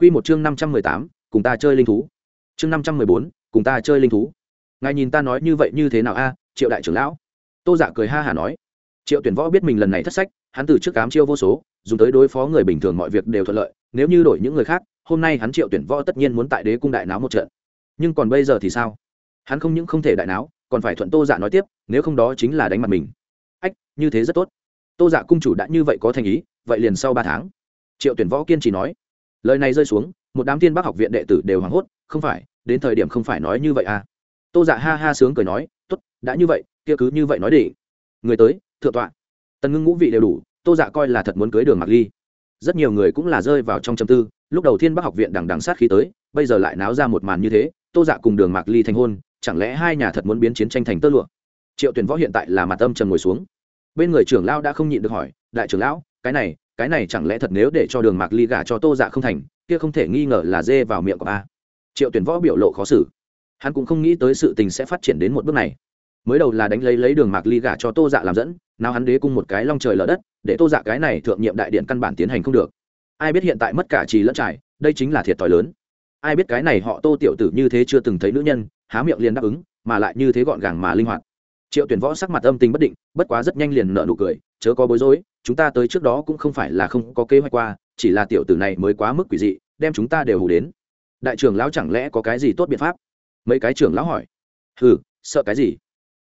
Quy một chương năm trăm mười tám, cùng ta chơi linh thú. Chương năm trăm mười bốn, cùng ta chơi linh thú. Ngài nhìn ta nói như vậy như thế nào a, triệu đại trưởng lão? Tô dạ cười ha hả nói. Triệu tuyển võ biết mình lần này thất sách, hắn từ trước cám chiêu vô số, dùng tới đối phó người bình thường mọi việc đều thuận lợi, nếu như đổi những người khác, hôm nay hắn triệu tuyển võ tất nhiên muốn tại đế cung đại náo một trận. Nhưng còn bây giờ thì sao? Hắn không những không thể đại náo, còn phải thuận tô dạ nói tiếp, nếu không đó chính là đánh mặt mình. Ách, như thế rất tốt. Tô dạ cung chủ đã như vậy có thành ý, vậy liền sau ba tháng. Triệu tuyển võ kiên trì nói lời này rơi xuống, một đám tiên bác học viện đệ tử đều hoảng hốt, không phải, đến thời điểm không phải nói như vậy à? Tô dạ ha ha sướng cười nói t ố t đã như vậy, kia cứ như vậy nói để người tới, thượng tọa. Tần ngưng ngũ vị đều đủ, tô dạ coi là thật muốn cưới đường mặc ly. Rất nhiều người cũng là rơi vào trong châm tư, lúc đầu thiên bắc học viện đằng đằng sát khí tới, bây giờ lại náo ra một màn như thế, tô dạ cùng đường mạc ly thành hôn, chẳng lẽ hai nhà thật muốn biến chiến tranh thành tơ lụa? Triệu tuyển võ hiện tại là mặt âm trầm ngồi xuống. Bên người trưởng lão đã không nhịn được hỏi, đại trưởng lão, cái này cái này chẳng lẽ thật nếu để cho đường mạc ly gả cho tô dạ không thành, kia không thể nghi ngờ là dê vào miệng của a triệu tuyển võ biểu lộ khó xử. Hắn cũng không nghĩ tới sự tình sẽ phát triển đến một bước này. Mới đầu là đánh lấy lấy đường mạc ly gả cho tô dạ làm dẫn, nào hắn đế cung một cái long trời lở đất, để tô dạ cái này thượng nhiệm đại điện căn bản tiến hành không được. Ai biết hiện tại mất cả trì lẫn trải, đây chính là thiệt thòi lớn. Ai biết cái này họ tô tiểu tử như thế chưa từng thấy nữ nhân, há miệng liền đáp ứng, mà lại như thế gọn gàng mà linh hoạt. Triệu tuyển võ sắc mặt âm tình bất định, bất quá rất nhanh liền nợ nụ cười, chớ có bối rối chúng ta tới trước đó cũng không phải là không có kế hoạch qua, chỉ là tiểu tử này mới quá mức quỷ dị, đem chúng ta đều hù đến. Đại trưởng lão chẳng lẽ có cái gì tốt biện pháp? Mấy cái trưởng lão hỏi. Hừ, sợ cái gì?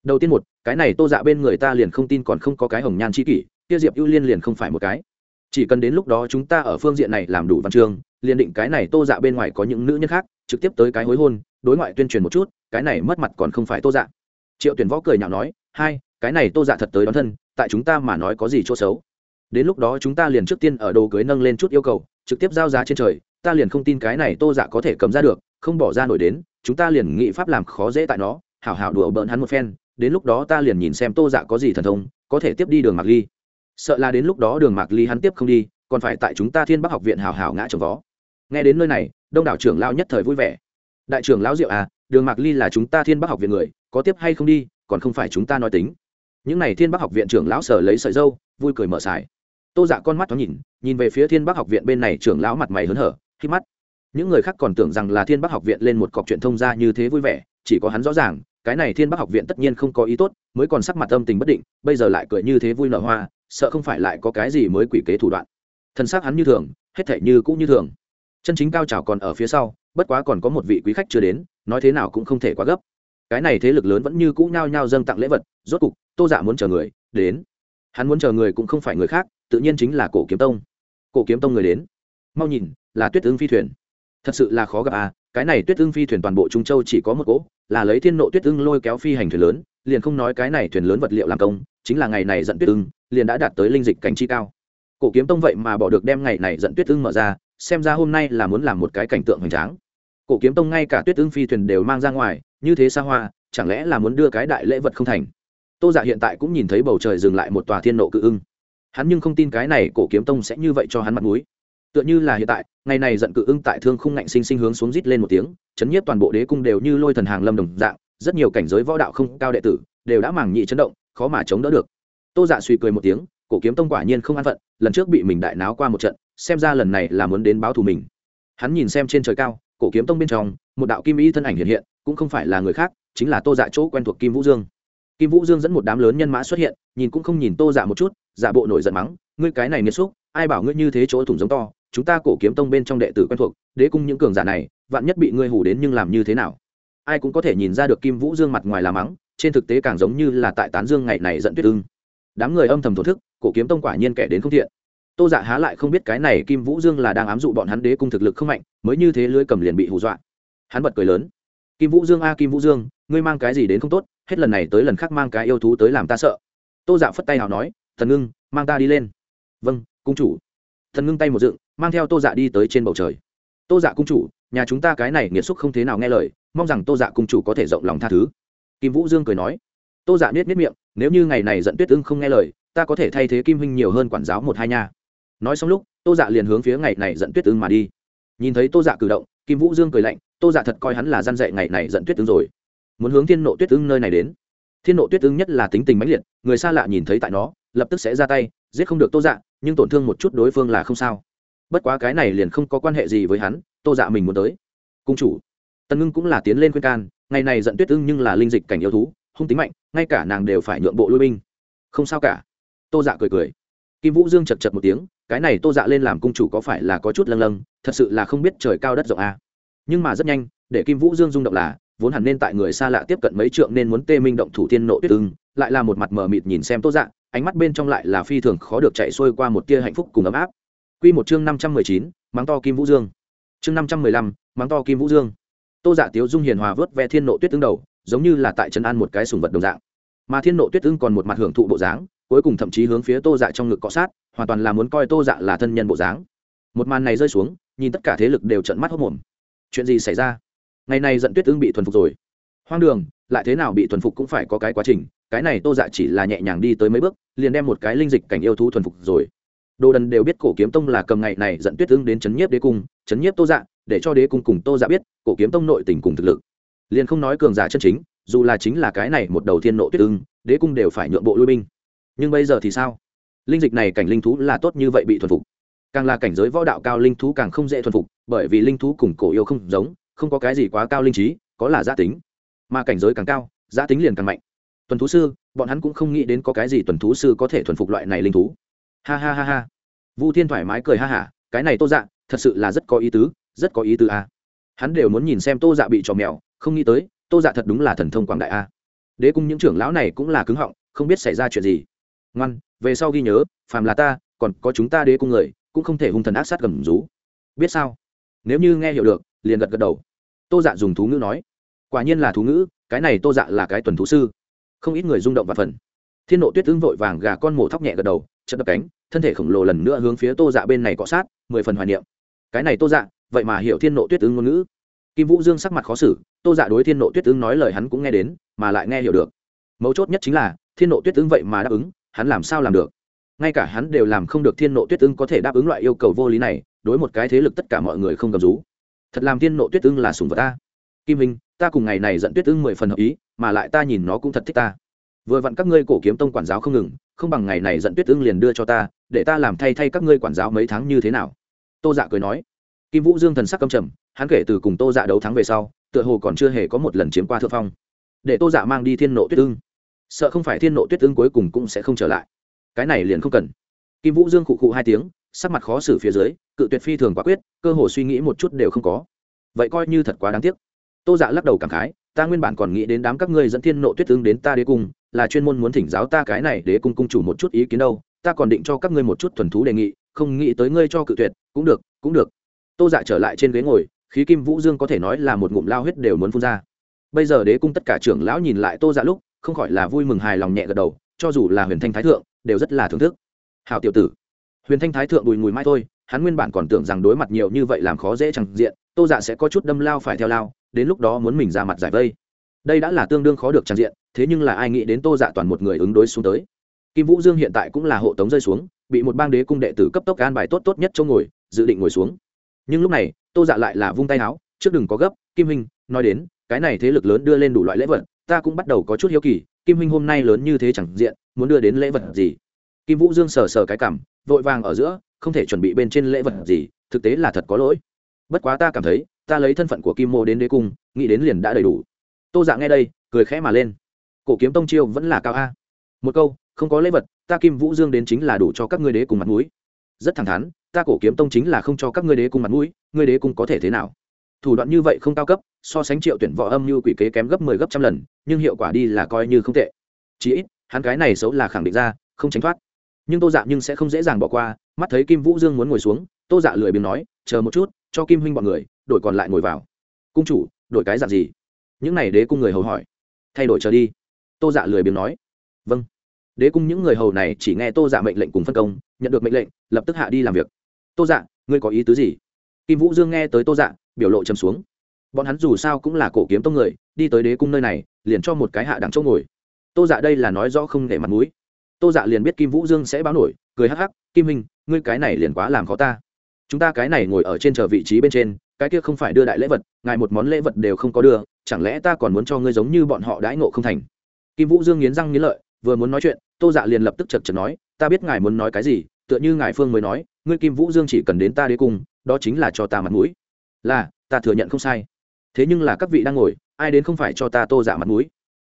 Đầu tiên một, cái này tô dạ bên người ta liền không tin còn không có cái hồng nhan c h i kỷ, kia diệp ưu liên liền không phải một cái. Chỉ cần đến lúc đó chúng ta ở phương diện này làm đủ văn chương, liền định cái này tô dạ bên ngoài có những nữ nhân khác, trực tiếp tới cái hối hôn, đối ngoại tuyên truyền một chút, cái này mất mặt còn không phải tô dạ. Triệu tuyển võ cười nhạo nói, hai, cái này tô dạ thật tới đón thân tại chúng ta mà nói có gì chỗ xấu? Đến lúc đó chúng ta liền trước tiên ở đồ cưới nâng lên chút yêu cầu, trực tiếp giao giá trên trời, ta liền không tin cái này tô dạ có thể cầm ra được, không bỏ ra nổi đến, chúng ta liền nghị pháp làm khó dễ tại nó, hảo hảo đùa bỡn hắn một phen, đến lúc đó ta liền nhìn xem tô dạ có gì thần thông, có thể tiếp đi đường mạc ly. Sợ là đến lúc đó đường mạc ly hắn tiếp không đi, còn phải tại chúng ta thiên bắc học viện hảo hảo ngã trồng vó. Nghe đến nơi này, đông đảo trưởng lao nhất thời vui vẻ. Đại trưởng lão diệu à đường mạc ly là chúng ta thiên bắc học viện người, có tiếp hay không đi, còn không phải chúng ta nói tính những n à y thiên bắc học viện trưởng lão sở lấy sợi dâu, vui cười mở xài tô dạ con mắt thoáng nhìn nhìn về phía thiên bắc học viện bên này trưởng lão mặt mày hớn hở khi mắt. Những người khác còn tưởng rằng là thiên bắc học viện lên một cọc chuyện thông ra như thế vui vẻ, chỉ có hắn rõ ràng, cái này thiên bắc học viện tất nhiên không có ý tốt, mới còn sắc mặt âm tình bất định, bây giờ lại cười như thế vui nở hoa, sợ không phải lại có cái gì mới quỷ kế thủ đoạn. Thân xác hắn như thường, hết thể như cũng như thường. Chân chính cao trào còn ở phía sau, bất quá còn có một vị quý khách chưa đến, nói thế nào cũng không thể quá gấp. Cái này thế lực lớn vẫn như cũ nhao nhao dâng tặng lễ vật, rốt cục tô dạ muốn chờ người, đến. Hắn muốn chờ người cũng không phải người khác, tự nhiên chính là cổ kiếm tông. Cổ kiếm tông người đến. Mau nhìn, là tuyết ưng phi thuyền. Thật sự là khó gặp à cái này tuyết ưng phi thuyền toàn bộ trung châu chỉ có một cỗ, là lấy thiên nộ tuyết ưng lôi kéo phi hành thuyền lớn, liền không nói cái này thuyền lớn vật liệu làm công, chính là ngày này dẫn tuyết ưng, liền đã đạt tới linh dịch cảnh chi cao. Cổ kiếm tông vậy mà bỏ được đem ngày này dẫn tuyết ưng mở ra, xem ra hôm nay là muốn làm một cái cảnh tượng hoành tráng. Cổ kiếm tông ngay cả tuyết ưng phi thuyền đều mang ra ngoài, như thế xa hoa, chẳng lẽ là muốn đưa cái đại lễ vật không thành? Tô dạ hiện tại cũng nhìn thấy bầu trời dừng lại một tòa thiên nộ cự ưng. Hắn nhưng không tin cái này cổ kiếm tông sẽ như vậy cho hắn mặt mũi. Tựa như là hiện tại, ngày này giận cự ưng tại thương khung ngạnh sinh sinh hướng xuống rít lên một tiếng, chấn nhiếp toàn bộ đế cung đều như lôi thần hàng lâm đồng dạng, rất nhiều cảnh giới võ đạo không cao đệ tử đều đã màng nhị chấn động, khó mà chống đỡ được. Tô dạ suy cười một tiếng, cổ kiếm tông quả nhiên không an phận, lần trước bị mình đại náo qua một trận, xem ra lần này là muốn đến báo thù mình. Hắn nhìn xem trên trời cao, cổ kiếm tông bên trong, một đạo kim y thân ảnh hiện hiện, cũng không phải là người khác, chính là tô dạ chỗ quen thuộc kim vũ dương kim vũ dương dẫn một đám lớn nhân mã xuất hiện, nhìn cũng không nhìn tô dạ một chút giả bộ nổi giận mắng, ngươi cái này nghiệt xúc, ai bảo ngươi như thế chỗ thủng giống to, chúng ta cổ kiếm tông bên trong đệ tử quen thuộc, đế cung những cường giả này, vạn nhất bị ngươi hủ đến nhưng làm như thế nào? Ai cũng có thể nhìn ra được kim vũ dương mặt ngoài là mắng, trên thực tế càng giống như là tại tán dương ngày này giận tuyết ưng. Đám người âm thầm thổ thức, cổ kiếm tông quả nhiên kẻ đến không thiện. Tô dạ há lại không biết cái này kim vũ dương là đang ám dụ bọn hắn đế cung thực lực không mạnh, mới như thế lưới cầm liền bị hù dọa. Hắn bật cười lớn. Kim vũ dương a, kim vũ dương, ngươi mang cái gì đến không tốt hết lần này tới lần khác mang cái yêu thú tới làm ta sợ. Tô dạ phất tay nào nói, thần ngưng, mang ta đi lên. Vâng cung chủ. Thần ngưng tay một dựng, mang theo tô dạ đi tới trên bầu trời. Tô dạ cung chủ, nhà chúng ta cái này nghiệt xúc không thế nào nghe lời, mong rằng tô dạ cung chủ có thể rộng lòng tha thứ. Kim vũ dương cười nói. Tô dạ biết biết miệng, nếu như ngày này giận tuyết ưng không nghe lời, ta có thể thay thế kim huynh nhiều hơn quản giáo một hai nha. Nói xong lúc, tô dạ liền hướng phía ngày này giận tuyết ưng mà đi. Nhìn thấy tô dạ cử động, kim vũ dương cười lạnh, tô dạ thật coi hắn là gian dạy ngày này giận tuyết ưng rồi muốn hướng thiên nộ tuyết ưng nơi này đến. Thiên nộ tuyết ưng nhất là tính tình mãnh liệt, người xa lạ nhìn thấy tại nó, lập tức sẽ ra tay, giết không được tô dạ nhưng tổn thương một chút đối phương là không sao. Bất quá cái này liền không có quan hệ gì với hắn, tô dạ mình muốn tới. Cung chủ. Tần ngưng cũng là tiến lên khuyên can, ngày này giận tuyết ưng nhưng là linh dịch cảnh yêu thú, hung tính mạnh, ngay cả nàng đều phải nhượng bộ lui binh. Không sao cả. Tô dạ cười cười. Kim vũ dương chật chật một tiếng, cái này tô dạ lên làm cung chủ có phải là có chút lâng lâng, thật sự là không biết trời cao đất rộng à. nhưng mà rất nhanh, để kim vũ dương rung động là vốn hẳn nên tại người xa lạ tiếp cận mấy trượng nên muốn tê minh động thủ thiên nộ tuyết ưng lại là một mặt mờ mịt nhìn xem tốt dạng, ánh mắt bên trong lại là phi thường khó được chạy xuôi qua một tia hạnh phúc cùng ấm áp. Quy một chương năm trăm mười chín mắng to kim vũ dương. Chương năm trăm mười lăm mắng to kim vũ dương. Tô dạ tiếu dung hiền hòa vớt ve thiên nộ tuyết tương đầu giống như là tại trấn an một cái sùng vật đồng dạng. Mà thiên nộ tuyết ưng còn một mặt hưởng thụ bộ dáng cuối cùng thậm chí hướng phía tô dạ trong ngực cọ sát hoàn toàn là muốn coi tô dạ là thân nhân bộ dáng. Một màn này rơi xuống nhìn tất cả thế lực đều trận mắt hốc mồm chuyện gì xảy ra? Ngày này giận tuyết ưng bị thuần phục rồi. Hoang đường, lại thế nào bị thuần phục cũng phải có cái quá trình, cái này tô dạ chỉ là nhẹ nhàng đi tới mấy bước, liền đem một cái linh dịch cảnh yêu thú thuần phục rồi. Đồ đần đều biết cổ kiếm tông là cầm ngày này dẫn tuyết ưng đến chấn nhiếp đế cung, chấn nhiếp tô dạ để cho đế cung cùng tô dạ biết, cổ kiếm tông nội tình cùng thực lực. Liền không nói cường giả chân chính, dù là chính là cái này một đầu thiên nộ tuyết ưng, đế cung đều phải nhượng bộ lui binh. Nhưng bây giờ thì sao? Linh dịch này cảnh linh thú là tốt như vậy bị thuần phục. Càng là cảnh giới võ đạo cao, linh thú càng không dễ thuần phục, bởi vì linh thú cùng cổ yêu không giống không có cái gì quá cao linh trí, có là gia tính. Mà cảnh giới càng cao gia tính liền càng mạnh. Tuần thú sư, bọn hắn cũng không nghĩ đến có cái gì tuần thú sư có thể thuần phục loại này linh thú. Ha ha ha ha. Vu thiên thoải mái cười ha hả, cái này tô dạ thật sự là rất có ý tứ, rất có ý tứ a hắn đều muốn nhìn xem tô dạ bị trò mèo, không nghĩ tới, tô dạ thật đúng là thần thông quảng đại a đế cung những trưởng lão này cũng là cứng họng, không biết xảy ra chuyện gì. Ngoan, về sau ghi nhớ, phàm là ta, còn có chúng ta đế cung người, cũng không thể hung thần ác sát gầm rú. Biết sao? Nếu như nghe hiểu được liền gật gật đầu. Tô dạ dùng thú ngữ nói, quả nhiên là thú ngữ, cái này tô dạ là cái tuần thú sư. Không ít người rung động và phần. Thiên nộ tuyết ứng vội vàng gà con mổ thóc nhẹ gật đầu chật đập cánh, thân thể khổng lồ lần nữa hướng phía tô dạ bên này cọ sát, mười phần hoài niệm. Cái này tô dạ vậy mà hiểu thiên nộ tuyết ứng ngôn ngữ. Kim vũ dương sắc mặt khó xử, tô dạ đối thiên nộ tuyết ứng nói lời hắn cũng nghe đến, mà lại nghe hiểu được. Mấu chốt nhất chính là, thiên nộ tuyết ứng vậy mà đáp ứng, hắn làm sao làm được? Ngay cả hắn đều làm không được thiên nộ tuyết ứng có thể đáp ứng loại yêu cầu vô lý này, đối một cái thế lực tất cả mọi người không cầm rú thật làm thiên nộ tuyết ưng là sùng vật ta. Kim hình, ta cùng ngày này dẫn tuyết ưng mười phần hợp ý, mà lại ta nhìn nó cũng thật thích ta. Vừa vặn các ngươi cổ kiếm tông quản giáo không ngừng, không bằng ngày này dẫn tuyết ưng liền đưa cho ta, để ta làm thay thay các ngươi quản giáo mấy tháng như thế nào. Tô dạ cười nói. Kim vũ dương thần sắc căm trầm, hắn kể từ cùng tô dạ đấu thắng về sau, tựa hồ còn chưa hề có một lần chiếm qua thượng phong. Để tô dạ mang đi thiên nộ tuyết ưng. Sợ không phải thiên nộ tuyết ưng cuối cùng cũng sẽ không trở lại. Cái này liền không cần kim vũ dương cụ cụ hai tiếng, sắc mặt khó xử phía dưới, cự tuyệt phi thường quả quyết, cơ hồ suy nghĩ một chút đều không có. Vậy coi như thật quá đáng tiếc. Tô dạ lắc đầu cảm khái, ta nguyên bản còn nghĩ đến đám các ngươi dẫn thiên nộ tuyết ưng đến ta đế cung, là chuyên môn muốn thỉnh giáo ta cái này đế cung cung chủ một chút ý kiến đâu, ta còn định cho các ngươi một chút thuần thú đề nghị, không nghĩ tới ngươi cho cự tuyệt, cũng được cũng được. Tô dạ trở lại trên ghế ngồi, khí kim vũ dương có thể nói là một ngụm lao huyết đều muốn phun ra. Bây giờ đế cung tất cả trưởng lão nhìn lại tô dạ lúc, không khỏi là vui mừng hài lòng nhẹ gật đầu, cho dù là huyền thanh thái thượng, đều rất là thưởng thức hào tiểu tử. Huyền thanh thái thượng bùi mùi mai thôi, hắn nguyên bản còn tưởng rằng đối mặt nhiều như vậy làm khó dễ chẳng diện, tô dạ sẽ có chút đâm lao phải theo lao, đến lúc đó muốn mình ra mặt giải vây. Đây đã là tương đương khó được trang diện, thế nhưng là ai nghĩ đến tô dạ toàn một người ứng đối xuống tới. Kim vũ dương hiện tại cũng là hộ tống rơi xuống, bị một bang đế cung đệ tử cấp tốc an bài tốt tốt nhất chỗ ngồi, dự định ngồi xuống. Nhưng lúc này, tô dạ lại là vung tay áo trước đừng có gấp, kim huynh, nói đến, cái này thế lực lớn đưa lên đủ loại lễ vật, ta cũng bắt đầu có chút hiếu kỳ, kim huynh hôm nay lớn như thế chẳng diện, muốn đưa đến lễ vật gì? Kim vũ dương sờ sờ cái cảm, vội vàng ở giữa, không thể chuẩn bị bên trên lễ vật gì, thực tế là thật có lỗi. Bất quá ta cảm thấy, ta lấy thân phận của kim mô đến đế cung, nghĩ đến liền đã đầy đủ. Tô dạ nghe đây, cười khẽ mà lên. Cổ kiếm tông chiêu vẫn là cao a. Một câu, không có lễ vật, ta kim vũ dương đến chính là đủ cho các ngươi đế cùng mặt mũi. Rất thẳng thắn, ta cổ kiếm tông chính là không cho các ngươi đế cùng mặt mũi, ngươi đế cung có thể thế nào? Thủ đoạn như vậy không cao cấp, so sánh triệu tuyển võ âm như quỷ kế kém gấp mười 10 gấp trăm lần, nhưng hiệu quả đi là coi như không tệ. Chí ít, hắn cái này xấu là khẳng định ra, không tránh thoát nhưng tô dạ nhưng sẽ không dễ dàng bỏ qua, mắt thấy kim vũ dương muốn ngồi xuống, tô dạ lười biếng nói, chờ một chút, cho kim huynh bọn người, đổi còn lại ngồi vào. Cung chủ, đổi cái dạng gì? Những này đế cung người hầu hỏi. Thay đổi trở đi. Tô dạ lười biếng nói. Vâng. Đế cung những người hầu này chỉ nghe tô dạ mệnh lệnh cùng phân công, nhận được mệnh lệnh, lập tức hạ đi làm việc. Tô dạ ngươi có ý tứ gì? Kim vũ dương nghe tới tô dạ biểu lộ chầm xuống. Bọn hắn dù sao cũng là cổ kiếm tông người, đi tới đế cung nơi này, liền cho một cái hạ đẳng chỗ ngồi. Tô dạ đây là nói rõ không để mặt mũi tô dạ liền biết kim vũ dương sẽ báo nổi, cười hắc hắc, kim hình ngươi cái này liền quá làm khó ta. Chúng ta cái này ngồi ở trên chờ vị trí bên trên, cái kia không phải đưa đại lễ vật, ngài một món lễ vật đều không có đưa, chẳng lẽ ta còn muốn cho ngươi giống như bọn họ đãi ngộ không thành? Kim vũ dương nghiến răng nghiến lợi, vừa muốn nói chuyện, tô dạ liền lập tức chật chật nói, ta biết ngài muốn nói cái gì, tựa như ngài phương mới nói, ngươi kim vũ dương chỉ cần đến ta đế cung, đó chính là cho ta mặt mũi. Là, ta thừa nhận không sai. Thế nhưng là các vị đang ngồi, ai đến không phải cho ta tô dạ mặt mũi?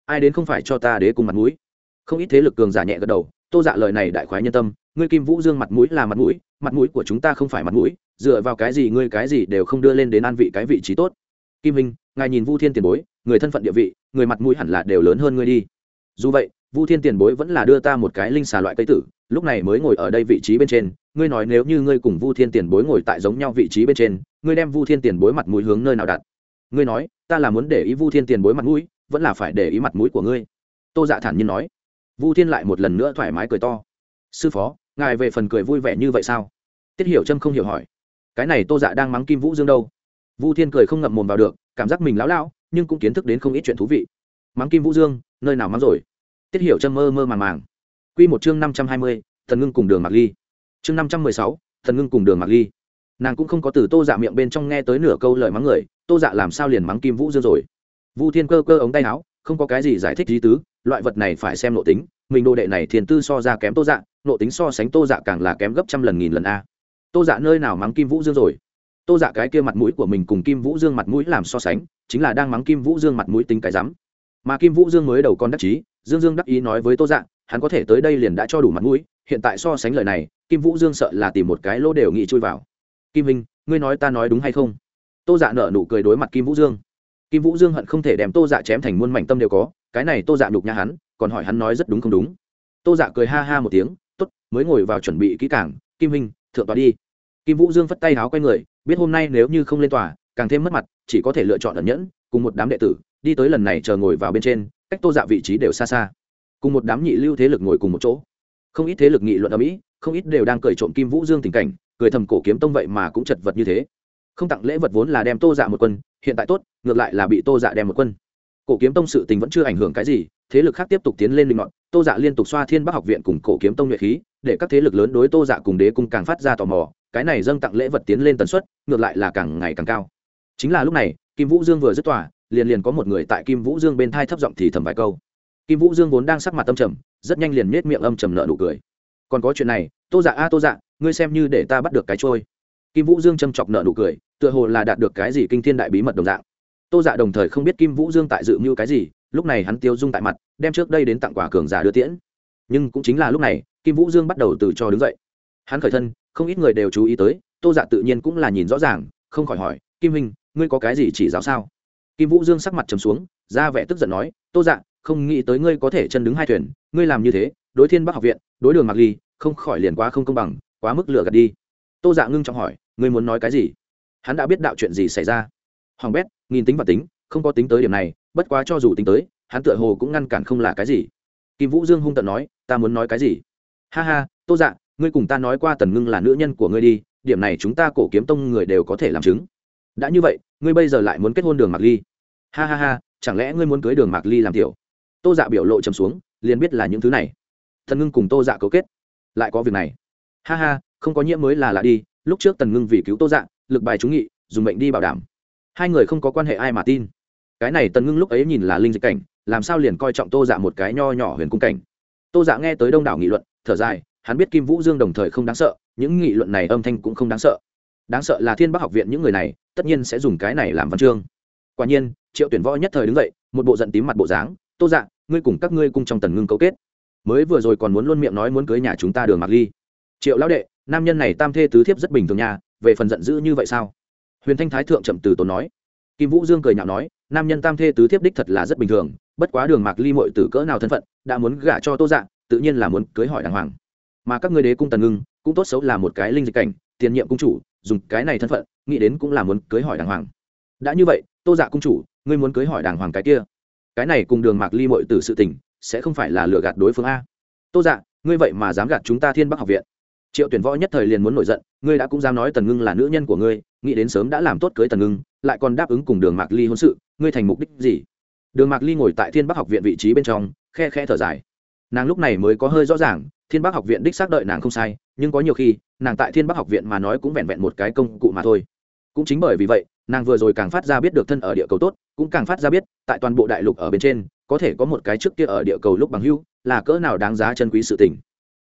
Ai đến không phải cho ta đế cung mặt mũi? Không ít thế lực cường giả nhẹ gật đầu, tô dạ lời này đại khoái nhân tâm, ngươi kim vũ dương mặt mũi là mặt mũi mặt mũi của chúng ta không phải mặt mũi, dựa vào cái gì ngươi cái gì đều không đưa lên đến an vị cái vị trí tốt. Kim hình ngài nhìn vu thiên tiền bối, người thân phận địa vị, người mặt mũi hẳn là đều lớn hơn ngươi đi. Dù vậy, vu thiên tiền bối vẫn là đưa ta một cái linh xà loại cây tử, lúc này mới ngồi ở đây vị trí bên trên, ngươi nói nếu như ngươi cùng vu thiên tiền bối ngồi tại giống nhau vị trí bên trên, ngươi đem vu thiên tiền bối mặt mũi hướng nơi nào đặt? Ngươi nói, ta là muốn để ý vu thiên tiền bối mặt mũi, vẫn là phải để ý mặt mũi của ngươi. Tô dạ thản nhiên nói vu thiên lại một lần nữa thoải mái cười to. Sư phó, ngài về phần cười vui vẻ như vậy sao? Tiết hiểu trâm không hiểu hỏi. Cái này tô dạ đang mắng kim vũ dương đâu? Vu thiên cười không ngậm mồm vào được, cảm giác mình lão lão, nhưng cũng kiến thức đến không ít chuyện thú vị. Mắng kim vũ dương, nơi nào mắng rồi? Tiết hiểu trâm mơ mơ màng màng. Q một chương năm trăm hai mươi, thần ngưng cùng đường mạc ly. Chương năm trăm mười sáu, thần ngưng cùng đường mạc ly. Nàng cũng không có từ tô dạ miệng bên trong nghe tới nửa câu lời mắng người, tô dạ làm sao liền mắng kim vũ dương rồi? Vu thiên cơ cơ ống tay áo, không có cái gì giải thích lý tứ loại vật này phải xem nội tính, mình đồ đệ này thiền tư so ra kém tô dạ nội tính so sánh tô dạ càng là kém gấp trăm lần nghìn lần a. Tô dạ nơi nào mắng kim vũ dương rồi? Tô dạ cái kia mặt mũi của mình cùng kim vũ dương mặt mũi làm so sánh, chính là đang mắng kim vũ dương mặt mũi tính cái rắm. Mà kim vũ dương mới đầu con đắc chí, dương dương đắc ý nói với tô dạ hắn có thể tới đây liền đã cho đủ mặt mũi, hiện tại so sánh lời này, kim vũ dương sợ là tìm một cái lỗ đều nghị chui vào. Kim vinh, ngươi nói ta nói đúng hay không? Tô dạ nở nụ cười đối mặt kim vũ dương. Kim vũ dương hận không thể đem tô dạ chém thành muôn mảnh tâm đều có cái này tô dạ nhục nhà hắn, còn hỏi hắn nói rất đúng không đúng. Tô dạ cười ha ha một tiếng t ố t mới ngồi vào chuẩn bị kỹ cảng kim hình thượng tòa đi. Kim vũ dương phất tay háo q u a y người, biết hôm nay nếu như không lên tòa, càng thêm mất mặt, chỉ có thể lựa chọn ẩn nhẫn, cùng một đám đệ tử, đi tới lần này chờ ngồi vào bên trên, cách tô dạ vị trí đều xa xa. Cùng một đám nhị lưu thế lực ngồi cùng một chỗ. Không ít thế lực nghị luận ở mỹ, không ít đều đang cười trộm kim vũ dương tình cảnh, cười thầm cổ kiếm tông vậy mà cũng chật vật như thế. Không tặng lễ vật vốn là đem tô dạ một quân, hiện tại tốt, ngược lại là bị tô dạ đem một quân cổ kiếm tông sự tình vẫn chưa ảnh hưởng cái gì, thế lực khác tiếp tục tiến lên linh mọn tô dạ liên tục xoa thiên bắc học viện cùng cổ kiếm tông nhuệ khí, để các thế lực lớn đối tô dạ cùng đế cung càng phát ra tò mò, cái này dâng tặng lễ vật tiến lên tần suất, ngược lại là càng ngày càng cao. Chính là lúc này, kim vũ dương vừa dứt tỏa liền liền có một người tại kim vũ dương bên thai thấp giọng thì thầm vài câu. Kim vũ dương vốn đang sắc mặt âm trầm, rất nhanh liền nết miệng âm trầm nợ nụ cười. Còn có chuyện này, tô dạ a, tô dạ ngươi xem như để ta bắt được cái trôi. Kim vũ dương châm chọc nợ nụ cười, tựa hồ là đạt được cái gì kinh thiên đại bí mật đồng dạng tô dạ đồng thời không biết kim vũ dương tại dự mưu cái gì, lúc này hắn tiêu dung tại mặt, đem trước đây đến tặng quà cường giả đưa tiễn. Nhưng cũng chính là lúc này, kim vũ dương bắt đầu từ cho đứng dậy. Hắn khởi thân, không ít người đều chú ý tới, tô dạ tự nhiên cũng là nhìn rõ ràng, không khỏi hỏi, kim huynh, ngươi có cái gì chỉ giáo sao? Kim vũ dương sắc mặt trầm xuống, ra vẻ tức giận nói, tô dạ không nghĩ tới ngươi có thể chân đứng hai thuyền, ngươi làm như thế, đối thiên bắc học viện, đối đường mặc ly, không khỏi liền quá không công bằng, quá mức lửa gạt đi. Tô dạ ngưng trọng hỏi, ngươi muốn nói cái gì? Hắn đã biết đạo chuyện gì xảy ra. Hoàng bét nghìn tính và tính, không có tính tới điểm này, bất quá cho dù tính tới, hắn tựa hồ cũng ngăn cản không là cái gì. Kim vũ dương hung tận nói, ta muốn nói cái gì? Ha ha, tô dạ ngươi cùng ta nói qua tần ngưng là nữ nhân của ngươi đi, điểm này chúng ta cổ kiếm tông người đều có thể làm chứng. Đã như vậy, ngươi bây giờ lại muốn kết hôn đường mạc ly? Ha ha ha, chẳng lẽ ngươi muốn cưới đường mạc ly làm tiểu? Tô dạ biểu lộ trầm xuống, liền biết là những thứ này. Thần ngưng cùng tô dạ cấu kết. Lại có việc này. Ha ha, không có nhiễm mới là lạ đi, lúc trước tần ngưng vì cứu tô dạ lực bài trúng nghị, dùng mệnh đi bảo đảm hai người không có quan hệ ai mà tin. Cái này tần ngưng lúc ấy nhìn là linh dịch cảnh, làm sao liền coi trọng tô dạ một cái nho nhỏ huyền cung cảnh? Tô dạ nghe tới đông đảo nghị luận, thở dài, hắn biết kim vũ dương đồng thời không đáng sợ, những nghị luận này âm thanh cũng không đáng sợ. Đáng sợ là thiên bắc học viện những người này, tất nhiên sẽ dùng cái này làm văn chương. Quả nhiên, triệu tuyển võ nhất thời đứng dậy, một bộ giận tím mặt bộ dáng, tô dạ ngươi cùng các ngươi cùng trong tần ngưng cấu kết. Mới vừa rồi còn muốn luôn miệng nói muốn cưới nhà chúng ta đường mặc ly. Triệu lão đệ, nam nhân này tam thê tứ thiếp rất bình thường nhà về phần giận dữ như vậy sao? Huyền thanh thái thượng chậm từ tốn nói. Kim vũ dương cười nhạo nói, nam nhân tam thê tứ thiếp đích thật là rất bình thường, bất quá đường mạc ly mội từ cỡ nào thân phận, đã muốn gả cho tô dạng tự nhiên là muốn cưới hỏi đàng hoàng. Mà các người đế cung tần ngưng, cũng tốt xấu là một cái linh dịch cảnh, tiền nhiệm cung chủ, dùng cái này thân phận, nghĩ đến cũng là muốn cưới hỏi đàng hoàng. Đã như vậy, tô dạ cung chủ, ngươi muốn cưới hỏi đàng hoàng cái kia. Cái này cùng đường mạc ly mội từ sự tình, sẽ không phải là lừa gạt đối phương a. Tô dạ ngươi vậy mà dám gạt chúng ta thiên bắc học viện triệu tuyển võ nhất thời liền muốn nổi giận, ngươi đã cũng dám nói tần ngưng là nữ nhân của ngươi, nghĩ đến sớm đã làm tốt cưới tần ngưng, lại còn đáp ứng cùng đường mạc ly hôn sự, ngươi thành mục đích gì? Đường mạc ly ngồi tại thiên bắc học viện vị trí bên trong, khe khe thở dài. Nàng lúc này mới có hơi rõ ràng, thiên bắc học viện đích xác đợi nàng không sai, nhưng có nhiều khi, nàng tại thiên bắc học viện mà nói cũng vẹn vẹn một cái công cụ mà thôi. Cũng chính bởi vì vậy, nàng vừa rồi càng phát ra biết được thân ở địa cầu tốt, cũng càng phát ra biết, tại toàn bộ đại lục ở bên trên, có thể có một cái trước kia ở địa cầu lúc bằng hưu, là cỡ nào đáng giá chân quý sự tình.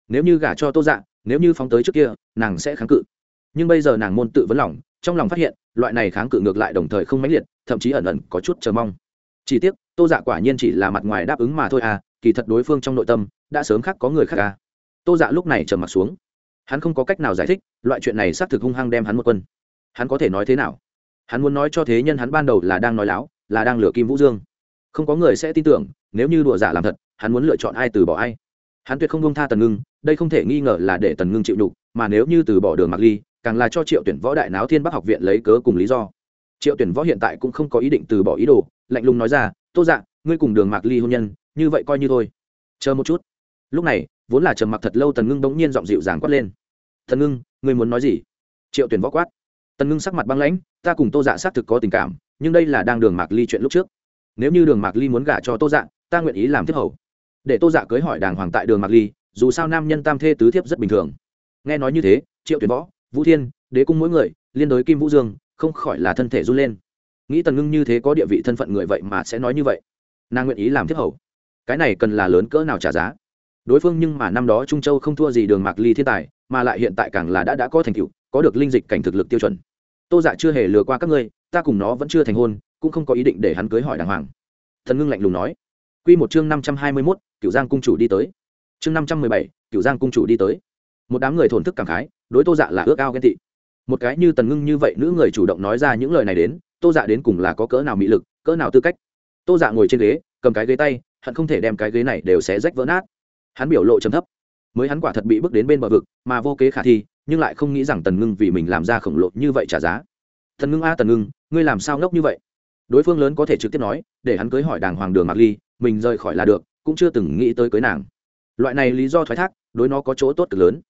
Nếu như gả cho tô dạ nếu như phóng tới trước kia, nàng sẽ kháng cự. Nhưng bây giờ nàng môn tự vấn lòng, trong lòng phát hiện, loại này kháng cự ngược lại đồng thời không mãnh liệt, thậm chí ẩn ẩn có chút chờ mong. Chỉ tiếc, tô dạ quả nhiên chỉ là mặt ngoài đáp ứng mà thôi à kỳ thật đối phương trong nội tâm, đã sớm khác có người khác à. Tô dạ lúc này trầm mặt xuống. Hắn không có cách nào giải thích, loại chuyện này xác thực hung hăng đem hắn một quân. Hắn có thể nói thế nào? Hắn muốn nói cho thế nhân hắn ban đầu là đang nói láo, là đang lừa kim vũ dương. Không có người sẽ tin tưởng, nếu như đùa giả làm thật, hắn muốn lựa chọn ai từ bỏ ai hắn tuyệt không bông tha tần ngưng, đây không thể nghi ngờ là để tần ngưng chịu đục mà nếu như từ bỏ đường mặc ly, càng là cho triệu tuyển võ đại náo thiên bắc học viện lấy cớ cùng lý do. Triệu tuyển võ hiện tại cũng không có ý định từ bỏ ý đồ, lạnh lùng nói ra, tô dạ ngươi cùng đường mạc ly hôn nhân, như vậy coi như thôi. Chờ một chút. Lúc này, vốn là trầm mặc thật lâu tần ngưng bỗng nhiên giọng dịu dàng quát lên. Tần ngưng, ngươi muốn nói gì? Triệu tuyển võ quát. Tần ngưng sắc mặt băng lãnh, ta cùng tô dạ xác thực có tình cảm, nhưng đây là đang đường mạc ly chuyện lúc trước. Nếu như đường mạc ly muốn gả cho tô dạ ta nguyện ý làm tiếp hầu để tô dạ cưới hỏi đàng hoàng tại đường mạc ly, dù sao nam nhân tam thê tứ thiếp rất bình thường. Nghe nói như thế, triệu tuyển võ, vũ thiên, đế cung mỗi người, liên đối kim vũ dương, không khỏi là thân thể run lên. Nghĩ tần ngưng như thế có địa vị thân phận người vậy mà sẽ nói như vậy. Nàng nguyện ý làm tiếp hầu. Cái này cần là lớn cỡ nào trả giá? Đối phương nhưng mà năm đó trung châu không thua gì đường mạc ly thiên tài, mà lại hiện tại càng là đã đã có thành tựu, có được linh dịch cảnh thực lực tiêu chuẩn. Tô dạ chưa hề lừa qua các ngươi, ta cùng nó vẫn chưa thành hôn, cũng không có ý định để hắn cưới hỏi đàng hoàng. Thần ngưng lạnh lùng nói. Q một chương năm trăm hai mươi mốt cựu giang cung chủ đi tới. Chương năm trăm mười bảy cựu giang cung chủ đi tới. Một đám người thổn thức cảm khái, đối tô dạ là ước ao ghen tị. Một cái như tần ngưng như vậy nữ người chủ động nói ra những lời này đến, tô dạ đến cùng là có cỡ nào mị lực, cỡ nào tư cách. Tô dạ ngồi trên ghế, cầm cái ghế tay, hận không thể đem cái ghế này đều xé rách vỡ nát. Hắn biểu lộ trầm thấp. Mới hắn quả thật bị bước đến bên bờ vực, mà vô kế khả thi, nhưng lại không nghĩ rằng tần ngưng vì mình làm ra khổng lồ như vậy trả giá. Tần ngưng a tần ngưng, ngươi làm sao ngốc như vậy? Đối phương lớn có thể trực tiếp nói, để hắn cưới hỏi đàng hoàng đường mạc ly, mình rời khỏi là được cũng chưa từng nghĩ tới cưới nàng. Loại này lý do thoái thác, đối nó có chỗ tốt cực lớn.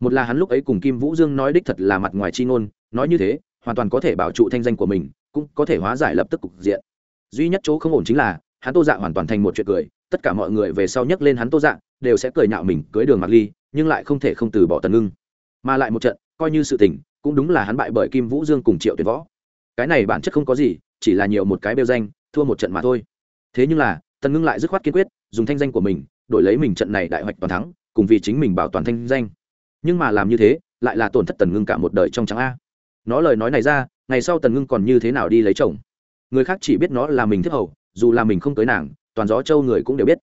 Một là hắn lúc ấy cùng kim vũ dương nói đích thật là mặt ngoài chi ngôn, nói như thế, hoàn toàn có thể bảo trụ thanh danh của mình, cũng có thể hóa giải lập tức cục diện. Duy nhất chỗ không ổn chính là, hắn tô dạ hoàn toàn thành một chuyện cười, tất cả mọi người về sau nhắc lên hắn tô dạ đều sẽ cười nhạo mình cưới đường mặc ly, nhưng lại không thể không từ bỏ tần ngưng. Mà lại một trận, coi như sự tình, cũng đúng là hắn bại bởi kim vũ dương cùng triệu tuyệt võ. Cái này bản chất không có gì, chỉ là nhiều một cái bêu danh, thua một trận mà thôi. Thế nhưng là tần ngưng lại dứt khoát kiên quyết, dùng thanh danh của mình, đổi lấy mình trận này đại hoạch toàn thắng, cùng vì chính mình bảo toàn thanh danh. Nhưng mà làm như thế, lại là tổn thất tần ngưng cả một đời trong trắng a. Nó lời nói này ra, ngày sau tần ngưng còn như thế nào đi lấy chồng? Người khác chỉ biết nó là mình thiết hầu, dù là mình không tới nàng, toàn gió châu người cũng đều biết.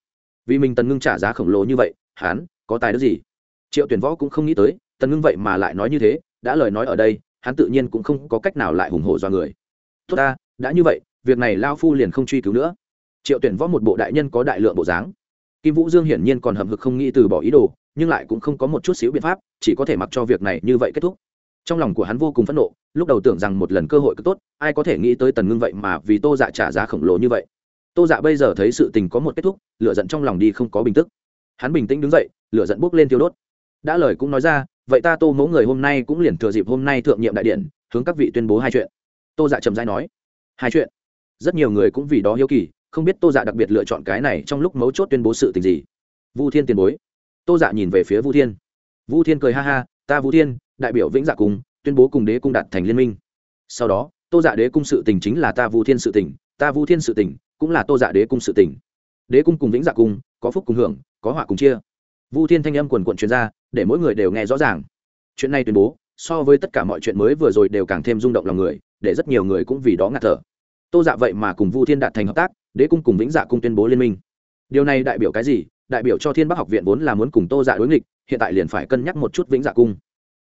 Vì mình tần ngưng trả giá khổng lồ như vậy hán có tài đức gì? Triệu tuyển võ cũng không nghĩ tới, tần ngưng vậy mà lại nói như thế, đã lời nói ở đây, hắn tự nhiên cũng không có cách nào lại hùng hổ do người. Tốt ta, đã như vậy, việc này lao phu liền không truy cứu nữa triệu tuyển võ một bộ đại nhân có đại lượng bộ dáng. Kim vũ dương hiển nhiên còn hầm hực không nghĩ từ bỏ ý đồ, nhưng lại cũng không có một chút xíu biện pháp, chỉ có thể mặc cho việc này như vậy kết thúc. Trong lòng của hắn vô cùng phẫn nộ, lúc đầu tưởng rằng một lần cơ hội cứ tốt, ai có thể nghĩ tới tần ngưng vậy mà vì tô dạ trả giá khổng lồ như vậy. Tô dạ bây giờ thấy sự tình có một kết thúc lựa giận trong lòng đi không có bình tức. Hắn bình tĩnh đứng dậy lựa giận bốc lên tiêu đốt. Đã lời cũng nói ra, vậy ta tô mẫu người hôm nay cũng liền thừa dịp hôm nay thượng nhiệm đại điện, hướng các vị tuyên bố hai chuyện. Tô dạ trầm dai nói, hai chuyện. Rất nhiều người cũng vì đó hiếu kỳ không biết tô dạ đặc biệt lựa chọn cái này trong lúc mấu chốt tuyên bố sự tình gì. Vu thiên tiền bối. Tô dạ nhìn về phía vu thiên. Vu thiên cười ha ha, ta vu thiên, đại biểu vĩnh dạ cùng tuyên bố cùng đế cung đạt thành liên minh. Sau đó, tô dạ đế cung sự tình chính là ta vu thiên sự tình, ta vu thiên sự tình cũng là tô dạ đế cung sự tình. Đế cung cùng vĩnh dạ cung có phúc cùng hưởng, có họa cùng chia. Vu thiên thanh âm quần quận chuyên gia để mỗi người đều nghe rõ ràng. Chuyện này tuyên bố, so với tất cả mọi chuyện mới vừa rồi đều càng thêm rung động lòng người, để rất nhiều người cũng vì đó ngạt thở. Tô dạ vậy mà cùng vu thiên đạt thành hợp tác đế cung cùng vĩnh dạ cung tuyên bố liên minh. Điều này đại biểu cái gì? Đại biểu cho thiên bắc học viện vốn là muốn cùng tô dạ đối nghịch, hiện tại liền phải cân nhắc một chút vĩnh dạ cung.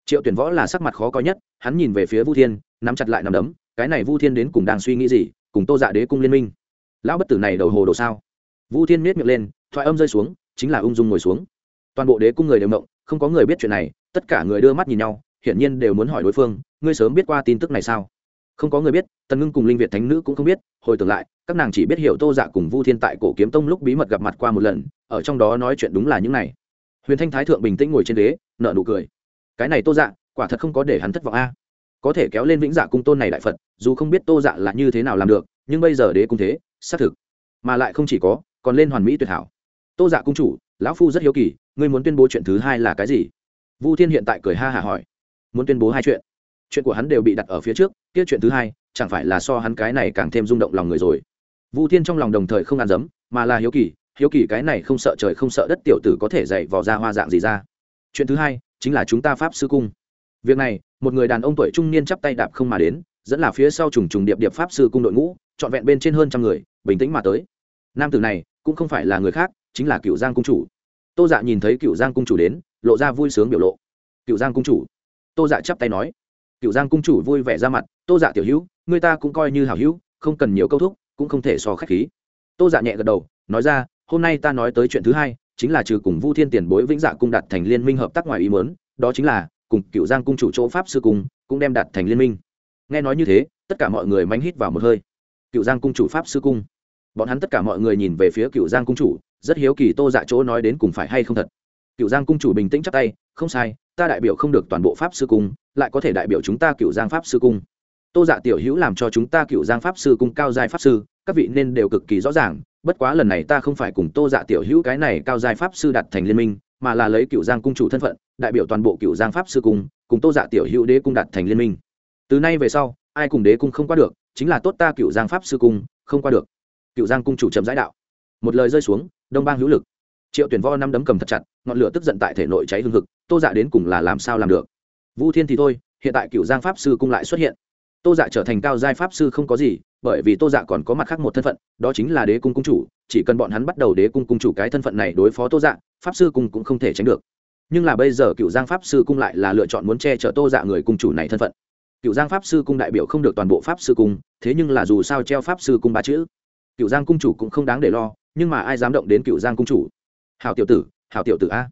Triệu tuyển võ là sắc mặt khó coi nhất, hắn nhìn về phía vu thiên, nắm chặt lại nằm đấm, cái này vu thiên đến cùng đang suy nghĩ gì? Cùng tô dạ đế cung liên minh. Lão bất tử này đầu hồ đồ sao? Vu thiên miết miệng lên, thoại âm rơi xuống, chính là ung dung ngồi xuống. Toàn bộ đế cung người đều mộng không có người biết chuyện này, tất cả người đưa mắt nhìn nhau, hiển nhiên đều muốn hỏi đối phương, ngươi sớm biết qua tin tức này sao? Không có người biết, tần ngưng cùng linh việt thánh nữ cũng không biết, hồi tưởng lại, các nàng chỉ biết hiểu tô dạ cùng vu thiên tại cổ kiếm tông lúc bí mật gặp mặt qua một lần, ở trong đó nói chuyện đúng là những này. Huyền thanh thái thượng bình tĩnh ngồi trên đế nợ nụ cười. Cái này tô dạ quả thật không có để hắn thất vọng a. Có thể kéo lên vĩnh dạ cung tôn này đại phật, dù không biết tô dạ là như thế nào làm được, nhưng bây giờ đế cung thế, xác thực. Mà lại không chỉ có, còn lên hoàn mỹ tuyệt hảo. Tô dạ cung chủ, lão phu rất hiếu kỳ, ngươi muốn tuyên bố chuyện thứ hai là cái gì? Vu thiên hiện tại cười ha hả hỏi. Muốn tuyên bố hai chuyện. Chuyện của hắn đều bị đặt ở phía trước kia chuyện thứ hai, chẳng phải là so hắn cái này càng thêm rung động lòng người rồi. Vu thiên trong lòng đồng thời không ăn dấm, mà là hiếu kỳ hiếu kỳ cái này không sợ trời không sợ đất tiểu tử có thể dạy vò ra hoa dạng gì ra. Chuyện thứ hai, chính là chúng ta pháp sư cung. Việc này, một người đàn ông tuổi trung niên chắp tay đạp không mà đến, dẫn là phía sau trùng trùng điệp điệp pháp sư cung đội ngũ, trọn vẹn bên trên hơn trăm người, bình tĩnh mà tới. Nam tử này, cũng không phải là người khác, chính là cựu giang cung chủ. Tô dạ nhìn thấy cựu giang cung chủ đến, lộ ra vui sướng biểu lộ. Cựu giang cung chủ. Tô dạ chắp tay nói. Cựu giang cung chủ vui vẻ ra mặt tô dạ tiểu hữu, người ta cũng coi như hảo hữu, không cần nhiều câu thúc, cũng không thể so k h á c h khí. Tô dạ nhẹ gật đầu, nói ra, hôm nay ta nói tới chuyện thứ hai, chính là trừ cùng vu thiên tiền bối vĩnh dạ cung đặt thành liên minh hợp tác ngoài ý mớn đó chính là, cùng cựu giang cung chủ chỗ pháp sư cung, cũng đem đặt thành liên minh. Nghe nói như thế, tất cả mọi người mánh hít vào một hơi. Cựu giang cung chủ pháp sư cung. Bọn hắn tất cả mọi người nhìn về phía cựu giang cung chủ, rất hiếu kỳ tô dạ chỗ nói đến cùng phải hay không thật. Cựu giang cung chủ bình tĩnh chắc tay, không sai, ta đại biểu không được toàn bộ pháp sư cung, lại có thể đại biểu chúng ta cựu giang pháp sư cung tô dạ tiểu hữu làm cho chúng ta cựu giang pháp sư cung cao giai pháp sư, các vị nên đều cực kỳ rõ ràng, bất quá lần này ta không phải cùng tô dạ tiểu hữu cái này cao giai pháp sư đặt thành liên minh, mà là lấy cựu giang cung chủ thân phận, đại biểu toàn bộ cựu giang pháp sư cung cùng tô dạ tiểu hữu đế cung đặt thành liên minh. Từ nay về sau, ai cùng đế cung không qua được, chính là tốt ta cựu giang pháp sư cung không qua được. Cựu giang cung chủ chậm giải đạo. Một lời rơi xuống, đông bang hữu lực. Triệu tuyển vo năm đấm cầm thật chặt, ngọn lửa tức giận tại thể nội cháy hương thực tô dạ đến cùng là làm sao làm được? Vu thiên thì thôi, hiện tại cựu giang pháp sư cung lại xuất hiện tô dạ trở thành cao giai pháp sư không có gì, bởi vì tô dạ còn có mặt khác một thân phận, đó chính là đế cung cung chủ, chỉ cần bọn hắn bắt đầu đế cung cung chủ cái thân phận này đối phó tô dạ pháp sư cung cũng không thể tránh được. Nhưng là bây giờ cựu giang pháp sư cung lại là lựa chọn muốn che chở tô dạ người cung chủ này thân phận. Cựu giang pháp sư cung đại biểu không được toàn bộ pháp sư cung, thế nhưng là dù sao treo pháp sư cung ba chữ, cựu giang cung chủ cũng không đáng để lo, nhưng mà ai dám động đến cựu giang cung chủ? Hào tiểu tử hào tiểu tử a.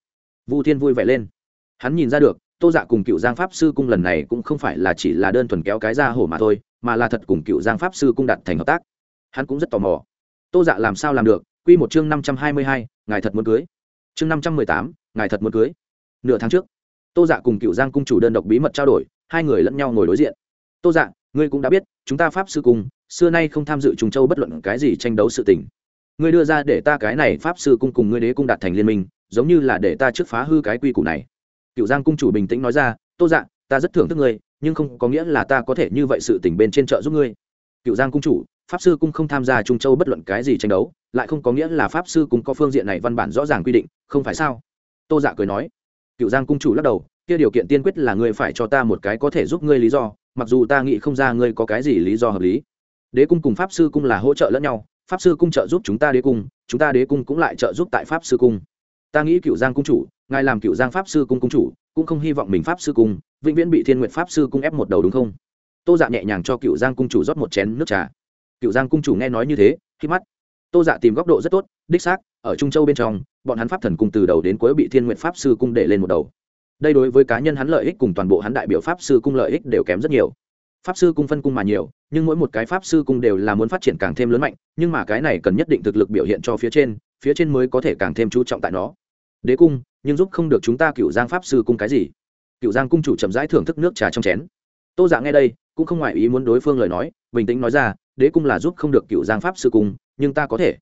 Vu thiên vui vẻ lên. Hắn nhìn ra được tô dạ cùng cựu giang pháp sư cung lần này cũng không phải là chỉ là đơn thuần kéo cái ra hổ mà thôi, mà là thật cùng cựu giang pháp sư cung đặt thành hợp tác. Hắn cũng rất tò mò. Tô dạ làm sao làm được? Q một chương năm trăm hai mươi hai, ngài thật muốn cưới. Chương năm trăm mười tám, ngài thật muốn cưới. Nửa tháng trước, tô dạ cùng cựu giang cung chủ đơn độc bí mật trao đổi, hai người lẫn nhau ngồi đối diện. Tô dạ ngươi cũng đã biết, chúng ta pháp sư cung, xưa nay không tham dự trùng châu bất luận cái gì tranh đấu sự tình. Ngươi đưa ra để ta cái này pháp sư cung cùng ngươi đế cung đạt thành liên minh, giống như là để ta trước phá hư cái quy củ này cựu giang cung chủ bình tĩnh nói ra, tô dạ ta rất thưởng thức ngươi, nhưng không có nghĩa là ta có thể như vậy sự tỉnh bên trên chợ giúp ngươi. Cựu giang cung chủ, pháp sư cung không tham gia trung châu bất luận cái gì tranh đấu, lại không có nghĩa là pháp sư cung có phương diện này văn bản rõ ràng quy định, không phải sao? Tô dạ cười nói. Cựu giang cung chủ lắc đầu, kia điều kiện tiên quyết là ngươi phải cho ta một cái có thể giúp ngươi lý do, mặc dù ta nghĩ không ra ngươi có cái gì lý do hợp lý. Đế cung cùng pháp sư cung là hỗ trợ lẫn nhau, pháp sư cung trợ giúp chúng ta đế cung, chúng ta đế cung cũng lại trợ giúp tại pháp sư cung. Ta nghĩ cựu giang cung chủ ngài làm cựu giang pháp sư cung cung chủ, cũng không hy vọng mình pháp sư cung, vĩnh viễn bị thiên nguyện pháp sư cung ép một đầu đúng không? Tô dạ nhẹ nhàng cho cựu giang cung chủ rót một chén nước trà. Cựu giang cung chủ nghe nói như thế khi mắt. Tô dạ tìm góc độ rất tốt, đích xác, ở trung châu bên trong, bọn hắn pháp thần cung từ đầu đến cuối bị thiên nguyện pháp sư cung để lên một đầu. Đây đối với cá nhân hắn lợi ích cùng toàn bộ hắn đại biểu pháp sư cung lợi ích đều kém rất nhiều. Pháp sư cung phân cung mà nhiều, nhưng mỗi một cái pháp sư cung đều là muốn phát triển càng thêm lớn mạnh, nhưng mà cái này cần nhất định thực lực biểu hiện cho phía trên phía trên mới có thể càng thêm chú trọng tại nó đế cung, nhưng giúp không được chúng ta cựu giang pháp sư cung cái gì? Cựu giang cung chủ chậm rãi thưởng thức nước trà trong chén. Tô dạ nghe đây, cũng không ngoại ý muốn đối phương lời nói, bình tĩnh nói ra, đế cung là giúp không được cựu giang pháp sư cung, nhưng ta có thể.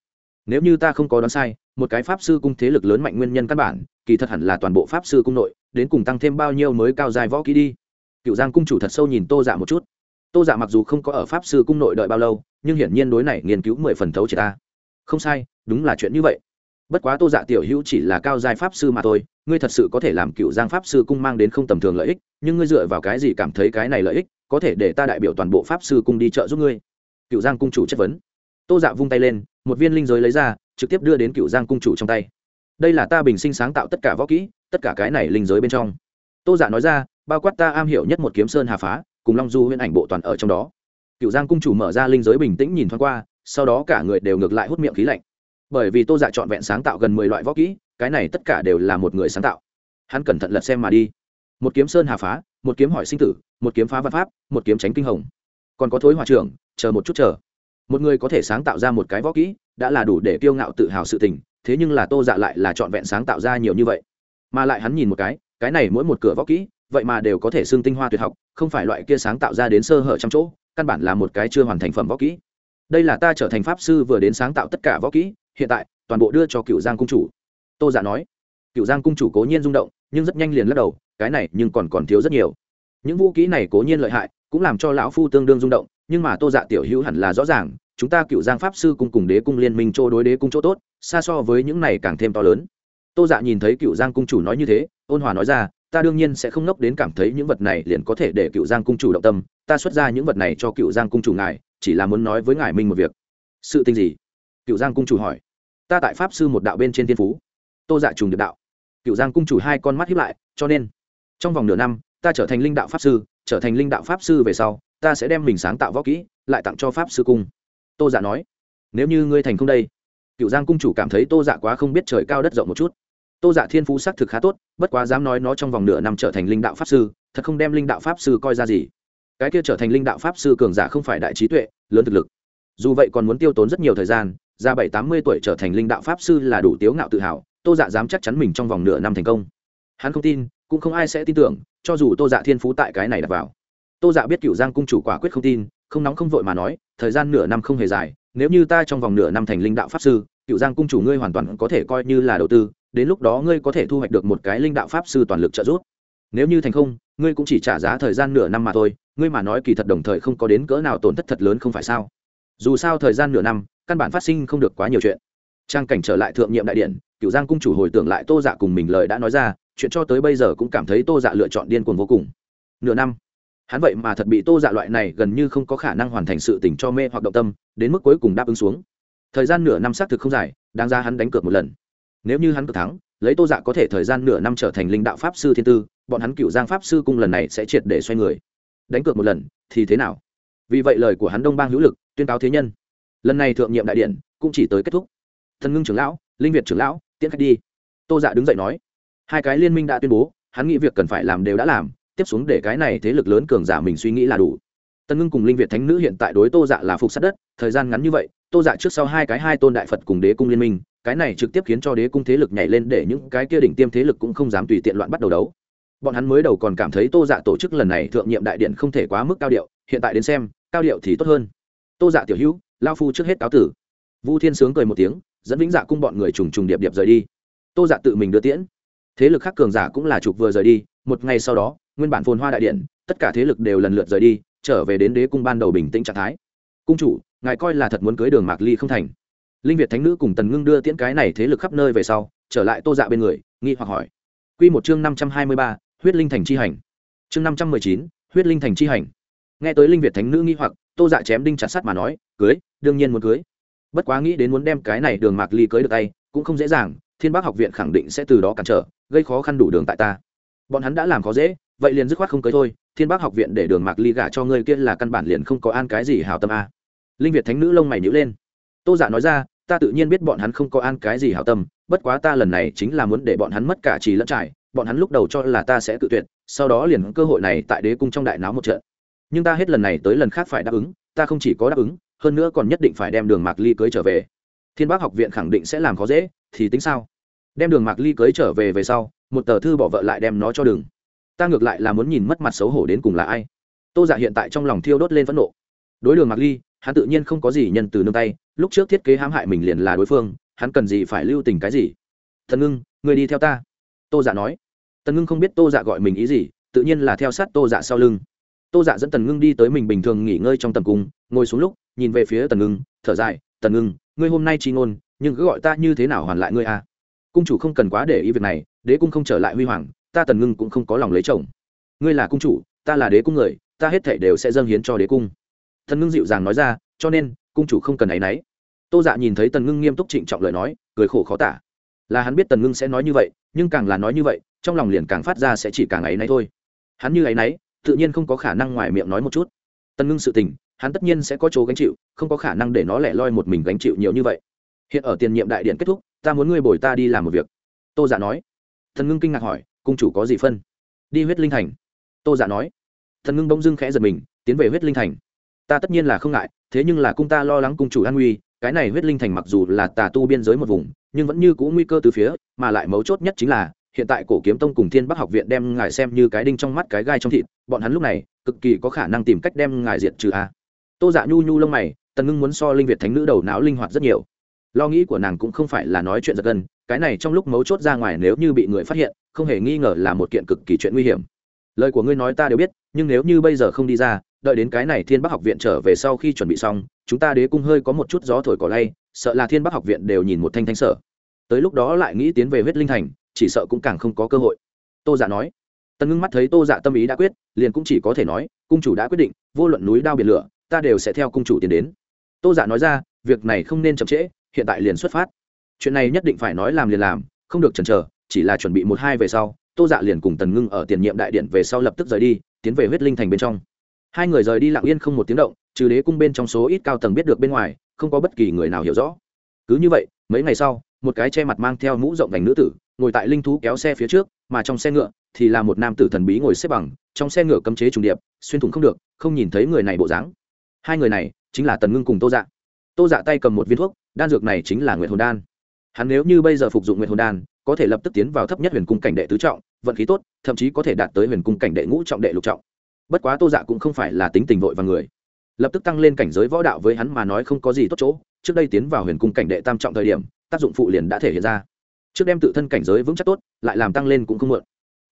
Nếu như ta không có đoán sai, một cái pháp sư cung thế lực lớn mạnh nguyên nhân căn bản, kỳ thật hẳn là toàn bộ pháp sư cung nội, đến cùng tăng thêm bao nhiêu mới cao dài võ kỹ đi. Cựu giang cung chủ thật sâu nhìn tô dạ một chút. Tô dạ mặc dù không có ở pháp sư cung nội đợi bao lâu, nhưng hiển nhiên đối này nghiên cứu mười phần thấu chỉ ta. Không sai, đúng là chuyện như vậy bất quá tô dạ tiểu hữu chỉ là cao giai pháp sư mà thôi, ngươi thật sự có thể làm cựu giang pháp sư cung mang đến không tầm thường lợi ích, nhưng ngươi dựa vào cái gì cảm thấy cái này lợi ích, có thể để ta đại biểu toàn bộ pháp sư cung đi trợ giúp ngươi? Cựu giang cung chủ chất vấn. Tô dạ vung tay lên, một viên linh giới lấy ra, trực tiếp đưa đến cựu giang cung chủ trong tay. Đây là ta bình sinh sáng tạo tất cả võ kỹ, tất cả cái này linh giới bên trong. Tô dạ nói ra, bao quát ta am hiểu nhất một kiếm sơn hà phá, cùng long du huyễn ảnh bộ toàn ở trong đó. Cựu giang cung chủ mở ra linh giới bình tĩnh nhìn thoáng qua, sau đó cả người đều ngược lại hút miệng khí lạnh bởi vì tô dạ trọn vẹn sáng tạo gần mười loại võ kỹ, cái này tất cả đều là một người sáng tạo. Hắn cẩn thận lật xem mà đi. Một kiếm sơn hà phá, một kiếm hỏi sinh tử, một kiếm phá văn pháp, một kiếm tránh kinh hồng. Còn có thối hòa trưởng, chờ một chút chờ. Một người có thể sáng tạo ra một cái võ kỹ, đã là đủ để kiêu ngạo tự hào sự tình, thế nhưng là tô dạ lại là trọn vẹn sáng tạo ra nhiều như vậy. Mà lại hắn nhìn một cái cái này mỗi một cửa võ kỹ, vậy mà đều có thể xưng tinh hoa tuyệt học, không phải loại kia sáng tạo ra đến sơ hở trăm chỗ, căn bản là một cái chưa hoàn thành phẩm võ kỹ. Đây là ta trở thành pháp sư vừa đến sáng tạo tất cả võ kỹ hiện tại, toàn bộ đưa cho cựu giang cung chủ. Tô giả nói. Cựu giang cung chủ cố nhiên rung động, nhưng rất nhanh liền lắc đầu, cái này nhưng còn còn thiếu rất nhiều. Những vũ kỹ này cố nhiên lợi hại, cũng làm cho lão phu tương đương rung động, nhưng mà tô dạ tiểu hữu hẳn là rõ ràng, chúng ta cựu giang pháp sư cùng cùng đế cung liên minh chỗ đối đế cung chỗ tốt, xa so với những này càng thêm to lớn. Tô dạ nhìn thấy cựu giang cung chủ nói như thế, ôn hòa nói ra, ta đương nhiên sẽ không ngốc đến cảm thấy những vật này liền có thể để cựu giang cung chủ động tâm, ta xuất ra những vật này cho cựu giang cung chủ ngài, chỉ là muốn nói với ngài minh một việc. Sự tình gì? Cựu giang cung chủ hỏi. Ta tại pháp sư một đạo bên trên thiên phú. Tô dạ trùng được đạo. Cựu giang cung chủ hai con mắt hiếp lại, cho nên, trong vòng nửa năm, ta trở thành linh đạo pháp sư, trở thành linh đạo pháp sư về sau, ta sẽ đem mình sáng tạo võ kỹ, lại tặng cho pháp sư cung. Tô dạ nói, nếu như ngươi thành không đây. Cựu giang cung chủ cảm thấy tô dạ quá không biết trời cao đất rộng một chút. Tô dạ thiên phú xác thực khá tốt, bất quá dám nói nó trong vòng nửa năm trở thành linh đạo pháp sư, thật không đem linh đạo pháp sư coi ra gì. Cái kia trở thành linh đạo pháp sư cường giả không phải đại trí tuệ, lớn thực lực. Dù vậy còn muốn tiêu tốn rất nhiều thời gian ra bảy tám mươi tuổi trở thành linh đạo pháp sư là đủ tiếu ngạo tự hào, tô dạ dám chắc chắn mình trong vòng nửa năm thành công. Hắn không tin, cũng không ai sẽ tin tưởng, cho dù tô dạ thiên phú tại cái này đặt vào. Tô dạ biết cựu giang cung chủ quả quyết không tin, không nóng không vội mà nói, thời gian nửa năm không hề dài, nếu như ta trong vòng nửa năm thành linh đạo pháp sư, cựu giang cung chủ ngươi hoàn toàn có thể coi như là đầu tư, đến lúc đó ngươi có thể thu hoạch được một cái linh đạo pháp sư toàn lực trợ giúp. Nếu như thành không, ngươi cũng chỉ trả giá thời gian nửa năm mà thôi, ngươi mà nói kỳ thật đồng thời không có đến cỡ nào tổn thất thật lớn không phải sao? Dù sao thời gian nửa năm căn bản phát sinh không được quá nhiều chuyện. Trang cảnh trở lại thượng nhiệm đại điện cựu giang cung chủ hồi tưởng lại tô dạ cùng mình lời đã nói ra, chuyện cho tới bây giờ cũng cảm thấy tô dạ lựa chọn điên cuồng vô cùng. Nửa năm, hắn vậy mà thật bị tô dạ loại này gần như không có khả năng hoàn thành sự tình cho mê hoặc động tâm, đến mức cuối cùng đáp ứng xuống. Thời gian nửa năm xác thực không dài, đáng ra hắn đánh cược một lần. Nếu như hắn cực thắng, lấy tô dạ có thể thời gian nửa năm trở thành linh đạo pháp sư thiên tư, bọn hắn cựu giang pháp sư cung lần này sẽ triệt để xoay người. Đánh cược một lần, thì thế nào? Vì vậy lời của hắn đông bang hữu lực, tuyên cáo thế nhân lần này thượng nhiệm đại điện cũng chỉ tới kết thúc. Thần ngưng trưởng lão, linh việt trưởng lão, tiễn khách đi. Tô dạ đứng dậy nói, hai cái liên minh đã tuyên bố, hắn nghĩ việc cần phải làm đều đã làm, tiếp xuống để cái này thế lực lớn cường giả mình suy nghĩ là đủ. Tân ngưng cùng linh việt thánh nữ hiện tại đối tô dạ là phục sát đất, thời gian ngắn như vậy, tô dạ trước sau hai cái hai tôn đại phật cùng đế cung liên minh, cái này trực tiếp khiến cho đế cung thế lực nhảy lên để những cái kia đỉnh tiêm thế lực cũng không dám tùy tiện loạn bắt đầu đấu. Bọn hắn mới đầu còn cảm thấy tô dạ tổ chức lần này thượng nhiệm đại điện không thể quá mức cao điệu, hiện tại đến xem, cao điệu thì tốt hơn. Tô dạ tiểu hữu lao phu trước hết cáo tử. Vu thiên sướng cười một tiếng, dẫn vĩnh dạ cung bọn người trùng trùng điệp điệp rời đi. Tô dạ tự mình đưa tiễn. Thế lực khác cường giả cũng là trục vừa rời đi, một ngày sau đó, nguyên bản phồn hoa đại điện, tất cả thế lực đều lần lượt rời đi, trở về đến đế cung ban đầu bình tĩnh trạng thái. Cung chủ, ngài coi là thật muốn cưới đường mạc ly không thành. Linh việt thánh nữ cùng tần ngưng đưa tiễn cái này thế lực khắp nơi về sau, trở lại tô dạ bên người, nghi hoặc hỏi. Q một chương năm trăm hai mươi ba, huyết linh thành chi hành. Chương năm trăm mười chín, huyết linh thành chi hành. Nghe tới linh việt thánh nữ nghi hoặc, tô dạ chém đinh chặt sắt mà nói cưới, đương nhiên muốn cưới. Bất quá nghĩ đến muốn đem cái này đường mạc ly cưới được tay, cũng không dễ dàng, thiên bác học viện khẳng định sẽ từ đó cản trở, gây khó khăn đủ đường tại ta. Bọn hắn đã làm khó dễ, vậy liền dứt khoát không cưới thôi, thiên bác học viện để đường mạc ly gả cho ngươi kia là căn bản liền không có an cái gì hào tâm a. Linh việt thánh nữ lông mày nhữ lên. Tô giả dạ nói ra, ta tự nhiên biết bọn hắn không có an cái gì hào tâm, bất quá ta lần này chính là muốn để bọn hắn mất cả trì lẫn trải, bọn hắn lúc đầu cho là ta sẽ tự tuyệt, sau đó liền cơ hội này tại đế cung trong đại náo một trận. Nhưng ta hết lần này tới lần khác phải đáp ứng, ta không chỉ có đáp ứng hơn nữa còn nhất định phải đem đường mạc ly cưới trở về. Thiên bác học viện khẳng định sẽ làm khó dễ, thì tính sao? Đem đường mạc ly cưới trở về về sau, một tờ thư bỏ vợ lại đem nó cho đường. Ta ngược lại là muốn nhìn mất mặt xấu hổ đến cùng là ai. Tô giả dạ hiện tại trong lòng thiêu đốt lên phẫn nộ. Đối đường mạc ly, hắn tự nhiên không có gì nhân từ nương tay, lúc trước thiết kế hãm hại mình liền là đối phương, hắn cần gì phải lưu tình cái gì? Thần ngưng, người đi theo ta. Tô giả dạ nói. Tần ngưng không biết tô dạ gọi mình ý gì, tự nhiên là theo sát tô dạ sau lưng. Tô dạ dẫn tần ngưng đi tới mình bình thường nghỉ ngơi trong tầm cung, ngồi xuống lúc nhìn về phía tần ngưng, thở dài, tần ngưng, ngươi hôm nay chi ngôn, nhưng cứ gọi ta như thế nào hoàn lại ngươi a à? cung chủ không cần quá để ý việc này, đế cung không trở lại huy hoàng, ta tần ngưng cũng không có lòng lấy chồng. Ngươi là cung chủ, ta là đế cung người, ta hết thể đều sẽ dâng hiến cho đế cung. Thần ngưng dịu dàng nói ra, cho nên, cung chủ không cần áy náy tô dạ nhìn thấy tần ngưng nghiêm túc trịnh trọng lời nói, cười khổ khó tả. Là hắn biết tần ngưng sẽ nói như vậy, nhưng càng là nói như vậy, trong lòng liền càng phát ra sẽ chỉ càng áy náy thôi. Hắn như áy náy tự nhiên không có khả năng ngoài miệng nói một chút. Tần ngưng sự tình hắn tất nhiên sẽ có chỗ gánh chịu, không có khả năng để nó lẻ loi một mình gánh chịu nhiều như vậy. Hiện ở tiền nhiệm đại điện kết thúc, ta muốn ngươi bồi ta đi làm một việc. Tô giả dạ nói. Thần ngưng kinh ngạc hỏi, cung chủ có gì phân? Đi huyết linh thành. Tô giả dạ nói. Thần ngưng bỗng dưng khẽ giật mình, tiến về huyết linh thành? Ta tất nhiên là không ngại, thế nhưng là cung ta lo lắng cung chủ an nguy, cái này huyết linh thành mặc dù là tà tu biên giới một vùng, nhưng vẫn như cũ nguy cơ từ phía, mà lại mấu chốt nhất chính là, hiện tại cổ kiếm tông cùng thiên bắc học viện đem ngài xem như cái đinh trong mắt cái gai trong thịt, bọn hắn lúc này cực kỳ có khả năng tìm cách đem ngài diệt trừ a tô dạ nhu nhu lông mày, tần ngưng muốn so linh việt thánh nữ đầu não linh hoạt rất nhiều. Lo nghĩ của nàng cũng không phải là nói chuyện giật gân, cái này trong lúc mấu chốt ra ngoài nếu như bị người phát hiện, không hề nghi ngờ là một kiện cực kỳ chuyện nguy hiểm. Lời của ngươi nói ta đều biết, nhưng nếu như bây giờ không đi ra, đợi đến cái này thiên bắc học viện trở về sau khi chuẩn bị xong, chúng ta đế cung hơi có một chút gió thổi cỏ lay, sợ là thiên bắc học viện đều nhìn một thanh thanh sở. Tới lúc đó lại nghĩ tiến về huyết linh thành, chỉ sợ cũng càng không có cơ hội. Tô giả dạ nói. Tần ngưng mắt thấy tô dạ tâm ý đã quyết, liền cũng chỉ có thể nói, cung chủ đã quyết định, vô luận núi đao biển lửa ta đều sẽ theo cung chủ tiến đến. Tô dạ nói ra, việc này không nên chậm trễ, hiện tại liền xuất phát. Chuyện này nhất định phải nói làm liền làm, không được chần chờ, chỉ là chuẩn bị một hai về sau, tô dạ liền cùng tần ngưng ở tiền nhiệm đại điện về sau lập tức rời đi, tiến về huyết linh thành bên trong. Hai người rời đi lặng yên không một tiếng động, trừ đế cung bên trong số ít cao tầng biết được bên ngoài, không có bất kỳ người nào hiểu rõ. Cứ như vậy, mấy ngày sau, một cái che mặt mang theo mũ rộng vành nữ tử, ngồi tại linh thú kéo xe phía trước, mà trong xe ngựa thì là một nam tử thần bí ngồi xếp bằng, trong xe ngựa cấm chế trùng điệp, xuyên thủng không được, không nhìn thấy người này bộ dáng hai người này chính là tần ngưng cùng tô dạ. Tô dạ tay cầm một viên thuốc, đan dược này chính là nguyệt hồn đan. Hắn nếu như bây giờ phục dụng nguyệt hồn đan, có thể lập tức tiến vào thấp nhất huyền cung cảnh đệ tứ trọng, vận khí tốt, thậm chí có thể đạt tới huyền cung cảnh đệ ngũ trọng, đệ lục trọng. Bất quá tô dạ cũng không phải là tính tình vội và người. Lập tức tăng lên cảnh giới võ đạo với hắn mà nói không có gì tốt chỗ, trước đây tiến vào huyền cung cảnh đệ tam trọng thời điểm, tác dụng phụ liền đã thể hiện ra. Trước đem tự thân cảnh giới vững chắc tốt, lại làm tăng lên cũng không muộn.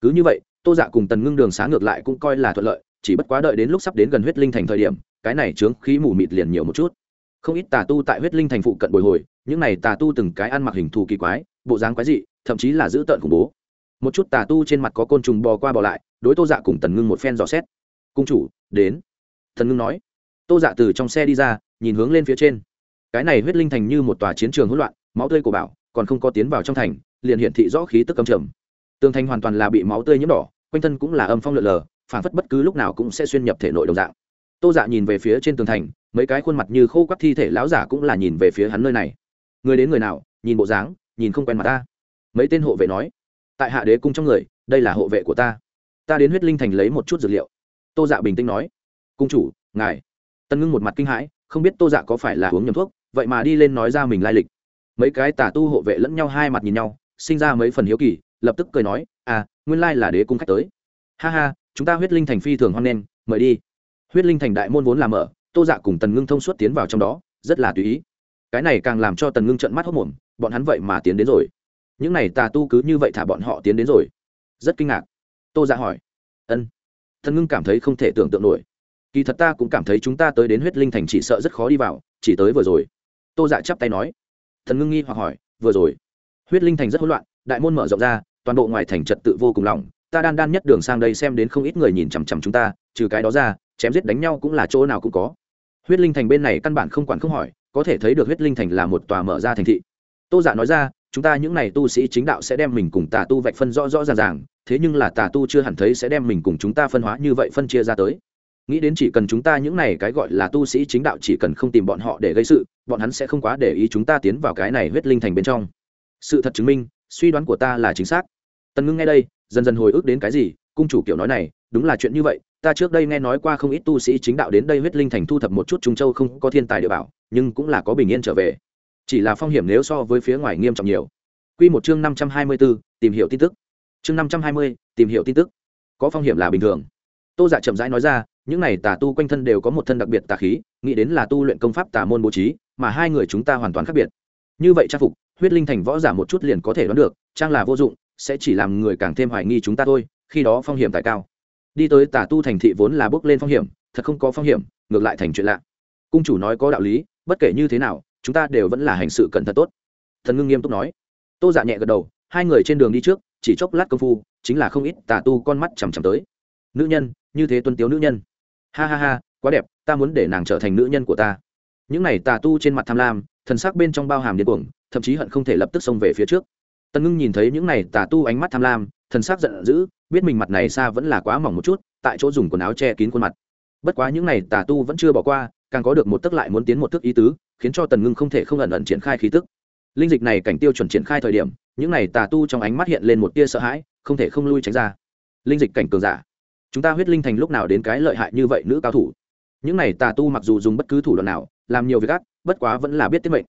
Cứ như vậy, tô dạ cùng tần ngưng đường xá ngược lại cũng coi là thuận lợi, chỉ bất quá đợi đến lúc sắp đến gần huyết linh thành thời điểm cái này chướng khí mù mịt liền nhiều một chút. Không ít tà tu tại huyết linh thành phụ cận bồi hồi, những này tà tu từng cái ăn mặc hình thù kỳ quái, bộ dáng quái dị, thậm chí là dữ tợn khủng bố. Một chút tà tu trên mặt có côn trùng bò qua bò lại, đối tô dạ cùng tần ngưng một phen dò xét. Cung chủ, đến. Thần ngưng nói. Tô dạ từ trong xe đi ra, nhìn hướng lên phía trên. Cái này huyết linh thành như một tòa chiến trường hỗn loạn, máu tươi của bảo, còn không có tiến vào trong thành, liền hiện thị rõ khí tức cầm trầm. Tường thành hoàn toàn là bị máu tươi nhiễm đỏ, quanh thân cũng là âm phong lượn lờ, phản phất bất cứ lúc nào cũng sẽ xuyên nhập thể nội đồng dạng tô dạ nhìn về phía trên tường thành, mấy cái khuôn mặt như khô quắt thi thể lão giả cũng là nhìn về phía hắn nơi này. Người đến người nào, nhìn bộ dáng, nhìn không quen mặt ta. Mấy tên hộ vệ nói, tại hạ đế cung trong người, đây là hộ vệ của ta. Ta đến huyết linh thành lấy một chút dược liệu. Tô dạ bình tĩnh nói, cung chủ, ngài. Tân ngưng một mặt kinh hãi, không biết tô dạ có phải là uống nhầm thuốc, vậy mà đi lên nói ra mình lai lịch. Mấy cái tà tu hộ vệ lẫn nhau hai mặt nhìn nhau, sinh ra mấy phần hiếu kỳ, lập tức cười nói à nguyên lai là đế cung khách tới. Ha ha, chúng ta huyết linh thành phi thường hoan nghênh, mời đi huyết linh thành đại môn vốn làm ở tô dạ cùng tần ngưng thông suốt tiến vào trong đó, rất là tùy ý. Cái này càng làm cho tần ngưng trận mắt hốc mồm bọn hắn vậy mà tiến đến rồi. Những này tà tu cứ như vậy thả bọn họ tiến đến rồi. Rất kinh ngạc. Tô dạ hỏi. Ân. Thần ngưng cảm thấy không thể tưởng tượng nổi. Kỳ thật ta cũng cảm thấy chúng ta tới đến huyết linh thành chỉ sợ rất khó đi vào, chỉ tới vừa rồi. Tô dạ chắp tay nói. Thần ngưng nghi hoặc hỏi, vừa rồi? Huyết linh thành rất hỗn loạn, đại môn mở rộng ra, toàn bộ ngoài thành trật tự vô cùng lỏng, ta đan đan nhất đường sang đây xem đến không ít người nhìn chằm chằm chúng ta, trừ cái đó ra chém giết đánh nhau cũng là chỗ nào cũng có. Huyết linh thành bên này căn bản không quản không hỏi, có thể thấy được huyết linh thành là một tòa mở ra thành thị. Tô giả dạ nói ra, chúng ta những n à y tu sĩ chính đạo sẽ đem mình cùng tà tu vạch phân rõ rõ ràng ràng, thế nhưng là tà tu chưa hẳn thấy sẽ đem mình cùng chúng ta phân hóa như vậy phân chia ra tới. Nghĩ đến chỉ cần chúng ta những này cái gọi là tu sĩ chính đạo chỉ cần không tìm bọn họ để gây sự, bọn hắn sẽ không quá để ý chúng ta tiến vào cái này huyết linh thành bên trong. Sự thật chứng minh, suy đoán của ta là chính xác. Tần ngưng nghe đây, dần dần hồi ức đến cái gì, cung chủ kiểu nói này, đúng là chuyện như vậy ta trước đây nghe nói qua không ít tu sĩ chính đạo đến đây huyết linh thành thu thập một chút trung châu không có thiên tài địa bảo nhưng cũng là có bình yên trở về chỉ là phong hiểm nếu so với phía ngoài nghiêm trọng nhiều Quy một chương năm trăm hai mươi 524, tìm hiểu tin tức. Chương năm trăm hai mươi, tìm hiểu tin tức. Có phong hiểm là bình thường. Tô Dạ chậm rãi nói ra, những này tà tu quanh thân đều có một thân đặc biệt tà khí, nghĩ đến là tu luyện công pháp tà môn bố trí, mà hai người chúng ta hoàn toàn khác biệt. Như vậy trang phục, huyết linh thành võ giả một chút liền có thể đoán được, trang là vô dụng, sẽ chỉ làm người càng thêm hoài nghi chúng ta thôi, khi đó phong hiểm tại cao đi tới tà tu thành thị vốn là bước lên phong hiểm, thật không có phong hiểm, ngược lại thành chuyện lạ. Cung chủ nói có đạo lý, bất kể như thế nào, chúng ta đều vẫn là hành sự cẩn thận tốt. Thần ngưng nghiêm túc nói. Tô dạ nhẹ gật đầu, hai người trên đường đi trước, chỉ chốc lát công phu, chính là không ít tà tu con mắt chằm chằm tới. Nữ nhân, như thế tuân tiếu nữ nhân. Ha ha ha, quá đẹp, ta muốn để nàng trở thành nữ nhân của ta. Những này tà tu trên mặt tham lam, thần sắc bên trong bao hàm điên cuồng, thậm chí hận không thể lập tức xông về phía trước. Tần ngưng nhìn thấy những này tà tu ánh mắt tham lam thần sắc giận dữ, biết mình mặt này xa vẫn là quá mỏng một chút, tại chỗ dùng quần áo che kín khuôn mặt. Bất quá những này tà tu vẫn chưa bỏ qua, càng có được một tức lại muốn tiến một tức ý tứ, khiến cho tần ngưng không thể không ẩn ẩn triển khai khí tức. Linh dịch này cảnh tiêu chuẩn triển khai thời điểm, những này tà tu trong ánh mắt hiện lên một tia sợ hãi, không thể không lui tránh ra. Linh dịch cảnh cường giả, chúng ta huyết linh thành lúc nào đến cái lợi hại như vậy nữ cao thủ? Những này tà tu mặc dù dùng bất cứ thủ đoạn nào, làm nhiều việc ác, bất quá vẫn là biết tiết mệnh.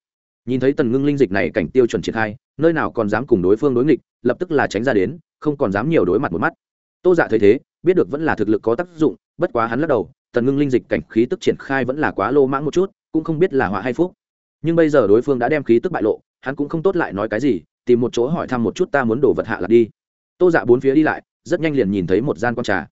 Nhìn thấy tần ngưng linh dịch này cảnh tiêu chuẩn triển khai, nơi nào còn dám cùng đối phương đối nghịch, lập tức là tránh ra đến không còn dám nhiều đối mặt một mắt. Tô dạ thấy thế, biết được vẫn là thực lực có tác dụng, bất quá hắn lắc đầu tần ngưng linh dịch cảnh khí tức triển khai vẫn là quá lô mãng một chút, cũng không biết là họa hay phúc. Nhưng bây giờ đối phương đã đem khí tức bại lộ, hắn cũng không tốt lại nói cái gì, tìm một chỗ hỏi thăm một chút ta muốn đổ vật hạ lạc đi. Tô dạ bốn phía đi lại, rất nhanh liền nhìn thấy một gian con trà.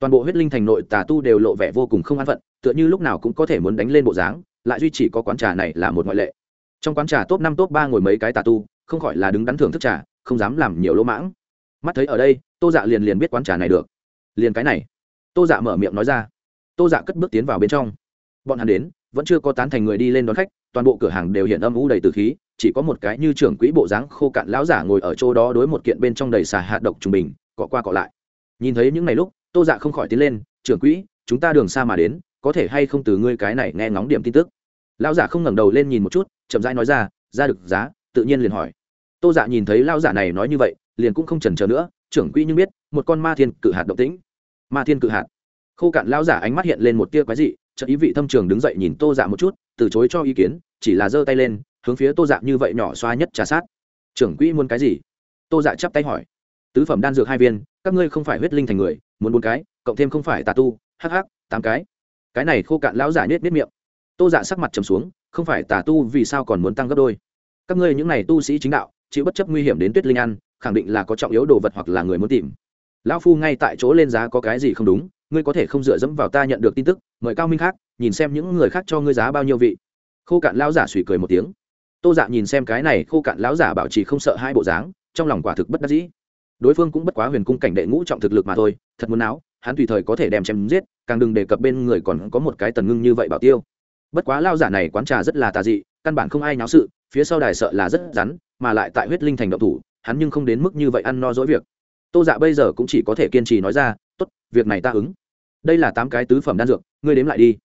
Toàn bộ huyết linh thành nội tà tu đều lộ vẻ vô cùng không an phận, tựa như lúc nào cũng có thể muốn đánh lên bộ dáng, lại duy chỉ có quán trà này là một ngoại lệ. Trong quán trà top năm top ba ngồi mấy cái tà tu, không khỏi là đứng đắn thưởng thức trà, không dám làm nhiều lỗ mãng mắt thấy ở đây, tô dạ liền liền biết quán trà này được. Liền cái này. Tô dạ mở miệng nói ra. Tô dạ cất bước tiến vào bên trong. Bọn hắn đến, vẫn chưa có tán thành người đi lên đón khách, toàn bộ cửa hàng đều hiện âm u đầy từ khí, chỉ có một cái như trưởng quỹ bộ dáng khô cạn lão giả ngồi ở chỗ đó đối một kiện bên trong đầy xà hạt độc trung bình, cọ qua cọ lại. Nhìn thấy những ngày lúc, tô dạ không khỏi tiến lên, trưởng quỹ, chúng ta đường xa mà đến, có thể hay không từ ngươi cái này nghe ngóng điểm tin tức? Lão giả không ngẩng đầu lên nhìn một chút, chậm rãi nói ra ra được giá, tự nhiên liền hỏi. Tô dạ nhìn thấy lão giả này nói như vậy liền cũng không chần chờ nữa, trưởng quỹ nhưng biết, một con ma thiên cự hạt động tĩnh. Ma thiên cự hạt. Khô cạn lão giả ánh mắt hiện lên một tia quái dị chợ ý vị thâm trường đứng dậy nhìn tô dạ một chút, từ chối cho ý kiến, chỉ là giơ tay lên, hướng phía tô dạ như vậy nhỏ xoa nhất trà sát. Trưởng quỹ muốn cái gì? Tô dạ chắp tay hỏi. Tứ phẩm đan dược hai viên, các ngươi không phải huyết linh thành người, muốn bốn cái, cộng thêm không phải tà tu hh tám cái. Cái này khô cạn lão giả nết nết miệng. Tô dạ sắc mặt trầm xuống, không phải tà tu vì sao còn muốn tăng gấp đôi? Các ngươi những này tu sĩ chính đạo, chịu bất chấp nguy hiểm đến tuyết linh ăn khẳng định là có trọng yếu đồ vật hoặc là người muốn tìm. Lão phu ngay tại chỗ lên giá có cái gì không đúng ngươi có thể không dựa dẫm vào ta nhận được tin tức mời cao minh khác nhìn xem những người khác cho ngươi giá bao nhiêu vị. Khô cạn lão giả suy cười một tiếng. Tô dạ nhìn xem cái này khô cạn lão giả bảo trì không sợ hai bộ dáng trong lòng quả thực bất đắc dĩ. Đối phương cũng bất quá huyền cung cảnh đệ ngũ trọng thực lực mà thôi thật muốn não, hắn tùy thời có thể đem chém giết càng đừng đề cập bên người còn có một cái tần ngưng như vậy bảo tiêu. Bất quá lao giả này quán trà rất là tà dị căn bản không ai náo sự phía sau đài sợ là rất rắn mà lại tại huyết linh thành động thủ hắn nhưng không đến mức như vậy ăn no dỗi việc. Tô dạ bây giờ cũng chỉ có thể kiên trì nói ra, tốt, việc này ta ứng. Đây là tám cái tứ phẩm đan dược, ngươi đếm lại đi.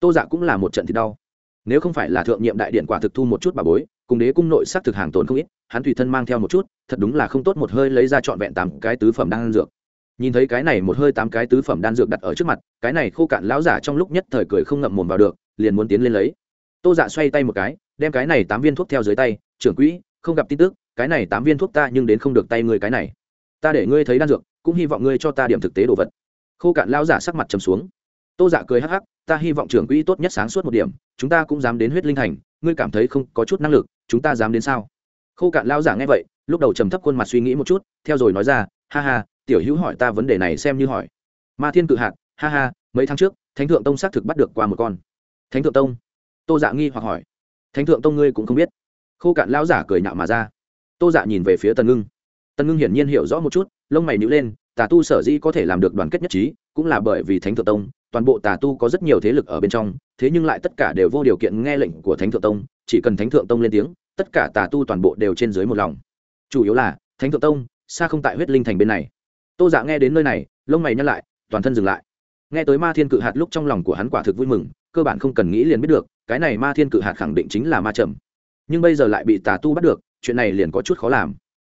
Tô dạ cũng là một trận thì đau. Nếu không phải là thượng nhiệm đại điện quả thực thu một chút bà bối, cùng đế cung nội s ắ c thực hàng tồn không ít, hắn tùy thân mang theo một chút, thật đúng là không tốt một hơi lấy ra trọn vẹn tám cái tứ phẩm đan dược. Nhìn thấy cái này một hơi tám cái tứ phẩm đan dược đặt ở trước mặt, cái này khô cạn lão giả trong lúc nhất thời cười không ngậm mồm vào được, liền muốn tiến lên lấy. Tô dạ xoay tay một cái, đem cái này tám viên thuốc theo dưới tay, trưởng quỹ, không gặp tin tức cái này tám viên thuốc ta nhưng đến không được tay ngươi cái này. Ta để ngươi thấy đan dược, cũng hy vọng ngươi cho ta điểm thực tế đồ vật. Khô cạn lão giả sắc mặt trầm xuống. Tô giả cười hắc hắc, ta hy vọng trưởng quỹ tốt nhất sáng suốt một điểm, chúng ta cũng dám đến huyết linh thành, ngươi cảm thấy không có chút năng lực, chúng ta dám đến sao? Khô cạn lão giả nghe vậy, lúc đầu trầm thấp khuôn mặt suy nghĩ một chút, theo rồi nói ra, ha ha, tiểu hữu hỏi ta vấn đề này xem như hỏi. Ma thiên cự hạt, ha ha, mấy tháng trước, thánh thượng tông xác thực bắt được qua một con. Thánh thượng tông? Tô dạ nghi hoặc hỏi. Thánh thượng tông ngươi cũng không biết. Khô cạn lão giả cười nhạo mà ra tô dạ nhìn về phía tần ngưng. Tần ngưng hiển nhiên hiểu rõ một chút, lông mày nhữ lên, tà tu sở dĩ có thể làm được đoàn kết nhất trí, cũng là bởi vì thánh thượng tông, toàn bộ tà tu có rất nhiều thế lực ở bên trong, thế nhưng lại tất cả đều vô điều kiện nghe lệnh của thánh thượng tông, chỉ cần thánh thượng tông lên tiếng, tất cả tà tu toàn bộ đều trên dưới một lòng. Chủ yếu là, thánh thượng tông, xa không tại huyết linh thành bên này. Tô dạ nghe đến nơi này, lông mày nhăn lại, toàn thân dừng lại. Nghe tới ma thiên cự hạt lúc trong lòng của hắn quả thực vui mừng, cơ bản không cần nghĩ liền biết được, cái này ma thiên cự hạt khẳng định chính là ma trầm. Nhưng bây giờ lại bị tà tu bắt được chuyện này liền có chút khó làm.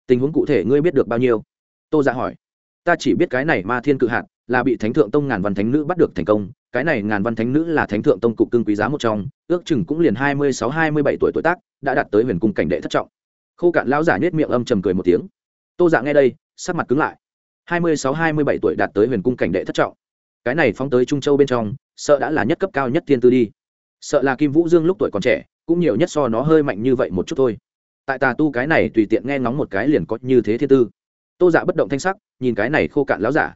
Tình huống cụ thể ngươi biết được bao nhiêu? Tô dạ hỏi. Ta chỉ biết cái này ma thiên cự hạt là bị thánh thượng tông ngàn văn thánh nữ bắt được thành công. Cái này ngàn văn thánh nữ là thánh thượng tông cục cưng quý giá một trong, ước chừng cũng liền hai mươi sáu, hai mươi bảy tuổi tuổi tác, đã đạt tới huyền cung cảnh đệ thất trọng. Khô cạn lão giả nhét miệng âm trầm cười một tiếng. Tô dạ nghe đây, sắc mặt cứng lại. hai mươi sáu, hai mươi bảy tuổi đạt tới huyền cung cảnh đệ thất trọng. Cái này phóng tới trung châu bên trong, sợ đã là nhất cấp cao nhất thiên tư đi. Sợ là kim vũ dương lúc tuổi còn trẻ, cũng nhiều nhất so nó hơi mạnh như vậy một chút thôi tại tà tu cái này tùy tiện nghe ngóng một cái liền có như thế thiên tư. Tô dạ bất động thanh sắc, nhìn cái này khô cạn lão giả.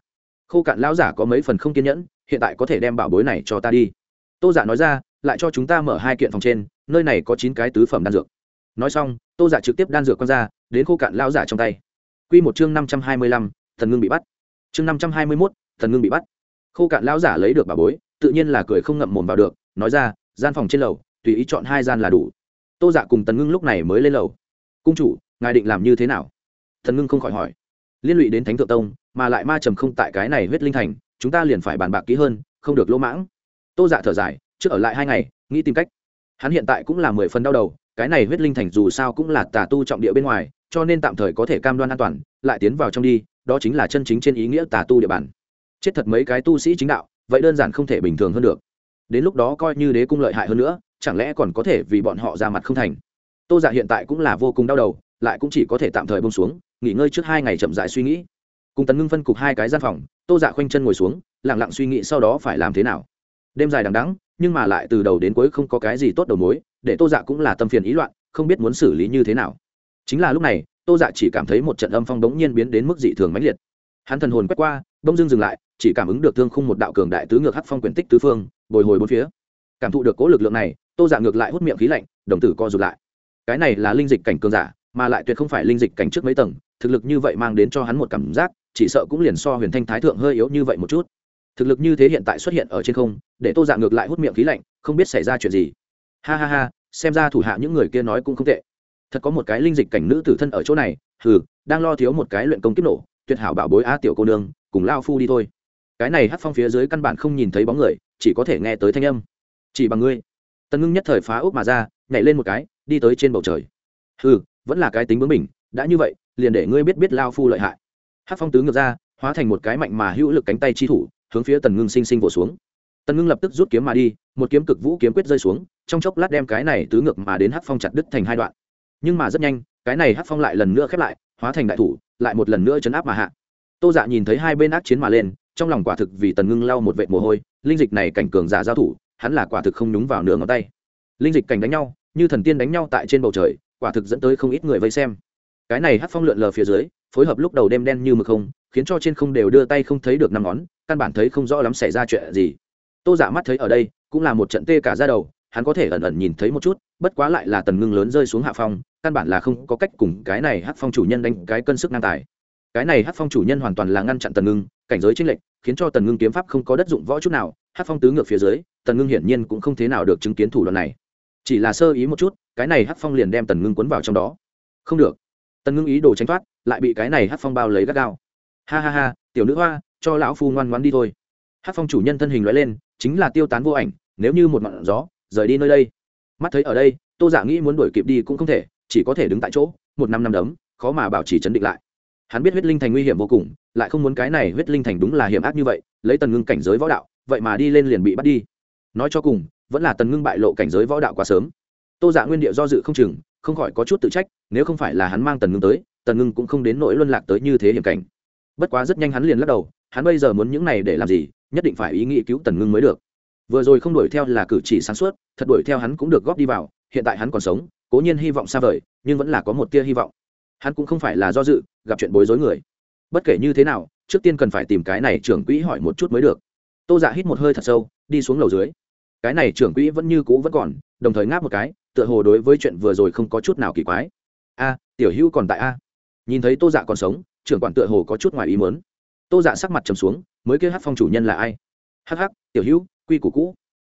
Khô cạn lão giả có mấy phần không kiên nhẫn, hiện tại có thể đem bảo bối này cho ta đi. Tô dạ nói ra, lại cho chúng ta mở hai kiện phòng trên, nơi này có chín cái tứ phẩm đan dược. Nói xong, tô dạ trực tiếp đan dược con ra, đến khô cạn lão giả trong tay. Q một chương năm trăm hai mươi lăm, thần ngưng bị bắt. Chương năm trăm hai mươi mốt, thần ngưng bị bắt. Khô cạn lão giả lấy được bảo bối, tự nhiên là cười không ngậm mồm vào được, nói ra, gian phòng trên lầu, tùy ý chọn hai gian là đủ. Tô dạ cùng tần ngưng lúc này mới lên lầu cung chủ, ngài định làm như thế nào? Thần ngưng không khỏi hỏi. Liên lụy đến thánh thượng tông, mà lại ma trầm không tại cái này huyết linh thành, chúng ta liền phải bàn bạc kỹ hơn, không được lỗ mãng. Tô dạ thở dài, trước ở lại hai ngày, nghĩ tìm cách. Hắn hiện tại cũng là mười phần đau đầu, cái này huyết linh thành dù sao cũng là tà tu trọng địa bên ngoài, cho nên tạm thời có thể cam đoan an toàn, lại tiến vào trong đi, đó chính là chân chính trên ý nghĩa tà tu địa bàn. Chết thật mấy cái tu sĩ chính đạo, vậy đơn giản không thể bình thường hơn được. Đến lúc đó coi như đế cung lợi hại hơn nữa, chẳng lẽ còn có thể vì bọn họ ra mặt không thành? Tô dạ hiện tại cũng là vô cùng đau đầu, lại cũng chỉ có thể tạm thời bông xuống, nghỉ ngơi trước hai ngày chậm dại suy nghĩ. Cùng tấn ngưng phân cục hai cái gian phòng, tô dạ khoanh chân ngồi xuống lẳng lặng suy nghĩ sau đó phải làm thế nào. Đêm dài đằng đắng nhưng mà lại từ đầu đến cuối không có cái gì tốt đầu mối, để tô dạ cũng là tâm phiền ý loạn, không biết muốn xử lý như thế nào. Chính là lúc này, tô dạ chỉ cảm thấy một trận âm phong bỗng nhiên biến đến mức dị thường mãnh liệt. Hắn thần hồn quét qua, bỗng dưng dừng lại, chỉ cảm ứng được thương khung một đạo cường đại tứ ngược hắc phong quyển tích tứ phương, bồi hồi bốn phía. Cảm thụ được cố lực lượng này, tô dạ ngược lại hút miệng khí lạnh, đồng tử co rụt lại cái này là linh dịch cảnh cường giả, mà lại tuyệt không phải linh dịch cảnh trước mấy tầng, thực lực như vậy mang đến cho hắn một cảm giác, chỉ sợ cũng liền so huyền thanh thái thượng hơi yếu như vậy một chút. Thực lực như thế hiện tại xuất hiện ở trên không, để tô dạ ngược lại hút miệng khí lạnh, không biết xảy ra chuyện gì. Ha ha ha, xem ra thủ hạ những người kia nói cũng không tệ. Thật có một cái linh dịch cảnh nữ tử thân ở chỗ này, hừ, đang lo thiếu một cái luyện công kiếp nổ, tuyệt hảo bảo bối Á tiểu cô nương, cùng lao phu đi thôi. Cái này hát phong phía dưới căn bản không nhìn thấy bóng người, chỉ có thể nghe tới thanh âm. Chỉ bằng ngươi. Tần ngưng nhất thời phá úp mà ra, nhảy lên một cái đi tới trên bầu trời. Hừ, vẫn là cái tính bướng mình đã như vậy, liền để ngươi biết biết lao phu lợi hại. Hát phong tứ ngược ra, hóa thành một cái mạnh mà hữu lực cánh tay chi thủ, hướng phía tần ngưng sinh sinh vỗ xuống. Tần ngưng lập tức rút kiếm mà đi, một kiếm cực vũ kiếm quyết rơi xuống, trong chốc lát đem cái này tứ ngược mà đến hát phong chặt đứt thành hai đoạn. Nhưng mà rất nhanh, cái này hát phong lại lần nữa khép lại, hóa thành đại thủ, lại một lần nữa chấn áp mà hạ. Tô dạ nhìn thấy hai bên ác chiến mà lên, trong lòng quả thực vì tần ngưng lau một vệ mồ hôi, linh dịch này cảnh cường giả giao thủ, hắn là quả thực không nhúng vào nửa ngón tay. Linh dịch cảnh đánh nhau như thần tiên đánh nhau tại trên bầu trời, quả thực dẫn tới không ít người vây xem. Cái này hát phong lượn lờ phía dưới, phối hợp lúc đầu đêm đen như mực không, khiến cho trên không đều đưa tay không thấy được năm ngón, căn bản thấy không rõ lắm xảy ra chuyện gì. Tô giả mắt thấy ở đây, cũng là một trận tê cả ra đầu, hắn có thể ẩn ẩn nhìn thấy một chút, bất quá lại là tần ngưng lớn rơi xuống hạ phong, căn bản là không có cách cùng cái này hát phong chủ nhân đánh cái cân sức ngang tài. Cái này hát phong chủ nhân hoàn toàn là ngăn chặn tần ngưng, cảnh giới chênh lệch, khiến cho tần ngưng kiếm pháp không có đất dụng võ chút nào hát phong tứ ngược phía dưới, tần ngưng hiển nhiên cũng không thế nào được chứng kiến thủ đoạn này chỉ là sơ ý một chút, cái này hát phong liền đem tần ngưng cuốn vào trong đó. Không được. Tần ngưng ý đồ tránh thoát, lại bị cái này hát phong bao lấy gắt gao. Ha ha ha, tiểu nữ hoa, cho lão phu ngoan ngoan đi thôi. Hát phong chủ nhân thân hình loại lên, chính là tiêu tán vô ảnh, nếu như một mặn gió, rời đi nơi đây. Mắt thấy ở đây, tô giả nghĩ muốn đuổi kịp đi cũng không thể, chỉ có thể đứng tại chỗ, một năm năm đấm, khó mà bảo trì chấn định lại. Hắn biết huyết linh thành nguy hiểm vô cùng, lại không muốn cái này huyết linh thành đúng là hiểm ác như vậy, lấy tần ngưng cảnh giới võ đạo, vậy mà đi lên liền bị bắt đi. Nói cho cùng vẫn là tần ngưng bại lộ cảnh giới võ đạo quá sớm. Tô dạ nguyên địa do dự không chừng, không khỏi có chút tự trách, nếu không phải là hắn mang tần ngưng tới, tần ngưng cũng không đến nỗi luân lạc tới như thế hiểm cảnh. Bất quá rất nhanh hắn liền lắc đầu, hắn bây giờ muốn những này để làm gì, nhất định phải ý nghĩ cứu tần ngưng mới được. Vừa rồi không đuổi theo là cử chỉ sáng suốt, thật đuổi theo hắn cũng được góp đi vào, hiện tại hắn còn sống, cố nhiên hy vọng xa vời, nhưng vẫn là có một tia hy vọng. Hắn cũng không phải là do dự, gặp chuyện bối rối người. Bất kể như thế nào, trước tiên cần phải tìm cái này trưởng quỹ hỏi một chút mới được. Tô dạ hít một hơi thật sâu, đi xuống lầu dưới cái này trưởng quỹ vẫn như cũ vẫn còn, đồng thời ngáp một cái, tựa hồ đối với chuyện vừa rồi không có chút nào kỳ quái. A, tiểu hữu còn tại a. Nhìn thấy tô dạ còn sống, trưởng quản tựa hồ có chút ngoài ý muốn. Tô dạ sắc mặt trầm xuống, mới kêu hát phong chủ nhân là ai? Hắc hắc, tiểu hữu, quy củ cũ.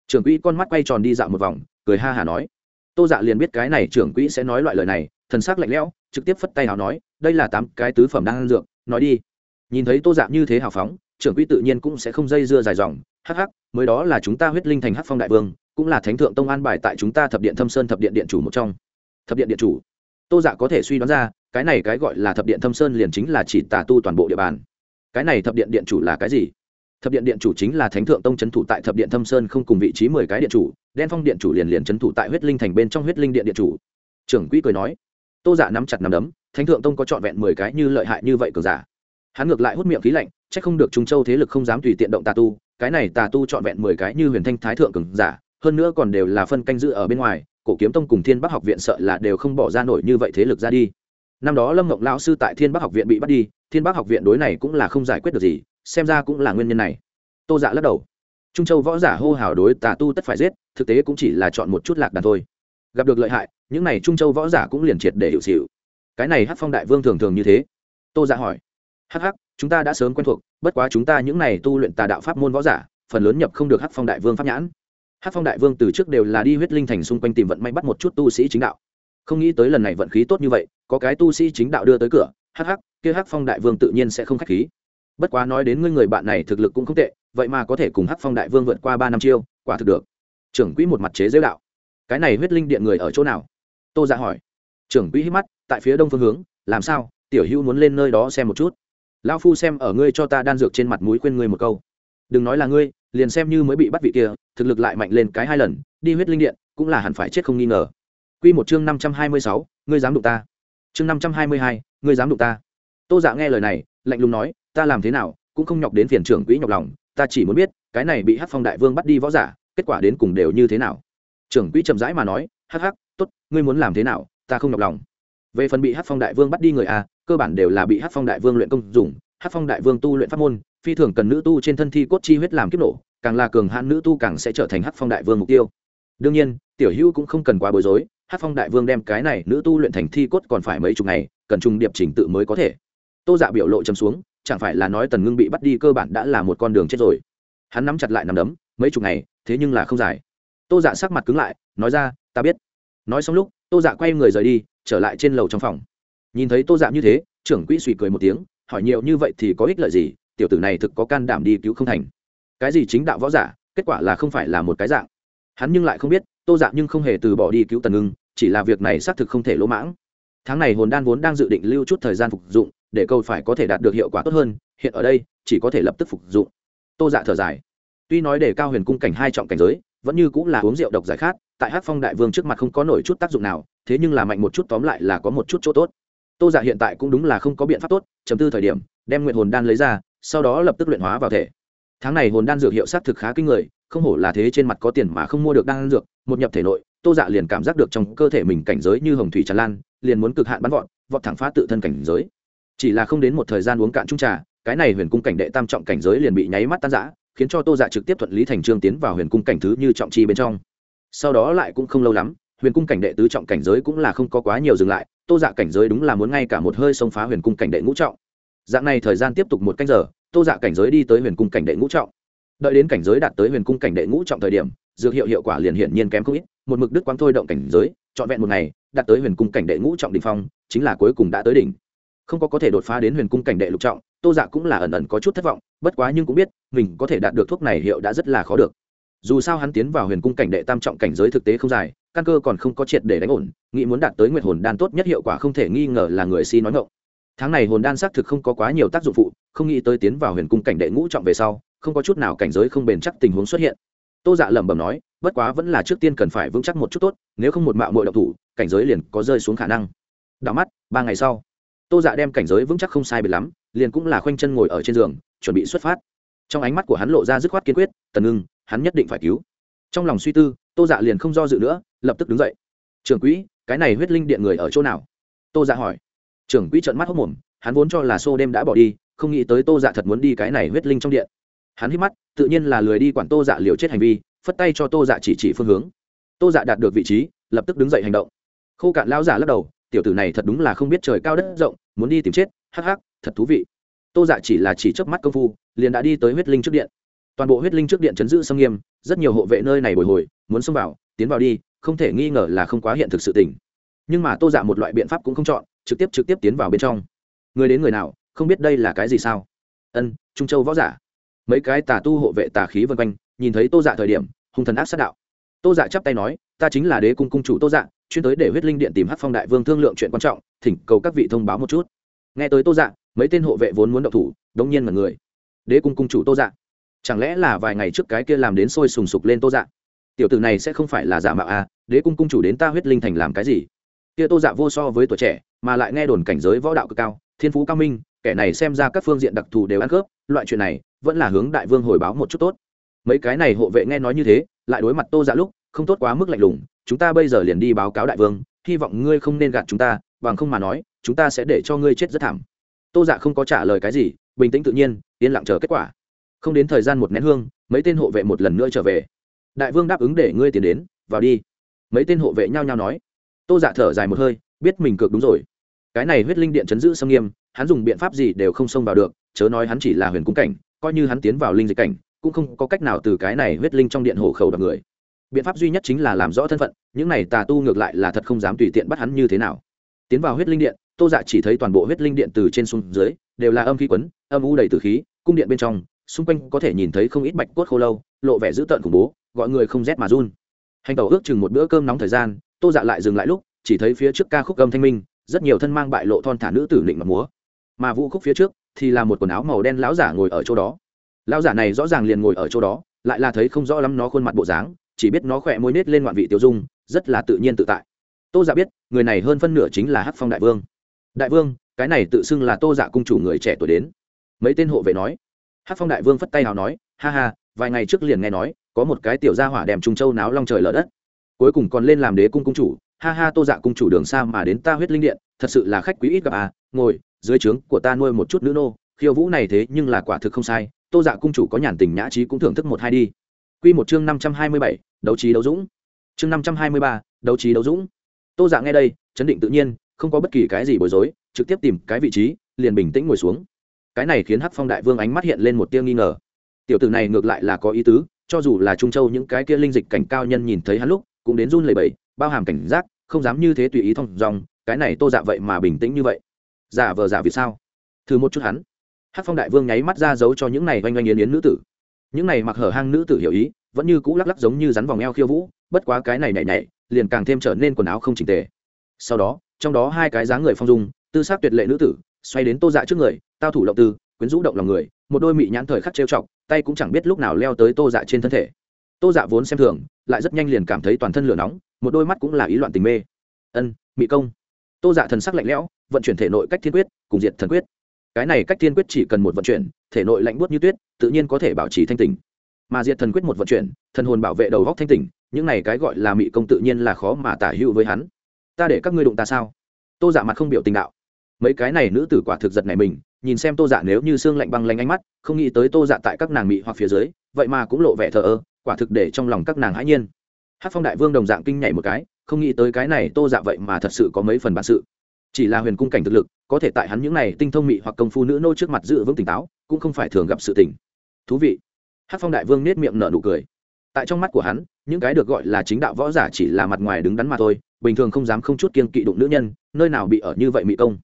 Trưởng quỹ con mắt quay tròn đi dạo một vòng, cười ha hả nói. Tô dạ liền biết cái này trưởng quỹ sẽ nói loại lời này, thần s ắ c lạnh lẽo, trực tiếp phất tay hào nói, đây là tám cái tứ phẩm đang ăn dược, nói đi. Nhìn thấy tô dạ như thế hào phóng, trưởng quỹ tự nhiên cũng sẽ không dây dưa dài dòng hắc hắc, mới đó là chúng ta huyết linh thành hắc phong đại vương, cũng là thánh thượng tông an bài tại chúng ta thập điện thâm sơn thập điện điện chủ một trong. Thập điện điện chủ. Tô dạ có thể suy đoán ra, cái này cái gọi là thập điện thâm sơn liền chính là chỉ tà tu toàn bộ địa bàn. Cái này thập điện điện chủ là cái gì? Thập điện điện chủ chính là thánh thượng tông c h ấ n thủ tại thập điện thâm sơn không cùng vị trí mười cái điện chủ, đen phong điện chủ liền liền c h ấ n thủ tại huyết linh thành bên trong huyết linh điện điện chủ. Trưởng quỹ cười nói. Tô giả dạ nắm chặt nắm đấm, thánh thượng tông có trọn vẹn mười cái như lợi hại như vậy cờ giả hắn ngược lại hút miệng khí lạnh c h ắ c không được trung châu thế lực không dám tùy tiện động tà tu, cái này tà tu trọn vẹn mười cái như huyền thanh thái thượng cường giả, hơn nữa còn đều là phân canh giữ ở bên ngoài, cổ kiếm tông cùng thiên bắc học viện sợ là đều không bỏ ra nổi như vậy thế lực ra đi. Năm đó lâm ngọc lão sư tại thiên bắc học viện bị bắt đi, thiên bắc học viện đối này cũng là không giải quyết được gì, xem ra cũng là nguyên nhân này. Tô dạ lắc đầu. Trung châu võ giả hô hào đối tà tu tất phải giết, thực tế cũng chỉ là chọn một chút lạc đàn thôi. Gặp được lợi hại, những này trung châu võ giả cũng liền triệt để hiệu xịu. Cái này hát phong đại vương thường thường như thế. Tô dạ hỏi hắc hắc, chúng ta đã sớm quen thuộc, bất quá chúng ta những này tu luyện tà đạo pháp môn võ giả, phần lớn nhập không được Hắc phong đại vương pháp nhãn. Hắc phong đại vương từ trước đều là đi huyết linh thành xung quanh tìm vận may bắt một chút tu sĩ chính đạo. Không nghĩ tới lần này vận khí tốt như vậy, có cái tu sĩ chính đạo đưa tới cửa, hắc hắc, kia hắc phong đại vương tự nhiên sẽ không k h á c h khí. Bất quá nói đến ngươi người bạn này thực lực cũng không tệ, vậy mà có thể cùng hắc phong đại vương vượt qua ba năm chiêu, quả thực được. Trưởng quỹ một mặt chế dễu đạo. Cái này huyết linh điện người ở chỗ nào? Tô dạ hỏi. Trưởng quỹ hít mắt, tại phía đông phương hướng, làm sao? Tiểu hữu muốn lên nơi đó xem một chút. Lão phu xem ở ngươi cho ta đan dược trên mặt mũi khuyên ngươi một câu. Đừng nói là ngươi liền xem như mới bị bắt vị kia thực lực lại mạnh lên cái hai lần đi huyết linh điện cũng là hẳn phải chết không nghi ngờ. Quy một chương năm trăm hai mươi sáu ngươi dám đụng ta. Chương năm trăm hai mươi hai ngươi dám đụng ta. Tô dạ nghe lời này lạnh lùng nói ta làm thế nào cũng không nhọc đến phiền trưởng quỹ nhọc lòng ta chỉ muốn biết cái này bị hát phong đại vương bắt đi võ giả kết quả đến cùng đều như thế nào. Trưởng quỹ chậm rãi mà nói hắc hắc tốt, ngươi muốn làm thế nào ta không nhọc lòng về phần bị hát phong đại vương bắt đi người a, cơ bản đều là bị hát phong đại vương luyện công dùng. Hát phong đại vương tu luyện pháp môn, phi thường cần nữ tu trên thân thi cốt chi huyết làm kiếp nổ, càng là cường hạn nữ tu càng sẽ trở thành hát phong đại vương mục tiêu. Đương nhiên, tiểu hữu cũng không cần quá bối rối hát phong đại vương đem cái này nữ tu luyện thành thi cốt còn phải mấy chục ngày, cần trùng điệp trình tự mới có thể. Tô dạ biểu lộ chấm xuống, chẳng phải là nói tần ngưng bị bắt đi cơ bản đã là một con đường chết rồi. Hắn nắm chặt lại nằm đấm, mấy chục ngày, thế nhưng là không dài. Tô dạ sắc mặt cứng lại, nói ra, ta biết nói xong lúc, tô dạ quay người rời đi, trở lại trên lầu trong phòng. Nhìn thấy tô dạ như thế, trưởng quỹ suy cười một tiếng, hỏi nhiều như vậy thì có ích lợi gì? Tiểu tử này thực có can đảm đi cứu không thành. Cái gì chính đạo võ giả, kết quả là không phải là một cái dạng. Hắn nhưng lại không biết, tô dạ nhưng không hề từ bỏ đi cứu tần ngưng, chỉ là việc này xác thực không thể lỗ mãng. Tháng này hồn đan vốn đang dự định lưu chút thời gian phục dụng, để câu phải có thể đạt được hiệu quả tốt hơn, hiện ở đây, chỉ có thể lập tức phục dụng. Tô dạ thở dài. Tuy nói để cao huyền cung cảnh hai trọng cảnh giới, vẫn như cũng là uống rượu độc giải khát tại hát phong đại vương trước mặt không có nổi chút tác dụng nào, thế nhưng là mạnh một chút tóm lại là có một chút chỗ tốt. Tô dạ hiện tại cũng đúng là không có biện pháp tốt, chấm tư thời điểm, đem nguyện hồn đan lấy ra, sau đó lập tức luyện hóa vào thể. Tháng này hồn đan dược hiệu s á t thực khá kinh người, không hổ là thế trên mặt có tiền mà không mua được đan dược, một nhập thể nội, tô dạ liền cảm giác được trong cơ thể mình cảnh giới như hồng thủy tràn lan, liền muốn cực hạn bắn vọt vọt thẳng phá tự thân cảnh giới. Chỉ là không đến một thời gian uống cạn trung trà, cái này huyền cung cảnh đệ tam trọng cảnh giới liền bị nháy mắt tan giã khiến cho tô dạ trực tiếp thuận lý thành trương tiến vào huyền cung cảnh thứ như trọng chi bên trong sau đó lại cũng không lâu lắm, huyền cung cảnh đệ tứ trọng cảnh giới cũng là không có quá nhiều dừng lại, tô dạ cảnh giới đúng là muốn ngay cả một hơi xông phá huyền cung cảnh đệ ngũ trọng. Dạng này thời gian tiếp tục một canh giờ, tô dạ cảnh giới đi tới huyền cung cảnh đệ ngũ trọng. Đợi đến cảnh giới đạt tới huyền cung cảnh đệ ngũ trọng thời điểm, dược hiệu hiệu quả liền hiển nhiên kém không ít, một mực đức quang thôi động cảnh giới, trọn vẹn một ngày, đạt tới huyền cung cảnh đệ ngũ trọng đ ỉ n h phong, chính là cuối cùng đã tới đỉnh. Không có có thể đột phá đến huyền cung cảnh đệ lục trọng, tô dạ cũng là ẩn ẩn có chút thất vọng, bất quá nhưng cũng biết, mình có thể đạt được thuốc này hiệu đã rất là khó được dù sao hắn tiến vào huyền cung cảnh đệ tam trọng cảnh giới thực tế không dài, căn cơ còn không có triệt để đánh ổn, nghĩ muốn đạt tới nguyệt hồn đan tốt nhất hiệu quả không thể nghi ngờ là người si nói ngộng tháng này hồn đan xác thực không có quá nhiều tác dụng phụ, không nghĩ tới tiến vào huyền cung cảnh đệ ngũ trọng về sau, không có chút nào cảnh giới không bền chắc tình huống xuất hiện. Tô dạ lẩm bẩm nói, bất quá vẫn là trước tiên cần phải vững chắc một chút tốt, nếu không một mạo mội độc thủ, cảnh giới liền có rơi xuống khả năng. Đảo mắt, ba ngày sau, tô dạ đem cảnh giới vững chắc không sai biệt lắm, liền cũng là khoanh chân ngồi ở trên giường, chuẩn bị xuất phát. Trong ánh mắt của hắn lộ ra dứt khoát kiên quyết, tần ngưng hắn nhất định phải cứu. Trong lòng suy tư, tô dạ liền không do dự nữa, lập tức đứng dậy. Trưởng quỹ, cái này huyết linh điện người ở chỗ nào? Tô dạ hỏi. Trưởng quỹ trợn mắt hốc mồm, hắn vốn cho là xô đêm đã bỏ đi, không nghĩ tới tô dạ thật muốn đi cái này huyết linh trong điện. Hắn hít mắt, tự nhiên là lười đi quản tô dạ liều chết hành vi, phất tay cho tô dạ chỉ chỉ phương hướng. Tô dạ đạt được vị trí, lập tức đứng dậy hành động. Khô cạn lão giả lắc đầu, tiểu tử này thật đúng là không biết trời cao đất rộng, muốn đi tìm chết, hắc hắc, thật thú vị. Tô dạ chỉ là chỉ chớp mắt công phu, liền đã đi tới huyết linh trước điện toàn bộ huyết linh trước điện chấn giữ sâm nghiêm, rất nhiều hộ vệ nơi này bồi hồi, muốn xông vào, tiến vào đi, không thể nghi ngờ là không quá hiện thực sự tình. Nhưng mà tô dạ một loại biện pháp cũng không chọn, trực tiếp trực tiếp tiến vào bên trong. Người đến người nào, không biết đây là cái gì sao? Ân, trung châu võ giả. Mấy cái tà tu hộ vệ tà khí vân quanh, nhìn thấy tô dạ thời điểm, hung thần ác sát đạo. Tô dạ chắp tay nói, ta chính là đế cung cung chủ tô dạ chuyên tới để huyết linh điện tìm hát phong đại vương thương lượng chuyện quan trọng, thỉnh cầu các vị thông báo một chút. Nghe tới tô dạ mấy tên hộ vệ vốn muốn động thủ, đống nhiên mà người. Đế cung cung chủ tô dạ chẳng lẽ là vài ngày trước cái kia làm đến sôi sùng sục lên tô dạ? Tiểu tử này sẽ không phải là giả mạo à đế cung cung chủ đến ta huyết linh thành làm cái gì? Kia tô dạ vô so với tuổi trẻ, mà lại nghe đồn cảnh giới võ đạo cực cao, thiên phú cao minh, kẻ này xem ra các phương diện đặc thù đều ăn khớp, loại chuyện này vẫn là hướng đại vương hồi báo một chút tốt. Mấy cái này hộ vệ nghe nói như thế, lại đối mặt tô dạ lúc, không tốt quá mức lạnh lùng, chúng ta bây giờ liền đi báo cáo đại vương, hy vọng ngươi không nên gạt chúng ta, bằng không mà nói, chúng ta sẽ để cho ngươi chết rất thảm. Tô dạ không có trả lời cái gì, bình tĩnh tự nhiên, yên lặng chờ kết quả không đến thời gian một nén hương, mấy tên hộ vệ một lần nữa trở về. Đại vương đáp ứng để ngươi tiến đến, vào đi. Mấy tên hộ vệ nhao nhao nói. Tô dạ thở dài một hơi, biết mình cược đúng rồi. Cái này huyết linh điện chấn giữ xâm nghiêm, hắn dùng biện pháp gì đều không xông vào được, chớ nói hắn chỉ là huyền cung cảnh, coi như hắn tiến vào linh dịch cảnh, cũng không có cách nào từ cái này huyết linh trong điện hộ khẩu đ người. Biện pháp duy nhất chính là làm rõ thân phận, những này tà tu ngược lại là thật không dám tùy tiện bắt hắn như thế nào. Tiến vào huyết linh điện, tô dạ chỉ thấy toàn bộ huyết linh điện từ trên xuống dưới, đều là âm khí quấn, âm u đầy từ khí, cung điện bên trong xung quanh có thể nhìn thấy không ít bạch cốt khô lâu, lộ vẻ dữ tợn khủng bố, gọi người không rét mà run. Hành tàu ước chừng một bữa cơm nóng thời gian, tô dạ lại dừng lại lúc, chỉ thấy phía trước ca khúc âm thanh minh, rất nhiều thân mang bại lộ thon thả nữ tử định mặt múa. Mà vũ khúc phía trước thì là một quần áo màu đen lão giả ngồi ở chỗ đó. Lão giả này rõ ràng liền ngồi ở chỗ đó, lại là thấy không rõ lắm nó khuôn mặt bộ dáng, chỉ biết nó khỏe môi nết lên ngoạn vị tiêu dung, rất là tự nhiên tự tại. Tô giả dạ biết, người này hơn phân nửa chính là hắc phong đại vương. Đại vương, cái này tự xưng là tô dạ cung chủ người trẻ tuổi đến. Mấy tên hộ vệ nói Hát phong đại vương phất tay nào nói, ha ha, vài ngày trước liền nghe nói, có một cái tiểu gia hỏa đèm trung châu náo long trời lở đất. Cuối cùng còn lên làm đế cung cung chủ. Ha ha, tô dạ cung chủ đường xa mà đến ta huyết linh điện, thật sự là khách quý ít gặp à ngồi, dưới trướng của ta nuôi một chút nữ nô. Khiêu vũ này thế nhưng là quả thực không sai, tô dạ cung chủ có nhàn tình nhã trí cũng thưởng thức một hai đi. Q một chương năm trăm hai mươi bảy, đấu trí đấu dũng. Chương năm trăm hai mươi ba, đấu trí đấu dũng. Tô dạ nghe đây, chấn định tự nhiên, không có bất kỳ cái gì bối rối, trực tiếp tìm cái vị trí, liền bình tĩnh ngồi xuống cái này khiến hắc phong đại vương ánh mắt hiện lên một tia nghi ngờ. Tiểu tử này ngược lại là có ý tứ, cho dù là trung châu những cái kia linh dịch cảnh cao nhân nhìn thấy hắn lúc, cũng đến run lẩy bẩy, bao hàm cảnh giác, không dám như thế tùy ý thong dòng, cái này tô dạ vậy mà bình tĩnh như vậy. Giả vờ giả vì sao? Thử một chút hắn. Hắc phong đại vương nháy mắt ra giấu cho những này oanh oanh yến yến nữ tử. Những này mặc hở hang nữ tử hiểu ý, vẫn như cũ lắc lắc giống như rắn vòng eo khiêu vũ, bất quá cái này nhảy nhảy, liền càng thêm trở nên quần áo không chỉnh tề. Sau đó, trong đó hai cái dáng người phong dung, tư sắc tuyệt lệ nữ tử xoay đến tô dạ trước người, tao thủ động tư, quyến rũ động lòng người, một đôi mị nhãn thời khắc trêu chọc, tay cũng chẳng biết lúc nào leo tới tô dạ trên thân thể. Tô dạ vốn xem thường, lại rất nhanh liền cảm thấy toàn thân lửa nóng, một đôi mắt cũng là ý loạn tình mê. Ân, mị công. Tô dạ thần sắc lạnh lẽo, vận chuyển thể nội cách thiên quyết, cùng diệt thần quyết. Cái này cách thiên quyết chỉ cần một vận chuyển, thể nội lạnh buốt như tuyết, tự nhiên có thể bảo trì thanh tỉnh. Mà diệt thần quyết một vận chuyển, thần hồn bảo vệ đầu góc thanh tỉnh, những này cái gọi là mị công tự nhiên là khó mà tả hữu với hắn. Ta để các ngươi đụng ta sao? Tô dạ mặt không biểu tình đạo mấy cái này nữ tử quả thực giật này mình, nhìn xem tô dạ nếu như xương lạnh băng lanh ánh mắt, không nghĩ tới tô dạ tại các nàng mị hoặc phía dưới, vậy mà cũng lộ vẻ thờ ơ, quả thực để trong lòng các nàng hãi nhiên. Hát phong đại vương đồng dạng kinh nhảy một cái, không nghĩ tới cái này tô dạ vậy mà thật sự có mấy phần bản sự. Chỉ là huyền cung cảnh thực lực, có thể tại hắn những này tinh thông mị hoặc công phu nữ nô trước mặt dự vững tỉnh táo, cũng không phải thường gặp sự tình. Thú vị. Hát phong đại vương nết miệng nở nụ cười. Tại trong mắt của hắn, những cái được gọi là chính đạo võ giả chỉ là mặt ngoài đứng đắn mà thôi, bình thường không dám không chút kiên kỵ đụng nữ nhân, nơi nào bị ở như vậy mị công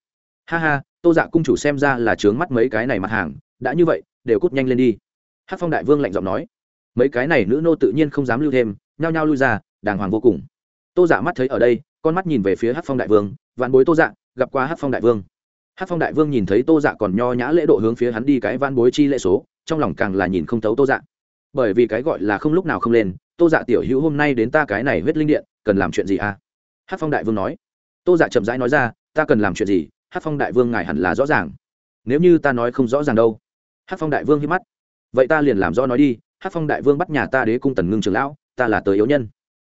ha ha, tô dạ cung chủ xem ra là trướng mắt mấy cái này mặt hàng, đã như vậy, đều cút nhanh lên đi. Hát phong đại vương lạnh giọng nói. Mấy cái này nữ nô tự nhiên không dám lưu thêm, nhao nhao lui ra, đàng hoàng vô cùng. Tô dạ mắt thấy ở đây, con mắt nhìn về phía hát phong đại vương, vạn bối tô dạ gặp qua hát phong đại vương. Hát phong đại vương nhìn thấy tô dạ còn nho nhã lễ độ hướng phía hắn đi cái van bối chi lễ số, trong lòng càng là nhìn không thấu tô dạ. Bởi vì cái gọi là không lúc nào không lên, tô dạ tiểu hữu hôm nay đến ta cái này huyết linh điện, cần làm chuyện gì à? Hát phong đại vương nói. Tô dạ chậm rãi nói ra, ta cần làm chuyện gì hát phong đại vương ngài hẳn là rõ ràng. Nếu như ta nói không rõ ràng đâu. Hát phong đại vương hít mắt. Vậy ta liền làm rõ nói đi, hát phong đại vương bắt nhà ta đế cung tần ngưng trường lão, ta là tờ yếu nhân.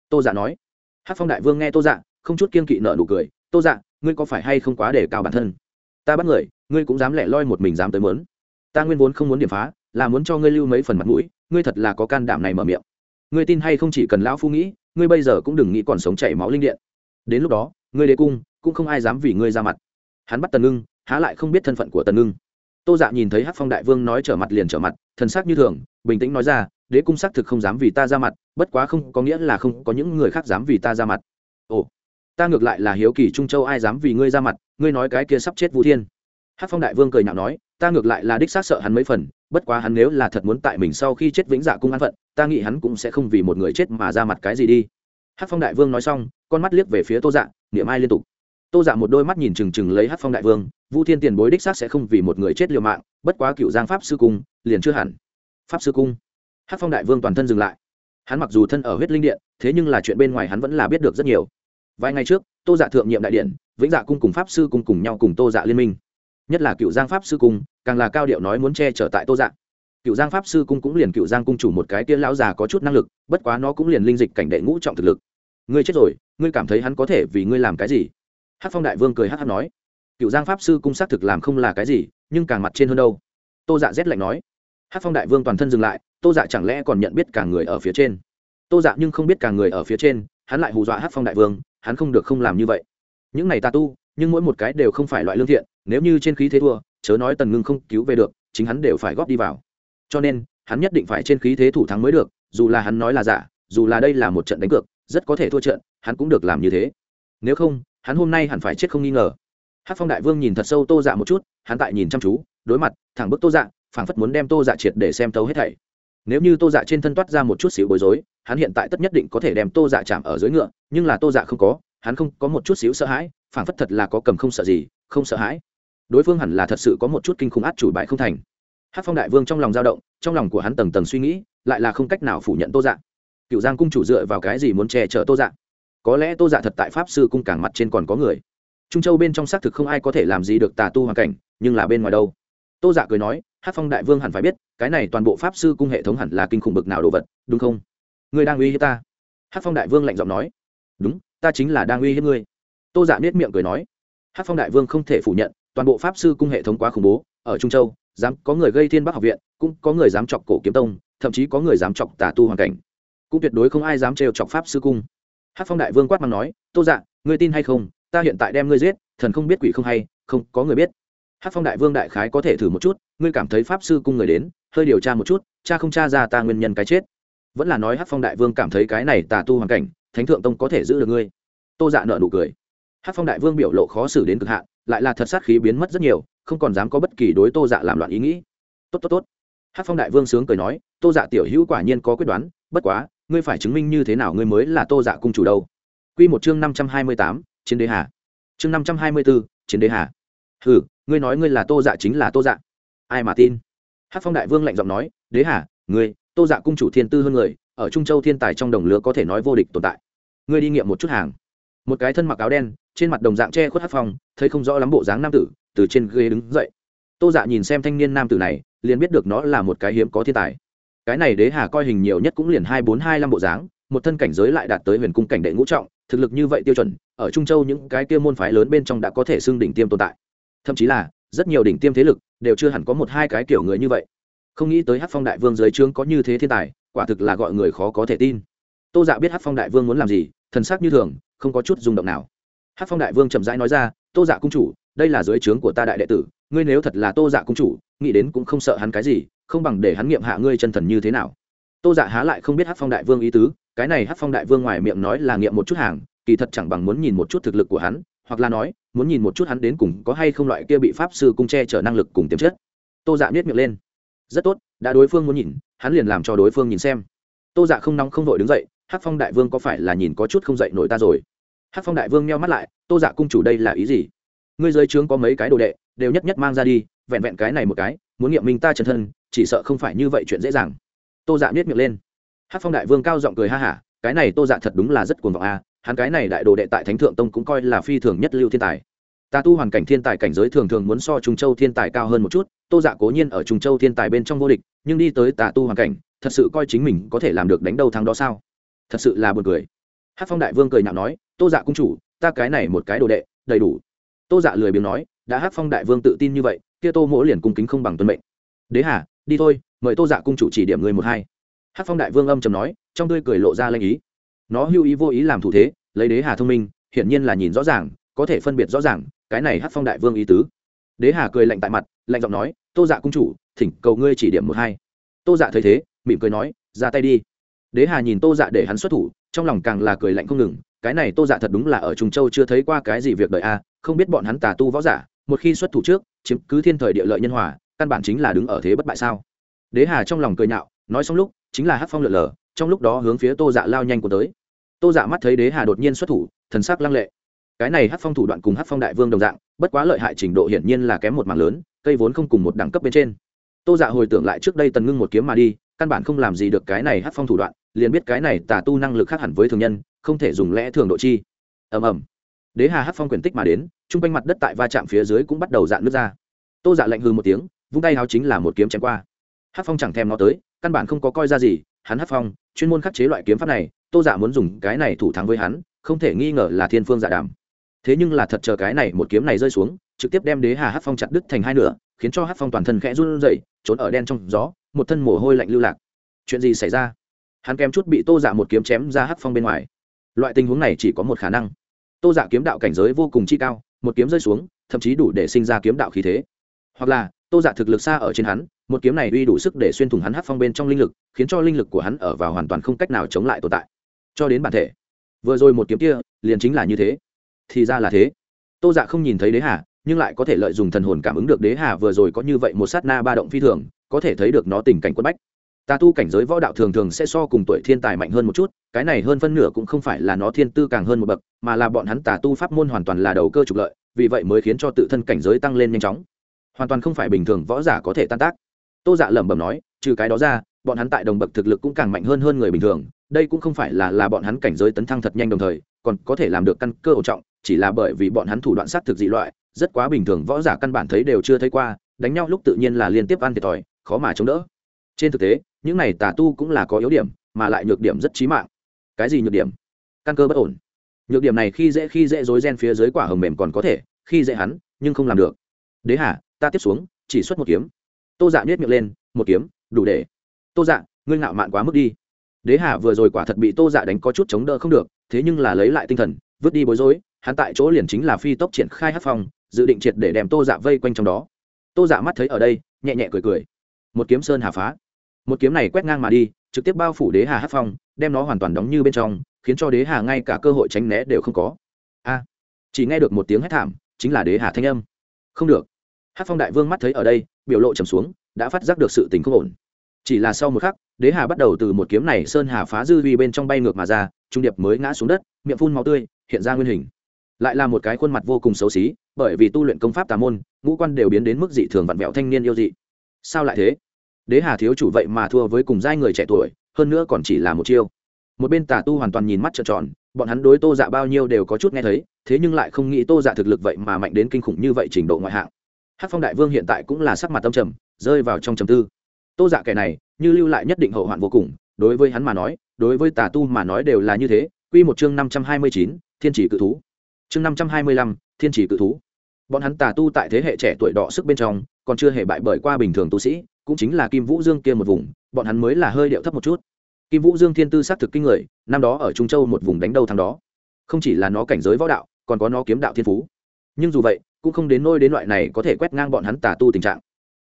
Tô dạ nói. Hát phong đại vương nghe tô dạ không chút kiên kỵ nợ nụ cười. Tô dạ ngươi có phải hay không quá để cao bản thân? Ta bắt người, ngươi cũng dám lẻ loi một mình dám tới mớn. Ta nguyên vốn không muốn điểm phá, là muốn cho ngươi lưu mấy phần mặt mũi, ngươi thật là có can đảm này mở miệng. Ngươi tin hay không chỉ cần lão phu nghĩ, ngươi bây giờ cũng đừng nghĩ còn sống chảy máu linh điện. Đến lúc đó, ngươi đế cung, cũng không ai dám vì ngươi ra mặt hắn bắt tần ngưng, há lại không biết thân phận của tần ngưng. Tô dạ nhìn thấy hát phong đại vương nói trở mặt liền trở mặt, thần sắc như thường, bình tĩnh nói ra, đế cung xác thực không dám vì ta ra mặt, bất quá không có nghĩa là không có những người khác dám vì ta ra mặt. Ồ, ta ngược lại là hiếu kỳ trung châu ai dám vì ngươi ra mặt, ngươi nói cái kia sắp chết vũ thiên. Hát phong đại vương cười nhạo nói, ta ngược lại là đích xác sợ hắn mấy phần, bất quá hắn nếu là thật muốn tại mình sau khi chết vĩnh dạ cung an phận, ta nghĩ hắn cũng sẽ không vì một người chết mà ra mặt cái gì đi. Hát phong đại vương nói xong, con mắt liếc về phía tô dạ niệm ai liên tục tô dạ một đôi mắt nhìn chừng chừng lấy hát phong đại vương, vu thiên tiền bối đích xác sẽ không vì một người chết liều mạng, bất quá cựu giang pháp sư cung, liền chưa hẳn. Pháp sư cung. Hát phong đại vương toàn thân dừng lại. Hắn mặc dù thân ở huyết linh điện, thế nhưng là chuyện bên ngoài hắn vẫn là biết được rất nhiều. Vài ngày trước, tô dạ thượng nhiệm đại điện, vĩnh dạ cung cùng pháp sư cung cùng nhau cùng tô dạ liên minh. Nhất là cựu giang pháp sư cung, càng là cao điệu nói muốn che chở tại tô dạ. Cựu giang pháp sư cung cũng liền cựu giang cung chủ một cái kia lão già có chút năng lực, bất quá nó cũng liền linh dịch cảnh đệ ngũ trọng thực lực. Ngươi chết rồi, ngươi cảm thấy hắn có thể vì ngươi làm cái gì? Hát phong đại vương cười hát hát nói, cựu giang pháp sư cung xác thực làm không là cái gì, nhưng càng mặt trên hơn đâu. Tô dạ rét lạnh nói, hát phong đại vương toàn thân dừng lại, tô dạ chẳng lẽ còn nhận biết cả người ở phía trên? Tô dạ nhưng không biết cả người ở phía trên, hắn lại hù dọa hát phong đại vương, hắn không được không làm như vậy. Những này ta tu, nhưng mỗi một cái đều không phải loại lương thiện, nếu như trên khí thế thua, chớ nói tần ngưng không cứu về được, chính hắn đều phải góp đi vào. Cho nên, hắn nhất định phải trên khí thế thủ thắng mới được, dù là hắn nói là giả, dù là đây là một trận đánh cược, rất có thể thua trận, hắn cũng được làm như thế. Nếu không hắn hôm nay hẳn phải chết không nghi ngờ. Hát phong đại vương nhìn thật sâu tô dạ một chút, hắn tại nhìn chăm chú, đối mặt, thẳng bức tô dạ phảng phất muốn đem tô dạ triệt để xem tấu hết thảy. Nếu như tô dạ trên thân toát ra một chút xíu bối rối, hắn hiện tại tất nhất định có thể đem tô dạ chạm ở dưới ngựa, nhưng là tô dạ không có, hắn không có một chút xíu sợ hãi, phảng phất thật là có cầm không sợ gì, không sợ hãi. Đối phương hẳn là thật sự có một chút kinh khủng át chủ bại không thành. Hát phong đại vương trong lòng dao động, trong lòng của hắn tầng tầng suy nghĩ, lại là không cách nào phủ nhận tô dạ. Cựu giang cung chủ dựa vào cái gì muốn che chở tô dạ? Có lẽ tô dạ thật tại pháp sư cung càng mặt trên còn có người. Trung châu bên trong xác thực không ai có thể làm gì được tà tu hoàn cảnh, nhưng là bên ngoài đâu? Tô dạ cười nói, hát phong đại vương hẳn phải biết, cái này toàn bộ pháp sư cung hệ thống hẳn là kinh khủng bực nào đồ vật, đúng không? Người đang uy hiếp ta. Hát phong đại vương lạnh giọng nói, đúng, ta chính là đang uy hiếp ngươi. Tô dạ nết miệng cười nói, hát phong đại vương không thể phủ nhận, toàn bộ pháp sư cung hệ thống quá khủng bố, ở trung châu, dám, có người gây thiên bắc học viện, cũng có người dám chọc cổ kiếm tông, thậm chí có người dám chọc tà tu hoàn cảnh. Cũng tuyệt đối không ai dám trêu chọc pháp sư cung hát phong đại vương quát mắng nói tô dạ ngươi tin hay không ta hiện tại đem ngươi giết thần không biết quỷ không hay không có người biết hát phong đại vương đại khái có thể thử một chút ngươi cảm thấy pháp sư cung người đến hơi điều tra một chút cha không cha ra ta nguyên nhân cái chết vẫn là nói hát phong đại vương cảm thấy cái này tà tu hoàn cảnh thánh thượng tông có thể giữ được ngươi tô dạ nợ nụ cười hát phong đại vương biểu lộ khó xử đến cực hạn lại là thật sát khí biến mất rất nhiều không còn dám có bất kỳ đối tô dạ làm loạn ý nghĩ tốt tốt tốt hát phong đại vương sướng cười nói tô dạ tiểu hữu quả nhiên có quyết đoán bất quá ngươi phải chứng minh như thế nào ngươi mới là tô dạ cung chủ đâu? Quy một chương năm trăm hai mươi tám, chiến đế hà. Chương năm trăm hai mươi bốn chiến đế hà. Hừ, ngươi nói ngươi là tô dạ chính là tô dạ. Ai mà tin? Hắc phong đại vương lạnh giọng nói, đế hà, ngươi, tô dạ cung chủ thiên tư hơn người, ở trung châu thiên tài trong đồng lứa có thể nói vô địch tồn tại. Ngươi đi nghiệm một chút hàng. Một cái thân mặc áo đen, trên mặt đồng dạng che khuất hắc phong, thấy không rõ lắm bộ dáng nam tử, từ trên ghế đứng dậy. Tô dạ nhìn xem thanh niên nam tử này, liền biết được nó là một cái hiếm có thiên tài cái này đế hà coi hình nhiều nhất cũng liền hai bốn hai năm bộ dáng, một thân cảnh giới lại đạt tới huyền cung cảnh đệ ngũ trọng, thực lực như vậy tiêu chuẩn, ở trung châu những cái kia môn phái lớn bên trong đã có thể xưng đỉnh tiêm tồn tại. Thậm chí là, rất nhiều đỉnh tiêm thế lực đều chưa hẳn có một hai cái kiểu người như vậy. Không nghĩ tới hát phong đại vương dưới trướng có như thế thiên tài, quả thực là gọi người khó có thể tin. Tô dạ biết hát phong đại vương muốn làm gì, thần sắc như thường, không có chút rung động nào. Hát phong đại vương chậm rãi nói ra, tô dạ cung chủ, đây là dưới trướng của ta đại đệ tử, ngươi nếu thật là tô dạ cung chủ, nghĩ đến cũng không sợ hắn cái gì không bằng để hắn nghiệm hạ ngươi chân thần như thế nào. Tô dạ há lại không biết hát phong đại vương ý tứ, cái này hát phong đại vương ngoài miệng nói là nghiệm một chút hàng, kỳ thật chẳng bằng muốn nhìn một chút thực lực của hắn, hoặc là nói, muốn nhìn một chút hắn đến cùng có hay không loại kia bị pháp sư cung che chở năng lực cùng tiềm chất. Tô dạ biết miệng lên. Rất tốt, đã đối phương muốn nhìn, hắn liền làm cho đối phương nhìn xem. Tô dạ không nóng không vội đứng dậy hát phong đại vương có phải là nhìn có chút không dậy nổi ta rồi? Hát phong đại vương meo mắt lại, tô dạ cung chủ đây là ý gì? Ngươi dưới trướng có mấy cái đồ đệ, đều nhất nhất mang ra đi, vẹn vẹn cái này một cái muốn nghiệm minh ta chân thân, chỉ sợ không phải như vậy chuyện dễ dàng. Tô dạ biết miệng lên. Hát phong đại vương cao giọng cười ha hả, cái này tô dạ thật đúng là rất cuồng vọng a, hắn cái này đại đồ đệ tại thánh thượng tông cũng coi là phi thường nhất lưu thiên tài. Ta tu hoàn cảnh thiên tài cảnh giới thường thường muốn so trung châu thiên tài cao hơn một chút, tô dạ cố nhiên ở trung châu thiên tài bên trong vô địch, nhưng đi tới tà tu hoàn cảnh, thật sự coi chính mình có thể làm được đánh đầu thắng đó sao? Thật sự là buồn cười. Hát phong đại vương cười nhạo nói, tô dạ cung chủ, ta cái này một cái đồ đệ, đầy đủ. Tô dạ lười biếng nói đã hát phong đại vương tự tin như vậy, kia tô mỗ liền cung kính không bằng tuân mệnh. Đế hà, đi thôi, mời tô dạ cung chủ chỉ điểm người một hai. Hát phong đại vương âm chầm nói, trong tươi cười lộ ra lanh ý. Nó hưu ý vô ý làm thủ thế, lấy đế hà thông minh, hiển nhiên là nhìn rõ ràng, có thể phân biệt rõ ràng, cái này hát phong đại vương ý tứ. Đế hà cười lạnh tại mặt, lạnh giọng nói, tô dạ cung chủ, thỉnh cầu ngươi chỉ điểm một hai. Tô dạ thấy thế, mỉm cười nói, ra tay đi. Đế hà nhìn tô dạ để hắn xuất thủ, trong lòng càng là cười lạnh không ngừng, cái này tô dạ thật đúng là ở trung châu chưa thấy qua cái gì việc đợi a, không biết bọn hắn tà tu võ giả một khi xuất thủ trước, chiếm cứ thiên thời địa lợi nhân hòa, căn bản chính là đứng ở thế bất bại sao? Đế hà trong lòng cười nhạo, nói xong lúc, chính là hát phong lượn lờ, trong lúc đó hướng phía tô dạ lao nhanh của tới. Tô dạ mắt thấy đế hà đột nhiên xuất thủ, thần sắc lăng lệ. Cái này hát phong thủ đoạn cùng hát phong đại vương đồng dạng, bất quá lợi hại trình độ hiển nhiên là kém một mảng lớn, cây vốn không cùng một đẳng cấp bên trên. Tô dạ hồi tưởng lại trước đây tần ngưng một kiếm mà đi, căn bản không làm gì được cái này hát phong thủ đoạn, liền biết cái này tà tu năng lực khác hẳn với thường nhân, không thể dùng lẽ thường độ chi. Ầm ầm đế hà hát phong quyển tích mà đến t r u n g quanh mặt đất tại va chạm phía dưới cũng bắt đầu dạn nước ra. Tô dạ lạnh hư một tiếng, vung tay háo chính là một kiếm chém qua. Hát phong chẳng thèm nó tới, căn bản không có coi ra gì, hắn hát phong, chuyên môn khắc chế loại kiếm pháp này, tô dạ muốn dùng cái này thủ thắng với hắn, không thể nghi ngờ là thiên phương dạ đàm. Thế nhưng là thật chờ cái này một kiếm này rơi xuống, trực tiếp đem đế hà hát phong chặt đứt thành hai nửa, khiến cho hát phong toàn thân khẽ run rẩy, trốn ở đen trong gió, một thân mồ hôi lạnh lưu lạc. Chuyện gì xảy ra? Hắn kém chút bị tô dạ một kiếm chém ra Hát phong bên ngoài. Loại tình huống này chỉ có một khả năng tô dạ kiếm đạo cảnh giới vô cùng chi cao, một kiếm rơi xuống, thậm chí đủ để sinh ra kiếm đạo khí thế. Hoặc là, tô dạ thực lực xa ở trên hắn, một kiếm này uy đủ sức để xuyên thủng hắn hát phong bên trong linh lực, khiến cho linh lực của hắn ở vào hoàn toàn không cách nào chống lại tồn tại. Cho đến bản thể, vừa rồi một kiếm kia, liền chính là như thế. Thì ra là thế. Tô dạ không nhìn thấy đế hà, nhưng lại có thể lợi dụng thần hồn cảm ứng được đế hà vừa rồi có như vậy một sát na ba động phi thường, có thể thấy được nó tình cảnh quất bách tà tu cảnh giới võ đạo thường thường sẽ so cùng tuổi thiên tài mạnh hơn một chút, cái này hơn phân nửa cũng không phải là nó thiên tư càng hơn một bậc, mà là bọn hắn tà tu pháp môn hoàn toàn là đầu cơ trục lợi, vì vậy mới khiến cho tự thân cảnh giới tăng lên nhanh chóng. Hoàn toàn không phải bình thường võ giả có thể tan tác. Tô dạ lẩm bẩm nói, trừ cái đó ra, bọn hắn tại đồng bậc thực lực cũng càng mạnh hơn hơn người bình thường, đây cũng không phải là là bọn hắn cảnh giới tấn thăng thật nhanh đồng thời, còn có thể làm được căn cơ ổn trọng, chỉ là bởi vì bọn hắn thủ đoạn sát thực dị loại, rất quá bình thường võ giả căn bản thấy đều chưa thấy qua, đánh nhau lúc tự nhiên là liên tiếp ăn thiệt thòi, khó mà chống đỡ trên thực tế, những này tà tu cũng là có yếu điểm, mà lại nhược điểm rất trí mạng. Cái gì nhược điểm? Căn cơ bất ổn. Nhược điểm này khi dễ khi dễ dối gen phía dưới quả hồng mềm còn có thể, khi dễ hắn, nhưng không làm được. Đế hà, ta tiếp xuống, chỉ xuất một kiếm. Tô dạ nhét miệng lên, một kiếm, đủ để. Tô dạ ngươi ngạo mạn quá mức đi. Đế hà vừa rồi quả thật bị tô dạ đánh có chút chống đỡ không được, thế nhưng là lấy lại tinh thần, vứt đi bối rối, hắn tại chỗ liền chính là phi tốc triển khai hát phong, dự định triệt để đem tô dạ vây quanh trong đó. Tô dạ mắt thấy ở đây, nhẹ nhẹ cười cười một kiếm sơn hà phá. Một kiếm này quét ngang mà đi, trực tiếp bao phủ đế hà hát phong, đem nó hoàn toàn đóng như bên trong, khiến cho đế hà ngay cả cơ hội tránh né đều không có. A, chỉ nghe được một tiếng hét thảm, chính là đế hà thanh âm. Không được. Hát phong đại vương mắt thấy ở đây, biểu lộ trầm xuống, đã phát giác được sự tình không ổn. Chỉ là sau một khắc, đế hà bắt đầu từ một kiếm này sơn hà phá dư vi bên trong bay ngược mà ra, trung điệp mới ngã xuống đất, miệng phun máu tươi, hiện ra nguyên hình. Lại là một cái khuôn mặt vô cùng xấu xí, bởi vì tu luyện công pháp tà môn, ngũ quan đều biến đến mức dị thường vặn vẹo thanh niên yêu dị. Sao lại thế? Đế hà thiếu chủ vậy mà thua với cùng giai người trẻ tuổi, hơn nữa còn chỉ là một chiêu. Một bên tà tu hoàn toàn nhìn mắt trợn tròn, bọn hắn đối tô dạ bao nhiêu đều có chút nghe thấy, thế nhưng lại không nghĩ tô dạ thực lực vậy mà mạnh đến kinh khủng như vậy trình độ ngoại hạng. Hát phong đại vương hiện tại cũng là sắc mặt tâm trầm, rơi vào trong trầm tư. Tô dạ kẻ này, như lưu lại nhất định hậu hoạn vô cùng, đối với hắn mà nói, đối với tà tu mà nói đều là như thế. Q một chương năm trăm hai mươi chín, thiên chỉ cự thú. Chương năm trăm hai mươi lăm, thiên chỉ cự thú bọn hắn tà tu tại thế hệ trẻ tuổi đỏ sức bên trong, còn chưa hề bại bởi qua bình thường tu sĩ, cũng chính là kim vũ dương kia một vùng, bọn hắn mới là hơi điệu thấp một chút. Kim vũ dương thiên tư s á c thực kinh người, năm đó ở trung châu một vùng đánh đầu thằng đó. Không chỉ là nó cảnh giới võ đạo, còn có nó kiếm đạo thiên phú. Nhưng dù vậy, cũng không đến nôi đến loại này có thể quét ngang bọn hắn tà tu tình trạng.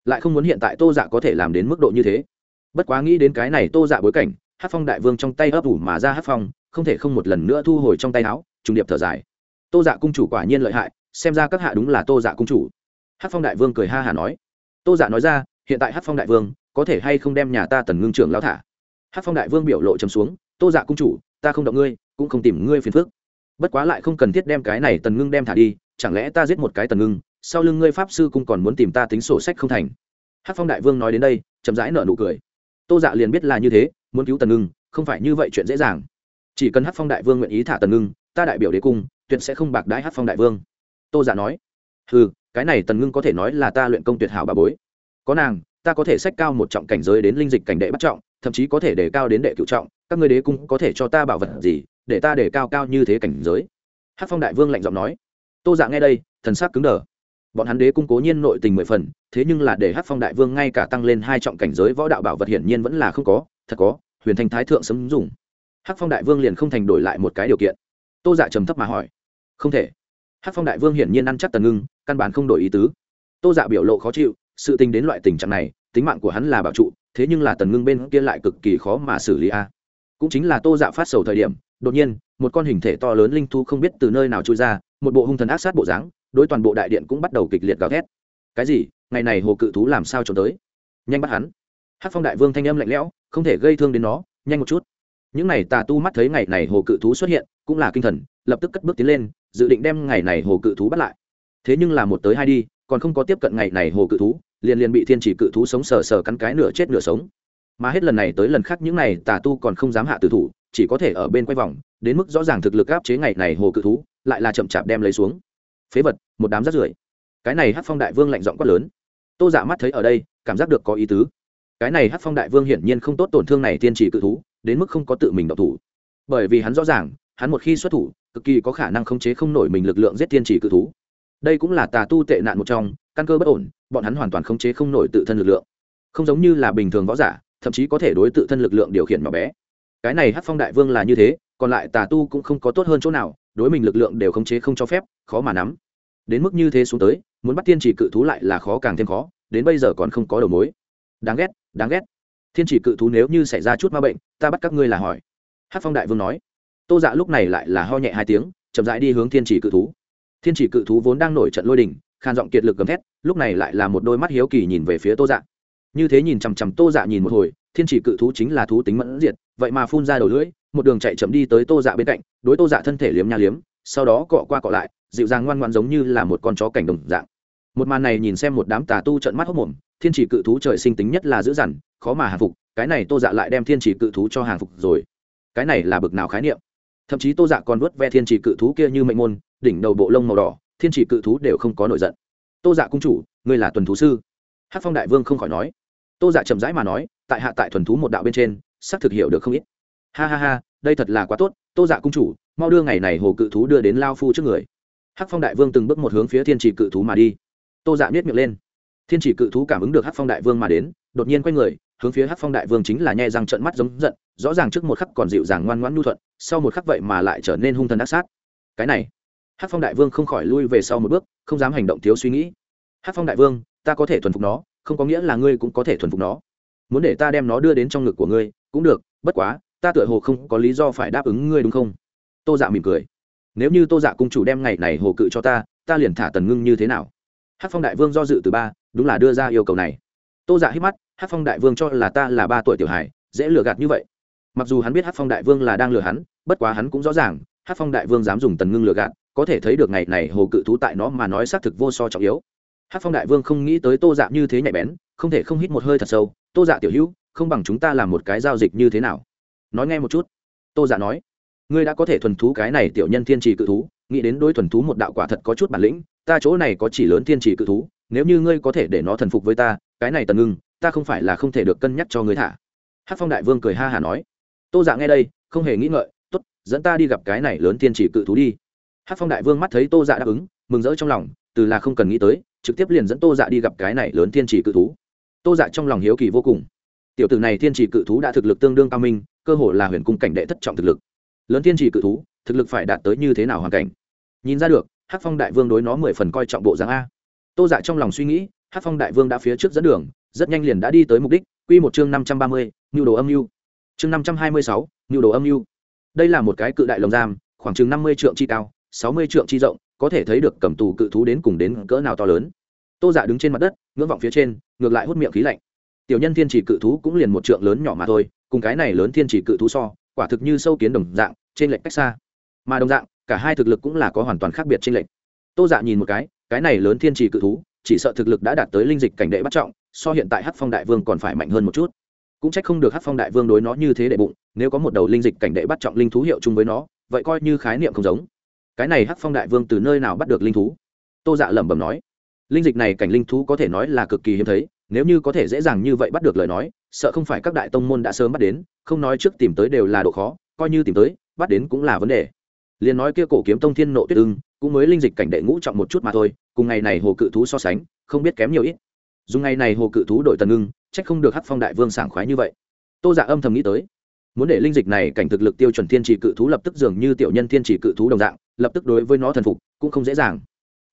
Lại không muốn hiện tại tô dạ có thể làm đến mức độ như thế. Bất quá nghĩ đến cái này tô dạ bối cảnh hát phong đại vương trong tay ấp ủ mà ra hát phong, không thể không một lần nữa thu hồi trong tay áo, trùng điệp thở dài. Tô dạ cung chủ quả nhiên lợi hại xem ra các hạ đúng là tô dạ cung chủ. Hát phong đại vương cười ha hả nói. Tô dạ nói ra, hiện tại hát phong đại vương có thể hay không đem nhà ta tần ngưng trưởng lao thả? Hát phong đại vương biểu lộ chấm xuống, tô dạ cung chủ, ta không động ngươi, cũng không tìm ngươi phiền phức. Bất quá lại không cần thiết đem cái này tần ngưng đem thả đi, chẳng lẽ ta giết một cái tần ngưng, sau lưng ngươi pháp sư cũng còn muốn tìm ta tính sổ sách không thành? Hát phong đại vương nói đến đây, chậm rãi nở nụ cười. Tô dạ liền biết là như thế, muốn cứu tần ngưng, không phải như vậy chuyện dễ dàng. Chỉ cần hát phong đại vương nguyện ý thả tần ngưng, ta đại biểu đế cung, tuyệt sẽ không bạc đái hát phong đại vương tô dạ nói ừ cái này tần ngưng có thể nói là ta luyện công tuyệt hảo bà bối. Có nàng, ta có thể sách cao một trọng cảnh giới đến linh dịch cảnh đệ bắt trọng, thậm chí có thể để cao đến đệ cựu trọng, các ngươi đế cung có thể cho ta bảo vật gì, để ta để cao cao như thế cảnh giới? Hát phong đại vương lạnh giọng nói. Tô dạ nghe đây, thần sắc cứng đờ. Bọn hắn đế cung cố nhiên nội tình mười phần, thế nhưng là để hát phong đại vương ngay cả tăng lên hai trọng cảnh giới võ đạo bảo vật hiển nhiên vẫn là không có, thật có, huyền thanh thái thượng sấm dùng. Hát phong đại vương liền không thành đổi lại một cái điều kiện. Tô dạ trầm thấp mà hỏi, không thể hát phong đại vương hiển nhiên ăn chắc tần ngưng, căn bản không đổi ý tứ. Tô dạ biểu lộ khó chịu, sự tình đến loại tình trạng này, tính mạng của hắn là bảo trụ, thế nhưng là tần ngưng bên kia lại cực kỳ khó mà xử lý a. Cũng chính là tô dạ phát sầu thời điểm, đột nhiên, một con hình thể to lớn linh thu không biết từ nơi nào trôi ra, một bộ hung thần ác sát bộ dáng, đối toàn bộ đại điện cũng bắt đầu kịch liệt gào thét. Cái gì? Ngày này hồ cự thú làm sao trốn tới? Nhanh bắt hắn. Hát phong đại vương thanh âm lạnh lẽo, không thể gây thương đến nó, nhanh một chút. Những n à y tà tu mắt thấy ngày này hồ cự thú xuất hiện, cũng là kinh thần lập tức cất bước tiến lên, dự định đem ngày này hồ cự thú bắt lại. Thế nhưng là một tới hai đi, còn không có tiếp cận ngày này hồ cự thú, liền liền bị thiên chỉ cự thú sống sờ sờ cắn cái nửa chết nửa sống. Mà hết lần này tới lần khác những n à y tà tu còn không dám hạ tử thủ, chỉ có thể ở bên quay vòng, đến mức rõ ràng thực lực áp chế ngày này hồ cự thú, lại là chậm chạp đem lấy xuống. Phế vật, một đám rắt rưởi. Cái này hát phong đại vương lạnh giọng quát lớn. Tô giả dạ mắt thấy ở đây, cảm giác được có ý tứ. Cái này hát phong đại vương hiển nhiên không tốt tổn thương này tiên trì cự thú, đến mức không có tự mình độc thủ. Bởi vì hắn rõ ràng, hắn một khi xuất thủ cực kỳ có khả năng khống chế không nổi mình lực lượng giết tiên trì cự thú. Đây cũng là tà tu tệ nạn một trong, căn cơ bất ổn, bọn hắn hoàn toàn khống chế không nổi tự thân lực lượng. Không giống như là bình thường võ giả, thậm chí có thể đối tự thân lực lượng điều khiển nhỏ bé. Cái này hát phong đại vương là như thế, còn lại tà tu cũng không có tốt hơn chỗ nào, đối mình lực lượng đều khống chế không cho phép, khó mà nắm. Đến mức như thế xuống tới, muốn bắt tiên chỉ cự thú lại là khó càng thêm khó, đến bây giờ còn không có đầu mối. Đáng ghét đáng ghét. Thiên chỉ cự thú nếu như xảy ra chút ma bệnh, ta bắt các ngươi là hỏi. Hát phong đại vương nói tô dạ lúc này lại là ho nhẹ hai tiếng, chậm rãi đi hướng thiên chỉ cự thú. Thiên chỉ cự thú vốn đang nổi trận lôi đình khan giọng kiệt lực gầm thét, lúc này lại là một đôi mắt hiếu kỳ nhìn về phía tô dạ. Như thế nhìn chằm chằm tô dạ nhìn một hồi, thiên chỉ cự thú chính là thú tính mẫn diệt, vậy mà phun ra đầu lưỡi, một đường chạy chậm đi tới tô dạ bên cạnh, đối tô dạ thân thể liếm nha liếm, sau đó cọ qua cọ lại, dịu dàng ngoan ngoan giống như là một con chó cảnh đồng dạng. Một màn này nhìn xem một đám tà tu trận mắt hốc mồm, thiên chỉ cự thú trời sinh tính nhất là dữ dằn, khó mà hàng phục, cái này tô dạ lại đem thiên chỉ cự thú cho hàng phục rồi. Cái này là bực nào khái niệm? Thậm chí tô dạ còn vớt ve thiên chỉ cự thú kia như mệnh môn, đỉnh đầu bộ lông màu đỏ, thiên chỉ cự thú đều không có nổi giận. Tô dạ cung chủ, ngươi là tuần thú sư. Hát phong đại vương không khỏi nói. Tô dạ chậm rãi mà nói, tại hạ tại thuần thú một đạo bên trên, xác thực hiểu được không ít. Ha ha ha, đây thật là quá tốt, tô dạ cung chủ, mau đưa ngày này hồ cự thú đưa đến lao phu trước người. Hắc phong đại vương từng bước một hướng phía thiên chỉ cự thú mà đi. Tô dạ biết miệng lên. Thiên chỉ cự thú cảm ứng được hắc phong đại vương mà đến, đột nhiên quay người hướng phía hắc phong đại vương chính là nhe răng trận mắt giống giận, rõ ràng trước một khắc còn dịu dàng ngoan ngoãn nhu thuận, sau một khắc vậy mà lại trở nên hung thần ác sát. Cái này, hắc phong đại vương không khỏi lui về sau một bước, không dám hành động thiếu suy nghĩ. Hắc phong đại vương, ta có thể thuần phục nó, không có nghĩa là ngươi cũng có thể thuần phục nó. Muốn để ta đem nó đưa đến trong ngực của ngươi, cũng được, bất quá, ta tựa hồ không có lý do phải đáp ứng ngươi đúng không? Tô dạ mỉm cười. Nếu như tô dạ cung chủ đem ngày này hồ cự cho ta ta liền thả tần ngưng như thế nào? Hát phong đại vương do dự từ ba, đúng là đưa ra yêu cầu này. Tô dạ hít mắt hát phong đại vương cho là ta là ba tuổi tiểu hải dễ lừa gạt như vậy. Mặc dù hắn biết hát phong đại vương là đang lừa hắn, bất quá hắn cũng rõ ràng, hát phong đại vương dám dùng tần ngưng lừa gạt, có thể thấy được ngày này hồ cự thú tại nó mà nói xác thực vô so trọng yếu. Hát phong đại vương không nghĩ tới tô dạ như thế nhạy bén, không thể không hít một hơi thật sâu, tô dạ tiểu hữu, không bằng chúng ta làm một cái giao dịch như thế nào? Nói nghe một chút. Tô dạ nói, ngươi đã có thể thuần thú cái này tiểu nhân thiên trì cự thú, nghĩ đến đối thuần thú một đạo quả thật có chút bản lĩnh, ta chỗ này có chỉ lớn thiên trì cự thú, nếu như ngươi có thể để nó thần phục với ta, cái này tần ngưng ta không phải là không thể được cân nhắc cho ngươi thả. Hát phong đại vương cười ha hả nói. Tô dạ nghe đây, không hề nghĩ ngợi t ố t dẫn ta đi gặp cái này lớn tiên chỉ cự thú đi. Hát phong đại vương mắt thấy tô dạ đáp ứng, mừng rỡ trong lòng, từ là không cần nghĩ tới, trực tiếp liền dẫn tô dạ đi gặp cái này lớn tiên chỉ cự thú. Tô dạ trong lòng hiếu kỳ vô cùng. Tiểu tử này tiên chỉ cự thú đã thực lực tương đương cao minh, cơ hồ là huyền cung cảnh đệ thất trọng thực lực. Lớn tiên chỉ cự thú, thực lực phải đạt tới như thế nào hoàn cảnh? Nhìn ra được, hát phong đại vương đối nó mười phần coi trọng bộ dáng a. Tô dạ trong lòng suy nghĩ hát phong đại vương đã phía trước dẫn đường, rất nhanh liền đã đi tới mục đích q một chương năm trăm ba mươi, nhu đồ âm mưu chương năm trăm hai mươi sáu, nhu đồ âm mưu đây là một cái cự đại lồng giam, khoảng chừng năm mươi trượng chi cao, sáu mươi trượng chi rộng, có thể thấy được cầm tù cự thú đến cùng đến cỡ nào to lớn. Tô dạ đứng trên mặt đất, ngưỡng vọng phía trên, ngược lại hút miệng khí lạnh. Tiểu nhân thiên chỉ cự thú cũng liền một trượng lớn nhỏ mà thôi, cùng cái này lớn thiên chỉ cự thú so, quả thực như sâu kiến đồng dạng, trên lệnh cách xa. Mà đồng dạng, cả hai thực lực cũng là có hoàn toàn khác biệt trên lệnh tô dạ nhìn một cái cái này lớn thiên trì cự thú chỉ sợ thực lực đã đạt tới linh dịch cảnh đệ bắt trọng, so hiện tại hát phong đại vương còn phải mạnh hơn một chút. Cũng trách không được hát phong đại vương đối nó như thế đệ bụng, nếu có một đầu linh dịch cảnh đệ bắt trọng linh thú hiệu chung với nó, vậy coi như khái niệm không giống. Cái này hát phong đại vương từ nơi nào bắt được linh thú? Tô dạ lẩm bẩm nói. Linh dịch này cảnh linh thú có thể nói là cực kỳ hiếm thấy, nếu như có thể dễ dàng như vậy bắt được lời nói, sợ không phải các đại tông môn đã sớm bắt đến, không nói trước tìm tới đều là độ khó, coi như tìm tới, bắt đến cũng là vấn đề liền nói kia cổ kiếm tông thiên nộ tuyết ưng, cũng mới linh dịch cảnh đệ ngũ trọng một chút mà thôi, cùng ngày này hồ cự thú so sánh, không biết kém nhiều ít. Dùng ngày này hồ cự thú đội tần ngưng trách không được hắc phong đại vương sảng khoái như vậy. Tô giả âm thầm nghĩ tới, muốn để linh dịch này cảnh thực lực tiêu chuẩn thiên chỉ cự thú lập tức dường như tiểu nhân thiên chỉ cự thú đồng dạng, lập tức đối với nó thần phục, cũng không dễ dàng.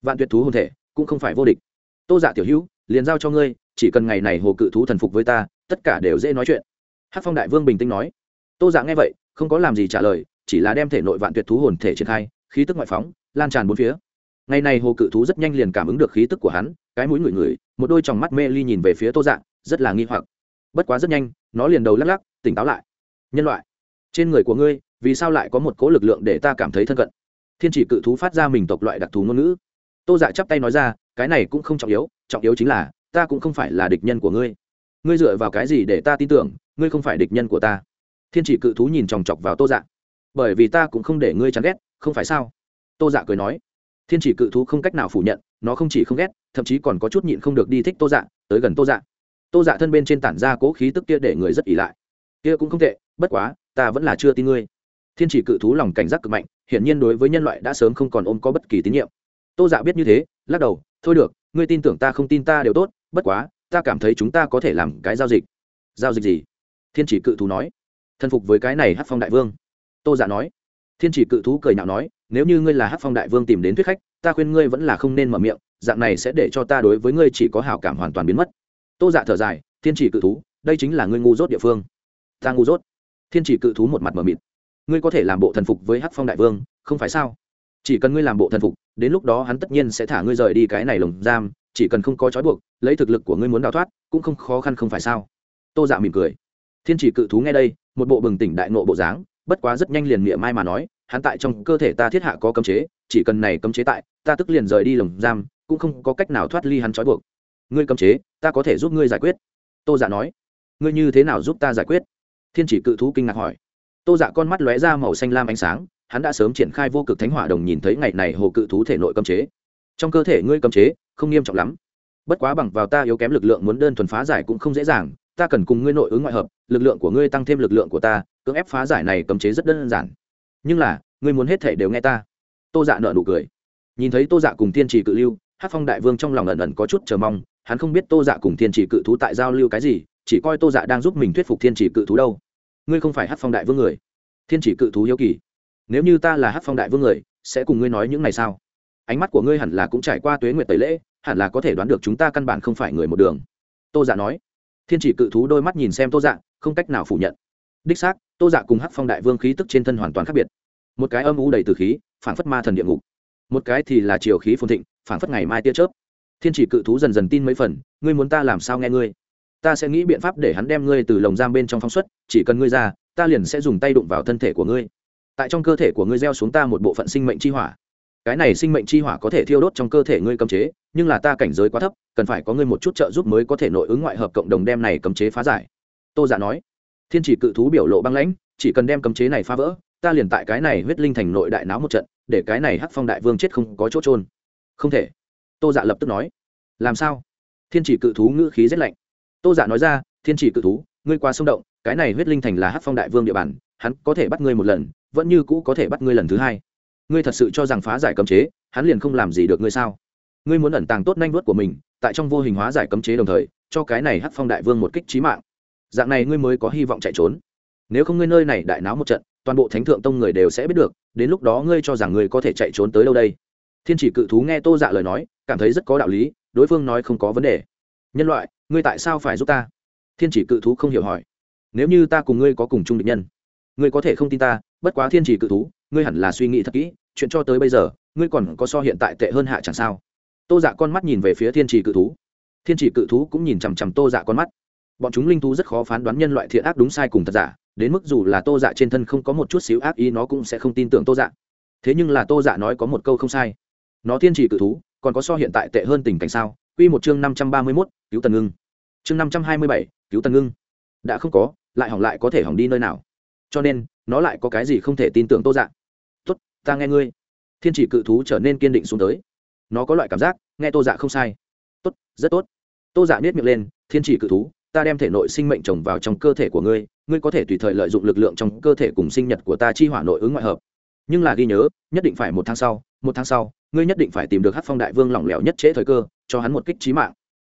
Vạn tuyệt thú hồn thể, cũng không phải vô địch. Tô giả tiểu hữu, liền giao cho ngươi, chỉ cần ngày này hồ cự thú thần phục với ta, tất cả đều dễ nói chuyện. Hắc phong đại vương bình tĩnh nói. Tô giả nghe vậy, không có làm gì trả lời chỉ là đem thể nội vạn tuyệt thú hồn thể triển khai, khí tức ngoại phóng, lan tràn bốn phía. Ngày này hồ cự thú rất nhanh liền cảm ứng được khí tức của hắn, cái mũi ngửi ngửi, một đôi tròng mắt mê ly nhìn về phía tô dạng rất là nghi hoặc. Bất quá rất nhanh, nó liền đầu lắc lắc, tỉnh táo lại. Nhân loại, trên người của ngươi, vì sao lại có một cố lực lượng để ta cảm thấy thân cận? Thiên chỉ cự thú phát ra mình tộc loại đặc thù ngôn ngữ. Tô dạ chắp tay nói ra, cái này cũng không trọng yếu trọng yếu chính là, ta cũng không phải là địch nhân của ngươi. Ngươi dựa vào cái gì để ta tin tưởng, ngươi không phải địch nhân của ta? Thiên chỉ cự thú nhìn chòng chọc vào tô dạ bởi vì ta cũng không để ngươi chán ghét, không phải sao? Tô dạ cười nói. Thiên chỉ cự thú không cách nào phủ nhận, nó không chỉ không ghét, thậm chí còn có chút nhịn không được đi thích tô dạ tới gần tô dạ. Tô dạ thân bên trên tản ra cố khí tức kia để người rất ỉ lại. Kia cũng không tệ, bất quá, ta vẫn là chưa tin ngươi. Thiên chỉ cự thú lòng cảnh giác cực mạnh, hiển nhiên đối với nhân loại đã sớm không còn ôm có bất kỳ tín nhiệm. Tô dạ biết như thế, lắc đầu, thôi được, ngươi tin tưởng ta không tin ta đều tốt, bất quá, ta cảm thấy chúng ta có thể làm cái giao dịch. Giao dịch gì? Thiên chỉ cự thú nói. Thân phục với cái này hát phong đại vương tô dạ nói. Thiên chỉ cự thú cười nhạo nói, nếu như ngươi là hát phong đại vương tìm đến thuyết khách, ta khuyên ngươi vẫn là không nên mở miệng, dạng này sẽ để cho ta đối với ngươi chỉ có hảo cảm hoàn toàn biến mất. Tô dạ thở dài, thiên chỉ cự thú, đây chính là ngươi ngu dốt địa phương. Ta ngu dốt? Thiên chỉ cự thú một mặt mờ mịt. Ngươi có thể làm bộ thần phục với hát phong đại vương, không phải sao? Chỉ cần ngươi làm bộ thần phục, đến lúc đó hắn tất nhiên sẽ thả ngươi rời đi cái này lồng giam, chỉ cần không có trói buộc, lấy thực lực của ngươi muốn đào thoát, cũng không khó khăn không phải sao? Tô dạ mỉm cười. Thiên chỉ cự thú nghe đây, một bộ bừng tỉnh đại nộ bộ dáng bất quá rất nhanh liền miệng mai mà nói, hắn tại trong cơ thể ta thiết hạ có cấm chế, chỉ cần này cấm chế tại, ta tức liền rời đi lồng giam, cũng không có cách nào thoát ly hắn trói buộc. Ngươi cấm chế, ta có thể giúp ngươi giải quyết. Tô giả dạ nói. Ngươi như thế nào giúp ta giải quyết? Thiên chỉ cự thú kinh ngạc hỏi. Tô dạ con mắt lóe ra màu xanh lam ánh sáng, hắn đã sớm triển khai vô cực thánh hỏa đồng nhìn thấy ngày này hồ cự thú thể nội cấm chế. Trong cơ thể ngươi cấm chế, không nghiêm trọng lắm. Bất quá bằng vào ta yếu kém lực lượng muốn đơn thuần phá giải cũng không dễ dàng ta cần cùng ngươi nội ứng ngoại hợp, lực lượng của ngươi tăng thêm lực lượng của ta, cưỡng ép phá giải này cấm chế rất đơn giản. Nhưng là, ngươi muốn hết thể đều nghe ta. Tô dạ nợ nụ cười. Nhìn thấy tô dạ cùng tiên trì cự lưu hát phong đại vương trong lòng ẩn ẩn có chút chờ mong, hắn không biết tô dạ cùng tiên trì cự thú tại giao lưu cái gì, chỉ coi tô dạ đang giúp mình thuyết phục thiên trì cự thú đâu. Ngươi không phải hát phong đại vương người. Thiên trì cự thú hiếu kỳ. Nếu như ta là hát phong đại vương người, sẽ cùng ngươi nói những này sao? Ánh mắt của ngươi hẳn là cũng trải qua tuế nguyệt tẩy lễ, hẳn là có thể đoán được chúng ta căn bản không phải người một đường. Tô dạ nói thiên chỉ cự thú đôi mắt nhìn xem tô dạ không cách nào phủ nhận. Đích xác, tô dạ cùng hắc phong đại vương khí tức trên thân hoàn toàn khác biệt. Một cái âm u đầy từ khí phản phất ma thần địa ngục. Một cái thì là chiều khí phồn thịnh phản phất ngày mai tia chớp. Thiên chỉ cự thú dần dần tin mấy phần, ngươi muốn ta làm sao nghe ngươi? Ta sẽ nghĩ biện pháp để hắn đem ngươi từ lồng giam bên trong phóng xuất, chỉ cần ngươi ra, ta liền sẽ dùng tay đụng vào thân thể của ngươi. Tại trong cơ thể của ngươi gieo xuống ta một bộ phận sinh mệnh chi hỏa cái này sinh mệnh chi hỏa có thể thiêu đốt trong cơ thể ngươi cấm chế, nhưng là ta cảnh giới quá thấp, cần phải có ngươi một chút trợ giúp mới có thể nội ứng ngoại hợp cộng đồng đem này cấm chế phá giải. Tô giả dạ nói. Thiên chỉ cự thú biểu lộ băng lãnh, chỉ cần đem cấm chế này phá vỡ, ta liền tại cái này huyết linh thành nội đại náo một trận, để cái này hắc phong đại vương chết không có chỗ trôn không thể. Tô dạ lập tức nói. Làm sao? Thiên chỉ cự thú ngữ khí rét lạnh. Tô dạ nói ra, thiên chỉ cự thú, ngươi qua sông động, cái này huyết linh thành là hắc phong đại vương địa bàn, hắn có thể bắt ngươi một lần, vẫn như cũ có thể bắt ngươi lần thứ hai ngươi thật sự cho rằng phá giải cấm chế, hắn liền không làm gì được ngươi sao? Ngươi muốn ẩn tàng tốt nhanh vuốt của mình, tại trong vô hình hóa giải cấm chế đồng thời, cho cái này hắc phong đại vương một kích trí mạng. Dạng này ngươi mới có hy vọng chạy trốn. Nếu không ngươi nơi này đại náo một trận, toàn bộ thánh thượng tông người đều sẽ biết được, đến lúc đó ngươi cho rằng ngươi có thể chạy trốn tới đâu đây? Thiên chỉ cự thú nghe tô dạ lời nói, cảm thấy rất có đạo lý, đối phương nói không có vấn đề. Nhân loại, ngươi tại sao phải giúp ta? Thiên chỉ cự thú không hiểu hỏi. Nếu như ta cùng ngươi có cùng chung định nhân, ngươi có thể không tin ta, bất quá thiên chỉ cự thú ngươi hẳn là suy nghĩ thật kỹ, chuyện cho tới bây giờ, ngươi còn có so hiện tại tệ hơn hạ chẳng sao? Tô dạ con mắt nhìn về phía thiên chỉ cự thú. Thiên chỉ cự thú cũng nhìn chằm chằm tô dạ con mắt. Bọn chúng linh thú rất khó phán đoán nhân loại thiện ác đúng sai cùng thật giả, đến mức dù là tô dạ trên thân không có một chút xíu ác ý nó cũng sẽ không tin tưởng tô dạ. Thế nhưng là tô dạ nói có một câu không sai. Nó thiên chỉ cự thú, còn có so hiện tại tệ hơn tình cảnh sao? Q một chương năm trăm ba mươi mốt, cứu tần ngưng. Chương năm trăm hai mươi bảy, cứu tần ngưng. Đã không có, lại hỏng lại có thể hỏng đi nơi nào? Cho nên, nó lại có cái gì không thể tin tưởng tô dạ? Ta nghe ngươi. Thiên chỉ cự thú trở nên kiên định xuống tới. Nó có loại cảm giác, nghe tô dạ không sai. Tốt, rất tốt. Tô dạ nết miệng lên, thiên chỉ cự thú, ta đem thể nội sinh mệnh trồng vào trong cơ thể của ngươi ngươi có thể tùy thời lợi dụng lực lượng trong cơ thể cùng sinh nhật của ta chi hỏa nội ứng ngoại hợp. Nhưng là ghi nhớ, nhất định phải một tháng sau, một tháng sau, ngươi nhất định phải tìm được hát phong đại vương lỏng lẻo nhất trễ thời cơ, cho hắn một kích trí mạng.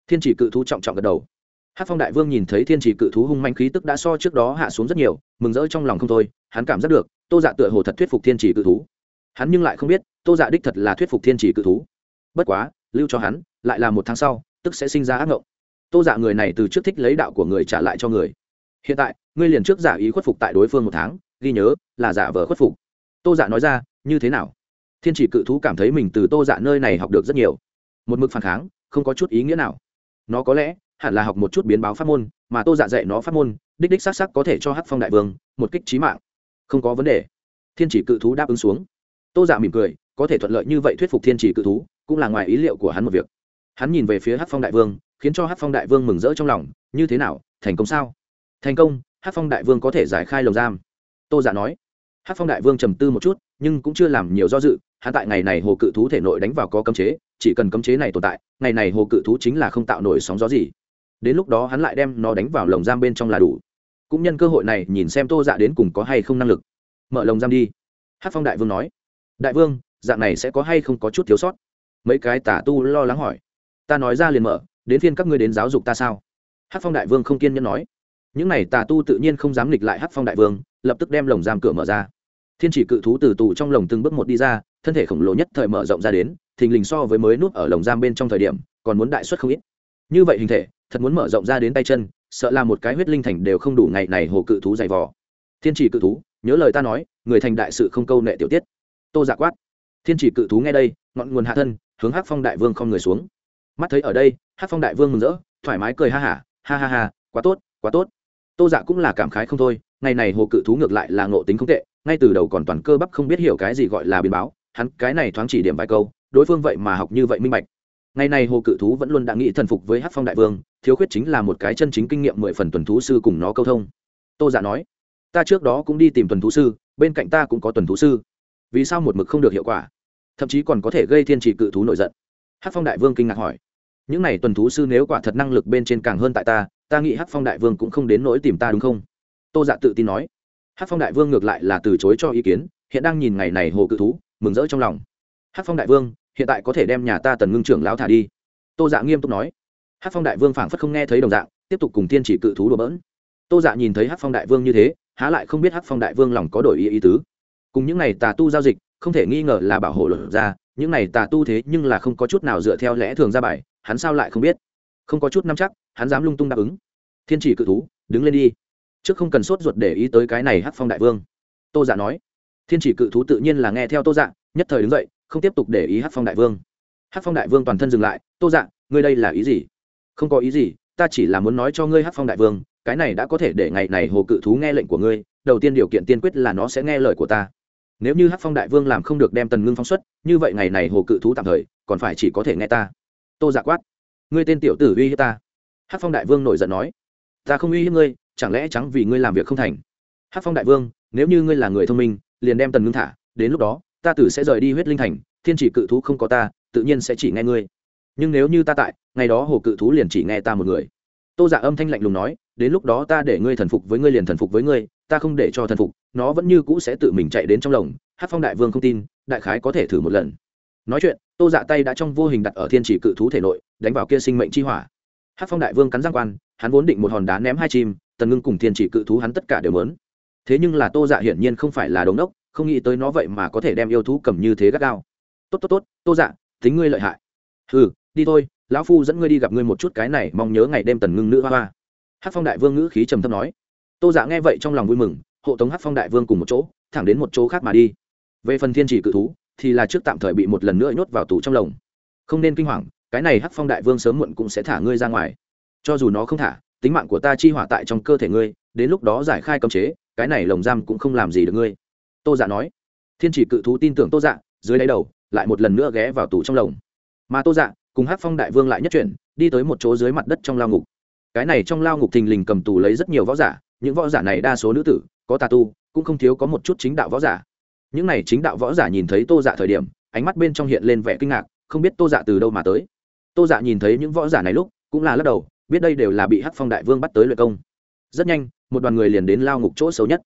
Thiên chỉ cự thú trọng trọng gật đầu. Hát phong đại vương nhìn thấy thiên chỉ cự thú hung manh khí tức đã so trước đó hạ xuống rất nhiều, mừng rỡ trong lòng không thôi, hắn cảm giác được, tô dạ tựa hồ thật thuyết phục thiên chỉ cự thú hắn nhưng lại không biết, tô dạ đích thật là thuyết phục thiên chỉ cự thú. Bất quá, lưu cho hắn, lại là một tháng sau, tức sẽ sinh ra ác ngộng. Tô dạ người này từ trước thích lấy đạo của người trả lại cho người. Hiện tại, ngươi liền trước giả ý khuất phục tại đối phương một tháng, ghi nhớ là giả vờ khuất phục. Tô dạ nói ra, như thế nào? Thiên chỉ cự thú cảm thấy mình từ tô dạ nơi này học được rất nhiều. Một mực phản kháng, không có chút ý nghĩa nào. Nó có lẽ, hẳn là học một chút biến báo pháp môn, mà tô dạ dạy nó pháp môn, đích đích s á c s á c có thể cho hát phong đại vương một kích trí mạng. Không có vấn đề. Thiên chỉ cự thú đáp ứng xuống tô dạ mỉm cười, có thể thuận lợi như vậy thuyết phục thiên chỉ cự thú, cũng là ngoài ý liệu của hắn một việc. Hắn nhìn về phía hát phong đại vương, khiến cho hát phong đại vương mừng rỡ trong lòng, như thế nào, thành công sao? Thành công hát phong đại vương có thể giải khai lồng giam. Tô giả dạ nói. Hát phong đại vương trầm tư một chút, nhưng cũng chưa làm nhiều do dự, hắn tại ngày này hồ cự thú thể nội đánh vào có cấm chế, chỉ cần cấm chế này tồn tại, ngày này hồ cự thú chính là không tạo nổi sóng gió gì. Đến lúc đó hắn lại đem nó đánh vào lồng giam bên trong là đủ. Cũng nhân cơ hội này nhìn xem tô dạ đến cùng có hay không năng lực. Mở lồng giam đi. Hát phong đại vương nói đại vương, dạng này sẽ có hay không có chút thiếu sót? Mấy cái tả tu lo lắng hỏi. Ta nói ra liền mở, đến phiên các ngươi đến giáo dục ta sao? Hát phong đại vương không kiên nhẫn nói. Những n à y tà tu tự nhiên không dám nghịch lại hát phong đại vương, lập tức đem lồng giam cửa mở ra. Thiên chỉ cự thú từ tù trong lồng từng bước một đi ra, thân thể khổng lồ nhất thời mở rộng ra đến, thình lình so với mới nút ở lồng giam bên trong thời điểm, còn muốn đại xuất không ít. Như vậy hình thể, thật muốn mở rộng ra đến tay chân, sợ là một cái huyết linh thành đều không đủ ngày này hồ cự thú dày vò. Thiên chỉ cự thú, nhớ lời ta nói, người thành đại sự không câu nệ tiểu tiết tô giả dạ quát. Thiên chỉ cự thú nghe đây ngọn nguồn hạ thân hướng hắc phong đại vương không người xuống. Mắt thấy ở đây hắc phong đại vương mừng rỡ thoải mái cười ha hả ha, ha ha ha quá tốt quá tốt. Tô dạ cũng là cảm khái không thôi ngày này hồ cự thú ngược lại là ngộ tính không tệ ngay từ đầu còn toàn cơ bắp không biết hiểu cái gì gọi là biến báo hắn cái này thoáng chỉ điểm vài câu đối phương vậy mà học như vậy minh bạch. Ngày này hồ cự thú vẫn luôn đã nghĩ thần phục với hát phong đại vương thiếu khuyết chính là một cái chân chính kinh nghiệm mười phần tuần thú sư cùng nó câu thông. Tô dạ nói ta trước đó cũng đi tìm tuần thú sư bên cạnh ta cũng có tuần thú sư vì sao một mực không được hiệu quả? Thậm chí còn có thể gây thiên trì cự thú nổi giận. Hát phong đại vương kinh ngạc hỏi. Những n à y tuần thú sư nếu quả thật năng lực bên trên càng hơn tại ta ta nghĩ hát phong đại vương cũng không đến nỗi tìm ta đúng không? Tô dạ tự tin nói. Hát phong đại vương ngược lại là từ chối cho ý kiến, hiện đang nhìn ngày này hồ cự thú, mừng rỡ trong lòng. Hát phong đại vương, hiện tại có thể đem nhà ta tần ngưng trưởng lão thả đi. Tô dạ nghiêm túc nói. Hát phong đại vương phảng phất không nghe thấy đồng dạng, tiếp tục cùng tiên chỉ cự thú đùa bỡn. Tô dạ nhìn thấy hát phong đại vương như thế, há lại không biết hát phong đại vương lòng có đổi ý ý tứ cùng những này tà tu giao dịch, không thể nghi ngờ là bảo hộ luật ra những này tà tu thế nhưng là không có chút nào dựa theo lẽ thường ra bài, hắn sao lại không biết? Không có chút nắm chắc, hắn dám lung tung đáp ứng. Thiên chỉ cự thú, đứng lên đi. Trước không cần sốt ruột để ý tới cái này hát phong đại vương. Tô giả nói. Thiên chỉ cự thú tự nhiên là nghe theo tô dạ nhất thời đứng dậy, không tiếp tục để ý hát phong đại vương. Hát phong đại vương toàn thân dừng lại, tô dạ ngươi đây là ý gì? Không có ý gì, ta chỉ là muốn nói cho ngươi hát phong đại vương, cái này đã có thể để ngày này hồ cự thú nghe lệnh của ngươi, đầu tiên điều kiện tiên quyết là nó sẽ nghe lời của ta nếu như hát phong đại vương làm không được đem tần ngưng phóng xuất, như vậy ngày này hồ cự thú tạm thời, còn phải chỉ có thể nghe ta. Tô dạ quát, ngươi tên tiểu tử uy hiếp ta. Hát phong đại vương nổi giận nói, ta không uy hiếp ngươi, chẳng lẽ trắng vì ngươi làm việc không thành? Hát phong đại vương, nếu như ngươi là người thông minh, liền đem tần ngưng thả, đến lúc đó, ta tử sẽ rời đi huyết linh thành, thiên chỉ cự thú không có ta, tự nhiên sẽ chỉ nghe ngươi. Nhưng nếu như ta tại, ngày đó hồ cự thú liền chỉ nghe ta một người. Tô giả dạ âm thanh lạnh lùng nói, đến lúc đó ta để ngươi thần phục với ngươi liền thần phục với ngươi ta không để cho thần phục, nó vẫn như cũ sẽ tự mình chạy đến trong lồng, hát phong đại vương không tin, đại khái có thể thử một lần. Nói chuyện, tô dạ tay đã trong vô hình đặt ở thiên chỉ cự thú thể nội, đánh vào kia sinh mệnh chi hỏa. Hát phong đại vương cắn giang quan, hắn vốn định một hòn đá ném hai chim, tần ngưng cùng thiên chỉ cự thú hắn tất cả đều lớn thế nhưng là tô dạ hiển nhiên không phải là đống đốc, không nghĩ tới nó vậy mà có thể đem yêu thú cầm như thế gắt gao. Tốt tốt tốt, tô dạ tính ngươi lợi hại. Ừ đi thôi, lão phu dẫn ngươi đi gặp ngươi một chút cái này, mong nhớ ngày đêm tần ngưng nữ hoa hoa. Hát phong đại vương ngữ khí trầm thấp nói tô dạ nghe vậy trong lòng vui mừng, hộ tống hát phong đại vương cùng một chỗ, thẳng đến một chỗ khác mà đi. Về phần thiên chỉ cự thú, thì là trước tạm thời bị một lần nữa nhốt vào tù trong lồng. Không nên kinh hoàng, cái này hắc phong đại vương sớm muộn cũng sẽ thả ngươi ra ngoài. Cho dù nó không thả, tính mạng của ta chi hỏa tại trong cơ thể ngươi, đến lúc đó giải khai cấm chế, cái này lồng giam cũng không làm gì được ngươi. Tô dạ nói. Thiên chỉ cự thú tin tưởng tô dạ dưới đáy đầu, lại một lần nữa ghé vào tù trong lồng. Mà tô dạ cùng hắc phong đại vương lại nhất chuyển, đi tới một chỗ dưới mặt đất trong lao ngục. Cái này trong lao ngục thình lình cầm tù lấy rất nhiều võ giả những võ giả này đa số nữ tử, có tà tu, cũng không thiếu có một chút chính đạo võ giả. Những này chính đạo võ giả nhìn thấy tô dạ thời điểm, ánh mắt bên trong hiện lên vẻ kinh ngạc, không biết tô dạ từ đâu mà tới. Tô dạ nhìn thấy những võ giả này lúc, cũng là lắc đầu, biết đây đều là bị hắc phong đại vương bắt tới luyện công. Rất nhanh, một đoàn người liền đến lao ngục chỗ xấu nhất.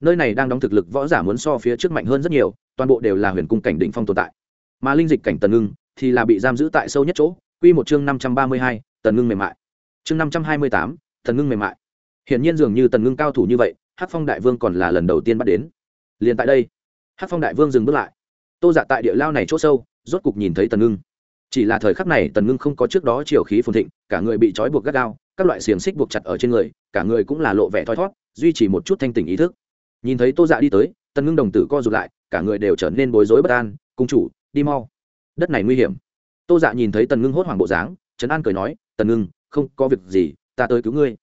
Nơi này đang đóng thực lực võ giả muốn so phía trước mạnh hơn rất nhiều, toàn bộ đều là huyền cung cảnh đỉnh phong tồn tại. Mà linh dịch cảnh tần ngưng thì là bị giam giữ tại sâu nhất chỗ, quy một chương năm trăm ba mươi hai, tần ngưng mềm mại. Chương năm trăm hai mươi tám, tần ngưng mềm mại hiển nhiên dường như tần ngưng cao thủ như vậy, hắc phong đại vương còn là lần đầu tiên bắt đến. Liền tại đây, hắc phong đại vương dừng bước lại. Tô dạ tại địa lao này chỗ sâu, rốt cục nhìn thấy tần ngưng. Chỉ là thời khắc này, tần ngưng không có trước đó chiều khí phồn thịnh, cả người bị trói buộc gắt gao, các loại xiềng xích buộc chặt ở trên người, cả người cũng là lộ vẻ thoi thót, duy trì một chút thanh tỉnh ý thức. Nhìn thấy tô dạ đi tới, tần ngưng đồng tử co rụt lại, cả người đều trở nên bối rối bất an, cung chủ, đi mau. Đất này nguy hiểm. Tô dạ nhìn thấy tần ngưng hốt hoảng bộ dáng, trấn an cười nói, tần ngưng, không có việc gì, ta tới cứu ngươi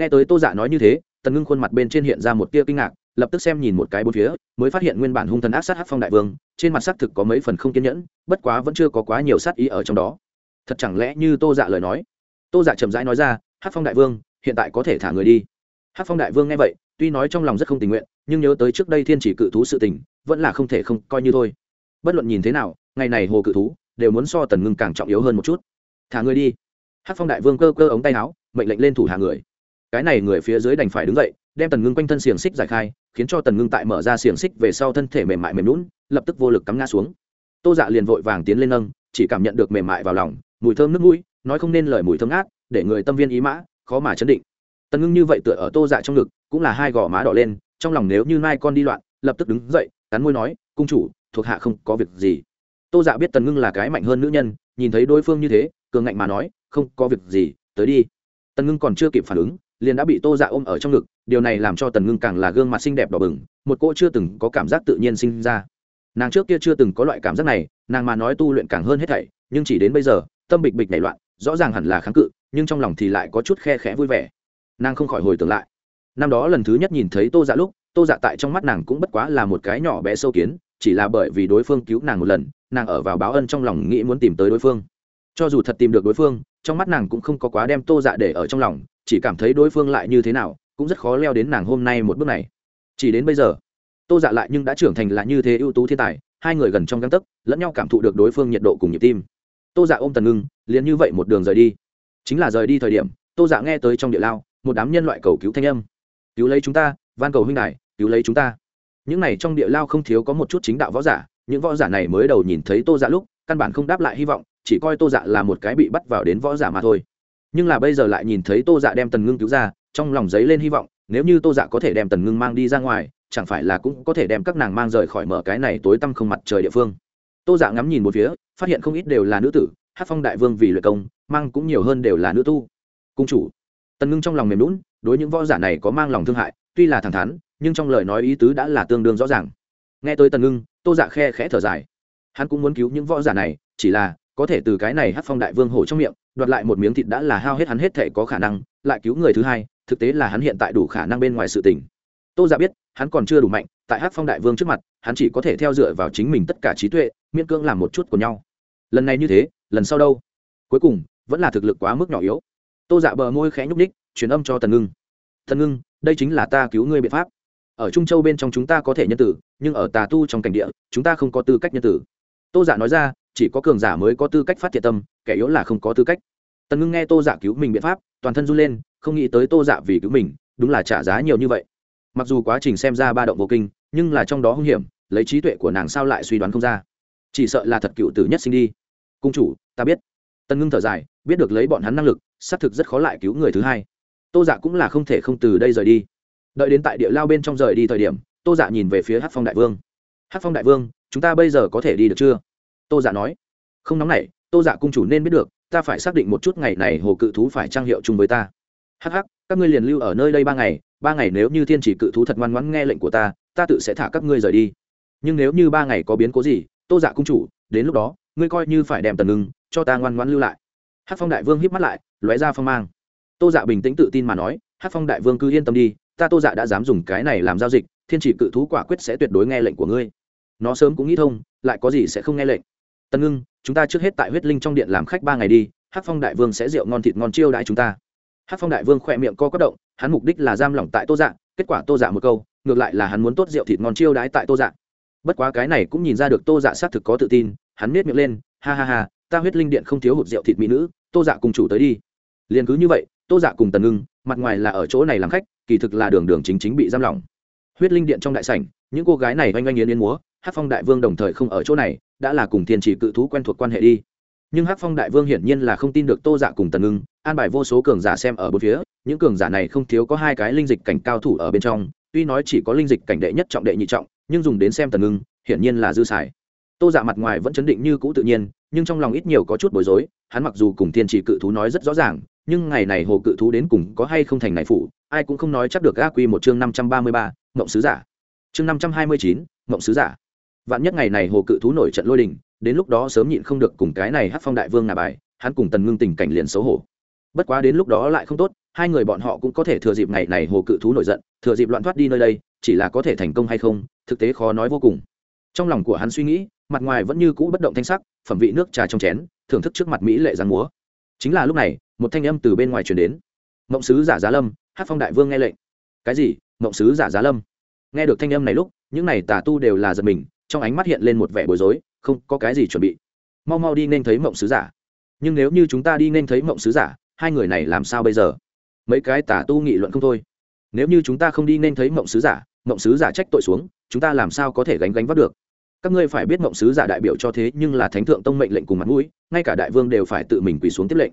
nghe tới tô dạ nói như thế, tần ngưng khuôn mặt bên trên hiện ra một tia kinh ngạc, lập tức xem nhìn một cái bốn phía, mới phát hiện nguyên bản hung thần ác sát hát phong đại vương, trên mặt xác thực có mấy phần không kiên nhẫn, bất quá vẫn chưa có quá nhiều sát ý ở trong đó. Thật chẳng lẽ như tô dạ lời nói? Tô dạ chậm rãi nói ra hát phong đại vương, hiện tại có thể thả người đi. Hát phong đại vương nghe vậy, tuy nói trong lòng rất không tình nguyện, nhưng nhớ tới trước đây thiên chỉ cự thú sự tình, vẫn là không thể không coi như thôi. Bất luận nhìn thế nào, ngày này hồ cự thú đều muốn so tần ngưng càng trọng yếu hơn một chút. Thả người đi. Hát phong đại vương cơ cơ ống tay áo, mệnh lệnh lên thủ hạ người cái này người phía dưới đành phải đứng dậy, đem tần ngưng quanh thân xiềng xích giải khai, khiến cho tần ngưng tại mở ra xiềng xích về sau thân thể mềm mại mềm lún lập tức vô lực cắm ngã xuống. Tô dạ liền vội vàng tiến lên nâng, chỉ cảm nhận được mềm mại vào lòng, mùi thơm nước mũi, nói không nên lời mùi thơm ác để người tâm viên ý mã, khó mà chấn định. Tần ngưng như vậy tựa ở tô dạ trong ngực, cũng là hai gò má đỏ lên, trong lòng nếu như mai con đi loạn, lập tức đứng dậy, cắn môi nói, cung chủ, thuộc hạ không có việc gì. Tô dạ biết tần ngưng là cái mạnh hơn nữ nhân, nhìn thấy đối phương như thế, cường ngạnh mà nói, không có việc gì, tới đi. Tần ngưng còn chưa kịp phản ứng liền đã bị tô dạ ôm ở trong ngực, điều này làm cho tần ngưng càng là gương mặt xinh đẹp đỏ bừng, một cô chưa từng có cảm giác tự nhiên sinh ra. Nàng trước kia chưa từng có loại cảm giác này, nàng mà nói tu luyện càng hơn hết thảy, nhưng chỉ đến bây giờ, tâm bịch bịch nảy loạn, rõ ràng hẳn là kháng cự, nhưng trong lòng thì lại có chút khe khẽ vui vẻ. Nàng không khỏi hồi tưởng lại. Năm đó lần thứ nhất nhìn thấy tô dạ lúc, tô dạ tại trong mắt nàng cũng bất quá là một cái nhỏ bé sâu kiến, chỉ là bởi vì đối phương cứu nàng một lần, nàng ở vào báo ân trong lòng nghĩ muốn tìm tới đối phương. Cho dù thật tìm được đối phương, trong mắt nàng cũng không có quá đem tô dạ để ở trong lòng chỉ cảm thấy đối phương lại như thế nào, cũng rất khó leo đến nàng hôm nay một bước này. Chỉ đến bây giờ, tô dạ lại nhưng đã trưởng thành là như thế ưu tú thiên tài, hai người gần trong găng tấc, lẫn nhau cảm thụ được đối phương nhiệt độ cùng nhịp tim. Tô dạ ôm tần ngưng, liền như vậy một đường rời đi. Chính là rời đi thời điểm, tô dạ nghe tới trong địa lao, một đám nhân loại cầu cứu thanh âm. Cứu lấy chúng ta, van cầu huynh đại cứu lấy chúng ta. Những này trong địa lao không thiếu có một chút chính đạo võ giả, những võ giả này mới đầu nhìn thấy tô dạ lúc, căn bản không đáp lại hy vọng, chỉ coi tô dạ là một cái bị bắt vào đến võ giả mà thôi nhưng là bây giờ lại nhìn thấy tô dạ đem tần ngưng cứu ra, trong lòng giấy lên hy vọng, nếu như tô dạ có thể đem tần ngưng mang đi ra ngoài, chẳng phải là cũng có thể đem các nàng mang rời khỏi mở cái này tối tăm không mặt trời địa phương. Tô dạ ngắm nhìn một phía, phát hiện không ít đều là nữ tử hát phong đại vương vì luyện công, mang cũng nhiều hơn đều là nữ tu. Cung chủ. Tần ngưng trong lòng mềm lún đối những võ giả này có mang lòng thương hại, tuy là thẳng thắn, nhưng trong lời nói ý tứ đã là tương đương rõ ràng. Nghe tới tần ngưng, tô dạ khe khẽ thở dài. Hắn cũng muốn cứu những võ giả này, chỉ là có thể từ cái này hát phong đại vương hổ trong miệng, đoạt lại một miếng thịt đã là hao hết hắn hết thể có khả năng, lại cứu người thứ hai, thực tế là hắn hiện tại đủ khả năng bên ngoài sự tình. Tô giả dạ biết, hắn còn chưa đủ mạnh, tại hát phong đại vương trước mặt, hắn chỉ có thể theo dựa vào chính mình tất cả trí tuệ, miễn cưỡng làm một chút của nhau. Lần này như thế, lần sau đâu? Cuối cùng, vẫn là thực lực quá mức nhỏ yếu. Tô dạ bờ môi khẽ nhúc ních truyền âm cho tần ngưng. Tần ngưng, đây chính là ta cứu ngươi biện pháp. Ở trung châu bên trong chúng ta có thể nhân tử, nhưng ở tà tu trong cảnh địa, chúng ta không có tư cách nhân tử. Tô giả dạ nói ra chỉ có cường giả mới có tư cách phát thiệt tâm, kẻ yếu là không có tư cách. Tần ngưng nghe tô giả cứu mình biện pháp, toàn thân run lên, không nghĩ tới tô giả vì cứu mình, đúng là trả giá nhiều như vậy. Mặc dù quá trình xem ra ba động vô kinh, nhưng là trong đó hung hiểm, lấy trí tuệ của nàng sao lại suy đoán không ra. Chỉ sợ là thật cựu tử nhất sinh đi. Cung chủ, ta biết. Tần ngưng thở dài, biết được lấy bọn hắn năng lực, xác thực rất khó lại cứu người thứ hai. Tô giả cũng là không thể không từ đây rời đi. Đợi đến tại địa lao bên trong rời đi thời điểm, tô giả nhìn về phía hát phong đại vương. Hát phong đại vương, chúng ta bây giờ có thể đi được chưa? Tô dạ nói. Không nóng này, tô dạ cung chủ nên biết được, ta phải xác định một chút ngày này hồ cự thú phải trang hiệu chung với ta. Hắc hắc, các ngươi liền lưu ở nơi đây ba ngày ba ngày nếu như thiên chỉ cự thú thật ngoan ngoãn nghe lệnh của ta ta tự sẽ thả các ngươi rời đi. Nhưng nếu như ba ngày có biến cố gì, tô dạ cung chủ, đến lúc đó, ngươi coi như phải đem tần ngưng, cho ta ngoan ngoãn lưu lại. Hát phong đại vương híp mắt lại, lóe ra phong mang. Tô dạ bình tĩnh tự tin mà nói hát phong đại vương cứ yên tâm đi, ta tô dạ đã dám dùng cái này làm giao dịch, thiên chỉ cự thú quả quyết sẽ tuyệt đối nghe lệnh của ngươi. Nó sớm cũng nghĩ thông, lại có gì sẽ không nghe lệnh tân ngưng, chúng ta trước hết tại huyết linh trong điện làm khách ba ngày đi hát phong đại vương sẽ rượu ngon thịt ngon chiêu đãi chúng ta. Hát phong đại vương khỏe miệng co quất động, hắn mục đích là giam lỏng tại tô dạ kết quả tô dạ một câu, ngược lại là hắn muốn tốt rượu thịt ngon chiêu đãi tại tô dạ. Bất quá cái này cũng nhìn ra được tô dạ xác thực có tự tin, hắn miết miệng lên, ha ha ha, ta huyết linh điện không thiếu hụt rượu thịt mỹ nữ, tô dạ cùng chủ tới đi. Liền cứ như vậy, tô dạ cùng tần ngưng, mặt ngoài là ở chỗ này làm khách, kỳ thực là đường đường chính chính bị giam lỏng. Huyết linh điện trong đại sảnh, những cô gái này oanh oanh yến yến múa hát phong đại vương đồng thời không ở chỗ này, đã là cùng thiên chỉ cự thú quen thuộc quan hệ đi. Nhưng hắc phong đại vương hiển nhiên là không tin được tô dạ cùng tần ngưng, an bài vô số cường giả xem ở bốn phía, những cường giả này không thiếu có hai cái linh dịch cảnh cao thủ ở bên trong, tuy nói chỉ có linh dịch cảnh đệ nhất trọng đệ nhị trọng, nhưng dùng đến xem tần ngưng, hiển nhiên là dư xài. Tô dạ mặt ngoài vẫn chấn định như cũ tự nhiên, nhưng trong lòng ít nhiều có chút bối rối, hắn mặc dù cùng thiên chỉ cự thú nói rất rõ ràng, nhưng ngày này hồ cự thú đến cùng có hay không thành này phụ ai cũng không nói chắc được a quy một chương năm trăm ba mươi ba, mộng sứ giả. Chương năm trăm hai mươi chín, mộng sứ giả vạn nhất ngày này hồ cự thú nổi trận lôi đình, đến lúc đó sớm nhịn không được cùng cái này hát phong đại vương ngà bài, hắn cùng tần ngưng tình cảnh liền xấu hổ. Bất quá đến lúc đó lại không tốt, hai người bọn họ cũng có thể thừa dịp ngày này hồ cự thú nổi giận, thừa dịp loạn thoát đi nơi đây, chỉ là có thể thành công hay không, thực tế khó nói vô cùng. Trong lòng của hắn suy nghĩ, mặt ngoài vẫn như cũ bất động thanh sắc, phẩm vị nước trà trong chén, thưởng thức trước mặt mỹ lệ giang múa. Chính là lúc này, một thanh âm từ bên ngoài truyền đến. Mộng sứ giả giá lâm hát phong đại vương nghe lệnh. Cái gì? Mộng sứ giả giá lâm? Nghe được thanh âm này lúc, những này tà tu đều là giật mình trong ánh mắt hiện lên một vẻ bối rối, không có cái gì chuẩn bị. Mau mau đi nên thấy mộng sứ giả. Nhưng nếu như chúng ta đi nên thấy mộng sứ giả, hai người này làm sao bây giờ? Mấy cái tà tu nghị luận không thôi. Nếu như chúng ta không đi nên thấy mộng sứ giả, mộng sứ giả trách tội xuống, chúng ta làm sao có thể gánh gánh vác được? Các ngươi phải biết mộng sứ giả đại biểu cho thế nhưng là thánh thượng tông mệnh lệnh cùng mặt mũi, ngay cả đại vương đều phải tự mình quỳ xuống tiếp lệnh.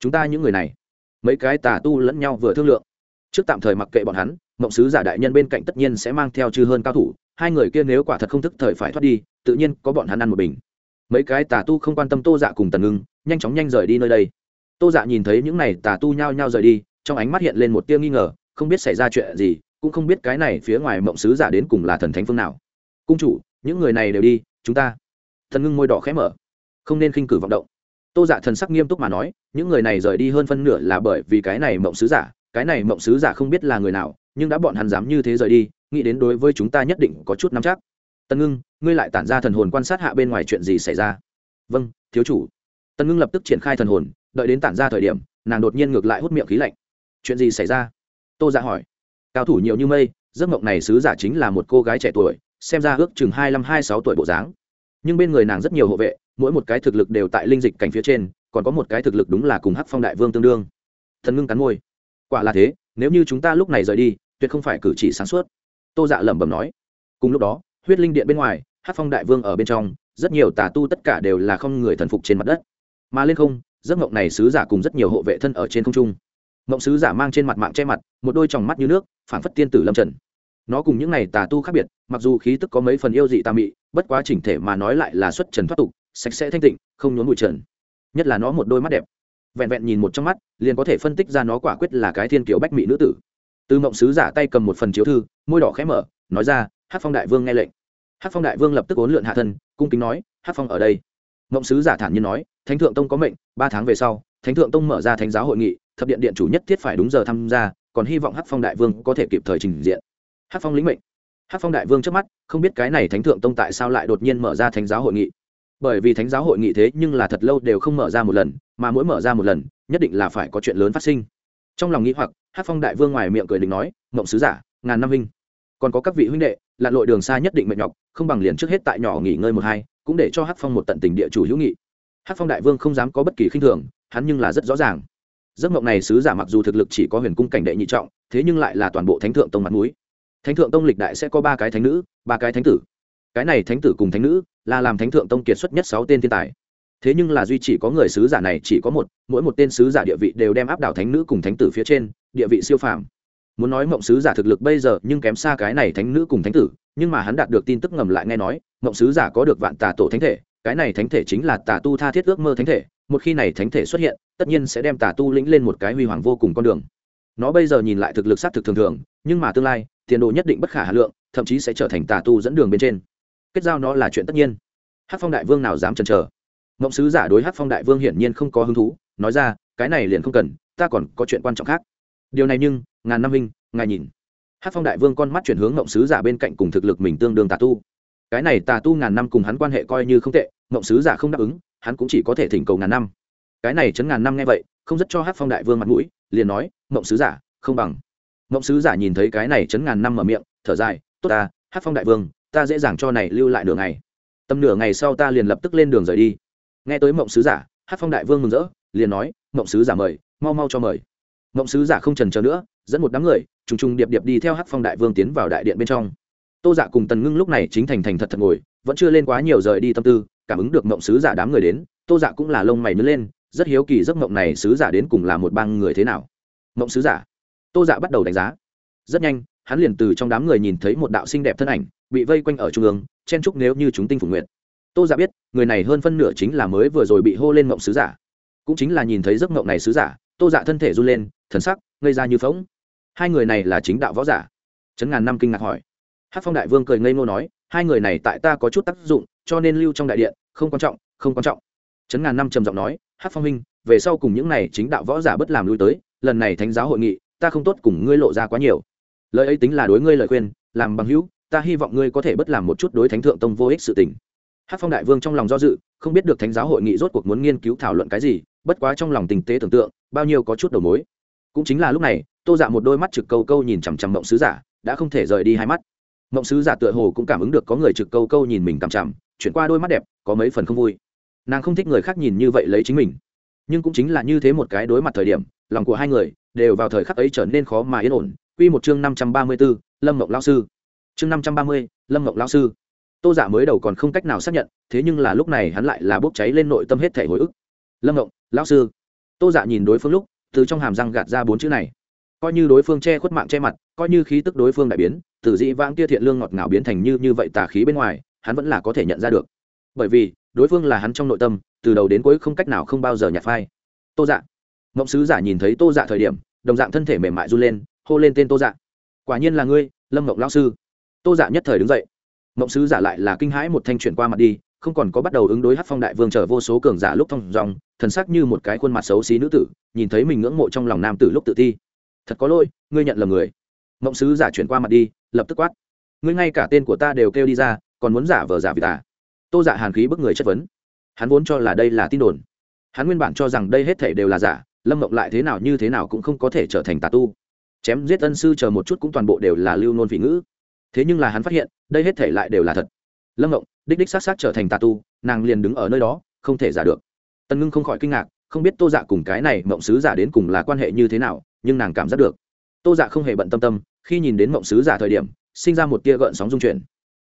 Chúng ta những người này, mấy cái tà tu lẫn nhau vừa thương lượng. Trước tạm thời mặc kệ bọn hắn mộng sứ giả đại nhân bên cạnh tất nhiên sẽ mang theo chư hơn cao thủ, hai người kia nếu quả thật không thức thời phải thoát đi, tự nhiên có bọn hắn ăn một bình. Mấy cái tà tu không quan tâm tô dạ cùng tần ngưng, nhanh chóng nhanh rời đi nơi đây. Tô dạ nhìn thấy những này tà tu nhao nhao rời đi, trong ánh mắt hiện lên một tia nghi ngờ, không biết xảy ra chuyện gì, cũng không biết cái này phía ngoài mộng sứ giả đến cùng là thần thánh phương nào. Cung chủ, những người này đều đi, chúng ta. Thần ngưng môi đỏ khẽ mở. Không nên khinh cử vọng động. Tô dạ thần sắc nghiêm túc mà nói, những người này rời đi hơn phân nửa là bởi vì cái này mộng sứ giả, cái này mộng sứ giả không biết là người nào nhưng đã bọn hắn dám như thế rời đi, nghĩ đến đối với chúng ta nhất định có chút nắm chắc. Tân ngưng, ngươi lại tản ra thần hồn quan sát hạ bên ngoài chuyện gì xảy ra? Vâng thiếu chủ. Tân ngưng lập tức triển khai thần hồn, đợi đến tản ra thời điểm, nàng đột nhiên ngược lại hút miệng khí lạnh. Chuyện gì xảy ra? Tô dạ hỏi. Cao thủ nhiều như mây, giấc mộng này sứ giả chính là một cô gái trẻ tuổi, xem ra ước chừng hai mươi hai sáu tuổi bộ dáng. Nhưng bên người nàng rất nhiều hộ vệ, mỗi một cái thực lực đều tại linh dịch cảnh phía trên, còn có một cái thực lực đúng là cùng hắc phong đại vương tương đương. Thần ngưng cắn môi. Quả là thế, nếu như chúng ta lúc này rời đi tuyệt không phải cử chỉ sáng suốt. Tô dạ lẩm bẩm nói. Cùng lúc đó, huyết linh điện bên ngoài hát phong đại vương ở bên trong, rất nhiều tà tu tất cả đều là không người thần phục trên mặt đất. Mà lên không, giấc mộng này sứ giả cùng rất nhiều hộ vệ thân ở trên không trung. Mộng sứ giả mang trên mặt mạng che mặt, một đôi tròng mắt như nước phản phất tiên tử lâm trần. Nó cùng những này tà tu khác biệt, mặc dù khí tức có mấy phần yêu dị tà mị, bất quá chỉnh thể mà nói lại là xuất trần thoát tục, sạch sẽ thanh tịnh, không nhốn bụi trần. Nhất là nó một đôi mắt đẹp. Vẹn vẹn nhìn một trong mắt, liền có thể phân tích ra nó quả quyết là cái thiên kiều bách mỹ nữ tử từ mộng sứ giả tay cầm một phần chiếu thư, môi đỏ khẽ mở, nói ra hát phong đại vương nghe lệnh. Hát phong đại vương lập tức ốn lượn hạ thân, cung kính nói hát phong ở đây. Mộng sứ giả thản nhiên nói, thánh thượng tông có mệnh, ba tháng về sau, thánh thượng tông mở ra thánh giáo hội nghị, thập điện điện chủ nhất thiết phải đúng giờ tham gia, còn hy vọng hát phong đại vương có thể kịp thời trình diện. Hát phong lĩnh mệnh. Hát phong đại vương trước mắt, không biết cái này thánh thượng tông tại sao lại đột nhiên mở ra thánh giáo hội nghị. Bởi vì thánh giáo hội nghị thế nhưng là thật lâu đều không mở ra một lần, mà mỗi mở ra một lần, nhất định là phải có chuyện lớn phát sinh trong lòng nghĩ hoặc hát phong đại vương ngoài miệng cười đình nói, mộng sứ giả, ngàn năm huynh, còn có các vị huynh đệ, lặn lội đường xa nhất định mệt nhọc, không bằng liền trước hết tại nhỏ nghỉ ngơi một hai, cũng để cho hát phong một tận tình địa chủ hữu nghị. Hát phong đại vương không dám có bất kỳ khinh thường, hắn nhưng là rất rõ ràng. Giấc mộng này sứ giả mặc dù thực lực chỉ có huyền cung cảnh đệ nhị trọng, thế nhưng lại là toàn bộ thánh thượng tông mặt núi thánh thượng tông lịch đại sẽ có ba cái thánh nữ, ba cái thánh tử. Cái này thánh tử cùng thánh nữ là làm thánh thượng tông kiệt xuất nhất sáu tên thiên tài thế nhưng là duy chỉ có người sứ giả này chỉ có một, mỗi một tên sứ giả địa vị đều đem áp đảo thánh nữ cùng thánh tử phía trên, địa vị siêu phàm. Muốn nói mộng sứ giả thực lực bây giờ nhưng kém xa cái này thánh nữ cùng thánh tử, nhưng mà hắn đạt được tin tức ngầm lại nghe nói, mộng sứ giả có được vạn tà tổ thánh thể, cái này thánh thể chính là tà tu tha thiết ước mơ thánh thể, một khi này thánh thể xuất hiện, tất nhiên sẽ đem tà tu lĩnh lên một cái huy hoàng vô cùng con đường. Nó bây giờ nhìn lại thực lực sát thực thường thường, nhưng mà tương lai, tiền đồ nhất định bất khả hà lượng, thậm chí sẽ trở thành tà tu dẫn đường bên trên. Kết giao nó là chuyện tất nhiên. Hát phong đại vương nào dám chần chờ? Mộng sứ giả đối hát phong đại vương hiển nhiên không có hứng thú, nói ra, cái này liền không cần, ta còn có chuyện quan trọng khác. Điều này nhưng, ngàn năm hình ngài nhìn. Hát phong đại vương con mắt chuyển hướng mộng sứ giả bên cạnh cùng thực lực mình tương đương tà tu. Cái này tà tu ngàn năm cùng hắn quan hệ coi như không tệ mộng sứ giả không đáp ứng, hắn cũng chỉ có thể thỉnh cầu ngàn năm. Cái này chấn ngàn năm nghe vậy, không rất cho hát phong đại vương mặt mũi, liền nói mộng sứ giả, không bằng. Mộng sứ giả nhìn thấy cái này chấn ngàn năm mở miệng, thở dài, tốt ta hát phong đại vương, ta dễ dàng cho này lưu lại nửa ngày. Tầm nửa ngày sau ta liền lập tức lên đường rời đi nghe tới mộng sứ giả hát phong đại vương mừng rỡ, liền nói, mộng sứ giả mời, mau mau cho mời. Mộng sứ giả không trần chờ nữa, dẫn một đám người, trùng trùng điệp điệp đi theo hát phong đại vương tiến vào đại điện bên trong. Tô dạ cùng tần ngưng lúc này chính thành thành thật thật ngồi, vẫn chưa lên quá nhiều rời đi tâm tư, cảm ứng được mộng sứ giả đám người đến, tô dạ cũng là lông mày nứt lên, rất hiếu kỳ giấc mộng này sứ giả đến cùng là một bang người thế nào. Mộng sứ giả. Tô dạ bắt đầu đánh giá. Rất nhanh, hắn liền từ trong đám người nhìn thấy một đạo xinh đẹp thân ảnh, bị vây quanh ở trung ương, chen trúc nếu như chúng tinh phủ nguyện tô giả biết, người này hơn phân nửa chính là mới vừa rồi bị hô lên mộng sứ giả. Cũng chính là nhìn thấy giấc mộng này sứ giả, tô giả thân thể run lên, thần sắc ngây ra như phóng hai người này là chính đạo võ giả. Trấn ngàn năm kinh ngạc hỏi. Hát phong đại vương cười ngây ngô nói, hai người này tại ta có chút tác dụng, cho nên lưu trong đại điện, không quan trọng, không quan trọng. Trấn ngàn năm trầm giọng nói hát phong minh, về sau cùng những này chính đạo võ giả bất làm lui tới, lần này thánh giáo hội nghị, ta không tốt cùng ngươi lộ ra quá nhiều. Lời ấy tính là đối ngươi lời khuyên, làm bằng hữu, ta hy vọng ngươi có thể bất làm một chút đối thánh thượng tông vô ích sự tình hát phong đại vương trong lòng do dự không biết được thánh giáo hội nghị rốt cuộc muốn nghiên cứu thảo luận cái gì bất quá trong lòng tình tế tưởng tượng bao nhiêu có chút đầu mối. Cũng chính là lúc này tô dạ một đôi mắt trực câu câu nhìn chằm chằm mộng sứ giả đã không thể rời đi hai mắt. Mộng sứ giả tựa hồ cũng cảm ứng được có người trực câu câu nhìn mình chằm chằm chuyển qua đôi mắt đẹp có mấy phần không vui. Nàng không thích người khác nhìn như vậy lấy chính mình. Nhưng cũng chính là như thế một cái đối mặt thời điểm lòng của hai người đều vào thời khắc ấy trở nên khó mà yên ổn. Quy một chương năm trăm ba mươi 534, Lâm Mộng lão sư. Chương năm trăm ba mươi, Lâm Mộng lão sư. Tô Dạ mới đầu còn không cách nào xác nhận, thế nhưng là lúc này hắn lại là bốc cháy lên nội tâm hết thể hồi ức. Lâm ngộng lão sư. Tô Dạ nhìn đối phương lúc, từ trong hàm răng gạt ra bốn chữ này. Coi như đối phương che khuất mạng che mặt, coi như khí tức đối phương đại biến, từ dị vãng kia thiện lương ngọt ngào biến thành như như vậy tà khí bên ngoài, hắn vẫn là có thể nhận ra được. Bởi vì, đối phương là hắn trong nội tâm, từ đầu đến cuối không cách nào không bao giờ nhạt phai. Tô Dạ. Ngộng sứ giả nhìn thấy Tô Dạ thời điểm, đồng dạng thân thể mềm mại run lên, hô lên tên tô dạ quả nhiên là ngươi lâm mộng lão sư tô dạ nhất thời đứng dậy mộng sứ giả lại là kinh hãi một thanh chuyển qua mặt đi không còn có bắt đầu ứng đối hát phong đại vương chờ vô số cường giả lúc thông dòng thần sắc như một cái khuôn mặt xấu xí nữ tử nhìn thấy mình ngưỡng mộ trong lòng nam tử lúc tự thi, thật có lỗi ngươi nhận lầm người. Mộng sứ giả chuyển qua mặt đi lập tức quát. Ngươi ngay cả tên của ta đều kêu đi ra còn muốn giả vờ giả vì ta à? tô dạ hàn khí bức người chất vấn. Hắn vốn cho là đây là tin đồn. Hắn nguyên bản cho rằng đây hết thể đều là giả lâm mộng lại thế nào như thế nào cũng không có thể trở thành tà tu. Chém giết ân sư chờ một chút cũng toàn bộ đều là lưu nôn vị ngữ thế nhưng là hắn phát hiện, đây hết thể lại đều là thật. Lâm mộng đích đích s á t s á t trở thành tà tu, nàng liền đứng ở nơi đó, không thể giả được. Tần ngưng không khỏi kinh ngạc, không biết tô dạ cùng cái này mộng sứ giả đến cùng là quan hệ như thế nào, nhưng nàng cảm giác được. Tô dạ không hề bận tâm tâm, khi nhìn đến mộng sứ giả thời điểm, sinh ra một tia gợn sóng dung chuyển.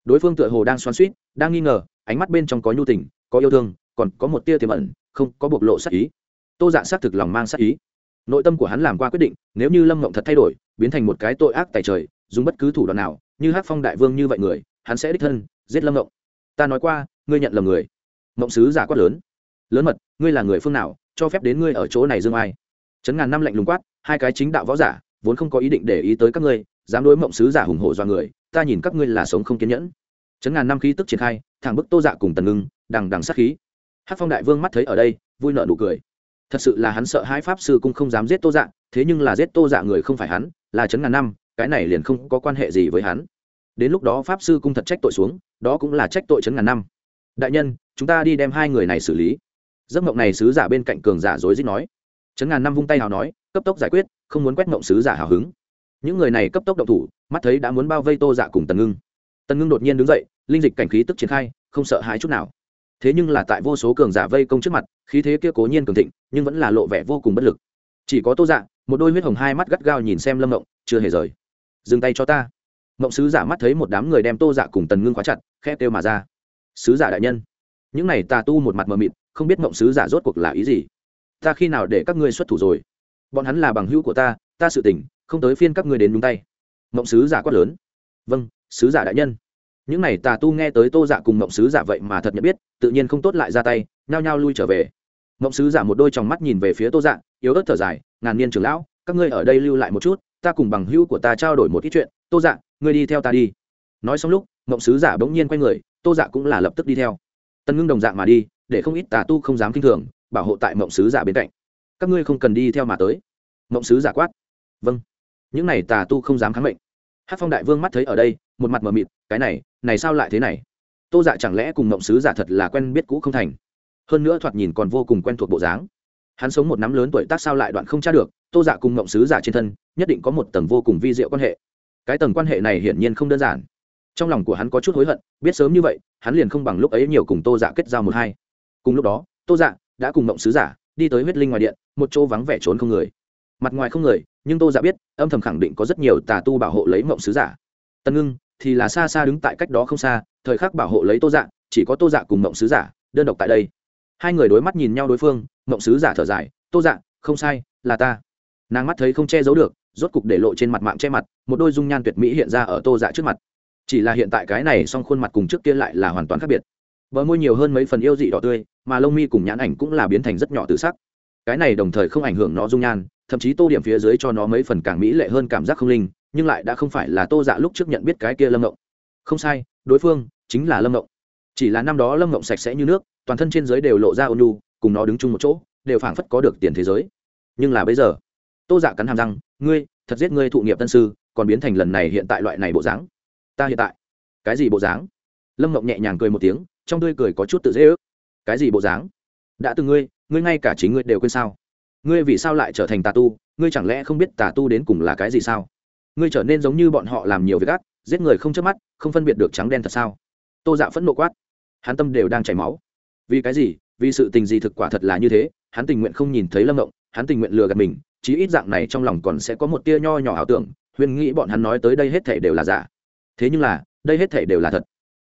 Đối phương tựa hồ đang xoắn suýt đang nghi ngờ, ánh mắt bên trong có nhu tình, có yêu thương, còn có một tia tiềm ẩn, không có bộc lộ sắc ý. Tô dạ xác thực lòng mang sắc ý. Nội tâm của hắn làm qua quyết định, nếu như lâm mộng thật thay đổi, biến thành một cái tội ác tài trời, dùng bất cứ thủ đoạn nào như hát phong đại vương như vậy người, hắn sẽ đích thân, giết lâm mộng ta nói qua, ngươi nhận lầm người. Mộng sứ giả quát lớn. Lớn mật, ngươi là người phương nào, cho phép đến ngươi ở chỗ này dương ai? Chấn ngàn năm lạnh lùng quát, hai cái chính đạo võ giả, vốn không có ý định để ý tới các ngươi, dám đối mộng sứ giả hùng hổ do người, ta nhìn các ngươi là sống không kiên nhẫn. Chấn ngàn năm khí tức triển khai, thẳng bức tô dạ cùng tần ngưng, đằng đằng sát khí. Hát phong đại vương mắt thấy ở đây, vui nợ nụ cười. Thật sự là hắn sợ hai pháp sư cũng không dám giết tô dạ thế nhưng là giết tô dạ người không phải hắn, là chấn ngàn năm cái này liền không có quan hệ gì với hắn. Đến lúc đó pháp sư cung thật trách tội xuống, đó cũng là trách tội chấn ngàn năm. Đại nhân, chúng ta đi đem hai người này xử lý. Giấc mộng này sứ giả bên cạnh cường giả dối dích nói. Chấn ngàn năm vung tay hào nói, cấp tốc giải quyết, không muốn quét mộng sứ giả hào hứng. Những người này cấp tốc động thủ, mắt thấy đã muốn bao vây tô dạ cùng tần ngưng. Tần ngưng đột nhiên đứng dậy, linh dịch cảnh khí tức triển khai, không sợ hãi chút nào. Thế nhưng là tại vô số cường giả vây công trước mặt, khí thế kia cố nhiên cường thịnh, nhưng vẫn là lộ vẻ vô cùng bất lực. Chỉ có tô dạ một đôi huyết hồng hai mắt gắt gao nhìn xem lâm mộng, chưa hề rời dừng tay cho ta. Mộng sứ giả mắt thấy một đám người đem tô dạ cùng tần ngưng khóa chặt khe kêu mà ra. Sứ giả đại nhân, những này tà tu một mặt mờ mịt, không biết mộng sứ giả rốt cuộc là ý gì? Ta khi nào để các ngươi xuất thủ rồi? Bọn hắn là bằng hữu của ta ta sự tỉnh không tới phiên các ngươi đến đúng tay. Mộng sứ giả quát lớn. Vâng sứ giả đại nhân. Những này tà tu nghe tới tô dạ cùng mộng sứ giả vậy mà thật nhận biết, tự nhiên không tốt lại ra tay, nhao nhao lui trở về. Mộng sứ giả một đôi tròng mắt nhìn về phía tô dạ yếu ớt thở dài, ngàn niên trưởng lão, các ngươi ở đây lưu lại một chút ta cùng bằng hữu của ta trao đổi một ít chuyện, tô dạ ngươi đi theo ta đi. Nói xong lúc, mộng sứ giả bỗng nhiên quay người, tô dạ cũng là lập tức đi theo. Tân ngưng đồng dạng mà đi, để không ít tà tu không dám k i n h thường, bảo hộ tại mộng sứ giả bên cạnh. Các ngươi không cần đi theo mà tới. Mộng sứ giả quát. Vâng. Những này tà tu không dám kháng mệnh. Hát phong đại vương mắt thấy ở đây, một mặt mờ mịt, cái này này sao lại thế này? Tô dạ chẳng lẽ cùng mộng sứ giả thật là quen biết cũ không thành? Hơn nữa thoạt nhìn còn vô cùng quen thuộc bộ dáng hắn sống một năm lớn tuổi tác sao lại đoạn không tra được, tô dạ cùng mộng sứ giả trên thân, nhất định có một tầng vô cùng vi diệu quan hệ. Cái tầng quan hệ này hiển nhiên không đơn giản. Trong lòng của hắn có chút hối hận, biết sớm như vậy, hắn liền không bằng lúc ấy nhiều cùng tô dạ kết giao một hai. Cùng lúc đó, tô dạ đã cùng mộng sứ giả đi tới huyết linh ngoài điện, một chỗ vắng vẻ trốn không người. Mặt ngoài không người, nhưng tô dạ biết, âm thầm khẳng định có rất nhiều tà tu bảo hộ lấy mộng sứ giả. Tân ngưng thì là xa xa đứng tại cách đó không xa, thời khắc bảo hộ lấy tô dạ chỉ có tô dạ cùng mộng sứ giả đơn độc tại đây hai người đối mắt nhìn nhau đối phương, mộng sứ giả thở dài, tô dạ không sai, là ta. Nàng mắt thấy không che giấu được, rốt cục để lộ trên mặt mạng che mặt, một đôi dung nhan tuyệt mỹ hiện ra ở tô dạ trước mặt. Chỉ là hiện tại cái này song khuôn mặt cùng trước kia lại là hoàn toàn khác biệt. Bờ môi nhiều hơn mấy phần yêu dị đỏ tươi, mà lông mi cùng nhãn ảnh cũng là biến thành rất nhỏ tự sắc. Cái này đồng thời không ảnh hưởng nó dung nhan, thậm chí tô điểm phía dưới cho nó mấy phần càng mỹ lệ hơn cảm giác không linh, nhưng lại đã không phải là tô dạ lúc trước nhận biết cái kia lâm ngộng. Không sai, đối phương chính là lâm ngộng. Chỉ là năm đó lâm ngộng sạch sẽ như nước toàn thân trên dưới đều lộ ra ôn lu cùng nó đứng chung một chỗ, đều phảng phất có được tiền thế giới. Nhưng là bây giờ, tô dạ cắn hàm răng, ngươi, thật giết ngươi thụ nghiệp tân sư, còn biến thành lần này hiện tại loại này bộ dáng. Ta hiện tại? Cái gì bộ dáng? Lâm mộng nhẹ nhàng cười một tiếng, trong tươi cười có chút tự dễ ước. Cái gì bộ dáng? Đã từng ngươi ngươi ngay cả chính ngươi đều quên sao? Ngươi vì sao lại trở thành tà tu, ngươi chẳng lẽ không biết tà tu đến cùng là cái gì sao? Ngươi trở nên giống như bọn họ làm nhiều việc ác, giết người không chớp mắt, không phân biệt được trắng đen thật sao? Tô dạ phẫn nộ quát. Hắn tâm đều đang chảy máu vì cái gì? Vì sự tình gì thực quả thật là như thế? Hắn tình nguyện không nhìn thấy lâm động hắn tình nguyện lừa gạt mình, chí ít dạng này trong lòng còn sẽ có một tia nho nhỏ ảo tưởng, huyền nghĩ bọn hắn nói tới đây hết thể đều là giả. Thế nhưng là, đây hết thể đều là thật.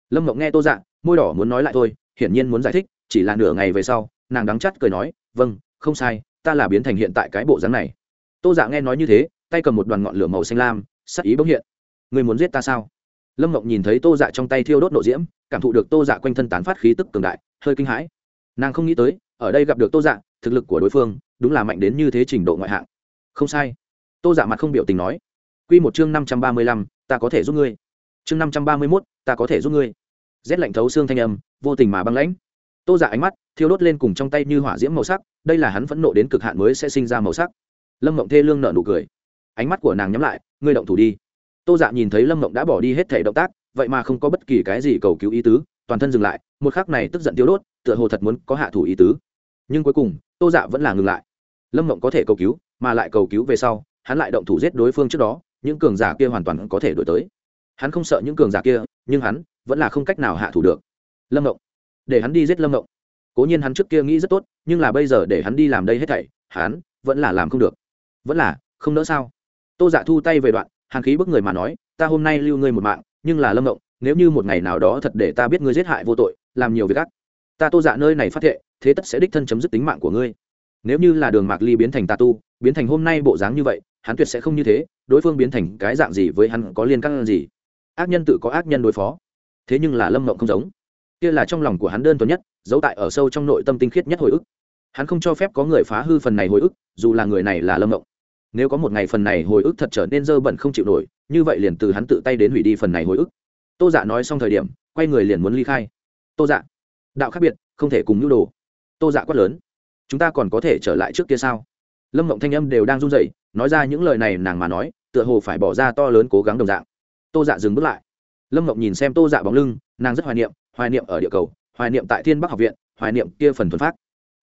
Lâm mộng nghe tô dạ môi đỏ muốn nói lại thôi, hiển nhiên muốn giải thích, chỉ là nửa ngày về sau, nàng đắng chắt cười nói vâng không sai, ta là biến thành hiện tại cái bộ dáng này. Tô dạ nghe nói như thế, tay cầm một đoàn ngọn lửa màu xanh lam, sắc ý bỗng hiện. Người muốn giết ta sao? Lâm mộng nhìn thấy tô dạ trong tay thiêu đốt nộ diễm, cảm thụ được tô dạ quanh thân tán phát khí tức cường đại, hơi kinh hãi. Nàng không nghĩ tới, ở đây gặp được tô dạ thực lực của đối phương, đúng là mạnh đến như thế trình độ ngoại hạng. Không sai. Tô dạ mặt không biểu tình nói. Q một chương năm trăm ba mươi lăm, ta có thể giúp ngươi. Chương năm trăm ba mươi mốt, ta có thể giúp ngươi. Rét lạnh thấu xương thanh âm, vô tình mà băng lãnh. Tô dạ ánh mắt, thiêu đốt lên cùng trong tay như hỏa diễm màu sắc, đây là hắn phẫn nộ đến cực hạn mới sẽ sinh ra màu sắc. Lâm mộng thê lương nợ nụ cười. Ánh mắt của nàng nhắm lại, ngươi động thủ đi tô dạ nhìn thấy lâm mộng đã bỏ đi hết thể động tác, vậy mà không có bất kỳ cái gì cầu cứu ý tứ, toàn thân dừng lại, một khắc này tức giận tiêu đốt, tựa hồ thật muốn có hạ thủ ý tứ. Nhưng cuối cùng, tô dạ vẫn là ngừng lại. Lâm mộng có thể cầu cứu, mà lại cầu cứu về sau, hắn lại động thủ giết đối phương trước đó, những cường giả kia hoàn toàn có thể đổi tới. Hắn không sợ những cường giả kia, nhưng hắn vẫn là không cách nào hạ thủ được. Lâm mộng, để hắn đi giết lâm mộng. Cố nhiên hắn trước kia nghĩ rất tốt, nhưng là bây giờ để hắn đi làm đây hết thảy, hắn vẫn là làm không được. Vẫn là, không nỡ sao? Tô dạ thu tay về đoạn hàng khí bức người mà nói, ta hôm nay lưu ngươi một mạng, nhưng là lâm động. nếu như một ngày nào đó thật để ta biết ngươi giết hại vô tội, làm nhiều việc ác. Ta tô dạ nơi này phát thệ, thế tất sẽ đích thân chấm dứt tính mạng của ngươi. Nếu như là đường mạc ly biến thành tà tu, biến thành hôm nay bộ dáng như vậy, hắn tuyệt sẽ không như thế, đối phương biến thành cái dạng gì với hắn có liên căng gì? Ác nhân tự có ác nhân đối phó. Thế nhưng là lâm mộng không giống. Kia là trong lòng của hắn đơn thuần nhất, giấu tại ở sâu trong nội tâm tinh khiết nhất hồi ức. Hắn không cho phép có người phá hư phần này hồi ức, dù là người này là lâm mộng nếu có một ngày phần này hồi ức thật trở nên dơ bẩn không chịu nổi, như vậy liền từ hắn tự tay đến hủy đi phần này hồi ức. Tô dạ nói xong thời điểm, quay người liền muốn ly khai. Tô dạ đạo khác biệt, không thể cùng nhu đồ. Tô dạ quát lớn, chúng ta còn có thể trở lại trước kia sao? Lâm mộng thanh âm đều đang run rẩy, nói ra những lời này nàng mà nói, tựa hồ phải bỏ ra to lớn cố gắng đồng dạng. Tô dạ dừng bước lại. Lâm mộng nhìn xem tô dạ bóng lưng, nàng rất hoài niệm hoài niệm ở địa cầu, hoài niệm tại thiên bắc học viện, hoài niệm kia phần thuần phát.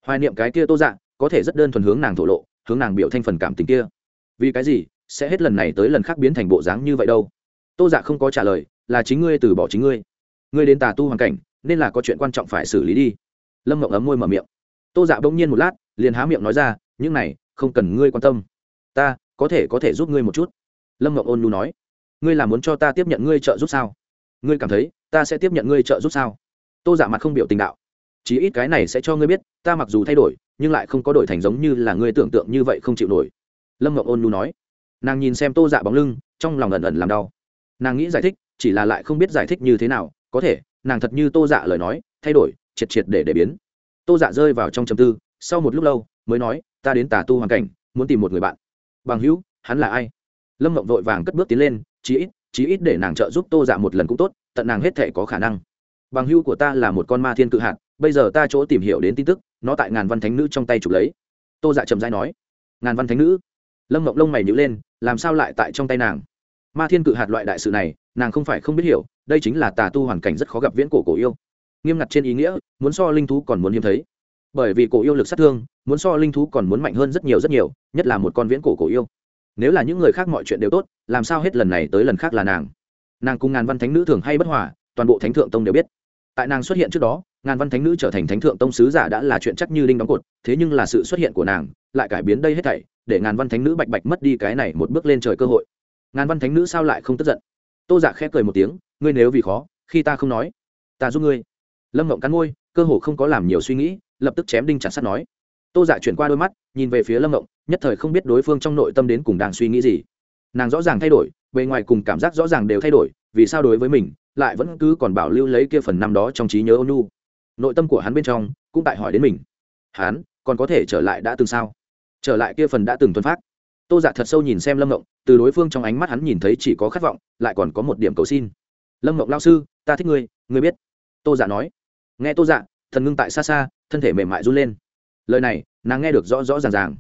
Hoài niệm cái kia tô dạ có thể rất đơn thuần hướng nàng thổ lộ, hướng nàng biểu thanh phần cảm tình kia vì cái gì? Sẽ hết lần này tới lần khác biến thành bộ dáng như vậy đâu. Tô dạ không có trả lời, là chính ngươi từ bỏ chính ngươi. Ngươi đến tà tu hoàn cảnh, nên là có chuyện quan trọng phải xử lý đi. Lâm mộng ấm môi mở miệng. Tô dạ bỗng nhiên một lát, liền há miệng nói ra, những này, không cần ngươi quan tâm. Ta, có thể có thể giúp ngươi một chút. Lâm mộng ôn nhu nói, ngươi là muốn cho ta tiếp nhận ngươi trợ giúp sao? Ngươi cảm thấy, ta sẽ tiếp nhận ngươi trợ giúp sao? Tô dạ mặt không biểu tình đạo chỉ ít cái này sẽ cho ngươi biết, ta mặc dù thay đổi, nhưng lại không có đổi thành giống như là ngươi tưởng tượng như vậy không chịu nổi lâm ngọc ôn nhu nói. Nàng nhìn xem tô dạ bóng lưng, trong lòng ẩn ẩn làm đau. Nàng nghĩ giải thích, chỉ là lại không biết giải thích như thế nào, có thể, nàng thật như tô dạ lời nói, thay đổi, triệt triệt để để biến. Tô dạ rơi vào trong chầm tư, sau một lúc lâu, mới nói, ta đến tà tu hoàn cảnh, muốn tìm một người bạn. Bằng hữu, hắn là ai? Lâm mộng vội vàng cất bước tiến lên, chí ít chí ít để nàng trợ giúp tô dạ một lần cũng tốt, tận nàng hết thể có khả năng. Bằng hữu của ta là một con ma thiên cự hạt, bây giờ ta chỗ tìm hiểu đến tin tức, nó tại ngàn văn thánh nữ trong tay chụp lấy. Tô dạ trầm dai nói. Ngàn văn thánh nữ? Lâm mộng lông mày nhữ lên, làm sao lại tại trong tay nàng? Ma thiên cự hạt loại đại sự này, nàng không phải không biết hiểu, đây chính là tà tu hoàn cảnh rất khó gặp viễn cổ cổ yêu. Nghiêm ngặt trên ý nghĩa, muốn so linh thú còn muốn hiếm thấy. Bởi vì cổ yêu lực sát thương, muốn so linh thú còn muốn mạnh hơn rất nhiều rất nhiều, nhất là một con viễn cổ cổ yêu. Nếu là những người khác mọi chuyện đều tốt, làm sao hết lần này tới lần khác là nàng? Nàng cùng ngàn văn thánh nữ thường hay bất hòa, toàn bộ thánh thượng tông đều biết. Tại nàng xuất hiện trước đó, ngàn văn thánh nữ trở thành thánh thượng tông sứ giả đã là chuyện chắc như đinh đóng cột, thế nhưng là sự xuất hiện của nàng lại cải biến đây hết thảy để ngàn văn thánh nữ bạch bạch mất đi cái này một bước lên trời cơ hội. Ngàn văn thánh nữ sao lại không tức giận? Tô giả khẽ cười một tiếng, ngươi nếu vì khó, khi ta không nói, ta giúp ngươi. Lâm mộng cắn môi, cơ hồ không có làm nhiều suy nghĩ, lập tức chém đinh chặt sắt nói. Tô giả chuyển qua đôi mắt, nhìn về phía lâm mộng nhất thời không biết đối phương trong nội tâm đến cùng đang suy nghĩ gì. Nàng rõ ràng thay đổi, bề ngoài cùng cảm giác rõ ràng đều thay đổi, vì sao đối với mình, lại vẫn cứ còn bảo lưu lấy kia phần năm đó trong trí nhớ ôn nhu. Nội tâm của hắn bên trong cũng tại hỏi đến mình. Hắn, còn có thể trở lại đã từng sao? Trở lại kia phần đã từng tuân phát. Tô dạ thật sâu nhìn xem lâm mộng từ đối phương trong ánh mắt hắn nhìn thấy chỉ có khát vọng lại còn có một điểm cầu xin. Lâm mộng lao sư ta thích ngươi ngươi biết. Tô dạ nói. Nghe tô dạ thần ngưng tại xa xa thân thể mềm mại run lên. Lời này nàng nghe được rõ rõ ràng ràng.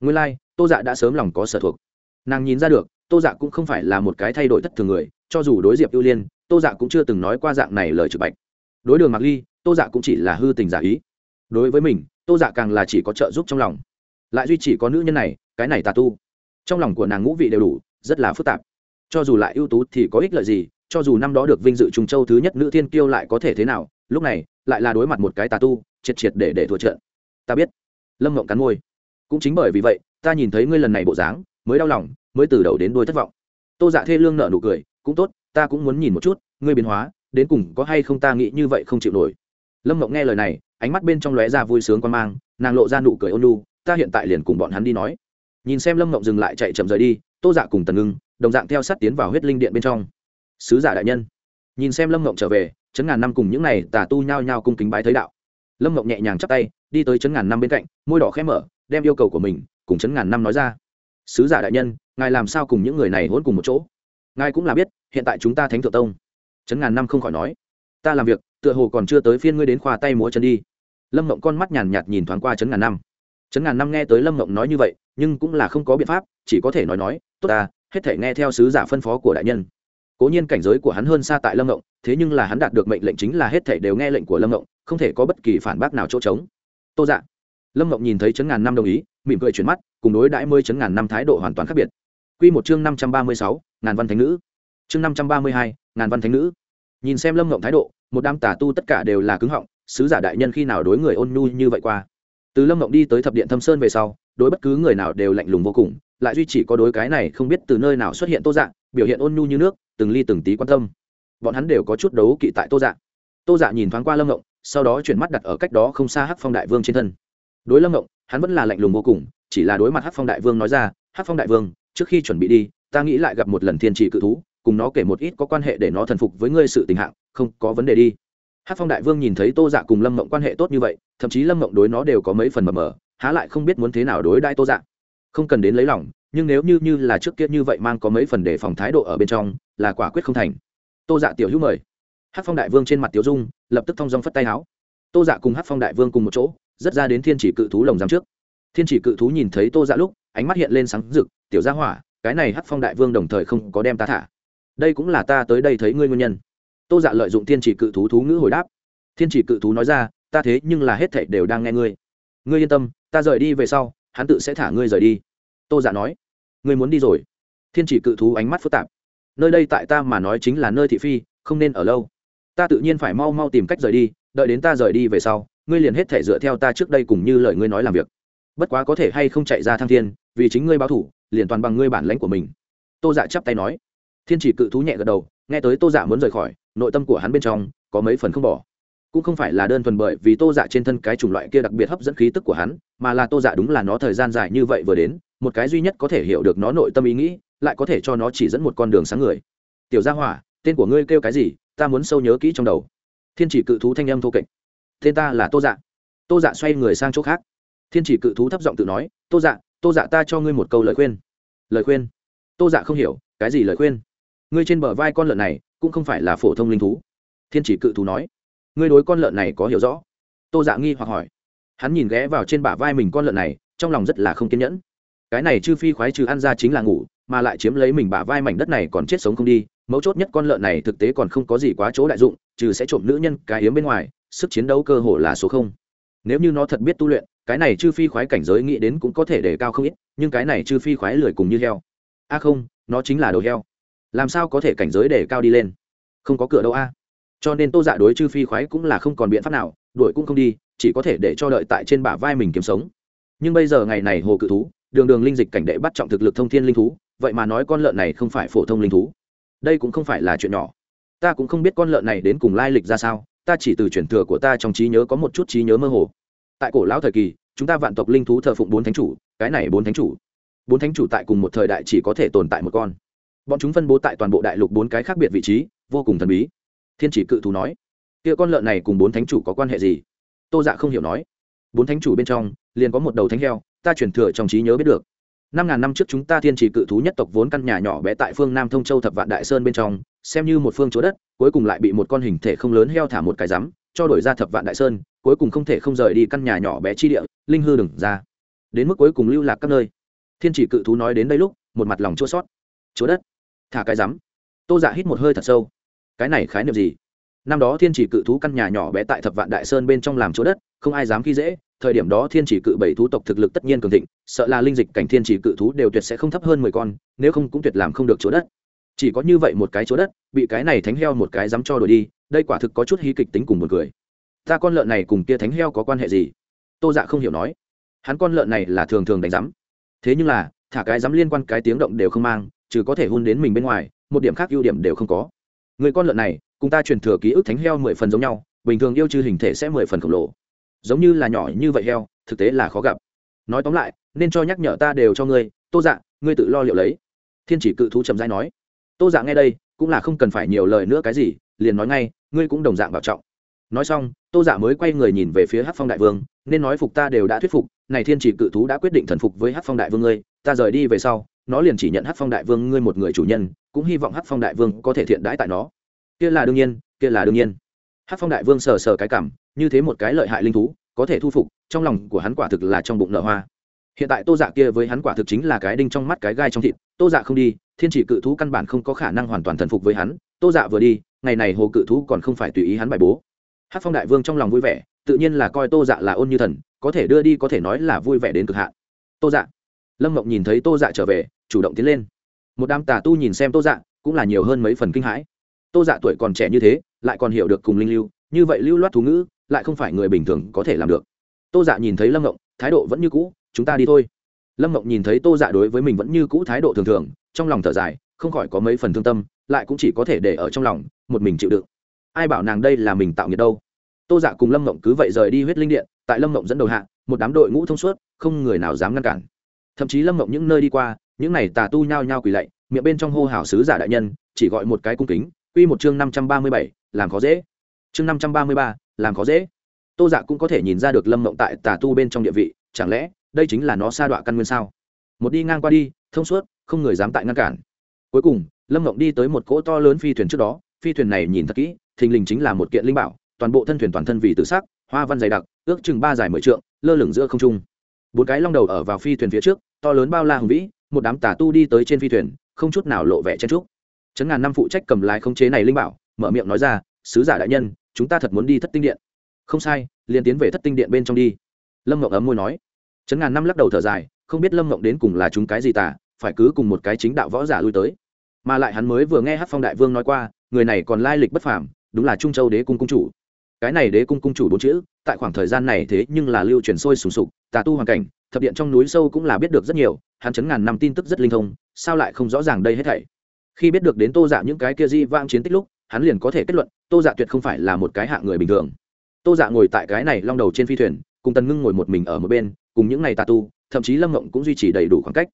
Nguyên lai、like, tô dạ đã sớm lòng có sở thuộc. Nàng nhìn ra được tô dạ cũng không phải là một cái thay đổi thất thường người cho dù đối diệp ưu liên tô dạ cũng chưa từng nói qua dạng này lời trực bạch. Đối đường mặc ly tô dạ cũng chỉ là hư tình giả ý. Đối với mình tô dạ càng là chỉ có trợ giúp trong lòng lại duy chỉ có nữ nhân này, cái này tà tu. Trong lòng của nàng ngũ vị đều đủ, rất là phức tạp. Cho dù lại ưu tú thì có ích lợi gì, cho dù năm đó được vinh dự trung châu thứ nhất nữ thiên kiêu lại có thể thế nào, lúc này, lại là đối mặt một cái tà tu, triệt triệt để để thua trận. Ta biết. Lâm mộng cắn môi. Cũng chính bởi vì vậy, ta nhìn thấy ngươi lần này bộ dáng, mới đau lòng, mới từ đầu đến đuôi thất vọng. Tô dạ thê lương nợ nụ cười, cũng tốt, ta cũng muốn nhìn một chút, ngươi biến hóa, đến cùng có hay không ta nghĩ như vậy không chịu nổi. Lâm mộng nghe lời này, ánh mắt bên trong lóe ra vui sướng quan mang, nàng lộ ra nụ cười ôn lu ta hiện tại liền cùng bọn hắn đi nói. Nhìn xem lâm mộng dừng lại chạy chậm rời đi, tô dạ cùng tần ngưng, đồng dạng theo sát tiến vào huyết linh điện bên trong. Sứ giả đại nhân, nhìn xem lâm mộng trở về, chấn ngàn năm cùng những n à y tà tu nhao nhao cung kính bái thấy đạo. Lâm mộng nhẹ nhàng chắp tay, đi tới chấn ngàn năm bên cạnh, môi đỏ khẽ mở, đem yêu cầu của mình cùng chấn ngàn năm nói ra. Sứ giả đại nhân, ngài làm sao cùng những người này hôn cùng một chỗ? Ngài cũng là biết, hiện tại chúng ta thánh thượng tông. Chấn ngàn năm không khỏi nói, ta làm việc, tựa hồ còn chưa tới phiên ngươi đến khoa tay múa chân đi. Lâm mộng con mắt nhàn nhạt nhìn thoáng qua chấn ngàn năm chấn ngàn năm nghe tới lâm mộng nói như vậy, nhưng cũng là không có biện pháp, chỉ có thể nói nói, tốt ta, hết thể nghe theo sứ giả phân phó của đại nhân. Cố nhiên cảnh giới của hắn hơn xa tại lâm mộng, thế nhưng là hắn đạt được mệnh lệnh chính là hết thể đều nghe lệnh của lâm mộng, không thể có bất kỳ phản bác nào chỗ trống. Tô dạ. Lâm mộng nhìn thấy chấn ngàn năm đồng ý, mỉm cười chuyển mắt, cùng đối đãi mươi chấn ngàn năm thái độ hoàn toàn khác biệt. Q một chương năm trăm ba mươi sáu, ngàn văn thánh nữ. Chương năm trăm ba mươi hai, ngàn văn thánh nữ. Nhìn xem lâm mộng thái độ, một đám tà tu tất cả đều là cứng họng, sứ giả đại nhân khi nào đối người ôn nhu như vậy qua? Từ lâm mộng đi tới thập điện thâm sơn về sau, đối bất cứ người nào đều lạnh lùng vô cùng, lại duy chỉ có đối cái này không biết từ nơi nào xuất hiện tô dạng biểu hiện ôn nhu như nước, từng ly từng tí quan tâm. Bọn hắn đều có chút đấu kỵ tại tô dạng tô dạ nhìn thoáng qua lâm mộng sau đó chuyển mắt đặt ở cách đó không xa hắc phong đại vương trên thân. Đối lâm mộng hắn vẫn là lạnh lùng vô cùng, chỉ là đối mặt hắc phong đại vương nói ra, hắc phong đại vương, trước khi chuẩn bị đi, ta nghĩ lại gặp một lần thiên trì cự thú, cùng nó kể một ít có quan hệ để nó thần phục với ngươi sự tình hạng, không có vấn đề đi hát phong đại vương nhìn thấy tô dạ cùng lâm mộng quan hệ tốt như vậy thậm chí lâm mộng đối nó đều có mấy phần mờ mờ há lại không biết muốn thế nào đối đãi tô dạ không cần đến lấy lòng nhưng nếu như như là trước kia như vậy mang có mấy phần đề phòng thái độ ở bên trong là quả quyết không thành tô dạ tiểu hữu mời hát phong đại vương trên mặt tiểu dung lập tức thong dong phất tay áo tô dạ cùng hát phong đại vương cùng một chỗ rất ra đến thiên chỉ cự thú lồng giam trước thiên chỉ cự thú nhìn thấy tô dạ lúc ánh mắt hiện lên sáng rực tiểu gia hỏa cái này hát phong đại vương đồng thời không có đem ta thả đây cũng là ta tới đây thấy ngươi nguyên nhân tô dạ lợi dụng thiên chỉ cự thú thú ngữ hồi đáp. Thiên chỉ cự thú nói ra, ta thế nhưng là hết thảy đều đang nghe ngươi. Ngươi yên tâm, ta rời đi về sau, hắn tự sẽ thả ngươi rời đi. Tô dạ nói, ngươi muốn đi rồi. Thiên chỉ cự thú ánh mắt phức tạp. Nơi đây tại ta mà nói chính là nơi thị phi, không nên ở lâu. Ta tự nhiên phải mau mau tìm cách rời đi, đợi đến ta rời đi về sau, ngươi liền hết thể dựa theo ta trước đây cùng như lời ngươi nói làm việc. Bất quá có thể hay không chạy ra thăng thiên, vì chính ngươi báo thủ, liền toàn bằng ngươi bản lãnh của mình. Tô dạ chắp tay nói. Thiên chỉ cự thú nhẹ gật đầu, nghe tới tô dạ muốn rời khỏi nội tâm của hắn bên trong có mấy phần không bỏ. Cũng không phải là đơn thuần bởi vì tô dạ trên thân cái chủng loại kia đặc biệt hấp dẫn khí tức của hắn, mà là tô dạ đúng là nó thời gian dài như vậy vừa đến, một cái duy nhất có thể hiểu được nó nội tâm ý nghĩ, lại có thể cho nó chỉ dẫn một con đường sáng người. Tiểu gia hỏa, tên của ngươi kêu cái gì? Ta muốn sâu nhớ kỹ trong đầu. Thiên chỉ cự thú thanh âm thô kệch. Tên ta là tô dạ. Tô dạ xoay người sang chỗ khác. Thiên chỉ cự thú thấp giọng tự nói, tô dạ tô dạ ta cho ngươi một câu lời khuyên. Lời khuyên? Tô dạ không hiểu, cái gì lời khuyên? Ngươi trên bờ vai con lợn này cũng không phải là phổ thông linh thú. Thiên chỉ cự thú nói, ngươi đối con lợn này có hiểu rõ? Tô dạ nghi hoặc hỏi. Hắn nhìn ghé vào trên bả vai mình con lợn này, trong lòng rất là không kiên nhẫn. Cái này chư phi khoái trừ ăn ra chính là ngủ, mà lại chiếm lấy mình bả vai mảnh đất này còn chết sống không đi, mấu chốt nhất con lợn này thực tế còn không có gì quá chỗ đại dụng, trừ sẽ trộm nữ nhân cái hiếm bên ngoài, sức chiến đấu cơ hồ là số không. Nếu như nó thật biết tu luyện, cái này chư phi khoái cảnh giới nghĩ đến cũng có thể để cao không ít, nhưng cái này chư phi khoái lười cùng như heo. A không, nó chính là đầu heo làm sao có thể cảnh giới để cao đi lên? Không có cửa đâu a. Cho nên tô dạ đối chư phi khoái cũng là không còn biện pháp nào, đuổi cũng không đi, chỉ có thể để cho đợi tại trên bả vai mình kiếm sống. Nhưng bây giờ ngày này hồ cự thú, đường đường linh dịch cảnh đệ bắt trọng thực lực thông thiên linh thú, vậy mà nói con lợn này không phải phổ thông linh thú. Đây cũng không phải là chuyện nhỏ. Ta cũng không biết con lợn này đến cùng lai lịch ra sao, ta chỉ từ truyền thừa của ta trong trí nhớ có một chút trí nhớ mơ hồ. Tại cổ lão thời kỳ, chúng ta vạn tộc linh thú thờ phụng bốn thánh chủ, cái này bốn thánh chủ. Bốn thánh chủ tại cùng một thời đại chỉ có thể tồn tại một con bọn chúng phân bố tại toàn bộ đại lục bốn cái khác biệt vị trí, vô cùng thần bí. Thiên chỉ cự thú nói, kia con lợn này cùng bốn thánh chủ có quan hệ gì? Tô dạ không hiểu nói, bốn thánh chủ bên trong, liền có một đầu thánh heo, ta chuyển thừa trong trí nhớ biết được. Năm ngàn năm trước chúng ta thiên chỉ cự thú nhất tộc vốn căn nhà nhỏ bé tại phương nam thông châu thập vạn đại sơn bên trong, xem như một phương chỗ đất, cuối cùng lại bị một con hình thể không lớn heo thả một cái rắm, cho đổi ra thập vạn đại sơn, cuối cùng không thể không rời đi căn nhà nhỏ bé chi địa, linh hư đừng ra. Đến mức cuối cùng lưu lạc các nơi. Thiên chỉ cự thú nói đến đây lúc, một mặt lòng chua sót chúa đất thả cái rắm. Tô dạ hít một hơi thật sâu. Cái này khái niệm gì? Năm đó thiên chỉ cự thú căn nhà nhỏ bé tại thập vạn đại sơn bên trong làm chỗ đất, không ai dám khi dễ. Thời điểm đó thiên chỉ cự bảy thú tộc thực lực tất nhiên cường thịnh, sợ là linh dịch cảnh thiên chỉ cự thú đều tuyệt sẽ không thấp hơn mười con, nếu không cũng tuyệt làm không được chỗ đất. Chỉ có như vậy một cái chỗ đất, bị cái này thánh heo một cái dám cho đổi đi, đây quả thực có chút hí kịch tính cùng một người ta con lợn này cùng kia thánh heo có quan hệ gì? Tô dạ không hiểu nói. Hắn con lợn này là thường thường đánh rắm. Thế nhưng là, thả cái dám liên quan cái tiếng động đều không mang trừ có thể hôn đến mình bên ngoài, một điểm khác ưu điểm đều không có. Người con lợn này, cùng ta truyền thừa ký ức thánh heo mười phần giống nhau, bình thường yêu trừ hình thể sẽ mười phần khổng lồ. Giống như là nhỏ như vậy heo, thực tế là khó gặp. Nói tóm lại, nên cho nhắc nhở ta đều cho ngươi, tô dạ ngươi tự lo liệu lấy. Thiên chỉ cự thú trầm dai nói. Tô dạ nghe đây, cũng là không cần phải nhiều lời nữa cái gì, liền nói ngay, ngươi cũng đồng dạng vào trọng. Nói xong, tô dạ mới quay người nhìn về phía hát phong đại vương, nên nói phục ta đều đã thuyết phục, này thiên chỉ cự thú đã quyết định thần phục với hát phong đại vương ngươi, ta rời đi về sau nó liền chỉ nhận hát phong đại vương ngươi một người chủ nhân, cũng hy vọng hát phong đại vương có thể thiện đãi tại nó. Kia là đương nhiên, kia là đương nhiên. Hát phong đại vương sờ sờ cái cảm, như thế một cái lợi hại linh thú, có thể thu phục, trong lòng của hắn quả thực là trong bụng nợ hoa. Hiện tại tô dạ kia với hắn quả thực chính là cái đinh trong mắt cái gai trong thịt, tô dạ không đi, thiên chỉ cự thú căn bản không có khả năng hoàn toàn thần phục với hắn. Tô dạ vừa đi, ngày này hồ cự thú còn không phải tùy ý hắn bài bố. Hát phong đại vương trong lòng vui vẻ, tự nhiên là coi tô dạ là ôn như thần, có thể đưa đi có thể nói là vui vẻ đến cực hạn. Tô dạ. Lâm mộng nhìn thấy tô dạ trở về chủ động tiến lên. Một đám tà tu nhìn xem tô dạ cũng là nhiều hơn mấy phần kinh hãi. Tô dạ tuổi còn trẻ như thế, lại còn hiểu được cùng linh lưu, như vậy lưu loát thú ngữ, lại không phải người bình thường có thể làm được. Tô dạ nhìn thấy lâm ngộng, thái độ vẫn như cũ, chúng ta đi thôi. Lâm ngộng nhìn thấy tô dạ đối với mình vẫn như cũ thái độ thường thường, trong lòng thở dài, không khỏi có mấy phần thương tâm, lại cũng chỉ có thể để ở trong lòng, một mình chịu đựng. Ai bảo nàng đây là mình tạo nghiệt đâu? Tô dạ cùng lâm ngộng cứ vậy rời đi huyết linh điện, tại lâm ngộng dẫn đầu hạ, một đám đội ngũ thông suốt, không người nào dám ngăn cản. Thậm chí lâm ngộng những nơi đi qua những này tà tu nhao nhao quỳ lạy, miệng bên trong hô hào sứ giả đại nhân, chỉ gọi một cái cung kính, quy một chương năm trăm ba mươi bảy, làm khó dễ. Chương năm trăm ba mươi ba, làm khó dễ. Tô dạ cũng có thể nhìn ra được lâm mộng tại tà tu bên trong địa vị, chẳng lẽ đây chính là nó sa đọa căn nguyên sao? Một đi ngang qua đi, thông suốt, không người dám tại ngăn cản. Cuối cùng, lâm mộng đi tới một cỗ to lớn phi thuyền trước đó, phi thuyền này nhìn thật kỹ, thình lình chính là một kiện linh bảo, toàn bộ thân thuyền toàn thân vì tự sắc, hoa văn dày đặc, ước chừng ba dài mười trượng, lơ lửng giữa không trung. Bốn cái long đầu ở vào phi thuyền phía trước, to lớn bao la hùng vĩ một đám tà tu đi tới trên phi thuyền, không chút nào lộ vẻ chen trúc chấn ngàn năm phụ trách cầm lái khống chế này linh bảo, mở miệng nói ra, sứ giả đại nhân, chúng ta thật muốn đi thất tinh điện. Không sai, liền tiến về thất tinh điện bên trong đi. Lâm mộng ấm môi nói. Chấn ngàn năm lắc đầu thở dài, không biết lâm mộng đến cùng là chúng cái gì tả phải cứ cùng một cái chính đạo võ giả lui tới. Mà lại hắn mới vừa nghe hát phong đại vương nói qua, người này còn lai lịch bất phàm, đúng là trung châu đế cung cung chủ. Cái này đế cung cung chủ bốn chữ, tại khoảng thời gian này thế nhưng là lưu truyền sôi sùng sục, tà tu hoàn cảnh thập điện trong núi sâu cũng là biết được rất nhiều, hắn chấn ngàn năm tin tức rất linh thông, sao lại không rõ ràng đây hết thảy? Khi biết được đến tô dạ những cái kia di vang chiến tích lúc, hắn liền có thể kết luận, tô dạ tuyệt không phải là một cái hạng người bình thường. Tô dạ ngồi tại cái này long đầu trên phi thuyền, cùng tần ngưng ngồi một mình ở một bên, cùng những ngày tà tu, thậm chí lâm ngộng cũng duy trì đầy đủ khoảng cách.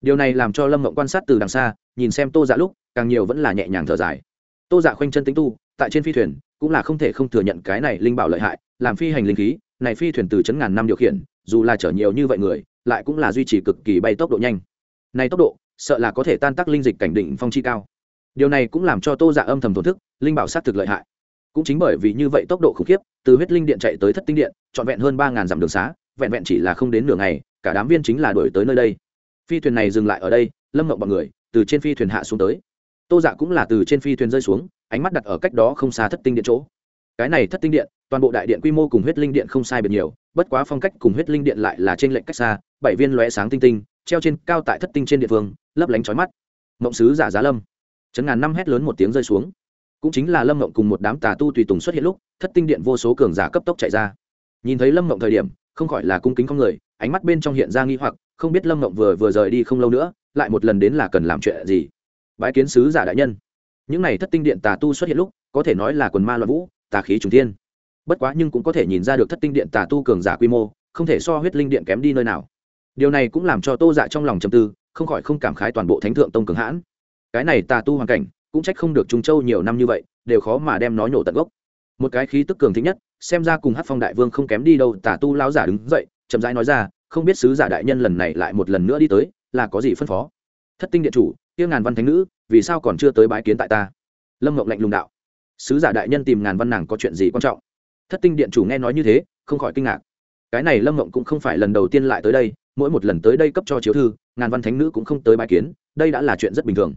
Điều này làm cho lâm ngộng quan sát từ đằng xa, nhìn xem tô dạ lúc, càng nhiều vẫn là nhẹ nhàng thở dài. Tô dạ khoanh chân tính tu, tại trên phi thuyền, cũng là không thể không thừa nhận cái này linh bảo lợi hại, làm phi hành linh khí, này phi thuyền từ chấn ngàn năm điều khiển dù là chở nhiều như vậy người, lại cũng là duy trì cực kỳ bay tốc độ nhanh. Này tốc độ, sợ là có thể tan tác linh dịch cảnh định phong chi cao. Điều này cũng làm cho tô dạ âm thầm thổn thức, linh bảo s á t thực lợi hại. Cũng chính bởi vì như vậy tốc độ khủng khiếp, từ huyết linh điện chạy tới thất tinh điện, trọn vẹn hơn ba ngàn dặm đường xá, vẹn vẹn chỉ là không đến nửa ngày, cả đám viên chính là đổi tới nơi đây. Phi thuyền này dừng lại ở đây, lâm mộng b ọ n người, từ trên phi thuyền hạ xuống tới. Tô dạ cũng là từ trên phi thuyền rơi xuống, ánh mắt đặt ở cách đó không xa thất tinh điện chỗ. Cái này thất tinh điện, toàn bộ đại điện quy mô cùng huyết linh điện không sai biệt nhiều bất quá phong cách cùng huyết linh điện lại là trên lệnh cách xa, bảy viên lóe sáng tinh tinh, treo trên cao tại thất tinh trên địa phương, lấp lánh trói mắt. Mộng sứ giả giá lâm. Chấn ngàn năm hét lớn một tiếng rơi xuống. Cũng chính là lâm mộng cùng một đám tà tu tùy tùng xuất hiện lúc, thất tinh điện vô số cường giả cấp tốc chạy ra. Nhìn thấy lâm mộng thời điểm, không khỏi là cung kính con người, ánh mắt bên trong hiện ra nghi hoặc, không biết lâm mộng vừa vừa rời đi không lâu nữa, lại một lần đến là cần làm chuyện gì. Bãi kiến sứ giả đại nhân. Những n à y thất tinh điện tà tu xuất hiện lúc, có thể nói là quần ma loạn vũ, tà khí trùng thiên bất quá nhưng cũng có thể nhìn ra được thất tinh điện tà tu cường giả quy mô, không thể so huyết linh điện kém đi nơi nào. Điều này cũng làm cho tô dạ trong lòng trầm tư, không khỏi không cảm khái toàn bộ thánh thượng tông cường hãn. Cái này tà tu hoàn cảnh, cũng trách không được trung châu nhiều năm như vậy, đều khó mà đem nó nhổ tận gốc. Một cái khí tức cường thích nhất, xem ra cùng hát phong đại vương không kém đi đâu, tà tu lao giả đứng dậy, chậm rãi nói ra, không biết sứ giả đại nhân lần này lại một lần nữa đi tới, là có gì phân phó? Thất tinh điện chủ, kia ngàn văn thánh nữ, vì sao còn chưa tới bái kiến tại ta? Lâm ngọc lạnh lùng đạo. Sứ giả đại nhân tìm ngàn văn nàng có chuyện gì quan trọng? Thất tinh điện chủ nghe nói như thế, không khỏi kinh ngạc. Cái này lâm mộng cũng không phải lần đầu tiên lại tới đây, mỗi một lần tới đây cấp cho chiếu thư, ngàn văn thánh nữ cũng không tới bãi kiến, đây đã là chuyện rất bình thường.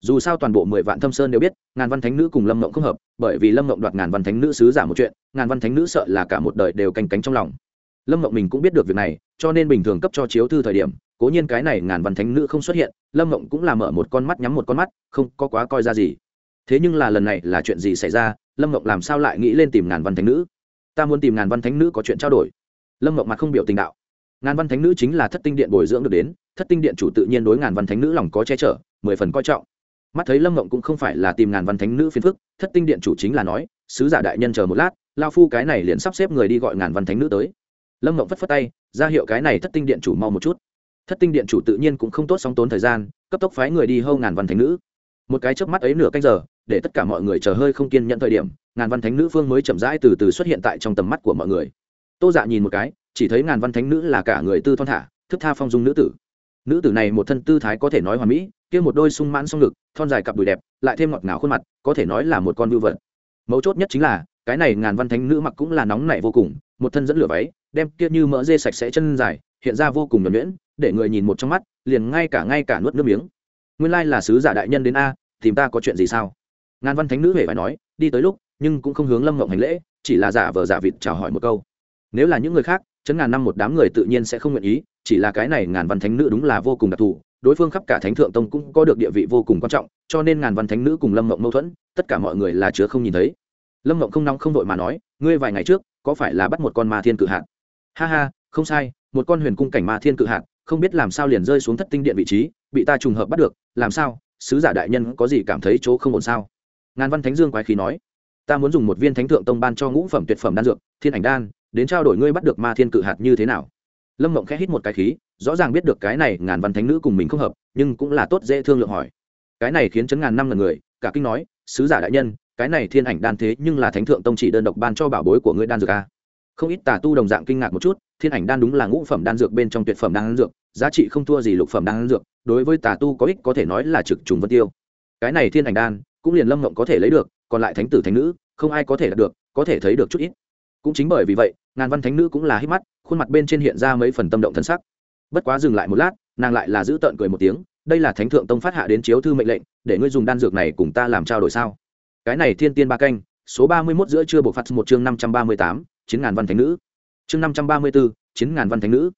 Dù sao toàn bộ mười vạn thâm sơn đều biết, ngàn văn thánh nữ cùng lâm mộng không hợp, bởi vì lâm mộng đoạt ngàn văn thánh nữ sứ giả một chuyện, ngàn văn thánh nữ sợ là cả một đời đều canh cánh trong lòng. Lâm mộng mình cũng biết được việc này, cho nên bình thường cấp cho chiếu thư thời điểm, cố nhiên cái này ngàn văn thánh nữ không xuất hiện, lâm mộng cũng là mở một con mắt nhắm một con mắt, không có quá coi ra gì. Thế nhưng là lần này là chuyện gì xảy ra lâm mộng làm sao lại nghĩ lên tìm ngàn văn thánh nữ? Ta muốn tìm ngàn văn thánh nữ có chuyện trao đổi. Lâm mộng mặt không biểu tình đạo. Ngàn văn thánh nữ chính là thất tinh điện bồi dưỡng được đến, thất tinh điện chủ tự nhiên đối ngàn văn thánh nữ lòng có che chở, mười phần coi trọng. Mắt thấy lâm mộng cũng không phải là tìm ngàn văn thánh nữ phiền phức, thất tinh điện chủ chính là nói, sứ giả đại nhân chờ một lát lao phu cái này liền sắp xếp người đi gọi ngàn văn thánh nữ tới. Lâm mộng phất phất tay, ra hiệu cái này thất tinh điện chủ mau một chút. Thất tinh điện chủ tự nhiên cũng không tốt sóng tốn thời gian, cấp tốc phái người đi hâu ngàn văn thánh nữ. Một cái chớp mắt ấy nửa canh giờ để tất cả mọi người chờ hơi không kiên nhận thời điểm, ngàn văn thánh nữ phương mới chậm rãi từ từ xuất hiện tại trong tầm mắt của mọi người. Tô dạ nhìn một cái, chỉ thấy ngàn văn thánh nữ là cả người tư thon thả, thức tha phong dung nữ tử. Nữ tử này một thân tư thái có thể nói hoàn mỹ, kia một đôi sung mãn song ngực, thon dài cặp đùi đẹp, lại thêm ngọt ngào khuôn mặt, có thể nói là một con vưu vật. Mấu chốt nhất chính là, cái này ngàn văn thánh nữ mặc cũng là nóng nảy vô cùng, một thân dẫn lửa váy, đem kia như mỡ dê sạch sẽ chân dài, hiện ra vô cùng nhuẩn nhuyễn, để người nhìn một trong mắt, liền ngay cả ngay cả nuốt nước miếng. Nguyên lai là sứ giả đại nhân đến a, tìm ta có chuyện gì sao? Ngàn văn thánh nữ hề phải nói, đi tới lúc, nhưng cũng không hướng lâm ngộng hành lễ, chỉ là giả vờ giả vịt chào hỏi một câu. Nếu là những người khác, chấn ngàn năm một đám người tự nhiên sẽ không nguyện ý, chỉ là cái này ngàn văn thánh nữ đúng là vô cùng đặc thù, đối phương khắp cả thánh thượng tông cũng có được địa vị vô cùng quan trọng, cho nên ngàn văn thánh nữ cùng lâm mộng mâu thuẫn, tất cả mọi người là chứa không nhìn thấy. Lâm mộng không nóng không vội mà nói, ngươi vài ngày trước, có phải là bắt một con ma thiên cự hạt? Ha ha, không sai, một con huyền cung cảnh ma thiên cự hạt, không biết làm sao liền rơi xuống thất tinh điện vị trí, bị ta trùng hợp bắt được, làm sao? Sứ giả đại nhân có gì cảm thấy chỗ không ổn sao? Ngàn văn thánh dương quái khí nói, ta muốn dùng một viên thánh thượng tông ban cho ngũ phẩm tuyệt phẩm đan dược, thiên ảnh đan, đến trao đổi ngươi bắt được ma thiên cự hạt như thế nào. Lâm mộng khẽ hít một cái khí, rõ ràng biết được cái này ngàn văn thánh nữ cùng mình không hợp, nhưng cũng là tốt dễ thương lượng hỏi. Cái này khiến chấn ngàn năm lần người, cả kinh nói, sứ giả đại nhân, cái này thiên ảnh đan thế nhưng là thánh thượng tông chỉ đơn độc ban cho bảo bối của ngươi đan dược a không ít tà tu đồng dạng kinh ngạc một chút, thiên ảnh đan đúng là ngũ phẩm đan dược bên trong tuyệt phẩm đan dược, giá trị không thua gì lục phẩm đan dược, đối với tà tu có ích có thể nói là trực trùng vân tiêu. Cái này thiên ảnh đan cũng liền lâm ngộng có thể lấy được, còn lại thánh tử thánh nữ, không ai có thể đạt được, có thể thấy được chút ít. Cũng chính bởi vì vậy, ngàn văn thánh nữ cũng là hít mắt, khuôn mặt bên trên hiện ra mấy phần tâm động thân sắc. Bất quá dừng lại một lát, nàng lại là giữ tợn cười một tiếng, đây là thánh thượng tông phát hạ đến chiếu thư mệnh lệnh, để ngươi dùng đan dược này cùng ta làm trao đổi sao? Cái này thiên tiên ba canh, số ba mươi mốt giữa chưa bộ phạt một chương năm trăm ba mươi tám chín ngàn văn thánh nữ. Chương năm trăm ba mươi bốn chín ngàn văn thánh nữ.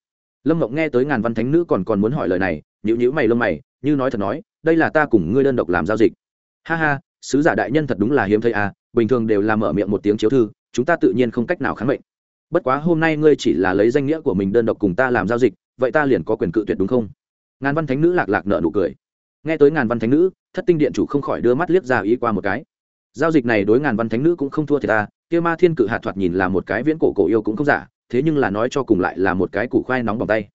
Lâm mộng nghe tới ngàn văn thánh nữ còn còn muốn hỏi lời này nhữ nhữ mày lông mày, như nói thật nói, đây là ta cùng ngươi đơn độc làm giao dịch ha ha, sứ giả đại nhân thật đúng là hiếm thấy à bình thường đều là mở miệng một tiếng chiếu thư, chúng ta tự nhiên không cách nào kháng mệnh. Bất quá hôm nay ngươi chỉ là lấy danh nghĩa của mình đơn độc cùng ta làm giao dịch, vậy ta liền có quyền cự tuyệt đúng không? Ngàn văn thánh nữ lạc lạc nợ nụ cười. Nghe tới ngàn văn thánh nữ, thất tinh điện chủ không khỏi đưa mắt liếc ra ý qua một cái. Giao dịch này đối ngàn văn thánh nữ cũng không thua thì ta, kia ma thiên cự hạt thoạt nhìn là một cái viễn cổ cổ yêu cũng không giả, thế nhưng là nói cho cùng lại là một cái củ khoai nóng bằng tay.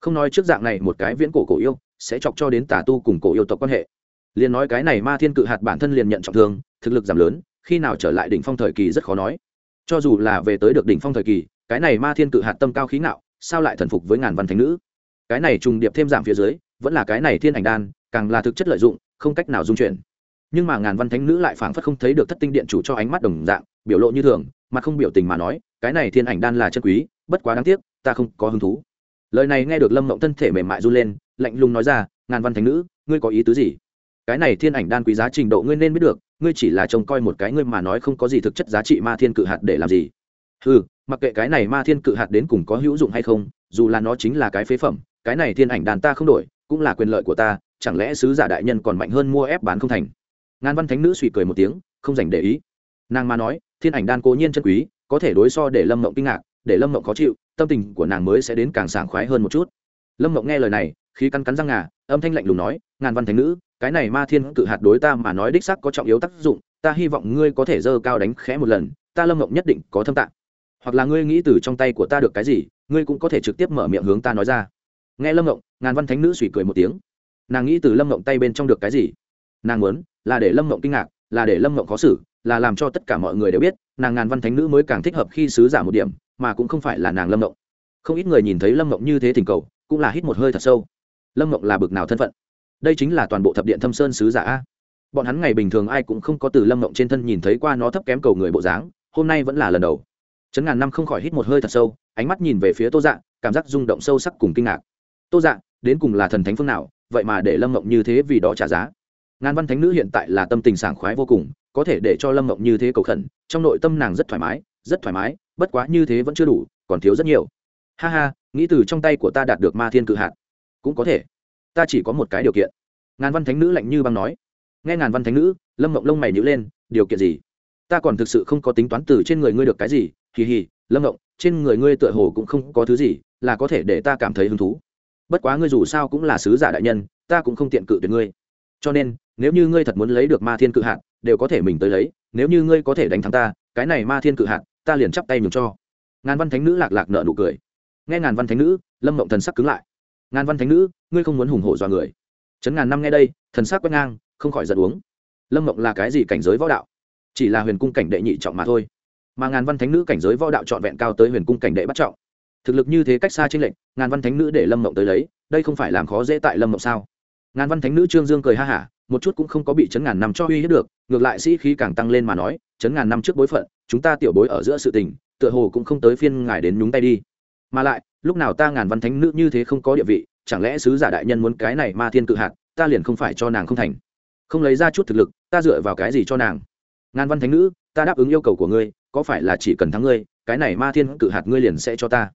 Không nói trước dạng này một cái viễn cổ cổ yêu, sẽ chọc cho đến tà tu cùng cổ yêu tộc quan hệ liền nói cái này ma thiên cự hạt bản thân liền nhận trọng thương, thực lực giảm lớn, khi nào trở lại đỉnh phong thời kỳ rất khó nói. Cho dù là về tới được đỉnh phong thời kỳ, cái này ma thiên cự hạt tâm cao khí ngạo, sao lại thần phục với ngàn văn thánh nữ? Cái này trùng điệp thêm giảm phía dưới, vẫn là cái này thiên ảnh đan, càng là thực chất lợi dụng, không cách nào dung chuyển. Nhưng mà ngàn văn thánh nữ lại phảng phất không thấy được thất tinh điện chủ cho ánh mắt đồng dạng, biểu lộ như thường, mà không biểu tình mà nói, cái này thiên ảnh đan là chân quý, bất quá đáng tiếc, ta không có hứng thú. Lời này nghe được lâm mộng thân thể mềm mại run lên, lạnh lùng nói ra, ngàn văn thánh nữ, ngươi có ý tứ gì? Cái này thiên ảnh đan quý giá trình độ ngươi nên biết được, ngươi chỉ là trông coi một cái ngươi mà nói không có gì thực chất giá trị ma thiên cự hạt để làm gì. Ừ mặc kệ cái này ma thiên cự hạt đến cùng có hữu dụng hay không, dù là nó chính là cái phế phẩm, cái này thiên ảnh đàn ta không đổi, cũng là quyền lợi của ta, chẳng lẽ sứ giả đại nhân còn mạnh hơn mua ép bán không thành? Ngàn văn thánh nữ suy cười một tiếng, không dành để ý. Nàng mà nói, thiên ảnh đan cố nhiên chân quý, có thể đối so để lâm mộng kinh ngạc, để lâm mộng khó chịu, tâm tình của nàng mới sẽ đến càng sảng khoái hơn một chút. Lâm mộng nghe lời này khi cắn cắn răng ngà, âm thanh lạnh lùng nói, ngàn văn thánh nữ cái này ma thiên cự hạt đối ta mà nói đích sắc có trọng yếu tác dụng, ta hy vọng ngươi có thể dơ cao đánh khẽ một lần, ta lâm mộng nhất định có thâm tạng. Hoặc là ngươi nghĩ từ trong tay của ta được cái gì, ngươi cũng có thể trực tiếp mở miệng hướng ta nói ra. Nghe lâm mộng ngàn văn thánh nữ suy cười một tiếng. Nàng nghĩ từ lâm mộng tay bên trong được cái gì? Nàng muốn là để lâm mộng kinh ngạc, là để lâm mộng khó xử, là làm cho tất cả mọi người đều biết, nàng ngàn văn thánh nữ mới càng thích hợp khi sứ giả một điểm, mà cũng không phải là nàng lâm mộng không ít người nhìn thấy lâm mộng như thế thỉnh cầu, cũng là hít một hơi thật sâu. Lâm mộng là bực nào thân phận? Đây chính là toàn bộ thập điện thâm sơn sứ giả a. Bọn hắn ngày bình thường ai cũng không có từ lâm mộng trên thân nhìn thấy qua nó thấp kém cầu người bộ dáng, hôm nay vẫn là lần đầu. Chấn ngàn năm không khỏi hít một hơi thật sâu, ánh mắt nhìn về phía tô dạ cảm giác rung động sâu sắc cùng kinh ngạc. Tô dạ đến cùng là thần thánh phương nào, vậy mà để lâm mộng như thế vì đó trả giá? Ngàn văn thánh nữ hiện tại là tâm tình sảng khoái vô cùng, có thể để cho lâm mộng như thế cầu khẩn, trong nội tâm nàng rất thoải mái, rất thoải mái, bất quá như thế vẫn chưa đủ, còn thiếu rất nhiều. Ha ha, nghĩ từ trong tay của ta đạt được ma thiên cự hạt. Cũng có thể ta chỉ có một cái điều kiện. Ngàn văn thánh nữ lạnh như băng nói. Nghe ngàn văn thánh nữ, lâm mộng lông mày nhữ lên, điều kiện gì? Ta còn thực sự không có tính toán từ trên người ngươi được cái gì, hì hì, lâm mộng trên người ngươi tựa hồ cũng không có thứ gì, là có thể để ta cảm thấy hứng thú. Bất quá ngươi dù sao cũng là sứ giả đại nhân, ta cũng không tiện cự tuyệt ngươi. Cho nên, nếu như ngươi thật muốn lấy được ma thiên cự hạt, đều có thể mình tới lấy, nếu như ngươi có thể đánh thắng ta, cái này ma thiên cự hạt, ta liền chắp tay nhường cho. Ngàn văn thánh nữ lạc lạc nợ nụ cười. Nghe ngàn văn thánh nữ, lâm mộng thần sắc cứng lại ngàn văn thánh nữ, ngươi không muốn hùng hổ dọa người. Chấn ngàn năm nghe đây, thần sắc quét ngang, không khỏi giật uống. Lâm mộng là cái gì cảnh giới võ đạo? Chỉ là huyền cung cảnh đệ nhị trọng mà thôi. Mà ngàn văn thánh nữ cảnh giới võ đạo trọn vẹn cao tới huyền cung cảnh đệ bắt trọng. Thực lực như thế cách xa trên lệnh ngàn văn thánh nữ để lâm mộng tới lấy, đây không phải làm khó dễ tại lâm mộng sao? Ngàn văn thánh nữ trương dương cười ha hả, một chút cũng không có bị chấn ngàn năm cho uy hiếp được, ngược lại sĩ khí càng tăng lên mà nói chấn ngàn năm trước bối phận, chúng ta tiểu bối ở giữa sự tình, tựa hồ cũng không tới phiên ngài đến nhúng tay đi. Mà lại lúc nào ta ngàn văn thánh nữ như thế không có địa vị, chẳng lẽ sứ giả đại nhân muốn cái này ma thiên cự hạt, ta liền không phải cho nàng không thành. Không lấy ra chút thực lực, ta dựa vào cái gì cho nàng? Ngàn văn thánh nữ, ta đáp ứng yêu cầu của ngươi, có phải là chỉ cần thắng ngươi, cái này ma thiên cự hạt ngươi liền sẽ cho ta?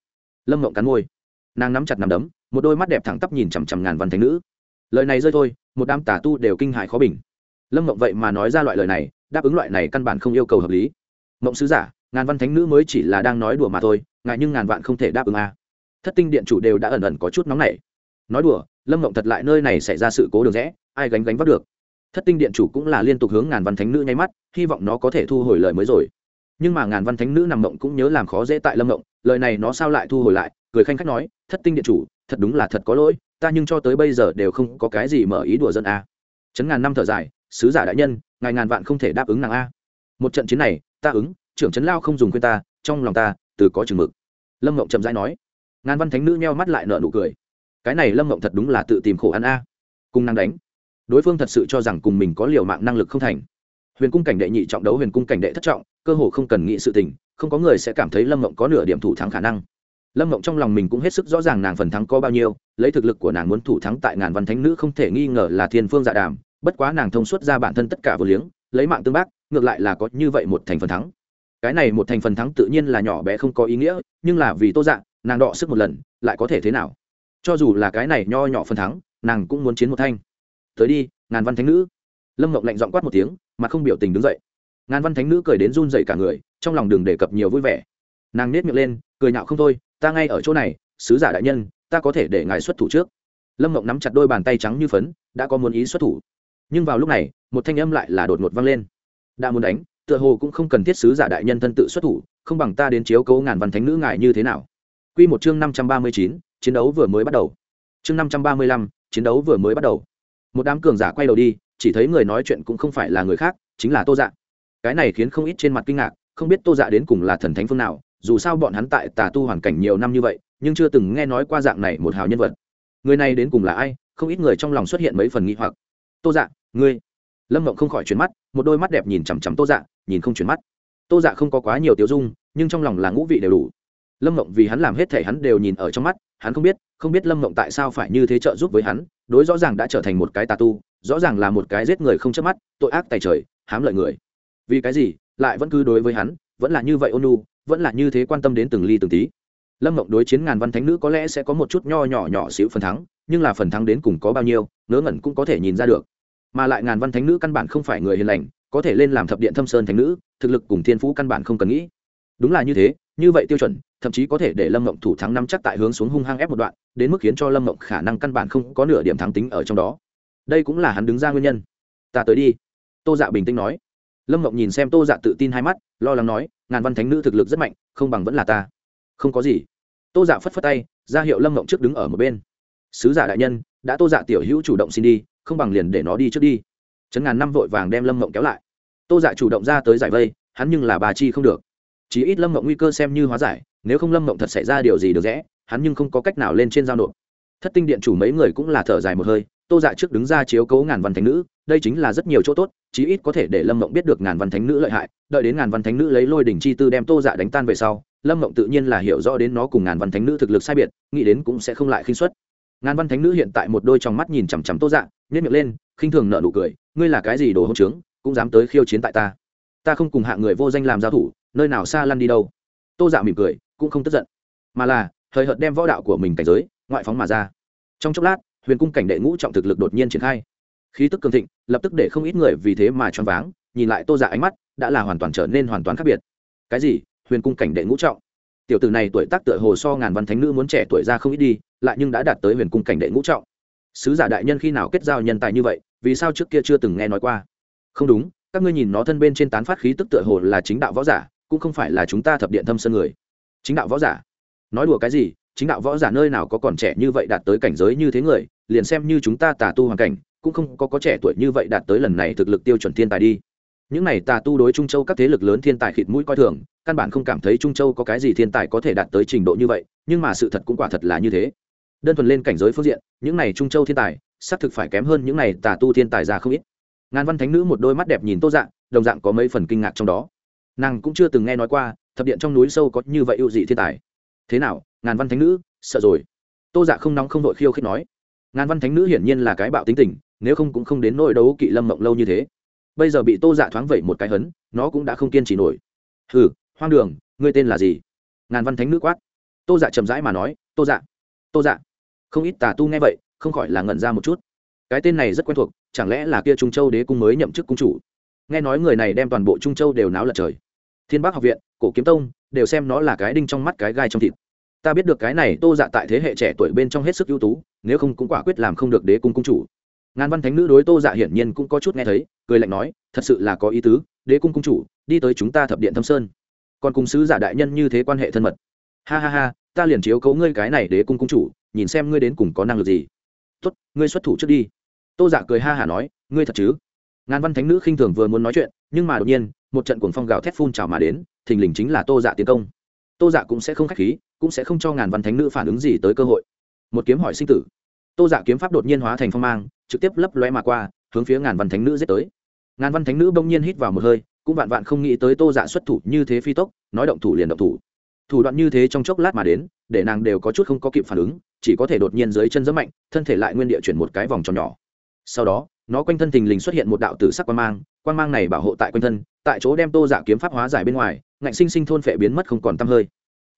Lâm mộng cắn môi. Nàng nắm chặt nằm đấm, một đôi mắt đẹp thẳng tắp nhìn chằm chằm ngàn văn thánh nữ. Lời này rơi thôi, một đám tà tu đều kinh hại khó bình. Lâm mộng vậy mà nói ra loại lời này, đáp ứng loại này căn bản không yêu cầu hợp lý. Mộng sứ giả, ngàn văn thánh nữ mới chỉ là đang nói đùa mà thôi ngại nhưng ngàn vạn không thể đáp ứng a à thất tinh điện chủ đều đã ẩn ẩn có chút nóng nảy. Nói đùa, lâm mộng thật lại nơi này xảy ra sự cố đường rẽ, ai gánh gánh vác được? Thất tinh điện chủ cũng là liên tục hướng ngàn văn thánh nữ nháy mắt, hy vọng nó có thể thu hồi lời mới rồi. Nhưng mà ngàn văn thánh nữ nằm mộng cũng nhớ làm khó dễ tại lâm mộng lời này nó sao lại thu hồi lại? Cười khanh khách nói, thất tinh điện chủ, thật đúng là thật có lỗi, ta nhưng cho tới bây giờ đều không có cái gì mở ý đùa dân a. Chấn ngàn năm thở dài, sứ giả đại nhân, ngài ngàn vạn không thể đáp ứng nàng a. Một trận chiến này, ta ứng, trưởng trấn lao không dùng khuyên ta, trong lòng ta, từ có chừng mực. Lâm mộng chậm rãi nói ngàn văn thánh nữ nheo mắt lại nợ nụ cười. Cái này lâm mộng thật đúng là tự tìm khổ ăn a. Cùng năng đánh. Đối phương thật sự cho rằng cùng mình có liều mạng năng lực không thành. Huyền cung cảnh đệ nhị trọng đấu huyền cung cảnh đệ thất trọng, cơ hồ không cần nghĩ sự tình, không có người sẽ cảm thấy lâm mộng có nửa điểm thủ thắng khả năng. Lâm mộng trong lòng mình cũng hết sức rõ ràng nàng phần thắng có bao nhiêu, lấy thực lực của nàng muốn thủ thắng tại ngàn văn thánh nữ không thể nghi ngờ là thiên phương dạ đàm, bất quá nàng thông suốt ra bản thân tất cả vô liếng, lấy mạng tương bác, ngược lại là có như vậy một thành phần thắng. Cái này một thành phần thắng tự nhiên là nhỏ bé không có ý nghĩa, nhưng là vì tô dạng nàng đọ sức một lần, lại có thể thế nào? Cho dù là cái này nho nhỏ phần thắng, nàng cũng muốn chiến một thanh. Tới đi, ngàn văn thánh nữ. Lâm mộng lạnh dọn quát một tiếng, mà không biểu tình đứng dậy. Ngàn văn thánh nữ cười đến run dậy cả người, trong lòng đừng đề cập nhiều vui vẻ. Nàng nết miệng lên, cười nhạo không thôi, ta ngay ở chỗ này, sứ giả đại nhân, ta có thể để ngài xuất thủ trước. Lâm mộng nắm chặt đôi bàn tay trắng như phấn, đã có muốn ý xuất thủ. Nhưng vào lúc này, một thanh âm lại là đột ngột vang lên. Đã muốn đánh, tựa hồ cũng không cần thiết sứ giả đại nhân thân tự xuất thủ, không bằng ta đến chiếu cố ngàn văn thánh nữ ngài như thế nào. Quy một chương năm trăm ba mươi chín, chiến đấu vừa mới bắt đầu. Chương năm trăm ba mươi lăm, chiến đấu vừa mới bắt đầu. Một đám cường giả quay đầu đi, chỉ thấy người nói chuyện cũng không phải là người khác, chính là tô dạ. Cái này khiến không ít trên mặt kinh ngạc, không biết tô dạ đến cùng là thần thánh phương nào, dù sao bọn hắn tại tà tu hoàn cảnh nhiều năm như vậy, nhưng chưa từng nghe nói qua dạng này một hào nhân vật. Người này đến cùng là ai, không ít người trong lòng xuất hiện mấy phần nghi hoặc. Tô dạ ngươi. Lâm Ngộng không khỏi chuyển mắt, một đôi mắt đẹp nhìn chằm chằm tô dạ nhìn không chuyển mắt. Tô dạ không có quá nhiều tiêu dung, nhưng trong lòng là ngũ vị đều đủ lâm mộng vì hắn làm hết thể hắn đều nhìn ở trong mắt, hắn không biết không biết lâm mộng tại sao phải như thế trợ giúp với hắn, đối rõ ràng đã trở thành một cái tà tu, rõ ràng là một cái giết người không chớp mắt, tội ác tài trời, hám lợi người. Vì cái gì, lại vẫn cứ đối với hắn, vẫn là như vậy ôn nu vẫn là như thế quan tâm đến từng ly từng tí. Lâm mộng đối chiến ngàn văn thánh nữ có lẽ sẽ có một chút nho nhỏ nhỏ xíu phần thắng, nhưng là phần thắng đến cùng có bao nhiêu, ngớ ngẩn cũng có thể nhìn ra được. Mà lại ngàn văn thánh nữ căn bản không phải người hiền lành, có thể lên làm thập điện thâm sơn thánh nữ, thực lực cùng thiên phú căn bản không cần nghĩ. Đúng là như thế như vậy tiêu chuẩn, thậm chí có thể để lâm mộng thủ thắng năm chắc tại hướng xuống hung hăng ép một đoạn, đến mức khiến cho lâm mộng khả năng căn bản không có nửa điểm thắng tính ở trong đó. Đây cũng là hắn đứng ra nguyên nhân. Ta tới đi. Tô dạ bình tĩnh nói. Lâm mộng nhìn xem tô dạ tự tin hai mắt, lo lắng nói, ngàn văn thánh nữ thực lực rất mạnh, không bằng vẫn là ta. Không có gì. Tô dạ phất phất tay, ra hiệu lâm mộng trước đứng ở một bên. Sứ giả đại nhân, đã tô dạ tiểu hữu chủ động xin đi, không bằng liền để nó đi trước đi. Chấn ngàn năm vội vàng đem lâm mộng kéo lại. Tô dạ chủ động ra tới giải vây, hắn nhưng là bà chi không được chí ít lâm mộng nguy cơ xem như hóa giải, nếu không lâm mộng thật xảy ra điều gì được rẽ, hắn nhưng không có cách nào lên trên giao nộp. Thất tinh điện chủ mấy người cũng là thở dài một hơi, tô dạ trước đứng ra chiếu cố ngàn văn thánh nữ, đây chính là rất nhiều chỗ tốt, chí ít có thể để lâm mộng biết được ngàn văn thánh nữ lợi hại, đợi đến ngàn văn thánh nữ lấy lôi đỉnh chi tư đem tô dạ đánh tan về sau, lâm mộng tự nhiên là hiểu rõ đến nó cùng ngàn văn thánh nữ thực lực sai biệt, nghĩ đến cũng sẽ không lại khinh xuất ngàn văn thánh nữ hiện tại một đôi trong mắt nhìn chằm chằm tô dạ nhét miệng lên, khinh thường nợ nụ cười, ngươi là cái gì đồ hỗn trướng, cũng dám tới khiêu chiến tại ta. Ta không cùng hạ người vô danh làm giao thủ nơi nào xa lăn đi đâu. Tô dạ mỉm cười, cũng không tức giận, mà là hời hợt đem võ đạo của mình cảnh giới ngoại phóng mà ra. Trong chốc lát, huyền cung cảnh đệ ngũ trọng thực lực đột nhiên triển khai. Khí tức cường thịnh, lập tức để không ít người vì thế mà choáng váng, nhìn lại tô dạ ánh mắt, đã là hoàn toàn trở nên hoàn toàn khác biệt. Cái gì? Huyền cung cảnh đệ ngũ trọng? Tiểu tử này tuổi tác tựa hồ so ngàn văn thánh nữ muốn trẻ tuổi ra không ít đi, lại nhưng đã đạt tới huyền cung cảnh đệ ngũ trọng. Sứ giả đại nhân khi nào kết giao nhân tài như vậy, vì sao trước kia chưa từng nghe nói qua? Không đúng, các ngươi nhìn nó thân bên trên tán phát khí tức tựa hồ là chính đạo võ giả cũng không phải là chúng ta thập điện thâm sơn người. Chính đạo võ giả. Nói đùa cái gì, chính đạo võ giả nơi nào có còn trẻ như vậy đạt tới cảnh giới như thế người, liền xem như chúng ta tà tu hoàn cảnh, cũng không có có trẻ tuổi như vậy đạt tới lần này thực lực tiêu chuẩn thiên tài đi. Những này tà tu đối trung châu các thế lực lớn thiên tài khịt mũi coi thường, căn bản không cảm thấy trung châu có cái gì thiên tài có thể đạt tới trình độ như vậy, nhưng mà sự thật cũng quả thật là như thế. Đơn thuần lên cảnh giới phương diện, những này trung châu thiên tài, xác thực phải kém hơn những này tà tu thiên tài ra không ít. Ngàn văn thánh nữ một đôi mắt đẹp nhìn tô dạng đồng dạng có mấy phần kinh ngạc trong đó nàng cũng chưa từng nghe nói qua, thập điện trong núi sâu có như vậy ưu dị thiên tài. Thế nào, ngàn văn thánh nữ, sợ rồi? Tô dạ không nóng không đội khiêu khích nói. Ngàn văn thánh nữ hiển nhiên là cái bạo tính tình, nếu không cũng không đến nỗi đấu kỵ lâm mộng lâu như thế. Bây giờ bị tô dạ thoáng vẩy một cái hấn, nó cũng đã không kiên trì nổi. Hừ, hoang đường, ngươi tên là gì? Ngàn văn thánh nữ quát. Tô dạ chậm rãi mà nói, tô dạ tô dạ. Không ít tà tu nghe vậy, không khỏi là ngẩn ra một chút. Cái tên này rất quen thuộc, chẳng lẽ là kia trung châu đế cung mới nhậm chức cung chủ? Nghe nói người này đem toàn bộ trung châu đều náo lật trời thiên Bác học viện, cổ kiếm tông, đều xem nó là cái đinh trong mắt cái gai trong thịt. Ta biết được cái này tô dạ tại thế hệ trẻ tuổi bên trong hết sức ưu tú, nếu không cũng quả quyết làm không được đế cung cung chủ. Ngàn văn thánh nữ đối tô dạ hiển nhiên cũng có chút nghe thấy, cười lạnh nói, thật sự là có ý tứ, đế cung cung chủ, đi tới chúng ta thập điện thâm sơn. Còn cùng sứ giả đại nhân như thế quan hệ thân mật. Ha ha ha, ta liền chiếu cấu ngươi cái này đế cung cung chủ, nhìn xem ngươi đến cùng có năng lực gì. Tốt, ngươi xuất thủ trước đi. Tô dạ cười ha hả nói, ngươi thật chứ? Ngàn văn thánh nữ khinh thường vừa muốn nói chuyện nhưng mà đột nhiên, một trận cuồng phong gào thét phun trào mà đến, thình lình chính là tô dạ tiến công. Tô dạ cũng sẽ không k h á c h khí, cũng sẽ không cho ngàn văn thánh nữ phản ứng gì tới cơ hội. Một kiếm hỏi sinh tử. Tô dạ kiếm pháp đột nhiên hóa thành phong mang, trực tiếp lấp loe mà qua, hướng phía ngàn văn thánh nữ giết tới. Ngàn văn thánh nữ bỗng nhiên hít vào một hơi, cũng vạn vạn không nghĩ tới tô dạ xuất thủ như thế phi tốc, nói động thủ liền động thủ. Thủ đoạn như thế trong chốc lát mà đến, để nàng đều có chút không có kịp phản ứng, chỉ có thể đột nhiên dưới chân rất mạnh, thân thể lại nguyên địa chuyển một cái vòng tròn nhỏ. Sau đó, nó quanh thân thình lình xuất hiện một đạo tử sắc quan mang quan mang này bảo hộ tại quanh thân, tại chỗ đem tô giả kiếm pháp hóa giải bên ngoài, ngạnh sinh sinh thôn phệ biến mất không còn t hơi.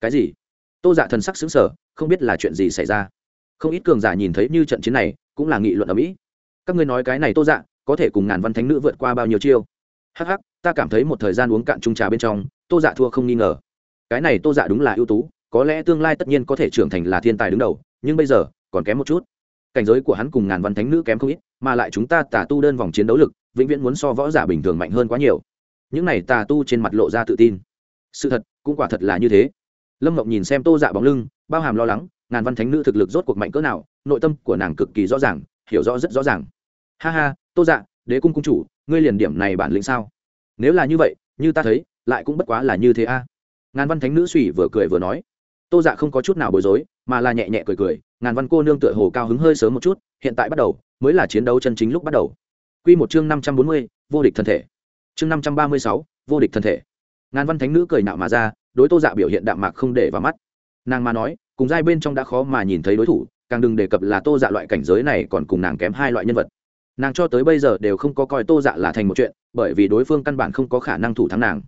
Cái gì? Tô giả thần sắc xứng sở không biết là chuyện gì xảy ra. Không ít cường giả nhìn thấy như trận chiến này, cũng là nghị luận ở mỹ. Các ngươi nói cái này tô dạ có thể cùng ngàn văn thánh nữ vượt qua bao nhiêu chiêu? Hắc hắc, ta cảm thấy một thời gian uống cạn trung trà bên trong, tô dạ thua không nghi ngờ. Cái này tô dạ đúng là ưu tú, có lẽ tương lai tất nhiên có thể trưởng thành là thiên tài đứng đầu, nhưng bây giờ, còn kém một chút. Cảnh giới của hắn cùng ngàn văn thánh nữ kém không ít mà lại chúng ta tà tu đơn vòng chiến đấu lực, vĩnh viễn muốn so võ giả bình thường mạnh hơn quá nhiều. Những này tà tu trên mặt lộ ra tự tin. Sự thật, cũng quả thật là như thế. Lâm mộng nhìn xem tô dạ bóng lưng, bao hàm lo lắng, ngàn văn thánh nữ thực lực rốt cuộc mạnh cỡ nào, nội tâm của nàng cực kỳ rõ ràng, hiểu rõ rất rõ ràng. Ha ha, tô dạ đế cung cung chủ, ngươi liền điểm này bản lĩnh sao? Nếu là như vậy, như ta thấy, lại cũng bất quá là như thế a. Ngàn văn thánh nữ suy vừa cười vừa nói tô dạ không có chút nào bối rối, mà là nhẹ nhẹ cười cười, ngàn văn cô nương tựa hồ cao hứng hơi sớm một chút, hiện tại bắt đầu, mới là chiến đấu chân chính lúc bắt đầu. Q một chương năm trăm bốn mươi, vô địch thân thể. Chương năm trăm ba mươi sáu, vô địch thân thể. Ngàn văn thánh nữ cười nạo mà ra, đối tô dạ biểu hiện đạm mạc không để vào mắt. Nàng mà nói, cùng giai bên trong đã khó mà nhìn thấy đối thủ, càng đừng đề cập là tô dạ loại cảnh giới này còn cùng nàng kém hai loại nhân vật. Nàng cho tới bây giờ đều không có coi tô dạ là thành một chuyện, bởi vì đối phương căn bản không có khả năng thủ thắng nàng.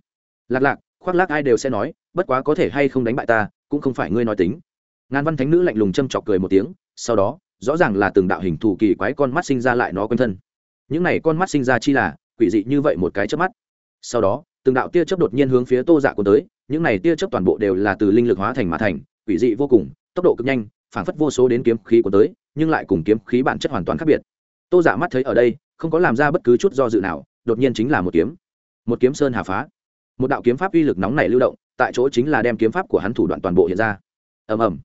Lạc lạc, khoác lác ai đều sẽ nói, bất quá có thể hay không đánh bại ta cũng không phải ngươi nói tính. Ngàn văn thánh nữ lạnh lùng châm chọc cười một tiếng, sau đó, rõ ràng là từng đạo hình thù kỳ quái con mắt sinh ra lại nó quanh thân. Những này con mắt sinh ra chi là, quỷ dị như vậy một cái chớp mắt. Sau đó, từng đạo tia chớp đột nhiên hướng phía tô dạ của tới, những này tia chớp toàn bộ đều là từ linh lực hóa thành mà thành, quỷ dị vô cùng, tốc độ cực nhanh phảng phất vô số đến kiếm khí của tới, nhưng lại cùng kiếm khí bản chất hoàn toàn khác biệt. Tô dạ mắt thấy ở đây, không có làm ra bất cứ chút do dự nào, đột nhiên chính là một kiếm. Một kiếm sơn hà phá. Một đạo kiếm pháp uy lực nóng này lưu động tại chỗ chính là đem kiếm pháp của hắn thủ đoạn toàn bộ hiện ra. Ầm ầm.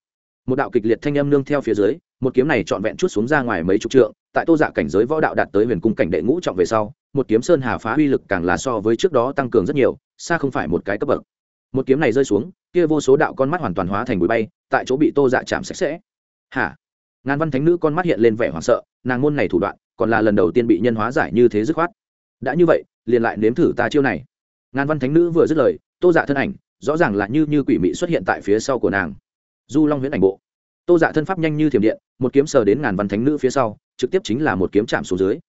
Một đạo kịch liệt thanh âm nương theo phía dưới, một kiếm này trọn vẹn chút xuống ra ngoài mấy chục trượng, tại tô dạ cảnh giới võ đạo đạt tới huyền cung cảnh đệ ngũ trọng về sau, một kiếm sơn hà phá uy lực càng là so với trước đó tăng cường rất nhiều, xa không phải một cái cấp bậc. Một kiếm này rơi xuống, kia vô số đạo con mắt hoàn toàn hóa thành bụi bay, tại chỗ bị tô dạ chạm sạch sẽ. Hả? Ngàn văn thánh nữ con mắt hiện lên vẻ hoảng sợ, nàng môn này thủ đoạn, còn là lần đầu tiên bị nhân hóa giải như thế dứt khoát. Đã như vậy, liền lại nếm thử ta chiêu này. Ngàn văn thánh nữ vừa dứt lời, tô dạ thân ảnh rõ ràng là như như quỷ mị xuất hiện tại phía sau của nàng. Du long huyễn ảnh bộ. Tô dạ thân pháp nhanh như thiểm điện, một kiếm sờ đến ngàn văn thánh nữ phía sau, trực tiếp chính là một kiếm chạm xuống dưới.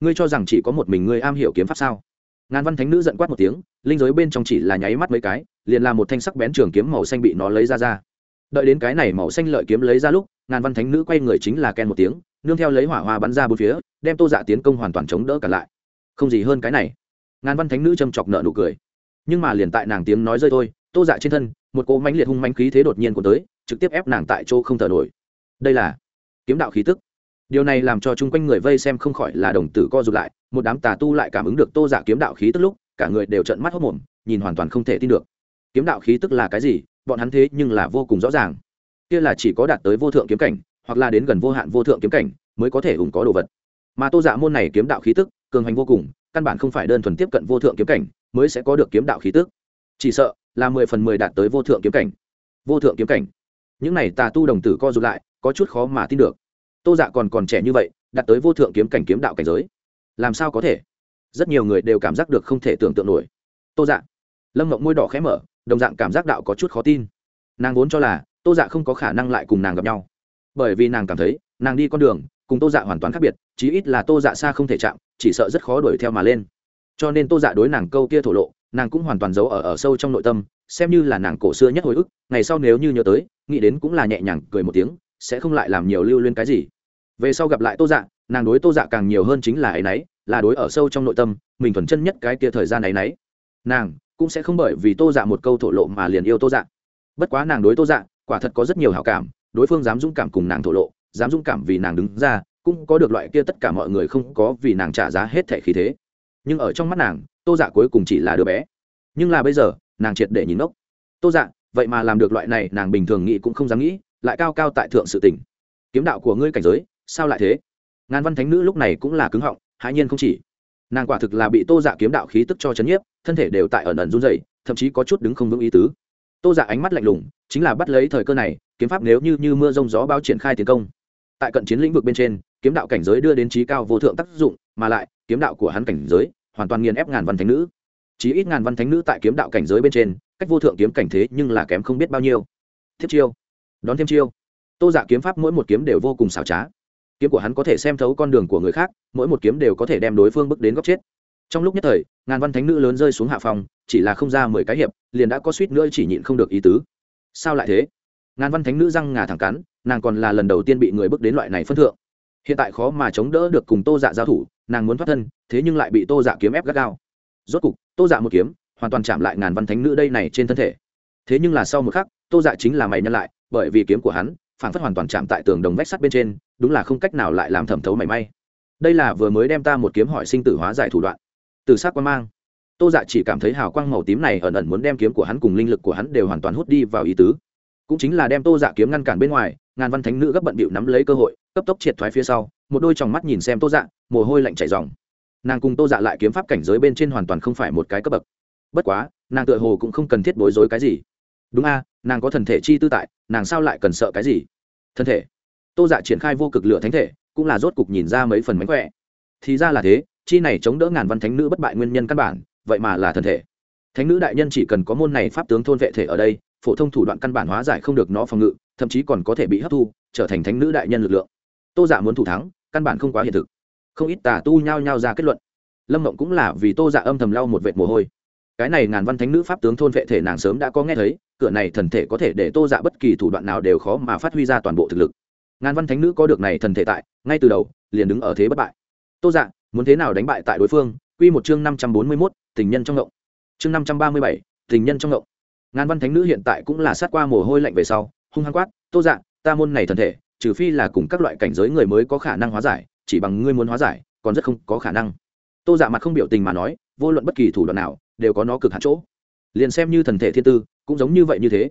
Ngươi cho rằng chỉ có một mình ngươi am hiểu kiếm pháp sao? Ngàn văn thánh nữ giận quát một tiếng, linh giới bên trong chỉ là nháy mắt mấy cái, liền là một thanh sắc bén trường kiếm màu xanh bị nó lấy ra ra. Đợi đến cái này màu xanh lợi kiếm lấy ra lúc, ngàn văn thánh nữ quay người chính là ken một tiếng, nương theo lấy hỏa hoa bắn ra bốn phía, đem tô dạ tiến công hoàn toàn chống đỡ cả lại. Không gì hơn cái này. Ngàn văn thánh nữ châm chọc nợ nụ cười. Nhưng mà liền tại nàng tiếng nói rơi thôi tô dạ trên thân, một cỗ mánh liệt hung mánh khí thế đột nhiên của tới, trực tiếp ép nàng tại chỗ không thở nổi. Đây là kiếm đạo khí tức. Điều này làm cho chung quanh người vây xem không khỏi là đồng tử co rụt lại, một đám tà tu lại cảm ứng được tô dạ kiếm đạo khí tức lúc, cả người đều trợn mắt hốc mồm nhìn hoàn toàn không thể tin được. Kiếm đạo khí tức là cái gì? Bọn hắn thế nhưng là vô cùng rõ ràng. Kia là chỉ có đạt tới vô thượng kiếm cảnh, hoặc là đến gần vô hạn vô thượng kiếm cảnh, mới có thể ủng có đồ vật. Mà tô dạ môn này kiếm đạo khí tức, cường hành vô cùng, căn bản không phải đơn thuần tiếp cận vô thượng kiếm cảnh, mới sẽ có được kiếm đạo khí tức chỉ sợ, là mười phần mười đạt tới vô thượng kiếm cảnh. Vô thượng kiếm cảnh. Những này tà tu đồng tử co rụt lại, có chút khó mà tin được. Tô dạ còn còn trẻ như vậy, đạt tới vô thượng kiếm cảnh kiếm đạo cảnh giới, làm sao có thể? Rất nhiều người đều cảm giác được không thể tưởng tượng nổi. Tô dạ. Lâm mộng môi đỏ khẽ mở, đồng dạng cảm giác đạo có chút khó tin. Nàng vốn cho là, tô dạ không có khả năng lại cùng nàng gặp nhau. Bởi vì nàng cảm thấy, nàng đi con đường, cùng tô dạ hoàn toàn khác biệt, chí ít là tô dạ xa không thể chạm, chỉ sợ rất khó đuổi theo mà lên. Cho nên tô dạ đối nàng câu kia thổ lộ nàng cũng hoàn toàn giấu ở ở sâu trong nội tâm, xem như là nàng cổ xưa nhất hồi ức, ngày sau nếu như nhớ tới, nghĩ đến cũng là nhẹ nhàng cười một tiếng, sẽ không lại làm nhiều lưu lên cái gì. Về sau gặp lại tô dạ nàng đối tô dạ càng nhiều hơn chính là ấ y n ấ y là đối ở sâu trong nội tâm, mình thuần chân nhất cái kia thời gian ấ y n ấ y nàng cũng sẽ không bởi vì tô dạ một câu thổ lộ mà liền yêu tô dạ. Bất quá nàng đối tô dạ quả thật có rất nhiều hảo cảm, đối phương dám dũng cảm cùng nàng thổ lộ, dám dũng cảm vì nàng đứng ra, cũng có được loại kia tất cả mọi người không có vì nàng trả giá hết thẻ khí thế. Nhưng ở trong mắt nàng tô dạ cuối cùng chỉ là đứa bé. Nhưng là bây giờ nàng triệt để nhìn ngốc. Tô dạ vậy mà làm được loại này nàng bình thường nghĩ cũng không dám nghĩ lại cao cao tại thượng sự tỉnh kiếm đạo của ngươi cảnh giới sao lại thế? Ngàn văn thánh nữ lúc này cũng là cứng họng hãi nhiên không chỉ. Nàng quả thực là bị tô dạ kiếm đạo khí tức cho chấn nhiếp thân thể đều tại ẩn ẩn run dày thậm chí có chút đứng không vững ý tứ. Tô dạ ánh mắt lạnh lùng chính là bắt lấy thời cơ này kiếm pháp nếu như, như mưa rông gió bao triển khai tiến công. Tại cận chiến lĩnh vực bên trên kiếm đạo cảnh giới đưa đến trí cao vô thượng tác dụng mà lại kiếm đạo của hắn cảnh giới hoàn toàn nghiền ép ngàn văn thánh nữ. Chí ít ngàn văn thánh nữ tại kiếm đạo cảnh giới bên trên, cách vô thượng kiếm cảnh thế nhưng là kém không biết bao nhiêu. Thiết chiêu. Đón thêm chiêu. Tô dạ kiếm pháp mỗi một kiếm đều vô cùng xảo trá. Kiếm của hắn có thể xem thấu con đường của người khác, mỗi một kiếm đều có thể đem đối phương bước đến góc chết. Trong lúc nhất thời, ngàn văn thánh nữ lớn rơi xuống hạ phòng, chỉ là không ra mười cái hiệp, liền đã có suýt nữa chỉ nhịn không được ý tứ. Sao lại thế? Ngàn văn thánh nữ răng ngà thẳng cắn, nàng còn là lần đầu tiên bị người bước đến loại này phân thượng hiện tại khó mà chống đỡ được cùng tô dạ giao thủ, nàng muốn thoát thân, thế nhưng lại bị tô dạ kiếm ép gắt gao. Rốt cục, tô dạ một kiếm, hoàn toàn chạm lại ngàn văn thánh nữ đây này trên thân thể. Thế nhưng là sau một khắc, tô dạ chính là mày nhân lại, bởi vì kiếm của hắn, phản phất hoàn toàn chạm tại tường đồng vách sắt bên trên, đúng là không cách nào lại làm thẩm thấu mảy may. Đây là vừa mới đem ta một kiếm hỏi sinh tử hóa giải thủ đoạn. Từ s á c quan mang, tô dạ chỉ cảm thấy hào quang màu tím này ẩn ẩn muốn đem kiếm của hắn cùng linh lực của hắn đều hoàn toàn hút đi vào ý tứ. Cũng chính là đem tô dạ kiếm ngăn cản bên ngoài, ngàn văn thánh nữ gấp bận bịu nắm lấy cơ hội cấp tốc triệt thoái phía sau, một đôi tròng mắt nhìn xem tô dạ mồ hôi lạnh chảy dòng nàng cùng tô dạ lại kiếm pháp cảnh giới bên trên hoàn toàn không phải một cái cấp bậc. Bất quá, nàng tựa hồ cũng không cần thiết bối rối cái gì. Đúng a, nàng có thần thể chi tư tại, nàng sao lại cần sợ cái gì? Thân thể. Tô dạ triển khai vô cực lửa thánh thể, cũng là rốt cục nhìn ra mấy phần mánh khỏe. Thì ra là thế, chi này chống đỡ ngàn văn thánh nữ bất bại nguyên nhân căn bản, vậy mà là thân thể. Thánh nữ đại nhân chỉ cần có môn này pháp tướng thôn vệ thể ở đây, phổ thông thủ đoạn căn bản hóa giải không được nó phòng ngự, thậm chí còn có thể bị hấp thu, trở thành thánh nữ đại nhân lực lượng tô giả dạ muốn thủ thắng, căn bản không quá hiện thực. Không ít tà tu nhao nhao ra kết luận. Lâm mộng cũng là vì tô giả dạ âm thầm lau một vệt mồ hôi. Cái này ngàn văn thánh nữ pháp tướng thôn vệ thể nàng sớm đã có nghe thấy, cửa này thần thể có thể để tô dạ bất kỳ thủ đoạn nào đều khó mà phát huy ra toàn bộ thực lực. Ngàn văn thánh nữ có được này thần thể tại, ngay từ đầu, liền đứng ở thế bất bại. Tô dạ muốn thế nào đánh bại tại đối phương? Quy một chương năm trăm bốn mươi mốt, tình nhân trong ngộng. Chương năm trăm ba mươi bảy, tình nhân trong ngộng. Ngàn văn thánh nữ hiện tại cũng là sát qua mồ hôi lạnh về sau, hung hăng quát, tô dạ ta môn này thần thể trừ phi là cùng các loại cảnh giới người mới có khả năng hóa giải, chỉ bằng ngươi muốn hóa giải, còn rất không có khả năng. Tô dạ mặt không biểu tình mà nói, vô luận bất kỳ thủ đoạn nào, đều có nó cực hạn chỗ. Liền xem như thần thể thiên tư, cũng giống như vậy như thế.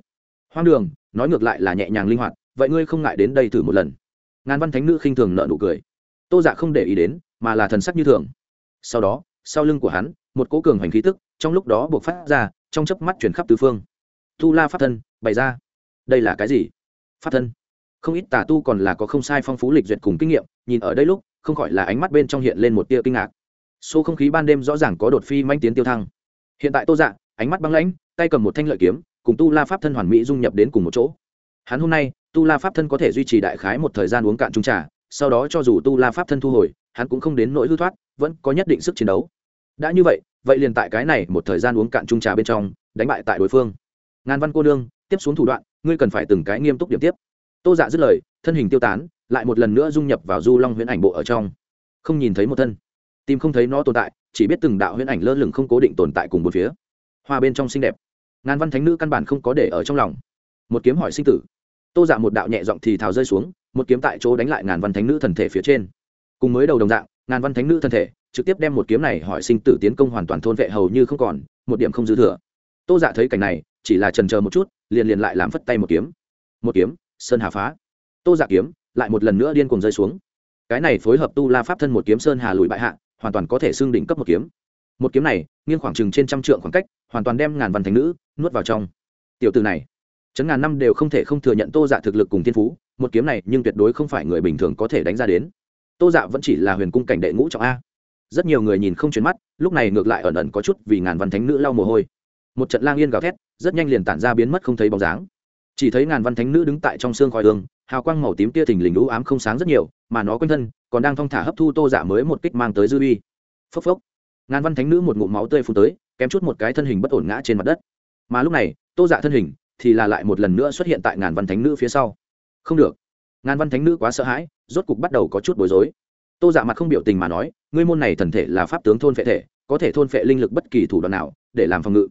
Hoang đường, nói ngược lại là nhẹ nhàng linh hoạt, vậy ngươi không ngại đến đây thử một lần? Ngàn văn thánh nữ khinh thường nợ nụ cười. Tô dạ không để ý đến, mà là thần sắc như thường. Sau đó, sau lưng của hắn, một cố cường hành khí tức, trong lúc đó buộc phát ra, trong chớp mắt chuyển khắp tứ phương. Tu la pháp thân, bày ra. Đây là cái gì? Pháp thân không ít tà tu còn là có không sai phong phú lịch duyệt cùng kinh nghiệm, nhìn ở đây lúc, không khỏi là ánh mắt bên trong hiện lên một tia kinh ngạc. Số không khí ban đêm rõ ràng có đột phi manh tiến tiêu thăng. Hiện tại tô dạ ánh mắt băng lãnh, tay cầm một thanh lợi kiếm, cùng tu la pháp thân hoàn mỹ dung nhập đến cùng một chỗ. Hắn hôm nay, tu la pháp thân có thể duy trì đại khái một thời gian uống cạn trung trà, sau đó cho dù tu la pháp thân thu hồi, hắn cũng không đến nỗi hư thoát, vẫn có nhất định sức chiến đấu. Đã như vậy vậy liền tại cái này một thời gian uống cạn trung trà bên trong, đánh bại tại đối phương. Ngàn văn cô đương tiếp xuống thủ đoạn, ngươi cần phải từng cái nghiêm túc điểm tiếp tô dạ dứt lời, thân hình tiêu tán, lại một lần nữa dung nhập vào du long huyễn ảnh bộ ở trong. Không nhìn thấy một thân, tìm không thấy nó tồn tại, chỉ biết từng đạo huyễn ảnh lơ lửng không cố định tồn tại cùng một phía. Hoa bên trong xinh đẹp. Ngàn văn thánh nữ căn bản không có để ở trong lòng. Một kiếm hỏi sinh tử. Tô dạ một đạo nhẹ giọng thì thào rơi xuống, một kiếm tại chỗ đánh lại ngàn văn thánh nữ thần thể phía trên. Cùng mới đầu đồng dạng, ngàn văn thánh nữ thần thể trực tiếp đem một kiếm này hỏi sinh tử tiến công hoàn toàn thôn vệ hầu như không còn, một điểm không dư thừa. Tô dạ thấy cảnh này, chỉ là trần chờ một chút, liền liền lại làm phất tay một kiếm. Một kiếm sơn hà phá. Tô giả kiếm lại một lần nữa điên cuồng rơi xuống. Cái này phối hợp tu la pháp thân một kiếm sơn hà lùi bại hạ, hoàn toàn có thể xương đỉnh cấp một kiếm. Một kiếm này, nghiêng khoảng chừng trên trăm trượng khoảng cách, hoàn toàn đem ngàn văn thành nữ nuốt vào trong. Tiểu từ này, chấn ngàn năm đều không thể không thừa nhận tô dạ thực lực cùng thiên phú, một kiếm này nhưng tuyệt đối không phải người bình thường có thể đánh ra đến. Tô dạ vẫn chỉ là huyền cung cảnh đệ ngũ trọng a. Rất nhiều người nhìn không chuyển mắt, lúc này ngược lại ẩn ẩn có chút vì ngàn văn thánh nữ lau mồ hôi. Một trận lang yên gào thét, rất nhanh liền tản ra biến mất không thấy bóng dáng chỉ thấy ngàn văn thánh nữ đứng tại trong xương khói hương, hào quang màu tím tia thình lình lũ ám không sáng rất nhiều, mà nó quanh thân còn đang thong thả hấp thu tô dạ mới một kích mang tới dư uy. Phốc phốc. Ngàn văn thánh nữ một ngụm máu tươi phun tới, kém chút một cái thân hình bất ổn ngã trên mặt đất. Mà lúc này, tô dạ thân hình thì là lại một lần nữa xuất hiện tại ngàn văn thánh nữ phía sau. Không được. Ngàn văn thánh nữ quá sợ hãi, rốt cục bắt đầu có chút bối rối. Tô dạ mặt không biểu tình mà nói, ngươi môn này thần thể là pháp tướng thôn phệ thể, có thể thôn phệ linh lực bất kỳ thủ đoạn nào để làm phòng ngự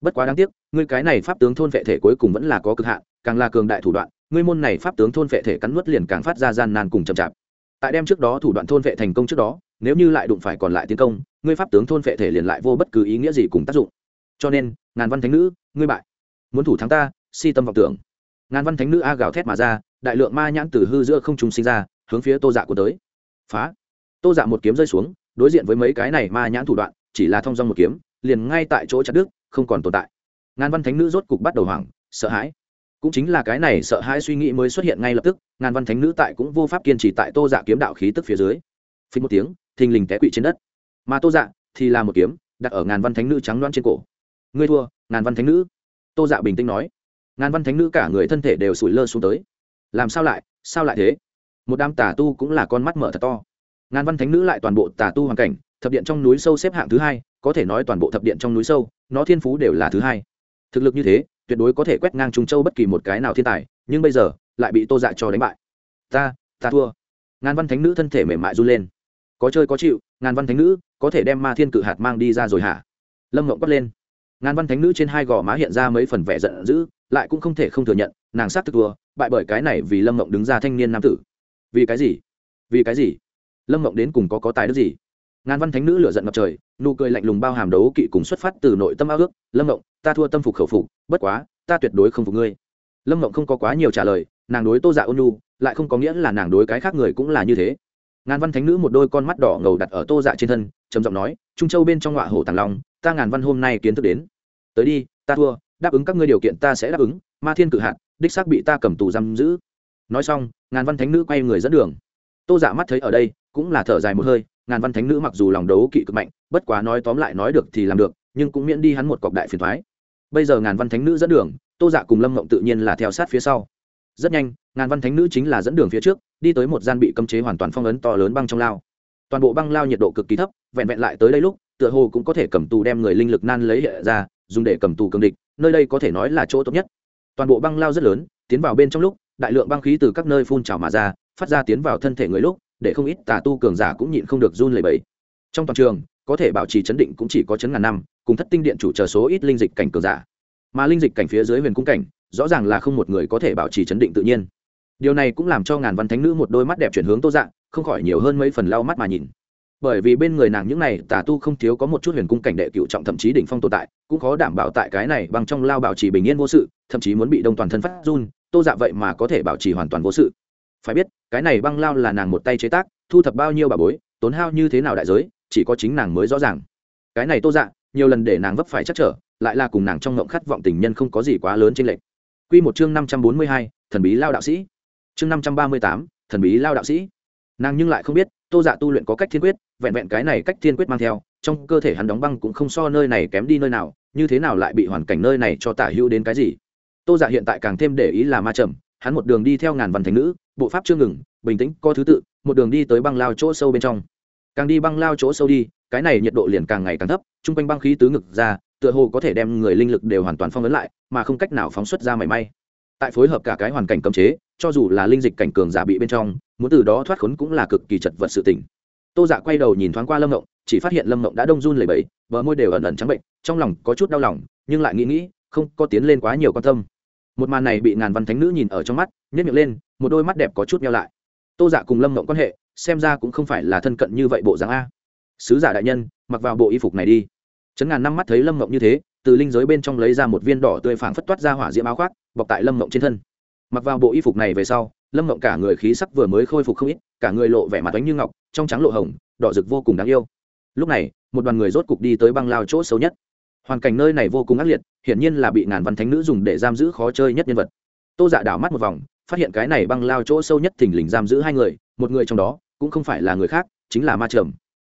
bất quá đáng tiếc, ngươi cái này pháp tướng thôn vệ thể cuối cùng vẫn là có cực hạn, càng là cường đại thủ đoạn, ngươi môn này pháp tướng thôn vệ thể cắn nuốt liền càng phát ra gian nan cùng chậm chạp. Tại đem trước đó thủ đoạn thôn vệ thành công trước đó, nếu như lại đụng phải còn lại tiến công, ngươi pháp tướng thôn vệ thể liền lại vô bất cứ ý nghĩa gì cùng tác dụng. Cho nên, ngàn văn thánh nữ, ngươi bại. Muốn thủ thắng ta, si tâm vọng tưởng. Ngàn văn thánh nữ a gào thét mà ra, đại lượng ma nhãn từ hư giữa không trung sinh ra, hướng phía tô dạ của tới. Phá. Tô dạ một kiếm rơi xuống, đối diện với mấy cái này ma nhãn thủ đoạn, chỉ là thông dong một kiếm, liền ngay tại chỗ chặt đứt không còn tồn tại. Ngàn văn thánh nữ rốt cục bắt đầu hoảng, sợ hãi. Cũng chính là cái này sợ hãi suy nghĩ mới xuất hiện ngay lập tức, ngàn văn thánh nữ tại cũng vô pháp kiên trì tại tô dạ kiếm đạo khí tức phía dưới. Phí một tiếng, thình lình té quỵ trên đất. Mà tô dạ thì là một kiếm, đặt ở ngàn văn thánh nữ trắng loan trên cổ. Ngươi thua, ngàn văn thánh nữ. Tô dạ bình tĩnh nói. Ngàn văn thánh nữ cả người thân thể đều sủi lơ xuống tới. Làm sao lại sao lại thế? Một đám tà tu cũng là con mắt mở thật to. Ngàn văn thánh nữ lại toàn bộ tà tu hoàn cảnh, thập điện trong núi sâu xếp hạng thứ hai, có thể nói toàn bộ thập điện trong núi sâu nó thiên phú đều là thứ hai. Thực lực như thế, tuyệt đối có thể quét ngang trung châu bất kỳ một cái nào thiên tài, nhưng bây giờ, lại bị tô dạ cho đánh bại. Ta ta thua. Ngàn văn thánh nữ thân thể mềm mại run lên. Có chơi có chịu, ngàn văn thánh nữ có thể đem ma thiên cự hạt mang đi ra rồi hả? Lâm ngộng quát lên. Ngàn văn thánh nữ trên hai gò má hiện ra mấy phần vẻ giận dữ, lại cũng không thể không thừa nhận, nàng sát thực thua, bại bởi cái này vì lâm ngộng đứng ra thanh niên nam tử. Vì cái gì? Vì cái gì? Lâm ngộng đến cùng có có tài đức gì? Ngàn văn thánh nữ lửa giận ngập trời, nụ cười lạnh lùng bao hàm đấu kỵ cùng xuất phát từ nội tâm ao ước. Lâm ngộng, ta thua tâm phục khẩu phục, bất quá, ta tuyệt đối không phục ngươi. Lâm ngộng không có quá nhiều trả lời, nàng đối tô dạ ôn nhu, lại không có nghĩa là nàng đối cái khác người cũng là như thế. Ngàn văn thánh nữ một đôi con mắt đỏ ngầu đặt ở tô dạ trên thân, trầm giọng nói, trung châu bên trong ngọa hổ tàng long, ta ngàn văn hôm nay kiến thức đến. Tới đi, ta thua, đáp ứng các ngươi điều kiện ta sẽ đáp ứng, ma thiên cự hạt, đích xác bị ta cầm tù giam giữ. Nói xong, ngàn văn thánh nữ quay người dẫn đường. Tô dạ mắt thấy ở đây, cũng là thở dài một hơi ngàn văn thánh nữ mặc dù lòng đấu kỵ cực mạnh, bất quá nói tóm lại nói được thì làm được, nhưng cũng miễn đi hắn một cọc đại phiền thoái. Bây giờ ngàn văn thánh nữ dẫn đường, tô dạ cùng lâm mộng tự nhiên là theo sát phía sau. Rất nhanh, ngàn văn thánh nữ chính là dẫn đường phía trước, đi tới một gian bị cấm chế hoàn toàn phong ấn to lớn băng trong lao. Toàn bộ băng lao nhiệt độ cực kỳ thấp, vẹn vẹn lại tới đây lúc, tựa hồ cũng có thể cầm tù đem người linh lực nan lấy hệ ra, dùng để cầm tù cường địch, nơi đây có thể nói là chỗ tốt nhất. Toàn bộ băng lao rất lớn, tiến vào bên trong lúc, đại lượng băng khí từ các nơi phun trào mà ra, phát ra tiến vào thân thể người lúc để không ít tà tu cường giả cũng nhịn không được run lẩy bẩy. Trong toàn trường, có thể bảo trì chấn định cũng chỉ có chấn ngàn năm, cùng thất tinh điện chủ chờ số ít linh dịch cảnh cường giả. Mà linh dịch cảnh phía dưới huyền cung cảnh, rõ ràng là không một người có thể bảo trì chấn định tự nhiên. Điều này cũng làm cho ngàn văn thánh nữ một đôi mắt đẹp chuyển hướng tô dạng, không khỏi nhiều hơn mấy phần lau mắt mà nhìn. Bởi vì bên người nàng những này tà tu không thiếu có một chút huyền cung cảnh đệ cựu trọng thậm chí đỉnh phong tồn tại, cũng khó đảm bảo tại cái này bằng trong lao bảo trì bình yên vô sự, thậm chí muốn bị đông toàn thân phát run, tô dạ vậy mà có thể bảo trì hoàn toàn vô sự phải biết, cái này băng lao là nàng một tay chế tác, thu thập bao nhiêu bà bối, tốn hao như thế nào đại giới, chỉ có chính nàng mới rõ ràng. Cái này tô dạ nhiều lần để nàng vấp phải chắc trở, lại là cùng nàng trong ngộng khát vọng tình nhân không có gì quá lớn trên lệch. Quy một chương năm trăm bốn mươi hai, thần bí lao đạo sĩ. Chương năm trăm ba mươi tám, thần bí lao đạo sĩ. Nàng nhưng lại không biết, tô dạ tu luyện có cách thiên quyết, vẹn vẹn cái này cách thiên quyết mang theo, trong cơ thể hắn đóng băng cũng không so nơi này kém đi nơi nào, như thế nào lại bị hoàn cảnh nơi này cho tả hữu đến cái gì? Tô dạ hiện tại càng thêm để ý là ma trầm, hắn một đường đi theo ngàn văn thành nữ bộ pháp chưa ngừng, bình tĩnh, có thứ tự, một đường đi tới băng lao chỗ sâu bên trong. Càng đi băng lao chỗ sâu đi, cái này nhiệt độ liền càng ngày càng thấp, chung quanh băng khí tứ ngực ra, tựa hồ có thể đem người linh lực đều hoàn toàn phong ấn lại, mà không cách nào phóng xuất ra mảy may. Tại phối hợp cả cái hoàn cảnh cấm chế, cho dù là linh dịch cảnh cường giả bị bên trong, muốn từ đó thoát khốn cũng là cực kỳ chật vật sự tỉnh tô dạ quay đầu nhìn thoáng qua lâm ngộng, chỉ phát hiện lâm ngộng đã đông run lầy bẫy bờ môi đều ẩn ẩn trắng bệnh, trong lòng có chút đau lòng, nhưng lại nghĩ nghĩ, không có tiến lên quá nhiều quan tâm một màn này bị ngàn văn thánh nữ nhìn ở trong mắt nhét miệng lên, một đôi mắt đẹp có chút nhau lại. Tô dạ cùng lâm mộng quan hệ, xem ra cũng không phải là thân cận như vậy bộ dáng a. Sứ giả đại nhân, mặc vào bộ y phục này đi. Chấn ngàn năm mắt thấy lâm mộng như thế, từ linh giới bên trong lấy ra một viên đỏ tươi phảng phất toát ra hỏa diễm áo khoác, bọc tại lâm mộng trên thân. Mặc vào bộ y phục này về sau, lâm mộng cả người khí sắc vừa mới khôi phục không ít, cả người lộ vẻ mặt đánh như ngọc, trong trắng lộ hồng, đỏ rực vô cùng đáng yêu. Lúc này, một đoàn người rốt cục đi tới băng lao chỗ xấu nhất hoàn cảnh nơi này vô cùng ác liệt, hiển nhiên là bị ngàn văn thánh nữ dùng để giam giữ khó chơi nhất nhân vật. Tô dạ đảo mắt một vòng, phát hiện cái này băng lao chỗ sâu nhất thình lình giam giữ hai người, một người trong đó cũng không phải là người khác, chính là ma trầm.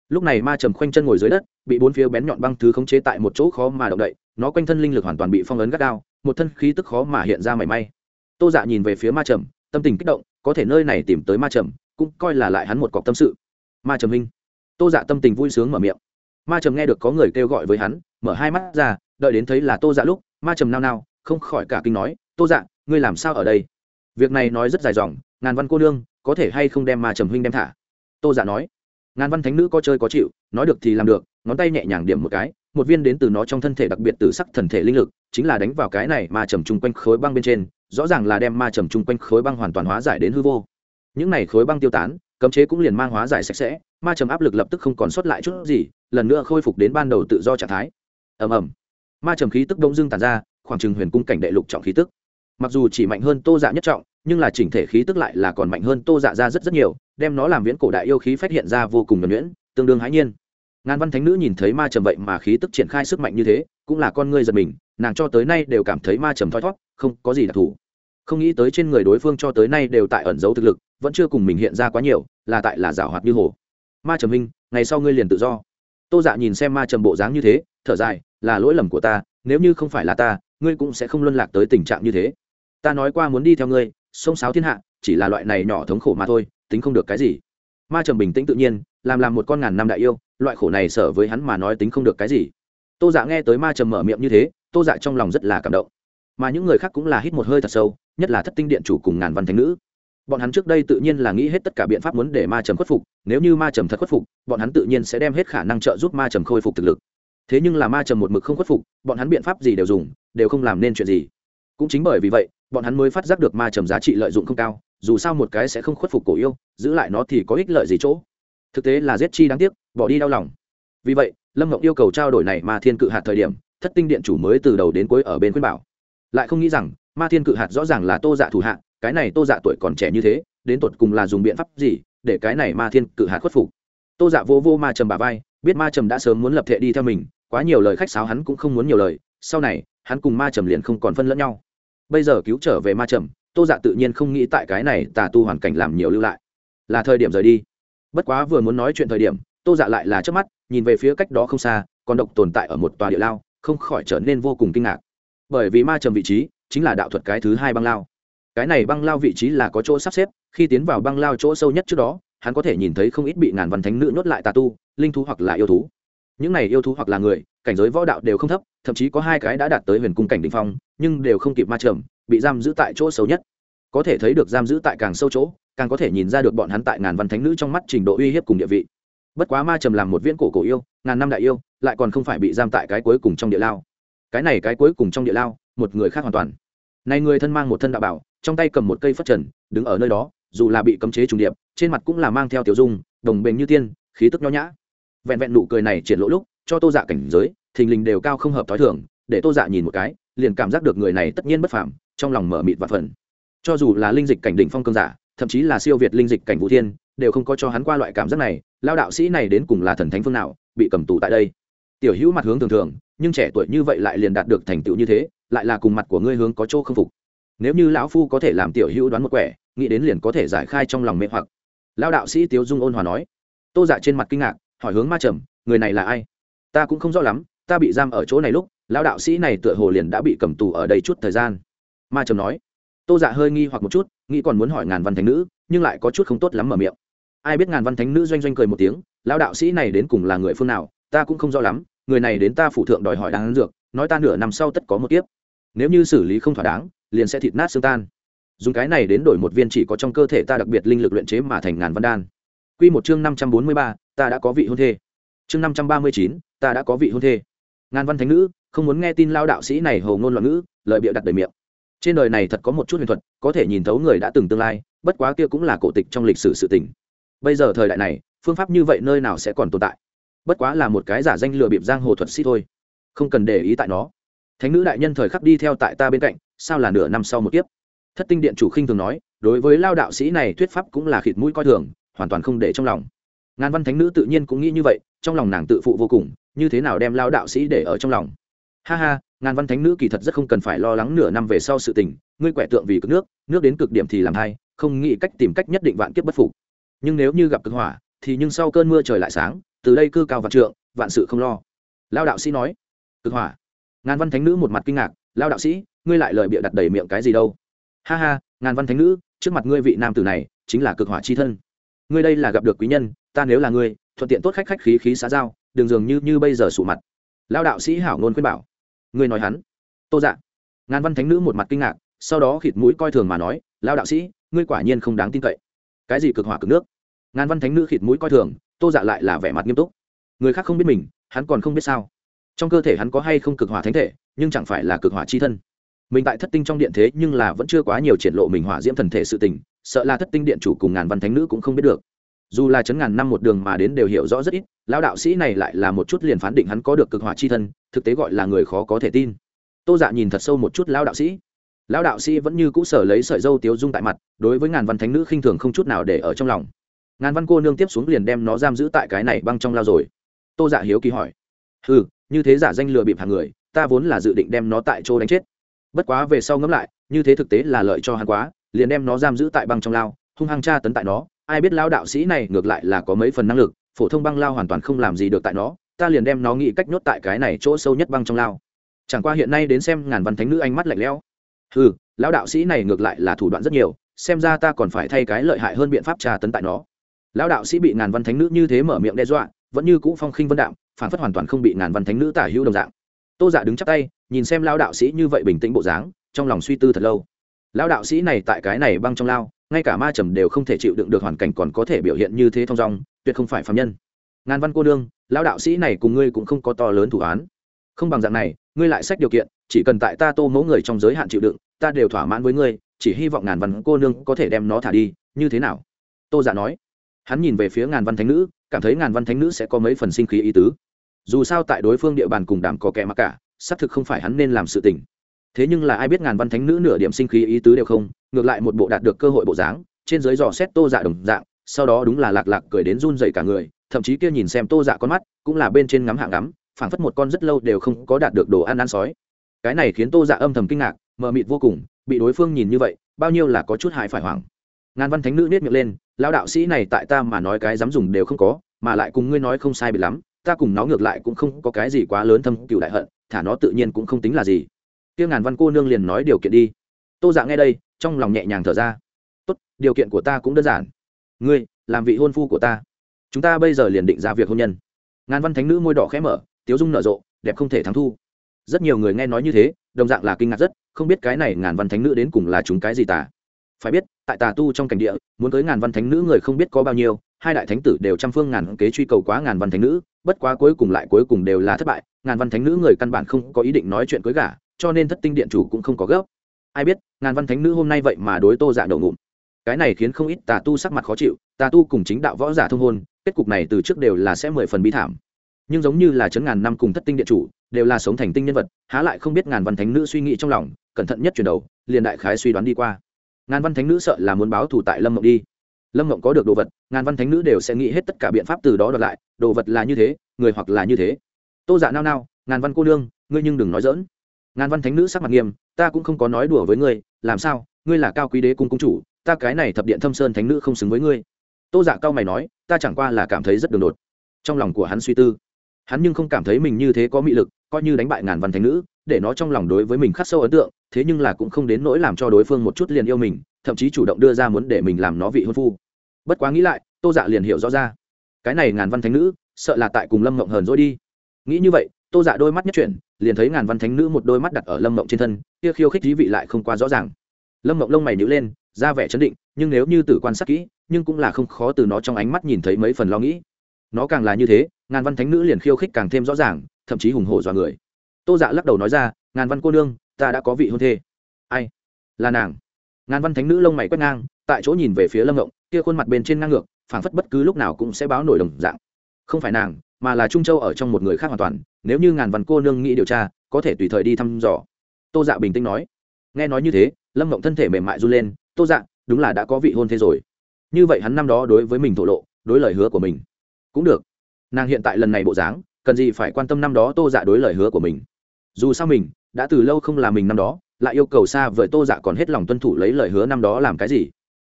Lúc này ma trầm khoanh chân ngồi dưới đất, bị bốn phía bén nhọn băng thứ khống chế tại một chỗ khó mà động đậy, nó quanh thân linh lực hoàn toàn bị phong ấn gắt gao, một thân khí tức khó mà hiện ra mảy may. Tô dạ nhìn về phía ma trầm, tâm tình kích động, có thể nơi này tìm tới ma trầm, cũng coi là lại hắn một cọc tâm sự. Ma trầm minh tô dạ tâm tình vui sướng mở miệng. Ma trầm nghe được có người kêu gọi với hắn mở hai mắt ra, đợi đến thấy là tô dạ lúc, ma trầm nao nao, không khỏi cả kinh nói, tô dạ ngươi làm sao ở đây? Việc này nói rất dài dòng, ngàn văn cô nương có thể hay không đem ma trầm huynh đem thả? Tô dạ nói, ngàn văn thánh nữ có chơi có chịu, nói được thì làm được, ngón tay nhẹ nhàng điểm một cái, một viên đến từ nó trong thân thể đặc biệt từ sắc thần thể linh lực, chính là đánh vào cái này ma trầm chung quanh khối băng bên trên, rõ ràng là đem ma trầm chung quanh khối băng hoàn toàn hóa giải đến hư vô. Những này khối băng tiêu tán, cấm chế cũng liền mang hóa giải sạch sẽ, ma trầm áp lực lập tức không còn sót lại chút gì, lần nữa khôi phục đến ban đầu tự do trạng thái ầm ầm. Ma trầm khí tức đông dưng tàn ra, khoảng trừng huyền cung cảnh đệ lục trọng khí tức. Mặc dù chỉ mạnh hơn tô dạ nhất trọng, nhưng là chỉnh thể khí tức lại là còn mạnh hơn tô dạ ra rất rất nhiều, đem nó làm viễn cổ đại yêu khí phát hiện ra vô cùng nhuẩn nhuyễn, tương đương hãi nhiên. Ngàn văn thánh nữ nhìn thấy ma trầm vậy mà khí tức triển khai sức mạnh như thế, cũng là con ngươi giật mình, nàng cho tới nay đều cảm thấy ma trầm thoi thót không có gì đặc thù. Không nghĩ tới trên người đối phương cho tới nay đều tại ẩn giấu thực lực, vẫn chưa cùng mình hiện ra quá nhiều, là tại là giảo hoạt như hồ. Ma trầm minh ngày sau ngươi liền tự do. Tô dạ nhìn xem ma trầm bộ dáng như thế, thở dài là lỗi lầm của ta, nếu như không phải là ta, ngươi cũng sẽ không luân lạc tới tình trạng như thế. Ta nói qua muốn đi theo ngươi, sông sáo thiên hạ, chỉ là loại này nhỏ thống khổ mà thôi, tính không được cái gì. Ma trầm bình tĩnh tự nhiên, làm làm một con ngàn năm đại yêu, loại khổ này sở với hắn mà nói tính không được cái gì. Tô dạ nghe tới ma trầm mở miệng như thế, tô dạ trong lòng rất là cảm động. Mà những người khác cũng là hít một hơi thật sâu, nhất là thất tinh điện chủ cùng ngàn văn thánh nữ. Bọn hắn trước đây tự nhiên là nghĩ hết tất cả biện pháp muốn để ma trầm khuất phục, nếu như ma trầm thật khuất phục, bọn hắn tự nhiên sẽ đem hết khả năng trợ giúp ma trầm khôi phục thực lực thế nhưng là ma trầm một mực không khuất phục, bọn hắn biện pháp gì đều dùng, đều không làm nên chuyện gì. Cũng chính bởi vì vậy, bọn hắn mới phát giác được ma trầm giá trị lợi dụng không cao, dù sao một cái sẽ không khuất phục cổ yêu, giữ lại nó thì có ích lợi gì chỗ. Thực tế là giết chi đáng tiếc, bỏ đi đau lòng. Vì vậy, lâm ngọc yêu cầu trao đổi này ma thiên cự hạt thời điểm, thất tinh điện chủ mới từ đầu đến cuối ở bên khuyên bảo. Lại không nghĩ rằng, ma thiên cự hạt rõ ràng là tô dạ thủ hạ, cái này tô dạ tuổi còn trẻ như thế, đến tột cùng là dùng biện pháp gì để cái này ma thiên cự hạt khuất phục? Tô dạ vô vô ma trầm bà vai, biết ma trầm đã sớm muốn lập thể đi theo mình quá nhiều lời khách sáo hắn cũng không muốn nhiều lời, sau này, hắn cùng ma trầm liền không còn phân lẫn nhau. Bây giờ cứu trở về ma trầm, tô dạ tự nhiên không nghĩ tại cái này tà tu hoàn cảnh làm nhiều lưu lại. Là thời điểm rời đi. Bất quá vừa muốn nói chuyện thời điểm, tô dạ lại là trước mắt, nhìn về phía cách đó không xa, còn độc tồn tại ở một tòa địa lao, không khỏi trở nên vô cùng kinh ngạc. Bởi vì ma trầm vị trí, chính là đạo thuật cái thứ hai băng lao. Cái này băng lao vị trí là có chỗ sắp xếp, khi tiến vào băng lao chỗ sâu nhất trước đó, hắn có thể nhìn thấy không ít bị ngàn văn thánh nữ nhốt lại tà tu, linh thú hoặc là yêu thú những này yêu thú hoặc là người, cảnh giới võ đạo đều không thấp, thậm chí có hai cái đã đạt tới huyền cung cảnh đ ỉ n h phong, nhưng đều không kịp ma trầm, bị giam giữ tại chỗ xấu nhất. Có thể thấy được giam giữ tại càng sâu chỗ, càng có thể nhìn ra được bọn hắn tại ngàn văn thánh nữ trong mắt trình độ uy hiếp cùng địa vị. Bất quá ma trầm làm một viễn cổ cổ yêu, ngàn năm đại yêu, lại còn không phải bị giam tại cái cuối cùng trong địa lao. Cái này cái cuối cùng trong địa lao, một người khác hoàn toàn. Này người thân mang một thân đạo bảo, trong tay cầm một cây phất trần, đứng ở nơi đó, dù là bị cấm chế trùng điệp, trên mặt cũng là mang theo tiểu dung, đồng bền như tiên, khí tức nho nhã vẹn vẹn nụ cười này triển lỗ lúc, cho tô dạ cảnh giới, thình lình đều cao không hợp thói thường, để tô dạ nhìn một cái, liền cảm giác được người này tất nhiên bất phàm, trong lòng mở mịt và phần cho dù là linh dịch cảnh đỉnh phong cương giả, thậm chí là siêu việt linh dịch cảnh vũ thiên, đều không có cho hắn qua loại cảm giác này lao đạo sĩ này đến cùng là thần thánh phương nào, bị cầm tù tại đây. Tiểu hữu mặt hướng thường thường, nhưng trẻ tuổi như vậy lại liền đạt được thành tựu như thế, lại là cùng mặt của ngươi hướng có chỗ không phục. Nếu như lão phu có thể làm tiểu hữu đoán một quẻ, nghĩ đến liền có thể giải khai trong lòng mê hoặc. Lao đạo sĩ tiếu dung ôn hòa nói. Tô dạ trên mặt kinh ngạc hỏi hướng ma trầm người này là ai? Ta cũng không rõ lắm ta bị giam ở chỗ này lúc lão đạo sĩ này tựa hồ liền đã bị cầm tù ở đây chút thời gian. Ma trầm nói. Tô dạ hơi nghi hoặc một chút nghĩ còn muốn hỏi ngàn văn thánh nữ nhưng lại có chút không tốt lắm mở miệng. Ai biết ngàn văn thánh nữ doanh doanh cười một tiếng lão đạo sĩ này đến cùng là người phương nào ta cũng không rõ lắm người này đến ta phủ thượng đòi hỏi đáng dược nói ta nửa năm sau tất có một tiếp nếu như xử lý không thỏa đáng liền sẽ thịt nát xương tan. Dùng cái này đến đổi một viên chỉ có trong cơ thể ta đặc biệt linh lực luyện chế mà thành ngàn văn đan. Quy một chương năm trăm bốn mươi ba, ta đã có vị hôn thê. Chương năm trăm ba mươi chín, ta đã có vị hôn thê. Ngàn văn thánh nữ, không muốn nghe tin lao đạo sĩ này hồ ngôn loạn ngữ, lời bịa đặt đầy miệng. Trên đời này thật có một chút huyền thuật, có thể nhìn thấu người đã từng tương lai, bất quá kia cũng là cổ tịch trong lịch sử sự tình. Bây giờ thời đại này, phương pháp như vậy nơi nào sẽ còn tồn tại? Bất quá là một cái giả danh lừa bịp giang hồ thuật sĩ thôi, không cần để ý tại nó. Thánh nữ đại nhân thời khắc đi theo tại ta bên cạnh, sao là nửa năm sau một kiếp? Thất tinh điện chủ khinh thường nói, đối với lao đạo sĩ này thuyết pháp cũng là khịt mũi coi thường, hoàn toàn không để trong lòng ngàn văn thánh nữ tự nhiên cũng nghĩ như vậy, trong lòng nàng tự phụ vô cùng, như thế nào đem lao đạo sĩ để ở trong lòng? Ha ha, ngàn văn thánh nữ kỳ thật rất không cần phải lo lắng nửa năm về sau sự tình, ngươi quẻ tượng vì cực nước nước đến cực điểm thì làm hay, không nghĩ cách tìm cách nhất định vạn kiếp bất phục. Nhưng nếu như gặp cực hỏa, thì nhưng sau cơn mưa trời lại sáng, từ đây cư cao vạn trượng, vạn sự không lo. Lao đạo sĩ nói, cực hỏa. Ngàn văn thánh nữ một mặt kinh ngạc, lao đạo sĩ, ngươi lại lời bịa đặt đầy miệng cái gì đâu? Ha ha, ngàn văn thánh nữ, trước mặt ngươi vị nam tử này, chính là cực hỏa chi thân ngươi đây là gặp được quý nhân, ta nếu là ngươi, thuận tiện tốt khách khách khí khí xã giao đường dường như như bây giờ sụ mặt. Lao đạo sĩ hảo ngôn khuyên bảo. Ngươi nói hắn. Tô dạ. Ngàn văn thánh nữ một mặt kinh ngạc, sau đó khịt mũi coi thường mà nói lao đạo sĩ, ngươi quả nhiên không đáng tin cậy. Cái gì cực hỏa cực nước? Ngàn văn thánh nữ khịt mũi coi thường, tô dạ lại là vẻ mặt nghiêm túc. Người khác không biết mình, hắn còn không biết sao. Trong cơ thể hắn có hay không cực hỏa thánh thể, nhưng chẳng phải là cực hỏa chi thân. Mình tại thất tinh trong điện thế nhưng là vẫn chưa quá nhiều triển lộ mình hỏa diễm thần thể sự tình sợ là thất tinh điện chủ cùng ngàn văn thánh nữ cũng không biết được. Dù là chấn ngàn năm một đường mà đến đều hiểu rõ rất ít, lão đạo sĩ này lại là một chút liền phán định hắn có được cực hỏa chi thân, thực tế gọi là người khó có thể tin. Tô dạ nhìn thật sâu một chút lão đạo sĩ. Lão đạo sĩ vẫn như cũ sở lấy sợi dâu tiếu dung tại mặt, đối với ngàn văn thánh nữ khinh thường không chút nào để ở trong lòng. Ngàn văn cô nương tiếp xuống liền đem nó giam giữ tại cái này băng trong lao rồi. Tô dạ hiếu kỳ hỏi. Ừ như thế giả danh lừa bịp hàng người, ta vốn là dự định đem nó tại chỗ đánh chết. Bất quá về sau ngẫm lại, như thế thực tế là lợi cho hắn quá liền đem nó giam giữ tại băng trong lao, hung hăng tra tấn tại nó. Ai biết lao đạo sĩ này ngược lại là có mấy phần năng lực, phổ thông băng lao hoàn toàn không làm gì được tại nó. Ta liền đem nó nghĩ cách nhốt tại cái này chỗ sâu nhất băng trong lao. Chẳng qua hiện nay đến xem ngàn văn thánh nữ ánh mắt lạnh lẽo. Ừ lão đạo sĩ này ngược lại là thủ đoạn rất nhiều, xem ra ta còn phải thay cái lợi hại hơn biện pháp tra tấn tại nó. Lão đạo sĩ bị ngàn văn thánh nữ như thế mở miệng đe dọa, vẫn như cũ phong khinh vân đạm, phản phất hoàn toàn không bị ngàn văn thánh nữ tả hữu đồng dạng. Tô giả dạ đứng chắp tay, nhìn xem lão đạo sĩ như vậy bình tĩnh bộ dáng, trong lòng suy tư thật lâu lão đạo sĩ này tại cái này băng trong lao, ngay cả ma trầm đều không thể chịu đựng được hoàn cảnh còn có thể biểu hiện như thế thong dong, tuyệt không phải phạm nhân. Ngàn văn cô đương lão đạo sĩ này cùng ngươi cũng không có to lớn thủ án. Không bằng dạng này, ngươi lại sách điều kiện, chỉ cần tại ta tô mẫu người trong giới hạn chịu đựng, ta đều thỏa mãn với ngươi, chỉ hy vọng ngàn văn cô nương có thể đem nó thả đi, như thế nào? Tô giả nói. Hắn nhìn về phía ngàn văn thánh nữ, cảm thấy ngàn văn thánh nữ sẽ có mấy phần sinh khí ý tứ. Dù sao tại đối phương địa bàn cùng đàm có kẻ mặc cả, xác thực không phải hắn nên làm sự tình thế nhưng là ai biết ngàn văn thánh nữ nửa điểm sinh khí ý tứ đều không, ngược lại một bộ đạt được cơ hội bộ dáng, trên dưới dò xét tô dạ đồng dạng, sau đó đúng là lạc lạc cười đến run dậy cả người, thậm chí kia nhìn xem tô dạ con mắt, cũng là bên trên ngắm hạng ngắm, phảng phất một con rất lâu đều không có đạt được đồ ăn ăn sói. Cái này khiến tô dạ âm thầm kinh ngạc, mờ mịt vô cùng, bị đối phương nhìn như vậy, bao nhiêu là có chút hại phải hoảng. Ngàn văn thánh nữ nết miệng lên lao đạo sĩ này tại ta mà nói cái dám dùng đều không có, mà lại cùng ngươi nói không sai bị lắm, ta cùng nó ngược lại cũng không có cái gì quá lớn thâm cựu đại hận, thả nó tự nhiên cũng không tính là gì tiêu ngàn văn cô nương liền nói điều kiện đi. Tô dạ nghe đây, trong lòng nhẹ nhàng thở ra. Tốt, điều kiện của ta cũng đơn giản. Ngươi, làm vị hôn phu của ta. Chúng ta bây giờ liền định ra việc hôn nhân. Ngàn văn thánh nữ môi đỏ khẽ mở, tiếu dung nở rộ, đẹp không thể thắng thu. Rất nhiều người nghe nói như thế, đồng dạng là kinh ngạc rất, không biết cái này ngàn văn thánh nữ đến cùng là chúng cái gì tả phải biết, tại tà tu trong cảnh địa, muốn tới ngàn văn thánh nữ người không biết có bao nhiêu, hai đại thánh tử đều trăm phương ngàn kế truy cầu quá ngàn văn thánh nữ, bất quá cuối cùng lại cuối cùng đều là thất bại. Ngàn văn thánh nữ người căn bản không có ý định nói chuyện cưới gả cho nên thất tinh điện chủ cũng không có gấp. Ai biết, ngàn văn thánh nữ hôm nay vậy mà đối tô dạ đậu ngụm. Cái này khiến không ít tà tu sắc mặt khó chịu, tà tu cùng chính đạo võ giả thông hôn, kết cục này từ trước đều là sẽ mười phần bi thảm. Nhưng giống như là chấn ngàn năm cùng thất tinh điện chủ, đều là sống thành tinh nhân vật, há lại không biết ngàn văn thánh nữ suy nghĩ trong lòng, cẩn thận nhất chuyển đầu, liền đại khái suy đoán đi qua. Ngàn văn thánh nữ sợ là muốn báo thù tại lâm mộng đi. Lâm mộng có được đồ vật, ngàn văn thánh nữ đều sẽ nghĩ hết tất cả biện pháp từ đó đoạt lại, đồ vật là như thế, người hoặc là như thế. Tô giả nao nao, ngàn văn cô nương, ngươi nhưng đừng nói dỡn ngàn văn thánh nữ sắc mặt nghiêm, ta cũng không có nói đùa với ngươi, làm sao? Ngươi là cao quý đế cung cung chủ, ta cái này thập điện thâm sơn thánh nữ không xứng với ngươi. Tô dạ cao mày nói, ta chẳng qua là cảm thấy rất đường đột. Trong lòng của hắn suy tư, hắn nhưng không cảm thấy mình như thế có mị lực, coi như đánh bại ngàn văn thánh nữ, để nó trong lòng đối với mình khắc sâu ấn tượng, thế nhưng là cũng không đến nỗi làm cho đối phương một chút liền yêu mình, thậm chí chủ động đưa ra muốn để mình làm nó vị hôn phu. Bất quá nghĩ lại, tô dạ liền hiểu rõ ra, cái này ngàn văn thánh nữ, sợ là tại cùng lâm mộng hờn dỗi đi. Nghĩ như vậy tô dạ đôi mắt nhất chuyển, liền thấy ngàn văn thánh nữ một đôi mắt đặt ở lâm mộng trên thân, kia khiêu khích dí vị lại không qua rõ ràng. Lâm mộng lông mày nhữ lên, ra vẻ chấn định, nhưng nếu như tử quan sát kỹ, nhưng cũng là không khó từ nó trong ánh mắt nhìn thấy mấy phần lo nghĩ. Nó càng là như thế, ngàn văn thánh nữ liền khiêu khích càng thêm rõ ràng, thậm chí hùng hổ dọa người. Tô dạ lắc đầu nói ra, ngàn văn cô nương, ta đã có vị hôn thê. Ai? Là nàng. Ngàn văn thánh nữ lông mày quét ngang, tại chỗ nhìn về phía lâm mộng, kia khuôn mặt bên trên ngang ngược, phảng phất bất cứ lúc nào cũng sẽ báo nổi đồng dạng. Không phải nàng mà là trung châu ở trong một người khác hoàn toàn, nếu như ngàn văn cô nương nghĩ điều tra, có thể tùy thời đi thăm dò. Tô dạ bình tĩnh nói. Nghe nói như thế, lâm mộng thân thể mềm mại run lên, tô dạ đúng là đã có vị hôn thế rồi. Như vậy hắn năm đó đối với mình thổ lộ, đối lời hứa của mình cũng được. Nàng hiện tại lần này bộ dáng, cần gì phải quan tâm năm đó tô dạ đối lời hứa của mình. Dù sao mình, đã từ lâu không là mình năm đó, lại yêu cầu xa vời tô dạ còn hết lòng tuân thủ lấy lời hứa năm đó làm cái gì?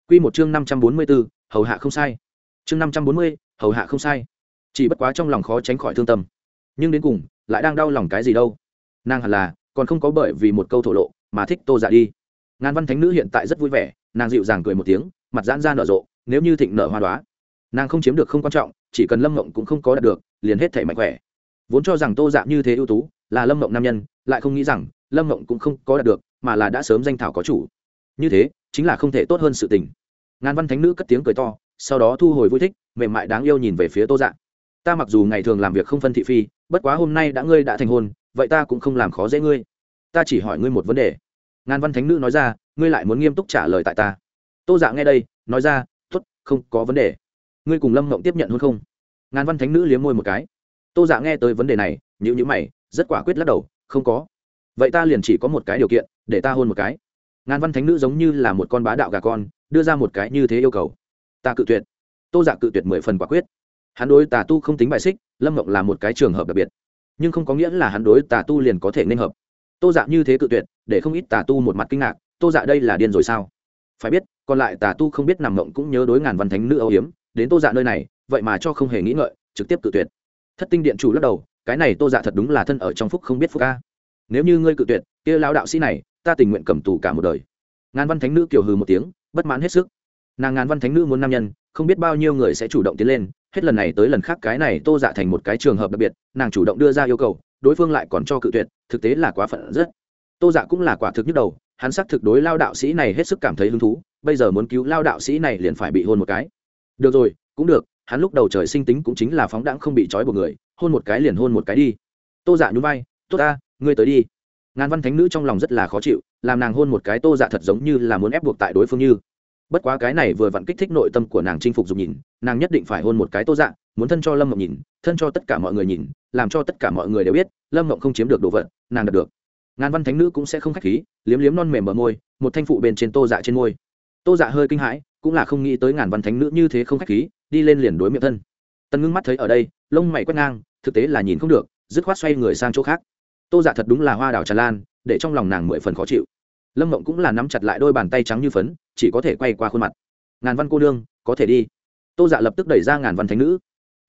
Q một chương năm trăm bốn mươi b ố hầu hạ không sai. Chương năm trăm bốn mươi, hầu hạ không sai chỉ bất quá trong lòng khó tránh khỏi thương tâm. Nhưng đến cùng, lại đang đau lòng cái gì đâu? Nàng hẳn là, còn không có bởi vì một câu thổ lộ, mà thích tô dạ đi. Ngàn văn thánh nữ hiện tại rất vui vẻ, nàng dịu dàng cười một tiếng, mặt giãn ra nở rộ, nếu như thịnh nở hoa đoá. Nàng không chiếm được không quan trọng, chỉ cần lâm mộng cũng không có đạt được, liền hết thể mạnh khỏe. Vốn cho rằng tô dạ như thế ưu tú, là lâm mộng nam nhân, lại không nghĩ rằng lâm mộng cũng không có đạt được, mà là đã sớm danh thảo có chủ. Như thế, chính là không thể tốt hơn sự tình. Ngàn văn thánh nữ cất tiếng cười to, sau đó thu hồi vui thích, mềm mại đáng yêu nhìn về phía tô dạ ta mặc dù ngày thường làm việc không phân thị phi, bất quá hôm nay đã ngươi đã thành hôn, vậy ta cũng không làm khó dễ ngươi. Ta chỉ hỏi ngươi một vấn đề. Ngàn văn thánh nữ nói ra, ngươi lại muốn nghiêm túc trả lời tại ta. Tô dạ nghe đây, nói ra t ố t không có vấn đề. Ngươi cùng lâm mộng tiếp nhận hôn không? Ngàn văn thánh nữ liếm môi một cái. Tô dạ nghe tới vấn đề này nhữ nhữ mày, rất quả quyết lắc đầu, không có. Vậy ta liền chỉ có một cái điều kiện, để ta hôn một cái. Ngàn văn thánh nữ giống như là một con bá đạo gà con, đưa ra một cái như thế yêu cầu. Ta cự tuyệt. Tô dạ cự tuyệt mười phần quả quyết hắn đối tà tu không tính bài xích, lâm mộng là một cái trường hợp đặc biệt. Nhưng không có nghĩa là hắn đối tà tu liền có thể nên hợp. Tô dạ như thế cự tuyệt, để không ít tà tu một mặt kinh ngạc, tô dạ đây là điên rồi sao? Phải biết, còn lại tà tu không biết nằm mộng cũng nhớ đối ngàn văn thánh nữ âu hiếm đến tô dạ nơi này, vậy mà cho không hề nghĩ ngợi, trực tiếp cự tuyệt. Thất tinh điện chủ lắc đầu, cái này tô dạ thật đúng là thân ở trong phúc không biết phúc ca nếu như ngươi cự tuyệt, kia lao đạo sĩ này, ta tình nguyện cầm tù cả một đời. Ngàn văn thánh nữ kiều hừ một tiếng, bất mãn hết sức nàng ngàn văn thánh nữ muốn nam nhân, không biết bao nhiêu người sẽ chủ động tiến lên, hết lần này tới lần khác cái này tô dạ thành một cái trường hợp đặc biệt, nàng chủ động đưa ra yêu cầu, đối phương lại còn cho cự tuyệt, thực tế là quá phận rất. Tô dạ cũng là quả thực nhức đầu, hắn xác thực đối lao đạo sĩ này hết sức cảm thấy hứng thú, bây giờ muốn cứu lao đạo sĩ này liền phải bị hôn một cái. Được rồi, cũng được, hắn lúc đầu trời sinh tính cũng chính là phóng đãng không bị trói buộc người, hôn một cái liền hôn một cái đi. Tô dạ nhún vai, tốt ta, ngươi tới đi. Ngàn văn thánh nữ trong lòng rất là khó chịu, làm nàng hôn một cái tô dạ thật giống như là muốn ép buộc tại đối phương như bất quá cái này vừa vặn kích thích nội tâm của nàng chinh phục dùng nhìn, nàng nhất định phải hôn một cái tô dạ muốn thân cho lâm mộng nhìn, thân cho tất cả mọi người nhìn, làm cho tất cả mọi người đều biết, lâm mộng không chiếm được đồ vật, nàng đạt được. Ngàn văn thánh nữ cũng sẽ không k h á c h khí, liếm liếm non mềm bờ môi, một thanh phụ bên trên tô dạ trên môi. Tô dạ hơi kinh hãi, cũng là không nghĩ tới ngàn văn thánh nữ như thế không k h á c h khí, đi lên liền đối miệng thân. Tân ngưng mắt thấy ở đây, lông mày quét ngang, thực tế là nhìn không được, dứt khoát xoay người sang chỗ khác. Tô dạ thật đúng là hoa đào tràn lan, để trong lòng nàng mười phần khó chịu. Lâm mộng cũng là nắm chặt lại đôi bàn tay trắng như phấn chỉ có thể quay qua khuôn mặt. Ngàn văn cô nương, có thể đi. Tô dạ lập tức đẩy ra ngàn văn thánh nữ.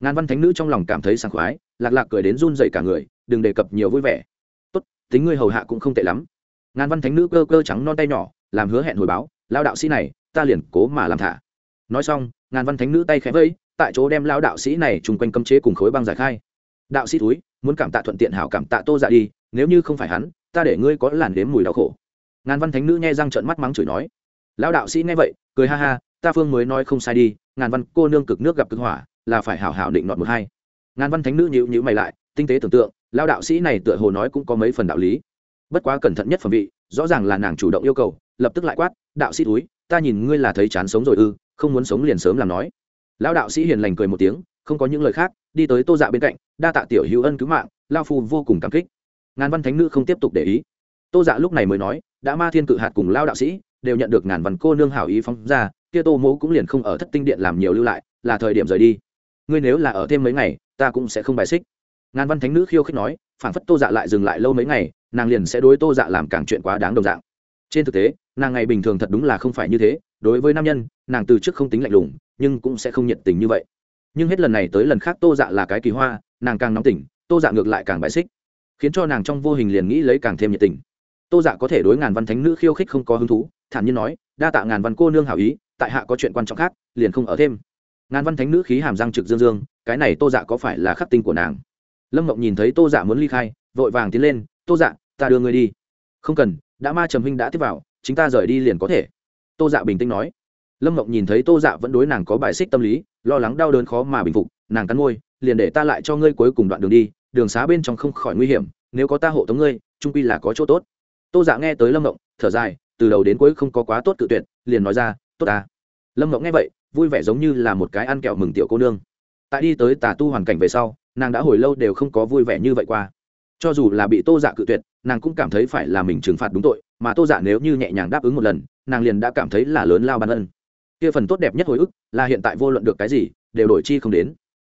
Ngàn văn thánh nữ trong lòng cảm thấy sảng khoái, lạc lạc cười đến run dậy cả người, đừng đề cập nhiều vui vẻ. Tốt, tính ngươi hầu hạ cũng không tệ lắm. Ngàn văn thánh nữ cơ cơ trắng non tay nhỏ, làm hứa hẹn hồi báo lao đạo sĩ này, ta liền cố mà làm thả. Nói xong, ngàn văn thánh nữ tay khẽ vẫy, tại chỗ đem lao đạo sĩ này chung quanh cấm chế cùng khối băng giải khai. Đạo sĩ túi muốn cảm tạ thuận tiện hảo cảm tạ tô dạ đi, nếu như không phải hắn, ta để ngươi có làn đếm mùi đau khổ. Ngàn văn thánh nữ nghe răng trợn mắt mắng chửi nói lão đạo sĩ nghe vậy, cười ha ha, ta phương mới nói không sai đi, ngàn văn cô nương cực nước gặp cực hỏa, là phải hảo hảo định nọt một hai. Ngàn văn thánh nữ nhữ nhữ mày lại, tinh tế tưởng tượng, lão đạo sĩ này tựa hồ nói cũng có mấy phần đạo lý. Bất quá cẩn thận nhất phẩm vị, rõ ràng là nàng chủ động yêu cầu, lập tức lại quát, đạo sĩ túi, ta nhìn ngươi là thấy chán sống rồi ư, không muốn sống liền sớm làm nói. Lão đạo sĩ hiền lành cười một tiếng, không có những lời khác, đi tới tô dạ bên cạnh, đa tạ tiểu hữu ân cứu mạng lao phu vô cùng cảm kích. Ngàn văn thánh nữ không tiếp tục để ý. Tô dạ lúc này mới nói, đã ma thiên cự hạt cùng lao đạo sĩ đều nhận được ngàn văn cô nương hảo ý phóng ra, kia tô mỗ cũng liền không ở thất tinh điện làm nhiều lưu lại, là thời điểm rời đi. Ngươi nếu là ở thêm mấy ngày, ta cũng sẽ không bài xích. Ngàn văn thánh nữ khiêu khích nói phản phất tô dạ lại dừng lại lâu mấy ngày, nàng liền sẽ đối tô dạ làm càng chuyện quá đáng đồng dạng. Trên thực tế, nàng ngày bình thường thật đúng là không phải như thế, đối với nam nhân, nàng từ trước không tính lạnh lùng, nhưng cũng sẽ không nhiệt tình như vậy. Nhưng hết lần này tới lần khác tô dạ là cái kỳ hoa, nàng càng nóng tỉnh, tô dạ ngược lại càng bài xích, khiến cho nàng trong vô hình liền nghĩ lấy càng thêm nhiệt tình. Tô dạ có thể đối ngàn văn thánh nữ khiêu khích không có hứng thú thản nhiên nói, đa tạ ngàn văn cô nương hảo ý, tại hạ có chuyện quan trọng khác, liền không ở thêm. Ngàn văn thánh nữ khí hàm răng trực dương dương, cái này tô dạ có phải là khắc tinh của nàng? Lâm mộng nhìn thấy tô dạ muốn ly khai, vội vàng tiến lên, tô dạ ta đưa ngươi đi. Không cần, đã ma trầm huynh đã tiếp vào chúng ta rời đi liền có thể. Tô dạ bình tĩnh nói. Lâm mộng nhìn thấy tô dạ vẫn đối nàng có bài xích tâm lý, lo lắng đau đớn khó mà bình phục, nàng cắn môi, liền để ta lại cho ngươi cuối cùng đoạn đường đi, đường xá bên trong không khỏi nguy hiểm, nếu có ta hộ tống ngươi, trung quy là có chỗ tốt. Tô dạ nghe tới lâm mộng, thở dài từ đầu đến cuối không có quá tốt cự tuyệt, liền nói ra, tốt ta. Lâm ngọc nghe vậy, vui vẻ giống như là một cái ăn kẹo mừng tiểu cô nương. Tại đi tới tà tu hoàn cảnh về sau, nàng đã hồi lâu đều không có vui vẻ như vậy qua. Cho dù là bị tô dạ cự tuyệt, nàng cũng cảm thấy phải là mình trừng phạt đúng tội, mà tô dạ nếu như nhẹ nhàng đáp ứng một lần, nàng liền đã cảm thấy là lớn lao ban ân. Kia phần tốt đẹp nhất hồi ức, là hiện tại vô luận được cái gì, đều đổi chi không đến.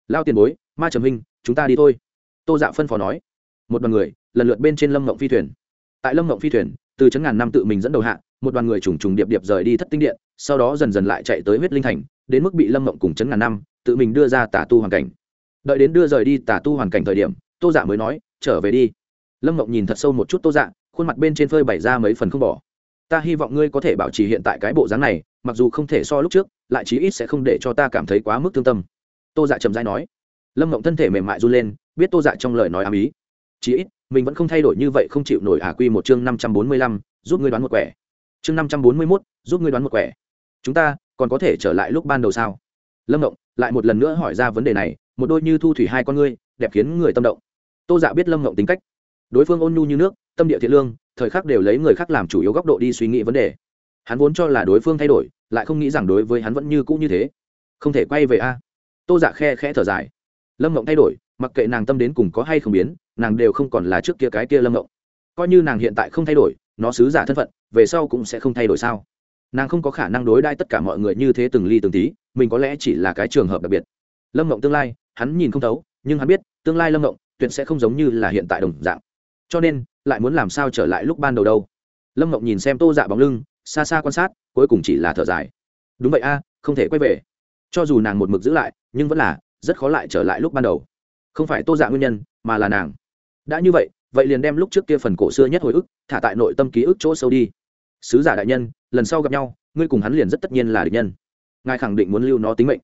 Lao tiền bối, ma trầm minh, chúng ta đi thôi. Tô dạ phân phó nói. Một đoàn người, lần lượt bên trên lâm mộng phi thuyền. Tại lâm mộng phi thuyền từ chấn ngàn năm tự mình dẫn đầu hạ, một đoàn người trùng trùng điệp điệp rời đi thất tinh điện, sau đó dần dần lại chạy tới huyết linh thành, đến mức bị lâm mộng cùng chấn ngàn năm, tự mình đưa ra tả tu hoàn cảnh. Đợi đến đưa rời đi tả tu hoàn cảnh thời điểm, tô dạ mới nói, trở về đi. Lâm mộng nhìn thật sâu một chút tô dạ khuôn mặt bên trên phơi bày ra mấy phần không bỏ. Ta hy vọng ngươi có thể bảo trì hiện tại cái bộ dáng này, mặc dù không thể so lúc trước, lại chí ít sẽ không để cho ta cảm thấy quá mức thương tâm. Tô dạ trầm dai nói. Lâm mộng thân thể mềm mại run lên, biết tô dạ trong lời nói ám ý. Chí ít mình vẫn không thay đổi như vậy không chịu nổi ả quy một chương năm trăm bốn mươi lăm, giúp ngươi đoán một quẻ. Chương năm trăm bốn mươi mốt, giúp ngươi đoán một quẻ. Chúng ta, còn có thể trở lại lúc ban đầu sao? Lâm mộng lại một lần nữa hỏi ra vấn đề này, một đôi như thu thủy hai con ngươi, đẹp khiến người tâm động. Tô dạ biết lâm ngộng tính cách. Đối phương ôn nhu như nước, tâm địa thiện lương, thời khắc đều lấy người khác làm chủ yếu góc độ đi suy nghĩ vấn đề. Hắn vốn cho là đối phương thay đổi, lại không nghĩ rằng đối với hắn vẫn như cũ như thế. Không thể quay về a. Tô dạ khe khẽ thở dài. Lâm ngộng thay đổi, mặc kệ nàng tâm đến cùng có hay không biến nàng đều không còn là trước kia cái kia lâm ngộng. Coi như nàng hiện tại không thay đổi, nó sứ giả thân phận, về sau cũng sẽ không thay đổi sao? Nàng không có khả năng đối đãi tất cả mọi người như thế từng ly từng tí, mình có lẽ chỉ là cái trường hợp đặc biệt. Lâm mộng tương lai, hắn nhìn không thấu, nhưng hắn biết, tương lai lâm mộng tuyệt sẽ không giống như là hiện tại đồng dạng. Cho nên, lại muốn làm sao trở lại lúc ban đầu đâu? Lâm mộng nhìn xem tô dạ bóng lưng, xa xa quan sát, cuối cùng chỉ là thở dài. Đúng vậy a, không thể quay về. Cho dù nàng một mực giữ lại, nhưng vẫn là rất khó lại trở lại lúc ban đầu. Không phải tô dạ nguyên nhân, mà là nàng đã như vậy vậy liền đem lúc trước kia phần cổ xưa nhất hồi ức, thả tại nội tâm ký ức chỗ sâu đi. Sứ giả đại nhân, lần sau gặp nhau, ngươi cùng hắn liền rất tất nhiên là địch nhân. Ngài khẳng định muốn lưu nó tính mệnh.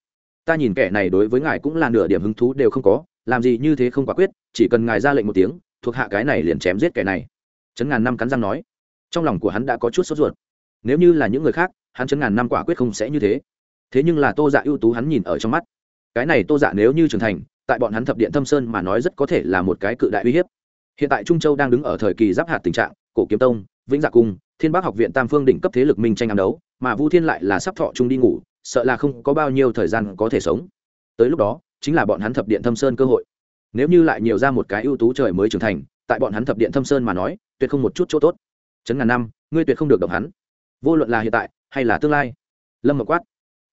Ta nhìn kẻ này đối với ngài cũng là nửa điểm hứng thú đều không có, làm gì như thế không quả quyết, chỉ cần ngài ra lệnh một tiếng, thuộc hạ cái này liền chém giết kẻ này. Chấn ngàn năm cắn răng nói. Trong lòng của hắn đã có chút sốt ruột. Nếu như là những người khác, hắn chấn ngàn năm quả quyết không sẽ như thế. Thế nhưng là tô dạ ưu tú hắn nhìn ở trong mắt. Cái này tô dạ nếu như trưởng thành tại bọn hắn thập điện thâm sơn mà nói rất có thể là một cái cự đại uy hiếp. Hiện tại trung châu đang đứng ở thời kỳ giáp hạt tình trạng, cổ kiếm tông, vĩnh dạ cung, thiên bắc học viện tam phương đỉnh cấp thế lực minh tranh ám đấu, mà vu thiên lại là sắp thọ trung đi ngủ, sợ là không có bao nhiêu thời gian có thể sống. Tới lúc đó, chính là bọn hắn thập điện thâm sơn cơ hội. Nếu như lại nhiều ra một cái ưu tú trời mới trưởng thành, tại bọn hắn thập điện thâm sơn mà nói, tuyệt không một chút chỗ tốt. Chấn ngàn năm, ngươi tuyệt không được động hắn. Vô luận là hiện tại, hay là tương lai. Lâm mộc quát.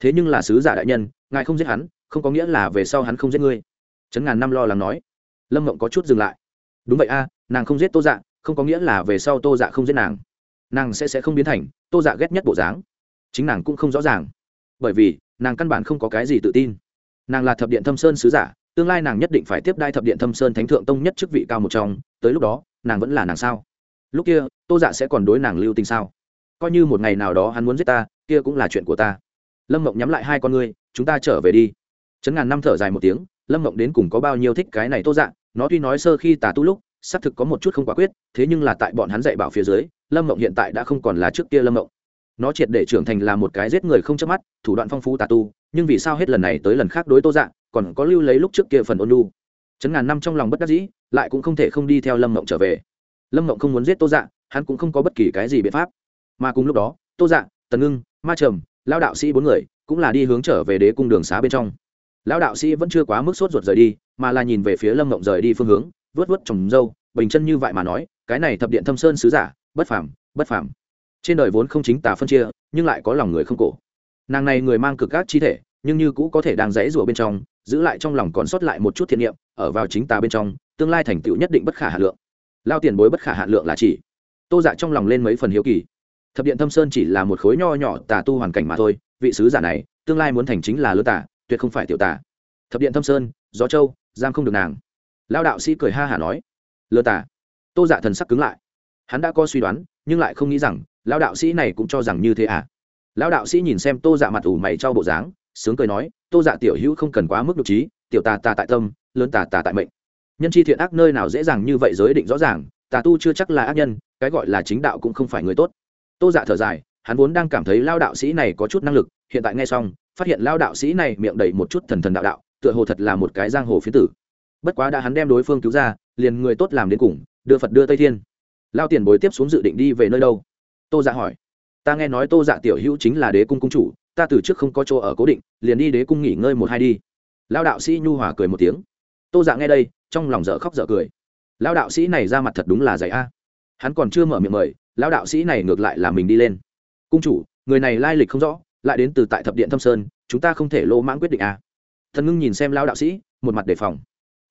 Thế nhưng là sứ giả đại nhân, ngài không giết hắn, không có nghĩa là về sau hắn không giết ngươi. Trấn ngàn năm lo lắng nói. Lâm mộng có chút dừng lại. Đúng vậy a, nàng không giết tô dạ không có nghĩa là về sau tô dạ không giết nàng. Nàng sẽ sẽ không biến thành tô dạ ghét nhất bộ dáng. Chính nàng cũng không rõ ràng. Bởi vì, nàng căn bản không có cái gì tự tin. Nàng là thập điện thâm sơn sứ giả, tương lai nàng nhất định phải tiếp đai thập điện thâm sơn thánh thượng tông nhất chức vị cao một trong, tới lúc đó, nàng vẫn là nàng sao? Lúc kia, tô dạ sẽ còn đối nàng lưu tình sao? Coi như một ngày nào đó hắn muốn giết ta, kia cũng là chuyện của ta. Lâm mộng nhắm lại hai con ngươi, chúng ta trở về đi. Chấn ngàn năm thở dài một tiếng lâm mộng đến cùng có bao nhiêu thích cái này tô dạ nó tuy nói sơ khi tà tu lúc, xác thực có một chút không quả quyết, thế nhưng là tại bọn hắn dạy bảo phía dưới, lâm mộng hiện tại đã không còn là trước kia lâm mộng. Nó triệt để trưởng thành là một cái giết người không chớp mắt, thủ đoạn phong phú tà tu, nhưng vì sao hết lần này tới lần khác đối tô dạ còn có lưu lấy lúc trước kia phần ôn lu chấn ngàn năm trong lòng bất đắc dĩ, lại cũng không thể không đi theo lâm mộng trở về. Lâm mộng không muốn giết tô dạ hắn cũng không có bất kỳ cái gì biện pháp. Mà cùng lúc đó, tô dạ tần ngưng, ma trầm, lao đạo sĩ bốn người cũng là đi hướng trở về đế cung đường xá bên trong lão đạo sĩ vẫn chưa quá mức sốt ruột rời đi, mà là nhìn về phía lâm mộng rời đi phương hướng, vớt vớt trồng dâu, bình chân như vậy mà nói, cái này thập điện thâm sơn sứ giả, bất phàm bất phàm. Trên đời vốn không chính tà phân chia, nhưng lại có lòng người không cổ. Nàng này người mang cực các chi thể, nhưng như cũ có thể đang dãy rủa bên trong, giữ lại trong lòng còn sót lại một chút thiện niệm, ở vào chính tà bên trong, tương lai thành tựu nhất định bất khả hà lượng. Lao tiền bối bất khả hạ lượng là chỉ. Tô dạ trong lòng lên mấy phần hiếu kỳ. Thập điện thâm sơn chỉ là một khối nho nhỏ tà tu hoàn cảnh mà thôi, vị sứ giả này, tương lai muốn thành chính là lứa tà tuyệt không phải tiểu tả thập điện thâm sơn, gió châu, giam không được nàng. Lao đạo sĩ cười ha hả nói, lơ tả tô dạ thần sắc cứng lại. Hắn đã có suy đoán, nhưng lại không nghĩ rằng lao đạo sĩ này cũng cho rằng như thế à. Lao đạo sĩ nhìn xem tô dạ mặt ủ mày cho bộ dáng, sướng cười nói, tô dạ tiểu hữu không cần quá mức đ trí, tiểu tà tà tại tâm, lớn tà tà tại mệnh. Nhân chi thiện ác nơi nào dễ dàng như vậy giới định rõ ràng, tà tu chưa chắc là ác nhân, cái gọi là chính đạo cũng không phải người tốt. Tô dạ thở dài hắn vốn đang cảm thấy lao đạo sĩ này có chút năng lực, hiện tại nghe xong, phát hiện lao đạo sĩ này miệng đầy một chút thần thần đạo đạo, tựa hồ thật là một cái giang hồ phiến tử. Bất quá đã hắn đem đối phương cứu ra, liền người tốt làm đến cùng, đưa phật đưa tây thiên. Lao tiền bối tiếp xuống dự định đi về nơi đâu? Tô dạ hỏi. Ta nghe nói tô dạ tiểu hữu chính là đế cung cung chủ, ta từ trước không có chỗ ở cố định, liền đi đế cung nghỉ ngơi một hai đi. Lao đạo sĩ nhu hòa cười một tiếng. Tô dạ nghe đây, trong lòng dở khóc dở cười. Lao đạo sĩ này ra mặt thật đúng là dạy a. Hắn còn chưa mở miệng mời, lao đạo sĩ này ngược lại là mình đi lên cung chủ, người này lai lịch không rõ, lại đến từ tại thập điện thâm sơn, chúng ta không thể lô mãng quyết định à? thần ngưng nhìn xem lao đạo sĩ, một mặt đề phòng.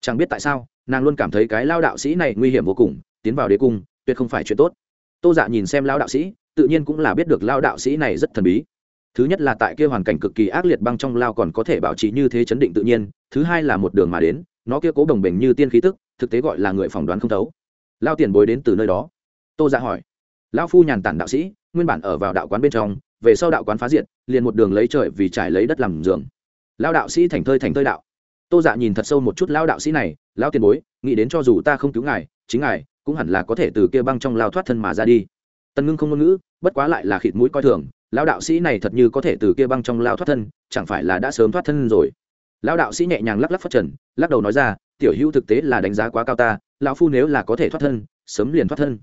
Chẳng biết tại sao, nàng luôn cảm thấy cái lao đạo sĩ này nguy hiểm vô cùng, tiến vào đế cung, tuyệt không phải chuyện tốt. Tô dạ nhìn xem lao đạo sĩ, tự nhiên cũng là biết được lao đạo sĩ này rất thần bí. Thứ nhất là tại kia hoàn cảnh cực kỳ ác liệt băng trong lao còn có thể bảo trì như thế chấn định tự nhiên, thứ hai là một đường mà đến, nó kia cố đồng bình như tiên khí tức, thực tế gọi là người phỏng đoán không thấu. Lao tiền bối đến từ nơi đó. Tô dạ hỏi. Lão phu nhàn tản đạo sĩ nguyên bản ở vào đạo quán bên trong, về sau đạo quán phá diện liền một đường lấy trời vì trải lấy đất làm giường. Lao đạo sĩ thành thơi thành thơi đạo. Tô dạ nhìn thật sâu một chút lao đạo sĩ này lao tiền bối, nghĩ đến cho dù ta không cứu ngài, chính ngài cũng hẳn là có thể từ kia băng trong lao thoát thân mà ra đi. Tần ngưng không ngôn ngữ, bất quá lại là khịt mũi coi thường lao đạo sĩ này thật như có thể từ kia băng trong lao thoát thân, chẳng phải là đã sớm thoát thân rồi? Lao đạo sĩ nhẹ nhàng lắc lắc phát trần, lắc đầu nói ra, tiểu hữu thực tế là đánh giá quá cao ta, lão phu nếu là có thể thoát thân, sớm liền thoát thân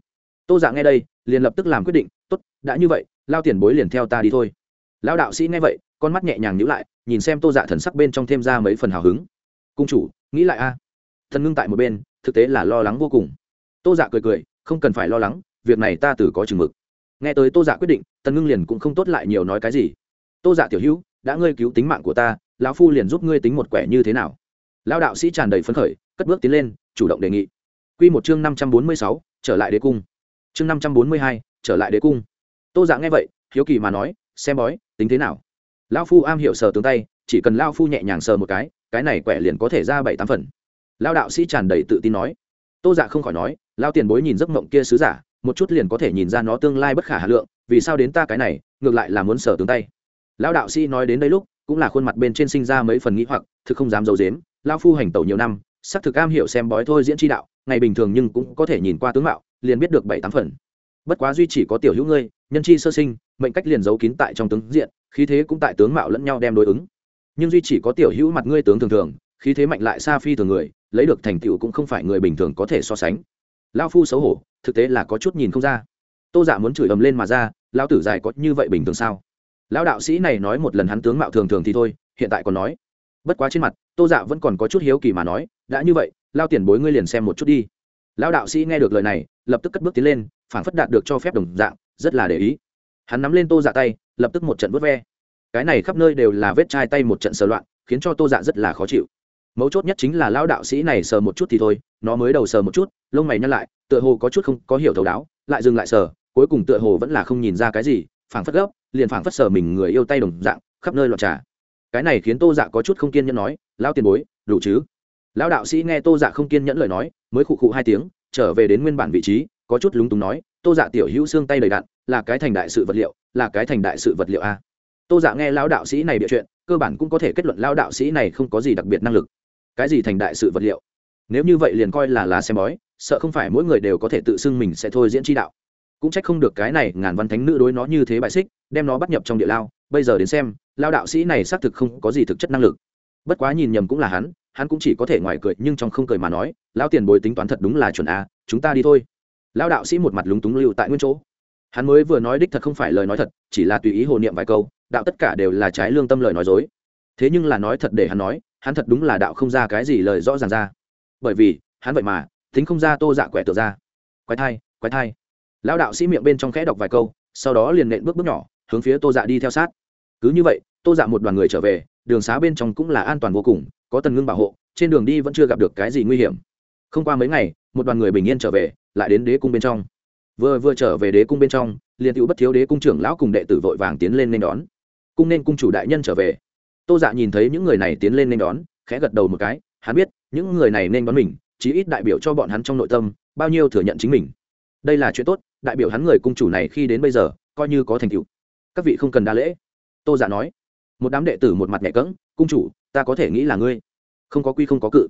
tô dạ nghe đây, liền lập tức làm quyết định, tốt, đã như vậy, lao tiền bối liền theo ta đi thôi. Lao đạo sĩ nghe vậy, con mắt nhẹ nhàng nhữ lại, nhìn xem tô dạ thần sắc bên trong thêm ra mấy phần hào hứng. Cung chủ, nghĩ lại a. Thần ngưng tại một bên, thực tế là lo lắng vô cùng. Tô dạ cười cười, không cần phải lo lắng, việc này ta từ có chừng mực. Nghe tới tô dạ quyết định, tần ngưng liền cũng không tốt lại nhiều nói cái gì. Tô dạ tiểu hữu, đã ngươi cứu tính mạng của ta, lão phu liền giúp ngươi tính một quẻ như thế nào? Lão đạo sĩ tràn đầy phấn khởi, cất bước tiến lên, chủ động đề nghị. Q một chương năm trăm bốn mươi sáu, trở lại đế cung chương năm trăm bốn mươi hai, trở lại đế cung. Tô dạ nghe vậy, hiếu kỳ mà nói, xem bói, tính thế nào? Lão phu am hiểu sờ tướng tay, chỉ cần lão phu nhẹ nhàng sờ một cái cái này quẻ liền có thể ra bảy tám phần. Lão đạo sĩ tràn đầy tự tin nói. Tô dạ không khỏi nói lao tiền bối nhìn giấc mộng kia sứ giả, một chút liền có thể nhìn ra nó tương lai bất khả hà lượng, vì sao đến ta cái này, ngược lại là muốn sờ tướng tay. Lão đạo sĩ nói đến đây lúc, cũng là khuôn mặt bên trên sinh ra mấy phần nghĩ hoặc, thực không dám d i ấ u dếm lao phu hành tẩu nhiều năm, xác thực am hiểu xem bói thôi diễn tri đạo, ngày bình thường nhưng cũng có thể nhìn qua tướng mạo liền biết được bảy tám phần. Bất quá duy chỉ có tiểu hữu ngươi, nhân chi sơ sinh, mệnh cách liền giấu kín tại trong tướng diện, khí thế cũng tại tướng mạo lẫn nhau đem đối ứng. Nhưng duy chỉ có tiểu hữu mặt ngươi tướng thường thường, khí thế mạnh lại xa phi thường người, lấy được thành tựu cũng không phải người bình thường có thể so sánh. Lao phu xấu hổ, thực tế là có chút nhìn không ra. Tô giả dạ muốn chửi ầm lên mà ra lao tử dài có như vậy bình thường sao? Lão đạo sĩ này nói một lần hắn tướng mạo thường thường thì thôi, hiện tại còn nói. Bất quá trên mặt, tô dạ vẫn còn có chút hiếu kỳ mà nói, đã như vậy lao tiền bối ngươi liền xem một chút đi. Lão đạo sĩ nghe được lời này lập tức cất bước tiến lên, phảng phất đạt được cho phép đồng dạng, rất là để ý. Hắn nắm lên tô dạ tay, lập tức một trận vớt ve. Cái này khắp nơi đều là vết chai tay một trận sờ loạn, khiến cho tô dạ rất là khó chịu. Mấu chốt nhất chính là lão đạo sĩ này sờ một chút thì thôi, nó mới đầu sờ một chút, lông mày nhăn lại, tựa hồ có chút không có hiểu thấu đáo, lại dừng lại sờ, cuối cùng tựa hồ vẫn là không nhìn ra cái gì, phảng phất gấp, liền phảng phất sờ mình người yêu tay đồng dạng, khắp nơi loạn trà. Cái này khiến tô dạ có chút không kiên nhẫn nói, lão tiền bối, đủ chứ? Lão đạo sĩ nghe tô dạ không kiên nhẫn lời nói, mới khụ khụ hai tiếng trở về đến nguyên bản vị trí có chút lúng túng nói tô dạ tiểu hữu xương tay đầy đạn, là cái thành đại sự vật liệu là cái thành đại sự vật liệu a. Tô dạ nghe lão đạo sĩ này bịa chuyện cơ bản cũng có thể kết luận lão đạo sĩ này không có gì đặc biệt năng lực. Cái gì thành đại sự vật liệu? Nếu như vậy liền coi là lá xem bói sợ không phải mỗi người đều có thể tự xưng mình sẽ thôi diễn chi đạo. Cũng trách không được cái này ngàn văn thánh nữ đối nó như thế bại xích đem nó bắt nhập trong địa lao. Bây giờ đến xem lao đạo sĩ này xác thực không có gì thực chất năng lực. Bất quá nhìn nhầm cũng là hắn hắn cũng chỉ có thể ngoài cười, nhưng trong không cười mà nói, lão tiền bồi tính toán thật đúng là chuẩn a, chúng ta đi thôi. Lão đạo sĩ một mặt lúng túng lưu tại nguyên chỗ. Hắn mới vừa nói đích thật không phải lời nói thật, chỉ là tùy ý hồ niệm vài câu, đạo tất cả đều là trái lương tâm lời nói dối. Thế nhưng là nói thật để hắn nói, hắn thật đúng là đạo không ra cái gì lời rõ ràng ra. Bởi vì, hắn vậy mà, tính không ra tô dạ quẻ tựa ra. Quái thai quái thai. Lão đạo sĩ miệng bên trong khẽ đọc vài câu, sau đó liền nện bước bước nhỏ, hướng phía tô dạ đi theo sát. Cứ như vậy, tô dạ một đoàn người trở về, đường xá bên trong cũng là an toàn vô cùng có tần ngưng bảo hộ, trên đường đi vẫn chưa gặp được cái gì nguy hiểm. Không qua mấy ngày, một đoàn người bình yên trở về, lại đến đế cung bên trong. Vừa vừa trở về đế cung bên trong, liền hữu bất thiếu đế cung trưởng lão cùng đệ tử vội vàng tiến lên nên đón. Cung nên cung chủ đại nhân trở về. Tô dạ nhìn thấy những người này tiến lên nên đón, khẽ gật đầu một cái, hắn biết, những người này nên đón mình, chí ít đại biểu cho bọn hắn trong nội tâm, bao nhiêu thừa nhận chính mình. Đây là chuyện tốt, đại biểu hắn người cung chủ này khi đến bây giờ, coi như có thành tựu. Các vị không cần đa lễ. Tô giả dạ nói. Một đám đệ tử một mặt nhẹ cỡng cung chủ ta có thể nghĩ là ngươi. Không có quy không có cự.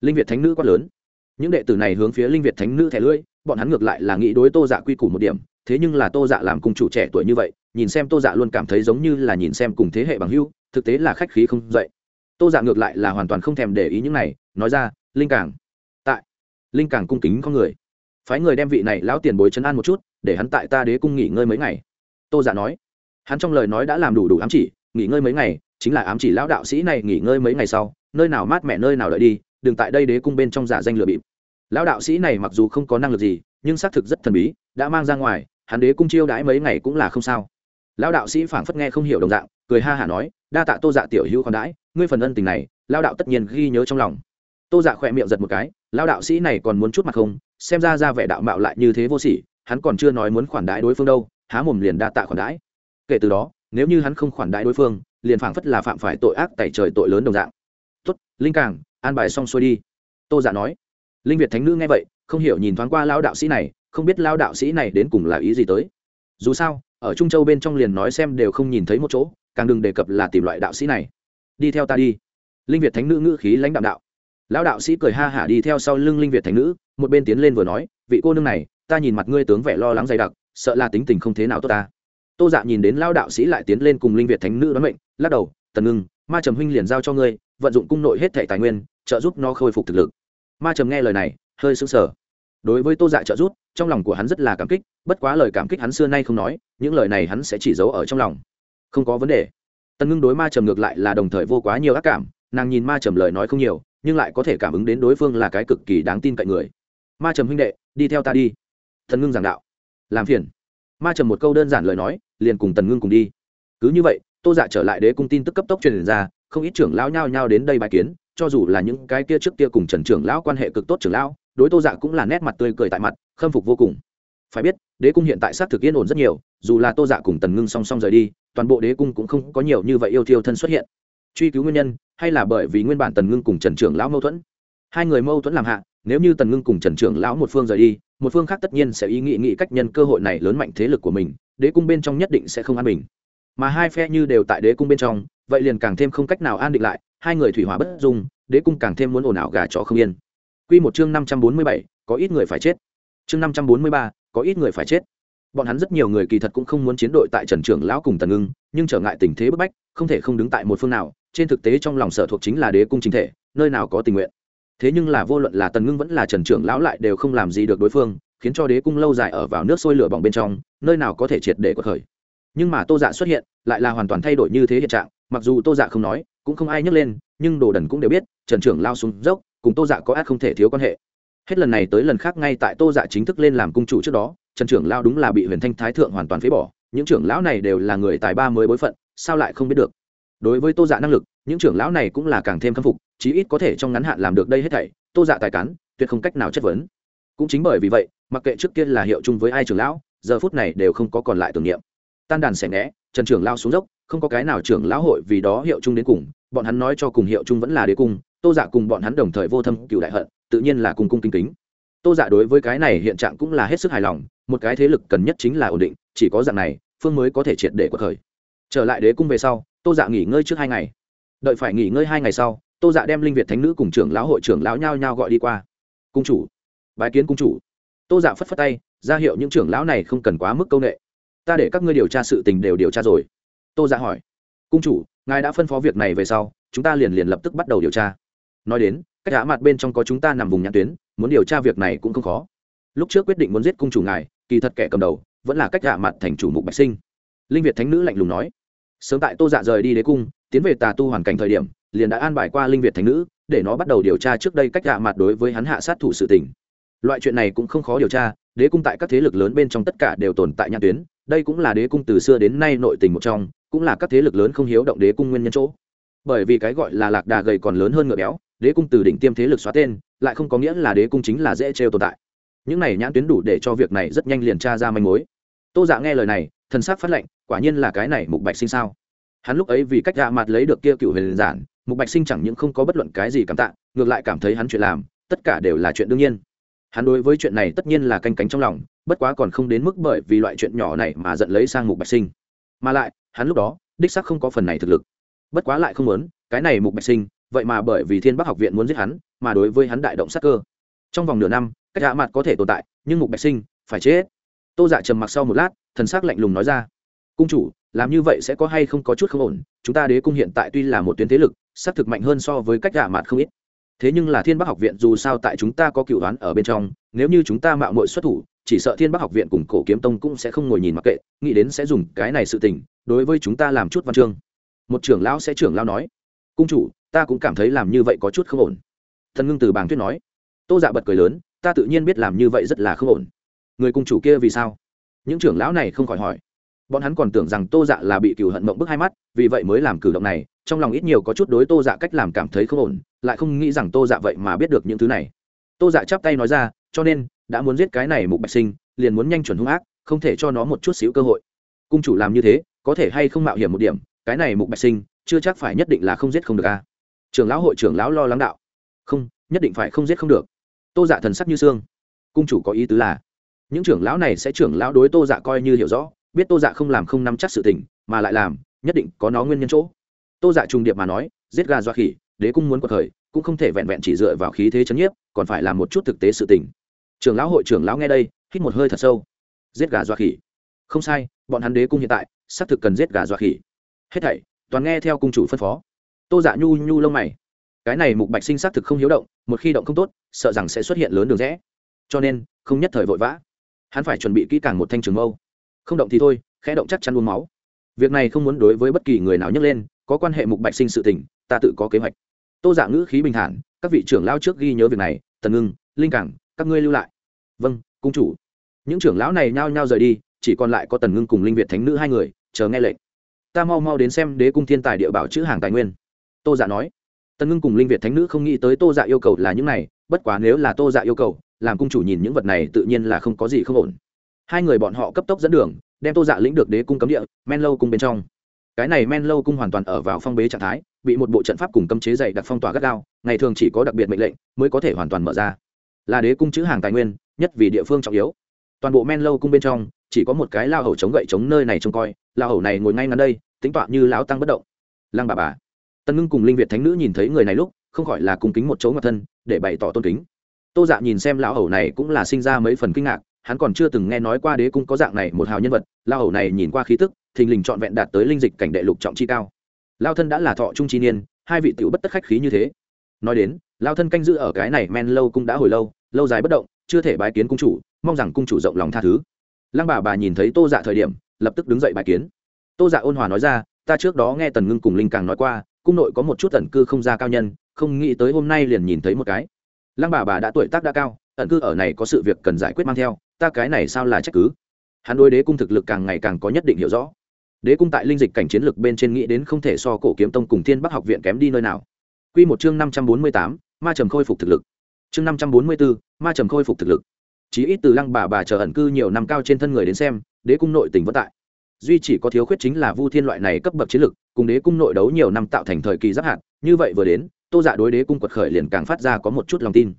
Linh việt thánh nữ quá lớn. Những đệ tử này hướng phía linh việt thánh nữ thẻ lưỡi, bọn hắn ngược lại là nghĩ đối tô dạ quy củ một điểm, thế nhưng là tô dạ làm cung chủ trẻ tuổi như vậy, nhìn xem tô dạ luôn cảm thấy giống như là nhìn xem cùng thế hệ bằng hưu thực tế là khách khí không dậy. Tô dạ ngược lại là hoàn toàn không thèm để ý những này, nói ra, linh cảng. Tại, linh cảng cung kính con người. Phái người đem vị này lão tiền bối chấn an một chút, để hắn tại ta đế cung nghỉ ngơi mấy ngày. Tô dạ nói. Hắn trong lời nói đã làm đủ đủ ám chỉ, nghỉ ngơi mấy ngày chính là ám chỉ lão đạo sĩ này nghỉ ngơi mấy ngày sau, nơi nào mát mẻ nơi nào đợi đi, đừng tại đây đế cung bên trong giả danh lừa bịp. Lão đạo sĩ này mặc dù không có năng lực gì, nhưng xác thực rất thần bí, đã mang ra ngoài, hắn đế cung chiêu đãi mấy ngày cũng là không sao. Lão đạo sĩ phảng phất nghe không hiểu đồng dạng, cười ha hả nói, đa tạ tô dạ tiểu hữu còn đãi, ngươi phần ân tình này, lão đạo tất nhiên ghi nhớ trong lòng. Tô dạ khỏe miệng giật một cái, lão đạo sĩ này còn muốn chút mặt không, xem ra ra vẻ đạo mạo lại như thế vô sỉ, hắn còn chưa nói muốn khoản đãi đối phương đâu, há mồm liền đa tạ khoản đãi. Kể từ đó, nếu như hắn không khoản đãi đối phương liền phảng phất là phạm phải tội ác tẩy trời tội lớn đồng dạng. Tốt, linh càng, an bài xong xuôi đi. Tô giả dạ nói. Linh việt thánh nữ nghe vậy, không hiểu nhìn thoáng qua lao đạo sĩ này, không biết lao đạo sĩ này đến cùng là ý gì tới. Dù sao, ở trung châu bên trong liền nói xem đều không nhìn thấy một chỗ, càng đừng đề cập là tìm loại đạo sĩ này. Đi theo ta đi. Linh việt thánh nữ ngữ khí lãnh đạo đạo. Lão đạo sĩ cười ha hả đi theo sau lưng linh việt thánh nữ, một bên tiến lên vừa nói, vị cô nương này, ta nhìn mặt ngươi tướng vẻ lo lắng dày đặc, sợ là tính tình không thế nào tốt ta tô dạ nhìn đến lao đạo sĩ lại tiến lên cùng linh việt thánh nữ đoán mệnh, lắc đầu, tần ngưng, ma trầm huynh liền giao cho ngươi, vận dụng cung nội hết thẻ tài nguyên, trợ giúp nó khôi phục thực lực. Ma trầm nghe lời này, hơi sững sờ. Đối với tô dạ trợ giúp, trong lòng của hắn rất là cảm kích, bất quá lời cảm kích hắn xưa nay không nói, những lời này hắn sẽ chỉ giấu ở trong lòng. Không có vấn đề. Tần ngưng đối ma trầm ngược lại là đồng thời vô quá nhiều ác cảm, nàng nhìn ma trầm lời nói không nhiều, nhưng lại có thể cảm ứng đến đối phương là cái cực kỳ đáng tin cậy người. Ma trầm huynh đệ, đi theo ta đi. Thần ngưng giảng đạo. Làm phiền. Ma trầm một câu đơn giản lời nói liền cùng tần ngưng cùng đi. Cứ như vậy, tô dạ trở lại đế cung tin tức cấp tốc truyền ra, không ít trưởng lão nhao nhao đến đây bài kiến, cho dù là những cái kia trước kia cùng trần trưởng lão quan hệ cực tốt trưởng lão, đối tô dạ cũng là nét mặt tươi cười tại mặt, khâm phục vô cùng. Phải biết, đế cung hiện tại xác thực yên ổn rất nhiều, dù là tô dạ cùng tần ngưng song song rời đi, toàn bộ đế cung cũng không có nhiều như vậy yêu thiêu thân xuất hiện. Truy cứu nguyên nhân, hay là bởi vì nguyên bản tần ngưng cùng trần trưởng lão mâu thuẫn? Hai người mâu thuẫn làm hạ, nếu như tần ngưng cùng trần trưởng lão một phương rời đi, một phương khác tất nhiên sẽ ý nghĩ nghĩ cách nhân cơ hội này lớn mạnh thế lực của mình đế cung bên trong nhất định sẽ không an bình. Mà hai phe như đều tại đế cung bên trong, vậy liền càng thêm không cách nào an định lại, hai người thủy hỏa bất dung, đế cung càng thêm muốn ồn ào gà chó không yên. Quy một chương năm trăm bốn mươi bảy, có ít người phải chết. Chương năm trăm bốn mươi ba, có ít người phải chết. Bọn hắn rất nhiều người kỳ thật cũng không muốn chiến đội tại trần trưởng lão cùng tần ngưng, nhưng trở ngại tình thế bức bách, không thể không đứng tại một phương nào, trên thực tế trong lòng sở thuộc chính là đế cung chính thể, nơi nào có tình nguyện. Thế nhưng là vô luận là tần ngưng vẫn là trần trưởng lão lại đều không làm gì được đối phương khiến cho đế cung lâu dài ở vào nước sôi lửa bỏng bên trong, nơi nào có thể triệt để có khởi. Nhưng mà tô dạ xuất hiện, lại là hoàn toàn thay đổi như thế hiện trạng, mặc dù tô dạ không nói, cũng không ai nhắc lên, nhưng đồ đần cũng đều biết, trần trưởng lao xuống dốc, cùng tô dạ có át không thể thiếu quan hệ. Hết lần này tới lần khác ngay tại tô dạ chính thức lên làm cung chủ trước đó, trần trưởng lao đúng là bị huyền thanh thái thượng hoàn toàn phế bỏ, những trưởng lão này đều là người tài ba mới bối phận, sao lại không biết được? Đối với tô dạ năng lực, những trưởng lão này cũng là càng thêm khâm phục, chí ít có thể trong ngắn hạn làm được đây hết thảy, tô dạ tài cán, tuyệt không cách nào chất vấn. Cũng chính bởi vì vậy mặc kệ trước kia là hiệu chung với ai trưởng lão, giờ phút này đều không có còn lại tưởng niệm. Tan đàn xẻ né trần trưởng lao xuống dốc, không có cái nào trưởng lão hội vì đó hiệu chung đến cùng, bọn hắn nói cho cùng hiệu chung vẫn là đế cung, tô giả cùng bọn hắn đồng thời vô thâm cựu đại hận, tự nhiên là cùng cung kinh kính. Tô giả đối với cái này hiện trạng cũng là hết sức hài lòng, một cái thế lực cần nhất chính là ổn định, chỉ có dạng này, phương mới có thể triệt để cuộc khởi. Trở lại đế cung về sau, tô dạ nghỉ ngơi trước hai ngày. Đợi phải nghỉ ngơi hai ngày sau, tô dạ đem linh việt thánh nữ cùng trưởng lão hội trưởng lão nhao nhao gọi đi qua. Cung chủ, bái kiến cung chủ tô dạ phất phất tay, ra hiệu những trưởng lão này không cần quá mức công nghệ ta để các ngươi điều tra sự tình đều điều tra rồi. Tô dạ hỏi. Cung chủ, ngài đã phân phó việc này về sau, chúng ta liền liền lập tức bắt đầu điều tra. Nói đến, cách đã mặt bên trong có chúng ta nằm vùng nhãn tuyến, muốn điều tra việc này cũng không khó. Lúc trước quyết định muốn giết cung chủ ngài, kỳ thật kẻ cầm đầu vẫn là cách hạ mặt thành chủ mục bạch sinh. Linh việt thánh nữ lạnh lùng nói. Sớm tại tô dạ rời đi đế cung, tiến về tà tu hoàn cảnh thời điểm, liền đã an bài qua linh việt thánh nữ, để nó bắt đầu điều tra trước đây cách hạ mặt đối với hắn hạ sát thủ sự tình loại chuyện này cũng không khó điều tra, đế cung tại các thế lực lớn bên trong tất cả đều tồn tại nhãn tuyến, đây cũng là đế cung từ xưa đến nay nội tình một trong, cũng là các thế lực lớn không hiếu động đế cung nguyên nhân chỗ. Bởi vì cái gọi là lạc đà gầy còn lớn hơn ngựa béo, đế cung từ đỉnh tiêm thế lực xóa tên, lại không có nghĩa là đế cung chính là dễ trêu tồn tại. Những này nhãn tuyến đủ để cho việc này rất nhanh liền tra ra manh mối. Tô dạ nghe lời này, thần sắc phát lệnh, quả nhiên là cái này mục bạch sinh sao? Hắn lúc ấy vì cách dạ gạ mặt lấy được kia cựu huyền giản, mục bạch sinh chẳng những không có bất luận cái gì cảm tạ, ngược lại cảm thấy hắn chuyện làm, tất cả đều là chuyện đương nhiên hắn đối với chuyện này tất nhiên là canh cánh trong lòng, bất quá còn không đến mức bởi vì loại chuyện nhỏ này mà giận lấy sang mục bạch sinh. Mà lại, hắn lúc đó, đích sắc không có phần này thực lực. Bất quá lại không muốn, cái này mục bạch sinh, vậy mà bởi vì thiên bắc học viện muốn giết hắn, mà đối với hắn đại động sắc cơ. Trong vòng nửa năm, cách dạ hạ mặt có thể tồn tại, nhưng mục bạch sinh, phải chết. Tô dạ trầm mặc sau một lát, thần sắc lạnh lùng nói ra, cung chủ, làm như vậy sẽ có hay không có chút không ổn? Chúng ta đế cung hiện tại tuy là một tuyến thế lực xác thực mạnh hơn so với cách dạ hạ mặt không ít thế nhưng là thiên bắc học viện dù sao tại chúng ta có cựu đoán ở bên trong, nếu như chúng ta mạo mội xuất thủ, chỉ sợ thiên bắc học viện cùng cổ kiếm tông cũng sẽ không ngồi nhìn mặc kệ, nghĩ đến sẽ dùng cái này sự tình, đối với chúng ta làm chút văn chương. Một trưởng lão sẽ trưởng lão nói, cung chủ, ta cũng cảm thấy làm như vậy có chút không ổn. Thần ngưng từ bàng tuyết nói, tô dạ bật cười lớn, ta tự nhiên biết làm như vậy rất là không ổn. Người cung chủ kia vì sao? Những trưởng lão này không khỏi hỏi bọn hắn còn tưởng rằng tô dạ là bị cừu hận mộng bức hai mắt, vì vậy mới làm cử động này, trong lòng ít nhiều có chút đối tô dạ cách làm cảm thấy không ổn, lại không nghĩ rằng tô dạ vậy mà biết được những thứ này. Tô dạ chắp tay nói ra, cho nên, đã muốn giết cái này mục bạch sinh, liền muốn nhanh chuẩn hung ác, không thể cho nó một chút xíu cơ hội. Cung chủ làm như thế, có thể hay không mạo hiểm một điểm, cái này mục bạch sinh, chưa chắc phải nhất định là không giết không được a à. trưởng lão hội trưởng lão lo lắng đạo. Không, nhất định phải không giết không được. Tô dạ thần sắc như xương. Cung chủ có ý tứ là, những trưởng lão này sẽ trưởng lão đối tô dạ coi như hiểu rõ biết tô dạ không làm không nắm chắc sự tình, mà lại làm, nhất định có nó nguyên nhân chỗ. Tô dạ trùng điệp mà nói, giết gà doa khỉ, đế cung muốn quật khởi, cũng không thể vẹn vẹn chỉ dựa vào khí thế chấn nhiếp, còn phải làm một chút thực tế sự tình. Trưởng lão hội trưởng lão nghe đây, hít một hơi thật sâu. Giết gà doa khỉ. Không sai, bọn hắn đế cung hiện tại, xác thực cần giết gà doa khỉ. Hết thảy, toàn nghe theo cung chủ phân phó. Tô dạ nhu nhu lông mày. Cái này mục bạch sinh xác thực không hiếu động, một khi động không tốt, sợ rằng sẽ xuất hiện lớn đường rẽ. Cho nên, không nhất thời vội vã. Hắn phải chuẩn bị kỹ càng một thanh trường mâu không động thì thôi, khẽ động chắc chắn uống máu. Việc này không muốn đối với bất kỳ người nào nhấc lên, có quan hệ mục bạch sinh sự tình, ta tự có kế hoạch. Tô giả ngữ khí bình thản, các vị trưởng lao trước ghi nhớ việc này, tần ngưng, linh cảng, các ngươi lưu lại. Vâng cung chủ. Những trưởng lão này nhao nhao rời đi, chỉ còn lại có tần ngưng cùng linh việt thánh nữ hai người, chờ nghe lệnh. Ta mau mau đến xem đế cung thiên tài địa bảo chữ hàng tài nguyên. Tô giả nói. Tần ngưng cùng linh việt thánh nữ không nghĩ tới tô dạ yêu cầu là những này, bất quá nếu là tô dạ yêu cầu, làm cung chủ nhìn những vật này tự nhiên là không có gì không ổn hai người bọn họ cấp tốc dẫn đường, đem tô dạ lĩnh được đế cung cấm địa, men lâu cung bên trong. Cái này men lâu cung hoàn toàn ở vào phong bế trạng thái, bị một bộ trận pháp cùng cấm chế dày đặc phong tỏa gắt gao, ngày thường chỉ có đặc biệt mệnh lệnh mới có thể hoàn toàn mở ra. Là đế cung chữ hàng tài nguyên, nhất vì địa phương trọng yếu. Toàn bộ men lâu cung bên trong, chỉ có một cái lao hầu chống gậy chống nơi này trông coi, lao hầu này ngồi ngay ngắn đây, tính tọa như lão tăng bất động. Lăng bà bà. Tân ngưng cùng linh việt thánh nữ nhìn thấy người này lúc, không khỏi là cùng kính một chỗ ngọc thân, để bày tỏ tôn kính. Tô dạ nhìn xem lão hầu này cũng là sinh ra mấy phần kinh ngạc hắn còn chưa từng nghe nói qua đế cung có dạng này một hào nhân vật, lao hầu này nhìn qua khí tức, thình lình trọn vẹn đạt tới linh dịch cảnh đệ lục trọng chi cao. Lao thân đã là thọ trung chi niên, hai vị tiểu bất tất khách khí như thế. Nói đến, lao thân canh giữ ở cái này men lâu cũng đã hồi lâu lâu dài bất động, chưa thể bái kiến cung chủ, mong rằng cung chủ rộng lòng tha thứ. Lăng bà bà nhìn thấy tô dạ thời điểm, lập tức đứng dậy bài kiến. Tô dạ ôn hòa nói ra, ta trước đó nghe tần ngưng cùng linh càng nói qua, cung nội có một chút tần cư không ra cao nhân, không nghĩ tới hôm nay liền nhìn thấy một cái. Lăng bà bà đã tuổi tác đã cao ẩn cư ở này có sự việc cần giải quyết mang theo, ta cái này sao là trách cứ? Hắn đối đế cung thực lực càng ngày càng có nhất định hiểu rõ. Đế cung tại linh dịch cảnh chiến lược bên trên nghĩ đến không thể so cổ kiếm tông cùng thiên bắc học viện kém đi nơi nào. Q một chương năm trăm bốn mươi tám, ma trầm khôi phục thực lực. Chương năm trăm bốn mươi bốn ma trầm khôi phục thực lực. Chí ít từ lăng bà bà chờ ẩn cư nhiều năm cao trên thân người đến xem, đế cung nội tình vất tại. Duy chỉ có thiếu khuyết chính là vu thiên loại này cấp bậc chiến lực cùng đế cung nội đấu nhiều năm tạo thành thời kỳ giáp hạt, như vậy vừa đến, tô dạ đối đế cung quật khởi liền càng phát ra có một chút lòng tin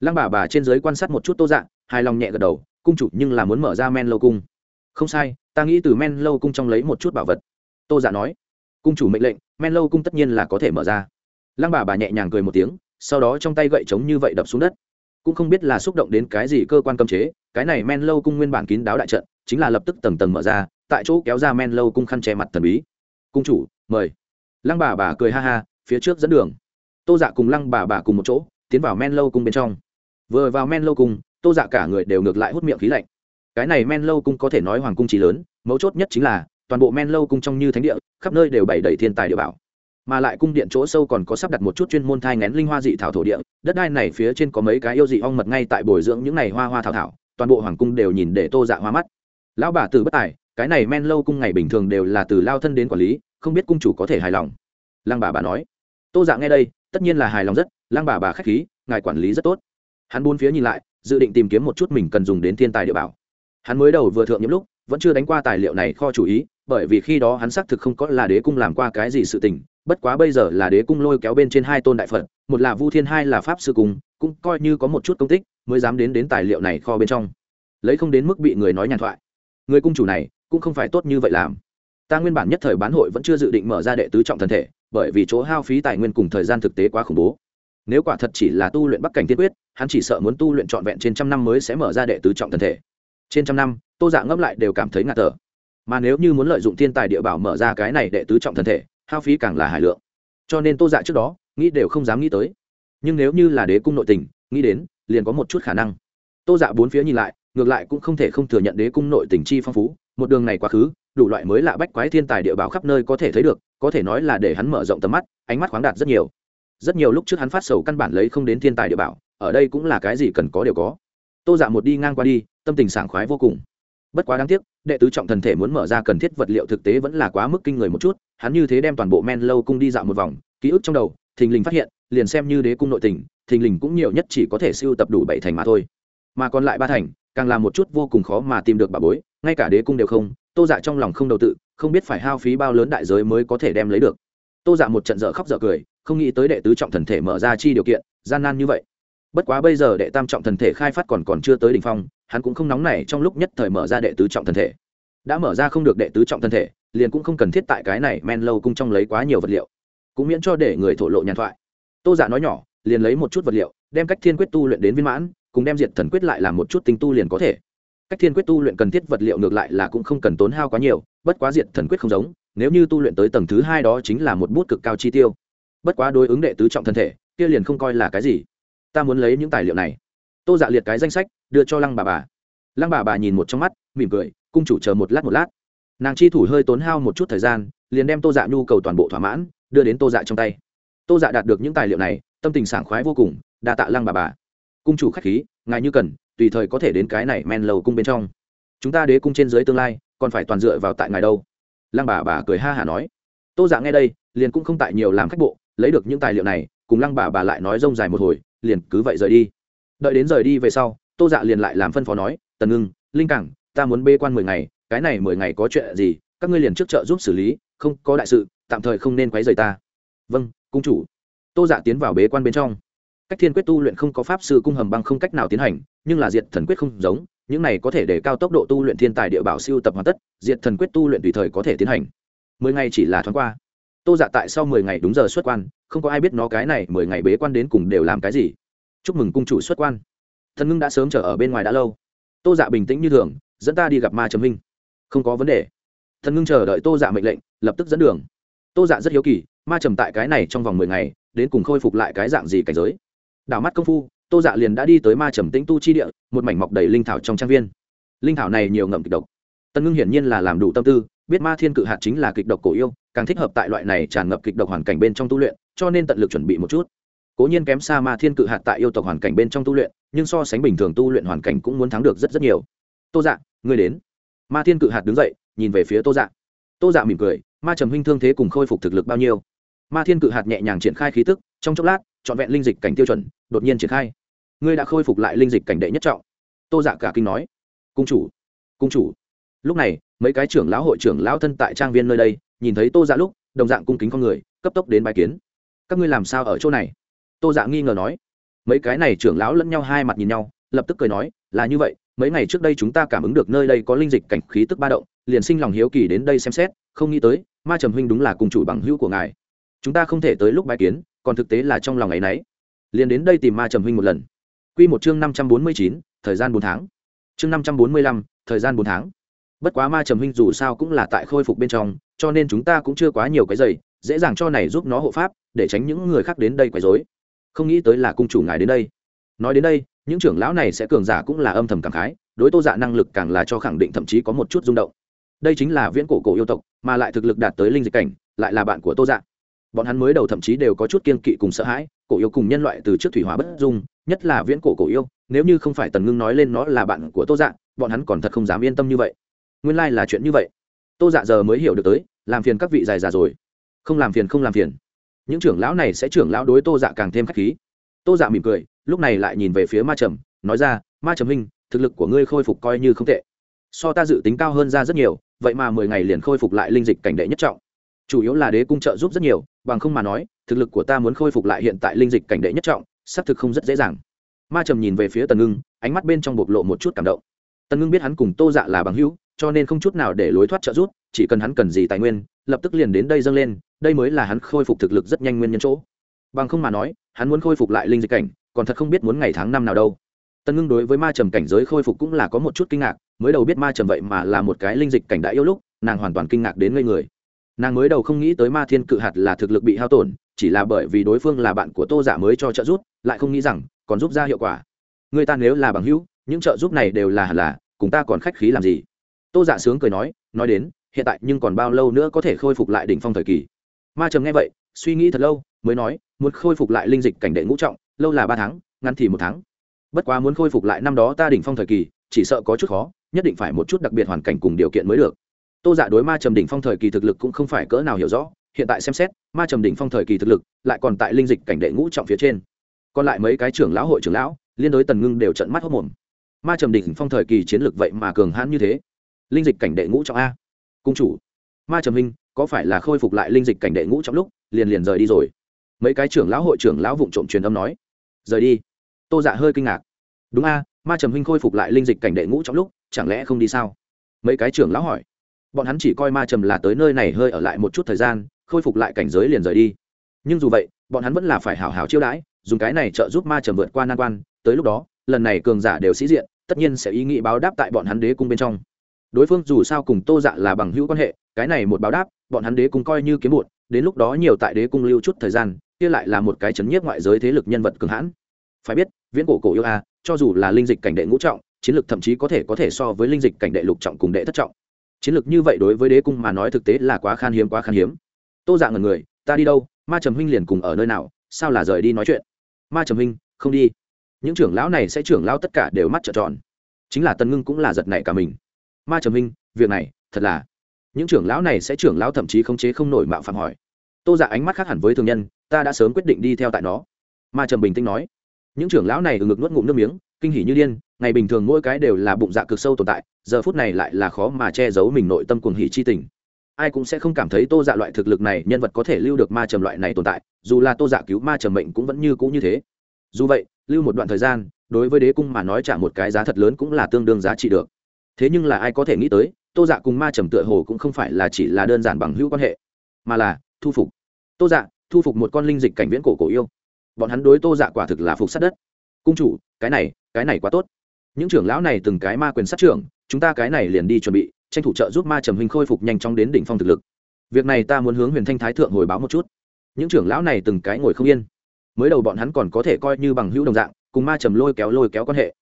lăng bà bà trên giới quan sát một chút tô dạ hài lòng nhẹ gật đầu, cung chủ, nhưng là muốn mở ra men lâu cung. Không sai, ta nghĩ từ men lâu cung trong lấy một chút bảo vật. Tô dạ nói. Cung chủ mệnh lệnh men lâu cung tất nhiên là có thể mở ra. Lăng bà bà nhẹ nhàng cười một tiếng, sau đó trong tay gậy trống như vậy đập xuống đất. Cũng không biết là xúc động đến cái gì cơ quan cấm chế, cái này men lâu cung nguyên bản kín đáo đại trận, chính là lập tức tầng tầng mở ra, tại chỗ kéo ra men lâu cung khăn che mặt thần bí. Cung chủ, mời. Lăng bà bà cười ha ha, phía trước dẫn đường. Tô dạ cùng lăng bà bà cùng một chỗ, tiến vào men lâu cung bên trong vừa vào men lâu cung, tô dạ cả người đều ngược lại hút miệng khí lạnh. Cái này men lâu cung có thể nói hoàng cung trí lớn, mấu chốt nhất chính là, toàn bộ men lâu cung trong như thánh địa, khắp nơi đều bày đầy thiên tài địa bảo. Mà lại cung điện chỗ sâu còn có sắp đặt một chút chuyên môn thai ngén linh hoa dị thảo thổ địa, đất đai này phía trên có mấy cái yêu dị ong mật ngay tại bồi dưỡng những này hoa hoa thảo thảo, toàn bộ hoàng cung đều nhìn để tô dạ hoa mắt. Lão bà từ bất tài, cái này men lâu cung ngày bình thường đều là từ lao thân đến quản lý, không biết cung chủ có thể hài lòng. Lăng bà bà nói. Tô dạ nghe đây, tất nhiên là hài lòng rất, lăng bà bà k h á c h khí, ngài quản lý rất tốt hắn bốn phía nhìn lại, dự định tìm kiếm một chút mình cần dùng đến thiên tài địa bảo. Hắn mới đầu vừa thượng những lúc, vẫn chưa đánh qua tài liệu này kho chủ ý, bởi vì khi đó hắn xác thực không có là đế cung làm qua cái gì sự tình, bất quá bây giờ là đế cung lôi kéo bên trên hai tôn đại phật, một là vu thiên, hai là pháp sư cung, cũng coi như có một chút công tích, mới dám đến đến tài liệu này kho bên trong. Lấy không đến mức bị người nói nhàn thoại. Người cung chủ này, cũng không phải tốt như vậy làm. Ta nguyên bản nhất thời bán hội vẫn chưa dự định mở ra đệ tứ trọng thân thể, bởi vì chỗ hao phí tài nguyên cùng thời gian thực tế quá khủng bố nếu quả thật chỉ là tu luyện bắc cảnh tiên quyết, hắn chỉ sợ muốn tu luyện trọn vẹn trên trăm năm mới sẽ mở ra đệ tứ trọng thân thể. Trên trăm năm, tô dạ ngẫm lại đều cảm thấy ngạt thở. Mà nếu như muốn lợi dụng thiên tài địa bảo mở ra cái này đệ tứ trọng thân thể, hao phí càng là hải lượng. Cho nên tô dạ trước đó, nghĩ đều không dám nghĩ tới. Nhưng nếu như là đế cung nội tình, nghĩ đến, liền có một chút khả năng. Tô dạ bốn phía nhìn lại, ngược lại cũng không thể không thừa nhận đế cung nội tình chi phong phú. Một đường này quá khứ, đủ loại mới lạ bách quái thiên tài địa bảo khắp nơi có thể thấy được, có thể nói là để hắn mở rộng tầm mắt, ánh mắt khoáng đạt rất nhiều rất nhiều lúc trước hắn phát sầu căn bản lấy không đến thiên tài địa bảo, ở đây cũng là cái gì cần có đều có. Tô dạ một đi ngang qua đi, tâm tình sảng khoái vô cùng. Bất quá đáng tiếc, đệ tứ trọng thần thể muốn mở ra cần thiết vật liệu thực tế vẫn là quá mức kinh người một chút, hắn như thế đem toàn bộ men lâu cung đi dạo một vòng, ký ức trong đầu, thình lình phát hiện, liền xem như đế cung nội tình, thình lình cũng nhiều nhất chỉ có thể siêu tập đủ bảy thành mà thôi. Mà còn lại ba thành, càng là một chút vô cùng khó mà tìm được bà bối, ngay cả đế cung đều không, tô dạ trong lòng không đầu tự, không biết phải hao phí bao lớn đại giới mới có thể đem lấy được tô dạ một trận dở khóc dở cười, không nghĩ tới đệ tứ trọng thần thể mở ra chi điều kiện, gian nan như vậy. Bất quá bây giờ đệ tam trọng thần thể khai phát còn còn chưa tới đ ỉ n h phong, hắn cũng không nóng nảy trong lúc nhất thời mở ra đệ tứ trọng thần thể. Đã mở ra không được đệ tứ trọng thần thể, liền cũng không cần thiết tại cái này men lâu cung trong lấy quá nhiều vật liệu. Cũng miễn cho để người thổ lộ nhàn thoại. Tô giả nói nhỏ, liền lấy một chút vật liệu, đem cách thiên quyết tu luyện đến viên mãn, cùng đem diệt thần quyết lại làm một chút tinh tu liền có thể. Cách thiên quyết tu luyện cần thiết vật liệu ngược lại là cũng không cần tốn hao quá nhiều, bất quá diệt thần quyết không giống nếu như tu luyện tới tầng thứ hai đó chính là một bút cực cao chi tiêu. Bất quá đối ứng đệ tứ trọng thân thể, kia liền không coi là cái gì. Ta muốn lấy những tài liệu này. Tô dạ liệt cái danh sách, đưa cho lăng bà bà. Lăng bà bà nhìn một trong mắt, mỉm cười, cung chủ chờ một lát một lát. Nàng chi thủ hơi tốn hao một chút thời gian, liền đem tô dạ nhu cầu toàn bộ thỏa mãn, đưa đến tô dạ trong tay. Tô dạ đạt được những tài liệu này, tâm tình sảng khoái vô cùng, đa tạ lăng bà bà. Cung chủ k h á c h khí, ngài như cần, tùy thời có thể đến cái này men lầu cung bên trong. Chúng ta đế cung trên dưới tương lai, còn phải toàn dựa vào tại ngài đâu lăng bà bà cười ha hả nói, tô dạ nghe đây, liền cũng không tại nhiều làm khách bộ, lấy được những tài liệu này, cùng lăng bà bà lại nói rông dài một hồi, liền cứ vậy rời đi. Đợi đến rời đi về sau, tô dạ liền lại làm phân phó nói, tần ngưng, linh cảng, ta muốn bê quan mười ngày, cái này mười ngày có chuyện gì, các ngươi liền trước chợ giúp xử lý, không có đại sự, tạm thời không nên quấy rầy ta. Vâng cung chủ. Tô dạ tiến vào bế quan bên trong. Cách thiên quyết tu luyện không có pháp sư cung hầm băng không cách nào tiến hành, nhưng là diệt thần quyết không giống những này có thể để cao tốc độ tu luyện thiên tài địa bảo siêu tập hoàn tất, diệt thần quyết tu luyện tùy thời có thể tiến hành. Mười ngày chỉ là thoáng qua. Tô dạ tại sau mười ngày đúng giờ xuất quan, không có ai biết nó cái này mười ngày bế quan đến cùng đều làm cái gì. Chúc mừng cung chủ xuất quan. Thần ngưng đã sớm chờ ở bên ngoài đã lâu. Tô dạ bình tĩnh như thường, dẫn ta đi gặp ma trầm minh. Không có vấn đề. Thần ngưng chờ đợi tô dạ mệnh lệnh, lập tức dẫn đường. Tô dạ rất hiếu kỳ, ma trầm tại cái này trong vòng mười ngày, đến cùng khôi phục lại cái dạng gì cảnh giới? Đảo mắt công phu tô dạ liền đã đi tới ma trầm tĩnh tu chi địa, một mảnh mọc đầy linh thảo trong trang viên. Linh thảo này nhiều ngậm kịch độc. Tân ngưng hiển nhiên là làm đủ tâm tư, biết ma thiên cự hạt chính là kịch độc cổ yêu, càng thích hợp tại loại này tràn ngập kịch độc hoàn cảnh bên trong tu luyện, cho nên tận lực chuẩn bị một chút. Cố nhiên kém xa ma thiên cự hạt tại yêu tộc hoàn cảnh bên trong tu luyện, nhưng so sánh bình thường tu luyện hoàn cảnh cũng muốn thắng được rất rất nhiều. Tô dạ người đến. Ma thiên cự hạt đứng dậy, nhìn về phía tô dạ. Tô dạ mỉm cười, ma trầm huynh thương thế cùng khôi phục thực lực bao nhiêu? Ma thiên cự hạt nhẹ nhàng triển khai khí tức, trong chốc lát, trọn vẹn linh dịch cảnh tiêu chuẩn, đột nhiên triển khai ngươi đã khôi phục lại linh dịch cảnh đệ nhất trọng. Tô dạ cả kinh nói. Cung chủ cung chủ. Lúc này, mấy cái trưởng lão hội trưởng lão thân tại trang viên nơi đây, nhìn thấy tô dạ lúc, đồng dạng cung kính con người, cấp tốc đến bài kiến. Các ngươi làm sao ở chỗ này? Tô dạ nghi ngờ nói. Mấy cái này trưởng lão lẫn nhau hai mặt nhìn nhau, lập tức cười nói, là như vậy, mấy ngày trước đây chúng ta cảm ứng được nơi đây có linh dịch cảnh khí tức ba động, liền sinh lòng hiếu kỳ đến đây xem xét, không nghĩ tới, ma trầm huynh đúng là cùng chủ bằng hữu của ngài. Chúng ta không thể tới lúc bài kiến, còn thực tế là trong lòng ngày nấy. Liền đến đây tìm ma trầm huynh một lần. Quy một chương năm trăm bốn mươi chín, thời gian bốn tháng. Chương năm trăm bốn mươi lăm, thời gian bốn tháng. Bất quá ma trầm huynh dù sao cũng là tại khôi phục bên trong, cho nên chúng ta cũng chưa quá nhiều cái giày, dễ dàng cho này giúp nó hộ pháp, để tránh những người khác đến đây quấy rối. Không nghĩ tới là cung chủ ngài đến đây. Nói đến đây, những trưởng lão này sẽ cường giả cũng là âm thầm cảm khái, đối tô dạ năng lực càng là cho khẳng định thậm chí có một chút rung động. Đây chính là viễn cổ cổ yêu tộc, mà lại thực lực đạt tới linh dịch cảnh, lại là bạn của tô dạ bọn hắn mới đầu thậm chí đều có chút kiên kỵ cùng sợ hãi, cổ yêu cùng nhân loại từ trước thủy hóa bất dung, nhất là viễn cổ cổ yêu, nếu như không phải tần ngưng nói lên nó là bạn của tô dạ bọn hắn còn thật không dám yên tâm như vậy. Nguyên lai、like、là chuyện như vậy. Tô dạ giờ mới hiểu được tới, làm phiền các vị dài già rồi. Không làm phiền, không làm phiền. Những trưởng lão này sẽ trưởng lão đối tô dạ càng thêm k h á c h khí. Tô dạ mỉm cười, lúc này lại nhìn về phía ma trầm, nói ra, ma trầm huynh, thực lực của ngươi khôi phục coi như không tệ. So ta dự tính cao hơn ra rất nhiều, vậy mà mười ngày liền khôi phục lại linh dịch cảnh đệ nhất trọng. Chủ yếu là đế cung trợ giúp rất nhiều bằng không mà nói, thực lực của ta muốn khôi phục lại hiện tại linh dịch cảnh đệ nhất trọng, xác thực không rất dễ dàng. Ma trầm nhìn về phía tần ngưng, ánh mắt bên trong bộc lộ một chút cảm động. Tần ngưng biết hắn cùng tô dạ là bằng hữu, cho nên không chút nào để lối thoát trợ giúp, chỉ cần hắn cần gì tài nguyên, lập tức liền đến đây dâng lên, đây mới là hắn khôi phục thực lực rất nhanh nguyên nhân chỗ. Bằng không mà nói, hắn muốn khôi phục lại linh dịch cảnh, còn thật không biết muốn ngày tháng năm nào đâu. Tần ngưng đối với ma trầm cảnh giới khôi phục cũng là có một chút kinh ngạc, mới đầu biết ma trầm vậy mà là một cái linh dịch cảnh đã yêu lúc, nàng hoàn toàn kinh ngạc đến ngây người nàng mới đầu không nghĩ tới ma thiên cự hạt là thực lực bị hao tổn, chỉ là bởi vì đối phương là bạn của tô giả mới cho trợ giúp, lại không nghĩ rằng còn giúp ra hiệu quả. Người ta nếu là bằng hữu, những trợ giúp này đều là hẳn là, cùng ta còn khách khí làm gì? Tô giả sướng cười nói nói đến, hiện tại nhưng còn bao lâu nữa có thể khôi phục lại đỉnh phong thời kỳ? Ma trầm nghe vậy, suy nghĩ thật lâu, mới nói, muốn khôi phục lại linh dịch cảnh đệ ngũ trọng, lâu là ba tháng, ngắn thì một tháng. Bất quá muốn khôi phục lại năm đó ta đỉnh phong thời kỳ, chỉ sợ có chút khó, nhất định phải một chút đặc biệt hoàn cảnh cùng điều kiện mới được tô dạ đối ma trầm đỉnh phong thời kỳ thực lực cũng không phải cỡ nào hiểu rõ, hiện tại xem xét, ma trầm đỉnh phong thời kỳ thực lực lại còn tại linh dịch cảnh đệ ngũ trọng phía trên. Còn lại mấy cái trưởng lão hội trưởng lão, liên đối tần ngưng đều trận mắt hốc mồm ma trầm đỉnh phong thời kỳ chiến lược vậy mà cường hãn như thế? Linh dịch cảnh đệ ngũ trọng a. Cung chủ, ma trầm minh, có phải là khôi phục lại linh dịch cảnh đệ ngũ trong lúc, liền liền rời đi rồi? Mấy cái trưởng lão hội trưởng lão vụng trộm truyền âm nói. Rời đi. Tô dạ hơi kinh ngạc. Đúng a, ma trầm huynh khôi phục lại linh dịch cảnh đệ ngũ trong lúc, chẳng lẽ không đi sao? Mấy cái trưởng lão hỏi bọn hắn chỉ coi ma trầm là tới nơi này hơi ở lại một chút thời gian, khôi phục lại cảnh giới liền rời đi. Nhưng dù vậy, bọn hắn vẫn là phải hào hào chiêu đãi, dùng cái này trợ giúp ma trầm vượt qua nan quan, tới lúc đó, lần này cường giả đều sĩ diện, tất nhiên sẽ ý nghĩ báo đáp tại bọn hắn đế cung bên trong. Đối phương dù sao cùng tô dạ là bằng hữu quan hệ, cái này một báo đáp, bọn hắn đế cung coi như kiếm một đến lúc đó nhiều tại đế cung lưu chút thời gian, kia lại là một cái chấn nhiếp ngoại giới thế lực nhân vật cường hãn. Phải biết, viễn cổ cổ yêu a, cho dù là linh dịch cảnh đệ ngũ trọng, chiến lược thậm chí có thể có thể so với linh dịch cảnh đệ lục trọng cùng đệ thất trọng chiến lược như vậy đối với đế cung mà nói thực tế là quá khan hiếm, quá khan hiếm. Tô dạ ngần người, ta đi đâu? Ma trầm huynh liền cùng ở nơi nào? Sao là rời đi nói chuyện? Ma trầm huynh, không đi. Những trưởng lão này sẽ trưởng lão tất cả đều mắt trợn tròn. Chính là tần ngưng cũng là giật nảy cả mình. Ma trầm huynh, việc này, thật là. Những trưởng lão này sẽ trưởng lão thậm chí không chế không nổi mạo phạm hỏi. Tô dạ ánh mắt khác hẳn với thường nhân, ta đã sớm quyết định đi theo tại nó. Ma trầm bình tĩnh nói. Những trưởng lão này ở ngực nuốt ngụm nước miếng, kinh hỉ như điên ngày bình thường mỗi cái đều là bụng dạ cực sâu tồn tại, giờ phút này lại là khó mà che giấu mình nội tâm cuồng hỉ chi tình. Ai cũng sẽ không cảm thấy tô dạ loại thực lực này nhân vật có thể lưu được ma trầm loại này tồn tại, dù là tô dạ cứu ma trầm mệnh cũng vẫn như cũ như thế. Dù vậy, lưu một đoạn thời gian, đối với đế cung mà nói trả một cái giá thật lớn cũng là tương đương giá trị được. Thế nhưng là ai có thể nghĩ tới, tô dạ cùng ma trầm tựa hồ cũng không phải là chỉ là đơn giản bằng hữu quan hệ, mà là thu phục. Tô dạ thu phục một con linh dịch cảnh viễn cổ cổ yêu. Bọn hắn đối tô dạ quả thực là phục sát đất. Cung chủ, cái này cái này quá tốt những trưởng lão này từng cái ma quyền sát trưởng, chúng ta cái này liền đi chuẩn bị, tranh thủ trợ giúp ma trầm hình khôi phục nhanh chóng đến đỉnh phong thực lực. Việc này ta muốn hướng huyền thanh thái thượng hồi báo một chút. Những trưởng lão này từng cái ngồi không yên. Mới đầu bọn hắn còn có thể coi như bằng hữu đồng dạng, cùng ma trầm lôi kéo lôi kéo quan hệ.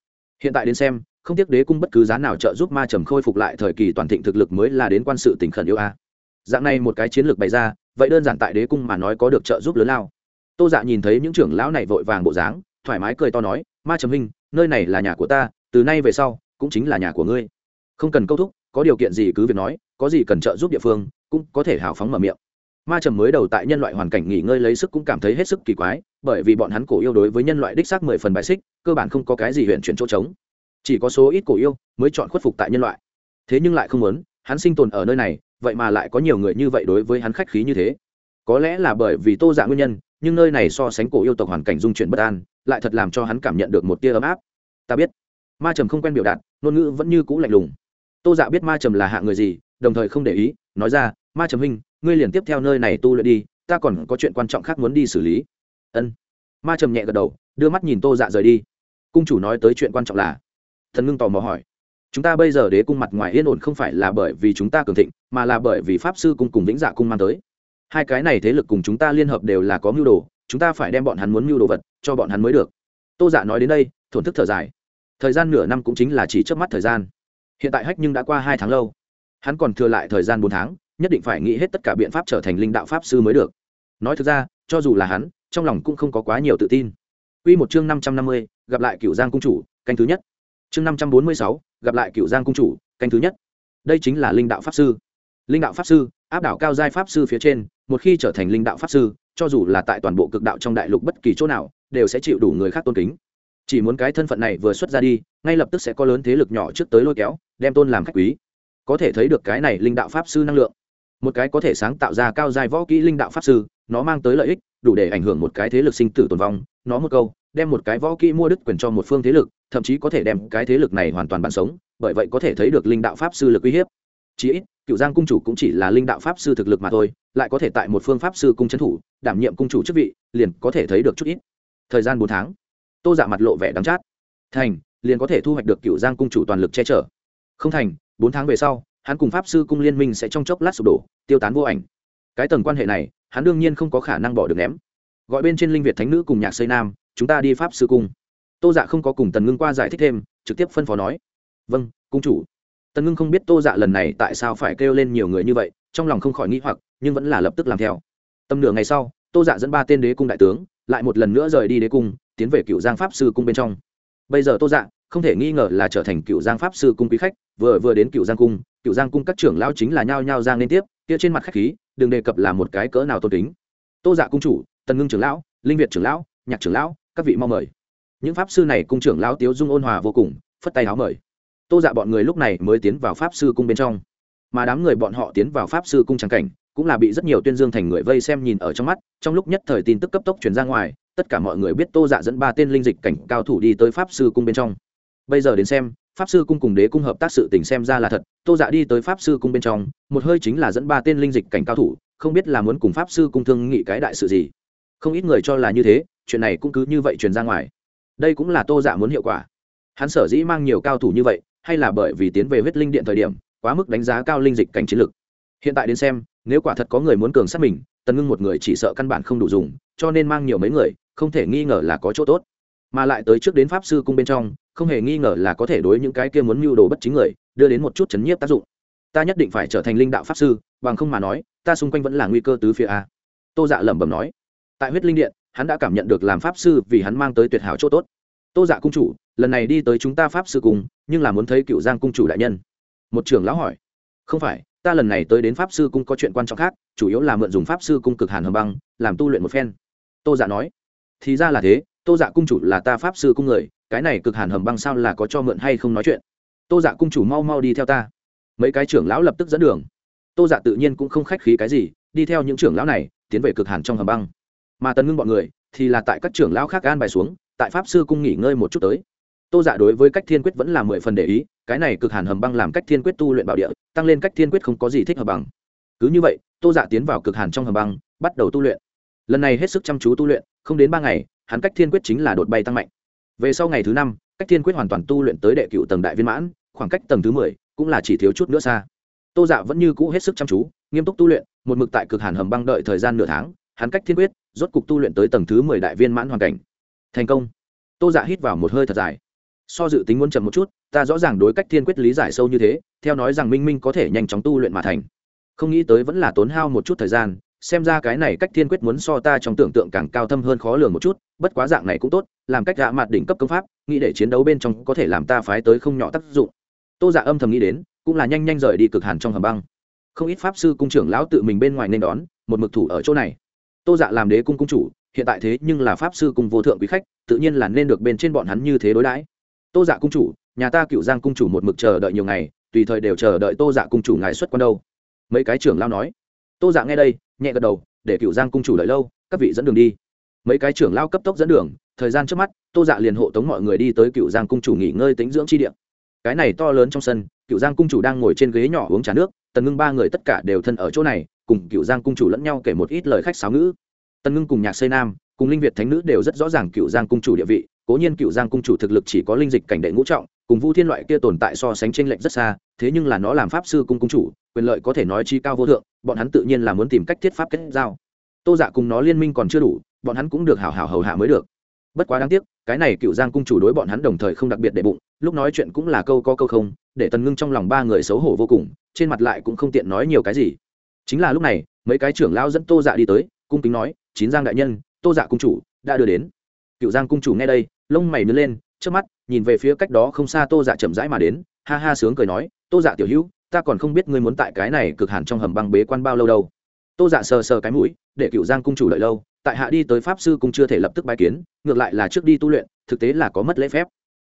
Hiện tại đến xem, không tiếc đế cung bất cứ giá nào trợ giúp ma trầm khôi phục lại thời kỳ toàn thịnh thực lực mới là đến quan sự tỉnh khẩn yêu a. Dạng này một cái chiến lược bày ra, vậy đơn giản tại đế cung mà nói có được trợ giúp lớn lao. Tô dạ nhìn thấy những trưởng lão này vội vàng bộ dáng, thoải mái cười to nói, ma trầm hình nơi này là nhà của ta từ nay về sau, cũng chính là nhà của ngươi. Không cần câu thúc, có điều kiện gì cứ việc nói, có gì cần trợ giúp địa phương, cũng có thể hào phóng mở miệng. Ma trầm mới đầu tại nhân loại hoàn cảnh nghỉ ngơi lấy sức cũng cảm thấy hết sức kỳ quái, bởi vì bọn hắn cổ yêu đối với nhân loại đích xác mười phần bài xích, cơ bản không có cái gì huyện chuyển chỗ trống. Chỉ có số ít cổ yêu mới chọn khuất phục tại nhân loại. Thế nhưng lại không muốn, hắn sinh tồn ở nơi này, vậy mà lại có nhiều người như vậy đối với hắn khách khí như thế. Có lẽ là bởi vì tô dạ nguyên nhân, nhưng nơi này so sánh cổ yêu tộc hoàn cảnh dung chuyển bất an, lại thật làm cho hắn cảm nhận được một tia ấm áp. Ta biết ma trầm không quen biểu đạt, ngôn ngữ vẫn như cũ lạnh lùng. Tô dạ biết ma trầm là hạ người gì, đồng thời không để ý, nói ra, ma trầm huynh, ngươi liền tiếp theo nơi này tu luyện đi, ta còn có chuyện quan trọng khác muốn đi xử lý. Ân. Ma trầm nhẹ gật đầu, đưa mắt nhìn tô dạ rời đi. Cung chủ nói tới chuyện quan trọng là, thần ngưng tò mò hỏi, chúng ta bây giờ đế cung mặt ngoài yên ổn không phải là bởi vì chúng ta cường thịnh, mà là bởi vì pháp sư cung cùng vĩnh dạ cung mang tới. Hai cái này thế lực cùng chúng ta liên hợp đều là có mưu đồ, chúng ta phải đem bọn hắn muốn mưu đồ vật cho bọn hắn mới được. Tô dạ nói đến đây, thổn thức thở dài thời gian nửa năm cũng chính là chỉ trước mắt thời gian hiện tại hách nhưng đã qua hai tháng lâu hắn còn thừa lại thời gian bốn tháng nhất định phải nghĩ hết tất cả biện pháp trở thành linh đạo pháp sư mới được nói thực ra cho dù là hắn trong lòng cũng không có quá nhiều tự tin Quy một chương năm trăm năm mươi, gặp lại Cửu Giang cung chủ, canh thứ nhất. Chương năm trăm bốn mươi sáu, gặp lại Cửu Giang cung chủ, canh thứ nhất. Đây chính là linh đạo pháp sư. Linh đạo pháp sư, áp đảo cao giai pháp sư phía trên, một khi trở thành linh đạo pháp sư, cho dù là tại toàn bộ cực đạo trong đại lục bất kỳ chỗ nào, đều sẽ chịu đủ người khác tôn kính. Chỉ muốn cái thân phận này vừa xuất ra đi, ngay lập tức sẽ có lớn thế lực nhỏ trước tới lôi kéo, đem tôn làm khách quý. Có thể thấy được cái này linh đạo pháp sư năng lượng. Một cái có thể sáng tạo ra cao dài võ kỹ linh đạo pháp sư nó mang tới lợi ích đủ để ảnh hưởng một cái thế lực sinh tử tồn vong. Nó một câu đem một cái võ kỹ mua đứt quyền cho một phương thế lực thậm chí có thể đem cái thế lực này hoàn toàn bản sống bởi vậy có thể thấy được linh đạo pháp sư lực uy hiếp. Chí ít cựu giang cung chủ cũng chỉ là linh đạo pháp sư thực lực mà thôi lại có thể tại một phương pháp sư cung trấn thủ đảm nhiệm cung chủ chức vị liền có thể thấy được chút ít. Thời gian bốn tháng tô dạ mặt lộ vẻ đắng chát. Thành, liền có thể thu hoạch được cựu giang cung chủ toàn lực che chở. Không thành, bốn tháng về sau, hắn cùng pháp sư cung liên minh sẽ trong chốc lát sụp đổ, tiêu tán vô ảnh. Cái tầng quan hệ này, hắn đương nhiên không có khả năng bỏ được ném. Gọi bên trên linh việt thánh nữ cùng nhạc xây nam, chúng ta đi pháp sư cung. Tô dạ không có cùng tần ngưng qua giải thích thêm, trực tiếp phân phó nói vâng cung chủ. Tần ngưng không biết tô dạ lần này tại sao phải kêu lên nhiều người như vậy, trong lòng không khỏi nghĩ hoặc, nhưng vẫn là lập tức làm theo. Tầm nửa ngày sau, tô dạ dẫn ba tên đế cung đại tướng, lại một lần nữa rời đi đế cung tiến về cựu giang pháp sư cung bên trong. Bây giờ tô dạ không thể nghi ngờ là trở thành cựu giang pháp sư cung quý khách, vừa vừa đến cựu giang cung, cựu giang cung các trưởng lão chính là nhao nhao giang liên tiếp, kia trên mặt khách khí, đừng đề cập là một cái cỡ nào tôn kính. Tô dạ cung chủ, tần ngưng trưởng lão, linh việt trưởng lão, nhạc trưởng lão, các vị mau mời. Những pháp sư này cung trưởng lão tiếu dung ôn hòa vô cùng, phất tay áo mời. Tô dạ bọn người lúc này mới tiến vào pháp sư cung bên trong. Mà đám người bọn họ tiến vào pháp sư cung trắng cảnh, cũng là bị rất nhiều tuyên dương thành người vây xem nhìn ở trong mắt, trong lúc nhất thời tin tức cấp tốc truyền ra ngoài tất cả mọi người biết tô dạ dẫn ba tên linh dịch cảnh cao thủ đi tới pháp sư cung bên trong. Bây giờ đến xem, pháp sư cung cùng đế cung hợp tác sự tình xem ra là thật, tô dạ đi tới pháp sư cung bên trong, một hơi chính là dẫn ba tên linh dịch cảnh cao thủ, không biết là muốn cùng pháp sư cung thương nghị cái đại sự gì. Không ít người cho là như thế, chuyện này cũng cứ như vậy truyền ra ngoài. Đây cũng là tô dạ muốn hiệu quả. Hắn sở dĩ mang nhiều cao thủ như vậy, hay là bởi vì tiến về huyết linh điện thời điểm, quá mức đánh giá cao linh dịch cảnh chiến lực. Hiện tại đến xem, nếu quả thật có người muốn cường sát mình, tần ngưng một người chỉ sợ căn bản không đủ dùng, cho nên mang nhiều mấy người không thể nghi ngờ là có chỗ tốt. Mà lại tới trước đến pháp sư cung bên trong, không hề nghi ngờ là có thể đối những cái kia muốn mưu đồ bất chính người, đưa đến một chút chấn nhiếp tác dụng. Ta nhất định phải trở thành linh đạo pháp sư, bằng không mà nói, ta xung quanh vẫn là nguy cơ tứ phía a. Tô dạ lẩm bẩm nói. Tại huyết linh điện, hắn đã cảm nhận được làm pháp sư vì hắn mang tới tuyệt hảo chỗ tốt. Tô dạ cung chủ, lần này đi tới chúng ta pháp sư cùng nhưng là muốn thấy cựu giang cung chủ đại nhân. Một trưởng lão hỏi. Không phải, ta lần này tới đến pháp sư cung có chuyện quan trọng khác, chủ yếu là mượn dùng pháp sư cung cực hàn hầm băng, làm tu luyện một phen. Tô dạ nói thì ra là thế, tô dạ cung chủ là ta pháp sư cung người, cái này cực hàn hầm băng sao là có cho mượn hay không nói chuyện. Tô dạ cung chủ mau mau đi theo ta. Mấy cái trưởng lão lập tức dẫn đường. Tô dạ tự nhiên cũng không khách khí cái gì, đi theo những trưởng lão này, tiến về cực hàn trong hầm băng. Mà tần ngưng bọn người, thì là tại các trưởng lão khác an bài xuống, tại pháp sư cung nghỉ ngơi một chút tới. Tô dạ đối với cách thiên quyết vẫn là mười phần để ý, cái này cực hàn hầm băng làm cách thiên quyết tu luyện bảo địa, tăng lên cách thiên quyết không có gì thích hợp bằng. Cứ như vậy, tô dạ tiến vào cực hàn trong hầm băng, bắt đầu tu luyện. Lần này hết sức chăm chú tu luyện không đến ba ngày, hắn cách thiên quyết chính là đột bay tăng mạnh. Về sau ngày thứ năm, cách thiên quyết hoàn toàn tu luyện tới đệ cựu tầng đại viên mãn, khoảng cách tầng thứ mười cũng là chỉ thiếu chút nữa xa. Tô dạ vẫn như cũ hết sức chăm chú, nghiêm túc tu luyện, một mực tại cực hàn hầm băng đợi thời gian nửa tháng, hắn cách thiên quyết, rốt cục tu luyện tới tầng thứ mười đại viên mãn hoàn cảnh. Thành công. Tô dạ hít vào một hơi thật dài. So dự tính muốn chậm một chút, ta rõ ràng đối cách thiên quyết lý giải sâu như thế, theo nói rằng minh minh có thể nhanh chóng tu luyện mà thành. Không nghĩ tới vẫn là tốn hao một chút thời gian xem ra cái này cách thiên quyết muốn so ta trong tưởng tượng càng cao thâm hơn khó lường một chút, bất quá dạng này cũng tốt, làm cách gạ mặt đỉnh cấp công pháp, nghĩ để chiến đấu bên trong có thể làm ta phái tới không nhỏ tác dụng. Tô dạ âm thầm nghĩ đến, cũng là nhanh nhanh rời đi cực hàn trong hầm băng. Không ít pháp sư cung trưởng lão tự mình bên ngoài nên đón, một mực thủ ở chỗ này. Tô dạ làm đế cung cung chủ, hiện tại thế nhưng là pháp sư cùng vô thượng quý khách, tự nhiên là nên được bên trên bọn hắn như thế đối đãi. Tô dạ cung chủ, nhà ta cựu giang cung chủ một mực chờ đợi nhiều ngày, tùy thời đều chờ đợi tô dạ cung chủ ngài xuất quan đâu. Mấy cái trưởng lão nói tô dạ nghe đây, nhẹ gật đầu, để cựu giang cung chủ đợi lâu, các vị dẫn đường đi. Mấy cái trưởng lao cấp tốc dẫn đường, thời gian trước mắt, tô dạ liền hộ tống mọi người đi tới cựu giang cung chủ nghỉ ngơi tính dưỡng chi điện cái này to lớn trong sân cựu giang cung chủ đang ngồi trên ghế nhỏ uống trà nước, tần ngưng ba người tất cả đều thân ở chỗ này, cùng cựu giang cung chủ lẫn nhau kể một ít lời khách sáo ngữ. Tần ngưng cùng nhạc xây nam, cùng linh việt thánh nữ đều rất rõ ràng cựu giang cung chủ địa vị, cố nhiên cựu giang cung chủ thực lực chỉ có linh dịch cảnh đệ ngũ trọng cùng vu thiên loại kia tồn tại so sánh tranh lệch rất xa, thế nhưng là nó làm pháp sư cung cung chủ, quyền lợi có thể nói chi cao vô thượng, bọn hắn tự nhiên là muốn tìm cách thiết pháp kết giao. Tô dạ cùng nó liên minh còn chưa đủ, bọn hắn cũng được hảo hảo hầu hạ mới được. Bất quá đáng tiếc, cái này cựu giang cung chủ đối bọn hắn đồng thời không đặc biệt để bụng, lúc nói chuyện cũng là câu có câu không, để tần ngưng trong lòng ba người xấu hổ vô cùng, trên mặt lại cũng không tiện nói nhiều cái gì. Chính là lúc này, mấy cái trưởng lao dẫn tô dạ đi tới, cung kính nói, chín giang đại nhân, tô dạ cung chủ đã đưa đến. Cựu giang cung chủ nghe đây, lông mày nứt lên trước mắt, nhìn về phía cách đó không xa tô dạ chậm rãi mà đến, ha ha sướng cười nói, tô dạ tiểu hữu, ta còn không biết ngươi muốn tại cái này cực hẳn trong hầm băng bế quan bao lâu đâu. Tô dạ sờ sờ cái mũi, để cựu giang cung chủ đợi lâu, tại hạ đi tới pháp sư cũng chưa thể lập tức bái kiến, ngược lại là trước đi tu luyện, thực tế là có mất lễ phép.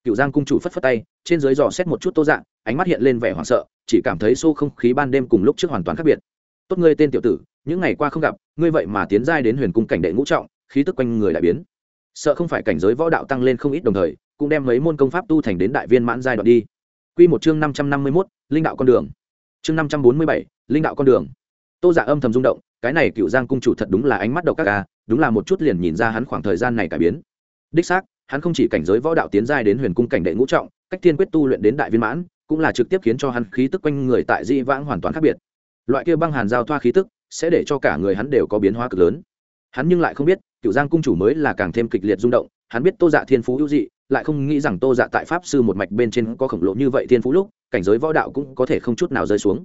Cựu giang cung chủ phất phất tay, trên dưới dò xét một chút tô dạ ánh mắt hiện lên vẻ hoảng sợ, chỉ cảm thấy xô không khí ban đêm cùng lúc trước hoàn toàn khác biệt. Tốt ngươi tên tiểu tử, những ngày qua không gặp, ngươi vậy mà tiến giai đến huyền cung cảnh đệ ngũ trọng, khí tức quanh người đại biến. Sợ không phải cảnh giới võ đạo tăng lên không ít đồng thời cũng đem mấy môn công pháp tu thành đến đại viên mãn giai đoạn đi Quy một chương năm trăm năm mươi 551, linh đạo con đường. Chương năm trăm bốn mươi bảy, linh đạo con đường. Tô giả âm thầm rung động, cái này Cựu Giang cung chủ thật đúng là ánh mắt độc các a, à, đúng là một chút liền nhìn ra hắn khoảng thời gian này cải biến. Đích xác, hắn không chỉ cảnh giới võ đạo tiến giai đến huyền cung cảnh đệ ngũ trọng, cách thiên quyết tu luyện đến đại viên mãn, cũng là trực tiếp khiến cho hắn khí tức quanh người tại Di Vãng hoàn toàn khác biệt. Loại kia băng hàn giao thoa khí tức, sẽ để cho cả người hắn đều có biến hóa cực lớn. Hắn nhưng lại không biết, Cựu Giang cung chủ mới là càng thêm kịch liệt rung động, hắn biết Tô Dạ thiên phú hữu dị, lại không nghĩ rằng Tô Dạ tại pháp sư một mạch bên trên có khổng lồ như vậy thiên phú lúc, cảnh giới võ đạo cũng có thể không chút nào rơi xuống.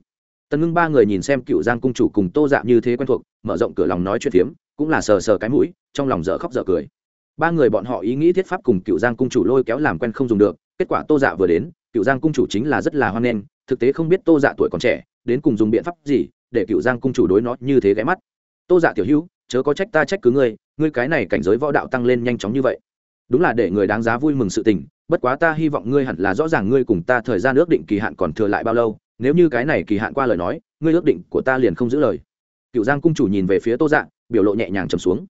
Tần Ngưng ba người nhìn xem Cựu Giang cung chủ cùng Tô Dạ như thế quen thuộc, mở rộng cửa lòng nói chuyện phiếm, cũng là sờ sờ cái mũi, trong lòng dở khóc dở cười. Ba người bọn họ ý nghĩ thiết pháp cùng cựu giang cung chủ lôi kéo làm quen không dùng được kết quả tô dạ vừa đến cựu giang cung chủ chính là rất là hoan nghênh thực tế không biết tô dạ tuổi còn trẻ đến cùng dùng biện pháp gì để cựu giang cung chủ đối nó như thế ghé mắt. Tô dạ tiểu hữu chớ có trách ta trách cứ ngươi ngươi cái này cảnh giới võ đạo tăng lên nhanh chóng như vậy đúng là để người đáng giá vui mừng sự tình, bất quá ta hy vọng ngươi hẳn là rõ ràng ngươi cùng ta thời gian ước định kỳ hạn còn thừa lại bao lâu, nếu như cái này kỳ hạn qua lời nói, ngươi ước định của ta liền không giữ lời. Cựu giang cung chủ nhìn về phía tô dạ biểu lộ nhẹ nhàng trầm xuống.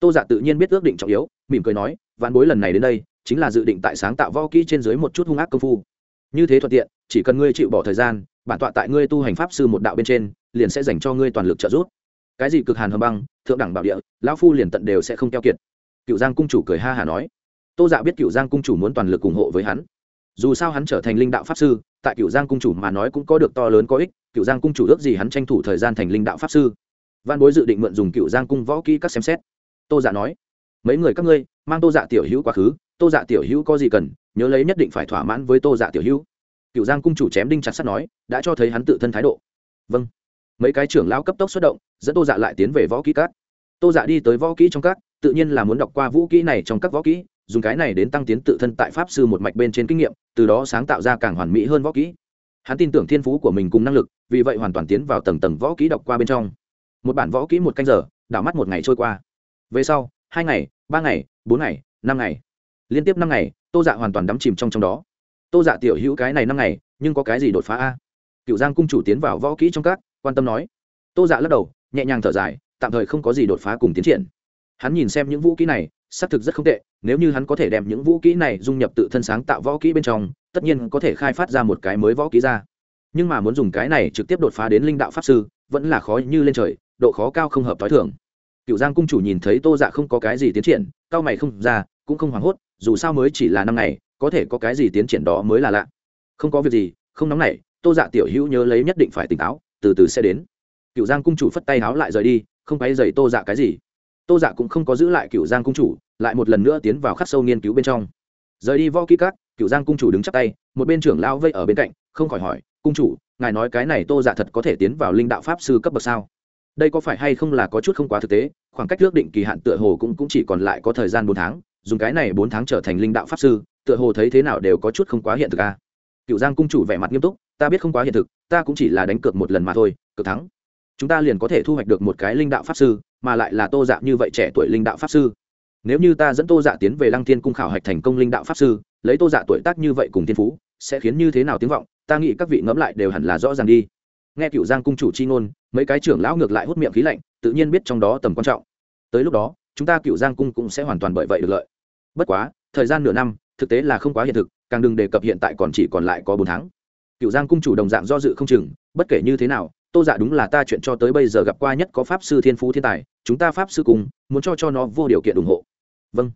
Tô dạ tự nhiên biết ước định trọng yếu, mỉm cười nói, vạn bối lần này đến đây, chính là dự định tại sáng tạo võ kỹ trên dưới một chút hung ác công phu. Như thế thuận tiện, chỉ cần ngươi chịu bỏ thời gian, bản tọa tại ngươi tu hành pháp sư một đạo bên trên, liền sẽ dành cho ngươi toàn lực trợ giúp. Cái gì cực hàn hầm băng, thượng đẳng bảo địa, lão phu liền tận đều sẽ không keo kiệt. Cựu giang cung chủ cười ha hả nói tô dạ biết cựu giang cung chủ muốn toàn lực ủng hộ với hắn. Dù sao hắn trở thành linh đạo pháp sư, tại cựu giang cung chủ mà nói cũng có được to lớn có ích cựu giang cung chủ ước gì hắn tranh thủ thời gian thành linh đạo pháp sư. Văn bối dự định mượn dùng cựu giang cung võ kỹ các xem xét. Tô dạ nói, mấy người các ngươi, mang tô dạ tiểu hữu quá khứ, tô dạ tiểu hữu có gì cần, nhớ lấy nhất định phải thỏa mãn với tô dạ tiểu hữu. Cựu giang cung chủ chém đinh chặt sắt nói, đã cho thấy hắn tự thân thái độ. Vâng. Mấy cái trưởng lão cấp tốc xuất động, dẫn tô dạ lại tiến về võ kỹ cát tô dạ đi tới võ kỹ trong các, tự nhiên là muốn đọc qua vũ kỹ này trong các võ kỹ dùng cái này đến tăng tiến tự thân tại pháp sư một mạch bên trên kinh nghiệm, từ đó sáng tạo ra càng hoàn mỹ hơn võ kỹ. Hắn tin tưởng thiên phú của mình cùng năng lực, vì vậy hoàn toàn tiến vào tầng tầng võ kỹ đọc qua bên trong. Một bản võ kỹ một canh giờ, đảo mắt một ngày trôi qua. Về sau, hai ngày, ba ngày, bốn ngày, năm ngày. Liên tiếp năm ngày, tô dạ hoàn toàn đắm chìm trong trong đó. Tô dạ tiểu hữu cái này năm ngày, nhưng có cái gì đột phá a? Cựu giang cung chủ tiến vào võ kỹ trong các, quan tâm nói. Tô dạ lắc đầu, nhẹ nhàng thở dài, tạm thời không có gì đột phá cùng tiến triển. Hắn nhìn xem những vũ kỹ này xác thực rất không tệ, nếu như hắn có thể đem những vũ kỹ này dung nhập tự thân sáng tạo võ kỹ bên trong, tất nhiên có thể khai phát ra một cái mới võ kỹ ra. Nhưng mà muốn dùng cái này trực tiếp đột phá đến linh đạo pháp sư, vẫn là khó như lên trời, độ khó cao không hợp t h o i thường. Cựu giang cung chủ nhìn thấy tô dạ không có cái gì tiến triển, cao mày không ra, cũng không hoảng hốt, dù sao mới chỉ là năm ngày, có thể có cái gì tiến triển đó mới là lạ. Không có việc gì, không nóng nảy, tô dạ tiểu hữu nhớ lấy nhất định phải tỉnh táo, từ từ sẽ đến. Cựu giang cung chủ phất tay háo lại rời đi, không quay dày tô dạ cái gì. Tô dạ cũng không có giữ lại cựu giang cung chủ lại một lần nữa tiến vào khắc sâu nghiên cứu bên trong. Rời đi vo kỹ cát cựu giang cung chủ đứng chắc tay một bên trưởng lao vây ở bên cạnh không khỏi hỏi cung chủ ngài nói cái này tô dạ thật có thể tiến vào linh đạo pháp sư cấp bậc sao? Đây có phải hay không là có chút không quá thực tế khoảng cách ước định kỳ hạn tựa hồ cũng, cũng chỉ còn lại có thời gian bốn tháng dùng cái này bốn tháng trở thành linh đạo pháp sư tựa hồ thấy thế nào đều có chút không quá hiện thực a à? cựu giang cung chủ vẻ mặt nghiêm túc ta biết không quá hiện thực ta cũng chỉ là đánh cược một lần mà thôi cực thắng. Chúng ta liền có thể thu hoạch được một cái linh đạo pháp sư mà lại là tô dạ như vậy trẻ tuổi linh đạo pháp sư nếu như ta dẫn tô dạ tiến về lăng thiên cung khảo hạch thành công linh đạo pháp sư, lấy tô dạ tuổi tác như vậy cùng thiên phú, sẽ khiến như thế nào tiếng vọng? Ta nghĩ các vị ngẫm lại đều hẳn là rõ ràng đi. Nghe cựu giang cung chủ c h i ngôn, mấy cái trưởng lão ngược lại hút miệng khí lạnh, tự nhiên biết trong đó tầm quan trọng. Tới lúc đó, chúng ta cựu giang cung cũng sẽ hoàn toàn bởi vậy được lợi. Bất quá, thời gian nửa năm, thực tế là không quá hiện thực, càng đừng đề cập hiện tại còn chỉ còn lại có bốn tháng. Cựu giang cung chủ đồng dạng do dự không chừng, bất kể như thế nào, tô dạ đúng là ta chuyện cho tới bây giờ gặp qua nhất có pháp sư thiên phú thiên tài, chúng ta pháp sư cùng, muốn cho cho nó vô điều kiện ủng hộ vâng.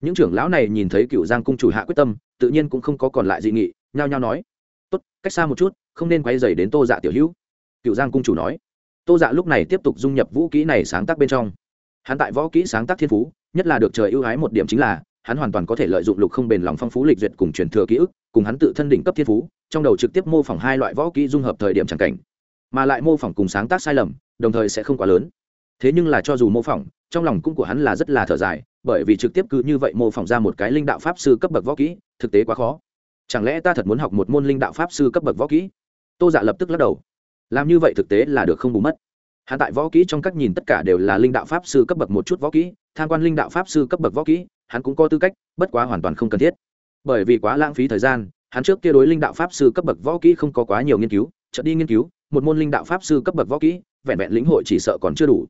Những trưởng lão này nhìn thấy cựu giang cung chủ hạ quyết tâm, tự nhiên cũng không có còn lại dị nghị, nhao nhao nói, tốt, cách xa một chút, không nên quay dày đến tô dạ tiểu hữu. Cựu giang cung chủ nói. Tô dạ lúc này tiếp tục dung nhập vũ kỹ này sáng tác bên trong. Hắn tại võ kỹ sáng tác thiên phú, nhất là được trời ưu ái một điểm chính là, hắn hoàn toàn có thể lợi dụng lục không bền lòng phong phú lịch duyệt cùng truyền thừa ký ức, cùng hắn tự thân đỉnh cấp thiên phú, trong đầu trực tiếp mô phỏng hai loại võ kỹ dung hợp thời điểm tràn cảnh. Mà lại mô phỏng cùng sáng tác sai lầm, đồng thời sẽ không quá lớn. Thế nhưng là cho dù mô phỏng, trong lòng cung của hắn là rất là thở dài bởi vì trực tiếp cứ như vậy mô phỏng ra một cái linh đạo pháp sư cấp bậc võ kỹ, thực tế quá khó. Chẳng lẽ ta thật muốn học một môn linh đạo pháp sư cấp bậc võ kỹ? Tô giả lập tức lắc đầu. Làm như vậy thực tế là được không bù mất. Hạ tại võ kỹ trong các nhìn tất cả đều là linh đạo pháp sư cấp bậc một chút võ kỹ, tham quan linh đạo pháp sư cấp bậc võ kỹ, hắn cũng có tư cách, bất quá hoàn toàn không cần thiết. Bởi vì quá lãng phí thời gian, hắn trước kia đối linh đạo pháp sư cấp bậc võ kỹ không có quá nhiều nghiên cứu, chợt đi nghiên cứu, một môn linh đạo pháp sư cấp bậc võ kỹ, vẹn vẹn lĩnh hội chỉ sợ còn chưa đủ.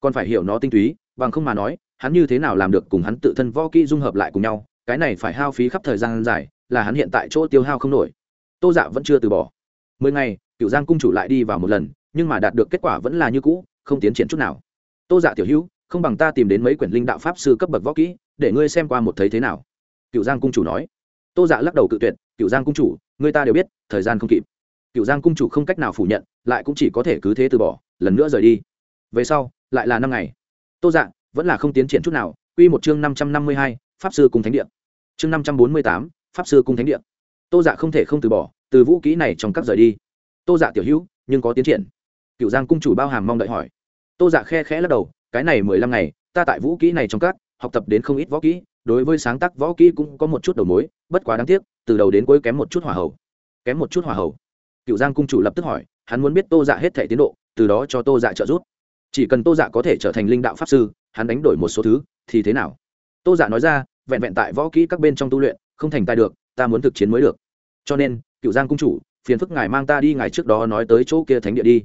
Còn phải hiểu nó tinh túy, bằng không mà nói hắn như thế nào làm được cùng hắn tự thân võ kỹ dung hợp lại cùng nhau, cái này phải hao phí khắp thời gian dài, là hắn hiện tại chỗ tiêu hao không nổi. Tô dạ vẫn chưa từ bỏ. Mười ngày cựu giang cung chủ lại đi vào một lần, nhưng mà đạt được kết quả vẫn là như cũ, không tiến triển chút nào. Tô dạ tiểu hữu, không bằng ta tìm đến mấy quyển linh đạo pháp sư cấp bậc võ kỹ, để ngươi xem qua một thấy thế nào. Cựu giang cung chủ nói. Tô dạ lắc đầu cự tuyệt cựu giang cung chủ người ta đều biết, thời gian không kịp. Cựu giang cung chủ không cách nào phủ nhận, lại cũng chỉ có thể cứ thế từ bỏ, lần nữa rời đi. Về sau, lại là năm ngày. Tô dạ vẫn là không tiến triển chút nào q một chương năm trăm năm mươi hai, pháp sư cùng thánh địa. Chương năm trăm bốn mươi tám, pháp sư cùng thánh địa. Tô dạ không thể không từ bỏ, từ vũ kỹ này trong các rời đi. Tô dạ tiểu hữu, nhưng có tiến triển. Cựu giang cung chủ bao hàm mong đợi hỏi. Tô dạ khe khẽ lắc đầu, cái này mười lăm ngày, ta tại vũ kỹ này trong các, học tập đến không ít võ kỹ, đối với sáng tác võ kỹ cũng có một chút đầu mối, bất quá đáng tiếc, từ đầu đến cuối kém một chút hỏa hậu kém một chút hỏa hậu cựu giang cung chủ lập tức hỏi, hắn muốn biết tô dạ hết thể tiến độ, từ đó cho tô dạ trợ giúp. Chỉ cần tô dạ có thể trở thành linh đạo pháp sư hắn đánh đổi một số thứ, thì thế nào? Tô dạ nói ra, vẹn vẹn tại võ kỹ các bên trong tu luyện, không thành tài được, ta muốn thực chiến mới được. Cho nên, cựu giang cung chủ, phiền phức ngài mang ta đi ngài trước đó nói tới chỗ kia thánh địa đi.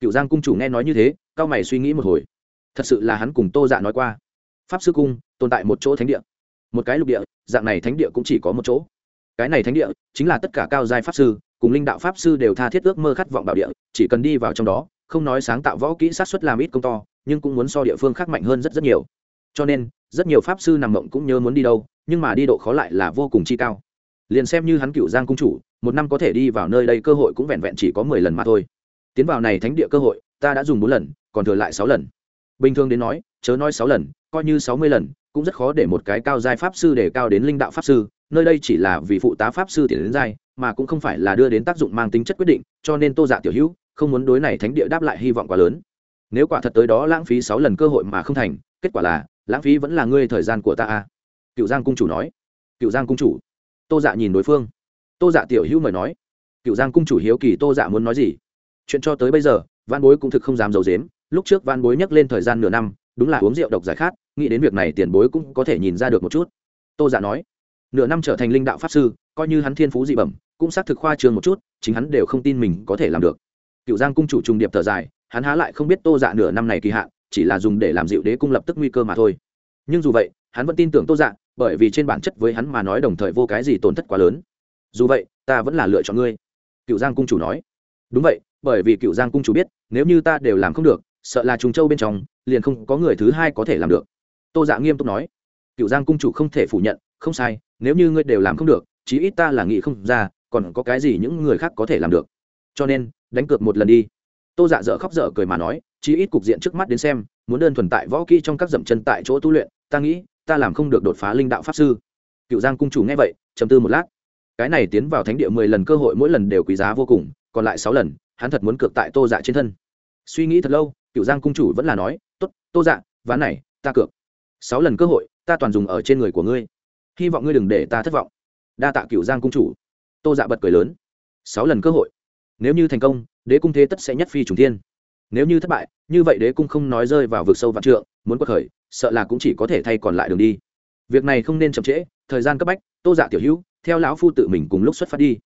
Cựu giang cung chủ nghe nói như thế, cao mày suy nghĩ một hồi. Thật sự là hắn cùng tô dạ nói qua. Pháp sư cung, tồn tại một chỗ thánh địa. Một cái lục địa, dạng này thánh địa cũng chỉ có một chỗ. Cái này thánh địa chính là tất cả cao giai pháp sư, cùng linh đạo pháp sư đều tha thiết ước mơ khát vọng bảo địa, chỉ cần đi vào trong đó, không nói sáng tạo võ kỹ sát xuất làm ít công to nhưng cũng muốn so địa phương khác mạnh hơn rất rất nhiều. Cho nên, rất nhiều pháp sư nằm mộng cũng nhớ muốn đi đâu, nhưng mà đi độ khó lại là vô cùng chi cao. Liền xem như hắn cựu giang cung chủ, một năm có thể đi vào nơi đây cơ hội cũng vẹn vẹn chỉ có mười lần mà thôi. Tiến vào này thánh địa cơ hội, ta đã dùng bốn lần, còn thừa lại sáu lần. Bình thường đến nói, chớ nói sáu lần, coi như sáu mươi lần, cũng rất khó để một cái cao giai pháp sư để cao đến linh đạo pháp sư, nơi đây chỉ là vì phụ tá pháp sư tiền đến giai, mà cũng không phải là đưa đến tác dụng mang tính chất quyết định, cho nên tô dạ tiểu hữu không muốn đối này thánh địa đáp lại hy vọng quá lớn nếu quả thật tới đó lãng phí sáu lần cơ hội mà không thành, kết quả là, lãng phí vẫn là ngươi thời gian của ta a cựu giang cung chủ nói. Cựu giang cung chủ. Tô dạ nhìn đối phương. Tô dạ tiểu hữu mời nói. Cựu giang cung chủ hiếu kỳ tô dạ muốn nói gì? Chuyện cho tới bây giờ văn bối cũng thực không dám d i ấ u dếm lúc trước văn bối nhắc lên thời gian nửa năm, đúng là uống rượu độc giải khát, nghĩ đến việc này tiền bối cũng có thể nhìn ra được một chút. Tô dạ nói. Nửa năm trở thành linh đạo pháp sư, coi như hắn thiên phú dị bẩm, cũng xác thực khoa trường một chút, chính hắn đều không tin mình có thể làm được. Cựu giang cung chủ trùng điệp thở dài hắn há lại không biết tô dạ nửa năm này kỳ hạn, chỉ là dùng để làm dịu đế cung lập tức nguy cơ mà thôi. Nhưng dù vậy, hắn vẫn tin tưởng tô dạ bởi vì trên bản chất với hắn mà nói đồng thời vô cái gì tổn thất quá lớn. Dù vậy, ta vẫn là lựa chọn ngươi. Cựu giang cung chủ nói. Đúng vậy, bởi vì cựu giang cung chủ biết, nếu như ta đều làm không được, sợ là trùng châu bên trong, liền không có người thứ hai có thể làm được. Tô dạ nghiêm túc nói. Cựu giang cung chủ không thể phủ nhận, không sai, nếu như ngươi đều làm không được, chí ít ta là nghĩ không ra, còn có cái gì những người khác có thể làm được. Cho nên, đánh cược một lần đi tô dạ dở khóc dở cười mà nói, chí ít cục diện trước mắt đến xem, muốn đơn thuần tại võ kỹ trong các dậm chân tại chỗ tu luyện, ta nghĩ, ta làm không được đột phá linh đạo pháp sư. Cựu giang cung chủ nghe vậy, trầm tư một lát. Cái này tiến vào thánh địa mười lần cơ hội mỗi lần đều quý giá vô cùng, còn lại sáu lần, hắn thật muốn cược tại tô dạ trên thân. Suy nghĩ thật lâu, cựu giang cung chủ vẫn là nói t ố t tô dạ ván này, ta cược. Sáu lần cơ hội, ta toàn dùng ở trên người của ngươi. Hy vọng ngươi đừng để ta thất vọng. Đa tạ cựu giang cung chủ. Tô dạ bật cười lớn. Sáu lần cơ hội nếu như thành công, đế cung thế tất sẽ nhất phi trùng thiên. Nếu như thất bại, như vậy đế cung không nói rơi vào vực sâu vạn trượng, muốn quật khởi, sợ là cũng chỉ có thể thay còn lại đường đi. Việc này không nên chậm trễ, thời gian cấp bách, tô dạ tiểu hữu, theo lão phu tự mình cùng lúc xuất phát đi.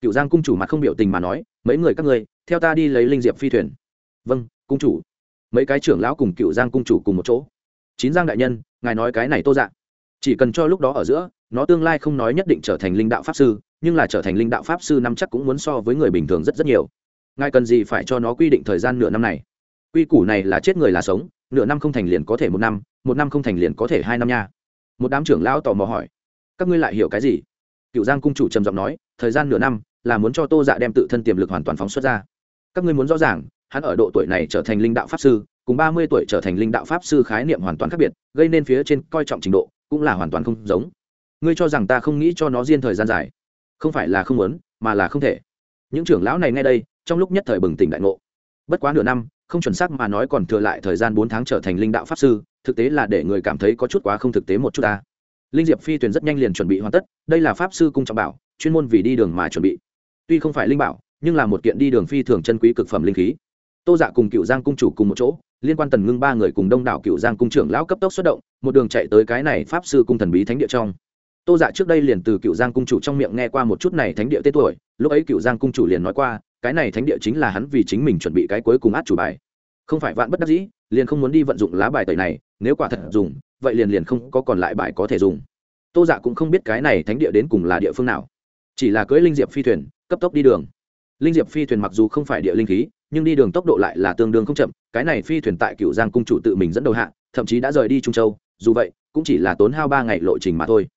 Cựu giang cung chủ mặt không biểu tình mà nói, mấy người các ngươi, theo ta đi lấy linh diệp phi thuyền. Vâng cung chủ. Mấy cái trưởng lão cùng cựu giang cung chủ cùng một chỗ. Chín giang đại nhân, ngài nói cái này tô dạ chỉ cần cho lúc đó ở giữa, nó tương lai không nói nhất định trở thành linh đạo pháp sư, nhưng là trở thành linh đạo pháp sư năm chắc cũng muốn so với người bình thường rất rất nhiều. Ngài cần gì phải cho nó quy định thời gian nửa năm này? Quy củ này là chết người là sống, nửa năm không thành liền có thể một năm một năm không thành liền có thể hai năm nha. Một đám trưởng lão tò mò hỏi. Các ngươi lại hiểu cái gì? Cựu giang cung chủ trầm giọng nói, thời gian nửa năm là muốn cho tô dạ đem tự thân tiềm lực hoàn toàn phóng xuất ra. Các ngươi muốn rõ ràng, hắn ở độ tuổi này trở thành linh đạo pháp sư, cùng ba mươi tuổi trở thành linh đạo pháp sư khái niệm hoàn toàn khác biệt, gây nên phía trên coi trọng trình độ cũng là hoàn toàn không giống. Ngươi cho rằng ta không nghĩ cho nó riêng thời gian dài? Không phải là không muốn, mà là không thể. Những trưởng lão này ngay đây, trong lúc nhất thời bừng tỉnh đại ngộ. Bất quá nửa năm, không chuẩn xác mà nói còn thừa lại thời gian bốn tháng trở thành linh đạo pháp sư, thực tế là để người cảm thấy có chút quá không thực tế một chút ta. Linh diệp phi tuyền rất nhanh liền chuẩn bị hoàn tất, đây là pháp sư cung trọng bảo, chuyên môn vì đi đường mà chuẩn bị. Tuy không phải linh bảo, nhưng là một kiện đi đường phi thường chân quý cực phẩm linh khí. Tô dạ cùng cựu giang cung chủ cùng một chỗ liên quan tần ngưng ba người cùng đông đảo cựu giang cung trưởng lão cấp tốc xuất động, một đường chạy tới cái này pháp sư cung thần bí thánh địa trong. Tô dạ trước đây liền từ cựu giang cung chủ trong miệng nghe qua một chút này thánh địa tên tuổi, lúc ấy cựu giang cung chủ liền nói qua, cái này thánh địa chính là hắn vì chính mình chuẩn bị cái cuối cùng át chủ bài. Không phải vạn bất đắc dĩ, liền không muốn đi vận dụng lá bài tẩy này, nếu quả thật dùng, vậy liền liền không có còn lại bài có thể dùng. Tô dạ cũng không biết cái này thánh địa đến cùng là địa phương nào. Chỉ là cưỡi linh diệp phi thuyền, cấp tốc đi đường linh diệp phi thuyền mặc dù không phải địa linh khí, nhưng đi đường tốc độ lại là tương đương không chậm, cái này phi thuyền tại cựu giang cung chủ tự mình dẫn đầu hạ, thậm chí đã rời đi trung châu, dù vậy, cũng chỉ là tốn hao ba ngày lộ trình mà thôi.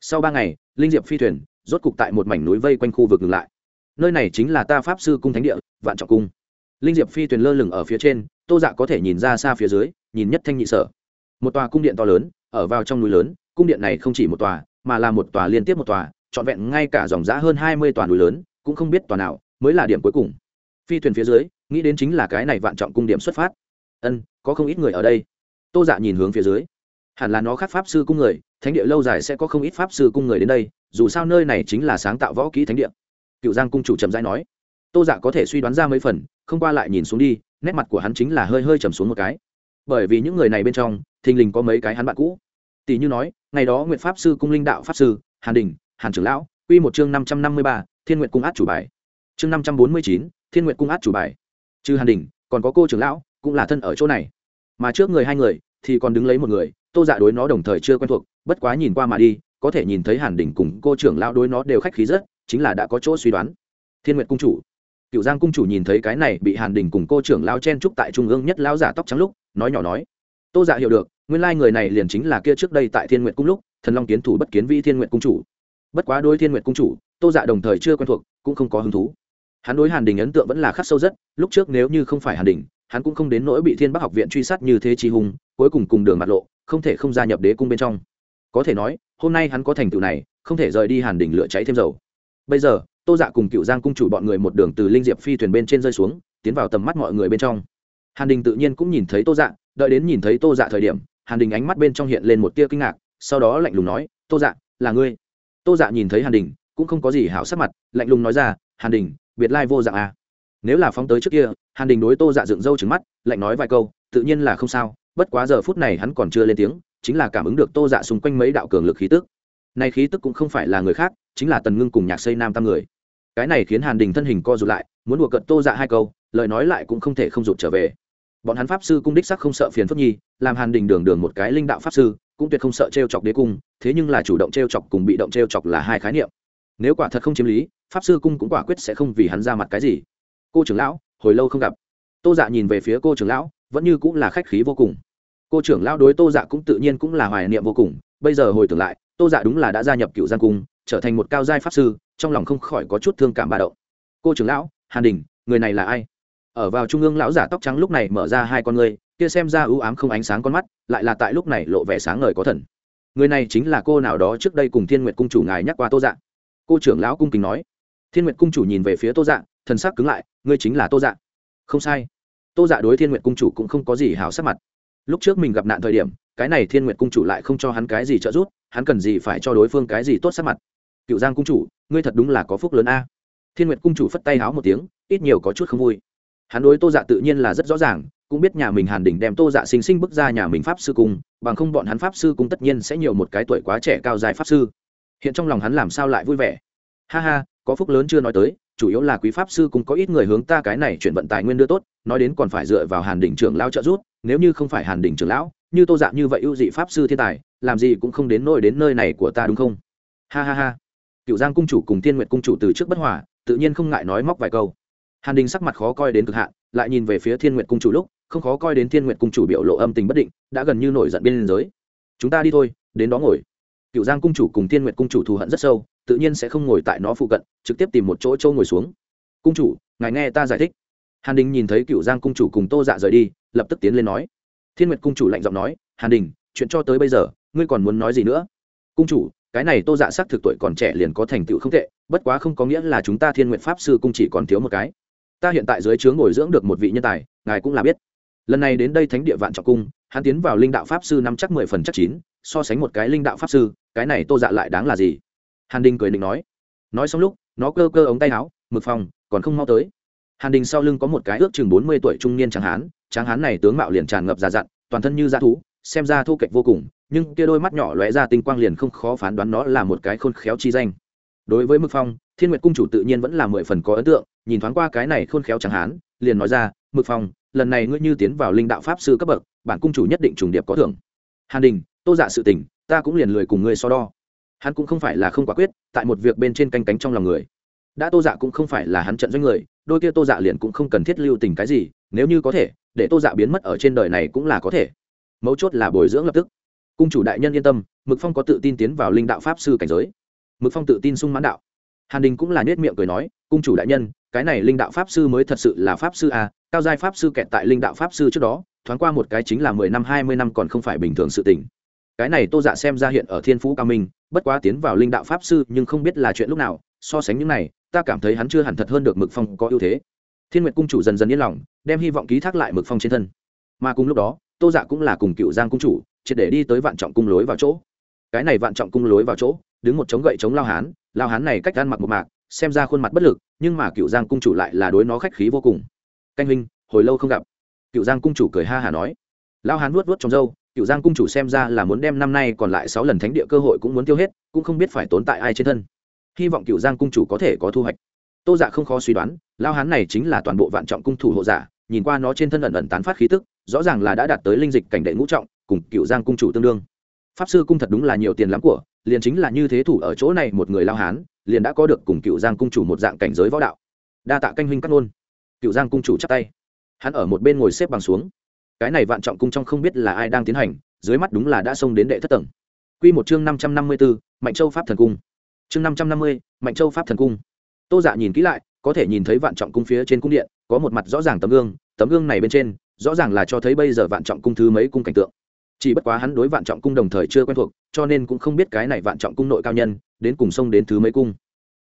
Sau ba ngày, linh diệp phi thuyền rốt cục tại một mảnh núi vây quanh khu vực ngừng lại. Nơi này chính là ta pháp sư cung thánh địa, vạn trọng cung. Linh diệp phi thuyền lơ lửng ở phía trên, tô dạ có thể nhìn ra xa phía dưới, nhìn nhất thanh nhị sở. Một tòa cung điện to lớn, ở vào trong núi lớn, cung điện này không chỉ một tòa, mà là một tòa liên tiếp một tòa, trọn vẹn ngay cả dòng giã hơn hai mươi tòa núi lớn, cũng không biết tòa nào mới là điểm cuối cùng. Phi thuyền phía dưới, nghĩ đến chính là cái này vạn trọng cung điểm xuất phát. Ân, có không ít người ở đây. Tô dạ nhìn hướng phía dưới. Hẳn là nó khác pháp sư cung người, thánh địa lâu dài sẽ có không ít pháp sư cung người đến đây, dù sao nơi này chính là sáng tạo võ kỹ thánh địa. Cựu giang cung chủ trầm giai nói. Tô dạ có thể suy đoán ra mấy phần, không qua lại nhìn xuống đi, nét mặt của hắn chính là hơi hơi trầm xuống một cái. Bởi vì những người này bên trong, thình lình có mấy cái hắn bạn cũ. Tỷ như nói, ngày đó nguyện pháp sư cung linh đạo pháp sư, hàn đình, hàn trưởng lão, quy một chương năm trăm năm mươi ba, thiên nguyện cung át chủ bài chương năm trăm bốn mươi chín, thiên nguyện cung át chủ bài. Trừ hàn đình, còn có cô trưởng lão, cũng là thân ở chỗ này. Mà trước người hai người, thì còn đứng lấy một người, tô dạ đối nó đồng thời chưa quen thuộc, bất quá nhìn qua mà đi, có thể nhìn thấy hàn đình cùng cô trưởng lão đối nó đều khách khí rất, chính là đã có chỗ suy đoán. Thiên nguyện cung chủ. Cựu giang cung chủ nhìn thấy cái này bị hàn đình cùng cô trưởng lao chen trúc tại trung ương nhất lão giả tóc trắng lúc, nói nhỏ nói. Tô dạ hiểu được, nguyên lai người này liền chính là kia trước đây tại thiên nguyện cung lúc, thần long kiến thủ bất kiến vi thiên nguyện cung chủ. Bất quá đôi thiên nguyện cung chủ, tô dạ đồng thời chưa quen thuộc, cũng không có hứng thú hắn đối hàn đình ấn tượng vẫn là khắc sâu rất, lúc trước nếu như không phải hàn đình, hắn cũng không đến nỗi bị thiên bắc học viện truy sát như thế chi hùng cuối cùng cùng đường mặt lộ, không thể không gia nhập đế cung bên trong. Có thể nói, hôm nay hắn có thành tựu này, không thể rời đi hàn đình lửa cháy thêm dầu. Bây giờ, tô dạ cùng cựu giang cung chủ bọn người một đường từ linh diệp phi thuyền bên trên rơi xuống, tiến vào tầm mắt mọi người bên trong. Hàn đình tự nhiên cũng nhìn thấy tô dạ đợi đến nhìn thấy tô dạ thời điểm, hàn đình ánh mắt bên trong hiện lên một tia kinh ngạc, sau đó lạnh lùng nói, tô dạ là ngươi. Tô dạ nhìn thấy hàn đình, cũng không có gì hảo sắc mặt, lạnh lùng nói ra, hàn đình biệt lai vô dạng à. nếu là phóng tới trước kia, hàn đình đối tô dạ dựng râu trứng mắt, lạnh nói vài câu, tự nhiên là không sao, bất quá giờ phút này hắn còn chưa lên tiếng, chính là cảm ứng được tô dạ xung quanh mấy đạo cường lực khí tức. Nay khí tức cũng không phải là người khác, chính là tần ngưng cùng nhạc xây nam tam người. Cái này khiến hàn đình thân hình co rụt lại, muốn đùa cận tô dạ hai câu, lời nói lại cũng không thể không rụt trở về. Bọn hắn pháp sư cung đích sắc không sợ phiền phức nhi, làm hàn đình đường đường một cái linh đạo pháp sư, cũng tuyệt không sợ t r e o chọc đế cung, thế nhưng là chủ động t r e o chọc cùng bị động t r e o chọc là hai khái niệm. Nếu quả thật không chiếm lý pháp sư cung cũng quả quyết sẽ không vì hắn ra mặt cái gì. Cô trưởng lão, hồi lâu không gặp. Tô dạ nhìn về phía cô trưởng lão, vẫn như cũng là khách khí vô cùng. Cô trưởng lão đối tô dạ cũng tự nhiên cũng là hoài niệm vô cùng. Bây giờ hồi tưởng lại, tô dạ đúng là đã gia nhập cựu giang cung, trở thành một cao giai pháp sư, trong lòng không khỏi có chút thương cảm bà đậu cô trưởng lão, hàn đình, người này là ai? Ở vào trung ương lão giả tóc trắng lúc này mở ra hai con ngươi, kia xem ra ưu ám không ánh sáng con mắt, lại là tại lúc này lộ vẻ sáng ngời có thần. Người này chính là cô nào đó trước đây cùng thiên nguyệt cung chủ ngài nhắc qua tô dạ. Cô trưởng lão cung kính nói thiên nguyệt cung chủ nhìn về phía tô dạ thần sắc cứng lại, ngươi chính là tô dạ. Không sai. Tô dạ đối thiên nguyệt cung chủ cũng không có gì hào sắc mặt. Lúc trước mình gặp nạn thời điểm, cái này thiên nguyệt cung chủ lại không cho hắn cái gì trợ giúp, hắn cần gì phải cho đối phương cái gì tốt sắc mặt. Cựu giang cung chủ, ngươi thật đúng là có phúc lớn a. Thiên nguyệt cung chủ phất tay háo một tiếng, ít nhiều có chút không vui. Hắn đối tô dạ tự nhiên là rất rõ ràng, cũng biết nhà mình hàn đỉnh đem tô dạ sinh sinh bước ra nhà mình pháp sư cung, bằng không bọn hắn pháp sư cung tất nhiên sẽ nhiều một cái tuổi quá trẻ cao dài pháp sư. Hiện trong lòng hắn làm sao lại vui vẻ. Ha ha có phúc lớn chưa nói tới, chủ yếu là quý pháp sư cũng có ít người hướng ta cái này chuyển vận tài nguyên đưa tốt, nói đến còn phải dựa vào hàn đỉnh trưởng lão trợ giúp, nếu như không phải hàn đỉnh trưởng lão, như tô dạng như vậy ưu dị pháp sư thiên tài, làm gì cũng không đến nỗi đến nơi này của ta đúng không? Ha ha ha. Cựu giang cung chủ cùng thiên nguyện cung chủ từ trước bất hòa, tự nhiên không ngại nói móc vài câu. Hàn đình sắc mặt khó coi đến cực hạn, lại nhìn về phía thiên nguyện cung chủ lúc, không khó coi đến thiên nguyện cung chủ biểu lộ âm tình bất định, đã gần như nổi giận bên liên giới chúng ta đi thôi, đến đó ngồi cựu giang cung chủ cùng thiên nguyện cung chủ thù hận rất sâu, tự nhiên sẽ không ngồi tại nó phụ cận, trực tiếp tìm một chỗ châu ngồi xuống. Cung chủ, ngài nghe ta giải thích. Hàn đình nhìn thấy cựu giang cung chủ cùng tô dạ rời đi, lập tức tiến lên nói. Thiên nguyệt cung chủ lạnh giọng nói, hàn đình, chuyện cho tới bây giờ, ngươi còn muốn nói gì nữa? Cung chủ, cái này tô dạ sắc thực tuổi còn trẻ liền có thành tựu không tệ, bất quá không có nghĩa là chúng ta thiên nguyện pháp sư cung chỉ còn thiếu một cái. Ta hiện tại dưới trướng ngồi dưỡng được một vị nhân tài, ngài cũng là biết. Lần này đến đây thánh địa vạn trọng cung, hắn tiến vào linh đạo pháp sư năm chắc mười phần chắc chín, so sánh một cái linh đạo pháp sư cái này tô dạ lại đáng là gì? Hàn đình cười định nói. Nói xong lúc, nó cơ cơ ống tay áo, mực phòng, còn không mau tới. Hàn đình sau lưng có một cái ước chừng bốn mươi tuổi trung niên tráng hán tráng hán này tướng mạo liền tràn ngập già dặn, toàn thân như da thú, xem ra thu kệch vô cùng, nhưng kia đôi mắt nhỏ lóe ra tinh quang liền không khó phán đoán nó là một cái khôn khéo chi danh. Đối với mực phong thiên nguyệt cung chủ tự nhiên vẫn là mười phần có ấn tượng, nhìn thoáng qua cái này khôn khéo chẳng hán, liền nói ra, mực phong lần này ngươi như tiến vào linh đạo pháp sư cấp bậc, bản cung chủ nhất định trùng điệp có thưởng. Hàn đình, tô dạ sự tình ta cũng liền lười cùng ngươi so đo. Hắn cũng không phải là không quả quyết, tại một việc bên trên canh cánh trong lòng người. Đã tô dạ cũng không phải là hắn trận doanh người, đôi kia tô dạ liền cũng không cần thiết lưu tình cái gì, nếu như có thể, để tô dạ biến mất ở trên đời này cũng là có thể. Mấu chốt là bồi dưỡng lập tức. Cung chủ đại nhân yên tâm, mực phong có tự tin tiến vào linh đạo pháp sư cảnh giới. Mực phong tự tin sung mãn đạo. Hàn đình cũng là nết miệng cười nói, cung chủ đại nhân, cái này linh đạo pháp sư mới thật sự là pháp sư a cao giai pháp sư kẹt tại linh đạo pháp sư trước đó, thoáng qua một cái chính là mười năm, hai mươi năm còn không phải bình thường sự tình cái này tô dạ xem ra hiện ở thiên phú cao minh, bất quá tiến vào linh đạo pháp sư nhưng không biết là chuyện lúc nào, so sánh những này, ta cảm thấy hắn chưa hẳn thật hơn được mực phong có ưu thế. Thiên nguyệt cung chủ dần dần yên lòng, đem hy vọng ký thác lại mực phong trên thân. Mà cùng lúc đó, tô dạ cũng là cùng cựu giang cung chủ, triệt để đi tới vạn trọng cung lối vào chỗ. Cái này vạn trọng cung lối vào chỗ, đứng một chống gậy chống lao hán lao hán này cách gan mặc một mạc, xem ra khuôn mặt bất lực, nhưng mà cựu giang cung chủ lại là đối nó khách khí vô cùng. Canh huynh, hồi lâu không gặp. Cựu giang cung chủ cười ha hả nói. Lao hán vuốt vuốt trong râu cựu giang cung chủ xem ra là muốn đem năm nay còn lại sáu lần thánh địa cơ hội cũng muốn tiêu hết, cũng không biết phải tốn tại ai trên thân. Hy vọng cựu giang cung chủ có thể có thu hoạch. Tô dạ không khó suy đoán, lao hán này chính là toàn bộ vạn trọng cung thủ hộ giả, nhìn qua nó trên thân ẩn ẩn tán phát khí tức, rõ ràng là đã đạt tới linh dịch cảnh đệ ngũ trọng, cùng cựu giang cung chủ tương đương. Pháp sư cung thật đúng là nhiều tiền lắm của, liền chính là như thế thủ ở chỗ này một người lao hán, liền đã có được cùng cựu giang cung chủ một dạng cảnh giới võ đạo. Đa tạ canh huynh cắt ngôn. Cựu giang cung chủ chắp tay. Hắn ở một bên ngồi xếp bằng xuống cái này vạn trọng cung trong không biết là ai đang tiến hành, dưới mắt đúng là đã xông đến đệ thất tầng. Q một chương năm trăm năm mươi b ố mạnh châu pháp thần cung. Chương năm trăm năm mươi, mạnh châu pháp thần cung. Tô dạ nhìn kỹ lại, có thể nhìn thấy vạn trọng cung phía trên cung điện, có một mặt rõ ràng tấm gương tấm gương này bên trên, rõ ràng là cho thấy bây giờ vạn trọng cung thứ mấy cung cảnh tượng. Chỉ bất quá hắn đối vạn trọng cung đồng thời chưa quen thuộc, cho nên cũng không biết cái này vạn trọng cung nội cao nhân, đến cùng sông đến thứ mấy cung.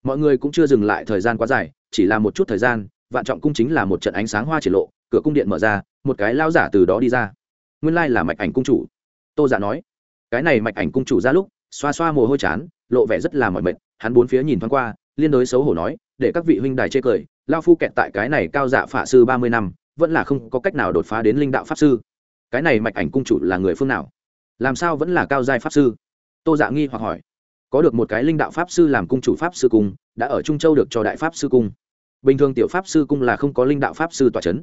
Mọi người cũng chưa dừng lại thời gian quá dài, chỉ là một chút thời gian, vạn trọng cung chính là một trận ánh sáng hoa triển lộ cửa cung điện mở ra, một cái lao giả từ đó đi ra. Nguyên lai là mạch ảnh cung chủ. Tô giả dạ nói, cái này mạch ảnh cung chủ ra lúc, xoa xoa mồ hôi chán, lộ vẻ rất là mỏi mệt, hắn bốn phía nhìn thoáng qua, liên đối xấu hổ nói, để các vị huynh đài chê cười lao phu kẹt tại cái này cao dạ phả sư ba mươi năm, vẫn là không có cách nào đột phá đến linh đạo pháp sư. Cái này mạch ảnh cung chủ là người phương nào? Làm sao vẫn là cao giai pháp sư? Tô dạ nghi hoặc hỏi. Có được một cái linh đạo pháp sư làm cung chủ pháp sư cung, đã ở trung châu được cho đại pháp sư cung. Bình thường tiểu pháp sư cung là không có linh đạo pháp sư tòa c h ấ n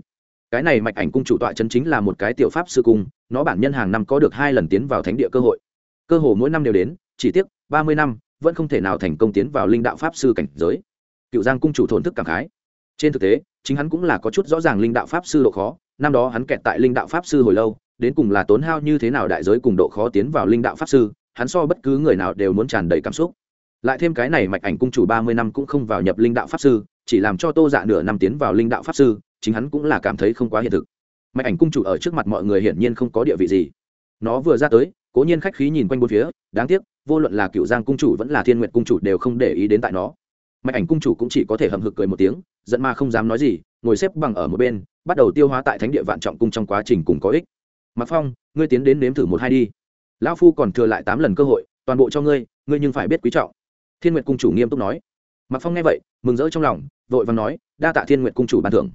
cái này mạch ảnh cung chủ tọa chân chính là một cái tiểu pháp sư cung, nó bản nhân hàng năm có được hai lần tiến vào thánh địa cơ hội. Cơ hồ mỗi năm đều đến, chỉ tiếc, ba mươi năm, vẫn không thể nào thành công tiến vào linh đạo pháp sư cảnh giới. Cựu giang cung chủ thổn thức cảm khái. Trên thực tế, chính hắn cũng là có chút rõ ràng linh đạo pháp sư độ khó, năm đó hắn kẹt tại linh đạo pháp sư hồi lâu, đến cùng là tốn hao như thế nào đại giới cùng độ khó tiến vào linh đạo pháp sư, hắn so bất cứ người nào đều muốn tràn đầy cảm xúc. Lại thêm cái này mạch ảnh cung chủ ba mươi năm cũng không vào nhập linh đạo pháp sư, chỉ làm cho tô dạ nửa năm tiến vào linh đạo pháp sư chính hắn cũng là cảm thấy không quá hiện thực. Mạch ảnh cung chủ ở trước mặt mọi người hiển nhiên không có địa vị gì. Nó vừa ra tới, cố nhiên khách khí nhìn quanh bốn phía, đáng tiếc, vô luận là cựu giang cung chủ vẫn là thiên nguyện cung chủ đều không để ý đến tại nó. Mạch ảnh cung chủ cũng chỉ có thể hầm hực cười một tiếng, giận ma không dám nói gì, ngồi xếp bằng ở một bên, bắt đầu tiêu hóa tại thánh địa vạn trọng cung trong quá trình cùng có ích. Mặc phong, ngươi tiến đến nếm thử một hai đi. Lão phu còn thừa lại tám lần cơ hội, toàn bộ cho ngươi ngươi nhưng phải biết quý trọng. Thiên nguyệt cung chủ nghiêm túc nói. Mặc phong nghe vậy, mừng rỡ trong lòng, vội vàng nói, đa tạ thiên nguyệt cung chủ ban thưởng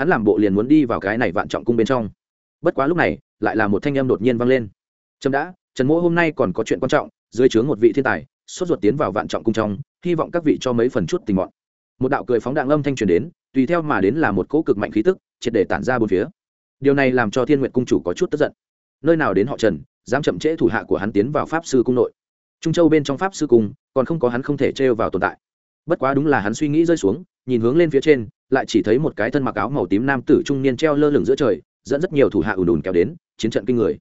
hắn làm bộ liền muốn đi vào cái này vạn trọng cung bên trong. Bất quá lúc này, lại là một thanh âm đột nhiên vang lên. Trâm đã, trần mỗ hôm nay còn có chuyện quan trọng, dưới trướng một vị thiên tài, sốt ruột tiến vào vạn trọng cung trong, hy vọng các vị cho mấy phần chút tình bọn một đạo cười phóng đạn âm thanh truyền đến, tùy theo mà đến là một cỗ cực mạnh khí tức, triệt để tản ra bốn phía. Điều này làm cho thiên nguyện cung chủ có chút tức giận. Nơi nào đến họ trần, dám chậm trễ thủ hạ của hắn tiến vào pháp sư cung nội. Trung châu bên trong pháp sư cung, còn không có hắn không thể trêu vào tồn tại. Bất quá đúng là hắn suy nghĩ rơi xuống, nhìn hướng lên phía trên lại chỉ thấy một cái thân mặc áo màu tím nam tử trung niên treo lơ lửng giữa trời, dẫn rất nhiều thủ hạ ùn ùn kéo đến, chiến trận kinh người.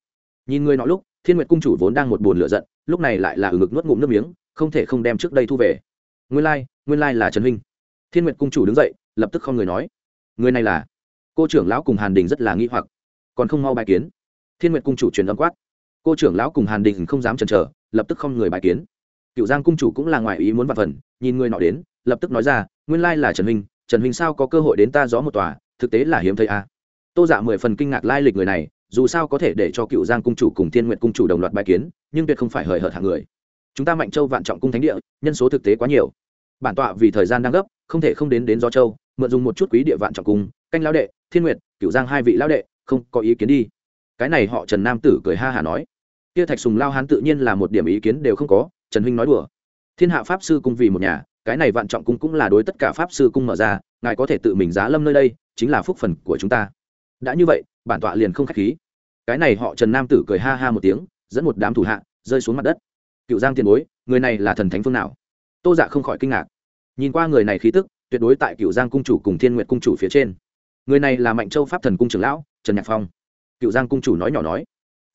Nhìn người nọ lúc, thiên nguyệt cung chủ vốn đang một buồn lửa giận, lúc này lại là ừ ngực nuốt ngụm nước miếng, không thể không đem trước đây thu về. Nguyên lai nguyên lai là trần huynh. Thiên nguyệt cung chủ đứng dậy, lập tức không người nói. Người này là? Cô trưởng lão cùng hàn đình rất là nghi hoặc. Còn không mau bài kiến. Thiên nguyệt cung chủ truyền âm quát. Cô trưởng lão cùng hàn đình không dám chần chờ, lập tức không người bài kiến. Cựu giang cung chủ cũng là ngoài ý muốn và phần, nhìn người nọ đến, lập tức nói ra, nguyên lai là trần huynh trần huynh sao có cơ hội đến ta gió một tòa, thực tế là hiếm thấy a. À. tô dạ mười phần kinh ngạc lai lịch người này, dù sao có thể để cho cựu giang cung chủ cùng thiên nguyện cung chủ đồng loạt bài kiến, nhưng tuyệt không phải hời hợt hạng người. Chúng ta mạnh châu vạn trọng cung thánh địa, nhân số thực tế quá nhiều. Bản tọa vì thời gian đang gấp, không thể không đến đến gió châu, mượn dùng một chút quý địa vạn trọng cung, canh lão đệ, thiên nguyệt, cựu giang hai vị lão đệ, không có ý kiến đi. Cái này họ trần nam tử cười ha hả nói. Kia thạch sùng lao hán tự nhiên là một điểm ý kiến đều không có, trần huynh nói đùa. Thiên hạ pháp sư cung vì một nhà cái này vạn trọng cung cũng là đối tất cả pháp sư cung mở ra, ngài có thể tự mình giá lâm nơi đây, chính là phúc phần của chúng ta. Đã như vậy, bản tọa liền không k h á c h khí. Cái này họ trần nam tử cười ha ha một tiếng, dẫn một đám thủ hạ, rơi xuống mặt đất. Cựu giang tiền bối, người này là thần thánh phương nào? Tô dạ không khỏi kinh ngạc. Nhìn qua người này khí tức, tuyệt đối tại cựu giang cung chủ cùng thiên nguyện cung chủ phía trên. Người này là mạnh châu pháp thần cung trưởng lão, trần nhạc phong. Cựu giang cung chủ nói nhỏ nói.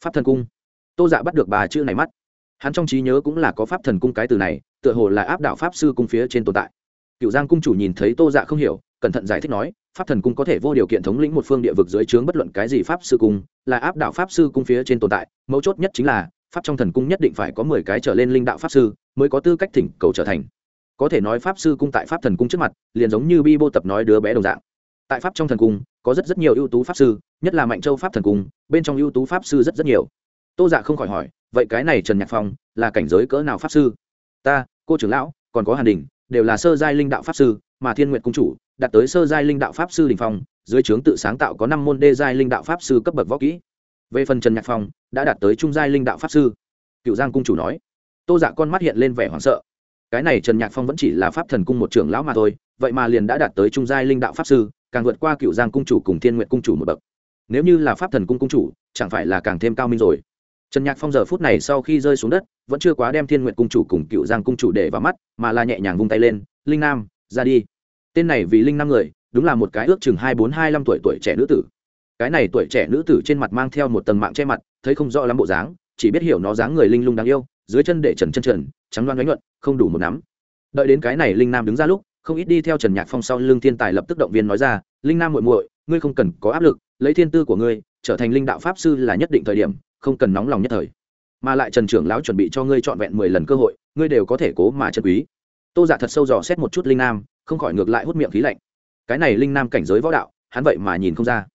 Pháp thần cung. Tô dạ bắt được bà chữ này mắt. Hắn trong trí nhớ cũng là có pháp thần cung cái từ này tựa hồ là áp đảo pháp sư cung phía trên tồn tại. Cựu giang cung chủ nhìn thấy tô dạ không hiểu, cẩn thận giải thích nói, pháp thần cung có thể vô điều kiện thống lĩnh một phương địa vực dưới trướng bất luận cái gì pháp sư cung, là áp đảo pháp sư cung phía trên tồn tại, mấu chốt nhất chính là, pháp trong thần cung nhất định phải có mười cái trở lên linh đạo pháp sư, mới có tư cách thỉnh cầu trở thành. Có thể nói pháp sư cung tại pháp thần cung trước mặt, liền giống như bi bô tập nói đứa bé đồng dạng. Tại pháp trong thần cung, có rất rất nhiều ưu tú pháp sư, nhất là mạnh châu pháp thần cung, bên trong ưu tú pháp sư rất rất nhiều. Tô dạ không khỏi hỏi, vậy cái này trần nhạc phong là cảnh giới cỡ nào pháp sư? Ta cô trưởng lão, còn có hàn đình, đều là sơ giai linh đạo pháp sư, mà thiên nguyện cung chủ, đạt tới sơ giai linh đạo pháp sư đình phong, dưới trướng tự sáng tạo có năm môn đê giai linh đạo pháp sư cấp bậc võ kỹ. Về phần trần nhạc phong, đã đạt tới trung giai linh đạo pháp sư. Cựu giang cung chủ nói. Tô dạ con mắt hiện lên vẻ hoảng sợ. Cái này trần nhạc phong vẫn chỉ là pháp thần cung một trưởng lão mà thôi, vậy mà liền đã đạt tới trung giai linh đạo pháp sư, càng vượt qua cựu giang cung chủ cùng thiên nguyện cung chủ một bậc. Nếu như là pháp thần cung cung chủ, chẳng phải là càng thêm cao minh rồi trần nhạc phong giờ phút này sau khi rơi xuống đất, vẫn chưa quá đem thiên nguyện cung chủ cùng cựu giang cung chủ để vào mắt, mà là nhẹ nhàng vung tay lên, linh nam, ra đi. Tên này vì linh năm người, đúng là một cái ước chừng hai bốn hai năm tuổi tuổi trẻ nữ tử. Cái này tuổi trẻ nữ tử trên mặt mang theo một tầng mạng che mặt, thấy không rõ lắm bộ dáng, chỉ biết hiểu nó dáng người linh lung đáng yêu, dưới chân để trần chân trần, trắng loan đánh nhuận, không đủ một nắm. Đợi đến cái này linh nam đứng ra lúc, không ít đi theo trần nhạc phong sau lưng thiên tài lập tức động viên nói ra, linh nam muội muội, ngươi không cần có áp lực, lấy thiên tư của ngươi, trở thành linh đạo pháp sư là nhất định thời điểm không cần nóng lòng nhất thời. Mà lại trần trưởng lão chuẩn bị cho ngươi trọn vẹn mười lần cơ hội, ngươi đều có thể cố mà chân quý. Tô giả thật sâu dò xét một chút linh nam, không khỏi ngược lại hút miệng khí lạnh. Cái này linh nam cảnh giới võ đạo, hắn vậy mà nhìn không ra.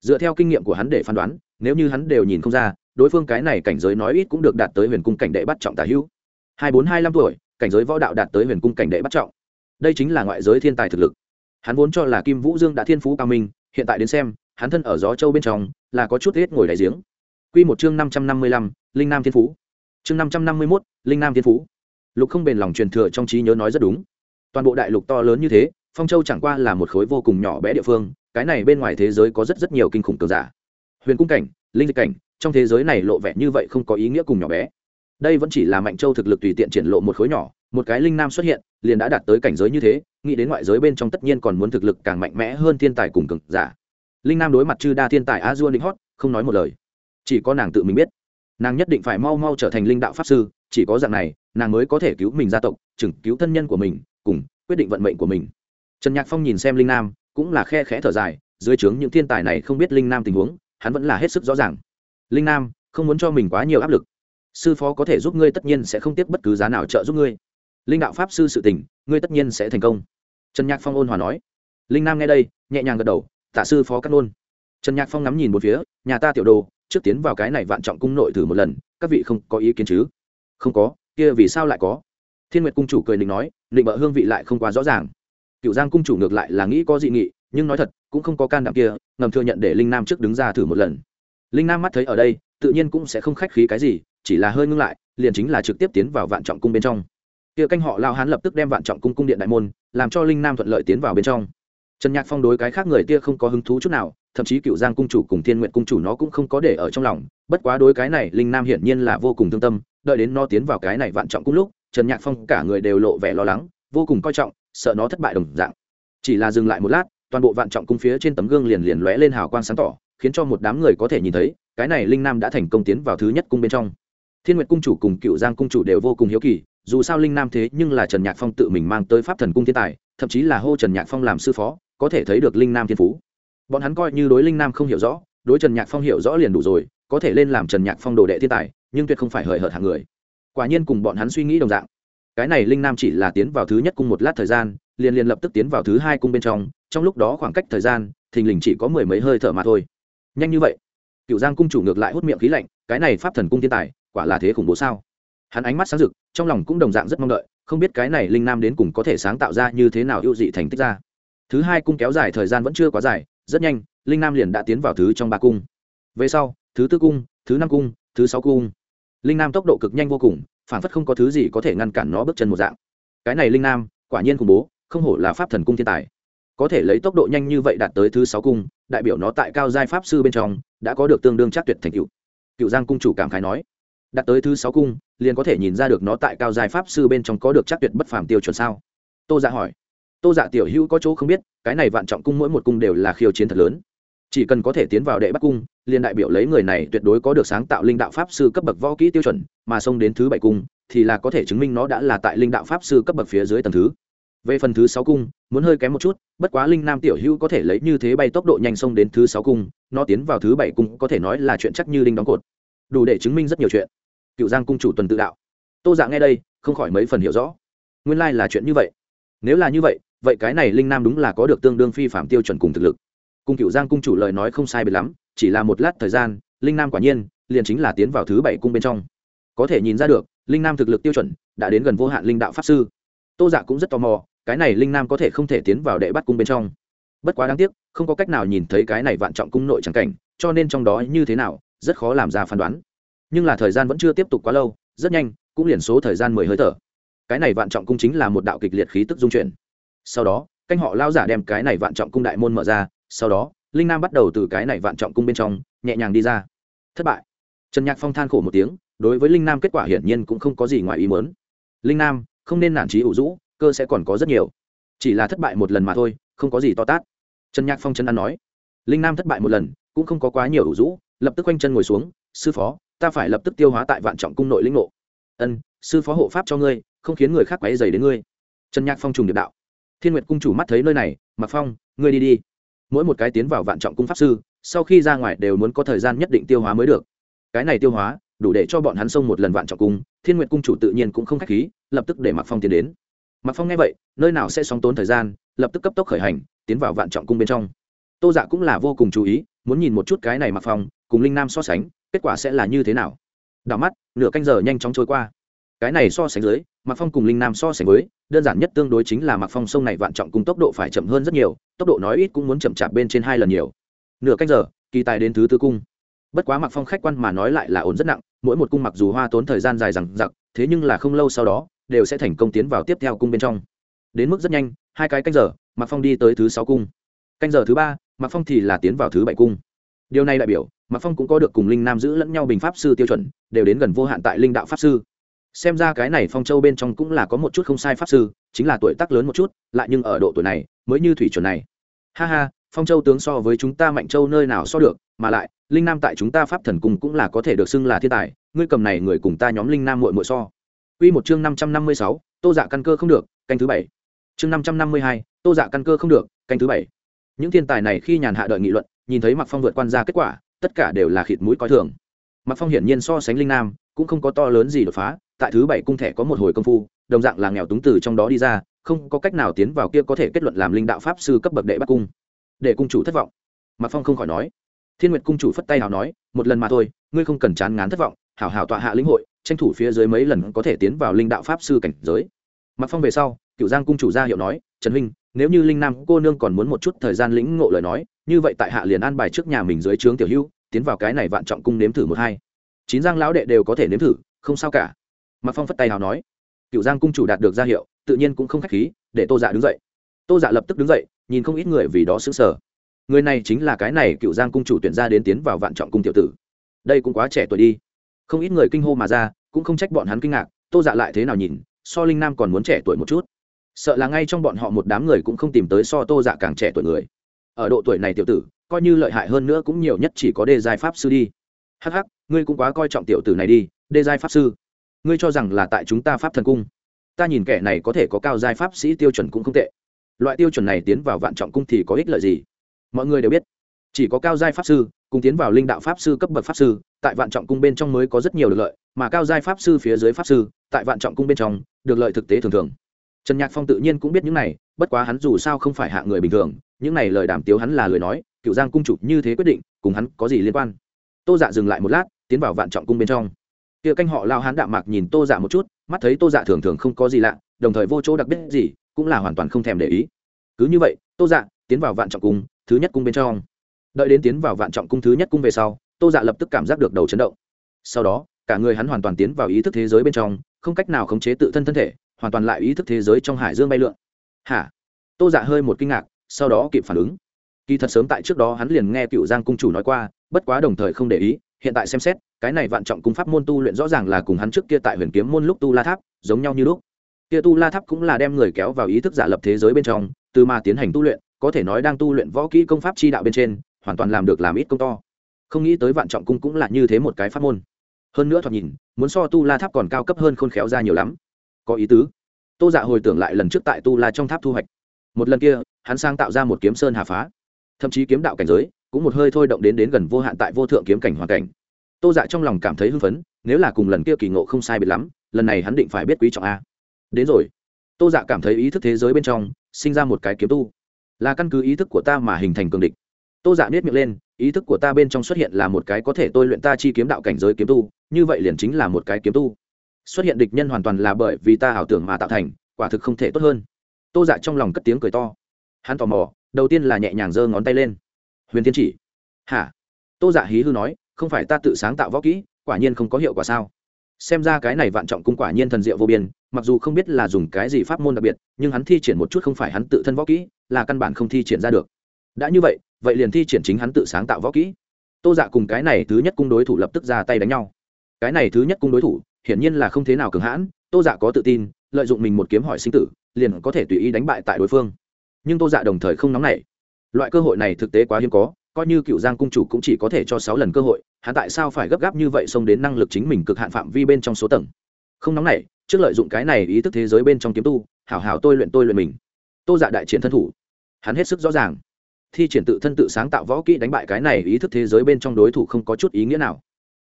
Dựa theo kinh nghiệm của hắn để phán đoán, nếu như hắn đều nhìn không ra, đối phương cái này cảnh giới nói ít cũng được đạt tới huyền cung cảnh đệ bắt trọng tả hữu. Hai bốn, hai năm tuổi, cảnh giới võ đạo đạt tới huyền cung cảnh đệ bắt trọng. Đây chính là ngoại giới thiên tài thực lực. Hắn vốn cho là kim vũ dương đã thiên phú cao minh, hiện tại đến xem, hắn thân ở gió châu bên trong, là có chút hết ngồi đại giếng. Quy một chương năm trăm năm mươi lăm linh nam thiên phú. Chương năm trăm năm mươi mốt linh nam thiên phú. Lục không bền lòng truyền thừa trong trí nhớ nói rất đúng. Toàn bộ đại lục to lớn như thế phong châu chẳng qua là một khối vô cùng nhỏ bé địa phương cái này bên ngoài thế giới có rất rất nhiều kinh khủng cường giả. Huyền cung cảnh linh dịch cảnh trong thế giới này lộ vẻ như vậy không có ý nghĩa cùng nhỏ bé. Đây vẫn chỉ là mạnh châu thực lực tùy tiện triển lộ một khối nhỏ một cái linh nam xuất hiện liền đã đạt tới cảnh giới như thế nghĩ đến ngoại giới bên trong tất nhiên còn muốn thực lực càng mạnh mẽ hơn thiên tài cùng cường giả. Linh nam đối mặt chư đa thiên tài a dua Hot, không nói một lời chỉ có nàng tự mình biết. Nàng nhất định phải mau mau trở thành linh đạo pháp sư, chỉ có dạng này, nàng mới có thể cứu mình gia tộc, chừng cứu thân nhân của mình, cùng quyết định vận mệnh của mình. Trần nhạc phong nhìn xem linh nam, cũng là khe khẽ thở dài, dưới trướng những thiên tài này không biết linh nam tình huống, hắn vẫn là hết sức rõ ràng. Linh nam, không muốn cho mình quá nhiều áp lực. Sư phó có thể giúp ngươi tất nhiên sẽ không tiếc bất cứ giá nào trợ giúp ngươi. Linh đạo pháp sư sự tình, ngươi tất nhiên sẽ thành công. Trần nhạc phong ôn hòa nói. Linh nam nghe đây, nhẹ nhàng gật đầu, tạ sư phó cắt nôn trần nhạc phong ngắm nhìn một phía, nhà ta tiểu đồ trước tiến vào cái này vạn trọng cung nội thử một lần, các vị không có ý kiến chứ? Không có, kia vì sao lại có? Thiên nguyệt cung chủ cười định nói định bợ hương vị lại không quá rõ ràng. Cựu giang cung chủ ngược lại là nghĩ có dị nghị, nhưng nói thật, cũng không có can đảm kia, ngầm thừa nhận để linh nam trước đứng ra thử một lần. Linh nam mắt thấy ở đây, tự nhiên cũng sẽ không khách khí cái gì, chỉ là hơi ngưng lại, liền chính là trực tiếp tiến vào vạn trọng cung bên trong. Kia canh họ lao hán lập tức đem vạn trọng cung cung điện đại môn, làm cho linh nam thuận lợi tiến vào bên trong. Trần nhạc phong đối cái khác người kia không có hứng thú chút nào thậm chí cựu giang cung chủ cùng thiên nguyện cung chủ nó cũng không có để ở trong lòng, bất quá đối cái này, linh nam hiển nhiên là vô cùng thương tâm, đợi đến nó tiến vào cái này vạn trọng cung lúc, trần nhạc phong cả người đều lộ vẻ lo lắng, vô cùng coi trọng, sợ nó thất bại đồng dạng. Chỉ là dừng lại một lát, toàn bộ vạn trọng cung phía trên tấm gương liền liền lóe lên hào quang sáng tỏ, khiến cho một đám người có thể nhìn thấy, cái này linh nam đã thành công tiến vào thứ nhất cung bên trong. Thiên nguyệt cung chủ cùng cựu giang cung chủ đều vô cùng hiếu kỳ, dù sao linh nam thế nhưng là trần nhạc phong tự mình mang tới pháp thần cung thiên tài, thậm chí là hô trần nhạc phong làm sư phó, có thể thấy được linh nam thiên phú bọn hắn coi như đối linh nam không hiểu rõ, đối trần nhạc phong hiểu rõ liền đủ rồi, có thể lên làm trần nhạc phong đồ đệ thiên tài, nhưng tuyệt không phải hời hợt hàng người. Quả nhiên cùng bọn hắn suy nghĩ đồng dạng. Cái này linh nam chỉ là tiến vào thứ nhất cung một lát thời gian, liền liền lập tức tiến vào thứ hai cung bên trong trong lúc đó khoảng cách thời gian, thình lình chỉ có mười mấy hơi thở mà thôi. Nhanh như vậy. Cựu giang cung chủ ngược lại hút miệng khí lạnh, cái này pháp thần cung thiên tài, quả là thế khủng bố sao? Hắn ánh mắt sáng rực, trong lòng cũng đồng dạng rất mong đợi, không biết cái này linh nam đến cùng có thể sáng tạo ra như thế nào ưu dị thành tích ra. Thứ hai cung kéo dài thời gian vẫn chưa quá dài rất nhanh, linh nam liền đã tiến vào thứ trong ba cung. Về sau, thứ tư cung, thứ năm cung, thứ sáu cung. Linh nam tốc độ cực nhanh vô cùng, phản phất không có thứ gì có thể ngăn cản nó bước chân một dạng. Cái này linh nam, quả nhiên khủng bố, không hổ là pháp thần cung thiên tài. Có thể lấy tốc độ nhanh như vậy đạt tới thứ sáu cung, đại biểu nó tại cao giai pháp sư bên trong, đã có được tương đương chắc tuyệt thành cựu cựu giang cung chủ cảm khái nói, đạt tới thứ sáu cung, liền có thể nhìn ra được nó tại cao giai pháp sư bên trong có được chắc tuyệt bất phàm tiêu chuẩn sao? Tô dạ hỏi tô dạ tiểu hữu có chỗ không biết, cái này vạn trọng cung mỗi một cung đều là khiêu chiến thật lớn. Chỉ cần có thể tiến vào đệ bắt cung, liền đại biểu lấy người này tuyệt đối có được sáng tạo linh đạo pháp sư cấp bậc võ kỹ tiêu chuẩn, mà xông đến thứ bảy cung, thì là có thể chứng minh nó đã là tại linh đạo pháp sư cấp bậc phía dưới tầng thứ. Về phần thứ sáu cung, muốn hơi kém một chút, bất quá linh nam tiểu hữu có thể lấy như thế bay tốc độ nhanh xông đến thứ sáu cung, nó tiến vào thứ bảy cung có thể nói là chuyện chắc như linh đóng cột. Đủ để chứng minh rất nhiều chuyện. Cựu giang cung chủ tuần tự đạo. Tô dạ nghe đây, không khỏi mấy phần hiểu rõ. Nguyên lai là chuyện như vậy. Nếu là như vậy vậy cái này linh nam đúng là có được tương đương phi phạm tiêu chuẩn cùng thực lực. Cung cựu giang cung chủ lời nói không sai biệt lắm, chỉ là một lát thời gian, linh nam quả nhiên, liền chính là tiến vào thứ bảy cung bên trong. Có thể nhìn ra được, linh nam thực lực tiêu chuẩn, đã đến gần vô hạn linh đạo pháp sư. Tô dạ cũng rất tò mò, cái này linh nam có thể không thể tiến vào đệ bắt cung bên trong. Bất quá đáng tiếc, không có cách nào nhìn thấy cái này vạn trọng cung nội trắng cảnh, cho nên trong đó như thế nào, rất khó làm ra phán đoán. Nhưng là thời gian vẫn chưa tiếp tục quá lâu, rất nhanh, cũng liền số thời gian mười hơi thở. Cái này vạn trọng cung chính là một đạo kịch liệt khí tức dung chuyển sau đó, canh họ lao giả đem cái này vạn trọng cung đại môn mở ra, sau đó, linh nam bắt đầu từ cái này vạn trọng cung bên trong, nhẹ nhàng đi ra. Thất bại. Trần nhạc phong than khổ một tiếng, đối với linh nam kết quả hiển nhiên cũng không có gì ngoài ý mớn linh nam, không nên nản trí ủ rũ, cơ sẽ còn có rất nhiều. Chỉ là thất bại một lần mà thôi, không có gì to tát. Trần nhạc phong chân ăn nói. Linh nam thất bại một lần, cũng không có quá nhiều ủ rũ, lập tức quanh chân ngồi xuống, sư phó, ta phải lập tức tiêu hóa tại vạn trọng cung nội lĩnh ngộ. Ân, sư phó hộ pháp cho ngươi, không khiến người khác quấy dày đến ngươi. Trần nhạc phong trùng điệp đạo thiên nguyệt cung chủ mắt thấy nơi này mặc phong, ngươi đi đi. Mỗi một cái tiến vào vạn trọng cung pháp sư, sau khi ra ngoài đều muốn có thời gian nhất định tiêu hóa mới được. Cái này tiêu hóa, đủ để cho bọn hắn xông một lần vạn trọng cung, thiên nguyệt cung chủ tự nhiên cũng không k h á c h khí, lập tức để mặc phong tiến đến. Mặc phong nghe vậy, nơi nào sẽ sóng tốn thời gian, lập tức cấp tốc khởi hành, tiến vào vạn trọng cung bên trong. Tô dạ cũng là vô cùng chú ý, muốn nhìn một chút cái này mặc phong, cùng linh nam so sánh, kết quả sẽ là như thế nào. Đảo mắt, nửa canh giờ nhanh chóng trôi qua. Cái này so sánh dưới Mạc phong cùng linh nam so sánh với, đơn giản nhất tương đối chính là Mạc phong sông này vạn trọng cùng tốc độ phải chậm hơn rất nhiều, tốc độ nói ít cũng muốn chậm chạp bên trên hai lần nhiều. Nửa cách giờ, kỳ tài đến thứ tư cung. Bất quá Mạc phong khách quan mà nói lại là ổn rất nặng, mỗi một cung mặc dù hoa tốn thời gian dài rằng giặc thế nhưng là không lâu sau đó, đều sẽ thành công tiến vào tiếp theo cung bên trong. Đến mức rất nhanh, hai cái canh giờ, Mạc phong đi tới thứ sáu cung. Canh giờ thứ ba, Mạc phong thì là tiến vào thứ bảy cung. Điều này đại biểu, Mạc phong cũng có được cùng linh nam giữ lẫn nhau bình pháp sư tiêu chuẩn, đều đến gần vô hạn tại linh đạo pháp sư xem ra cái này phong châu bên trong cũng là có một chút không sai pháp sư chính là tuổi tác lớn một chút lại nhưng ở độ tuổi này mới như thủy chuẩn này ha ha phong châu tướng so với chúng ta mạnh châu nơi nào so được mà lại linh nam tại chúng ta pháp thần cung cũng là có thể được xưng là thiên tài ngươi cầm này người cùng ta nhóm linh nam muội muội so Quy một chương năm trăm năm mươi sáu, Tô Dạ căn cơ không được, canh thứ bảy. Chương năm trăm năm mươi hai, Tô Dạ căn cơ không được, canh thứ bảy. Những thiên tài này khi nhàn hạ đợi nghị luận, nhìn thấy Mạc Phong vượt quan ra kết quả, tất cả đều là khịt mũi coi thường. Mạc Phong hiển nhiên so sánh linh nam, cũng không có to lớn gì đột phá, tại thứ bảy cung thẻ có một hồi công phu, đồng dạng là nghèo túng từ trong đó đi ra, không có cách nào tiến vào kia có thể kết luận làm linh đạo pháp sư cấp bậc đệ bắt cung. Để cung chủ thất vọng. Mạc Phong không khỏi nói. Thiên Nguyệt cung chủ phất tay hào nói, một lần mà thôi, ngươi không cần chán ngán thất vọng, hảo hảo tọa hạ lĩnh hội, tranh thủ phía dưới mấy lần có thể tiến vào linh đạo pháp sư cảnh giới mặc phong về sau cựu giang cung chủ ra hiệu nói trần huynh nếu như linh nam cô nương còn muốn một chút thời gian lĩnh ngộ lời nói như vậy tại hạ liền an bài trước nhà mình dưới trướng tiểu hữu tiến vào cái này vạn trọng cung nếm thử một hai chín giang lão đệ đều có thể nếm thử không sao cả mạc phong phất tay nào nói cựu giang cung chủ đạt được gia hiệu, tự nhiên cũng không khách khí, để tô dạ đứng dậy. Tô dạ lập tức đứng dậy, nhìn không ít người vì đó xứng sở người này chính là cái này cựu giang cung chủ tuyển ra đến tiến vào vạn trọng cung tiểu tử. Đây cũng quá trẻ tuổi đi. Không ít người kinh hô mà ra, cũng không trách bọn hắn kinh ngạc, tô dạ lại thế nào nhìn, so linh nam còn muốn trẻ tuổi một chút. Sợ là ngay trong bọn họ một đám người cũng không tìm tới so tô dạ càng trẻ tuổi người. Ở độ tuổi này tiểu tử, coi như lợi hại hơn nữa cũng nhiều nhất chỉ có đề giai pháp sư đi. Hắc hắc, ngươi cũng quá coi trọng tiểu tử này đi đề giai pháp sư ngươi cho rằng là tại chúng ta pháp thần cung. Ta nhìn kẻ này có thể có cao giai pháp sĩ tiêu chuẩn cũng không tệ. Loại tiêu chuẩn này tiến vào vạn trọng cung thì có ích lợi gì? Mọi người đều biết, chỉ có cao giai pháp sư, cùng tiến vào linh đạo pháp sư cấp bậc pháp sư, tại vạn trọng cung bên trong mới có rất nhiều được lợi, mà cao giai pháp sư phía dưới pháp sư, tại vạn trọng cung bên trong, được lợi thực tế thường thường. Trần nhạc phong tự nhiên cũng biết những này, bất quá hắn dù sao không phải hạ người bình thường, những này lời đàm tiếu hắn là lời nói, cựu giang cung chủ như thế quyết định, cùng hắn có gì liên quan? Tô dạ dừng lại một lát, tiến vào vạn trọng cung bên trong kia canh họ lao hắn đạm mạc nhìn tô dạ một chút, mắt thấy tô dạ thường thường không có gì lạ, đồng thời vô chỗ đặc biệt gì, cũng là hoàn toàn không thèm để ý. Cứ như vậy, tô dạ tiến vào vạn trọng cung, thứ nhất cung bên trong. Đợi đến tiến vào vạn trọng cung thứ nhất cung về sau, tô dạ lập tức cảm giác được đầu chấn động. Sau đó, cả người hắn hoàn toàn tiến vào ý thức thế giới bên trong, không cách nào khống chế tự thân thân thể, hoàn toàn lại ý thức thế giới trong hải dương bay lượn. Hả? Tô dạ hơi một kinh ngạc, sau đó kịp phản ứng. Kỳ thật sớm tại trước đó hắn liền nghe cựu giang cung chủ nói qua, bất quá đồng thời không để ý hiện tại xem xét, cái này vạn trọng cung pháp môn tu luyện rõ ràng là cùng hắn trước kia tại huyền kiếm môn lúc tu la tháp, giống nhau như lúc. Kia tu la tháp cũng là đem người kéo vào ý thức giả lập thế giới bên trong, từ mà tiến hành tu luyện, có thể nói đang tu luyện võ kỹ công pháp chi đạo bên trên, hoàn toàn làm được làm ít công to. Không nghĩ tới vạn trọng cung cũng là như thế một cái pháp môn. Hơn nữa thoạt nhìn, muốn so tu la tháp còn cao cấp hơn khôn khéo ra nhiều lắm. Có ý tứ. Tô dạ hồi tưởng lại lần trước tại tu la trong tháp thu hoạch. Một lần kia, hắn sang tạo ra một kiếm sơn hà phá. Thậm chí kiếm đạo cảnh giới cũng một hơi thôi động đến đến gần vô hạn tại vô thượng kiếm cảnh hoàn cảnh. Tô dạ trong lòng cảm thấy hưng phấn, nếu là cùng lần kia kỳ ngộ không sai biệt lắm, lần này hắn định phải biết quý trọng a. Đến rồi. Tô dạ cảm thấy ý thức thế giới bên trong, sinh ra một cái kiếm tu. Là căn cứ ý thức của ta mà hình thành cường địch. Tô dạ biết miệng lên, ý thức của ta bên trong xuất hiện là một cái có thể tôi luyện ta chi kiếm đạo cảnh giới kiếm tu, như vậy liền chính là một cái kiếm tu. Xuất hiện địch nhân hoàn toàn là bởi vì ta ảo tưởng mà tạo thành, quả thực không thể tốt hơn. Tô dạ trong lòng cất tiếng cười to. Hắn tò mò, đầu tiên là nhẹ nhàng giơ ngón tay lên huyền thiên chỉ. Hả? Tô dạ hí hư nói, không phải ta tự sáng tạo võ kỹ, quả nhiên không có hiệu quả sao? Xem ra cái này vạn trọng cung quả nhiên thần diệu vô biên, mặc dù không biết là dùng cái gì pháp môn đặc biệt, nhưng hắn thi triển một chút không phải hắn tự thân võ kỹ, là căn bản không thi triển ra được. Đã như vậy vậy liền thi triển chính hắn tự sáng tạo võ kỹ. Tô dạ cùng cái này thứ nhất cung đối thủ lập tức ra tay đánh nhau. Cái này thứ nhất cung đối thủ, hiển nhiên là không thế nào cường hãn, tô dạ có tự tin, lợi dụng mình một kiếm hỏi sinh tử, liền có thể tùy ý đánh bại tại đối phương. Nhưng tô dạ đồng thời không nóng nảy loại cơ hội này thực tế quá hiếm có, coi như cựu giang cung chủ cũng chỉ có thể cho sáu lần cơ hội, hắn tại sao phải gấp gáp như vậy xông đến năng lực chính mình cực hạn phạm vi bên trong số tầng? Không nóng nảy, trước lợi dụng cái này ý thức thế giới bên trong kiếm tu, hảo hảo tôi luyện tôi luyện mình. Tô dạ đại triển thân thủ. Hắn hết sức rõ ràng. Thi triển tự thân tự sáng tạo võ kỹ đánh bại cái này ý thức thế giới bên trong đối thủ không có chút ý nghĩa nào.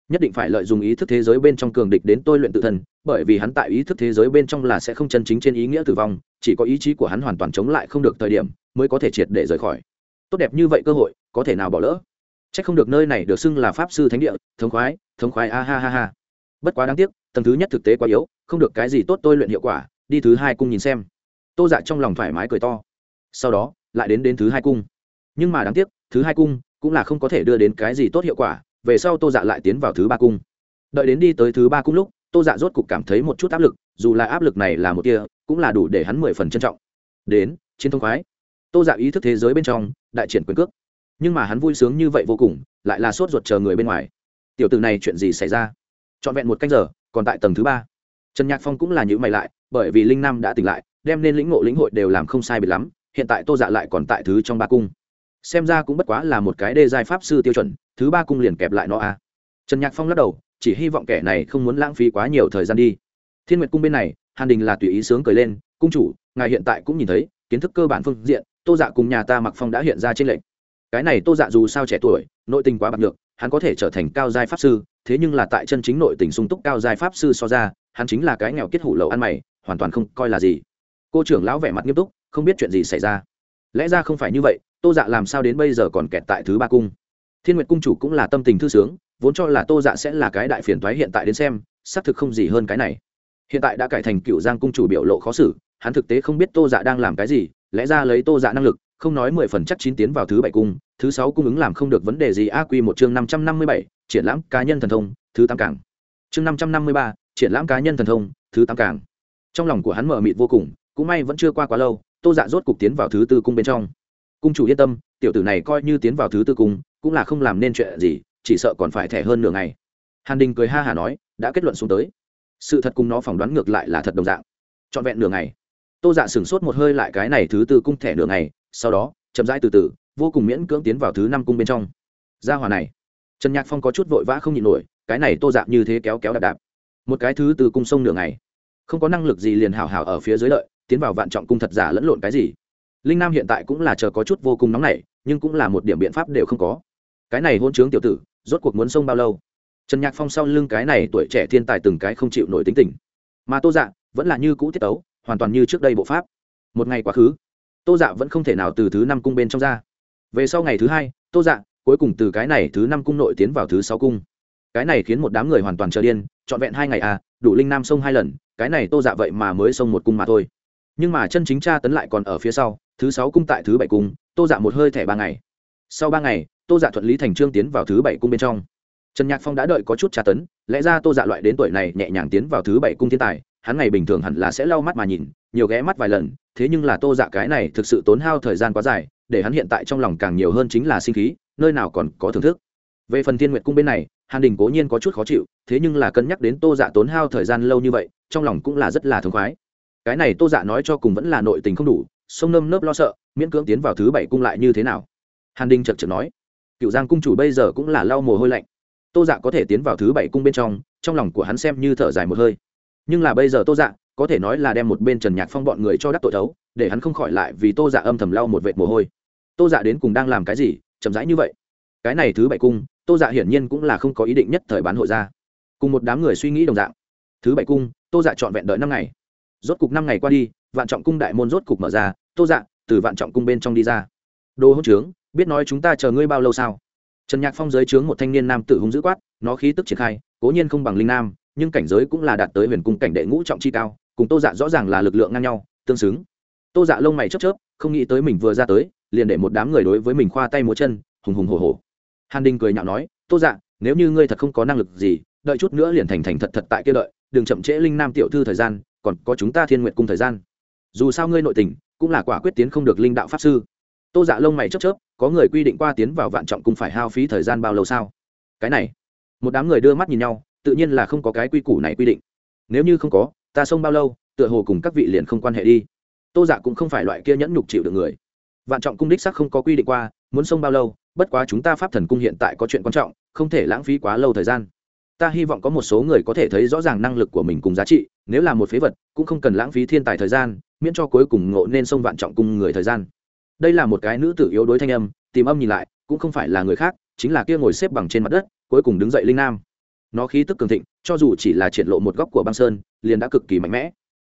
Nhất định phải lợi dụng ý thức thế giới bên trong cường địch đến tôi luyện tự thân, bởi vì hắn tại ý thức thế giới bên trong là sẽ không chân chính trên ý nghĩa tử vong, chỉ có ý chí của hắn hoàn toàn chống lại không được thời điểm, mới có thể triệt để rời khỏi tốt đẹp như vậy cơ hội, có thể nào bỏ lỡ? C h ắ c không được nơi này được xưng là pháp sư thánh địa, thống khoái thống khoái, a ha ha ha. Bất quá đáng tiếc, tầng thứ nhất thực tế quá yếu, không được cái gì tốt tôi luyện hiệu quả, đi thứ hai cung nhìn xem. Tô dạ trong lòng thoải mái cười to. Sau đó, lại đến đến thứ hai cung. Nhưng mà đáng tiếc, thứ hai cung cũng là không có thể đưa đến cái gì tốt hiệu quả, về sau tô dạ lại tiến vào thứ ba cung. Đợi đến đi tới thứ ba cung lúc, tô dạ rốt cục cảm thấy một chút áp lực, dù là áp lực này là một kia cũng là đủ để hắn mười phần trân trọng. Đến, chiến thông khoái. Tô dạ ý thức thế giới bên trong đại triển quyền cước. Nhưng mà hắn vui sướng như vậy vô cùng, lại là sốt ruột chờ người bên ngoài. Tiểu tử này chuyện gì xảy ra? Trọn vẹn một canh giờ, còn tại tầng thứ ba. Trần nhạc phong cũng là nhữ mày lại, bởi vì linh nam đã tỉnh lại, đem nên lĩnh ngộ lĩnh hội đều làm không sai biệt lắm, hiện tại tô dạ lại còn tại thứ trong ba cung. Xem ra cũng bất quá là một cái đê giai pháp sư tiêu chuẩn, thứ ba cung liền kẹp lại nó a à. trần nhạc phong lắc đầu, chỉ hy vọng kẻ này không muốn lãng phí quá nhiều thời gian đi. Thiên nguyệt cung bên này, hàn đình là tùy ý sướng cười lên, cung chủ, ngài hiện tại cũng nhìn thấy, kiến thức cơ bản phương diện tô dạ cùng nhà ta mặc phong đã hiện ra trên lệnh. Cái này tô dạ dù sao trẻ tuổi, nội tình quá bạc được hắn có thể trở thành cao giai pháp sư, thế nhưng là tại chân chính nội tình sung túc cao giai pháp sư so ra, hắn chính là cái nghèo kết hủ lậu ăn mày, hoàn toàn không coi là gì. Cô trưởng lão vẻ mặt nghiêm túc, không biết chuyện gì xảy ra. Lẽ ra không phải như vậy, tô dạ làm sao đến bây giờ còn kẹt tại thứ ba cung? Thiên nguyệt cung chủ cũng là tâm tình thư sướng, vốn cho là tô dạ sẽ là cái đại phiền toái hiện tại đến xem, xác thực không gì hơn cái này. Hiện tại đã cải thành cựu giang cung chủ biểu lộ khó xử, hắn thực tế không biết tô dạ đang làm cái gì lẽ ra lấy tô dạ năng lực, không nói mười phần chắc chín tiến vào thứ bảy cung, thứ sáu cung ứng làm không được vấn đề gì. A quy một chương năm trăm năm mươi bảy, triển lãm cá nhân thần thông, thứ tám cảng. Chương năm trăm năm mươi ba, triển lãm cá nhân thần thông, thứ tám cảng. Trong lòng của hắn mở mịt vô cùng, cũng may vẫn chưa qua quá lâu, tô dạ rốt cục tiến vào thứ tư cung bên trong. Cung chủ yên tâm, tiểu tử này coi như tiến vào thứ tư cung, cũng là không làm nên chuyện gì, chỉ sợ còn phải thẻ hơn nửa ngày. Hàn đình cười ha hả nói, đã kết luận xuống tới. Sự thật cùng nó phỏng đoán ngược lại là thật đồng dạng. Trọn vẹn nửa ngày tô dạ sửng sốt một hơi lại cái này thứ tư cung thẻ nửa ngày, sau đó, chậm rãi từ từ, vô cùng miễn cưỡng tiến vào thứ năm cung bên trong. Gia hòa này, trần nhạc phong có chút vội vã không nhịn nổi, cái này tô dạ như thế kéo kéo đạp đạp. Một cái thứ từ cung sông nửa ngày, không có năng lực gì liền hào hào ở phía dưới lợi, tiến vào vạn trọng cung thật giả lẫn lộn cái gì. Linh nam hiện tại cũng là chờ có chút vô cùng nóng nảy, nhưng cũng là một điểm biện pháp đều không có. Cái này hôn chướng tiểu tử, rốt cuộc muốn sông bao lâu? Trần nhạc phong sau lưng cái này tuổi trẻ thiên tài từng cái không chịu nổi tính tình. Mà tô dạ vẫn là như cũ tiết tấu hoàn toàn như trước đây bộ pháp. Một ngày quá khứ, tô dạ vẫn không thể nào từ thứ năm cung bên trong ra. Về sau ngày thứ hai, tô dạ cuối cùng từ cái này thứ năm cung nội tiến vào thứ sáu cung. Cái này khiến một đám người hoàn toàn chờ điên, trọn vẹn hai ngày à đủ linh nam sông hai lần, cái này tô dạ vậy mà mới sông một cung mà thôi. Nhưng mà chân chính tra tấn lại còn ở phía sau, thứ sáu cung tại thứ bảy cung, tô dạ một hơi thẻ ba ngày. Sau ba ngày, tô dạ thuận lý thành trương tiến vào thứ bảy cung bên trong. Trần nhạc phong đã đợi có chút tra tấn, lẽ ra tô dạ loại đến tuổi này nhẹ nhàng tiến vào thứ bảy cung thiên tài hắn ngày bình thường hẳn là sẽ lau mắt mà nhìn, nhiều ghé mắt vài lần, thế nhưng là tô dạ cái này thực sự tốn hao thời gian quá dài, để hắn hiện tại trong lòng càng nhiều hơn chính là sinh khí, nơi nào còn có thưởng thức. Về phần thiên nguyệt cung bên này, hàn đình cố nhiên có chút khó chịu, thế nhưng là cân nhắc đến tô dạ tốn hao thời gian lâu như vậy, trong lòng cũng là rất là thống khoái. Cái này tô dạ nói cho cùng vẫn là nội tình không đủ, sông nơm nớp lo sợ, miễn cưỡng tiến vào thứ bảy cung lại như thế nào? Hàn đình chật chật nói. Cựu giang cung chủ bây giờ cũng là lau mồ hôi lạnh. Tô dạ có thể tiến vào thứ bảy cung bên trong trong lòng của hắn xem như thở dài một hơi nhưng là bây giờ tô dạ có thể nói là đem một bên trần nhạc phong bọn người cho đắc tội thấu, để hắn không khỏi lại vì tô dạ âm thầm lau một vệt mồ hôi. Tô dạ đến cùng đang làm cái gì, chậm rãi như vậy? Cái này thứ bảy cung, tô dạ hiển nhiên cũng là không có ý định nhất thời bán hội ra. Cùng một đám người suy nghĩ đồng dạng. Thứ bảy cung, tô dạ trọn vẹn đợi năm ngày. Rốt cục năm ngày qua đi, vạn trọng cung đại môn rốt cục mở ra, tô dạ từ vạn trọng cung bên trong đi ra. Đồ hỗn trướng, biết nói chúng ta chờ ngươi bao lâu sao? Trần nhạc phong giới trướng một thanh niên nam tử hung dữ quát, nó khí tức triển khai, cố nhiên không bằng linh nam nhưng cảnh giới cũng là đạt tới huyền cung cảnh đệ ngũ trọng chi cao, cùng tô dạ rõ ràng là lực lượng ngang nhau, tương xứng. Tô dạ lông mày chớp chớp, không nghĩ tới mình vừa ra tới, liền để một đám người đối với mình khoa tay múa chân, hùng hùng hồ hồ hàn đinh cười nhạo nói, tô dạ nếu như ngươi thật không có năng lực gì, đợi chút nữa liền thành thành thật thật tại kia đợi, đừng chậm trễ linh nam tiểu thư thời gian, còn có chúng ta thiên nguyện cung thời gian. Dù sao ngươi nội tình, cũng là quả quyết tiến không được linh đạo pháp sư. Tô dạ lông mày chớp chớp, có người quy định qua tiến vào vạn trọng cung phải hao phí thời gian bao lâu sao? Cái này, một đám người đưa mắt nhìn nhau tự nhiên là không có cái quy củ này quy định. Nếu như không có, ta xông bao lâu, tựa hồ cùng các vị liền không quan hệ đi. Tô dạ cũng không phải loại kia nhẫn nhục chịu được người. Vạn trọng cung đích sắc không có quy định qua, muốn xông bao lâu, bất quá chúng ta pháp thần cung hiện tại có chuyện quan trọng, không thể lãng phí quá lâu thời gian. Ta hy vọng có một số người có thể thấy rõ ràng năng lực của mình cùng giá trị, nếu là một phế vật, cũng không cần lãng phí thiên tài thời gian, miễn cho cuối cùng ngộ nên xông vạn trọng cung người thời gian. Đây là một cái nữ tử yếu đối thanh âm, tìm âm nhìn lại, cũng không phải là người khác, chính là kia ngồi xếp bằng trên mặt đất, cuối cùng đứng dậy linh nam nó khí tức cường thịnh, cho dù chỉ là triển lộ một góc của băng sơn, liền đã cực kỳ mạnh mẽ.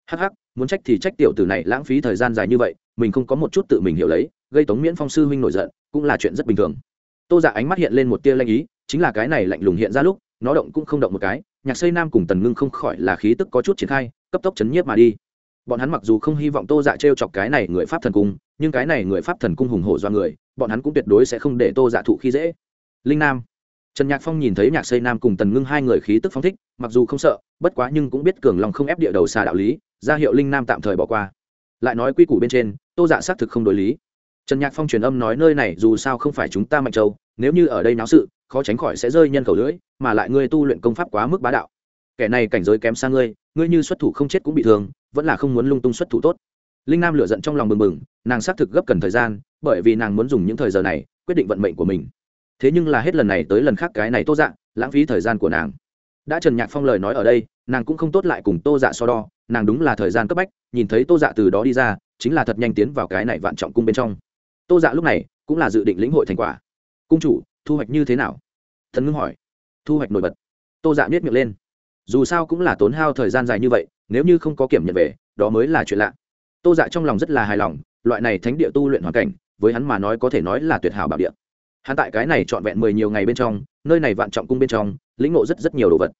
Hắc hắc, muốn trách thì trách tiểu tử này lãng phí thời gian dài như vậy, mình không có một chút tự mình hiểu lấy, gây tống miễn phong sư huynh nổi giận, cũng là chuyện rất bình thường. Tô dạ ánh mắt hiện lên một tia lanh ý, chính là cái này lạnh lùng hiện ra lúc, nó động cũng không động một cái, nhạc xây nam cùng tần ngưng không khỏi là khí tức có chút triển khai, cấp tốc chấn nhiếp mà đi. Bọn hắn mặc dù không hy vọng tô dạ t r e o chọc cái này người pháp thần cung, nhưng cái này người pháp thần cung hùng hổ do người, bọn hắn cũng tuyệt đối sẽ không để tô dạ thụ khi dễ. Linh nam trần nhạc phong nhìn thấy nhạc xây nam cùng tần ngưng hai người khí tức phong thích, mặc dù không sợ, bất quá nhưng cũng biết cường lòng không ép địa đầu xa đạo lý, ra hiệu linh nam tạm thời bỏ qua. Lại nói quy củ bên trên, tô dạ xác thực không đối lý. Trần nhạc phong truyền âm nói nơi này dù sao không phải chúng ta mạnh châu, nếu như ở đây náo sự, khó tránh khỏi sẽ rơi nhân khẩu lưỡi, mà lại ngươi tu luyện công pháp quá mức bá đạo. Kẻ này cảnh giới kém xa ngươi ngươi như xuất thủ không chết cũng bị thương, vẫn là không muốn lung tung xuất thủ tốt. Linh nam lựa giận trong lòng bừng bừng, nàng xác thực gấp cần thời gian, bởi vì nàng muốn dùng những thời giờ này, quyết định vận mệnh của mình thế nhưng là hết lần này tới lần khác cái này tô dạ lãng phí thời gian của nàng. Đã trần nhạc phong lời nói ở đây, nàng cũng không tốt lại cùng tô dạ so đo, nàng đúng là thời gian cấp bách, nhìn thấy tô dạ từ đó đi ra, chính là thật nhanh tiến vào cái này vạn trọng cung bên trong. Tô dạ lúc này cũng là dự định lĩnh hội thành quả. Cung chủ, thu hoạch như thế nào? Thần ngưng hỏi. Thu hoạch nổi bật. Tô dạ biết miệng lên. Dù sao cũng là tốn hao thời gian dài như vậy, nếu như không có kiểm nhận về, đó mới là chuyện lạ. Tô dạ trong lòng rất là hài lòng, loại này thánh địa tu luyện hoàn cảnh, với hắn mà nói có thể nói là tuyệt hảo bảo địa hắn tại cái này trọn vẹn mười nhiều ngày bên trong, nơi này vạn trọng cung bên trong, lĩnh ngộ rất rất nhiều đồ vật.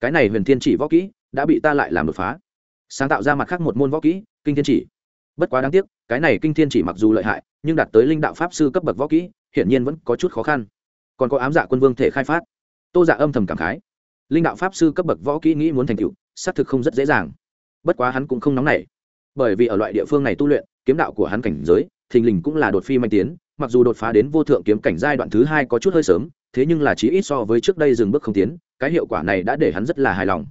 Cái này huyền thiên chỉ võ kỹ đã bị ta lại làm đột phá. Sáng tạo ra mặt khác một môn võ kỹ, kinh thiên chỉ. Bất quá đáng tiếc, cái này kinh thiên chỉ mặc dù lợi hại, nhưng đạt tới linh đạo pháp sư cấp bậc võ kỹ, hiển nhiên vẫn có chút khó khăn. Còn có ám dạ quân vương thể khai phát. Tô dạ âm thầm cảm khái. Linh đạo pháp sư cấp bậc võ kỹ nghĩ muốn thành tựu, xác thực không rất dễ dàng. Bất quá hắn cũng không nóng nảy. Bởi vì ở loại địa phương này tu luyện, kiếm đạo của hắn cảnh giới, thình lình cũng là đột phi manh tiến mặc dù đột phá đến vô thượng kiếm cảnh giai đoạn thứ hai có chút hơi sớm, thế nhưng là chí ít so với trước đây dừng bước không tiến, cái hiệu quả này đã để hắn rất là hài lòng.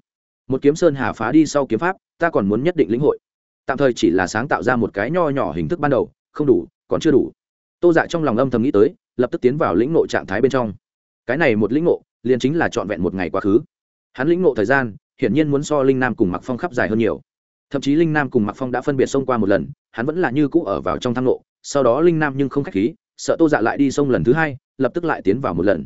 Một kiếm sơn hà phá đi sau kiếm pháp, ta còn muốn nhất định lĩnh hội. Tạm thời chỉ là sáng tạo ra một cái nho nhỏ hình thức ban đầu, không đủ, còn chưa đủ. Tô dạ trong lòng âm thầm nghĩ tới, lập tức tiến vào lĩnh ngộ trạng thái bên trong. Cái này một lĩnh ngộ, liền chính là trọn vẹn một ngày quá khứ. Hắn lĩnh ngộ thời gian, hiển nhiên muốn so linh nam cùng mặc phong khắp dài hơn nhiều. Thậm chí linh nam cùng mặc phong đã phân biệt xông qua một lần, hắn vẫn là như cũ ở vào trong thang ngộ sau đó linh nam nhưng không khách khí, sợ tô dạ lại đi sông lần thứ hai, lập tức lại tiến vào một lần.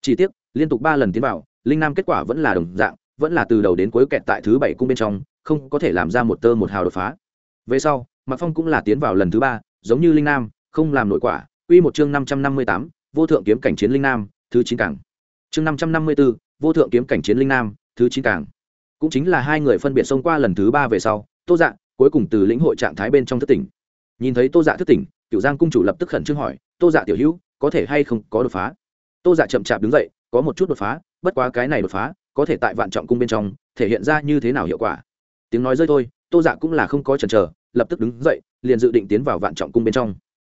Chỉ tiếc, liên tục ba lần tiến vào, linh nam kết quả vẫn là đồng dạng, vẫn là từ đầu đến cuối kẹt tại thứ bảy cung bên trong, không có thể làm ra một tơ một hào đột phá. Về sau, mạc phong cũng là tiến vào lần thứ ba, giống như linh nam, không làm nội quả, Quy một chương năm trăm năm mươi tám, vô thượng kiếm cảnh chiến linh nam, thứ chín cảng. Chương năm trăm năm mươi b vô thượng kiếm cảnh chiến linh nam, thứ chín cảng. Cũng chính là hai người phân biệt xông qua lần thứ ba về sau, tô dạ cuối cùng từ lĩnh hội trạng thái bên trong thất tỉnh. Nhìn thấy tô dạ thất tỉnh cựu giang cung chủ lập tức khẩn trương hỏi, tô dạ tiểu hữu, có thể hay không có đột phá? Tô dạ chậm chạp đứng dậy, có một chút đột phá, bất quá cái này đột phá, có thể tại vạn trọng cung bên trong, thể hiện ra như thế nào hiệu quả? Tiếng nói rơi thôi, tô dạ cũng là không có chần chờ, lập tức đứng dậy, liền dự định tiến vào vạn trọng cung bên trong.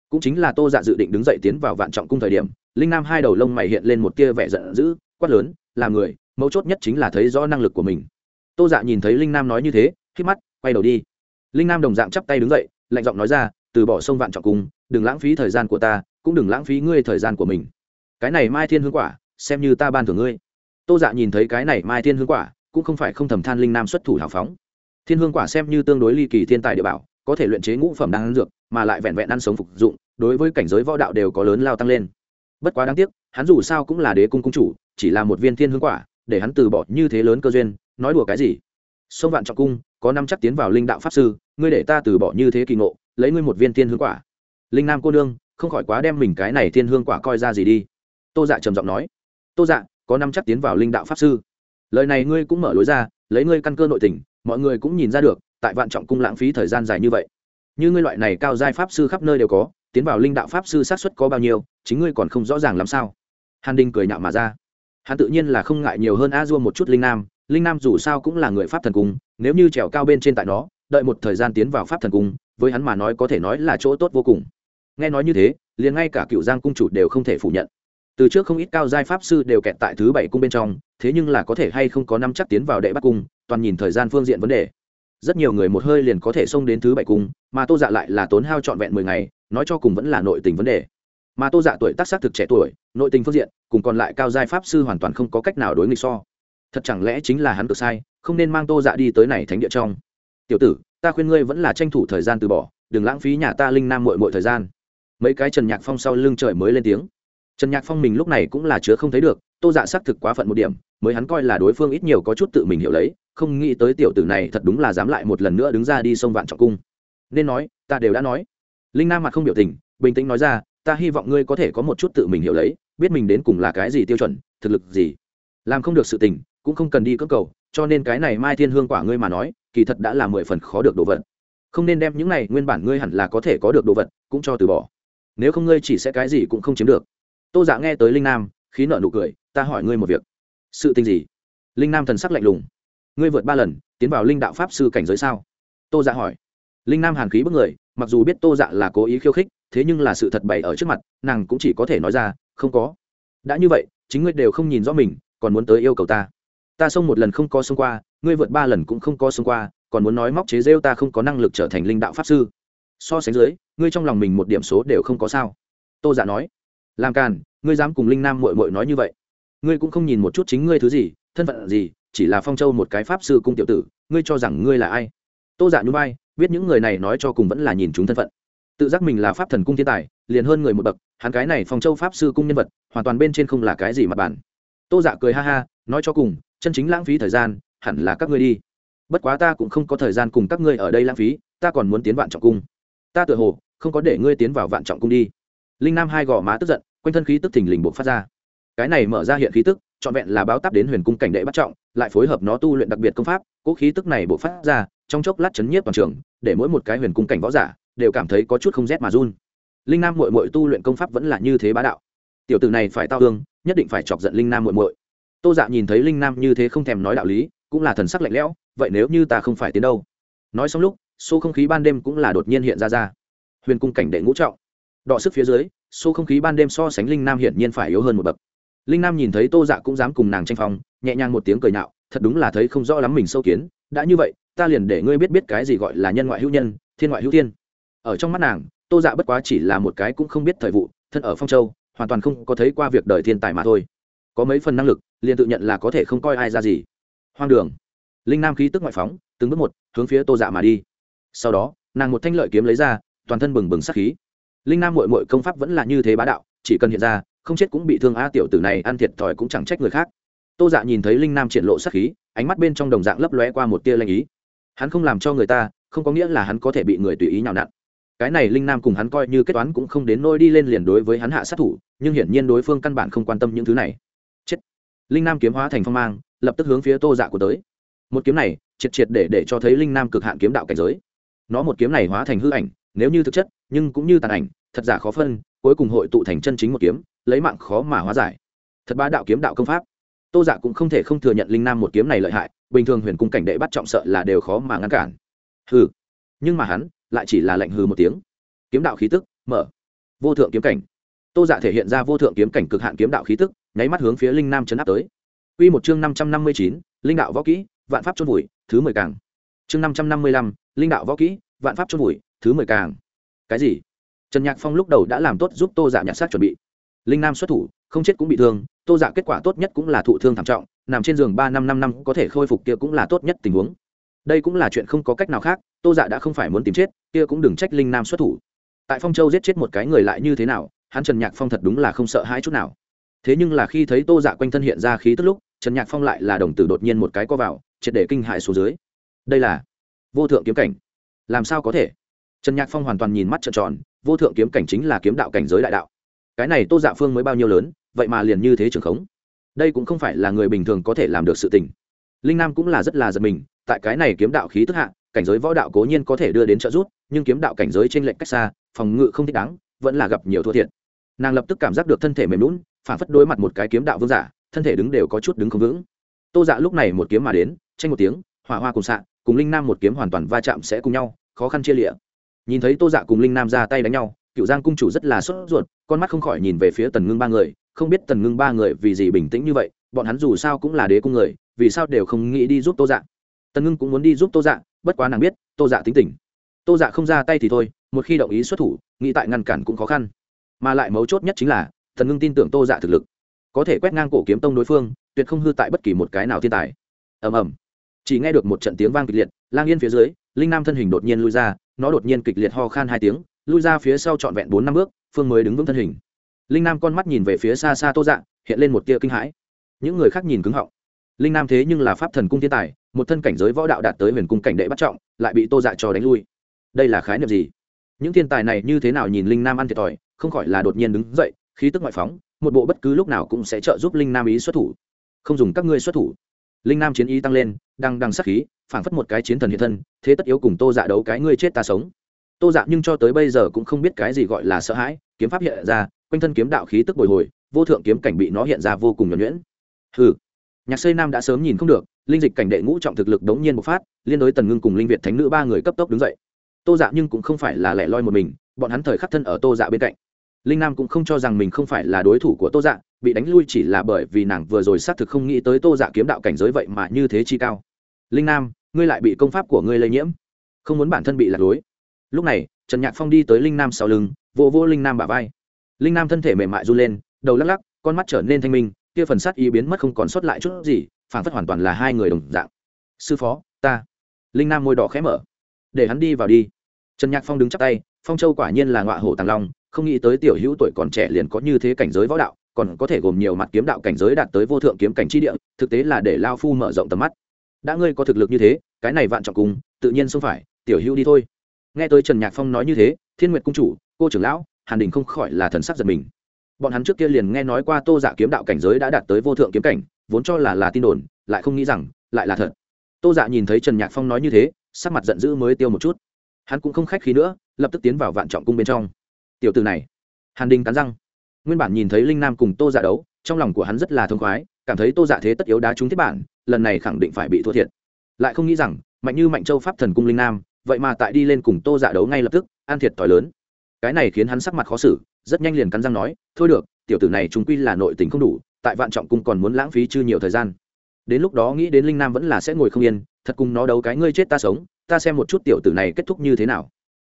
Cũng chính là tô dạ dự định đứng dậy tiến vào vạn trọng cung thời điểm, linh nam hai đầu lông mày hiện lên một tia vẻ giận dữ, quát lớn, là người, mấu chốt nhất chính là thấy rõ năng lực của mình. Tô dạ nhìn thấy linh nam nói như thế khi mắt, quay đầu đi. Linh nam đồng dạng chắp tay đứng dậy, lạnh giọng nói ra từ bỏ sông vạn trọng cung đừng lãng phí thời gian của ta, cũng đừng lãng phí ngươi thời gian của mình. Cái này mai thiên hương quả, xem như ta ban thưởng ngươi. Tô dạ nhìn thấy cái này mai thiên hương quả, cũng không phải không thầm than linh nam xuất thủ hào phóng. Thiên hương quả xem như tương đối ly kỳ thiên tài địa bảo, có thể luyện chế ngũ phẩm đang dược, mà lại vẹn vẹn ăn sống phục dụng, đối với cảnh giới võ đạo đều có lớn lao tăng lên. Bất quá đáng tiếc, hắn dù sao cũng là đế cung cung chủ, chỉ là một viên thiên hương quả, để hắn từ bỏ như thế lớn cơ duyên, nói đùa cái gì? Sông vạn trọng cung, có năm chắc tiến vào linh đạo pháp sư, ngươi để ta từ bỏ như thế kỳ ngộ lấy ngươi một viên thiên hương quả. Linh nam cô nương, không khỏi quá đem mình cái này thiên hương quả coi ra gì đi. Tô dạ trầm giọng nói. Tô dạ có năm chắc tiến vào linh đạo pháp sư. Lời này ngươi cũng mở lối ra, lấy ngươi căn cơ nội tình, mọi người cũng nhìn ra được, tại vạn trọng cung lãng phí thời gian dài như vậy. Như ngươi loại này cao giai pháp sư khắp nơi đều có, tiến vào linh đạo pháp sư sát xuất có bao nhiêu, chính ngươi còn không rõ ràng làm sao. Hàn đinh cười nhạo mà ra. Hắn tự nhiên là không ngại nhiều hơn a dua một chút linh nam linh nam dù sao cũng là người pháp thần cung, nếu như trèo cao bên trên tại nó, đợi một thời gian tiến vào pháp thần cung với hắn mà nói có thể nói là chỗ tốt vô cùng. Nghe nói như thế, liền ngay cả cựu giang cung chủ đều không thể phủ nhận. Từ trước không ít cao giai pháp sư đều kẹt tại thứ bảy cung bên trong, thế nhưng là có thể hay không có năm chắc tiến vào đệ bắt cung, toàn nhìn thời gian phương diện vấn đề. Rất nhiều người một hơi liền có thể xông đến thứ bảy cung, mà tô dạ lại là tốn hao trọn vẹn mười ngày, nói cho cùng vẫn là nội tình vấn đề. Mà tô dạ tuổi tác xác thực trẻ tuổi, nội tình phương diện, cùng còn lại cao giai pháp sư hoàn toàn không có cách nào đối nghịch so. Thật chẳng lẽ chính là hắn cực sai, không nên mang tô dạ đi tới này thánh địa trong. Tiểu tử ta khuyên ngươi vẫn là tranh thủ thời gian từ bỏ, đừng lãng phí nhà ta linh nam mội mội thời gian. Mấy cái trần nhạc phong sau lưng trời mới lên tiếng. Trần nhạc phong mình lúc này cũng là chứa không thấy được, tô dạ xác thực quá phận một điểm, mới hắn coi là đối phương ít nhiều có chút tự mình hiểu lấy, không nghĩ tới tiểu tử này thật đúng là dám lại một lần nữa đứng ra đi sông vạn trọng cung. Nên nói, ta đều đã nói. Linh nam mặt không biểu tình, bình tĩnh nói ra, ta hy vọng ngươi có thể có một chút tự mình hiểu lấy, biết mình đến cùng là cái gì tiêu chuẩn, thực lực gì. Làm không được sự tình, cũng không cần đi cưỡng cầu, cho nên cái này mai thiên hương quả ngươi mà nói kỳ thật đã là mười phần khó được đồ vật. Không nên đem những này, nguyên bản ngươi hẳn là có thể có được đồ vật, cũng cho từ bỏ. Nếu không ngươi chỉ sẽ cái gì cũng không chiếm được. Tô dạ nghe tới linh nam, khí nợ nụ cười, ta hỏi ngươi một việc. Sự tình gì? Linh nam thần sắc lạnh lùng. Ngươi vượt ba lần, tiến vào linh đạo pháp sư cảnh giới sao? Tô dạ hỏi. Linh nam hàn khí bức người, mặc dù biết tô dạ là cố ý khiêu khích, thế nhưng là sự thật bày ở trước mặt, nàng cũng chỉ có thể nói ra, không có. Đã như vậy, chính ngươi đều không nhìn rõ mình, còn muốn tới yêu cầu ta ta xông một lần không có xông qua, ngươi vượt ba lần cũng không có xông qua, còn muốn nói móc chế rêu ta không có năng lực trở thành linh đạo pháp sư. So sánh dưới, ngươi trong lòng mình một điểm số đều không có sao. Tô giả dạ nói, làm càn, ngươi dám cùng linh nam mội mội nói như vậy. Ngươi cũng không nhìn một chút chính ngươi thứ gì, thân phận gì, chỉ là phong châu một cái pháp sư cung tiểu tử, ngươi cho rằng ngươi là ai? Tô giả dạ như bay biết những người này nói cho cùng vẫn là nhìn chúng thân phận. Tự giác mình là pháp thần cung thiên tài, liền hơn người một bậc, hắn cái này phong châu pháp sư cung nhân vật, hoàn toàn bên trên không là cái gì mặt bản tô dạ cười ha ha, nói cho cùng, chân chính lãng phí thời gian, hẳn là các ngươi đi. Bất quá ta cũng không có thời gian cùng các ngươi ở đây lãng phí, ta còn muốn tiến vạn trọng cung. Ta tựa hồ, không có để ngươi tiến vào vạn trọng cung đi. Linh nam hai gò má tức giận, quanh thân khí tức thình lình buộc phát ra. Cái này mở ra hiện khí tức, trọn vẹn là báo táp đến huyền cung cảnh đệ bắt trọng, lại phối hợp nó tu luyện đặc biệt công pháp cỗ khí tức này buộc phát ra, trong chốc lát chấn nhiếp toàn trường, để mỗi một cái huyền cung cảnh võ giả đều cảm thấy có chút không rét mà run. Linh nam mội mội tu luyện công pháp vẫn là như thế bá đạo tiểu tử này phải tao hương nhất định phải chọc giận linh nam muội muội. tô dạ nhìn thấy linh nam như thế không thèm nói đạo lý, cũng là thần sắc lạnh lẽo, vậy nếu như ta không phải tiến đâu? Nói xong lúc xô không khí ban đêm cũng là đột nhiên hiện ra ra. Huyền cung cảnh đệ ngũ trọng. Đọ sức phía dưới xô không khí ban đêm so sánh linh nam hiển nhiên phải yếu hơn một bậc. Linh nam nhìn thấy tô dạ cũng dám cùng nàng tranh phong, nhẹ nhàng một tiếng cười nhạo, thật đúng là thấy không rõ lắm mình sâu kiến. Đã như vậy, ta liền để ngươi biết biết cái gì gọi là nhân ngoại hữu nhân, thiên ngoại hữu thiên. Ở trong mắt nàng, tô dạ bất quá chỉ là một cái cũng không biết thời vụ, thân ở phong châu hoàn toàn không có thấy qua việc đời thiên tài mà thôi. Có mấy phần năng lực, liền tự nhận là có thể không coi ai ra gì. Hoang đường. Linh nam khí tức ngoại phóng, từng bước một, hướng phía tô dạ mà đi. Sau đó, nàng một thanh lợi kiếm lấy ra, toàn thân bừng bừng sắc khí. Linh nam mội mội công pháp vẫn là như thế bá đạo, chỉ cần hiện ra, không chết cũng bị thương a tiểu tử này, ăn thiệt thòi cũng chẳng trách người khác. Tô dạ nhìn thấy linh nam triển lộ sắc khí, ánh mắt bên trong đồng dạng lấp lóe qua một tia lanh ý. Hắn không làm cho người ta, không có nghĩa là hắn có thể bị người tùy ý nhào nặn. Cái này linh nam cùng hắn coi như kết toán cũng không đến nôi đi lên liền đối với hắn hạ sát thủ nhưng hiển nhiên đối phương căn bản không quan tâm những thứ này. Chết. Linh nam kiếm hóa thành phong mang, lập tức hướng phía tô dạ của tới. Một kiếm này, triệt triệt để để cho thấy linh nam cực hạn kiếm đạo cảnh giới. Nó một kiếm này hóa thành hư ảnh, nếu như thực chất, nhưng cũng như tàn ảnh, thật giả khó phân, cuối cùng hội tụ thành chân chính một kiếm, lấy mạng khó mà hóa giải. Thật bá đạo kiếm đạo công pháp. Tô dạ cũng không thể không thừa nhận linh nam một kiếm này lợi hại, bình thường huyền cung cảnh đệ bắt trọng sợ là đều khó mà ngăn cản. Hừ. Nhưng mà hắn, lại chỉ là lệnh hừ một tiếng. Kiếm đạo khí tức, mở. Vô thượng kiếm cảnh tô dạ thể hiện ra vô thượng kiếm cảnh cực hạn kiếm đạo khí tức, nháy mắt hướng phía linh nam chấn áp tới. Quy một chương năm trăm năm mươi chín, linh đạo võ kỹ, vạn pháp chôn vùi, thứ mười càng. Chương năm trăm năm mươi lăm, linh đạo võ kỹ, vạn pháp chôn vùi, thứ mười càng. Cái gì? Trần nhạc phong lúc đầu đã làm tốt giúp tô dạ nhặt xác chuẩn bị. Linh nam xuất thủ, không chết cũng bị thương, tô dạ kết quả tốt nhất cũng là thụ thương thảm trọng, nằm trên giường ba năm năm năm, có thể khôi phục kia cũng là tốt nhất tình huống. Đây cũng là chuyện không có cách nào khác, tô dạ đã không phải muốn tìm chết, kia cũng đừng trách linh nam xuất thủ. Tại phong châu giết chết một cái người lại như thế nào hắn trần nhạc phong thật đúng là không sợ hãi chút nào. Thế nhưng là khi thấy tô dạ quanh thân hiện ra khí tức lúc, trần nhạc phong lại là đồng tử đột nhiên một cái co vào, triệt để kinh hại xuống dưới. Đây là vô thượng kiếm cảnh. Làm sao có thể? Trần nhạc phong hoàn toàn nhìn mắt trợn tròn, vô thượng kiếm cảnh chính là kiếm đạo cảnh giới đại đạo. Cái này tô dạ phương mới bao nhiêu lớn, vậy mà liền như thế trường khống. Đây cũng không phải là người bình thường có thể làm được sự tình. Linh nam cũng là rất là giật mình, tại cái này kiếm đạo khí tức hạ, cảnh giới võ đạo cố nhiên có thể đưa đến trợ giúp, nhưng kiếm đạo cảnh giới trên lệnh cách xa, phòng ngự không thích đáng, vẫn là gặp nhiều thua thiệt nàng lập tức cảm giác được thân thể mềm lún, phản phất đối mặt một cái kiếm đạo vương giả, thân thể đứng đều có chút đứng không vững. Tô dạ lúc này một kiếm mà đến, tranh một tiếng, hỏa hoa cùng xạ, cùng linh nam một kiếm hoàn toàn va chạm sẽ cùng nhau, khó khăn chia lịa. Nhìn thấy tô dạ cùng linh nam ra tay đánh nhau, cựu giang cung chủ rất là sốt ruột, con mắt không khỏi nhìn về phía tần ngưng ba người, không biết tần ngưng ba người vì gì bình tĩnh như vậy, bọn hắn dù sao cũng là đế cung người, vì sao đều không nghĩ đi giúp tô dạ. Tần ngưng cũng muốn đi giúp tô dạ bất quá nàng biết, tô dạ tính tình. Tô dạ không ra tay thì thôi, một khi động ý xuất thủ, nghĩ tại ngăn cản cũng khó khăn mà lại mấu chốt nhất chính là, thần ngưng tin tưởng tô dạ thực lực. Có thể quét ngang cổ kiếm tông đối phương, tuyệt không hư tại bất kỳ một cái nào thiên tài. Ầm ầm. Chỉ nghe được một trận tiếng vang kịch liệt, lang yên phía dưới, linh nam thân hình đột nhiên lui ra, nó đột nhiên kịch liệt ho khan hai tiếng, lui ra phía sau trọn vẹn bốn năm bước, phương mới đứng vững thân hình. Linh nam con mắt nhìn về phía xa xa tô dạ hiện lên một tia kinh hãi. Những người khác nhìn cứng họng. Linh nam thế nhưng là pháp thần cung thiên tài, một thân cảnh giới võ đạo đạt tới huyền cung cảnh đệ bắt trọng, lại bị tô dạ cho đánh lui. Đây là khái niệm gì? Những thiên tài này như thế nào nhìn linh nam ăn thiệt thòi không khỏi là đột nhiên đứng dậy, khí tức ngoại phóng, một bộ bất cứ lúc nào cũng sẽ trợ giúp linh nam ý xuất thủ. Không dùng các ngươi xuất thủ. Linh nam chiến ý tăng lên đang đằng sắc khí, phảng phất một cái chiến thần hiện thân, thế tất yếu cùng tô dạ đấu cái ngươi chết ta sống. Tô dạ nhưng cho tới bây giờ cũng không biết cái gì gọi là sợ hãi, kiếm pháp hiện ra, quanh thân kiếm đạo khí tức bồi hồi, vô thượng kiếm cảnh bị nó hiện ra vô cùng nhuẩn nhuyễn. Hừ. Nhạc xây nam đã sớm nhìn không được, linh dịch cảnh đệ ngũ trọng thực lực đống nhiên bộc phát, liên đối tần ngưng cùng linh việt thánh nữ ba người cấp tốc đứng dậy. Tô dạ nhưng cũng không phải là lẻ loi một mình, bọn hắn thời khắc thân ở tô dạ bên cạnh linh nam cũng không cho rằng mình không phải là đối thủ của tô dạ bị đánh lui chỉ là bởi vì nàng vừa rồi xác thực không nghĩ tới tô dạ kiếm đạo cảnh giới vậy mà như thế chi cao. Linh nam, ngươi lại bị công pháp của ngươi lây nhiễm. Không muốn bản thân bị lạc lối. Lúc này, trần nhạc phong đi tới linh nam sau lưng vô vô linh nam bả vai. Linh nam thân thể mềm mại run lên, đầu lắc lắc, con mắt trở nên thanh minh, kia phần sát ý biến mất không còn sót lại chút gì phản phất hoàn toàn là hai người đồng dạng. Sư phó, ta. Linh nam môi đỏ khẽ mở. Để hắn đi vào đi. Trần nhạc phong đứng chắp tay, phong châu quả nhiên là ngọa hổ tàng long không nghĩ tới tiểu hữu tuổi còn trẻ liền có như thế cảnh giới võ đạo, còn có thể gồm nhiều mặt kiếm đạo cảnh giới đạt tới vô thượng kiếm cảnh tri địa, thực tế là để lao phu mở rộng tầm mắt. Đã ngươi có thực lực như thế, cái này vạn trọng cùng, tự nhiên không phải, tiểu hữu đi thôi. Nghe tới trần nhạc phong nói như thế, thiên nguyệt cung chủ, cô trưởng lão, hàn đình không khỏi là thần sắc giật mình. Bọn hắn trước kia liền nghe nói qua tô giả dạ kiếm đạo cảnh giới đã đạt tới vô thượng kiếm cảnh, vốn cho là là tin đồn, lại không nghĩ rằng, lại là thật. Tô dạ nhìn thấy trần nhạc phong nói như thế, sắc mặt giận dữ mới tiêu một chút. Hắn cũng không khách khí nữa, lập tức tiến vào vạn trọng cung bên trong tiểu từ này. Hàn đình cắn răng. Nguyên bản nhìn thấy linh nam cùng tô giả đấu, trong lòng của hắn rất là thông khoái, cảm thấy tô giả thế tất yếu đá trúng thiết bản, lần này khẳng định phải bị thua thiệt. Lại không nghĩ rằng, mạnh như mạnh châu pháp thần cung linh nam, vậy mà tại đi lên cùng tô giả đấu ngay lập tức an thiệt thòi lớn. Cái này khiến hắn sắc mặt khó xử, rất nhanh liền cắn răng nói, thôi được, tiểu tử này chúng quy là nội tình không đủ, tại vạn trọng cung còn muốn lãng phí chưa nhiều thời gian. Đến lúc đó nghĩ đến linh nam vẫn là sẽ ngồi không yên, thật cùng nó đấu cái ngươi chết ta sống, ta xem một chút tiểu tử này kết thúc như thế nào.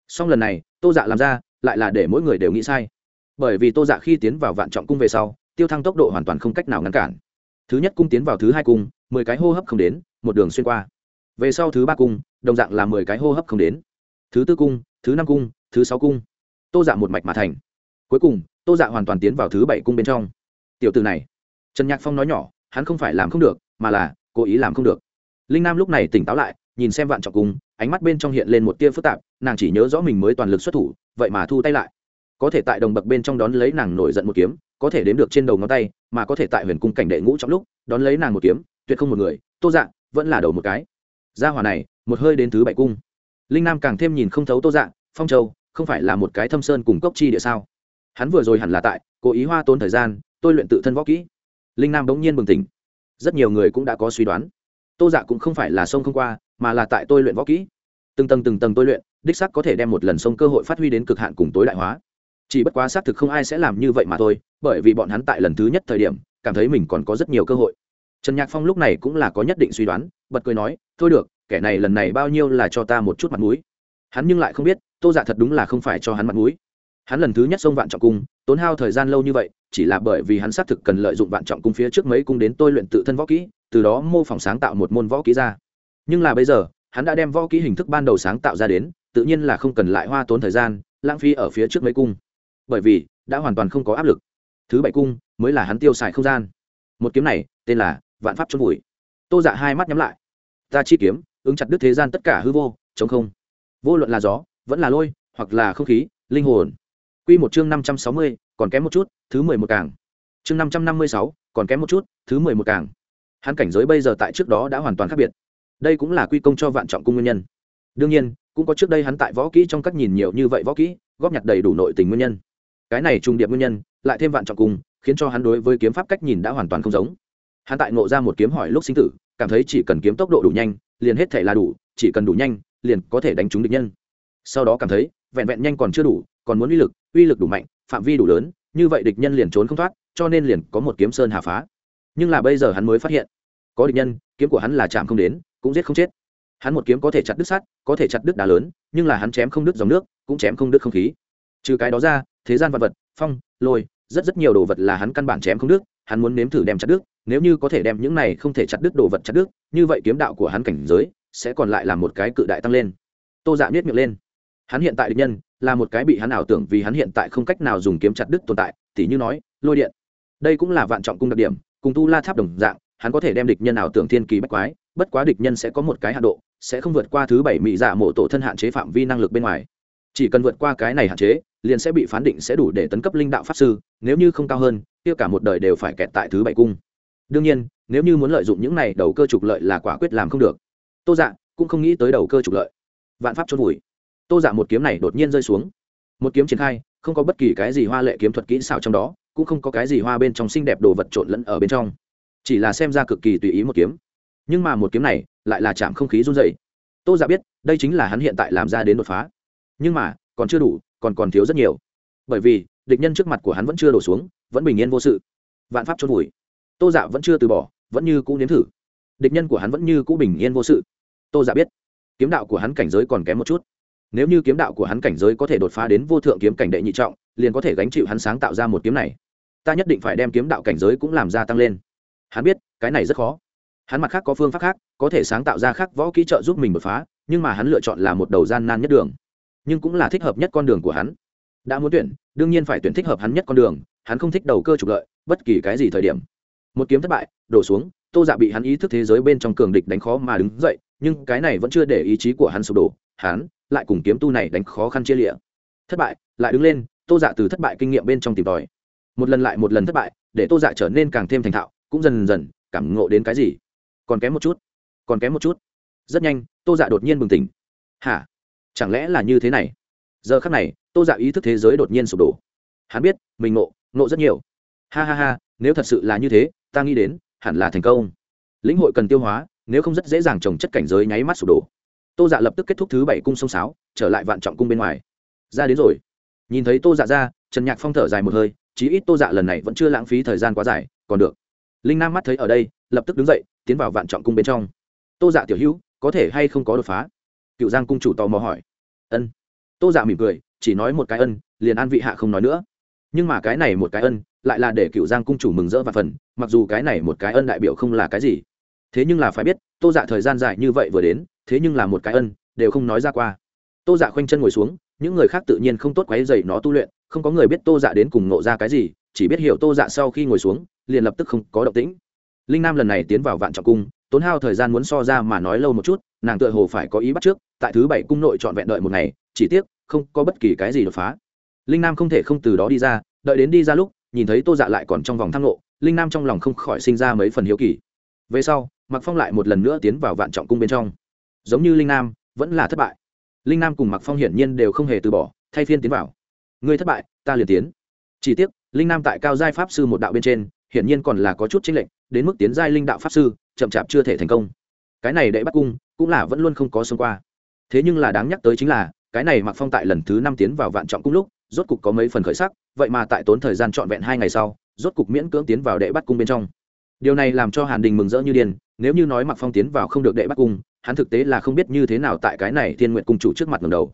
Song lần này, tô dạ làm ra lại là để mỗi người đều nghĩ sai. Bởi vì tô dạ khi tiến vào vạn trọng cung về sau, tiêu thăng tốc độ hoàn toàn không cách nào ngăn cản. Thứ nhất cung tiến vào thứ hai cung, mười cái hô hấp không đến, một đường xuyên qua. Về sau thứ ba cung, đồng dạng là mười cái hô hấp không đến. Thứ tư cung, thứ năm cung, thứ sáu cung. Tô dạ một mạch mà thành. Cuối cùng, tô dạ hoàn toàn tiến vào thứ bảy cung bên trong. Tiểu từ này, trần nhạc phong nói nhỏ, hắn không phải làm không được, mà là cố ý làm không được. Linh nam lúc này tỉnh táo lại, nhìn xem vạn trọng cung ánh mắt bên trong hiện lên một tia phức tạp, nàng chỉ nhớ rõ mình mới toàn lực xuất thủ, vậy mà thu tay lại. Có thể tại đồng bậc bên trong đón lấy nàng nổi giận một kiếm, có thể đếm được trên đầu ngón tay, mà có thể tại huyền cung cảnh đệ ngũ trong lúc, đón lấy nàng một kiếm, tuyệt không một người, tô dạng vẫn là đầu một cái. Gia hòa này, một hơi đến thứ bảy cung. Linh nam càng thêm nhìn không thấu tô dạng phong châu, không phải là một cái thâm sơn cùng cốc chi địa sao? Hắn vừa rồi hẳn là tại, cố ý hoa tốn thời gian, tôi luyện tự thân võ kỹ. Linh nam bỗng nhiên bừng tỉnh. Rất nhiều người cũng đã có suy đoán. Tô dạ cũng không phải là sông không qua mà là tại tôi luyện võ kỹ. Từng tầng từng tầng tôi luyện, đích sắc có thể đem một lần sông cơ hội phát huy đến cực hạn cùng tối đại hóa. Chỉ bất quá xác thực không ai sẽ làm như vậy mà thôi, bởi vì bọn hắn tại lần thứ nhất thời điểm, cảm thấy mình còn có rất nhiều cơ hội. Trần nhạc phong lúc này cũng là có nhất định suy đoán, bật cười nói, thôi được, kẻ này lần này bao nhiêu là cho ta một chút mặt mũi. Hắn nhưng lại không biết, tô giả thật đúng là không phải cho hắn mặt mũi. Hắn lần thứ nhất xông vạn trọng cung, tốn hao thời gian lâu như vậy, chỉ là bởi vì hắn xác thực cần lợi dụng vạn trọng cung phía trước mấy cung đến tôi luyện tự thân võ kỹ, từ đó mô phỏng sáng tạo một môn võ kỹ ra nhưng là bây giờ, hắn đã đem võ kỹ hình thức ban đầu sáng tạo ra đến, tự nhiên là không cần lại hoa tốn thời gian, lãng phí ở phía trước mấy cung. Bởi vì, đã hoàn toàn không có áp lực. Thứ bảy cung, mới là hắn tiêu xài không gian. Một kiếm này, tên là vạn pháp chôn vùi. Tô dạ hai mắt nhắm lại. Ta chi kiếm, ứng chặt đứt thế gian tất cả hư vô, chống không. Vô luận là gió, vẫn là lôi, hoặc là không khí, linh hồn. Q một chương năm trăm sáu mươi, còn kém một chút, thứ mười một càng. Chương năm trăm năm mươi sáu, còn kém một chút, thứ mười một càng. Hắn cảnh giới bây giờ tại trước đó đã hoàn toàn khác biệt đây cũng là quy công cho vạn trọng cung nguyên nhân. Đương nhiên, cũng có trước đây hắn tại võ kỹ trong các nhìn nhiều như vậy võ kỹ, góp nhặt đầy đủ nội tình nguyên nhân. Cái này trùng điệp nguyên nhân, lại thêm vạn trọng cung, khiến cho hắn đối với kiếm pháp cách nhìn đã hoàn toàn không giống. Hắn tại ngộ ra một kiếm hỏi lúc sinh tử, cảm thấy chỉ cần kiếm tốc độ đủ nhanh, liền hết thể là đủ, chỉ cần đủ nhanh, liền có thể đánh trúng địch nhân. Sau đó cảm thấy, vẹn vẹn nhanh còn chưa đủ, còn muốn uy lực uy lực đủ mạnh, phạm vi đủ lớn, như vậy địch nhân liền trốn không thoát, cho nên liền có một kiếm sơn hà phá. Nhưng là bây giờ hắn mới phát hiện có địch nhân, kiếm của hắn là chạm không đến, cũng giết không chết. Hắn một kiếm có thể chặt đứt sắt, có thể chặt đứt đá lớn, nhưng là hắn chém không đứt dòng nước, cũng chém không đứt không khí. Trừ cái đó ra, thế gian vật vật, phong, lôi, rất rất nhiều đồ vật là hắn căn bản chém không đứt, hắn muốn nếm thử đem chặt đứt, nếu như có thể đem những này không thể chặt đứt đồ vật chặt đứt, như vậy kiếm đạo của hắn cảnh giới sẽ còn lại là một cái cự đại tăng lên. Tô dạ biết miệng lên. Hắn hiện tại địch nhân, là một cái bị hắn ảo tưởng vì hắn hiện tại không cách nào dùng kiếm chặt đứt tồn tại, tỉ như nói, lôi điện. Đây cũng là vạn trọng cung đặc điểm, cùng tu la tháp đồng dạng hắn có thể đem địch nhân ảo tưởng thiên kỳ bách quái, bất quá địch nhân sẽ có một cái hạ độ, sẽ không vượt qua thứ bảy mỹ dạ mộ tổ thân hạn chế phạm vi năng lực bên ngoài. Chỉ cần vượt qua cái này hạn chế, liền sẽ bị phán định sẽ đủ để tấn cấp linh đạo pháp sư, nếu như không cao hơn, kia cả một đời đều phải kẹt tại thứ bảy cung. Đương nhiên, nếu như muốn lợi dụng những này đầu cơ trục lợi là quả quyết làm không được. Tô dạ cũng không nghĩ tới đầu cơ trục lợi. Vạn pháp chôn vùi. Tô dạ một kiếm này đột nhiên rơi xuống. Một kiếm triển khai, không có bất kỳ cái gì hoa lệ kiếm thuật kỹ xảo trong đó, cũng không có cái gì hoa bên trong xinh đẹp đồ vật trộn lẫn ở bên trong chỉ là xem ra cực kỳ tùy ý một kiếm. Nhưng mà một kiếm này lại là chạm không khí run dày tô giả biết, đây chính là hắn hiện tại làm ra đến đột phá. Nhưng mà, còn chưa đủ, còn còn thiếu rất nhiều. Bởi vì, địch nhân trước mặt của hắn vẫn chưa đổ xuống, vẫn bình yên vô sự. Vạn pháp chôn vùi. Tô dạ vẫn chưa từ bỏ, vẫn như cũ nếm thử. Địch nhân của hắn vẫn như cũ bình yên vô sự. Tô dạ biết, kiếm đạo của hắn cảnh giới còn kém một chút. Nếu như kiếm đạo của hắn cảnh giới có thể đột phá đến vô thượng kiếm cảnh đệ nhị trọng, liền có thể gánh chịu hắn sáng tạo ra một kiếm này. Ta nhất định phải đem kiếm đạo cảnh giới cũng làm ra tăng lên hắn biết, cái này rất khó. Hắn mặt khác có phương pháp khác, có thể sáng tạo ra khác võ kỹ trợ giúp mình đột phá, nhưng mà hắn lựa chọn là một đầu gian nan nhất đường. Nhưng cũng là thích hợp nhất con đường của hắn. Đã muốn tuyển, đương nhiên phải tuyển thích hợp hắn nhất con đường, hắn không thích đầu cơ trục lợi, bất kỳ cái gì thời điểm. Một kiếm thất bại, đổ xuống, tô dạ bị hắn ý thức thế giới bên trong cường địch đánh khó mà đứng dậy, nhưng cái này vẫn chưa để ý chí của hắn sụp đổ, hắn lại cùng kiếm tu này đánh khó khăn chia lịa. Thất bại, lại đứng lên, tô dạ từ thất bại kinh nghiệm bên trong tìm tòi. Một lần lại một lần thất bại, để tô dạ trở nên càng thêm thành thạo cũng dần dần cảm ngộ đến cái gì. Còn kém một chút, còn kém một chút. Rất nhanh, tô dạ đột nhiên bừng tỉnh. Hả? Chẳng lẽ là như thế này? Giờ khắc này, tô dạ ý thức thế giới đột nhiên sụp đổ. Hắn biết, mình ngộ ngộ rất nhiều. Ha ha ha, nếu thật sự là như thế, ta nghĩ đến, hẳn là thành công. Lĩnh hội cần tiêu hóa, nếu không rất dễ dàng trồng chất cảnh giới nháy mắt sụp đổ. Tô dạ lập tức kết thúc thứ bảy cung sông sáo, trở lại vạn trọng cung bên ngoài. Ra đến rồi. Nhìn thấy tô dạ ra, trần nhạc phong thở dài một hơi, chí ít tô dạ lần này vẫn chưa lãng phí thời gian quá dài, còn được linh nam mắt thấy ở đây, lập tức đứng dậy, tiến vào vạn trọng cung bên trong. Tô dạ tiểu hữu, có thể hay không có đột phá? Cựu giang cung chủ tò mò hỏi. Ân. Tô dạ mỉm cười, chỉ nói một cái ân, liền an vị hạ không nói nữa. Nhưng mà cái này một cái ân, lại là để cựu giang cung chủ mừng rỡ và phần, mặc dù cái này một cái ân đại biểu không là cái gì. Thế nhưng là phải biết, tô dạ thời gian dài như vậy vừa đến, thế nhưng là một cái ân, đều không nói ra qua. Tô dạ khoanh chân ngồi xuống, những người khác tự nhiên không tốt quáy dày nó tu luyện, không có người biết tô dạ đến cùng nộ ra cái gì, chỉ biết hiểu tô dạ sau khi ngồi xuống liền lập tức không có động tĩnh. Linh nam lần này tiến vào vạn trọng cung, tốn hao thời gian muốn so ra mà nói lâu một chút, nàng tựa hồ phải có ý bắt trước, tại thứ bảy cung nội trọn vẹn đợi một ngày, chỉ tiếc, không có bất kỳ cái gì đột phá. Linh nam không thể không từ đó đi ra, đợi đến đi ra lúc, nhìn thấy tô dạ lại còn trong vòng thang lộ linh nam trong lòng không khỏi sinh ra mấy phần hiếu kỳ. Về sau mặc phong lại một lần nữa tiến vào vạn trọng cung bên trong. Giống như linh nam, vẫn là thất bại. Linh nam cùng mặc phong hiển nhiên đều không hề từ bỏ, thay phiên tiến vào. Ngươi thất bại, ta liền tiến. Chỉ tiếc, linh nam tại cao giai pháp sư một đạo bên trên hiển nhiên còn là có chút chênh lệch, đến mức tiến giai linh đạo pháp sư, chậm chạp chưa thể thành công. Cái này đệ bắt cung, cũng là vẫn luôn không có xông qua. Thế nhưng là đáng nhắc tới chính là, cái này mặc phong tại lần thứ năm tiến vào vạn trọng cung lúc, rốt cục có mấy phần khởi sắc, vậy mà tại tốn thời gian trọn vẹn hai ngày sau, rốt cục miễn cưỡng tiến vào đệ bắt cung bên trong. Điều này làm cho hàn đình mừng rỡ như điên, nếu như nói mặc phong tiến vào không được đệ bắt cung, hắn thực tế là không biết như thế nào tại cái này thiên nguyện cung chủ trước mặt ngầm đầu.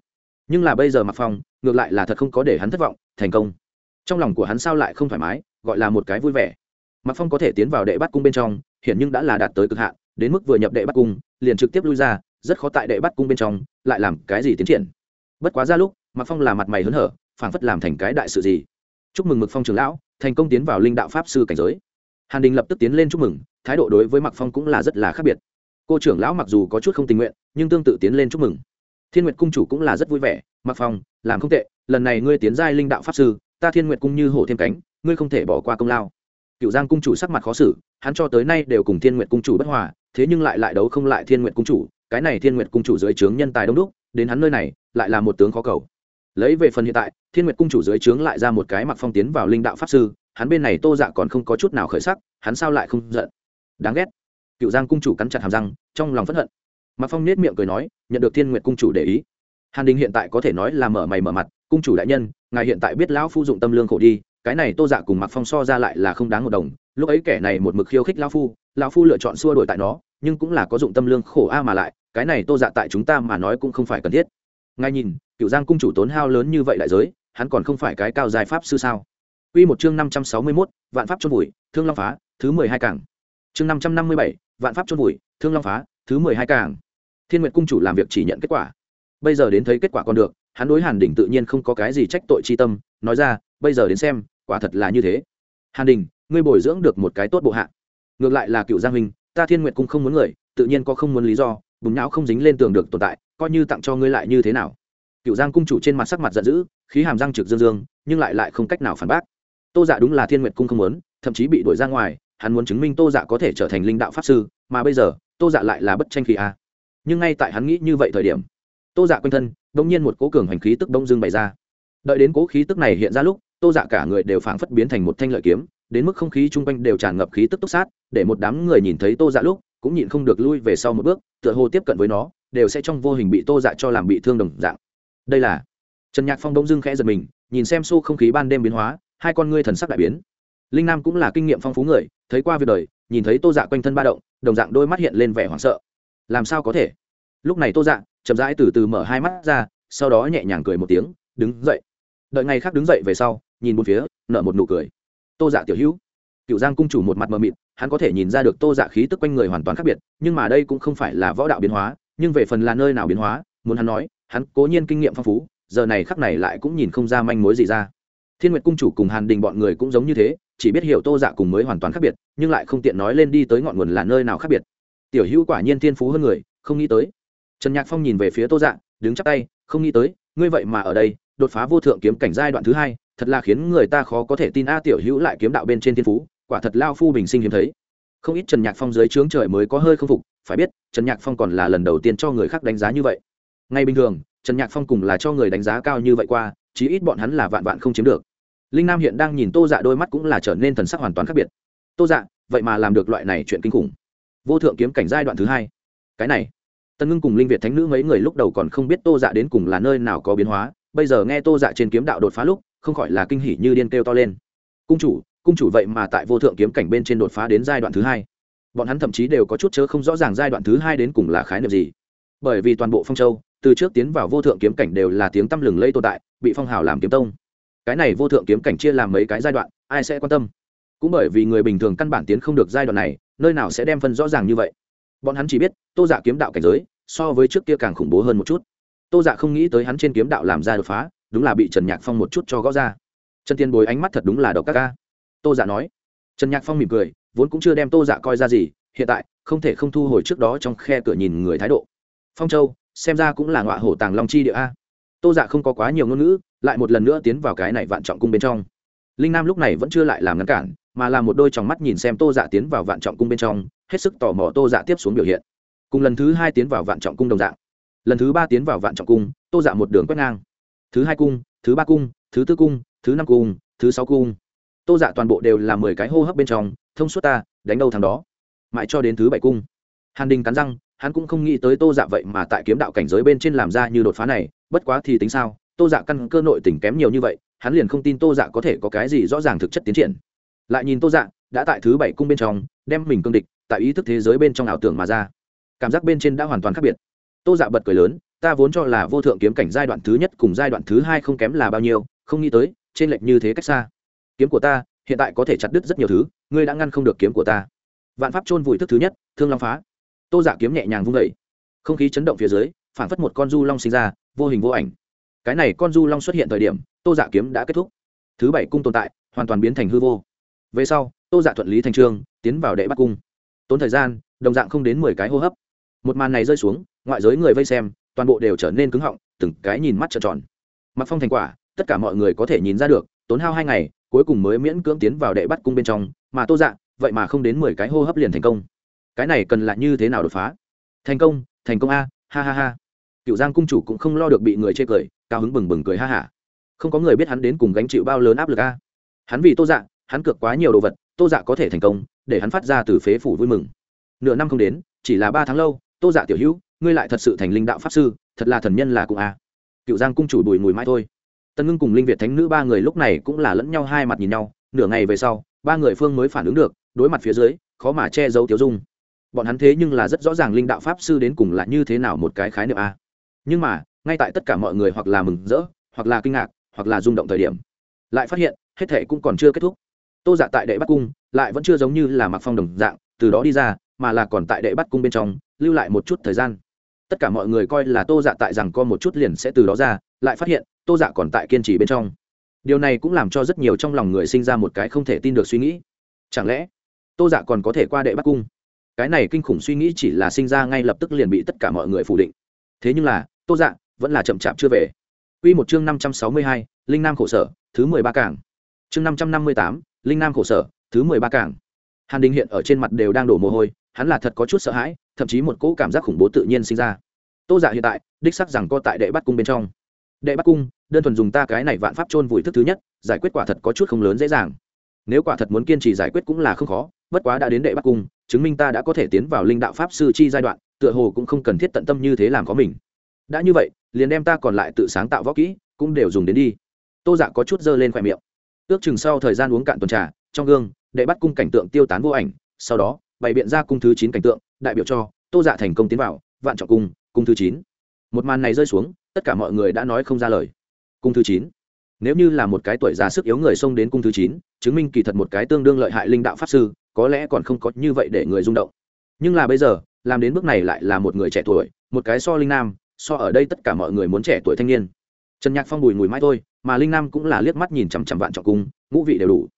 Nhưng là bây giờ mặc phong, ngược lại là thật không có để hắn thất vọng, thành công. Trong lòng của hắn sao lại không thoải mái, gọi là một cái vui vẻ mặc phong có thể tiến vào đệ bắt cung bên trong hiện nhưng đã là đạt tới cực hạn, đến mức vừa nhập đệ bắt cung, liền trực tiếp lui ra, rất khó tại đệ bắt cung bên trong lại làm cái gì tiến triển. Bất quá ra lúc mặc phong là mặt mày hớn hở, phảng phất làm thành cái đại sự gì. Chúc mừng mực phong trường lão, thành công tiến vào linh đạo pháp sư cảnh giới. Hàn đình lập tức tiến lên chúc mừng, thái độ đối với mặc phong cũng là rất là khác biệt. Cô trưởng lão mặc dù có chút không tình nguyện, nhưng tương tự tiến lên chúc mừng. Thiên nguyệt cung chủ cũng là rất vui vẻ mặc phong, làm không tệ, lần này ngươi tiến giai linh đạo pháp sư, ta thiên nguyệt cung như hổ thêm cánh, ngươi không thể bỏ qua công lao cựu giang cung chủ sắc mặt khó xử, hắn cho tới nay đều cùng thiên nguyệt cung chủ bất hòa, thế nhưng lại lại đấu không lại thiên nguyệt cung chủ, cái này thiên nguyệt cung chủ dưới trướng nhân tài đông đúc, đến hắn nơi này, lại là một tướng khó cầu. Lấy về phần hiện tại, thiên nguyệt cung chủ dưới trướng lại ra một cái mặc phong tiến vào linh đạo pháp sư, hắn bên này tô dạ còn không có chút nào khởi sắc, hắn sao lại không giận? Đáng ghét. Cựu giang cung chủ cắn chặt hàm răng, trong lòng p hận. Mặc phong nết miệng cười nói, nhận được thiên nguyệt cung chủ để ý. Hàn đình hiện tại có thể nói là mở mày mở mặt, cung chủ đại nhân, ngài hiện tại biết lão phu dụng tâm lương khổ đi cái này tô dạ cùng mặc phong so ra lại là không đáng một đồng lúc ấy kẻ này một mực khiêu khích lão phu lão phu lựa chọn xua đổi tại nó nhưng cũng là có dụng tâm lương khổ a mà lại cái này tô dạ tại chúng ta mà nói cũng không phải cần thiết ngay nhìn cựu giang cung chủ tốn hao lớn như vậy đại giới hắn còn không phải cái cao dài pháp sư sao Quy một chương năm trăm sáu mươi 561, vạn pháp chôn vùi, thương long phá, thứ mười hai cảng. Chương năm trăm năm mươi bảy, vạn pháp chôn vùi, thương long phá, thứ mười hai cảng. Thiên Nguyệt cung chủ làm việc chỉ nhận kết quả. Bây giờ đến thấy kết quả còn được, hắn đối Hàn đỉnh tự nhiên không có cái gì trách tội chi tâm, nói ra, bây giờ đến xem, quả thật là như thế. Hàn Đình, ngươi bồi dưỡng được một cái tốt bộ hạ. Ngược lại là Cựu Giang huynh, ta Thiên Nguyệt cung không muốn người, tự nhiên có không muốn lý do, bùng não không dính lên tường được tồn tại, coi như tặng cho ngươi lại như thế nào. Cựu Giang cung chủ trên mặt sắc mặt giận dữ, khí hàm răng trực dương dương, nhưng lại lại không cách nào phản bác tô dạ đúng là thiên nguyệt cung không muốn thậm chí bị đuổi ra ngoài hắn muốn chứng minh tô dạ có thể trở thành linh đạo pháp sư mà bây giờ tô dạ lại là bất tranh khí a nhưng ngay tại hắn nghĩ như vậy thời điểm tô dạ quanh thân đ ỗ n g nhiên một cố cường hành khí tức đông dương bày ra đợi đến cố khí tức này hiện ra lúc tô dạ cả người đều phảng phất biến thành một thanh lợi kiếm, đến mức không khí chung quanh đều tràn ngập khí tức túc sát, để một đám người nhìn thấy tô dạ lúc, cũng nhịn không được lui về sau một bước, tựa hồ tiếp cận với nó, đều sẽ trong vô hình bị tô dạ cho làm bị thương đồng dạng. Đây là trần nhạc phong đông dưng khẽ giật mình, nhìn xem xô không khí ban đêm biến hóa, hai con ngươi thần sắc đại biến. Linh nam cũng là kinh nghiệm phong phú người, thấy qua việc đời, nhìn thấy tô dạ quanh thân ba động, đồng dạng đôi mắt hiện lên vẻ hoảng sợ. Làm sao có thể? Lúc này tô dạ chậm rãi từ từ mở hai mắt ra, sau đó nhẹ nhàng cười một tiếng, đứng dậy. Đợi ngày khác đứng dậy về sau nhìn một phía, nở một nụ cười. Tô dạ tiểu hữu, cựu giang cung chủ một mặt mờ mịt, hắn có thể nhìn ra được tô dạ khí tức quanh người hoàn toàn khác biệt, nhưng mà đây cũng không phải là võ đạo biến hóa, nhưng về phần là nơi nào biến hóa, muốn hắn nói, hắn cố nhiên kinh nghiệm phong phú, giờ này khắc này lại cũng nhìn không ra manh mối gì ra. Thiên nguyệt cung chủ cùng hàn đình bọn người cũng giống như thế, chỉ biết hiểu tô dạ cùng mới hoàn toàn khác biệt, nhưng lại không tiện nói lên đi tới ngọn nguồn là nơi nào khác biệt. Tiểu hữu quả nhiên thiên phú hơn người, không nghĩ tới. Trần nhạc phong nhìn về phía tô dạ đứng chắp tay, không nghĩ tới, ngươi vậy mà ở đây, đột phá vô thượng kiếm cảnh giai đoạn thứ hai thật là khiến người ta khó có thể tin a tiểu hữu lại kiếm đạo bên trên thiên phú, quả thật lao phu bình sinh hiếm thấy. Không ít trần nhạc phong dưới trướng trời mới có hơi k phục, phải biết, trần nhạc phong còn là lần đầu tiên cho người khác đánh giá như vậy. Ngay bình thường, trần nhạc phong cùng là cho người đánh giá cao như vậy qua, chí ít bọn hắn là vạn vạn không chiếm được. Linh nam hiện đang nhìn tô dạ đôi mắt cũng là trở nên thần sắc hoàn toàn khác biệt. Tô dạ vậy mà làm được loại này chuyện kinh khủng. Vô thượng kiếm cảnh giai đoạn thứ hai. Cái này tân ngưng cùng linh việt thánh nữ mấy người lúc đầu còn không biết tô dạ đến cùng là nơi nào có biến hóa, bây giờ nghe tô dạ trên kiếm đạo đột phá lúc không khỏi là kinh hỉ như điên kêu to lên. Cung chủ cung chủ vậy mà tại vô thượng kiếm cảnh bên trên đột phá đến giai đoạn thứ hai. Bọn hắn thậm chí đều có chút chớ không rõ ràng giai đoạn thứ hai đến cùng là khái niệm gì. Bởi vì toàn bộ phong châu, từ trước tiến vào vô thượng kiếm cảnh đều là tiếng tăm lừng lây tồn tại, bị phong hào làm kiếm tông. Cái này vô thượng kiếm cảnh chia làm mấy cái giai đoạn, ai sẽ quan tâm? Cũng bởi vì người bình thường căn bản tiến không được giai đoạn này, nơi nào sẽ đem phân rõ ràng như vậy? Bọn hắn chỉ biết, tô dạ kiếm đạo cảnh giới, so với trước kia càng khủng bố hơn một chút. Tô dạ không nghĩ tới hắn trên kiếm đạo làm ra đột phá đúng là bị trần nhạc phong một chút cho gõ ra. Trần tiên bồi ánh mắt thật đúng là độc các ca. Tô dạ nói. Trần nhạc phong mỉm cười, vốn cũng chưa đem tô dạ coi ra gì, hiện tại, không thể không thu hồi trước đó trong khe cửa nhìn người thái độ. Phong châu, xem ra cũng là ngọa hổ tàng long chi địa a. Tô dạ không có quá nhiều ngôn ngữ, lại một lần nữa tiến vào cái này vạn trọng cung bên trong. Linh nam lúc này vẫn chưa lại làm ngăn cản, mà là một đôi tròng mắt nhìn xem tô dạ tiến vào vạn trọng cung bên trong, hết sức tò mò tô dạ tiếp xuống biểu hiện. Cùng lần thứ hai tiến vào vạn trọng cung đồng dạng. Lần thứ ba tiến vào vạn trọng cung, tô dạ một đường quét ngang thứ hai cung, thứ ba cung, thứ tư cung, thứ năm cung, thứ sáu cung. Tô dạ toàn bộ đều là mười cái hô hấp bên trong, thông suốt ta, đánh đâu thằng đó. Mãi cho đến thứ bảy cung. Hàn đình cắn răng, hắn cũng không nghĩ tới tô dạ vậy mà tại kiếm đạo cảnh giới bên trên làm ra như đột phá này, bất quá thì tính sao, tô dạ căn cơ nội tỉnh kém nhiều như vậy, hắn liền không tin tô dạ có thể có cái gì rõ ràng thực chất tiến triển. Lại nhìn tô dạ đã tại thứ bảy cung bên trong, đem mình cương địch, tại ý thức thế giới bên trong ảo tưởng mà ra. Cảm giác bên trên đã hoàn toàn khác biệt. Tô dạ bật cười lớn ta vốn cho là vô thượng kiếm cảnh giai đoạn thứ nhất cùng giai đoạn thứ hai không kém là bao nhiêu, không nghĩ tới, trên lệch như thế cách xa. Kiếm của ta, hiện tại có thể chặt đứt rất nhiều thứ, ngươi đã ngăn không được kiếm của ta. Vạn pháp chôn vùi thức thứ nhất, thương long phá. Tô giả kiếm nhẹ nhàng vung vẩy không khí chấn động phía dưới phản phất một con du long sinh ra, vô hình vô ảnh. Cái này con du long xuất hiện thời điểm, tô giả kiếm đã kết thúc. Thứ bảy cung tồn tại, hoàn toàn biến thành hư vô. Về sau, tô giả thuận lý thành trương, tiến vào đệ bắt cung. Tốn thời gian, đồng dạng không đến mười cái hô hấp. Một màn này rơi xuống, ngoại giới người vây xem toàn bộ đều trở nên cứng họng, từng cái nhìn mắt trợn tròn. Mặc phong thành quả, tất cả mọi người có thể nhìn ra được, tốn hao hai ngày, cuối cùng mới miễn cưỡng tiến vào đệ bắt cung bên trong, mà tô dạ vậy mà không đến mười cái hô hấp liền thành công. Cái này cần là như thế nào đột phá? Thành công thành công a, ha ha ha. Cựu giang cung chủ cũng không lo được bị người chê cười, cao hứng bừng bừng cười ha hả không có người biết hắn đến cùng gánh chịu bao lớn áp lực a. Hắn vì tô dạ hắn cược quá nhiều đồ vật, tô dạ có thể thành công, để hắn phát ra từ phế phủ vui mừng. Nửa năm không đến, chỉ là ba tháng lâu, tô dạ tiểu hữu ngươi lại thật sự thành linh đạo pháp sư, thật là thần nhân là cụ a. Cựu giang cung chủ bùi mùi mãi thôi. Tân ngưng cùng linh việt thánh nữ ba người lúc này cũng là lẫn nhau hai mặt nhìn nhau, nửa ngày về sau, ba người phương mới phản ứng được, đối mặt phía dưới, khó mà che giấu tiêu dung. Bọn hắn thế nhưng là rất rõ ràng linh đạo pháp sư đến cùng là như thế nào một cái khái niệm a. Nhưng mà, ngay tại tất cả mọi người hoặc là mừng rỡ, hoặc là kinh ngạc, hoặc là rung động thời điểm, lại phát hiện, hết thể cũng còn chưa kết thúc. Tô dạ tại đệ bắt cung, lại vẫn chưa giống như là mặc phong đồng dạng, từ đó đi ra, mà là còn tại đệ bắt cung bên trong, lưu lại một chút thời gian tất cả mọi người coi là tô dạ tại rằng co một chút liền sẽ từ đó ra, lại phát hiện, tô dạ còn tại kiên trì bên trong. Điều này cũng làm cho rất nhiều trong lòng người sinh ra một cái không thể tin được suy nghĩ. Chẳng lẽ, tô dạ còn có thể qua đệ bắt cung? Cái này kinh khủng suy nghĩ chỉ là sinh ra ngay lập tức liền bị tất cả mọi người phủ định. Thế nhưng là, tô dạ vẫn là chậm chạp chưa về. Quy một chương năm trăm sáu mươi hai, linh nam khổ sở, thứ mười ba cảng. Chương năm trăm năm mươi tám, linh nam khổ sở, thứ mười ba cảng. Hàn đình hiện ở trên mặt đều đang đổ mồ hôi hắn là thật có chút sợ hãi, thậm chí một cỗ cảm giác khủng bố tự nhiên sinh ra. Tô dạ hiện tại, đích sắc rằng co tại đệ bắt cung bên trong. Đệ bắt cung, đơn thuần dùng ta cái này vạn pháp chôn vùi thức thứ nhất, giải quyết quả thật có chút không lớn dễ dàng. Nếu quả thật muốn kiên trì giải quyết cũng là không khó, bất quá đã đến đệ bắt cung, chứng minh ta đã có thể tiến vào linh đạo pháp sư chi giai đoạn, tựa hồ cũng không cần thiết tận tâm như thế làm có mình. Đã như vậy, liền đem ta còn lại tự sáng tạo võ kỹ, cũng đều dùng đến đi. Tô dạ có chút dơ lên khoe miệng. Ước chừng sau thời gian uống cạn tuần trà, trong gương, đệ bắt cung cảnh tượng tiêu tán vô ảnh, sau đó bày biện ra cung thứ chín cảnh tượng, đại biểu cho tô dạ thành công tiến vào, vạn trọng cung cung thứ chín. Một màn này rơi xuống, tất cả mọi người đã nói không ra lời. Cung thứ chín. Nếu như là một cái tuổi già sức yếu người xông đến cung thứ chín, chứng minh kỳ thật một cái tương đương lợi hại linh đạo pháp sư, có lẽ còn không có như vậy để người rung động. Nhưng là bây giờ, làm đến bước này lại là một người trẻ tuổi, một cái so linh nam, so ở đây tất cả mọi người muốn trẻ tuổi thanh niên. Trần nhạc phong bùi ngồi mãi thôi, mà linh nam cũng là liếc mắt nhìn chằm chằm vạn trọng cung, ngũ vị đều đủ.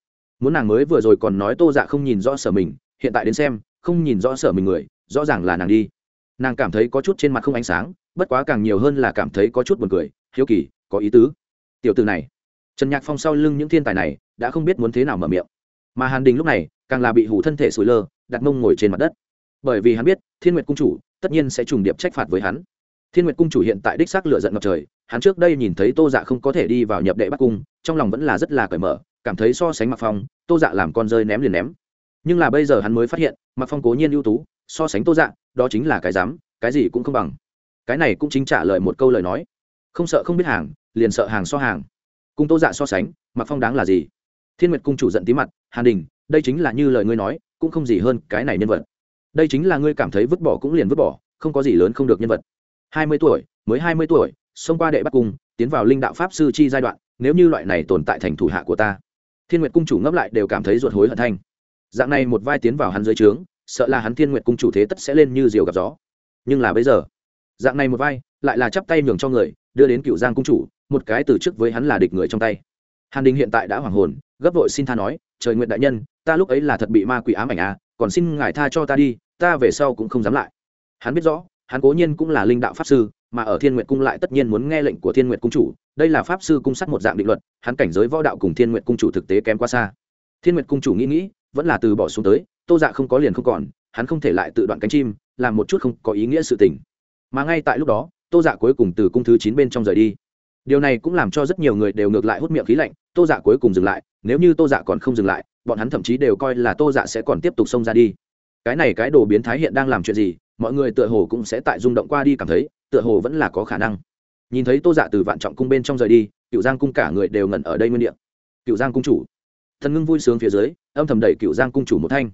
Muốn nàng mới vừa rồi còn nói tô dạ không nhìn rõ sở mình hiện tại đến xem, không nhìn rõ sở mình người, rõ ràng là nàng đi. Nàng cảm thấy có chút trên mặt không ánh sáng, bất quá càng nhiều hơn là cảm thấy có chút buồn cười, hiếu kỳ, có ý tứ. Tiểu từ này, trần nhạc phong sau lưng những thiên tài này, đã không biết muốn thế nào mở miệng. Mà hàn đình lúc này, càng là bị hủ thân thể sủi lơ, đặt mông ngồi trên mặt đất. Bởi vì hắn biết, thiên nguyệt cung chủ tất nhiên sẽ trùng điệp trách phạt với hắn. Thiên nguyệt cung chủ hiện tại đích xác lựa giận ngập trời, hắn trước đây nhìn thấy tô dạ không có thể đi vào nhập đệ bắc cung, trong lòng vẫn là rất là cởi mở, cảm thấy so sánh mặc phong, tô dạ làm con rơi ném liền ném nhưng là bây giờ hắn mới phát hiện mặc phong cố nhiên ưu tú, so sánh tô dạ đó chính là cái dám, cái gì cũng không bằng. Cái này cũng chính trả lời một câu lời nói. Không sợ không biết hàng, liền sợ hàng so hàng. Cùng tô dạ so sánh mặc phong đáng là gì? Thiên nguyệt cung chủ giận tí mặt, hàn đình, đây chính là như lời ngươi nói, cũng không gì hơn cái này nhân vật. Đây chính là ngươi cảm thấy vứt bỏ cũng liền vứt bỏ, không có gì lớn không được nhân vật. Hai mươi tuổi, mới hai mươi tuổi, xông qua đệ bắt cung, tiến vào linh đạo pháp sư chi giai đoạn, nếu như loại này tồn tại thành thủ hạ của ta. Thiên nguyệt cung chủ ngấp lại đều cảm thấy ruột hối hận thanh dạng này một vai tiến vào hắn dưới trướng, sợ là hắn thiên nguyệt cung chủ thế tất sẽ lên như diều gặp gió. Nhưng là bây giờ, dạng này một vai, lại là chắp tay nhường cho người, đưa đến cựu giang cung chủ, một cái từ chức với hắn là địch người trong tay. Hàn đình hiện tại đã hoảng hồn, gấp vội xin tha nói, trời nguyện đại nhân, ta lúc ấy là thật bị ma quỷ ám ảnh à còn xin ngài tha cho ta đi, ta về sau cũng không dám lại. Hắn biết rõ, hắn cố nhiên cũng là linh đạo pháp sư, mà ở thiên nguyện cung lại tất nhiên muốn nghe lệnh của thiên nguyện cung chủ. Đây là pháp sư cung sắt một dạng định luật, hắn cảnh giới võ đạo cùng thiên nguyện cung chủ thực tế kém quá xa. Thiên nguyện cung chủ nghĩ nghĩ vẫn là từ bỏ xuống tới, tô dạ không có liền không còn, hắn không thể lại tự đoạn cánh chim, làm một chút không có ý nghĩa sự tình. Mà ngay tại lúc đó, tô dạ cuối cùng từ cung thứ chín bên trong rời đi. Điều này cũng làm cho rất nhiều người đều ngược lại hút miệng khí lạnh, tô dạ cuối cùng dừng lại, nếu như tô dạ còn không dừng lại, bọn hắn thậm chí đều coi là tô dạ sẽ còn tiếp tục xông ra đi. Cái này cái đồ biến thái hiện đang làm chuyện gì, mọi người tựa hồ cũng sẽ tại rung động qua đi cảm thấy, tựa hồ vẫn là có khả năng. Nhìn thấy tô dạ từ vạn trọng cung bên trong rời đi, cựu giang cung cả người đều ngẩn ở đây nguyên đ i ệ cựu giang cung chủ thần ngưng vui sướng phía dưới, âm thầm đẩy cựu giang cung chủ một thanh.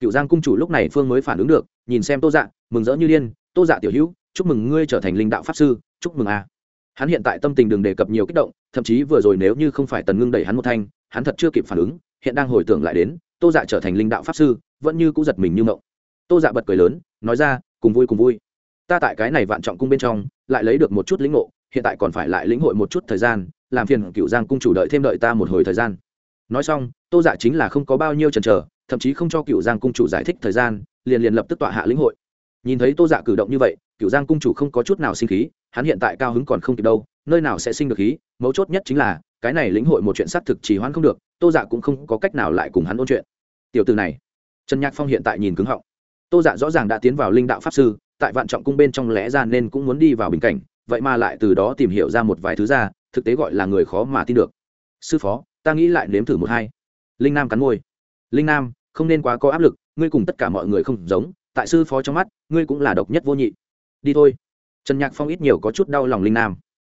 Cựu giang cung chủ lúc này phương mới phản ứng được, nhìn xem tô dạ mừng rỡ như điên, tô dạ tiểu hữu, chúc mừng ngươi trở thành linh đạo pháp sư, chúc mừng a. Hắn hiện tại tâm tình đừng đề cập nhiều kích động, thậm chí vừa rồi nếu như không phải tần ngưng đẩy hắn một thanh, hắn thật chưa kịp phản ứng, hiện đang hồi tưởng lại đến, tô dạ trở thành linh đạo pháp sư, vẫn như cũ giật mình như mộng. Tô dạ bật cười lớn, nói ra, cùng vui cùng vui. Ta tại cái này vạn trọng cung bên trong, lại lấy được một chút lĩnh ngộ, hiện tại còn phải lại lĩnh hội một chút thời gian, làm phiền cựu giang cung chủ đợi thêm đợi ta một hồi thời gian nói xong, tô dạ chính là không có bao nhiêu chần chờ, thậm chí không cho cựu giang cung chủ giải thích thời gian, liền liền lập tức tọa hạ lĩnh hội. Nhìn thấy tô dạ cử động như vậy cựu giang cung chủ không có chút nào sinh khí, hắn hiện tại cao hứng còn không kịp đâu, nơi nào sẽ sinh được khí, mấu chốt nhất chính là, cái này lĩnh hội một chuyện xác thực chỉ hoãn không được, tô dạ cũng không có cách nào lại cùng hắn ôn chuyện. Tiểu từ này, trần nhạc phong hiện tại nhìn cứng họng. Tô dạ rõ ràng đã tiến vào linh đạo pháp sư, tại vạn trọng cung bên trong lẽ ra nên cũng muốn đi vào bình cảnh, vậy mà lại từ đó tìm hiểu ra một vài thứ ra, thực tế gọi là người khó mà tin được. Sư phó ta nghĩ lại nếm thử một hai. Linh nam cắn môi. Linh nam, không nên quá có áp lực, ngươi cùng tất cả mọi người không giống, tại sư phó trong mắt, ngươi cũng là độc nhất vô nhị. Đi thôi. Trần nhạc phong ít nhiều có chút đau lòng linh nam.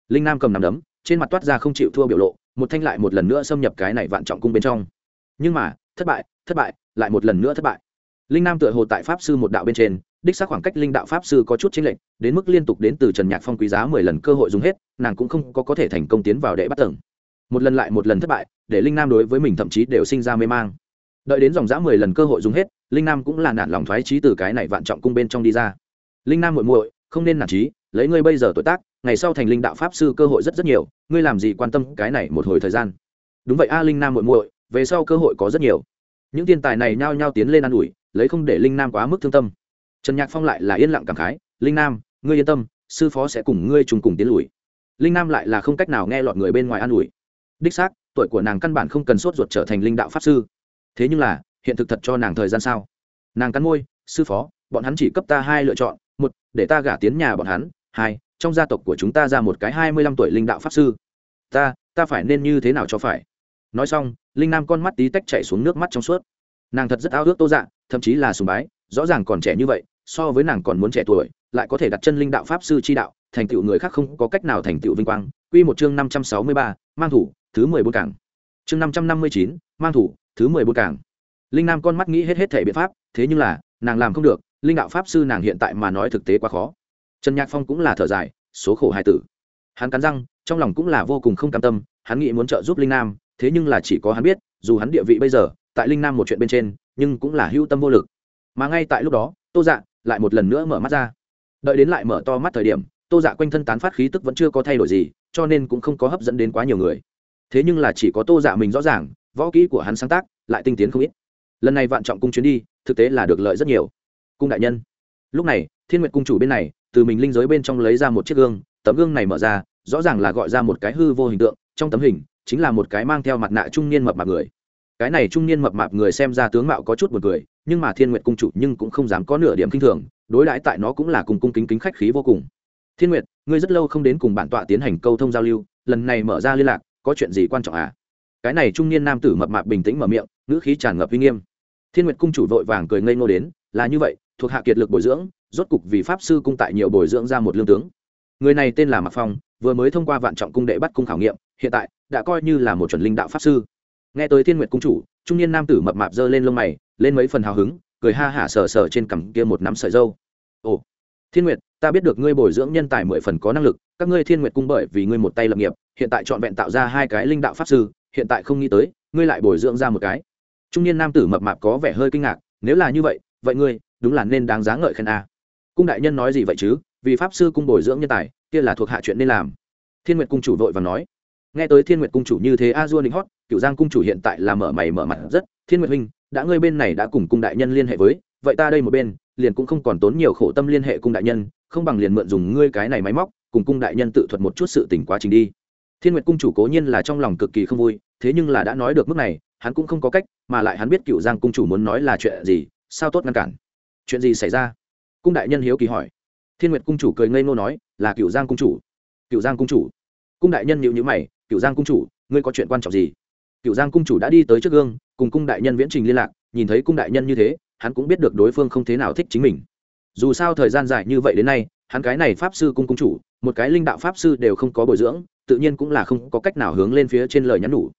Linh nam cầm nằm đấm, trên mặt toát ra không chịu thua biểu lộ, một thanh lại một lần nữa xâm nhập cái này vạn trọng cung bên trong. Nhưng mà, thất bại thất bại, lại một lần nữa thất bại. Linh nam tựa hồ tại pháp sư một đạo bên trên, đích xác khoảng cách linh đạo pháp sư có chút chênh lệch, đến mức liên tục đến từ trần nhạc phong quý giá mười lần cơ hội dùng hết, nàng cũng không có có thể thành công tiến vào đệ bắt tầng một lần lại một lần thất bại, để linh nam đối với mình thậm chí đều sinh ra mê mang. Đợi đến dòng dã mười lần cơ hội dùng hết, linh nam cũng là nản lòng thoái trí từ cái này vạn trọng cung bên trong đi ra. Linh nam muội muội, không nên nản trí lấy ngươi bây giờ tuổi tác, ngày sau thành linh đạo pháp sư cơ hội rất rất nhiều, ngươi làm gì quan tâm cái này một hồi thời gian? Đúng vậy a à, linh nam muội muội, về sau cơ hội có rất nhiều. Những thiên tài này nhao nhao tiến lên an ủi, lấy không để linh nam quá mức thương tâm. Trần nhạc phong lại là yên lặng cảm khái, linh nam, ngươi yên tâm, sư phó sẽ cùng ngươi trùng cùng tiến lùi. Linh nam lại là không cách nào nghe lọt người bên ngoài an ủi đích xác, tuổi của nàng căn bản không cần sốt ruột trở thành linh đạo pháp sư. Thế nhưng là, hiện thực thật cho nàng thời gian sao? Nàng cắn môi, sư phó, bọn hắn chỉ cấp ta hai lựa chọn, một, để ta gả tiến nhà bọn hắn, hai, trong gia tộc của chúng ta ra một cái hai mươi lăm tuổi linh đạo pháp sư. Ta ta phải nên như thế nào cho phải? Nói xong, linh nam con mắt tí tách chạy xuống nước mắt trong suốt. Nàng thật rất ao ước tô dạ thậm chí là sùng bái, rõ ràng còn trẻ như vậy, so với nàng còn muốn trẻ tuổi, lại có thể đặt chân linh đạo pháp sư chi đạo, thành tựu người khác không có cách nào thành tựu vinh quang. Quy một chương năm trăm sáu mươi ba, mang thủ thứ mười bốn cảng. Chương năm trăm năm mươi chín, mang thủ, thứ mười bốn cảng. Linh nam con mắt nghĩ hết hết thể biện pháp, thế nhưng là, nàng làm không được, linh đạo pháp sư nàng hiện tại mà nói thực tế quá khó. Trần nhạc phong cũng là thở dài, số khổ hai tử. Hắn cắn răng, trong lòng cũng là vô cùng không cam tâm, hắn nghĩ muốn trợ giúp linh nam, thế nhưng là chỉ có hắn biết, dù hắn địa vị bây giờ, tại linh nam một chuyện bên trên, nhưng cũng là hữu tâm vô lực. Mà ngay tại lúc đó, tô dạ lại một lần nữa mở mắt ra. Đợi đến lại mở to mắt thời điểm, tô dạ quanh thân tán phát khí tức vẫn chưa có thay đổi gì, cho nên cũng không có hấp dẫn đến quá nhiều người thế nhưng là chỉ có tô dạ mình rõ ràng, võ kỹ của hắn sáng tác lại tinh tiến không ít. Lần này vạn trọng cung chuyến đi, thực tế là được lợi rất nhiều. Cung đại nhân. Lúc này, thiên nguyệt cung chủ bên này, từ mình linh giới bên trong lấy ra một chiếc gương, tấm gương này mở ra, rõ ràng là gọi ra một cái hư vô hình tượng, trong tấm hình chính là một cái mang theo mặt nạ trung niên mập mạp người. Cái này trung niên mập mạp người xem ra tướng mạo có chút buồn cười, nhưng mà thiên nguyệt cung chủ nhưng cũng không dám có nửa điểm kinh thường, đối đãi tại nó cũng là cùng cung kính kính khách khí vô cùng. Thiên nguyệt, ngươi rất lâu không đến cùng bản tọa tiến hành câu thông giao lưu, lần này mở ra liên lạc có chuyện gì quan trọng à? Cái này trung niên nam tử mập mạp bình tĩnh mở miệng, ngữ khí tràn ngập uy nghiêm. Thiên nguyệt cung chủ vội vàng cười ngây ngô đến, là như vậy, thuộc hạ kiệt lực bồi dưỡng, rốt cục vì pháp sư cung tại nhiều bồi dưỡng ra một lương tướng. Người này tên là mạc phong, vừa mới thông qua vạn trọng cung đệ bắt cung khảo nghiệm, hiện tại đã coi như là một chuẩn linh đạo pháp sư. Nghe tới thiên nguyệt cung chủ, trung niên nam tử mập mạp giơ lên lông mày, lên mấy phần hào hứng, cười ha hả sờ sờ trên cằm kia một nắm sợi dâu. Ồ, thiên nguyệt ta biết được ngươi bồi dưỡng nhân tài mười phần có năng lực, các ngươi thiên nguyệt cung bởi vì ngươi một tay lập nghiệp, hiện tại trọn vẹn tạo ra hai cái linh đạo pháp sư, hiện tại không nghĩ tới, ngươi lại bồi dưỡng ra một cái. Trung niên nam tử mập mạp có vẻ hơi kinh ngạc, nếu là như vậy vậy ngươi, đúng là nên đáng giá ngợi khen a. Cung đại nhân nói gì vậy chứ? Vì pháp sư cung bồi dưỡng nhân tài, kia là thuộc hạ chuyện nên làm. Thiên nguyệt cung chủ vội và nói. Nghe tới thiên nguyệt cung chủ như thế a dua linh hót cựu giang cung chủ hiện tại là mở mày mở mặt rất, thiên nguyệt huynh, đã ngươi bên này đã cùng cung đại nhân liên hệ với, vậy ta đây một bên, liền cũng không còn tốn nhiều khổ tâm liên hệ cung đại nhân không bằng liền mượn dùng ngươi cái này máy móc, cùng cung đại nhân tự thuật một chút sự tình quá trình đi. Thiên nguyệt cung chủ cố nhiên là trong lòng cực kỳ không vui, thế nhưng là đã nói được mức này, hắn cũng không có cách, mà lại hắn biết cựu giang cung chủ muốn nói là chuyện gì, sao tốt ngăn cản? Chuyện gì xảy ra? Cung đại nhân hiếu kỳ hỏi. Thiên nguyệt cung chủ cười ngây ngô nói, là cựu giang cung chủ. Cựu giang cung chủ? Cung đại nhân nhịu nhữ mày, cựu giang cung chủ, ngươi có chuyện quan trọng gì? Cựu giang cung chủ đã đi tới trước gương, cùng cung đại nhân viễn trình liên lạc, nhìn thấy cung đại nhân như thế, hắn cũng biết được đối phương không thế nào thích chính mình dù sao thời gian dài như vậy đến nay, hắn cái này pháp sư cung cung chủ, một cái linh đạo pháp sư đều không có bồi dưỡng, tự nhiên cũng là không có cách nào hướng lên phía trên lời nhắn nhủ.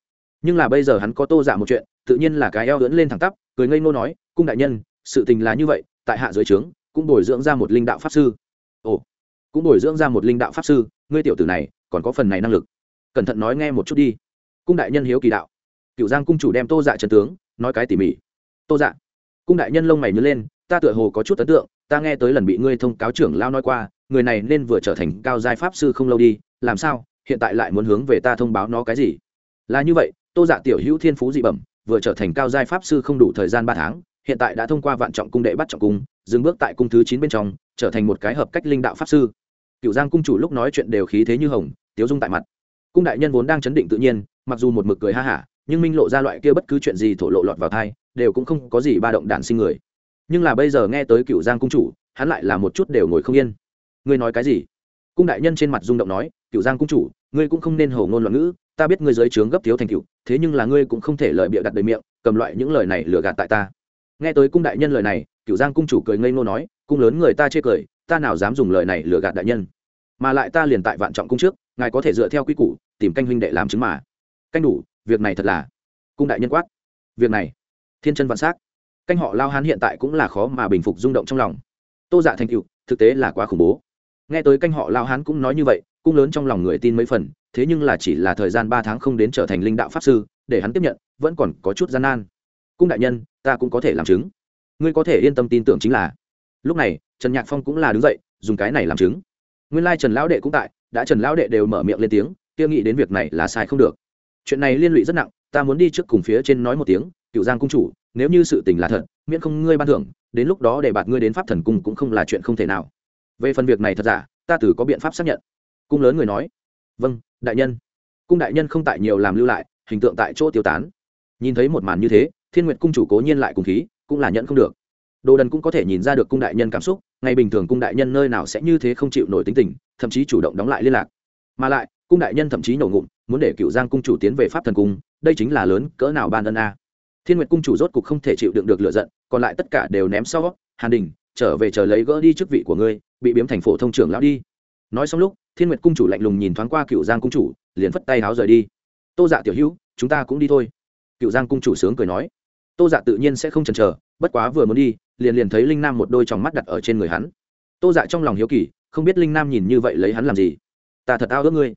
Nhưng là bây giờ hắn có tô dạ một chuyện, tự nhiên là cái eo lưỡn lên thẳng tắp, cười ngây ngô nói, cung đại nhân, sự tình là như vậy, tại hạ dưới trướng, cũng bồi dưỡng ra một linh đạo pháp sư. Ồ, cũng bồi dưỡng ra một linh đạo pháp sư, ngươi tiểu tử này, còn có phần này năng lực. Cẩn thận nói nghe một chút đi. Cung đại nhân hiếu kỳ đạo. Cựu giang cung chủ đem tô dạ trần tướng, nói cái tỉ mỉ. Tô dạ. Cung đại nhân lông mày nhớ lên, ta tựa hồ có chút ấn tượng ta nghe tới lần bị ngươi thông cáo trưởng lao nói qua, người này nên vừa trở thành cao giai pháp sư không lâu đi, làm sao, hiện tại lại muốn hướng về ta thông báo nó cái gì? Là như vậy, tô dạ tiểu hữu thiên phú dị bẩm, vừa trở thành cao giai pháp sư không đủ thời gian ba tháng, hiện tại đã thông qua vạn trọng cung đệ bắt trọng cung, dừng bước tại cung thứ chín bên trong, trở thành một cái hợp cách linh đạo pháp sư. Cựu giang cung chủ lúc nói chuyện đều khí thế như hồng, tiếu dung tại mặt. Cung đại nhân vốn đang chấn định tự nhiên, mặc dù một mực cười ha hả, nhưng minh lộ ra loại kia bất cứ chuyện gì thổ lộ lọt vào thai đều cũng không có gì ba động đản sinh người nhưng là bây giờ nghe tới cựu giang cung chủ, hắn lại là một chút đều ngồi không yên. Ngươi nói cái gì? Cung đại nhân trên mặt rung động nói, cựu giang cung chủ, ngươi cũng không nên hầu ngôn loạn ngữ, ta biết ngươi giới trướng gấp thiếu thành cựu thế nhưng là ngươi cũng không thể lời bịa đặt đầy miệng, cầm loại những lời này lừa gạt tại ta. Nghe tới cung đại nhân lời này, cựu giang cung chủ cười ngây ngô nói, cung lớn người ta chê cười, ta nào dám dùng lời này lừa gạt đại nhân. Mà lại ta liền tại vạn trọng cung trước, ngài có thể dựa theo quy củ, tìm canh huynh đệ làm chứng mà. Canh đủ, việc này thật là. Cung đại nhân quát. Việc này? Thiên chân vạn s á c canh họ lao hán hiện tại cũng là khó mà bình phục rung động trong lòng. Tô dạ thành cựu thực tế là quá khủng bố. Nghe tới canh họ lao hán cũng nói như vậy cung lớn trong lòng người tin mấy phần, thế nhưng là chỉ là thời gian ba tháng không đến trở thành linh đạo pháp sư, để hắn tiếp nhận, vẫn còn có chút gian nan. Cung đại nhân, ta cũng có thể làm chứng. Ngươi có thể yên tâm tin tưởng chính là. Lúc này, trần nhạc phong cũng là đứng dậy, dùng cái này làm chứng. Nguyên lai trần lão đệ cũng tại, đã trần lão đệ đều mở miệng lên tiếng, kia nghĩ đến việc này là sai không được. Chuyện này liên lụy rất nặng, ta muốn đi trước cùng phía trên nói một tiếng, cựu giang cung chủ nếu như sự tình là thật, miễn không ngươi ban thưởng, đến lúc đó để bạt ngươi đến pháp thần cung cũng không là chuyện không thể nào. Về phần việc này thật giả, ta từ có biện pháp xác nhận. Cung lớn người nói. Vâng đại nhân. Cung đại nhân không tại nhiều làm lưu lại, hình tượng tại chỗ tiêu tán. Nhìn thấy một màn như thế, thiên nguyệt cung chủ cố nhiên lại cùng khí, cũng là nhận không được. Đồ đần cũng có thể nhìn ra được cung đại nhân cảm xúc, ngày bình thường cung đại nhân nơi nào sẽ như thế không chịu nổi tính tình, thậm chí chủ động đóng lại liên lạc. Mà lại, cung đại nhân thậm chí nổ ngụm, muốn để cựu giang cung chủ tiến về pháp thần cung, đây chính là lớn cỡ nào ban ân a thiên nguyệt cung chủ rốt cục không thể chịu đựng được lựa giận, còn lại tất cả đều ném sau. Hàn đình, trở về chờ lấy gỡ đi chức vị của ngươi, bị biếm thành phổ thông trưởng lão đi. Nói xong lúc, thiên nguyệt cung chủ lạnh lùng nhìn thoáng qua cựu giang cung chủ, liền phất tay háo rời đi. Tô dạ tiểu hữu, chúng ta cũng đi thôi. Cựu giang cung chủ sướng cười nói. Tô dạ tự nhiên sẽ không chần chờ, bất quá vừa muốn đi, liền liền thấy linh nam một đôi tròng mắt đặt ở trên người hắn. Tô dạ trong lòng hiếu kỳ, không biết linh nam nhìn như vậy lấy hắn làm gì. Ta thật ao ước ngươi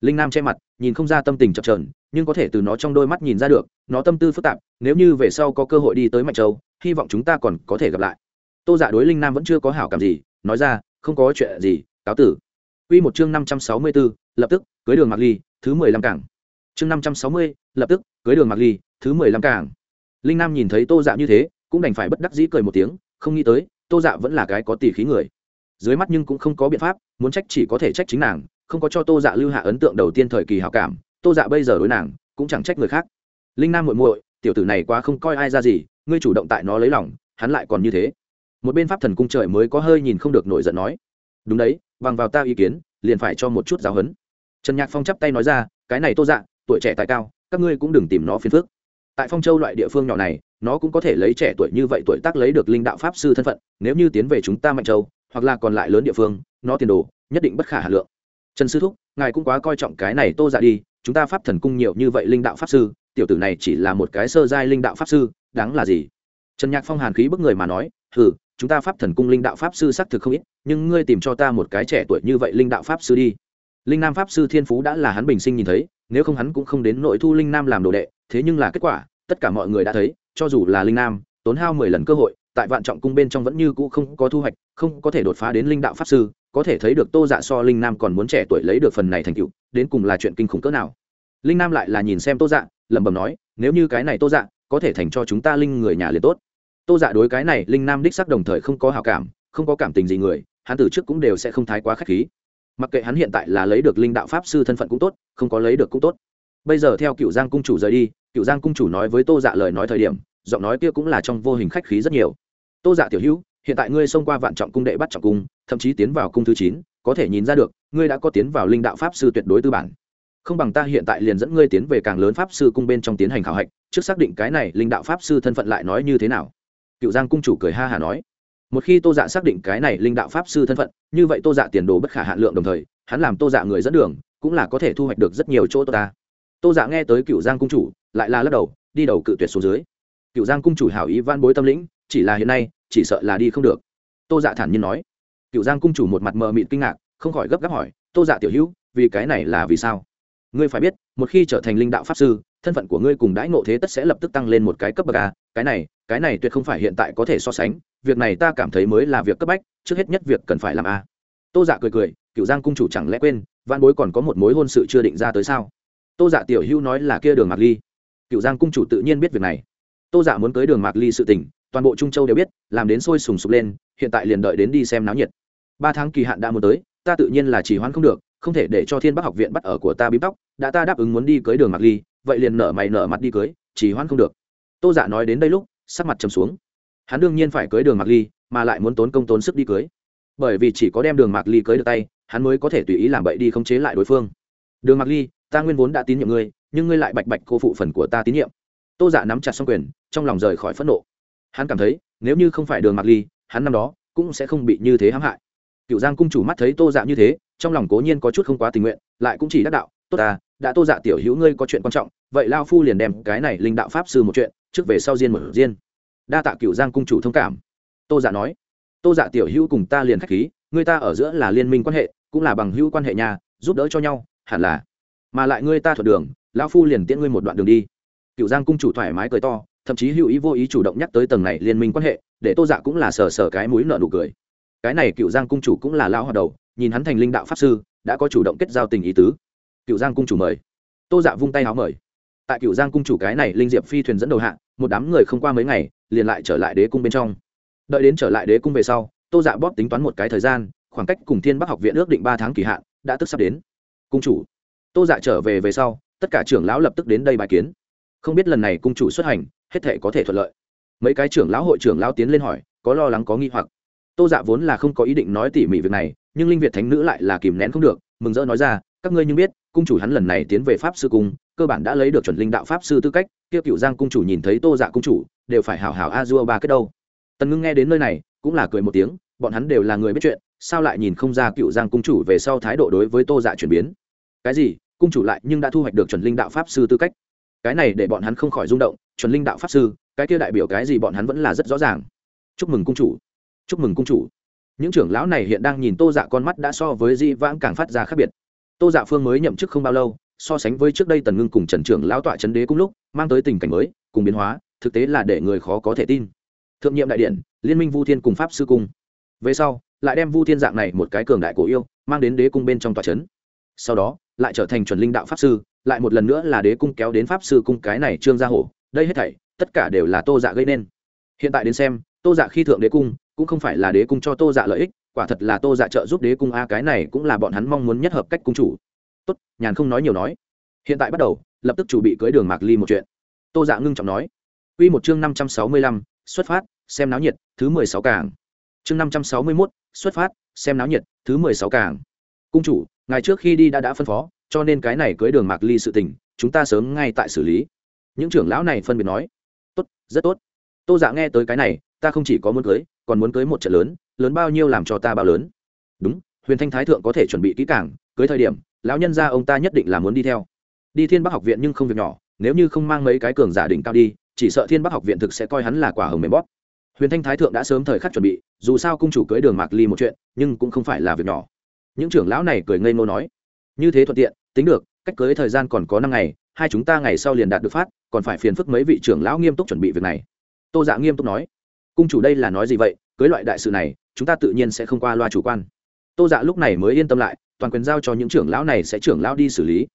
linh nam che mặt nhìn không ra tâm tình chập trờn nhưng có thể từ nó trong đôi mắt nhìn ra được nó tâm tư phức tạp nếu như về sau có cơ hội đi tới mạnh châu hy vọng chúng ta còn có thể gặp lại tô dạ đối linh nam vẫn chưa có hảo cảm gì nói ra không có chuyện gì cáo tử Quy một chương năm trăm sáu mươi 564, lập tức cưới đường Mạc Ly, thứ mười lăm cảng. Chương năm trăm sáu mươi, lập tức cưới đường Mạc Ly, thứ mười lăm cảng. Linh Nam nhìn thấy Tô Dạ như thế, cũng đành phải bất đắc dĩ cười một tiếng, không nghĩ tới, Tô Dạ vẫn là cái có tỷ khí người. Dưới mắt nhưng cũng không có biện pháp, muốn trách chỉ có thể trách chính nàng, không có cho Tô Dạ lưu hạ ấn tượng đầu tiên thời kỳ hảo cảm, Tô Dạ bây giờ đối nàng, cũng chẳng trách người khác. Linh Nam muội muội, tiểu tử này quá không coi ai ra gì, ngươi chủ động tại nó lấy lòng, hắn lại còn như thế. Một bên pháp thần cung trời mới có hơi nhìn không được nổi giận nói. Đúng đấy, bằng vào ta ý kiến liền phải cho một chút giáo huấn trần nhạc phong chắp tay nói ra cái này tô dạ tuổi trẻ tài cao các ngươi cũng đừng tìm nó phiền phức tại phong châu loại địa phương nhỏ này nó cũng có thể lấy trẻ tuổi như vậy tuổi tác lấy được linh đạo pháp sư thân phận nếu như tiến về chúng ta mạnh châu hoặc là còn lại lớn địa phương nó tiền đồ nhất định bất khả hà lượng trần sư thúc, ngài cũng quá coi trọng cái này tô dạ đi, chúng ta pháp thần cung nhiều như vậy linh đạo pháp sư, tiểu tử này chỉ là một cái sơ giai linh đạo pháp sư, đáng là gì? Trần nhạc phong hàn khí bức người mà nói ừ chúng ta pháp thần cung linh đạo pháp sư xác thực không ít, nhưng ngươi tìm cho ta một cái trẻ tuổi như vậy linh đạo pháp sư đi. Linh nam pháp sư thiên phú đã là hắn bình sinh nhìn thấy, nếu không hắn cũng không đến nội thu linh nam làm đồ đệ, thế nhưng là kết quả, tất cả mọi người đã thấy, cho dù là linh nam, tốn hao mười lần cơ hội tại vạn trọng cung bên trong vẫn như cũ không có thu hoạch, không có thể đột phá đến linh đạo pháp sư, có thể thấy được tô dạ so linh nam còn muốn trẻ tuổi lấy được phần này thành tựu, đến cùng là chuyện kinh khủng cỡ nào. Linh nam lại là nhìn xem tô dạ lẩm bẩm nói, nếu như cái này tô dạ có thể thành cho chúng ta linh người nhà liền tốt. Tô dạ đối cái này linh nam đích sắc đồng thời không có hào cảm, không có cảm tình gì người, hắn từ trước cũng đều sẽ không thái quá k h á c h khí. Mặc kệ hắn hiện tại là lấy được linh đạo pháp sư thân phận cũng tốt, không có lấy được cũng tốt. Bây giờ theo cựu giang cung chủ rời đi, cựu giang cung chủ nói với tô dạ lời nói thời điểm, giọng nói kia cũng là trong vô hình khách khí rất nhiều tô dạ tiểu hữu, hiện tại ngươi xông qua vạn trọng cung đệ bắt trọng cung, thậm chí tiến vào cung thứ chín, có thể nhìn ra được, ngươi đã có tiến vào linh đạo pháp sư tuyệt đối tư bản. Không bằng ta hiện tại liền dẫn ngươi tiến về càng lớn pháp sư cung bên trong tiến hành khảo hạch, trước xác định cái này linh đạo pháp sư thân phận lại nói như thế nào. Cựu giang cung chủ cười ha hả nói. Một khi tô dạ xác định cái này linh đạo pháp sư thân phận, như vậy tô dạ tiền đồ bất khả hạn lượng đồng thời, hắn làm tô dạ người dẫn đường, cũng là có thể thu hoạch được rất nhiều chỗ tô ta. Tô dạ nghe tới cựu giang cung chủ, lại là lắc đầu, đi đầu cự tuyệt xuống dưới. Cựu giang cung chủ hảo ý van bối tâm lĩnh chỉ là hiện nay, chỉ sợ là đi không được. Tô dạ thản nhiên nói. Cựu giang cung chủ một mặt mờ mịt kinh ngạc, không khỏi gấp gáp hỏi, tô dạ tiểu hữu, vì cái này là vì sao? Ngươi phải biết, một khi trở thành linh đạo pháp sư, thân phận của ngươi cùng đãi ngộ thế tất sẽ lập tức tăng lên một cái cấp bậc a. Cái này cái này tuyệt không phải hiện tại có thể so sánh, việc này ta cảm thấy mới là việc cấp bách, trước hết nhất việc cần phải làm a. Tô dạ cười cười, cựu giang cung chủ chẳng lẽ quên văn bối còn có một mối hôn sự chưa định ra tới sao? Tô dạ tiểu hữu nói là kia đường mạc ly. Cựu giang cung chủ tự nhiên biết việc này. Tô dạ muốn tới đường mạc ly sự tình toàn bộ trung châu đều biết, làm đến sôi sùng sục lên, hiện tại liền đợi đến đi xem náo nhiệt. Ba tháng kỳ hạn đã muốn tới, ta tự nhiên là chỉ hoãn không được, không thể để cho thiên bắc học viện bắt ở của ta bím tóc, đã ta đáp ứng muốn đi cưới đường Mặc ly, vậy liền nở mày nở mặt đi cưới, chỉ hoãn không được. Tô dạ nói đến đây lúc, sắc mặt trầm xuống. Hắn đương nhiên phải cưới đường Mặc ly, mà lại muốn tốn công tốn sức đi cưới. Bởi vì chỉ có đem đường mạc ly cưới được tay, hắn mới có thể tùy ý làm bậy đi khống chế lại đối phương. Đường mạc ly, ta nguyên vốn đã tín nhiệm ngươi, nhưng ngươi lại bạch bạch cô phụ phần của ta tín nhiệm. Tô dạ nắm chặt xong quyền, trong lòng rời khỏi phẫn nộ hắn cảm thấy, nếu như không phải đường mạc ly, hắn năm đó cũng sẽ không bị như thế hãm hại. Cựu giang cung chủ mắt thấy tô dạ như thế, trong lòng cố nhiên có chút không quá tình nguyện, lại cũng chỉ đắc đạo, tốt ta, đã tô dạ tiểu hữu ngươi có chuyện quan trọng, vậy lao phu liền đem cái này linh đạo pháp sư một chuyện, trước về sau diên một diên. Đa tạ cựu giang cung chủ thông cảm. Tô dạ nói, tô dạ tiểu hữu cùng ta liền k h á c h khí, người ta ở giữa là liên minh quan hệ, cũng là bằng hữu quan hệ nhà, giúp đỡ cho nhau, hẳn là. Mà lại ngươi ta thuận đường lão phu liền tiễn ngươi một đoạn đường đi. Cựu giang cung chủ thoải mái cười to thậm chí hữu ý vô ý chủ động nhắc tới tầng này liên minh quan hệ, để tô dạ cũng là sờ sờ cái mũi nợ nụ cười. Cái này cựu giang cung chủ cũng là lao hoạt đầu, nhìn hắn thành linh đạo pháp sư, đã có chủ động kết giao tình ý tứ. Cựu giang cung chủ mời. Tô dạ vung tay áo mời. Tại cựu giang cung chủ cái này, linh diệp phi thuyền dẫn đầu hạng một đám người không qua mấy ngày, liền lại trở lại đế cung bên trong. Đợi đến trở lại đế cung về sau, tô dạ bóp tính toán một cái thời gian, khoảng cách cùng thiên bắc học viện ước định ba tháng kỳ hạn, đã tức sắp đến. Cung chủ. Tô dạ trở về về sau, tất cả trưởng lão lập tức đến đây bài kiến không biết lần này cung chủ xuất hành, hết thể có thể thuận lợi. Mấy cái trưởng lão hội trưởng lão tiến lên hỏi, có lo lắng, có nghi hoặc. Tô dạ vốn là không có ý định nói tỉ mỉ việc này, nhưng linh việt thánh nữ lại là kìm nén không được, mừng rỡ nói ra, các ngươi nhưng biết, cung chủ hắn lần này tiến về pháp sư cung, cơ bản đã lấy được chuẩn linh đạo pháp sư tư cách, kia cựu giang cung chủ nhìn thấy tô dạ cung chủ, đều phải hảo hảo a dua ba kết đâu. Tần ngưng nghe đến nơi này, cũng là cười một tiếng, bọn hắn đều là người biết chuyện, sao lại nhìn không ra cựu giang cung chủ về sau thái độ đối với tô dạ chuyển biến? Cái gì? Cung chủ lại nhưng đã thu hoạch được chuẩn linh đạo pháp sư tư cách cái này để bọn hắn không khỏi rung động, chuẩn linh đạo pháp sư, cái kia đại biểu cái gì bọn hắn vẫn là rất rõ ràng. Chúc mừng cung chủ. Chúc mừng cung chủ. Những trưởng lão này hiện đang nhìn tô dạ con mắt đã so với di vãng càng phát ra khác biệt. Tô dạ phương mới nhậm chức không bao lâu, so sánh với trước đây tần ngưng cùng trần trưởng lão tọa trấn đế cùng lúc, mang tới tình cảnh mới, cùng biến hóa, thực tế là để người khó có thể tin. Thượng nhiệm đại điện, liên minh vu thiên cùng pháp sư cung. Về sau, lại đem vu thiên dạng này một cái cường đại cổ yêu, mang đến đế cung bên trong tòa trấn sau đó lại trở thành chuẩn linh đạo pháp sư, lại một lần nữa là đế cung kéo đến pháp sư cung cái này trương gia hổ, đây hết thảy, tất cả đều là tô dạ gây nên. Hiện tại đến xem, tô dạ khi thượng đế cung, cũng không phải là đế cung cho tô dạ lợi ích, quả thật là tô dạ trợ giúp đế cung a, cái này cũng là bọn hắn mong muốn nhất hợp cách cung chủ. Tốt, nhàn không nói nhiều nói. Hiện tại bắt đầu, lập tức chuẩn bị cưới đường mạc ly một chuyện. Tô dạ ngưng trọng nói. Quy một chương năm trăm sáu mươi lăm, xuất phát, xem náo nhiệt, thứ mười sáu cảng chương năm trăm sáu mươi mốt, xuất phát, xem náo nhiệt, thứ mười sáu cảng cung chủ ngài trước khi đi đã đã phân phó, cho nên cái này cưới đường mạc ly sự tình, chúng ta sớm ngay tại xử lý. Những trưởng lão này phân biệt nói, tốt, rất tốt. Tô dạ nghe tới cái này, ta không chỉ có muốn cưới, còn muốn cưới một trận lớn lớn bao nhiêu làm cho ta bao lớn. Đúng, huyền thanh thái thượng có thể chuẩn bị kỹ càng, cưới thời điểm, lão nhân gia ông ta nhất định là muốn đi theo. Đi thiên bắc học viện nhưng không việc nhỏ, nếu như không mang mấy cái cường giả đỉnh cao đi, chỉ sợ thiên bắc học viện thực sẽ coi hắn là quả hồng mềm bóp. Huyền thanh thái thượng đã sớm thời khắc chuẩn bị, dù sao cung chủ cưới đường mạc ly một chuyện, nhưng cũng không phải là việc nhỏ những trưởng lão này cười ngây ngô nói, như thế thuận tiện, tính được, cách cưới thời gian còn có năm ngày, hai chúng ta ngày sau liền đạt được phát, còn phải phiền phức mấy vị trưởng lão nghiêm túc chuẩn bị việc này. Tô dạ nghiêm túc nói, cung chủ đây là nói gì vậy? Cưới loại đại sự này, chúng ta tự nhiên sẽ không qua loa chủ quan. Tô dạ lúc này mới yên tâm lại, toàn quyền giao cho những trưởng lão này sẽ trưởng lão đi xử lý.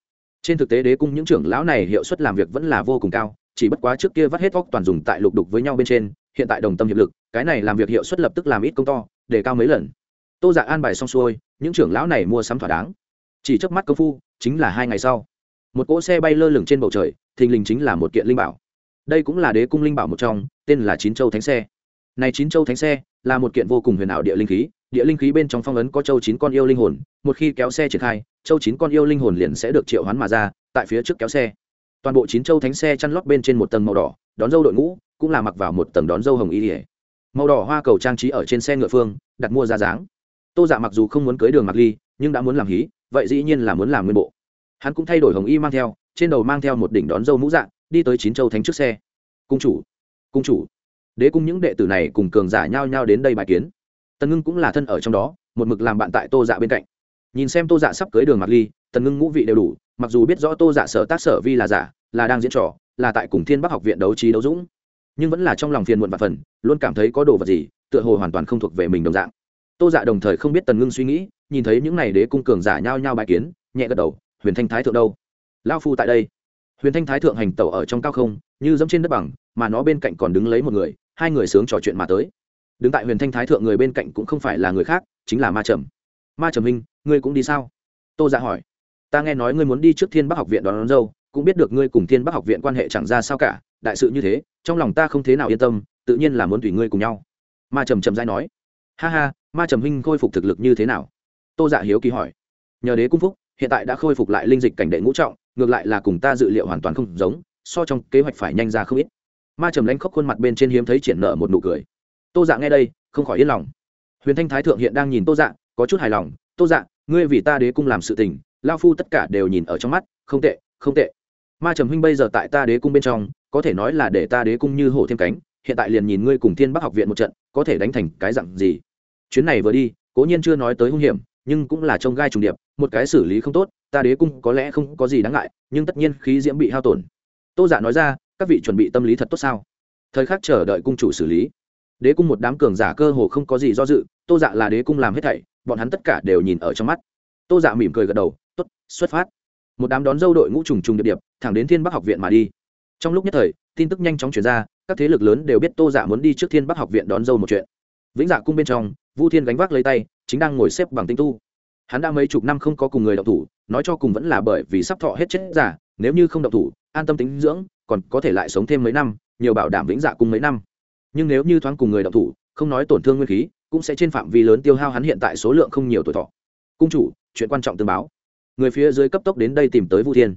Trên thực tế đế cung những trưởng lão này hiệu suất làm việc vẫn là vô cùng cao, chỉ bất quá trước kia vắt hết vóc toàn dùng tại lục đục với nhau bên trên, hiện tại đồng tâm hiệp lực, cái này làm việc hiệu suất lập tức làm ít công to để cao mấy lần. Tô dạ an bài xong xuôi những trưởng lão này mua sắm thỏa đáng. Chỉ trước mắt công phu, chính là hai ngày sau. Một cỗ xe bay lơ lửng trên bầu trời, thình lình chính là một kiện linh bảo. Đây cũng là đế cung linh bảo một trong, tên là chín châu thánh xe. Này chín châu thánh xe là một kiện vô cùng huyền ảo địa linh khí. Địa linh khí bên trong phong ấn có châu chín con yêu linh hồn, một khi kéo xe triển khai, châu chín con yêu linh hồn liền sẽ được triệu hoán mà ra, tại phía trước kéo xe. Toàn bộ chín châu thánh xe chăn lót bên trên một tầng màu đỏ, đón dâu đội ngũ, cũng là mặc vào một tầng đón dâu hồng y ỉa màu đỏ hoa cầu trang trí ở trên xe ngựa phương, đặt mua ra dáng tô dạ mặc dù không muốn cưới đường mặc ly, nhưng đã muốn làm hí, vậy dĩ nhiên là muốn làm nguyên bộ. Hắn cũng thay đổi hồng y mang theo, trên đầu mang theo một đỉnh đón dâu mũ dạng đi tới chín châu thánh trước xe. Cung chủ cung chủ. Đế cung những đệ tử này cùng cường giả nhau nhau đến đây bài kiến. Tần ngưng cũng là thân ở trong đó, một mực làm bạn tại tô dạ bên cạnh. Nhìn xem tô dạ sắp cưới đường mặc ly, tần ngưng ngũ vị đều đủ, mặc dù biết rõ tô dạ sở tác sở vi là giả, là đang diễn trò, là tại cùng thiên bắc học viện đấu trí đấu dũng, nhưng vẫn là trong lòng phiền muộn và phần, luôn cảm thấy có đồ vật gì, tựa hồ hoàn toàn không thuộc về mình đồng dạng tô dạ đồng thời không biết tần ngưng suy nghĩ nhìn thấy những n à y đế cung cường giả nhao nhao bài kiến nhẹ gật đầu huyền thanh thái thượng đâu? Lao phu tại đây. Huyền thanh thái thượng hành tẩu ở trong cao không như dẫm trên đất bằng mà nó bên cạnh còn đứng lấy một người hai người sướng trò chuyện mà tới. Đứng tại huyền thanh thái thượng người bên cạnh cũng không phải là người khác chính là ma trầm. Ma trầm minh ngươi cũng đi sao? Tô dạ hỏi. Ta nghe nói ngươi muốn đi trước thiên bắc học viện đón, đón dâu cũng biết được ngươi cùng thiên bắc học viện quan hệ chẳng ra sao cả đại sự như thế trong lòng ta không thế nào yên tâm tự nhiên là muốn tùy ngươi cùng nhau. Ma trầm trầm dai nói. Ha ha ma trầm huynh khôi phục thực lực như thế nào? Tô dạ hiếu kỳ hỏi. Nhờ đế cung phúc, hiện tại đã khôi phục lại linh dịch cảnh đệ ngũ trọng, ngược lại là cùng ta dự liệu hoàn toàn không giống, so trong kế hoạch phải nhanh ra không ít. Ma trầm lãnh khóc khuôn mặt bên trên hiếm thấy triển nợ một nụ cười. Tô dạ nghe đây, không khỏi yên lòng. Huyền thanh thái thượng hiện đang nhìn tô dạ có chút hài lòng. Tô dạ ngươi vì ta đế cung làm sự tình lao phu tất cả đều nhìn ở trong mắt, không tệ không tệ. Ma trầm huynh bây giờ tại ta đế cung bên trong, có thể nói là để ta đế cung như hổ thêm cánh, hiện tại liền nhìn ngươi cùng thiên bắc học viện một trận, có thể đánh thành cái dặn gì? Chuyến này vừa đi, cố nhiên chưa nói tới hung hiểm, nhưng cũng là trông gai trùng điệp, một cái xử lý không tốt, ta đế cung có lẽ không có gì đáng ngại, nhưng tất nhiên khí diễm bị hao tổn. Tô giả dạ nói ra, các vị chuẩn bị tâm lý thật tốt sao? Thời khắc chờ đợi cung chủ xử lý. Đế cung một đám cường giả cơ hồ không có gì do dự, tô dạ là đế cung làm hết thảy, bọn hắn tất cả đều nhìn ở trong mắt. Tô dạ mỉm cười gật đầu t ố t xuất phát. Một đám đón dâu đội ngũ trùng trùng điệp điệp, thẳng đến thiên bắc học viện mà đi. Trong lúc nhất thời, tin tức nhanh chóng chuyển ra, các thế lực lớn đều biết tô dạ muốn đi trước thiên bắc học viện đón dâu một chuyện. Vĩnh dạ cung bên trong vu thiên gánh vác lấy tay, chính đang ngồi xếp bằng tinh tu. Hắn đã mấy chục năm không có cùng người đọc thủ, nói cho cùng vẫn là bởi vì sắp thọ hết chết giả nếu như không đọc thủ, an tâm tính dưỡng, còn có thể lại sống thêm mấy năm, nhiều bảo đảm vĩnh dạ cung mấy năm. Nhưng nếu như thoáng cùng người đọc thủ, không nói tổn thương nguyên khí, cũng sẽ trên phạm vi lớn tiêu hao hắn hiện tại số lượng không nhiều tuổi thọ. Cung chủ, chuyện quan trọng tương báo. Người phía dưới cấp tốc đến đây tìm tới vu thiên.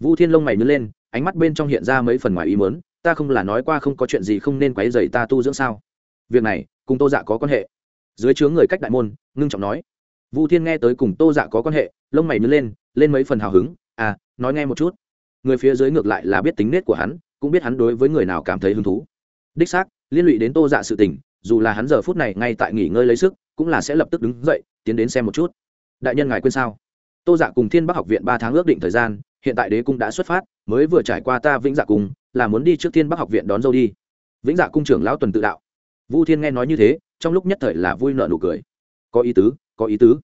Vu thiên lông mày nhớ lên, ánh mắt bên trong hiện ra mấy phần ngoài ý mớn ta không là nói qua không có chuyện gì không nên quấy dày ta tu dưỡng sao? Việc này, cùng tô dạ có quan hệ dưới chướng người cách đại môn, ngưng trọng nói. Vu thiên nghe tới cùng tô dạ có quan hệ, lông mày nhớ lên lên mấy phần hào hứng. À nói nghe một chút. Người phía dưới ngược lại là biết tính nết của hắn, cũng biết hắn đối với người nào cảm thấy hứng thú. Đích xác, liên lụy đến tô dạ sự tình, dù là hắn giờ phút này ngay tại nghỉ ngơi lấy sức, cũng là sẽ lập tức đứng dậy, tiến đến xem một chút. Đại nhân ngài quên sao? Tô dạ cùng thiên bắc học viện ba tháng ước định thời gian, hiện tại đế cung đã xuất phát, mới vừa trải qua ta vĩnh dạ cung, là muốn đi trước thiên bắc học viện đón dâu đi. Vĩnh dạ cung trưởng lão tuần tự đạo. Vu thiên nghe nói như thế trong lúc nhất thời là vui nợ nụ cười. Có ý tứ có ý tứ.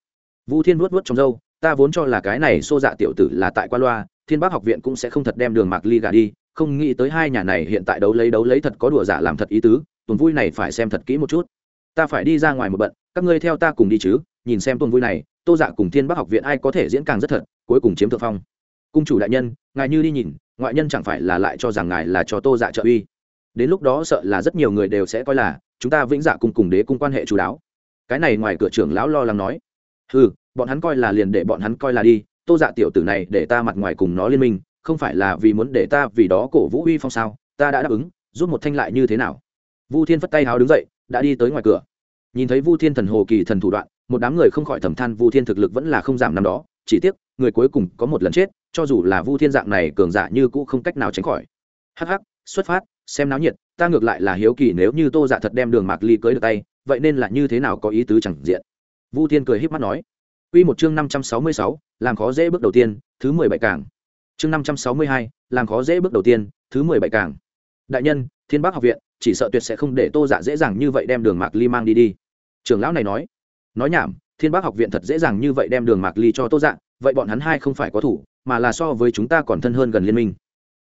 Vu thiên vuốt vuốt trong râu, ta vốn cho là cái này xô dạ tiểu tử là tại qua loa thiên bác học viện cũng sẽ không thật đem đường mạc ly gà đi không nghĩ tới hai nhà này hiện tại đấu lấy đấu lấy thật có đùa giả làm thật ý tứ tuần vui này phải xem thật kỹ một chút. Ta phải đi ra ngoài một bận các ngươi theo ta cùng đi chứ nhìn xem tuần vui này tô dạ cùng thiên bác học viện ai có thể diễn càng rất thật cuối cùng chiếm thượng phong. Cung chủ đại nhân ngài như đi nhìn ngoại nhân chẳng phải là lại cho rằng ngài là cho tô dạ trợ uy. Đến lúc đó sợ là rất nhiều người đều sẽ coi là chúng ta vĩnh dạ cùng cùng đế cung quan hệ chú đáo. Cái này ngoài cửa trưởng lão lo lắng nói. Ừ bọn hắn coi là liền để bọn hắn coi là đi, tô dạ tiểu tử này để ta mặt ngoài cùng nó liên minh, không phải là vì muốn để ta vì đó cổ vũ uy phong sao? Ta đã đáp ứng rút một thanh lại như thế nào? Vu thiên phất tay háo đứng dậy, đã đi tới ngoài cửa. Nhìn thấy vu thiên thần hồ kỳ thần thủ đoạn, một đám người không khỏi thầm than vu thiên thực lực vẫn là không giảm năm đó, chỉ tiếc, người cuối cùng có một lần chết, cho dù là vu thiên dạng này cường giả như cũ không cách nào tránh khỏi. Hh xuất phát, xem náo nhiệt ta ngược lại là hiếu kỳ nếu như tô dạ thật đem đường mạc ly cưới được tay vậy nên là như thế nào có ý tứ chẳng diện vu thiên cười h í p mắt nói Quy một chương năm trăm sáu mươi sáu, làm khó dễ bước đầu tiên, thứ mười bảy cảng Chương năm trăm sáu mươi hai, làm khó dễ bước đầu tiên, thứ mười bảy cảng Đại nhân, Thiên Bắc học viện, chỉ sợ tuyệt sẽ không để Tô Dạ dễ dàng như vậy đem Đường Mạc Ly mang đi đi. Trưởng lão này nói. Nói nhảm, Thiên Bắc học viện thật dễ dàng như vậy đem Đường Mạc Ly cho Tô Dạ, vậy bọn hắn hai không phải có thủ, mà là so với chúng ta còn thân hơn gần liên minh.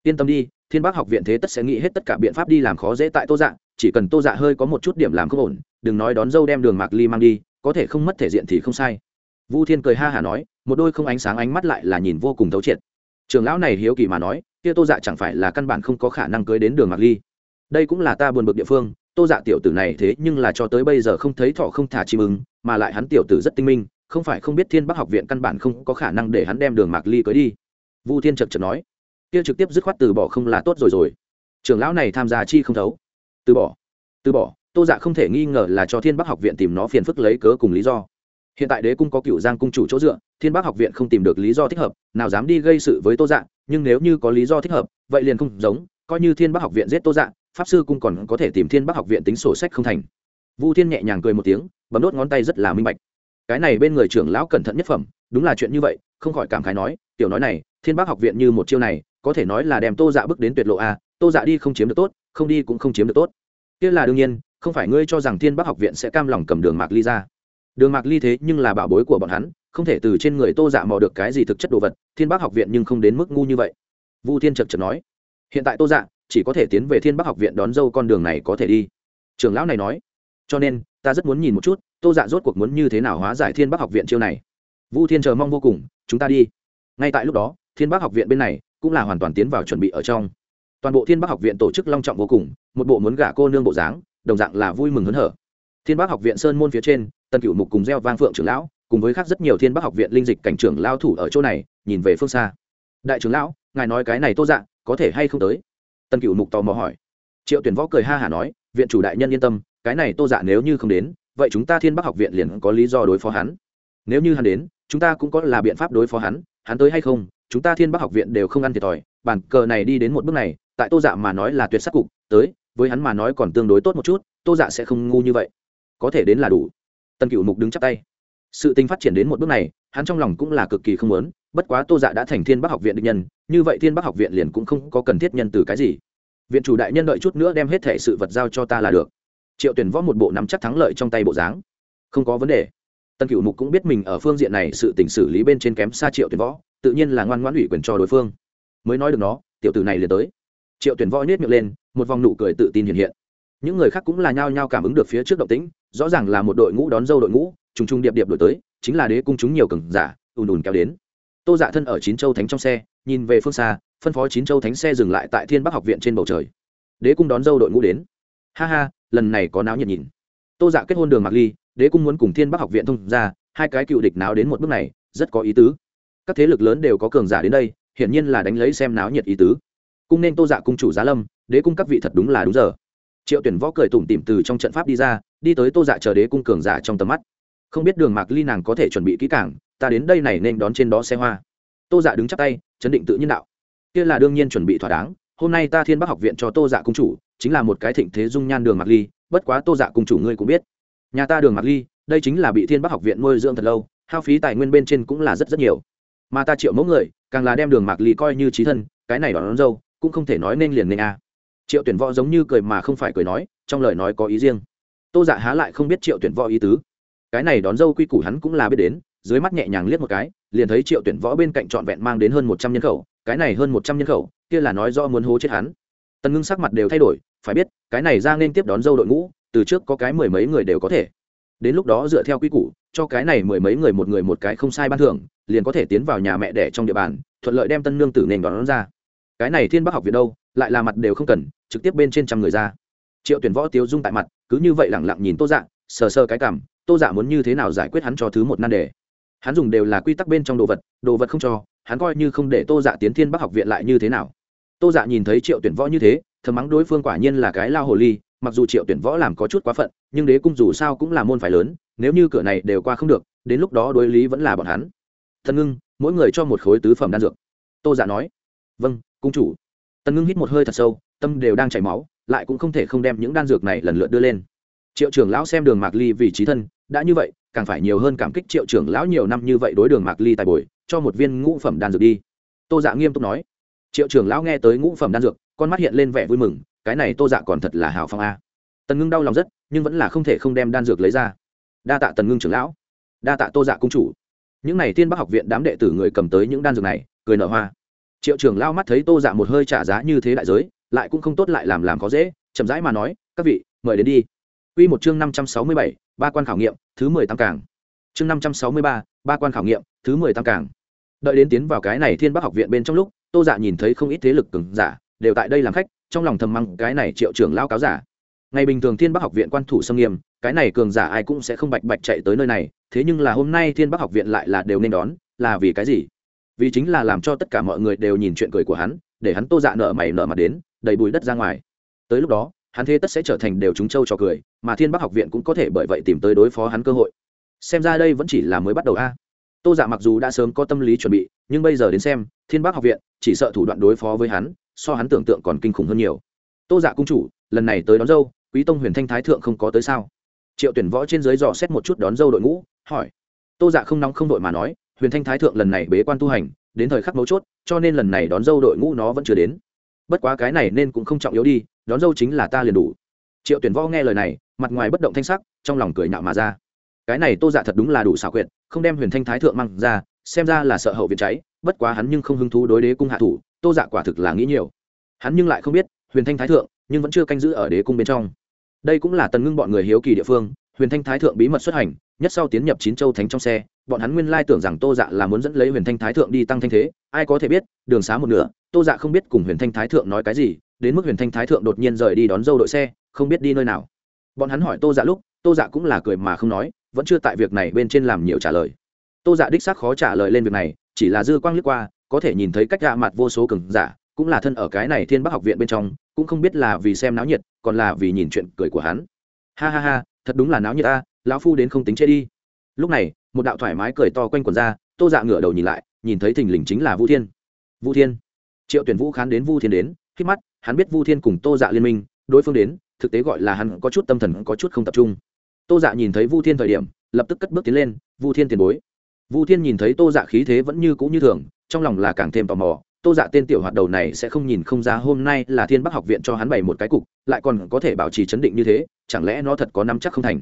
Yên tâm đi, thiên bắc học viện thế tất sẽ nghĩ hết tất cả biện pháp đi làm khó dễ tại tô dạ chỉ cần tô dạ hơi có một chút điểm làm không ổn, đừng nói đón dâu đem đường mạc ly mang đi, có thể không mất thể diện thì không sai. Vu thiên cười ha hả nói, một đôi không ánh sáng ánh mắt lại là nhìn vô cùng thấu triệt. Trường lão này hiếu kỳ mà nói, kia tô dạ chẳng phải là căn bản không có khả năng cưới đến đường mạc ly. Đây cũng là ta buồn bực địa phương, tô dạ tiểu tử này thế nhưng là cho tới bây giờ không thấy thọ không thả chim ứng mà lại hắn tiểu tử rất tinh minh, không phải không biết thiên bắc học viện căn bản không có khả năng để hắn đem đường mạc ly cưới đi. Vu thiên chật chật nói kia trực tiếp dứt khoát từ bỏ không là tốt rồi rồi. Trưởng lão này tham gia chi không thấu. Từ bỏ. Từ bỏ, tô dạ không thể nghi ngờ là cho thiên bắc học viện tìm nó phiền phức lấy cớ cùng lý do. Hiện tại đế cung có cựu giang cung chủ chỗ dựa, thiên bắc học viện không tìm được lý do thích hợp, nào dám đi gây sự với tô dạ nhưng nếu như có lý do thích hợp, vậy liền không giống, coi như thiên bắc học viện giết tô dạ pháp sư cung còn có thể tìm thiên bắc học viện tính sổ sách không thành. Vu thiên nhẹ nhàng cười một tiếng, bấm đốt ngón tay rất là minh bạch. Cái này bên người trưởng lão cẩn thận nhất phẩm, đúng là chuyện như vậy, không khỏi cảm khái nói, tiểu nói này, thiên bắc học viện như một chiêu này có thể nói là đem tô dạ bước đến tuyệt lộ a, tô dạ đi không chiếm được tốt, không đi cũng không chiếm được tốt. Kia là đương nhiên, không phải ngươi cho rằng thiên bắc học viện sẽ cam lòng cầm đường mạc ly ra. Đường mạc ly thế nhưng là bảo bối của bọn hắn, không thể từ trên người tô dạ mò được cái gì thực chất đồ vật, thiên bắc học viện nhưng không đến mức ngu như vậy. Vu thiên chật chật nói, hiện tại tô dạ chỉ có thể tiến về thiên bắc học viện đón dâu con đường này có thể đi. Trường lão này nói, cho nên, ta rất muốn nhìn một chút, tô dạ rốt cuộc muốn như thế nào hóa giải thiên bắc học viện chiêu này. Vu thiên chờ mong vô cùng, chúng ta đi. Ngay tại lúc đó, thiên bắc học viện bên này cũng là hoàn toàn tiến vào chuẩn bị ở trong. Toàn bộ thiên bắc học viện tổ chức long trọng vô cùng, một bộ muốn gả cô nương bộ dáng, đồng dạng là vui mừng hớn hở. Thiên bắc học viện sơn môn phía trên tân Cựu mục cùng gieo vang phượng trưởng lão, cùng với khác rất nhiều thiên bắc học viện linh dịch cảnh trưởng lao thủ ở chỗ này, nhìn về phương xa. Đại trưởng lão, ngài nói cái này tô dạng có thể hay không tới? Tân Cựu mục tò mò hỏi. Triệu tuyển võ cười ha hả nói, viện chủ đại nhân yên tâm, cái này tô dạ nếu như không đến, vậy chúng ta thiên bắc học viện liền có lý do đối phó hắn. Nếu như hắn đến, chúng ta cũng có là biện pháp đối phó hắn hắn tới hay không chúng ta thiên bắc học viện đều không ăn thiệt thòi, bản cờ này đi đến một bước này, tại tô dạ mà nói là tuyệt sắc cục, tới, với hắn mà nói còn tương đối tốt một chút, tô dạ sẽ không ngu như vậy. Có thể đến là đủ. Tân cựu mục đứng chắp tay. Sự tình phát triển đến một bước này, hắn trong lòng cũng là cực kỳ không muốn, bất quá tô dạ đã thành thiên bắc học viện định nhân, như vậy thiên bắc học viện liền cũng không có cần thiết nhân từ cái gì. Viện chủ đại nhân đợi chút nữa đem hết thể sự vật giao cho ta là được. Triệu tuyển võ một bộ nắm chắc thắng lợi trong tay bộ dáng. Không có vấn đề tân cựu mục cũng biết mình ở phương diện này sự t xử lý bên trên kém xa triệu tuyển võ, tự nhiên là ngoan ngoãn ủy quyền cho đối phương. Mới nói được nó, tiểu tử này liền tới. Triệu tuyển võ nhét miệng lên, một vòng nụ cười tự tin hiện hiện. Những người khác cũng là nhao nhao cảm ứng được phía trước động tĩnh, rõ ràng là một đội ngũ đón dâu đội ngũ, trùng trùng điệp điệp đổi tới, chính là đế cung chúng nhiều cường giả, ùn ùn kéo đến. Tô dạ thân ở chín châu thánh trong xe, nhìn về phương xa, phân phó chín châu thánh xe dừng lại tại thiên bắc học viện trên bầu trời. Đế cung đón dâu đội ngũ đến. Ha ha, lần này có náo nhiệt nhìn. Tô dạ kết hôn đường mạc ly đế cung muốn cùng thiên bắc học viện thông ra hai cái cựu địch náo đến một bước này, rất có ý tứ. Các thế lực lớn đều có cường giả đến đây, hiển nhiên là đánh lấy xem náo nhiệt ý tứ. Cung nên tô dạ cung chủ giá lâm, đế cung các vị thật đúng là đúng giờ. Triệu tuyển võ cười tủm tỉm từ trong trận pháp đi ra, đi tới tô dạ chờ đế cung cường giả trong tầm mắt. Không biết đường mạc ly nàng có thể chuẩn bị kỹ cảng ta đến đây này nên đón trên đó xe hoa. Tô dạ đứng chắc tay, chấn định tự nhiên đạo. Kia là đương nhiên chuẩn bị thỏa đáng, hôm nay ta thiên bắc học viện cho tô dạ cung chủ, chính là một cái thịnh thế dung nhan đường mạc ly, bất quá tô dạ cung chủ ngươi cũng biết nhà ta đường mạc ly đây chính là bị thiên bắc học viện nuôi dưỡng thật lâu hao phí tài nguyên bên trên cũng là rất rất nhiều. Mà ta triệu mẫu người càng là đem đường mạc ly coi như trí thân cái này đón, đón dâu cũng không thể nói nên liền nên a. À. triệu tuyển võ giống như cười mà không phải cười nói trong lời nói có ý riêng. Tô dạ há lại không biết triệu tuyển võ ý tứ. Cái này đón dâu quy củ hắn cũng là biết đến dưới mắt nhẹ nhàng liếc một cái liền thấy triệu tuyển võ bên cạnh trọn vẹn mang đến hơn một trăm nhân khẩu cái này hơn một trăm nhân khẩu kia là nói do muốn hố chết hắn. Tần ngưng sắc mặt đều thay đổi phải biết cái này ra nên tiếp đón dâu đội ngũ từ trước có cái mười mấy người đều có thể. Đến lúc đó dựa theo quy củ cho cái này mười mấy người một người một cái không sai ban thưởng liền có thể tiến vào nhà mẹ đẻ trong địa bàn thuận lợi đem tân nương tử nền đón, ra. Cái này thiên bắc học viện đâu lại là mặt đều không cần trực tiếp bên trên trăm người ra. Triệu tuyển võ tiêu dung tại mặt cứ như vậy lẳng lặng nhìn tô dạ sờ sờ cái cảm tô dạ muốn như thế nào giải quyết hắn cho thứ một nan đề. Hắn dùng đều là quy tắc bên trong đồ vật đồ vật không cho hắn coi như không để tô dạ tiến thiên bắc học viện lại như thế nào. Tô dạ nhìn thấy triệu tuyển võ như thế thầm mắng đối phương quả nhiên là cái lao hồ ly mặc dù triệu tuyển võ làm có chút quá phận, nhưng đế cung dù sao cũng là môn phải lớn, nếu như cửa này đều qua không được, đến lúc đó đối lý vẫn là bọn hắn. Thần ngưng, mỗi người cho một khối tứ phẩm đan dược. Tô giả nói vâng cung chủ. Tần ngưng hít một hơi thật sâu, tâm đều đang chảy máu, lại cũng không thể không đem những đan dược này lần lượt đưa lên. Triệu trưởng lão xem đường mạc ly vì trí thân, đã như vậy, càng phải nhiều hơn cảm kích triệu trưởng lão nhiều năm như vậy đối đường mạc ly tài bồi, cho một viên ngũ phẩm đan dược đi. Tô dạ nghiêm túc nói, triệu trưởng lão nghe tới ngũ phẩm đan dược, con mắt hiện lên vẻ vui mừng cái này tô dạ còn thật là hào phong a. Tần ngưng đau lòng rất, nhưng vẫn là không thể không đem đan dược lấy ra. Đa tạ tần ngưng trưởng lão. Đa tạ tô dạ cung chủ. Những n à y tiên bắc học viện đám đệ tử người cầm tới những đan dược này, cười nở hoa. Triệu trưởng lao mắt thấy tô dạ một hơi trả giá như thế đại giới, lại cũng không tốt lại làm làm khó dễ, chậm rãi mà nói, các vị, mời đến đi. Quy một chương năm trăm sáu mươi bảy, ba quan khảo nghiệm, thứ mười tám cảng. Chương năm trăm sáu mươi ba ba quan khảo nghiệm, thứ mười tám cảng. Đợi đến tiến vào cái này thiên bắc học viện bên trong lúc, tô dạ nhìn thấy không ít thế lực cứng giả đều tại đây làm khách, trong lòng thầm măng cái này triệu trưởng lao cáo giả. Ngày bình thường thiên bắc học viện quan thủ xâm nghiêm, cái này cường giả ai cũng sẽ không bạch bạch chạy tới nơi này, thế nhưng là hôm nay thiên bắc học viện lại là đều nên đón, là vì cái gì? Vì chính là làm cho tất cả mọi người đều nhìn chuyện cười của hắn, để hắn tô dạ nợ mày nợ mặt đến đầy bùi đất ra ngoài. Tới lúc đó, hắn thế tất sẽ trở thành đều chúng châu cho cười, mà thiên bắc học viện cũng có thể bởi vậy tìm tới đối phó hắn cơ hội. Xem ra đây vẫn chỉ là mới bắt đầu a. Tô dạ mặc dù đã sớm có tâm lý chuẩn bị, nhưng bây giờ đến xem, thiên bắc học viện chỉ sợ thủ đoạn đối phó với hắn so hắn tưởng tượng còn kinh khủng hơn nhiều. Tô dạ cung chủ, lần này tới đón dâu, quý tông huyền thanh thái thượng không có tới sao? Triệu tuyển võ trên dưới dò xét một chút đón dâu đội ngũ, hỏi. Tô dạ không nóng không đội mà nói, huyền thanh thái thượng lần này bế quan tu hành, đến thời khắc mấu chốt, cho nên lần này đón dâu đội ngũ nó vẫn chưa đến. Bất quá cái này nên cũng không trọng yếu đi, đón dâu chính là ta liền đủ. Triệu tuyển võ nghe lời này, mặt ngoài bất động thanh sắc, trong lòng cười nhạo mà ra. Cái này tô dạ thật đúng là đủ xảo quyệt, không đem huyền thanh thái thượng mang ra, xem ra là sợ hậu viện cháy, bất quá hắn nhưng không hứng thú đối đế cung hạ thủ tô dạ quả thực là nghĩ nhiều. Hắn nhưng lại không biết, huyền thanh thái thượng nhưng vẫn chưa canh giữ ở đế cung bên trong. Đây cũng là tần ngưng bọn người hiếu kỳ địa phương, huyền thanh thái thượng bí mật xuất hành, nhất sau tiến nhập chín châu thánh trong xe, bọn hắn nguyên lai tưởng rằng tô dạ là muốn dẫn lấy huyền thanh thái thượng đi tăng thanh thế, ai có thể biết, đường xá một nửa, tô dạ không biết cùng huyền thanh thái thượng nói cái gì, đến mức huyền thanh thái thượng đột nhiên rời đi đón dâu đội xe, không biết đi nơi nào. Bọn hắn hỏi tô dạ lúc, tô dạ cũng là cười mà không nói, vẫn chưa tại việc này bên trên làm nhiều trả lời. Tô dạ đích xác khó trả lời lên việc này, chỉ là dư quang liếc qua có thể nhìn thấy cách gạ mặt vô số cường giả, cũng là thân ở cái này thiên bắc học viện bên trong, cũng không biết là vì xem náo nhiệt, còn là vì nhìn chuyện cười của hắn. Ha ha ha, thật đúng là náo nhiệt ta lão phu đến không tính chết đi. Lúc này, một đạo thoải mái cười to quanh quần ra, tô dạ ngửa đầu nhìn lại, nhìn thấy thình lình chính là vu thiên. Vu thiên. Triệu tuyển vũ khán đến vu thiên đến khi mắt, hắn biết vu thiên cùng tô dạ liên minh, đối phương đến, thực tế gọi là hắn có chút tâm thần có chút không tập trung. Tô dạ nhìn thấy vu thiên thời điểm, lập tức cất bước tiến lên, vu thiên tiền bối. Vu thiên nhìn thấy tô dạ khí thế vẫn như cũ như thường trong lòng là càng thêm tò mò, tô dạ tên tiểu hoạt đầu này sẽ không nhìn không ra hôm nay là thiên bắc học viện cho hắn bày một cái cục, lại còn có thể bảo trì chấn định như thế, chẳng lẽ nó thật có nắm chắc không thành?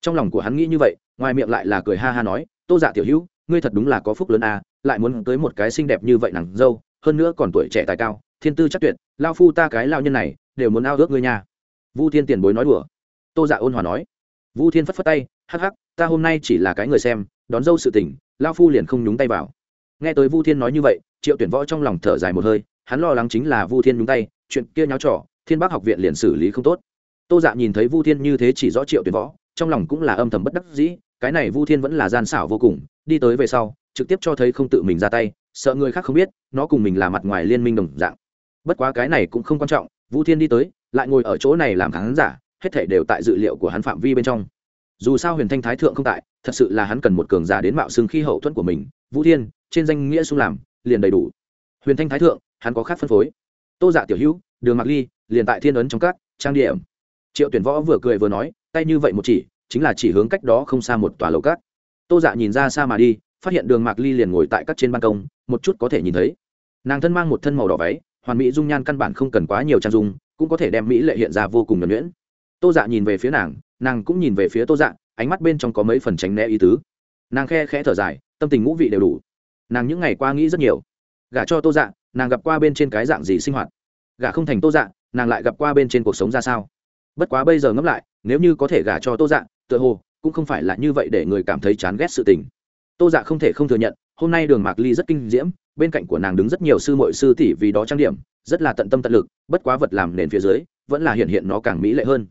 Trong lòng của hắn nghĩ như vậy, ngoài miệng lại là cười ha ha nói, tô dạ tiểu hữu, ngươi thật đúng là có phúc lớn à lại muốn tới một cái xinh đẹp như vậy nàng dâu, hơn nữa còn tuổi trẻ tài cao, thiên tư chắc tuyệt lao phu ta cái lao nhân này, đều muốn ao ước ngươi nha. Vu thiên tiền bối nói đùa. Tô dạ ôn hòa nói. Vu thiên phất phất tay, hắc hắc, ta hôm nay chỉ là cái người xem, đón dâu sự tình lao phu liền không nhúng tay vào nghe tới vu thiên nói như vậy, triệu tuyển võ trong lòng thở dài một hơi, hắn lo lắng chính là vu thiên nhúng tay, chuyện kia nháo trò, thiên bác học viện liền xử lý không tốt. Tô dạ nhìn thấy vu thiên như thế chỉ rõ triệu tuyển võ, trong lòng cũng là âm thầm bất đắc dĩ, cái này vu thiên vẫn là gian xảo vô cùng, đi tới về sau, trực tiếp cho thấy không tự mình ra tay, sợ người khác không biết, nó cùng mình là mặt ngoài liên minh đồng dạng. Bất quá cái này cũng không quan trọng, vu thiên đi tới, lại ngồi ở chỗ này làm khán giả, hết thể đều tại dự liệu của hắn phạm vi bên trong. Dù sao huyền thanh thái thượng không tại, thật sự là hắn cần một cường giả đến mạo xưng khi hậu thuẫn của mình vũ thiên trên danh nghĩa xung làm, liền đầy đủ. Huyền thanh thái thượng, hắn có khác phân phối. Tô dạ tiểu hữu, đường mạc ly, liền tại thiên ấn trong các trang điểm. Triệu tuyển võ vừa cười vừa nói, tay như vậy một chỉ, chính là chỉ hướng cách đó không xa một tòa lầu cát tô dạ nhìn ra xa mà đi, phát hiện đường mạc ly liền ngồi tại các trên ban công, một chút có thể nhìn thấy. Nàng thân mang một thân màu đỏ váy, hoàn mỹ dung nhan căn bản không cần quá nhiều trang dung, cũng có thể đem mỹ lệ hiện ra vô cùng nhuẩn nhuyễn. Tô dạ nhìn về phía nàng nàng cũng nhìn về phía tô dạ ánh mắt bên trong có mấy phần tránh né ý tứ. Nàng khe khẽ thở dài, tâm tình ngũ vị đều đủ nàng những ngày qua nghĩ rất nhiều. Gả cho tô dạ nàng gặp qua bên trên cái dạng gì sinh hoạt? Gả không thành tô dạ nàng lại gặp qua bên trên cuộc sống ra sao? Bất quá bây giờ ngẫm lại, nếu như có thể gả cho tô dạ tựa hồ cũng không phải là như vậy để người cảm thấy chán ghét sự tình. Tô dạ không thể không thừa nhận, hôm nay đường mạc ly rất kinh diễm, bên cạnh của nàng đứng rất nhiều sư mội sư tỷ vì đó trang điểm, rất là tận tâm tận lực, bất quá vật làm nền phía dưới, vẫn là hiện hiện nó càng mỹ lệ hơn.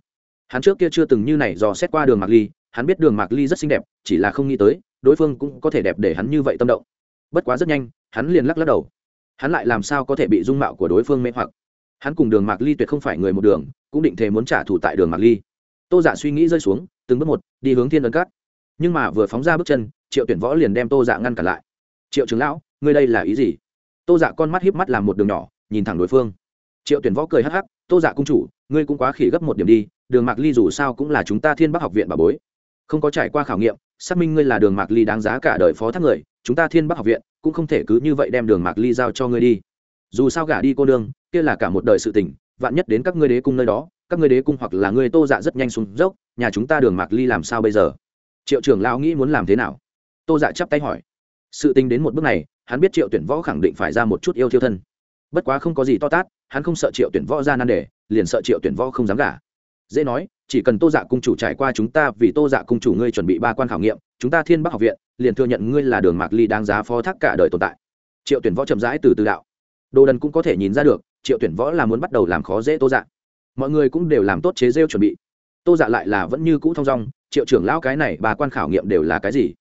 Hắn trước kia chưa từng như này dò xét qua đường mạc ly, hắn biết đường mạc ly rất xinh đẹp, chỉ là không nghĩ tới, đối phương cũng có thể đẹp để hắn như vậy tâm động bất quá rất nhanh, hắn liền lắc lắc đầu. Hắn lại làm sao có thể bị dung mạo của đối phương mê hoặc? Hắn cùng đường mạc ly tuyệt không phải người một đường, cũng định thề muốn trả thù tại đường mạc ly. Tô giả dạ suy nghĩ rơi xuống, từng bước một, đi hướng thiên ấn cát. Nhưng mà vừa phóng ra bước chân, triệu tuyển võ liền đem tô dạ ngăn cản lại. Triệu trưởng lão, ngươi đây là ý gì? Tô dạ con mắt hiếp mắt làm một đường nhỏ, nhìn thẳng đối phương. Triệu tuyển võ cười hắc hắc, tô dạ cung chủ, ngươi cũng quá khỉ gấp một điểm đi, đường mạc ly dù sao cũng là chúng ta thiên bắc học viện bà bối. Không có trải qua khảo nghiệm, xác minh ngươi là đường mạc ly đáng giá cả đời phó thác người chúng ta thiên bắc học viện cũng không thể cứ như vậy đem đường mạc ly giao cho ngươi đi. Dù sao gả đi cô đương kia là cả một đời sự tình, vạn nhất đến các ngươi đế cung nơi đó, các ngươi đế cung hoặc là ngươi tô dạ rất nhanh xuống dốc, nhà chúng ta đường mạc ly làm sao bây giờ? Triệu trưởng lão nghĩ muốn làm thế nào? Tô dạ chắp tay hỏi. Sự tình đến một bước này, hắn biết triệu tuyển võ khẳng định phải ra một chút yêu thiêu thân. Bất quá không có gì to tát, hắn không sợ triệu tuyển võ ra nan đề, liền sợ triệu tuyển võ không dám gả. Dễ nói chỉ cần tô dạ cung chủ trải qua chúng ta vì tô dạ cung chủ ngươi chuẩn bị ba quan khảo nghiệm chúng ta thiên bắc học viện liền thừa nhận ngươi là đường mạc ly đáng giá phó thác cả đời tồn tại. Triệu tuyển võ chậm rãi từ từ đạo. Đồ đần cũng có thể nhìn ra được triệu tuyển võ là muốn bắt đầu làm khó dễ tô dạ. Mọi người cũng đều làm tốt chế rêu chuẩn bị. Tô dạ lại là vẫn như cũ thong dong triệu trưởng lão cái này ba quan khảo nghiệm đều là cái gì?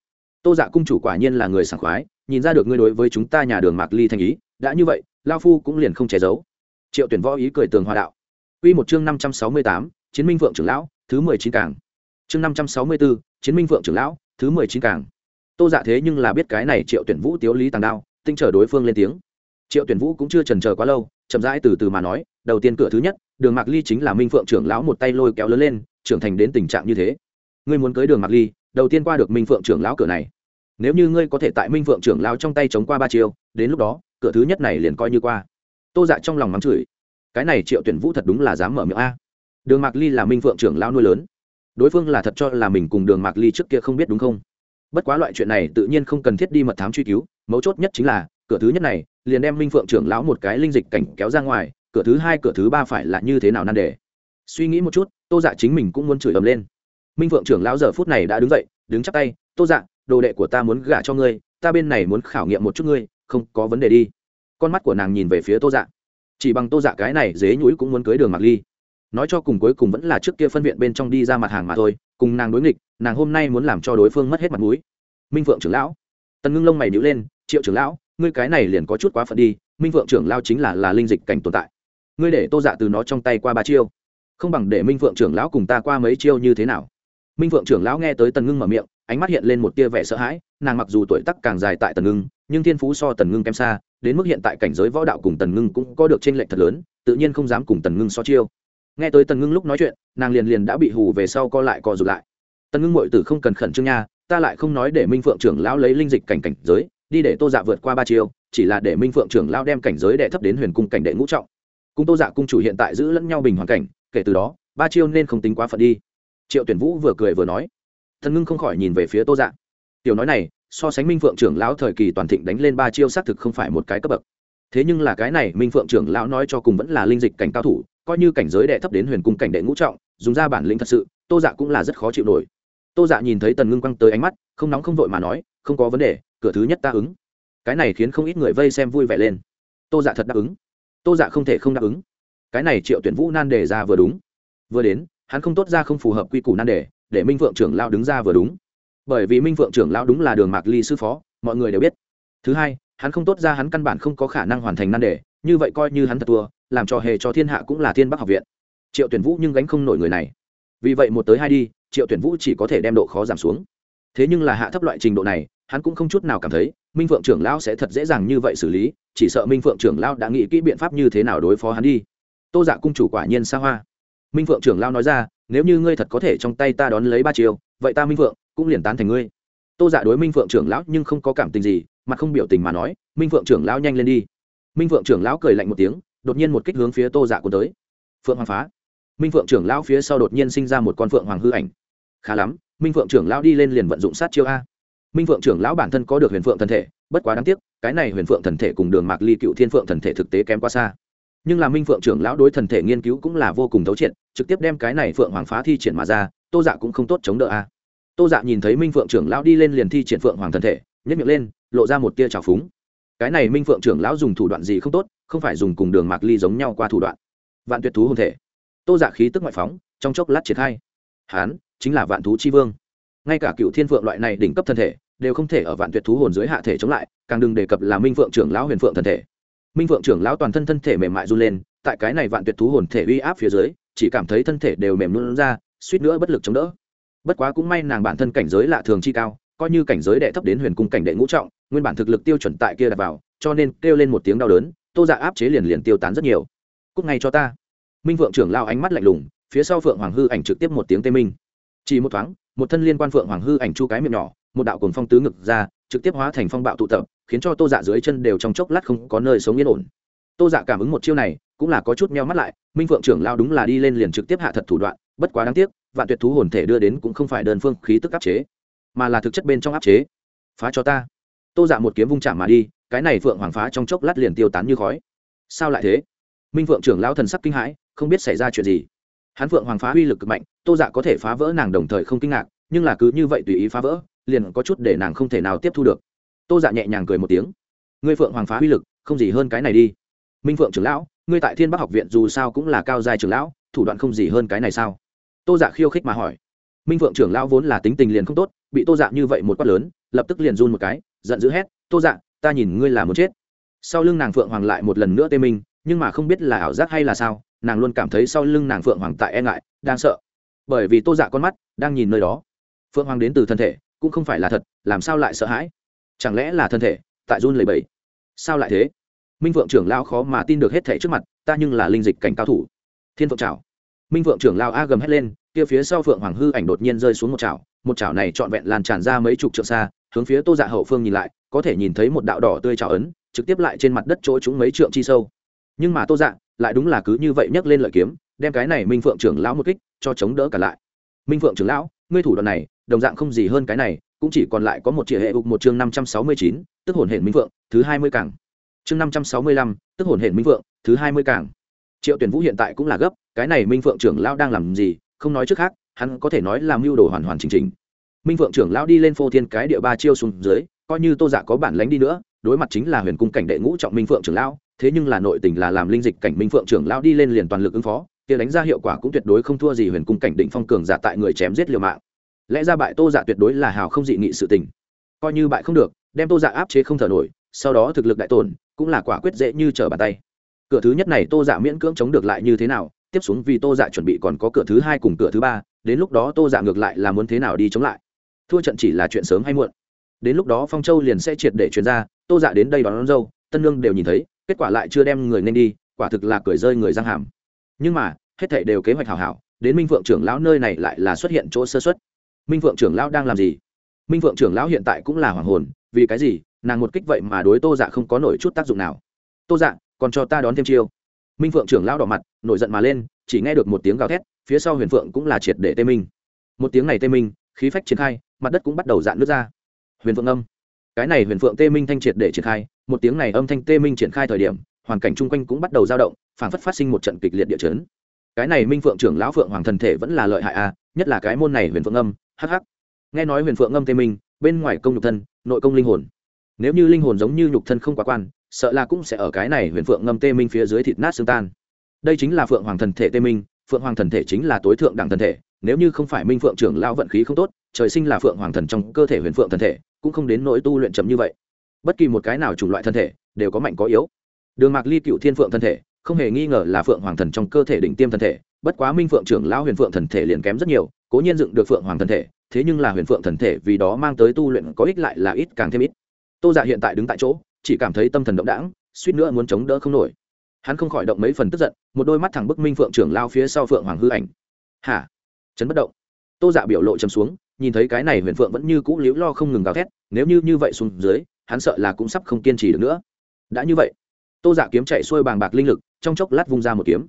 Tô dạ cung chủ quả nhiên là người sảng khoái nhìn ra được ngươi đối với chúng ta nhà đường mạc ly thanh ý đã như vậy lao phu cũng liền không che giấu. Triệu tuyển võ ý cười tường hòa đạo. Quy một chương 568, chiến minh phượng trưởng lão, thứ mười chín cảng chương năm trăm sáu mươi bốn chiến minh phượng trưởng lão, thứ mười chín cảng tô dạ thế nhưng là biết cái này triệu tuyển vũ tiếu lý tàng đao, tinh trở đối phương lên tiếng. Triệu tuyển vũ cũng chưa trần chờ quá lâu, chậm rãi từ từ mà nói, đầu tiên cửa thứ nhất, đường mạc ly chính là minh phượng trưởng lão một tay lôi kéo lớn lên, trưởng thành đến tình trạng như thế. Ngươi muốn cưới đường mạc ly, đầu tiên qua được minh phượng trưởng lão cửa này. Nếu như ngươi có thể tại minh phượng trưởng lão trong tay chống qua ba chiều đến lúc đó, cửa thứ nhất này liền coi như qua. Tô dạ trong lòng mắng chửi. Cái này triệu tuyển vũ thật đúng là dám mở miệng a đường mạc ly là minh phượng trưởng lão nuôi lớn. Đối phương là thật cho là mình cùng đường mạc ly trước kia không biết đúng không? Bất quá loại chuyện này tự nhiên không cần thiết đi mật thám truy cứu, mấu chốt nhất chính là, cửa thứ nhất này, liền đem minh phượng trưởng lão một cái linh dịch cảnh kéo ra ngoài, cửa thứ hai, cửa thứ ba phải là như thế nào nan đề? Suy nghĩ một chút, tô dạ chính mình cũng muốn chửi ầm lên. Minh phượng trưởng lão giờ phút này đã đứng dậy, đứng chắp tay, tô dạ đồ đệ của ta muốn gả cho ngươi, ta bên này muốn khảo nghiệm một chút ngươi, không có vấn đề đi. Con mắt của nàng nhìn về phía tô dạ. Chỉ bằng tô dạ cái này dế nhũi cũng muốn cưới đường mạc ly nói cho cùng cuối cùng vẫn là trước kia phân viện bên trong đi ra mặt hàng mà thôi, cùng nàng đối nghịch, nàng hôm nay muốn làm cho đối phương mất hết mặt mũi. Minh phượng trưởng lão. Tần ngưng lông mày nhữ lên, triệu trưởng lão, ngươi cái này liền có chút quá phận đi, minh phượng trưởng lão chính là là linh dịch cảnh tồn tại. Ngươi để tô dạ từ nó trong tay qua ba chiêu. Không bằng để minh phượng trưởng lão cùng ta qua mấy chiêu như thế nào? Minh phượng trưởng lão nghe tới tần ngưng mở miệng, ánh mắt hiện lên một tia vẻ sợ hãi, nàng mặc dù tuổi tắc càng dài tại tần ngưng, nhưng thiên phú so tần ngưng kém xa, đến mức hiện tại cảnh giới võ đạo cùng tần ngưng cũng có được t r ê n lệch thật lớn, tự nhiên không dám cùng tần ngưng so chiêu nghe tới tần ngưng lúc nói chuyện, nàng liền liền đã bị hù về sau co lại co rụt lại. Tần ngưng mọi tử không cần khẩn trương nha, ta lại không nói để minh phượng trưởng lão lấy linh dịch cảnh cảnh giới, đi để tô dạ vượt qua ba chiều chỉ là để minh phượng trưởng lão đem cảnh giới đệ thấp đến huyền cung cảnh đệ ngũ trọng. Cung tô dạ cung chủ hiện tại giữ lẫn nhau bình hoàn cảnh, kể từ đó, ba chiêu nên không tính quá phận đi. Triệu tuyển vũ vừa cười vừa nói. Thần ngưng không khỏi nhìn về phía tô dạ. Tiểu nói này, so sánh minh phượng trưởng lão thời kỳ toàn thịnh đánh lên ba chiêu xác thực không phải một cái cấp bậc. Thế nhưng là cái này minh phượng trưởng lão nói cho cùng vẫn là linh dịch cảnh cao thủ coi như cảnh giới đệ thấp đến huyền cung cảnh đệ ngũ trọng, dùng ra bản lĩnh thật sự, tô dạ cũng là rất khó chịu nổi. Tô dạ nhìn thấy tần ngưng quăng tới ánh mắt, không nóng không vội mà nói, không có vấn đề, cửa thứ nhất ta ứng. Cái này khiến không ít người vây xem vui vẻ lên. Tô dạ thật đáp ứng. Tô dạ không thể không đáp ứng. Cái này triệu tuyển vũ nan đề ra vừa đúng. Vừa đến, hắn không tốt ra không phù hợp quy củ nan đề, để minh vượng trưởng lao đứng ra vừa đúng. Bởi vì minh vượng trưởng lao đúng là đường mạc ly sư phó, mọi người đều biết. Thứ hai, hắn không tốt ra hắn căn bản không có khả năng hoàn thành nan đề, như vậy coi như hắn thật thua làm trò hề cho thiên hạ cũng là thiên bắc học viện. Triệu tuyển vũ nhưng gánh không nổi người này. Vì vậy một tới hai đi, triệu tuyển vũ chỉ có thể đem độ khó giảm xuống. Thế nhưng là hạ thấp loại trình độ này, hắn cũng không chút nào cảm thấy minh phượng trưởng lão sẽ thật dễ dàng như vậy xử lý, chỉ sợ minh phượng trưởng lão đã nghĩ kỹ biện pháp như thế nào đối phó hắn đi. Tô giả cung chủ quả nhiên xa hoa. Minh phượng trưởng lão nói ra, nếu như ngươi thật có thể trong tay ta đón lấy ba chiều vậy ta minh phượng cũng liền tán thành ngươi. Tô giả đối minh phượng trưởng lão nhưng không có cảm tình gì mặt không biểu tình mà nói, minh phượng trưởng lão nhanh lên đi. Minh phượng trưởng lão cười lạnh một tiếng đột nhiên một kích hướng phía tô dạ cuốn tới. Phượng hoàng phá. Minh phượng trưởng lão phía sau đột nhiên sinh ra một con phượng hoàng hư ảnh. Khá lắm, minh phượng trưởng lão đi lên liền vận dụng sát chiêu a. Minh phượng trưởng lão bản thân có được huyền phượng thần thể, bất quá đáng tiếc, cái này huyền phượng thần thể cùng đường mạc ly cựu thiên phượng thần thể thực tế kém quá xa. Nhưng là minh phượng trưởng lão đối thần thể nghiên cứu cũng là vô cùng thấu triệt, trực tiếp đem cái này phượng hoàng phá thi triển mà ra, tô dạ cũng không tốt chống đỡ a. Tô dạ nhìn thấy minh phượng trưởng lão đi lên liền thi triển phượng hoàng thần thể nhất miệng lên, lộ ra một tia trào phúng. Cái này minh phượng trưởng lão dùng thủ đoạn gì không tốt không phải dùng cùng đường mạc ly giống nhau qua thủ đoạn. Vạn tuyệt thú hồn thể. Tô giả khí tức ngoại phóng, trong chốc lát triển khai hán, chính là vạn thú chi vương. Ngay cả cựu thiên phượng loại này đỉnh cấp thân thể, đều không thể ở vạn tuyệt thú hồn dưới hạ thể chống lại, càng đừng đề cập là minh phượng trưởng lão huyền phượng thân thể. Minh phượng trưởng lão toàn thân thân thể mềm mại run lên, tại cái này vạn tuyệt thú hồn thể uy áp phía dưới, chỉ cảm thấy thân thể đều mềm luôn ra, suýt nữa bất lực chống đỡ. Bất quá cũng may nàng bản thân cảnh giới lạ thường chi cao, coi như cảnh giới đệ thấp đến huyền cung cảnh đệ ngũ trọng, nguyên bản thực lực tiêu chuẩn tại kia đặt vào, cho nên kêu lên một tiếng đau đớn tô dạ áp chế liền liền tiêu tán rất nhiều. Cúc ngay cho ta. Minh Vượng trưởng lao ánh mắt lạnh lùng, phía sau phượng hoàng hư ảnh trực tiếp một tiếng tê minh. Chỉ một thoáng, một thân liên quan phượng hoàng hư ảnh chu cái miệng nhỏ, một đạo cồn phong tứ ngực ra, trực tiếp hóa thành phong bạo tụ tập, khiến cho tô dạ dưới chân đều trong chốc lát không có nơi sống yên ổn. Tô dạ cảm ứng một chiêu này, cũng là có chút meo mắt lại, minh phượng trưởng lao đúng là đi lên liền trực tiếp hạ thật thủ đoạn, bất quá đáng tiếc, vạn tuyệt thú hồn thể đưa đến cũng không phải đơn phương khí tức áp chế, mà là thực chất bên trong áp chế. Phá cho ta tô dạ một kiếm vung chạm mà đi, cái này phượng hoàng phá trong chốc lát liền tiêu tán như khói. Sao lại thế? Minh phượng trưởng lão thần sắc kinh hãi, không biết xảy ra chuyện gì. Hắn phượng hoàng phá uy lực cực mạnh, tô dạ có thể phá vỡ nàng đồng thời không kinh ngạc, nhưng là cứ như vậy tùy ý phá vỡ, liền có chút để nàng không thể nào tiếp thu được. Tô dạ nhẹ nhàng cười một tiếng. Ngươi phượng hoàng phá uy lực, không gì hơn cái này đi. Minh phượng trưởng lão, ngươi tại thiên bắc học viện dù sao cũng là cao giai trưởng lão, thủ đoạn không gì hơn cái này sao? Tô dạ khiêu khích mà hỏi. Minh phượng trưởng lão vốn là tính tình liền không tốt, bị tô dạ như vậy một quát lớn, lập tức liền run một cái giận dữ hét, tô dạ ta nhìn ngươi là muốn chết. Sau lưng nàng phượng hoàng lại một lần nữa tê minh, nhưng mà không biết là ảo giác hay là sao, nàng luôn cảm thấy sau lưng nàng phượng hoàng tại e ngại, đang sợ. Bởi vì tô dạ con mắt đang nhìn nơi đó. Phượng hoàng đến từ thân thể, cũng không phải là thật, làm sao lại sợ hãi? Chẳng lẽ là thân thể, tại run lầy bẫy sao lại thế? Minh phượng trưởng lao khó mà tin được hết thể trước mặt, ta nhưng là linh dịch cảnh cao thủ. Thiên phượng trào minh phượng trưởng lao a gầm hét lên, kia phía sau phượng hoàng hư ảnh đột nhiên rơi xuống một chảo một chảo này trọn vẹn lan tràn ra mấy chục trượng xa, hướng phía tô dạ hậu phương nhìn lại, có thể nhìn thấy một đạo đỏ tươi trào ấn, trực tiếp lại trên mặt đất chỗ chúng mấy trượng chi sâu. Nhưng mà tô dạ lại đúng là cứ như vậy nhấc lên lợi kiếm, đem cái này minh phượng trưởng lão một kích cho chống đỡ cả lại. Minh phượng trưởng lão, ngươi thủ đoạn này, đồng dạng không gì hơn cái này, cũng chỉ còn lại có một triệu hệ ục một chương năm trăm sáu mươi chín, tức hồn hển minh phượng, thứ hai mươi cảng chương năm trăm sáu mươi lăm, tức hồn hển minh phượng, thứ hai mươi cảng triệu tuyển vũ hiện tại cũng là gấp, cái này minh phượng trưởng lão đang làm gì, không nói trước khác hắn có thể nói là mưu đồ hoàn hoàn chỉnh chỉnh. Minh phượng trưởng lão đi lên phô thiên cái địa ba chiêu xuống dưới, coi như tô dạ có bản lánh đi nữa, đối mặt chính là huyền cung cảnh đệ ngũ trọng minh phượng trưởng lão, thế nhưng là nội tình là làm linh dịch cảnh minh phượng trưởng lão đi lên liền toàn lực ứng phó, kia đánh ra hiệu quả cũng tuyệt đối không thua gì huyền cung cảnh định phong cường giả tại người chém giết liều mạng. Lẽ ra bại tô dạ tuyệt đối là hào không dị nghị sự tình. Coi như bại không được, đem tô dạ áp chế không thở nổi, sau đó thực lực đại tổn, cũng là quả quyết dễ như trở bàn tay. Cửa thứ nhất này tô dạ miễn cưỡng chống được lại như thế nào, tiếp xuống vì tô dạ chuẩn bị còn có cửa thứ hai cùng cửa thứ ba đến lúc đó tô dạ ngược lại là muốn thế nào đi chống lại. Thua trận chỉ là chuyện sớm hay muộn. Đến lúc đó phong châu liền sẽ triệt để chuyển ra tô dạ đến đây đón, đón dâu tân lương đều nhìn thấy kết quả lại chưa đem người nên đi quả thực là cười rơi người giang hàm. Nhưng mà hết thảy đều kế hoạch hảo hảo đến minh phượng trưởng lão nơi này lại là xuất hiện chỗ sơ xuất minh phượng trưởng lão đang làm gì? Minh phượng trưởng lão hiện tại cũng là hoàng hồn vì cái gì? Nàng một kích vậy mà đối tô dạ không có nổi chút tác dụng nào. Tô dạ còn cho ta đón thêm chiêu. Minh phượng trưởng lão đỏ mặt nổi giận mà lên chỉ nghe được một tiếng gào thét phía sau huyền phượng cũng là triệt để tê minh. Một tiếng này tê minh khí phách triển khai mặt đất cũng bắt đầu dạn nước ra. Huyền phượng âm. Cái này huyền phượng tê minh thanh triệt để triển khai một tiếng này âm thanh tê minh triển khai thời điểm hoàn cảnh chung quanh cũng bắt đầu dao động phảng phất phát sinh một trận kịch liệt địa chấn. Cái này minh phượng trưởng lão phượng hoàng thần thể vẫn là lợi hại a à, nhất là cái môn này huyền phượng âm hh nghe nói huyền phượng âm tê minh bên ngoài công nhục thân nội công linh hồn. Nếu như linh hồn giống như nhục thân không quá quan sợ là cũng sẽ ở cái này huyền phượng ngâm tê minh phía dưới thịt nát xương tan. Đây chính là phượng hoàng thần thể tê minh phượng hoàng thần thể chính là tối thượng đẳng thần thể, nếu như không phải minh phượng trưởng lao vận khí không tốt, trời sinh là phượng hoàng thần trong cơ thể huyền phượng thần thể, cũng không đến nỗi tu luyện chậm như vậy. Bất kỳ một cái nào chủng loại thân thể, đều có mạnh có yếu. Đường mạc ly cựu thiên phượng thân thể, không hề nghi ngờ là phượng hoàng thần trong cơ thể đỉnh tiêm thân thể, bất quá minh phượng trưởng lão huyền phượng thần thể liền kém rất nhiều, cố nhiên dựng được phượng hoàng thần thể, thế nhưng là huyền phượng thần thể vì đó mang tới tu luyện có ích lại là ít càng thêm ít. Tô dạ hiện tại đứng tại chỗ, chỉ cảm thấy tâm thần động đãng, suýt nữa muốn chống đỡ không nổi hắn không khỏi động mấy phần tức giận, một đôi mắt thẳng bức minh phượng trưởng lao phía sau phượng hoàng hư ảnh. Hả? Chấn bất động. Tô dạ biểu lộ chấm xuống, nhìn thấy cái này huyền phượng vẫn như cũ liễu lo không ngừng gào thét, nếu như như vậy xuống dưới, hắn sợ là cũng sắp không kiên trì được nữa. Đã như vậy, tô dạ kiếm chạy xuôi bàng bạc linh lực, trong chốc lát vung ra một kiếm.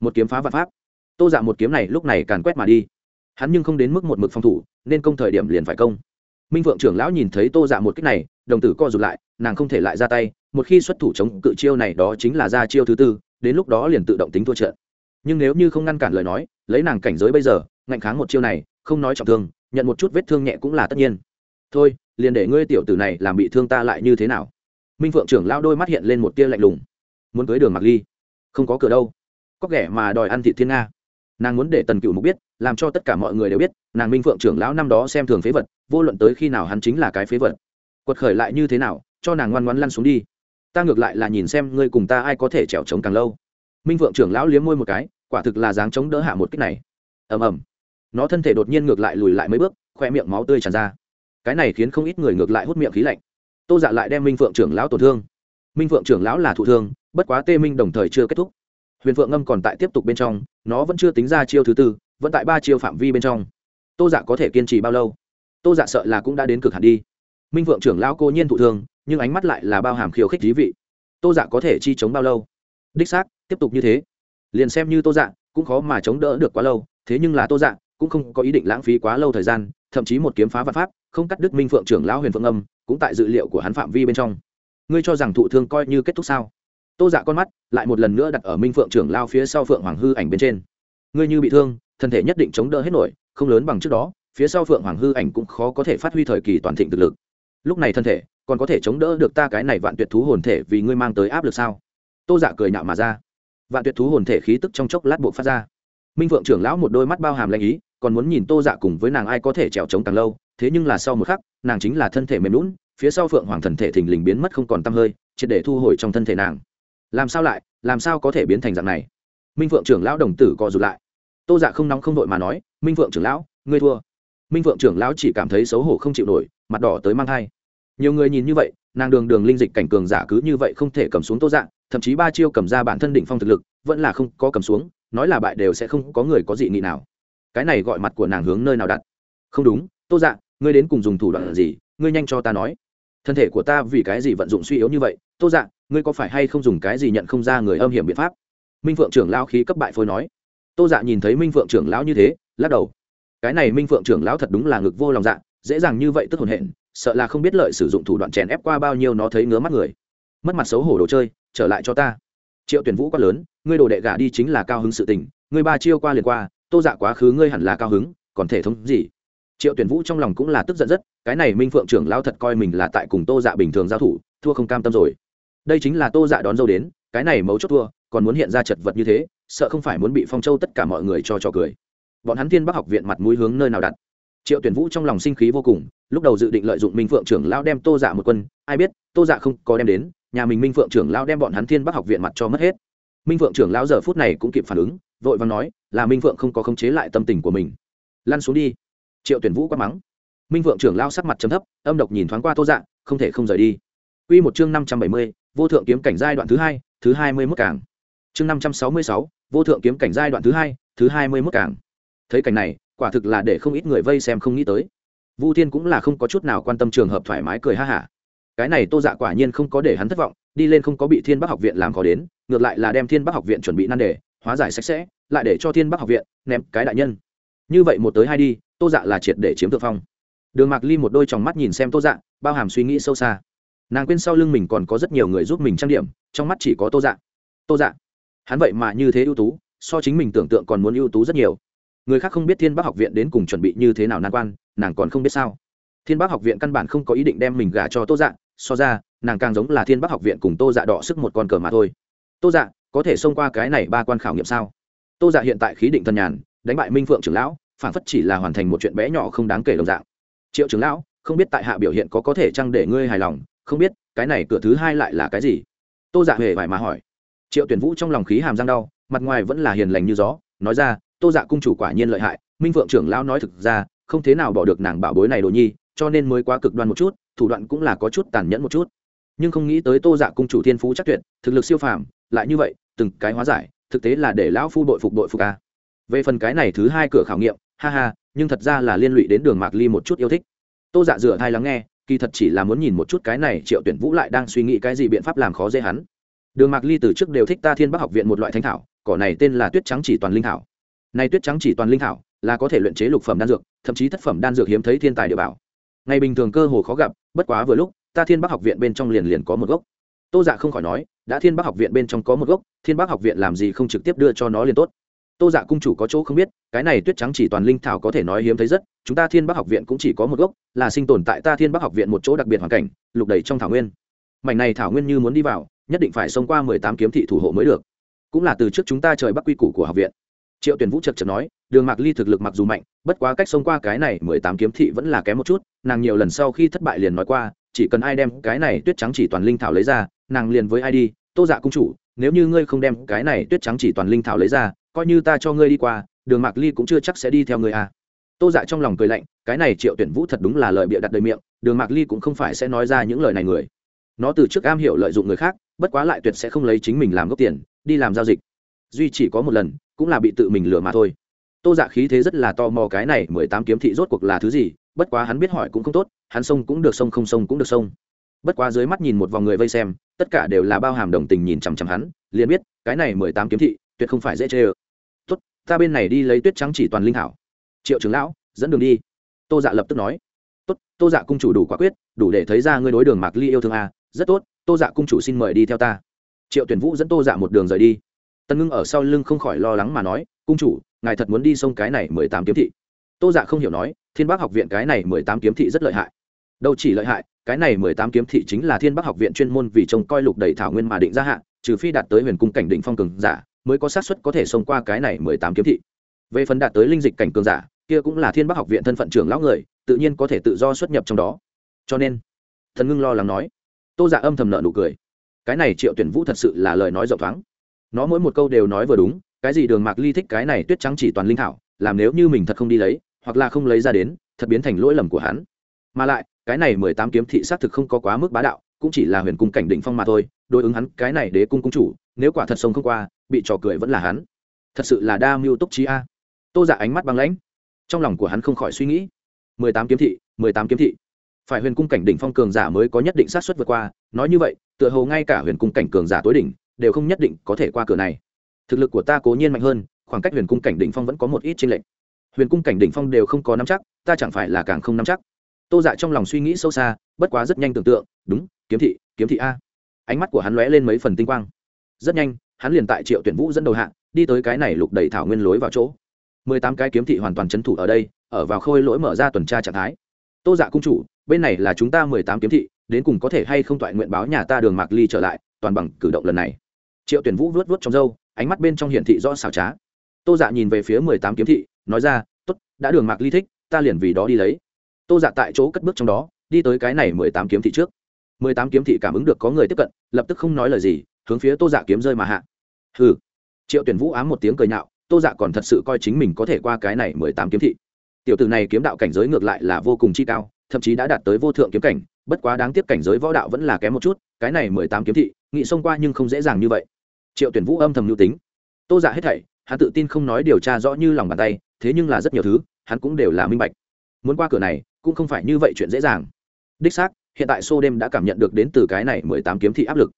Một kiếm phá vạn pháp. Tô dạ một kiếm này lúc này càn quét mà đi. Hắn nhưng không đến mức một mực phòng thủ, nên công thời điểm liền phải công. Minh vượng trưởng lão nhìn thấy tô dạ một cách này, đồng tử co rụt lại, nàng không thể lại ra tay một khi xuất thủ chống cự chiêu này đó chính là ra chiêu thứ tư, đến lúc đó liền tự động tính thua trận. Nhưng nếu như không ngăn cản lời nói, lấy nàng cảnh giới bây giờ, ngạnh kháng một chiêu này, không nói trọng thương, nhận một chút vết thương nhẹ cũng là tất nhiên. Thôi, liền để ngươi tiểu tử này làm bị thương ta lại như thế nào? Minh phượng trưởng lao đôi mắt hiện lên một tia lạnh lùng. Muốn cưới đường mặc ly. Không có cửa đâu. Có kẻ mà đòi ăn thị thiên nga. Nàng muốn để tần cựu mục biết, làm cho tất cả mọi người đều biết, nàng minh phượng trưởng lão năm đó xem thường phế vật, vô luận tới khi nào hắn chính là cái phế vật. Quật khởi lại như thế nào, cho nàng ngoan ngoan lăn xuống đi ta ngược lại là nhìn xem ngươi cùng ta ai có thể trèo trống càng lâu. Minh Vượng trưởng lão liếm môi một cái, quả thực là dáng chống đỡ hạ một cách này. Ầm ầm. Nó thân thể đột nhiên ngược lại lùi lại mấy bước, khoe miệng máu tươi tràn ra. Cái này khiến không ít người ngược lại hút miệng khí lạnh. Tô dạ lại đem minh phượng trưởng lão tổn thương. Minh phượng trưởng lão là thụ thương, bất quá tê minh đồng thời chưa kết thúc. Huyền phượng ngâm còn tại tiếp tục bên trong, nó vẫn chưa tính ra chiêu thứ tư, vẫn tại ba chiêu phạm vi bên trong. Tô dạ có thể kiên trì bao lâu? Tô dạ sợ là cũng đã đến cực hạn đi. Minh phượng trưởng lão cô nhiên thụ thương nhưng ánh mắt lại là bao hàm khiêu khích thí vị. Tô dạ có thể chi chống bao lâu? Đích xác, tiếp tục như thế. Liền xem như tô dạ cũng khó mà chống đỡ được quá lâu, thế nhưng là tô dạ cũng không có ý định lãng phí quá lâu thời gian, thậm chí một kiếm phá văn pháp, không cắt đứt minh phượng trưởng lão huyền phượng âm, cũng tại dự liệu của hắn phạm vi bên trong. Ngươi cho rằng thụ thương coi như kết thúc sao? Tô dạ con mắt lại một lần nữa đặt ở minh phượng trưởng lao phía sau phượng hoàng hư ảnh bên trên. Ngươi như bị thương, thân thể nhất định chống đỡ hết nổi, không lớn bằng trước đó, phía sau phượng hoàng hư ảnh cũng khó có thể phát huy thời kỳ toàn thịnh thực lực. Lúc này thân thể còn có thể chống đỡ được ta cái này vạn tuyệt thú hồn thể vì ngươi mang tới áp lực sao? Tô dạ cười nhạo mà ra. Vạn tuyệt thú hồn thể khí tức trong chốc lát bộ phát ra. Minh phượng trưởng lão một đôi mắt bao hàm lanh ý, còn muốn nhìn tô dạ cùng với nàng ai có thể trèo trống càng lâu, thế nhưng là sau một khắc, nàng chính là thân thể mềm lún phía sau phượng hoàng thần thể thình lình biến mất không còn t hơi, triệt để thu hồi trong thân thể nàng. Làm sao lại, làm sao có thể biến thành dạng này? Minh phượng trưởng lão đồng tử co rụt lại. Tô dạ không nóng không đội mà nói, minh phượng trưởng lão, ngươi thua. Minh phượng trưởng lão chỉ cảm thấy xấu hổ không chịu nổi, mặt đỏ tới mang thai nhiều người nhìn như vậy nàng đường đường linh dịch cảnh cường giả cứ như vậy không thể cầm xuống tô dạng, thậm chí ba chiêu cầm ra bản thân định phong thực lực vẫn là không có cầm xuống nói là bại đều sẽ không có người có dị nghị nào. Cái này gọi mặt của nàng hướng nơi nào đặt? Không đúng tô dạng, ngươi đến cùng dùng thủ đoạn gì ngươi nhanh cho ta nói. Thân thể của ta vì cái gì vận dụng suy yếu như vậy? Tô dạng, ngươi có phải hay không dùng cái gì nhận không ra người âm hiểm biện pháp? Minh phượng trưởng lao khí cấp bại phôi nói. Tô dạ nhìn thấy minh phượng trưởng lão như thế lắc đầu. Cái này minh phượng trưởng lão thật đúng là ngực vô lòng dạ dễ dàng như vậy tức hồn hển, sợ là không biết lợi sử dụng thủ đoạn chèn ép qua bao nhiêu nó thấy ngứa mắt người. Mất mặt xấu hổ đồ chơi, trở lại cho ta. Triệu tuyển vũ quá lớn, ngươi đồ đệ gà đi chính là cao hứng sự tình, ngươi ba chiêu qua liền qua, tô dạ quá khứ ngươi hẳn là cao hứng, còn thể thống gì? Triệu tuyển vũ trong lòng cũng là tức giận rất, cái này minh phượng trưởng lao thật coi mình là tại cùng tô dạ bình thường giao thủ, thua không cam tâm rồi. Đây chính là tô dạ đón dâu đến, cái này mấu chốt thua, còn muốn hiện ra chật vật như thế, sợ không phải muốn bị phong châu tất cả mọi người cho trò cười. Bọn hắn thiên bắc học viện mặt mũi hướng nơi nào đặt? Triệu tuyển vũ trong lòng sinh khí vô cùng, lúc đầu dự định lợi dụng minh phượng trưởng lao đem tô dạ một quân, ai biết, tô dạ không có đem đến, nhà mình minh phượng trưởng lao đem bọn hắn thiên bắc học viện mặt cho mất hết. Minh phượng trưởng lao giờ phút này cũng kịp phản ứng, vội vàng nói, là minh phượng không có khống chế lại tâm tình của mình. Lăn xuống đi. Triệu tuyển vũ quát mắng. Minh phượng trưởng lao sắc mặt chấm thấp, âm độc nhìn thoáng qua tô dạ không thể không rời đi. Quy một chương năm trăm bảy mươi, vô thượng kiếm cảnh giai đoạn thứ hai thứ hai mươi mốt cảng chương năm trăm sáu mươi sáu, vô thượng kiếm cảnh giai đoạn thứ hai thứ hai mươi mốt cảng thấy cảnh này quả thực là để không ít người vây xem không nghĩ tới. Vu thiên cũng là không có chút nào quan tâm trường hợp thoải mái cười ha hả. Cái này tô dạ quả nhiên không có để hắn thất vọng, đi lên không có bị thiên bắc học viện làm khó đến, ngược lại là đem thiên bắc học viện chuẩn bị nan đề, hóa giải sạch sẽ, lại để cho thiên bắc học viện ném cái đại nhân. Như vậy một tới hai đi, tô dạ là triệt để chiếm thượng phong. Đường mạc ly một đôi tròng mắt nhìn xem tô dạ bao hàm suy nghĩ sâu xa. Nàng quên sau lưng mình còn có rất nhiều người giúp mình trang điểm, trong mắt chỉ có tô dạ. Tô dạ hắn vậy mà như thế ưu tú, so chính mình tưởng tượng còn muốn ưu tú rất nhiều người khác không biết thiên Bác học viện đến cùng chuẩn bị như thế nào nan quan, nàng còn không biết sao. Thiên Bác học viện căn bản không có ý định đem mình gả cho tô dạ so ra, nàng càng giống là thiên Bác học viện cùng tô dạ đọ sức một con cờ mà thôi. Tô dạ có thể xông qua cái này ba quan khảo nghiệm sao? Tô dạ hiện tại khí định thần nhàn, đánh bại minh phượng trưởng lão phản phất chỉ là hoàn thành một chuyện bé nhỏ không đáng kể đồng dạng. Triệu trưởng lão, không biết tại hạ biểu hiện có có thể chăng để ngươi hài lòng, không biết, cái này cửa thứ hai lại là cái gì? Tô dạ hề phải mà hỏi. Triệu tuyển vũ trong lòng khí hàm răng đau, mặt ngoài vẫn là hiền lành như gió, nói ra tô dạ cung chủ quả nhiên lợi hại, minh phượng trưởng lão nói thực ra, không thế nào bỏ được nàng bảo bối này đồ nhi, cho nên mới quá cực đoan một chút, thủ đoạn cũng là có chút tàn nhẫn một chút. Nhưng không nghĩ tới tô dạ cung chủ thiên phú chắc tuyệt, thực lực siêu phàm, lại như vậy, từng cái hóa giải, thực tế là để lão phu đội phục đội phục ca về phần cái này thứ hai cửa khảo nghiệm, ha ha, nhưng thật ra là liên lụy đến đường mạc ly một chút yêu thích. Tô dạ dựa thai lắng nghe, kỳ thật chỉ là muốn nhìn một chút cái này triệu tuyển vũ lại đang suy nghĩ cái gì biện pháp làm khó dễ hắn. Đường mạc ly từ trước đều thích ta thiên bắc học viện một loại thanh thảo, cỏ này tên là tuyết trắng chỉ toàn linh thảo này tuyết trắng chỉ toàn linh thảo, là có thể luyện chế lục phẩm đan dược, thậm chí thất phẩm đan dược hiếm thấy thiên tài địa bảo. Ngày bình thường cơ hồ khó gặp, bất quá vừa lúc, ta thiên bắc học viện bên trong liền liền có một gốc. Tô dạ không khỏi nói, đã thiên bắc học viện bên trong có một gốc, thiên bắc học viện làm gì không trực tiếp đưa cho nó liền tốt. Tô dạ cung chủ có chỗ không biết, cái này tuyết trắng chỉ toàn linh thảo có thể nói hiếm thấy rất, chúng ta thiên bắc học viện cũng chỉ có một gốc, là sinh tồn tại ta thiên bắc học viện một chỗ đặc biệt hoàn cảnh, lục đầy trong thảo nguyên. Mảnh này thảo nguyên như muốn đi vào, nhất định phải xông qua mười tám kiếm thị thủ hộ mới được. Cũng là từ trước chúng ta trời bắc quy củ của học viện triệu tuyển vũ chật chật nói, đường mạc ly thực lực mặc dù mạnh, bất quá cách xông qua cái này mười tám kiếm thị vẫn là kém một chút, nàng nhiều lần sau khi thất bại liền nói qua, chỉ cần ai đem cái này tuyết trắng chỉ toàn linh thảo lấy ra, nàng liền với ai đi, tô dạ cung chủ, nếu như ngươi không đem cái này tuyết trắng chỉ toàn linh thảo lấy ra, coi như ta cho ngươi đi qua, đường mạc ly cũng chưa chắc sẽ đi theo ngươi à. tô dạ trong lòng cười lạnh, cái này triệu tuyển vũ thật đúng là lời bịa đặt đời miệng, đường mạc ly cũng không phải sẽ nói ra những lời này người nó từ trước am hiểu lợi dụng người khác, bất quá lại tuyệt sẽ không lấy chính mình làm gốc tiền, đi làm giao dịch duy chỉ có một lần cũng là bị tự mình lừa mà thôi. Tô dạ khí thế rất là tò mò cái này mười tám kiếm thị rốt cuộc là thứ gì, bất quá hắn biết hỏi cũng không tốt, hắn sông cũng được sông không sông cũng được sông. Bất quá dưới mắt nhìn một vòng người vây xem, tất cả đều là bao hàm đồng tình nhìn chằm chằm hắn, liền biết, cái này mười tám kiếm thị, tuyệt không phải dễ chê ơ. Tốt, ta bên này đi lấy tuyết trắng chỉ toàn linh hảo triệu trưởng lão, dẫn đường đi. Tô dạ lập tức nói. Tốt, tô dạ cung chủ đủ quả quyết, đủ để thấy ra ngươi đối đường mạc ly yêu thương a, rất tốt, tô dạ cung chủ xin mời đi theo ta. Triệu tuyển vũ dẫn tô dạ một đường rời đi tân ngưng ở sau lưng không khỏi lo lắng mà nói, cung chủ, ngài thật muốn đi sông cái này mười tám kiếm thị? Tô dạ không hiểu nói, thiên bắc học viện cái này mười tám kiếm thị rất lợi hại. Đâu chỉ lợi hại, cái này mười tám kiếm thị chính là thiên bắc học viện chuyên môn vì trông coi lục đầy thảo nguyên mà định ra hạn trừ phi đạt tới huyền cung cảnh định phong cường giả mới có xác suất có thể xông qua cái này mười tám kiếm thị. Về phần đạt tới linh dịch cảnh cường giả, kia cũng là thiên bắc học viện thân phận trưởng lão người, tự nhiên có thể tự do xuất nhập trong đó. Cho nên, thần ngưng lo lắng nói. Tô giả dạ âm thầm nợ nụ cười. Cái này triệu tuyển vũ thật sự là lời nói rộng thoáng nó mỗi một câu đều nói vừa đúng, cái gì đường mạc ly thích cái này tuyết trắng chỉ toàn linh thảo, làm nếu như mình thật không đi lấy, hoặc là không lấy ra đến, thật biến thành lỗi lầm của hắn. Mà lại, cái này mười tám kiếm thị xác thực không có quá mức bá đạo, cũng chỉ là huyền cung cảnh định phong mà thôi, đối ứng hắn cái này đế cung cung chủ, nếu quả thật sống không qua, bị trò cười vẫn là hắn. Thật sự là đa mưu túc trí a. Tô giả ánh mắt băng lãnh. Trong lòng của hắn không khỏi suy nghĩ. Mười tám kiếm thị, mười tám kiếm thị. Phải huyền cung cảnh đỉnh phong cường giả mới có nhất định sát xuất vượt qua, nói như vậy, tựa hồ ngay cả huyền cung cảnh cường giả tối đỉnh đều không nhất định có thể qua cửa này. Thực lực của ta cố nhiên mạnh hơn, khoảng cách huyền cung cảnh đỉnh phong vẫn có một ít chênh lệch. Huyền cung cảnh đỉnh phong đều không có nắm chắc, ta chẳng phải là càng không nắm chắc. Tô dạ trong lòng suy nghĩ sâu xa, bất quá rất nhanh tưởng tượng, đúng, kiếm thị kiếm thị a. Ánh mắt của hắn lóe lên mấy phần tinh quang. Rất nhanh, hắn liền tại triệu tuyển vũ dẫn đầu hạng đi tới cái này lục đầy thảo nguyên lối vào chỗ. Mười tám cái kiếm thị hoàn toàn c h ấ n thủ ở đây, ở vào khôi lỗi mở ra tuần tra trạng thái. Tô dạ cung chủ, bên này là chúng ta mười tám kiếm thị, đến cùng có thể hay không toại nguyện báo nhà ta đường mạc ly trở lại, toàn bằng cử động lần này triệu tuyển vũ vớt vớt trong râu, ánh mắt bên trong hiển thị rõ xảo trá. Tô dạ nhìn về phía mười tám kiếm thị, nói ra t ố t đã đường mạc ly thích, ta liền vì đó đi lấy. Tô dạ tại chỗ cất bước trong đó, đi tới cái này mười tám kiếm thị trước. Mười tám kiếm thị cảm ứng được có người tiếp cận, lập tức không nói lời gì, hướng phía tô dạ kiếm rơi mà hạ. Hừ. Triệu tuyển vũ ám một tiếng cười nhạo, tô dạ còn thật sự coi chính mình có thể qua cái này mười tám kiếm thị. Tiểu tử này kiếm đạo cảnh giới ngược lại là vô cùng chi cao, thậm chí đã đạt tới vô thượng kiếm cảnh, bất quá đáng tiếc cảnh giới võ đạo vẫn là kém một chút, cái này mười tám kiếm thị nghị xông qua nhưng không dễ dàng như vậy triệu tuyển vũ âm thầm nhu tính. Tô giả hết thảy, hắn tự tin không nói điều tra rõ như lòng bàn tay, thế nhưng là rất nhiều thứ, hắn cũng đều là minh bạch. Muốn qua cửa này, cũng không phải như vậy chuyện dễ dàng. Đích xác, hiện tại xô đêm đã cảm nhận được đến từ cái này mười tám kiếm thị áp lực.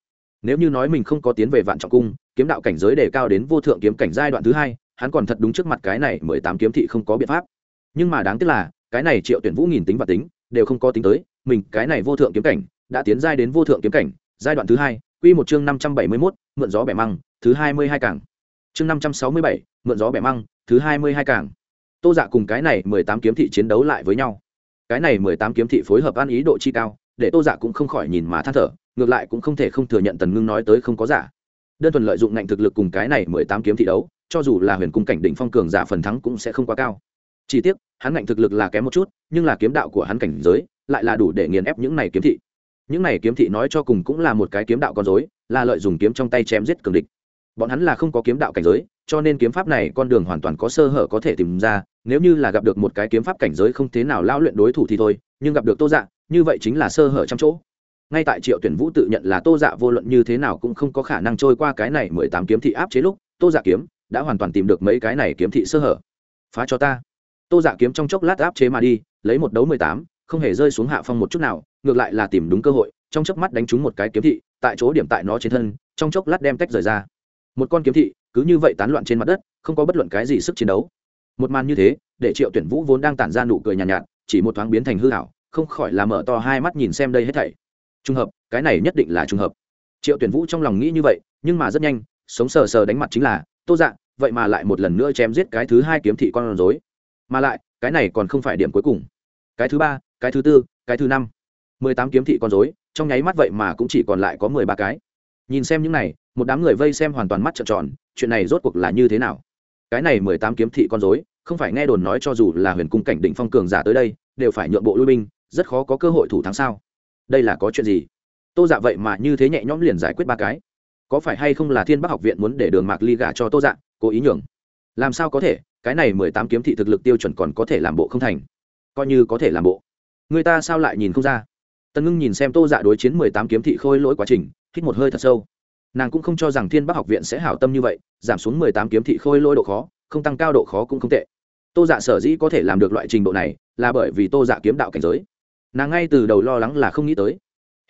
Nếu như nói mình không có tiến về vạn trọng cung, kiếm đạo cảnh giới đề cao đến vô thượng kiếm cảnh giai đoạn thứ hai, hắn còn thật đúng trước mặt cái này mười tám kiếm thị không có biện pháp. Nhưng mà đáng tiếc là, cái này triệu tuyển vũ nghìn tính và tính, đều không có tính tới, mình cái này vô thượng kiếm cảnh, đã tiến giai đến vô thượng kiếm cảnh, giai đoạn thứ hai quy một chương năm trăm bảy mươi mốt, mượn gió bẻ măng, thứ hai mươi hai cảng. Chương năm trăm sáu mươi bảy, mượn gió bẻ măng, thứ hai mươi hai cảng. Tô dạ cùng cái này mười tám kiếm thị chiến đấu lại với nhau. Cái này mười tám kiếm thị phối hợp ăn ý độ chi cao, để tô dạ cũng không khỏi nhìn mà than thở, ngược lại cũng không thể không thừa nhận tần ngưng nói tới không có giả. Đơn thuần lợi dụng ngạnh thực lực cùng cái này mười tám kiếm thị đấu, cho dù là huyền cung cảnh đỉnh phong cường giả phần thắng cũng sẽ không quá cao. Chỉ tiếc, hắn ngạnh thực lực là kém một chút, nhưng là kiếm đạo của hắn cảnh giới, lại là đủ để nghiền ép những này kiếm thị những này kiếm thị nói cho cùng cũng là một cái kiếm đạo con dối là lợi dùng kiếm trong tay chém giết cường địch. Bọn hắn là không có kiếm đạo cảnh giới, cho nên kiếm pháp này con đường hoàn toàn có sơ hở có thể tìm ra, nếu như là gặp được một cái kiếm pháp cảnh giới không thế nào lao luyện đối thủ thì thôi, nhưng gặp được tô dạ như vậy chính là sơ hở trăm chỗ. Ngay tại triệu tuyển vũ tự nhận là tô dạ vô luận như thế nào cũng không có khả năng trôi qua cái này mười tám kiếm thị áp chế lúc, tô dạ kiếm đã hoàn toàn tìm được mấy cái này kiếm thị sơ hở. Phá cho ta. Tô dạ kiếm trong chốc lát áp chế mà đi, lấy một đấu mười tám không hề rơi xuống hạ phong một chút nào ngược lại là tìm đúng cơ hội trong chớp mắt đánh trúng một cái kiếm thị tại chỗ điểm tại nó trên thân trong chốc lát đem tách rời ra. Một con kiếm thị cứ như vậy tán loạn trên mặt đất không có bất luận cái gì sức chiến đấu. Một màn như thế để triệu tuyển vũ vốn đang tản ra nụ cười nhàn nhạt, nhạt chỉ một thoáng biến thành hư hảo không khỏi là mở to hai mắt nhìn xem đây hết thảy. Trùng hợp cái này nhất định là trùng hợp. Triệu tuyển vũ trong lòng nghĩ như vậy nhưng mà rất nhanh sống sờ sờ đánh mặt chính là tô dạ vậy mà lại một lần nữa chém giết cái thứ hai kiếm thị con rối. Mà lại cái này còn không phải điểm cuối cùng. Cái thứ ba cái thứ tư, cái thứ năm. Mười tám kiếm thị con rối, trong nháy mắt vậy mà cũng chỉ còn lại có mười ba cái. Nhìn xem những này, một đám người vây xem hoàn toàn mắt trợn tròn, chuyện này rốt cuộc là như thế nào? Cái này mười tám kiếm thị con dối không phải nghe đồn nói cho dù là huyền cung cảnh định phong cường giả tới đây, đều phải nhượng bộ lui binh, rất khó có cơ hội thủ thắng sao? Đây là có chuyện gì? Tô dạ vậy mà như thế nhẹ nhõm liền giải quyết ba cái. Có phải hay không là thiên bắc học viện muốn để đường mạc ly gả cho tô dạ cố ý nhường? Làm sao có thể? Cái này mười tám kiếm thị thực lực tiêu chuẩn còn có thể làm bộ không thành. Coi như có thể làm bộ người ta sao lại nhìn không ra? Tần ngưng nhìn xem tô dạ đối chiến mười tám kiếm thị khôi lỗi quá trình, hít một hơi thật sâu. Nàng cũng không cho rằng thiên bắc học viện sẽ hảo tâm như vậy, giảm xuống mười tám kiếm thị khôi lỗi độ khó, không tăng cao độ khó cũng không tệ. Tô dạ sở dĩ có thể làm được loại trình độ này, là bởi vì tô dạ kiếm đạo cảnh giới. Nàng ngay từ đầu lo lắng là không nghĩ tới.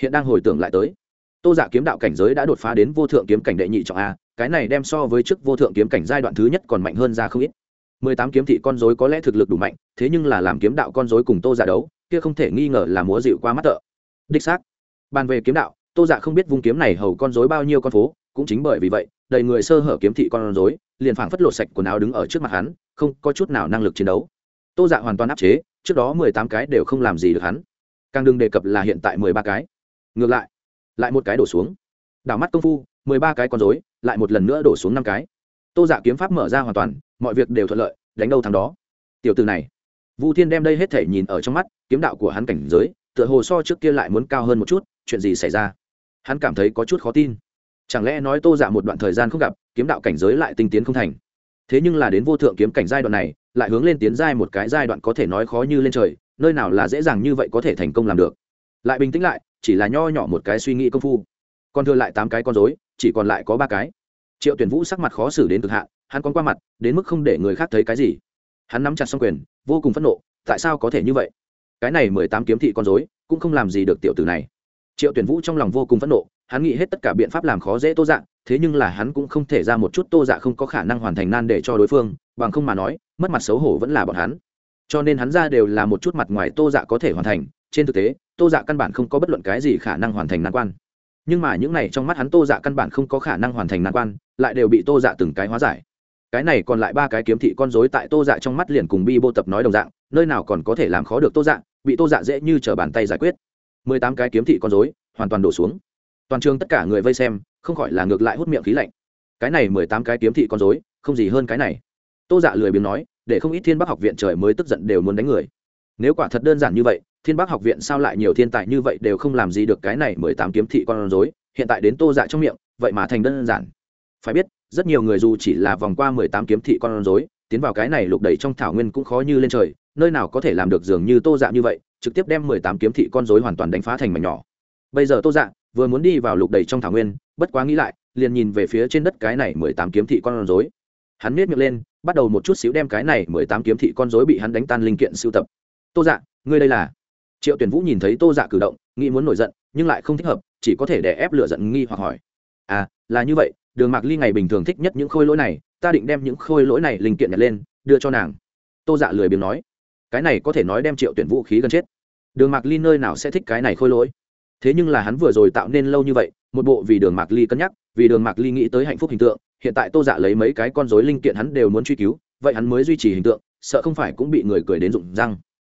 Hiện đang hồi tưởng lại tới. Tô dạ kiếm đạo cảnh giới đã đột phá đến vô thượng kiếm cảnh đệ nhị trọng a, cái này đem so với chức vô thượng kiếm cảnh giai đoạn thứ nhất còn mạnh hơn ra không ít. Mười tám kiếm thị con dối có lẽ thực lực đủ mạnh, thế nhưng là làm kiếm đạo con dối cùng tô dạ đấu kia không thể nghi ngờ là múa dịu qua mắt tợ. Đích xác. Bàn về kiếm đạo, tô dạ không biết vung kiếm này hầu con dối bao nhiêu con phố, cũng chính bởi vì vậy, đầy người sơ hở kiếm thị con dối liền phảng phất lộ sạch quần áo đứng ở trước mặt hắn, không có chút nào năng lực chiến đấu. Tô dạ hoàn toàn áp chế, trước đó mười tám cái đều không làm gì được hắn. Càng đừng đề cập là hiện tại mười ba cái. Ngược lại lại một cái đổ xuống. Đảo mắt công phu, mười ba cái con dối lại một lần nữa đổ xuống năm cái. Tô dạ kiếm pháp mở ra hoàn toàn, mọi việc đều thuận lợi, đánh đâu thằng đó. Tiểu từ này vu thiên đem đây hết thể nhìn ở trong mắt, kiếm đạo của hắn cảnh giới, tựa hồ so trước kia lại muốn cao hơn một chút, chuyện gì xảy ra? Hắn cảm thấy có chút khó tin. Chẳng lẽ nói tô dạ một đoạn thời gian không gặp, kiếm đạo cảnh giới lại tinh tiến không thành? Thế nhưng là đến vô thượng kiếm cảnh giai đoạn này, lại hướng lên tiến giai một cái giai đoạn có thể nói khó như lên trời, nơi nào là dễ dàng như vậy có thể thành công làm được. Lại bình tĩnh lại, chỉ là nho nhỏ một cái suy nghĩ công phu. Còn thừa lại tám cái con dối chỉ còn lại có ba cái. Triệu tuyển vũ sắc mặt khó xử đến cực hạn, hắn còn qua mặt, đến mức không để người khác thấy cái gì. Hắn nắm chặt xong quyền vô cùng phẫn nộ, tại sao có thể như vậy? Cái này mười tám kiếm thị con dối cũng không làm gì được tiểu tử này. Triệu tuyển vũ trong lòng vô cùng phẫn nộ, hắn nghĩ hết tất cả biện pháp làm khó dễ tô dạ thế nhưng là hắn cũng không thể ra một chút tô dạ không có khả năng hoàn thành nan để cho đối phương, bằng không mà nói, mất mặt xấu hổ vẫn là bọn hắn. Cho nên hắn ra đều là một chút mặt ngoài tô dạ có thể hoàn thành, trên thực tế, tô dạ căn bản không có bất luận cái gì khả năng hoàn thành nan quan. Nhưng mà những này trong mắt hắn tô dạ căn bản không có khả năng hoàn thành nan quan, lại đều bị tô dạ từng cái hóa giải cái này còn lại ba cái kiếm thị con rối tại tô dạ trong mắt liền cùng bi bô tập nói đồng dạng, nơi nào còn có thể làm khó được tô dạ bị tô dạ dễ như t bàn tay giải quyết. Mười tám cái kiếm thị con rối hoàn toàn đổ xuống. Toàn trường tất cả người vây xem, không khỏi là ngược lại hút miệng khí lạnh. Cái này mười tám cái kiếm thị con rối, không gì hơn cái này. Tô dạ lười biếng nói, để không ít thiên bắc học viện trời mới tức giận đều muốn đánh người. Nếu quả thật đơn giản như vậy, thiên bắc học viện sao lại nhiều thiên tài như vậy đều không làm gì được cái này mười tám kiếm thị con rối, hiện tại đến tô dạ trong miệng, vậy mà thành đơn giản. Phải biết rất nhiều người dù chỉ là vòng qua mười tám kiếm thị con rối, tiến vào cái này lục đầy trong thảo nguyên cũng khó như lên trời, nơi nào có thể làm được dường như tô dạ như vậy, trực tiếp đem mười tám kiếm thị con rối hoàn toàn đánh phá thành mảnh nhỏ. Bây giờ tô dạ vừa muốn đi vào lục đầy trong thảo nguyên, bất quá nghĩ lại, liền nhìn về phía trên đất cái này mười tám kiếm thị con rối. Hắn miết miệng lên, bắt đầu một chút xíu đem cái này mười tám kiếm thị con rối bị hắn đánh tan linh kiện sưu tập. Tô dạ ngươi đây là? Triệu tuyển vũ nhìn thấy tô dạ cử động, nghĩ muốn nổi giận, nhưng lại không thích hợp, chỉ có thể để ép lựa giận nghi hoặc hỏi. À là như vậy đường mạc ly ngày bình thường thích nhất những khôi lỗi này, ta định đem những khôi lỗi này linh kiện nhặt lên, đưa cho nàng. Tô dạ lười biếng nói. Cái này có thể nói đem triệu tuyển vũ khí gần chết. Đường mạc ly nơi nào sẽ thích cái này khôi lỗi? Thế nhưng là hắn vừa rồi tạo nên lâu như vậy, một bộ vì đường mạc ly cân nhắc, vì đường mạc ly nghĩ tới hạnh phúc hình tượng, hiện tại tô dạ lấy mấy cái con dối linh kiện hắn đều muốn truy cứu, vậy hắn mới duy trì hình tượng, sợ không phải cũng bị người cười đến rụng răng.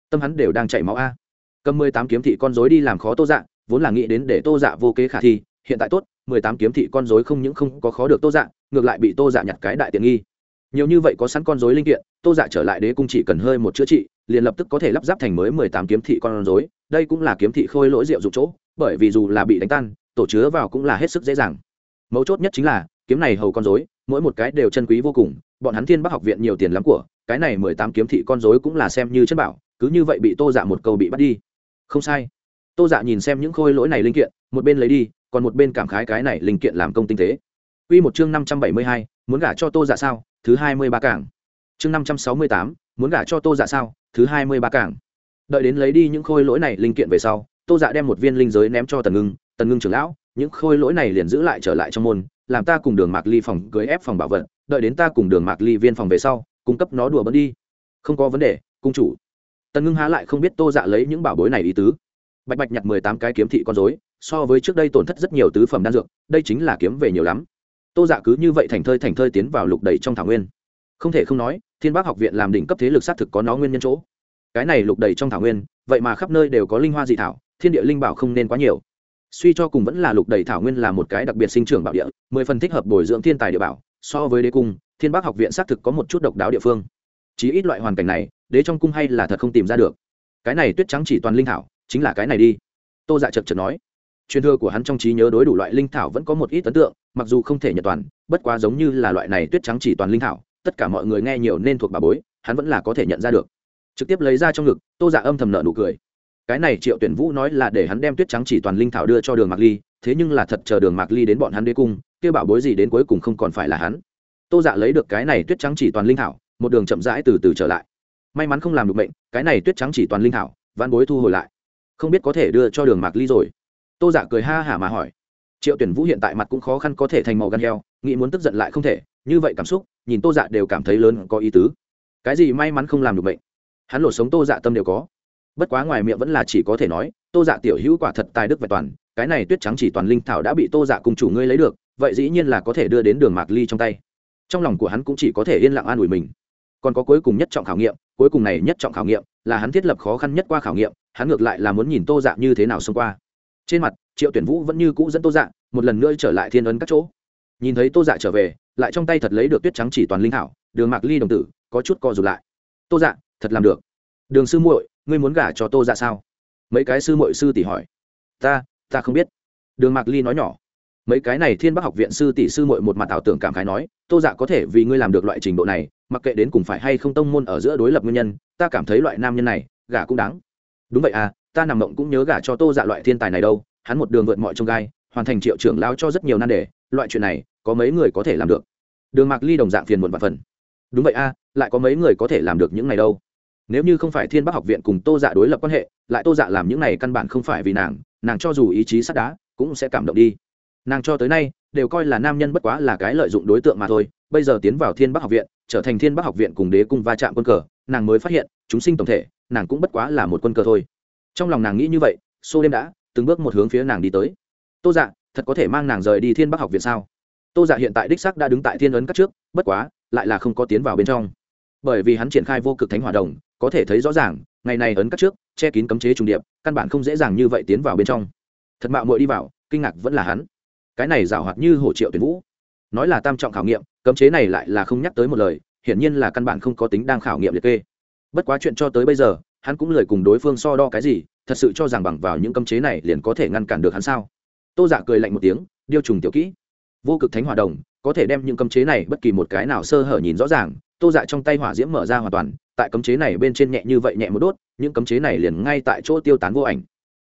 Tâm hắn đều đang chảy máu a. Cầm mười tám kiếm thị con dối đi làm khó tô dạ vốn là nghĩ đến để tô dạ vô kế khả thi hiện tại tốt, mười tám kiếm thị con dối không những không có khó được tô dạ ngược lại bị tô dạ nhặt cái đại tiện nghi. Nhiều như vậy có sẵn con dối linh kiện, tô dạ trở lại đế cung chỉ cần hơi một chữa trị, liền lập tức có thể lắp ráp thành mới mười tám kiếm thị con dối đây cũng là kiếm thị khôi lỗi rượu dụng chỗ, bởi vì dù là bị đánh tan, tổ chứa vào cũng là hết sức dễ dàng. Mấu chốt nhất chính là, kiếm này hầu con dối mỗi một cái đều chân quý vô cùng, bọn hắn thiên bắc học viện nhiều tiền lắm của, cái này mười tám kiếm thị con dối cũng là xem như chân bảo, cứ như vậy bị tô dạ một câu bị bắt đi. Không sai tô dạ nhìn xem những khôi lỗi này linh kiện, một bên lấy đi, còn một bên cảm khái cái này linh kiện làm công tinh tế. Quy một chương năm trăm bảy mươi hai, muốn gả cho tô dạ sao? Thứ hai mươi ba cảng. Chương năm trăm sáu mươi tám, muốn gả cho tô dạ sao? Thứ hai mươi ba cảng. Đợi đến lấy đi những khôi lỗi này linh kiện về sau, tô dạ đem một viên linh giới ném cho tần ngưng. Tần ngưng trưởng lão, những khôi lỗi này liền giữ lại trở lại trong môn, làm ta cùng đường mạc ly phòng cưới ép phòng bảo vật, đợi đến ta cùng đường mạc ly viên phòng về sau, cung cấp nó đùa bớt đi. Không có vấn đề, cung chủ. Tần ngưng há lại không biết tô dạ lấy những bảo bối này ý tứ bạch bạch nhặt mười tám cái kiếm thị con dối so với trước đây tổn thất rất nhiều tứ phẩm đan dược, đây chính là kiếm về nhiều lắm. Tô dạ cứ như vậy thành thơi thành thơi tiến vào lục đầy trong thảo nguyên. Không thể không nói, thiên bác học viện làm đỉnh cấp thế lực xác thực có nó nguyên nhân chỗ. Cái này lục đầy trong thảo nguyên, vậy mà khắp nơi đều có linh hoa dị thảo, thiên địa linh bảo không nên quá nhiều. Suy cho cùng vẫn là lục đầy thảo nguyên là một cái đặc biệt sinh trưởng bảo địa, mười phần thích hợp bồi dưỡng thiên tài địa bảo, so với đế cung, thiên bác học viện xác thực có một chút độc đáo địa phương. Chí ít loại hoàn cảnh này, đế trong cung hay là thật không tìm ra được. Cái này tuyết trắng chỉ toàn linh thảo chính là cái này đi. Tô dạ chật chật nói. Truyền thừa của hắn trong trí nhớ đối đủ loại linh thảo vẫn có một ít ấn tượng, mặc dù không thể nhận toàn, bất quá giống như là loại này tuyết trắng chỉ toàn linh thảo, tất cả mọi người nghe nhiều nên thuộc bà bối, hắn vẫn là có thể nhận ra được. Trực tiếp lấy ra trong ngực, tô dạ âm thầm nợ nụ cười. Cái này triệu tuyển vũ nói là để hắn đem tuyết trắng chỉ toàn linh thảo đưa cho đường mạc ly, thế nhưng là thật chờ đường mạc ly đến bọn hắn đế cung, kêu bảo bối gì đến cuối cùng không còn phải là hắn. Tô dạ lấy được cái này tuyết trắng chỉ toàn linh thảo, một đường chậm rãi từ từ trở lại. May mắn không làm được bệnh cái này tuyết trắng chỉ toàn linh thảo văn bối thu hồi lại không biết có thể đưa cho đường mạc ly rồi. Tô dạ cười ha hả mà hỏi. Triệu tuyển vũ hiện tại mặt cũng khó khăn có thể thành màu gan heo, nghĩ muốn tức giận lại không thể, như vậy cảm xúc, nhìn tô dạ đều cảm thấy lớn có ý tứ. Cái gì may mắn không làm được bệnh. Hắn lột sống tô dạ tâm đều có. Bất quá ngoài miệng vẫn là chỉ có thể nói, tô dạ tiểu hữu quả thật tài đức vẹn toàn, cái này tuyết trắng chỉ toàn linh thảo đã bị tô dạ cùng chủ ngươi lấy được, vậy dĩ nhiên là có thể đưa đến đường mạc ly trong tay. Trong lòng của hắn cũng chỉ có thể yên lặng an ủi mình. Còn có cuối cùng nhất trọng khảo nghiệm, cuối cùng này nhất trọng khảo nghiệm, là hắn thiết lập khó khăn nhất qua khảo nghiệm hắn ngược lại là muốn nhìn tô dạ như thế nào xông qua. Trên mặt, triệu tuyển vũ vẫn như cũ dẫn tô dạ một lần nữa trở lại thiên ấn các chỗ. Nhìn thấy tô dạ trở về, lại trong tay thật lấy được tuyết trắng chỉ toàn linh thảo, đường mạc ly đồng tử, có chút co rụt lại. Tô dạ thật làm được. Đường sư muội, ngươi muốn gả cho tô dạ sao? Mấy cái sư muội sư tỷ hỏi. Ta ta không biết. Đường mạc ly nói nhỏ. Mấy cái này thiên bắc học viện sư tỷ sư muội một mặt ảo tưởng cảm khái nói, tô dạ có thể vì ngươi làm được loại trình độ này, mặc kệ đến cùng phải hay không tông môn ở giữa đối lập nguyên nhân, ta cảm thấy loại nam nhân này, gả cũng đáng đúng vậy à ta nằm mộng cũng nhớ gả cho tô dạ loại thiên tài này đâu, hắn một đường vượt mọi trông gai, hoàn thành triệu trưởng lao cho rất nhiều nan đề, loại chuyện này, có mấy người có thể làm được. Đường mạc ly đồng dạng phiền muộn và phần. Đúng vậy a lại có mấy người có thể làm được những này đâu. Nếu như không phải thiên bắc học viện cùng tô dạ đối lập quan hệ, lại tô dạ làm những này căn bản không phải vì nàng nàng cho dù ý chí sắt đá, cũng sẽ cảm động đi. Nàng cho tới nay, đều coi là nam nhân bất quá là cái lợi dụng đối tượng mà thôi, bây giờ tiến vào thiên bắc học viện, trở thành thiên bắc học viện cùng đế cung va chạm quân cờ nàng mới phát hiện, chúng sinh tổng thể, nàng cũng bất quá là một quân cờ thôi. Trong lòng nàng nghĩ như vậy, xô đêm đã, từng bước một hướng phía nàng đi tới. Tô dạ thật có thể mang nàng rời đi thiên bắc học viện sao? Tô dạ hiện tại đích sắc đã đứng tại thiên ấn các trước, bất quá, lại là không có tiến vào bên trong. Bởi vì hắn triển khai vô cực thánh hỏa đồng, có thể thấy rõ ràng, ngày này ấn các trước, che kín cấm chế trùng điệp, căn bản không dễ dàng như vậy tiến vào bên trong. Thật mạo muội đi vào, kinh ngạc vẫn là hắn. Cái này giảo hoạt như hổ triệu tuyển vũ. Nói là tam trọng khảo nghiệm, cấm chế này lại là không nhắc tới một lời hiển nhiên là căn bản không có tính đang khảo nghiệm liệt kê. Bất quá chuyện cho tới bây giờ, hắn cũng lời cùng đối phương so đo cái gì, thật sự cho rằng bằng vào những cấm chế này liền có thể ngăn cản được hắn sao? Tô giả dạ cười lạnh một tiếng, điêu trùng tiểu kỹ. Vô cực thánh hỏa đồng, có thể đem những cấm chế này bất kỳ một cái nào sơ hở nhìn rõ ràng, tô dạ trong tay hỏa diễm mở ra hoàn toàn, tại cấm chế này bên trên nhẹ như vậy nhẹ một đốt, những cấm chế này liền ngay tại chỗ tiêu tán vô ảnh.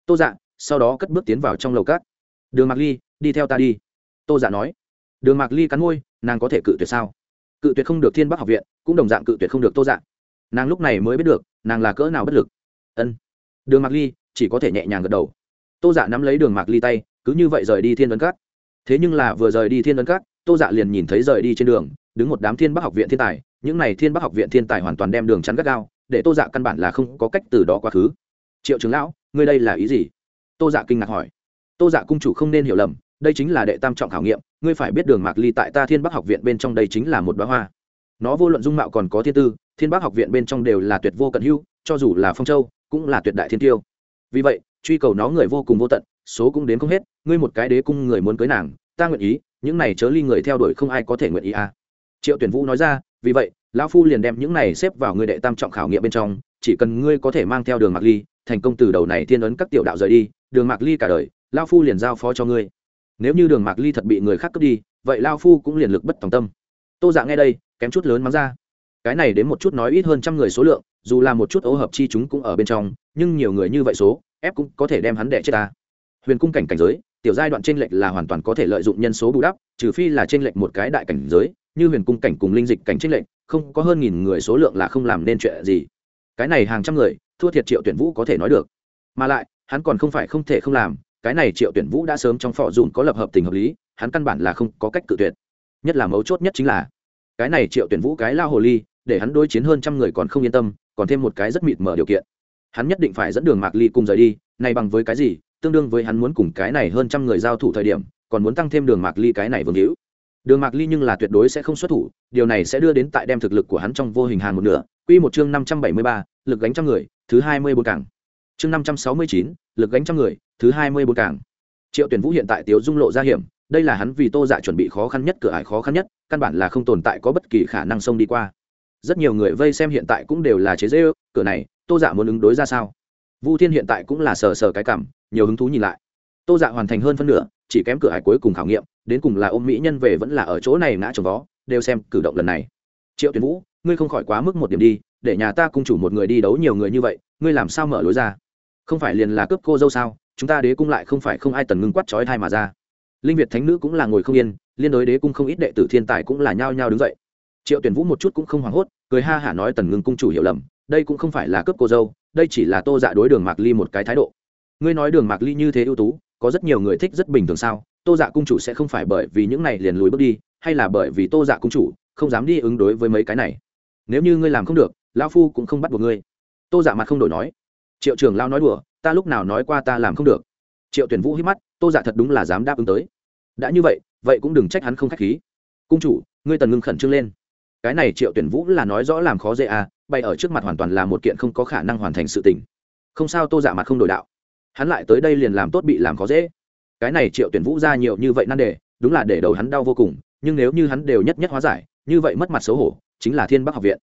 Tô dạ sau đó cất bước tiến vào trong lầu cát. Đường mạc ly, đi theo ta đi. Tô dạ nói. Đường mạc ly cắn môi, nàng có thể cự tuyệt sao? Cự tuyệt không được thiên bắc học viện, cũng đồng dạng cự tuyệt không được tô Dạng. Nàng lúc này mới biết được, nàng là cỡ nào bất lực. Ân. Đường mạc ly chỉ có thể nhẹ nhàng gật đầu. Tô dạ nắm lấy đường mạc ly tay, cứ như vậy rời đi thiên ấn cát. Thế nhưng là vừa rời đi thiên ấn cát, tô dạ liền nhìn thấy rời đi trên đường, đứng một đám thiên bắc học viện thiên tài. Những n à y thiên bắc học viện thiên tài hoàn toàn đem đường chắn gắt gao, để tô dạ căn bản là không có cách từ đó quá khứ. Triệu trưởng lão, ngươi đây là ý gì? Tô dạ kinh ngạc hỏi. Tô dạ cung chủ không nên hiểu lầm, đây chính là đệ tam trọng khảo nghiệm ngươi phải biết đường mạc ly tại ta thiên bắc học viện bên trong đây chính là một đoá hoa. Nó vô luận dung mạo còn có thiên tư, thiên bắc học viện bên trong đều là tuyệt vô cận hưu cho dù là phong châu, cũng là tuyệt đại thiên tiêu. Vì vậy, truy cầu nó người vô cùng vô tận, số cũng đến không hết, ngươi một cái đế cung người muốn cưới nàng, ta nguyện ý, những này chớ ly người theo đuổi không ai có thể nguyện ý à. triệu tuyển vũ nói ra, vì vậy, lão phu liền đem những này xếp vào người đệ tam trọng khảo nghiệm bên trong, chỉ cần ngươi có thể mang theo đường mạc ly, thành công từ đầu này thiên ấn các tiểu đạo rời đi, đường mạc ly cả đời, lão phu liền giao phó cho ngươi nếu như đường mạc ly thật bị người khác cướp đi, vậy lao phu cũng liền lực bất tòng tâm. Tô dạ nghe đây, kém chút lớn mắng ra. Cái này đến một chút nói ít hơn trăm người số lượng, dù là một chút ấu hợp chi chúng cũng ở bên trong, nhưng nhiều người như vậy số, ép cũng có thể đem hắn đẻ chết ta. Huyền cung cảnh cảnh giới, tiểu giai đoạn t r ê n lệch là hoàn toàn có thể lợi dụng nhân số bù đắp, trừ phi là t r ê n lệch một cái đại cảnh giới, như huyền cung cảnh cùng linh dịch cảnh t r ê n lệch, không có hơn nghìn người số lượng là không làm nên chuyện gì. Cái này hàng trăm người, thua thiệt triệu tuyển vũ có thể nói được. Mà lại, hắn còn không phải không thể không làm cái này triệu tuyển vũ đã sớm trong phò dùn có lập hợp tình hợp lý, hắn căn bản là không có cách cự tuyệt. Nhất là mấu chốt nhất chính là, cái này triệu tuyển vũ cái lao hồ ly, để hắn đối chiến hơn trăm người còn không yên tâm, còn thêm một cái rất mịt mở điều kiện. Hắn nhất định phải dẫn đường mạc ly cùng rời đi, này bằng với cái gì? Tương đương với hắn muốn cùng cái này hơn trăm người giao thủ thời điểm, còn muốn tăng thêm đường mạc ly cái này vương hữu. Đường mạc ly nhưng là tuyệt đối sẽ không xuất thủ, điều này sẽ đưa đến tại đem thực lực của hắn trong vô hình hàn một nửa. Quy một chương năm trăm bảy mươi ba, lực gánh trăm người, thứ hai mươi bốn cảng chương năm trăm sáu mươi chín, lực gánh trăm người, thứ hai mươi bốn cảng triệu tuyển vũ hiện tại tiếu dung lộ ra hiểm, đây là hắn vì tô dạ chuẩn bị khó khăn nhất, cửa ải khó khăn nhất, căn bản là không tồn tại có bất kỳ khả năng xông đi qua. Rất nhiều người vây xem hiện tại cũng đều là chế dễ cửa này, tô dạ muốn ứng đối ra sao? Vu thiên hiện tại cũng là sờ sờ cái cảm, nhiều hứng thú nhìn lại. Tô dạ hoàn thành hơn phân nửa, chỉ kém cửa ải cuối cùng khảo nghiệm, đến cùng là ôm mỹ nhân về vẫn là ở chỗ này ngã trồng vó, đều xem cử động lần này. Triệu tuyển vũ, ngươi không khỏi quá mức một điểm đi, để nhà ta cung chủ một người đi đấu nhiều người như vậy, ngươi làm sao mở lối ra? Không phải liền là cướp cô dâu sao? Chúng ta đế cung lại không phải không ai tần ngưng quát trói thai mà ra. Linh việt thánh nữ cũng là ngồi không yên, liên đối đế cung không ít đệ tử thiên tài cũng là nhao nhao đứng dậy. Triệu tuyển vũ một chút cũng không hoảng hốt, cười ha hả nói tần ngưng cung chủ hiểu lầm, đây cũng không phải là cướp cô dâu, đây chỉ là tô dạ đối đường mạc ly một cái thái độ. Ngươi nói đường mạc ly như thế ưu tú, có rất nhiều người thích rất bình thường sao? Tô dạ cung chủ sẽ không phải bởi vì những này liền lùi bước đi, hay là bởi vì tô dạ cung chủ không dám đi ứng đối với mấy cái này? Nếu như ngươi làm không được lao phu cũng không bắt buộc ngươi. Tô dạ mặt không đổi nói triệu trường lao nói đùa, ta lúc nào nói qua ta làm không được. Triệu tuyển vũ hít mắt, tô dạ thật đúng là dám đáp ứng tới. Đã như vậy vậy cũng đừng trách hắn không k h á c h khí. Cung chủ, ngươi tần ngưng khẩn trương lên. Cái này triệu tuyển vũ là nói rõ làm khó dễ à bay ở trước mặt hoàn toàn là một kiện không có khả năng hoàn thành sự tình. Không sao, tô dạ mặt không đổi đạo. Hắn lại tới đây liền làm tốt bị làm khó dễ. Cái này triệu tuyển vũ ra nhiều như vậy nan đề, đúng là để đầu hắn đau vô cùng, nhưng nếu như hắn đều nhất nhất hóa giải, như vậy mất mặt xấu hổ, chính là thiên bắc học viện.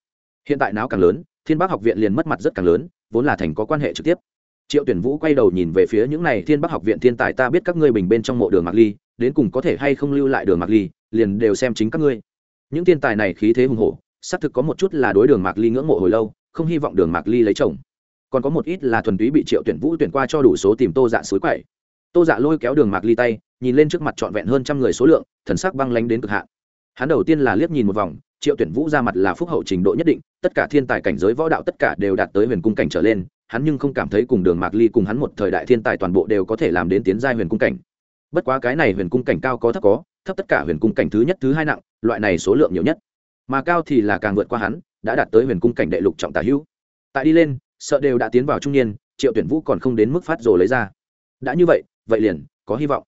Hiện tại não càng lớn, thiên bắc học viện liền mất mặt rất càng lớn vốn là thành có quan hệ trực tiếp. Triệu tuyển vũ quay đầu nhìn về phía những này thiên bắc học viện thiên tài, ta biết các ngươi bình bên trong mộ đường mạc ly, đến cùng có thể hay không lưu lại đường mạc ly, liền đều xem chính các ngươi. Những thiên tài này khí thế hùng hổ, xác thực có một chút là đối đường mạc ly ngưỡng mộ hồi lâu, không hy vọng đường mạc ly lấy chồng. Còn có một ít là thuần túy bị triệu tuyển vũ tuyển qua cho đủ số tìm tô dạ suối quậy. Tô dạ lôi kéo đường mạc ly tay, nhìn lên trước mặt trọn vẹn hơn trăm người số lượng, thần sắc băng lánh đến cực hạn. Hắn đầu tiên là liếc nhìn một vòng triệu tuyển vũ ra mặt là phúc hậu trình độ nhất định, tất cả thiên tài cảnh giới võ đạo tất cả đều đạt tới huyền cung cảnh trở lên, hắn nhưng không cảm thấy cùng đường mạc ly cùng hắn một thời đại thiên tài toàn bộ đều có thể làm đến tiến giai huyền cung cảnh. Bất quá cái này huyền cung cảnh cao có thấp có, thấp tất cả huyền cung cảnh thứ nhất, thứ hai nặng, loại này số lượng nhiều nhất. Mà cao thì là càng vượt qua hắn, đã đạt tới huyền cung cảnh đệ lục trọng tả hữu. Tại đi lên, sợ đều đã tiến vào trung niên, triệu tuyển vũ còn không đến mức phát rồ lấy ra. Đã như vậy vậy liền có hy vọng.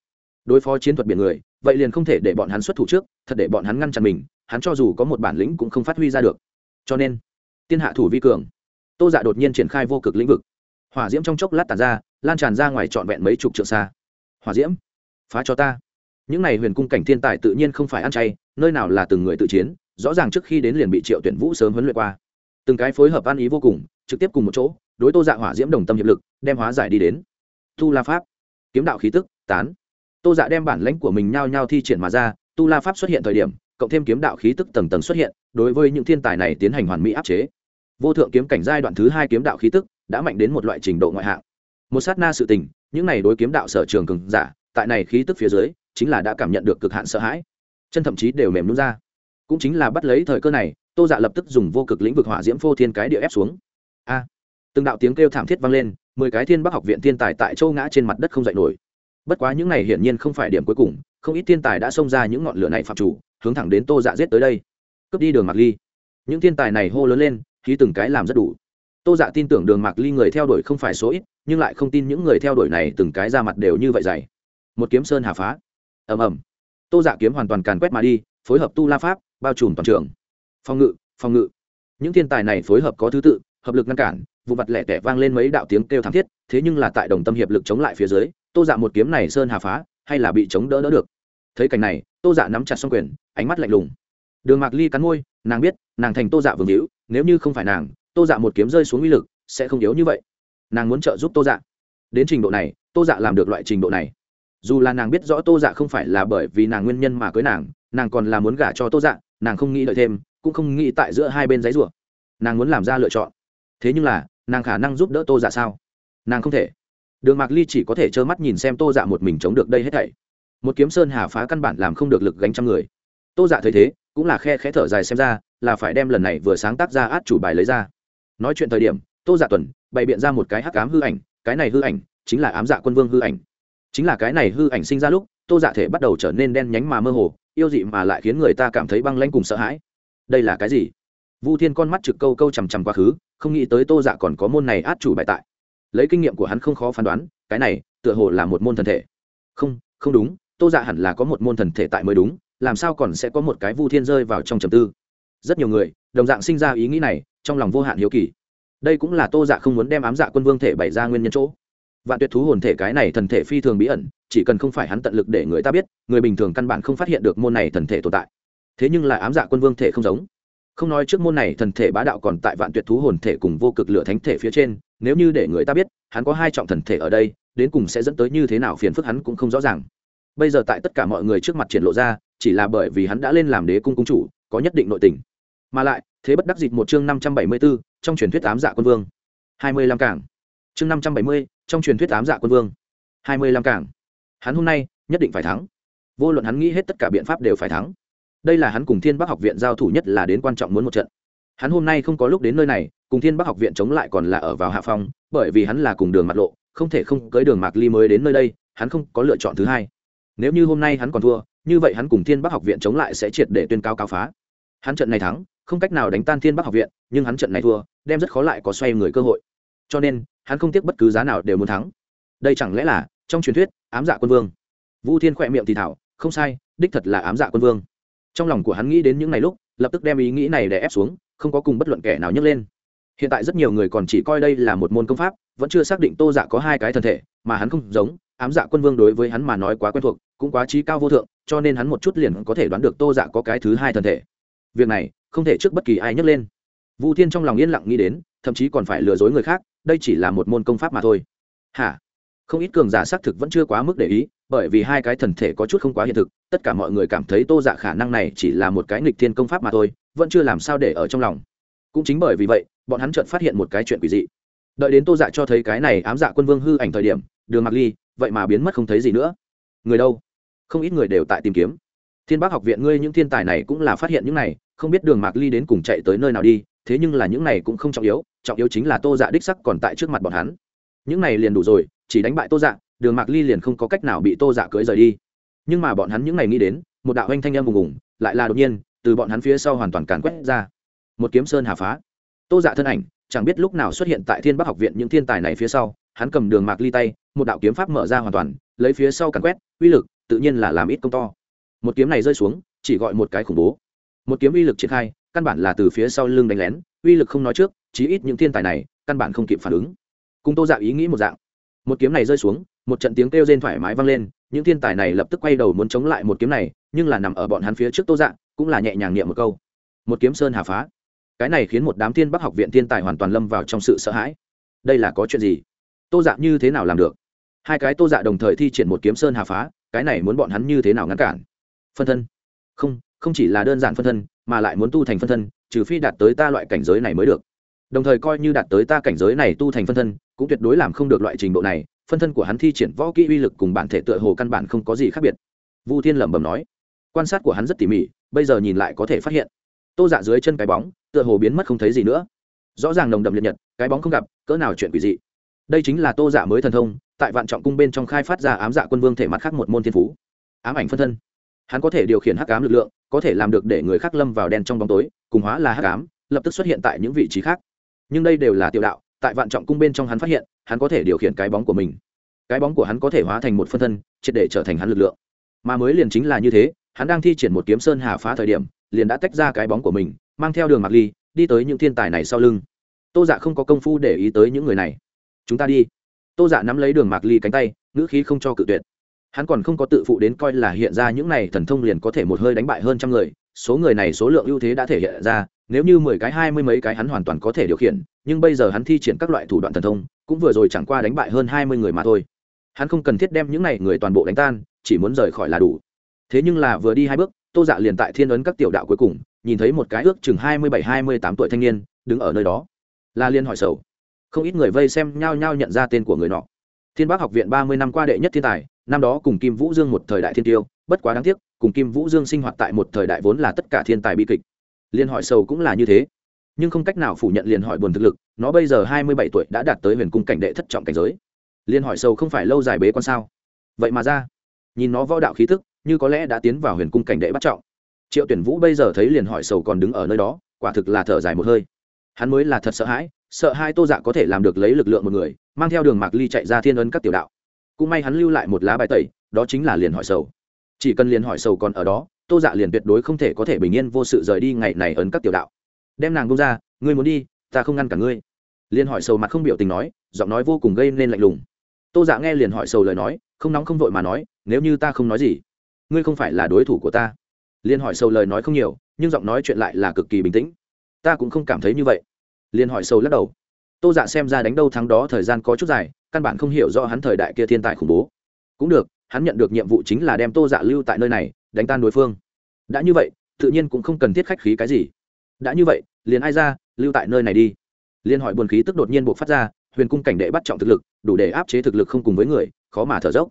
Đối phó chiến thuật biển người, vậy liền không thể để bọn hắn xuất thủ trước, thật để bọn hắn ngăn chặn mình hắn cho dù có một bản lĩnh cũng không phát huy ra được. Cho nên, tiên hạ thủ vi cường, tô dạ đột nhiên triển khai vô cực lĩnh vực. Hỏa diễm trong chốc lát tàn ra, lan tràn ra ngoài trọn vẹn mấy chục trượng xa. Hỏa diễm, phá cho ta. Những này huyền cung cảnh thiên tài tự nhiên không phải ăn chay, nơi nào là từng người tự chiến, rõ ràng trước khi đến liền bị triệu tuyển vũ sớm huấn luyện qua. Từng cái phối hợp ăn ý vô cùng, trực tiếp cùng một chỗ, đối tô dạ hỏa diễm đồng tâm hiệp lực, đem hóa giải đi đến. Tu la pháp, kiếm đạo khí tức, tán. Tô dạ đem bản lãnh của mình nhao nhao thi triển mà ra, tu la pháp xuất hiện thời điểm cộng thêm kiếm đạo khí tức tầng tầng xuất hiện, đối với những thiên tài này tiến hành hoàn mỹ áp chế. Vô thượng kiếm cảnh giai đoạn thứ hai kiếm đạo khí tức đã mạnh đến một loại trình độ ngoại hạng. Một sát na sự tình, những này đối kiếm đạo sở trường cường giả, tại này khí tức phía dưới, chính là đã cảm nhận được cực hạn sợ hãi. Chân thậm chí đều mềm nhún ra. Cũng chính là bắt lấy thời cơ này, tô dạ lập tức dùng vô cực lĩnh vực hỏa diễm phô thiên cái địa ép xuống. A! Từng đạo tiếng kêu thảm thiết vang lên, mười cái thiên bắc học viện thiên tài tại châu ngã trên mặt đất không dậy nổi. Bất quá những này hiển nhiên không phải điểm cuối cùng, không ít thiên tài đã xông ra những ngọn lửa này phạm chủ hướng thẳng đến tô dạ giết tới đây. Cướp đi đường mạc ly. Những thiên tài này hô lớn lên, khí từng cái làm rất đủ. Tô dạ tin tưởng đường mạc ly người theo đuổi không phải số ít, nhưng lại không tin những người theo đuổi này từng cái ra mặt đều như vậy dày. Một kiếm sơn hà phá. Ầm ầm. Tô dạ kiếm hoàn toàn càn quét mà đi, phối hợp tu la pháp, bao trùm toàn trường. Phòng ngự phòng ngự. Những thiên tài này phối hợp có thứ tự, hợp lực ngăn cản, vụ mặt lẻ tẻ vang lên mấy đạo tiếng kêu thảm thiết, thế nhưng là tại đồng tâm hiệp lực chống lại phía dưới, tô dạ một kiếm này sơn hà phá, hay là bị chống đỡ đỡ được? Thấy cảnh này, tô dạ nắm chặt xong quyền ánh mắt lạnh lùng. Đường mạc ly cắn môi, nàng biết, nàng thành tô dạ vương hữu, nếu như không phải nàng, tô dạ một kiếm rơi xuống uy lực, sẽ không yếu như vậy. Nàng muốn trợ giúp tô dạ. Đến trình độ này, tô dạ làm được loại trình độ này. Dù là nàng biết rõ tô dạ không phải là bởi vì nàng nguyên nhân mà cưới nàng nàng còn là muốn gả cho tô dạ nàng không nghĩ đợi thêm, cũng không nghĩ tại giữa hai bên giấy rủa. Nàng muốn làm ra lựa chọn. Thế nhưng là, nàng khả năng giúp đỡ tô dạ sao? Nàng không thể. Đường mạc ly chỉ có thể trơ mắt nhìn xem tô dạ một mình chống được đây hết thảy. Một kiếm sơn hà phá căn bản làm không được lực gánh trăm người tô dạ thấy thế, cũng là khe khẽ thở dài xem ra, là phải đem lần này vừa sáng tác ra át chủ bài lấy ra. Nói chuyện thời điểm, tô dạ tuần bày biện ra một cái hắc ám hư ảnh, cái này hư ảnh chính là ám dạ quân vương hư ảnh. Chính là cái này hư ảnh sinh ra lúc, tô dạ thể bắt đầu trở nên đen nhánh mà mơ hồ, yêu dị mà lại khiến người ta cảm thấy băng lanh cùng sợ hãi. Đây là cái gì? Vu thiên con mắt trực câu câu chằm chằm quá khứ, không nghĩ tới tô dạ còn có môn này át chủ bài tại. Lấy kinh nghiệm của hắn không khó phán đoán, cái này tựa hồ là một môn thần thể. Không không đúng, tô dạ hẳn là có một môn thần thể tại mới đúng làm sao còn sẽ có một cái vu thiên rơi vào trong trầm tư? Rất nhiều người, đồng dạng sinh ra ý nghĩ này, trong lòng vô hạn hiếu kỳ. Đây cũng là tô dạ không muốn đem ám dạ quân vương thể bày ra nguyên nhân chỗ. Vạn tuyệt thú hồn thể cái này thần thể phi thường bí ẩn, chỉ cần không phải hắn tận lực để người ta biết, người bình thường căn bản không phát hiện được môn này thần thể tồn tại. Thế nhưng là ám dạ quân vương thể không giống. Không nói trước môn này thần thể bá đạo còn tại vạn tuyệt thú hồn thể cùng vô cực lửa thánh thể phía trên, nếu như để người ta biết, hắn có hai trọng thần thể ở đây, đến cùng sẽ dẫn tới như thế nào phiền phức hắn cũng không rõ ràng bây giờ tại tất cả mọi người trước mặt triển lộ ra, chỉ là bởi vì hắn đã lên làm đế cung cung chủ, có nhất định nội tình. Mà lại, thế bất đắc dịch một chương năm trăm bảy mươi b ố trong truyền thuyết tám dạ quân vương. Hai mươi lăm cảng. Chương năm trăm bảy mươi, trong truyền thuyết tám dạ quân vương. Hai mươi lăm cảng. Hắn hôm nay, nhất định phải thắng. Vô luận hắn nghĩ hết tất cả biện pháp đều phải thắng. Đây là hắn cùng thiên bắc học viện giao thủ nhất là đến quan trọng muốn một trận. Hắn hôm nay không có lúc đến nơi này, cùng thiên bắc học viện chống lại còn là ở vào hạ phong, bởi vì hắn là cùng đường mặt lộ, không thể không cưới đường mạc ly mới đến nơi đây, hắn không có lựa chọn thứ hai nếu như hôm nay hắn còn thua, như vậy hắn cùng thiên bắc học viện chống lại sẽ triệt để tuyên cao cao phá. Hắn trận này thắng, không cách nào đánh tan thiên bắc học viện, nhưng hắn trận này thua, đem rất khó lại có xoay người cơ hội. Cho nên, hắn không tiếc bất cứ giá nào đều muốn thắng. Đây chẳng lẽ là, trong truyền thuyết, ám dạ quân vương? Vu thiên khỏe miệng thì thảo, không sai, đích thật là ám dạ quân vương. Trong lòng của hắn nghĩ đến những ngày lúc, lập tức đem ý nghĩ này để ép xuống, không có cùng bất luận kẻ nào nhấc lên. Hiện tại rất nhiều người còn chỉ coi đây là một môn công pháp, vẫn chưa xác định tô dạ có hai cái thân thể, mà hắn không giống ám dạ quân vương đối với hắn mà nói quá quen thuộc, cũng quá trí cao vô thượng, cho nên hắn một chút liền có thể đoán được tô dạ có cái thứ hai thân thể. Việc này, không thể trước bất kỳ ai nhấc lên. Vu thiên trong lòng yên lặng nghĩ đến, thậm chí còn phải lừa dối người khác, đây chỉ là một môn công pháp mà thôi. Hả? Không ít cường giả xác thực vẫn chưa quá mức để ý, bởi vì hai cái thần thể có chút không quá hiện thực, tất cả mọi người cảm thấy tô dạ khả năng này chỉ là một cái nghịch thiên công pháp mà thôi, vẫn chưa làm sao để ở trong lòng. Cũng chính bởi vì vậy, bọn hắn chợt phát hiện một cái chuyện quỷ dị. Đợi đến tô dạ cho thấy cái này ám dạ quân vương hư ảnh thời điểm, đường mặc ly vậy mà biến mất không thấy gì nữa. Người đâu? Không ít người đều tại tìm kiếm. Thiên bác học viện, ngươi những thiên tài này cũng là phát hiện những này, không biết đường mạc ly đến cùng chạy tới nơi nào đi, thế nhưng là những này cũng không trọng yếu trọng yếu chính là tô dạ đích sắc còn tại trước mặt bọn hắn. Những này liền đủ rồi, chỉ đánh bại tô dạ đường mạc ly liền không có cách nào bị tô dạ cưới rời đi. Nhưng mà bọn hắn những này nghĩ đến, một đạo anh thanh em vùng ùng lại là đột nhiên, từ bọn hắn phía sau hoàn toàn càn quét ra. Một kiếm sơn hà phá. Tô dạ thân ảnh, chẳng biết lúc nào xuất hiện tại thiên bắc học viện những thiên tài này phía sau hắn cầm đường mạc ly tay, một đạo kiếm pháp mở ra hoàn toàn, lấy phía sau càn quét, uy lực, tự nhiên là làm ít công to. Một kiếm này rơi xuống, chỉ gọi một cái khủng bố. Một kiếm uy lực triển khai, căn bản là từ phía sau lưng đánh lén, uy lực không nói trước, chí ít những thiên tài này, căn bản không kịp phản ứng. Cùng tô dạ ý nghĩ một dạng. Một kiếm này rơi xuống, một trận tiếng kêu rên thoải mái vang lên, những thiên tài này lập tức quay đầu muốn chống lại một kiếm này, nhưng là nằm ở bọn hắn phía trước tô dạ cũng là nhẹ nhàng niệm một câu. Một kiếm sơn hà phá. Cái này khiến một đám thiên bắc học viện thiên tài hoàn toàn lâm vào trong sự sợ hãi. Đây là có chuyện gì? Tô dạ như thế nào làm được? Hai cái tô dạ đồng thời thi triển một kiếm sơn hà phá, cái này muốn bọn hắn như thế nào ngăn cản? Phân thân. Không không chỉ là đơn giản phân thân, mà lại muốn tu thành phân thân, trừ phi đạt tới ta loại cảnh giới này mới được. Đồng thời coi như đạt tới ta cảnh giới này tu thành phân thân, cũng tuyệt đối làm không được loại trình độ này, phân thân của hắn thi triển võ kỹ uy lực cùng bản thể tựa hồ căn bản không có gì khác biệt. Vu thiên lẩm bẩm nói. Quan sát của hắn rất tỉ mỉ, bây giờ nhìn lại có thể phát hiện. Tô dạ dưới chân cái bóng, tựa hồ biến mất không thấy gì nữa. Rõ ràng nồng đậm liệt nhật, cái bóng không gặp, cỡ nào chuyện quỷ dị đây chính là tô giả mới thần thông, tại vạn trọng cung bên trong khai phát ra ám dạ quân vương thể mặt khác một môn thiên phú. Ám ảnh phân thân. Hắn có thể điều khiển hắc ám lực lượng, có thể làm được để người khác lâm vào đen trong bóng tối, cùng hóa là hắc ám, lập tức xuất hiện tại những vị trí khác. Nhưng đây đều là tiểu đạo, tại vạn trọng cung bên trong hắn phát hiện, hắn có thể điều khiển cái bóng của mình. Cái bóng của hắn có thể hóa thành một phân thân, triệt để trở thành hắn lực lượng. Mà mới liền chính là như thế, hắn đang thi triển một kiếm sơn hà phá thời điểm, liền đã tách ra cái bóng của mình, mang theo đường mặc ly, đi tới những thiên tài này sau lưng. Tô dạ không có công phu để ý tới những người này chúng ta đi. Tô dạ nắm lấy đường mạc ly cánh tay, ngữ khí không cho cự tuyệt. Hắn còn không có tự phụ đến coi là hiện ra những này thần thông liền có thể một hơi đánh bại hơn trăm người, số người này số lượng ưu thế đã thể hiện ra, nếu như mười cái, hai mươi mấy cái hắn hoàn toàn có thể điều khiển, nhưng bây giờ hắn thi triển các loại thủ đoạn thần thông, cũng vừa rồi chẳng qua đánh bại hơn hai mươi người mà thôi. Hắn không cần thiết đem những này người toàn bộ đánh tan, chỉ muốn rời khỏi là đủ. Thế nhưng là vừa đi hai bước, tô dạ liền tại thiên ấn các tiểu đạo cuối cùng, nhìn thấy một cái ước chừng hai mươi bảy, hai mươi tám tuổi thanh niên, đứng ở nơi đó. La liên hỏi sầu không ít người vây xem nhao nhao nhận ra tên của người nọ. Thiên bác học viện ba mươi năm qua đệ nhất thiên tài, năm đó cùng kim vũ dương một thời đại thiên tiêu, bất quá đáng tiếc, cùng kim vũ dương sinh hoạt tại một thời đại vốn là tất cả thiên tài bi kịch. Liên hỏi sầu cũng là như thế. Nhưng không cách nào phủ nhận liền hỏi buồn thực lực, nó bây giờ hai mươi bảy tuổi đã đạt tới huyền cung cảnh đệ thất trọng cảnh giới. Liên hỏi sầu không phải lâu dài bế quan sao? Vậy mà ra, nhìn nó võ đạo khí thức, như có lẽ đã tiến vào huyền cung cảnh đệ bắt trọng. Triệu tuyển vũ bây giờ thấy liền hỏi sầu còn đứng ở nơi đó, quả thực là thở dài một hơi. Hắn mới là thật sợ hãi sợ hai tô dạ có thể làm được lấy lực lượng một người, mang theo đường mạc ly chạy ra thiên ấn các tiểu đạo. Cũng may hắn lưu lại một lá bài tẩy, đó chính là liền hỏi sầu. Chỉ cần liền hỏi sầu còn ở đó, tô dạ liền tuyệt đối không thể có thể bình yên vô sự rời đi ngày này ấn các tiểu đạo. Đem nàng bông ra, ngươi muốn đi, ta không ngăn cả ngươi. Liền hỏi sầu mặt không biểu tình nói, giọng nói vô cùng gây nên lạnh lùng. Tô dạ nghe liền hỏi sầu lời nói, không nóng không vội mà nói, nếu như ta không nói gì, ngươi không phải là đối thủ của ta. Liền hỏi sầu lời nói không nhiều, nhưng giọng nói chuyện lại là cực kỳ bình tĩnh. Ta cũng không cảm thấy như vậy liền hỏi sâu lắc đầu. Tô dạ xem ra đánh đâu thắng đó thời gian có chút dài, căn bản không hiểu rõ hắn thời đại kia thiên tài khủng bố. Cũng được, hắn nhận được nhiệm vụ chính là đem tô dạ lưu tại nơi này, đánh tan đối phương. Đã như vậy, tự nhiên cũng không cần thiết khách khí cái gì. Đã như vậy, liền ai ra, lưu tại nơi này đi. Liền hỏi buồn khí tức đột nhiên buộc phát ra, huyền cung cảnh đệ bắt trọng thực lực, đủ để áp chế thực lực không cùng với người, khó mà thở dốc.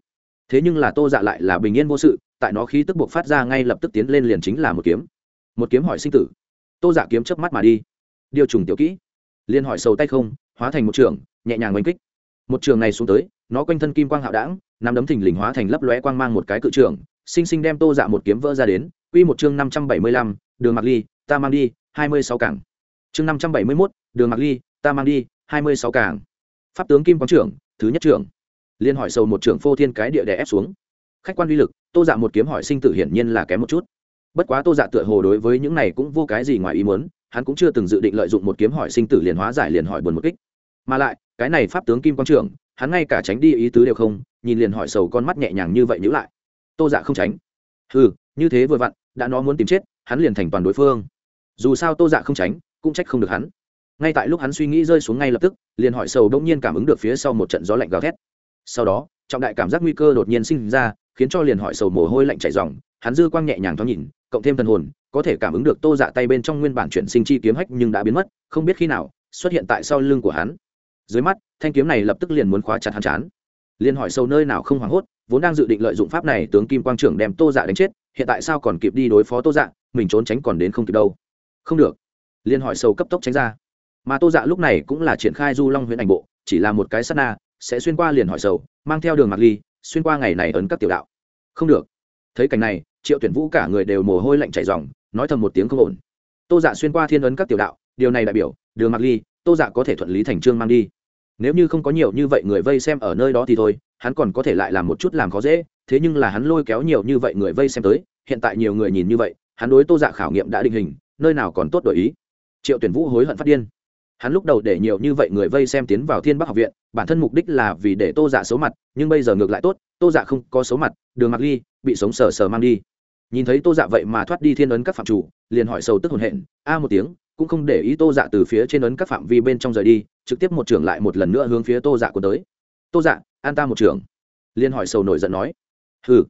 Thế nhưng là tô dạ lại là bình yên vô sự, tại nó khí tức buộc phát ra ngay lập tức tiến lên liền chính là một kiếm. Một kiếm hỏi sinh tử. Tô dạ kiếm chớp mắt mà đi. Điều trùng tiểu kỹ liên hỏi sầu tay không, hóa thành một trường, nhẹ nhàng oanh kích. Một trường này xuống tới, nó quanh thân kim quang hạo đảng nắm đấm thình lình hóa thành lấp lóe quang mang một cái cự trường sinh sinh đem tô dạ một kiếm vỡ ra đến. Quy một chương năm trăm bảy mươi lăm, đường mặc ly, ta mang đi, hai mươi sáu cảng. Chương năm trăm bảy mươi mốt, đường mặc ly, ta mang đi, hai mươi sáu cảng. Pháp tướng kim quang trưởng, thứ nhất trưởng. Liên hỏi sầu một trưởng phô thiên cái địa đè ép xuống. Khách quan uy lực, tô dạ một kiếm hỏi sinh tử hiển nhiên là kém một chút. Bất quá tô dạ tựa hồ đối với những này cũng vô cái gì ngoài ý muốn hắn cũng chưa từng dự định lợi dụng một kiếm hỏi sinh tử liền hóa giải liền hỏi buồn một kích. Mà lại, cái này pháp tướng kim quang trưởng, hắn ngay cả tránh đi ý tứ đều không, nhìn liền hỏi sầu con mắt nhẹ nhàng như vậy nhữ lại. Tô dạ không tránh. Ừ như thế vừa vặn, đã nó muốn tìm chết, hắn liền thành toàn đối phương. Dù sao tô dạ không tránh, cũng trách không được hắn. Ngay tại lúc hắn suy nghĩ rơi xuống ngay lập tức, liền hỏi sầu đông nhiên cảm ứng được phía sau một trận gió lạnh gào thét. Sau đó, trọng đại cảm giác nguy cơ đột nhiên sinh ra, khiến cho liền hỏi sầu mồ hôi lạnh chảy dòng hắn dư quang nhẹ nhàng thoáng nhìn, cộng thêm thần hồn có thể cảm ứng được tô dạ tay bên trong nguyên bản chuyển sinh chi kiếm hách nhưng đã biến mất, không biết khi nào, xuất hiện tại sau lưng của hắn. Dưới mắt, thanh kiếm này lập tức liền muốn khóa chặt hắn chán. Liền hỏi sâu nơi nào không hoảng hốt, vốn đang dự định lợi dụng pháp này tướng kim quang trưởng đem tô dạ đánh chết, hiện tại sao còn kịp đi đối phó tô dạ mình trốn tránh còn đến không kịp đâu. Không được. Liền hỏi sâu cấp tốc tránh ra. Mà tô dạ lúc này cũng là triển khai du long huyện ảnh bộ, chỉ là một cái sát na, sẽ xuyên qua liền hỏi sầu mang theo đường mặc ly, xuyên qua ngày này ấn các tiểu đạo. Không được. Thấy cảnh này, triệu tuyển vũ cả người đều mồ hôi lạnh chảy dòng nói thầm một tiếng không ổn. Tô dạ xuyên qua thiên ấn các tiểu đạo, điều này đại biểu, đường mặc ly, tô dạ có thể thuận lý thành trương mang đi. Nếu như không có nhiều như vậy người vây xem ở nơi đó thì thôi, hắn còn có thể lại làm một chút làm khó dễ, thế nhưng là hắn lôi kéo nhiều như vậy người vây xem tới, hiện tại nhiều người nhìn như vậy, hắn đối tô dạ khảo nghiệm đã định hình, nơi nào còn tốt đổi ý. Triệu tuyển vũ hối hận phát điên. Hắn lúc đầu để nhiều như vậy người vây xem tiến vào thiên bắc học viện, bản thân mục đích là vì để tô dạ xấu mặt, nhưng bây giờ ngược lại tốt, tô dạ không có xấu mặt, đường mặc ly bị sống sờ sờ mang đi nhìn thấy tô dạ vậy mà thoát đi thiên ấn các phạm chủ, liền hỏi sầu tức hồn hện, a một tiếng, cũng không để ý tô dạ từ phía trên ấn các phạm vi bên trong rời đi, trực tiếp một trưởng lại một lần nữa hướng phía tô dạ của tới. Tô dạ an ta một trưởng. Liền hỏi sầu nổi giận nói. Hừ.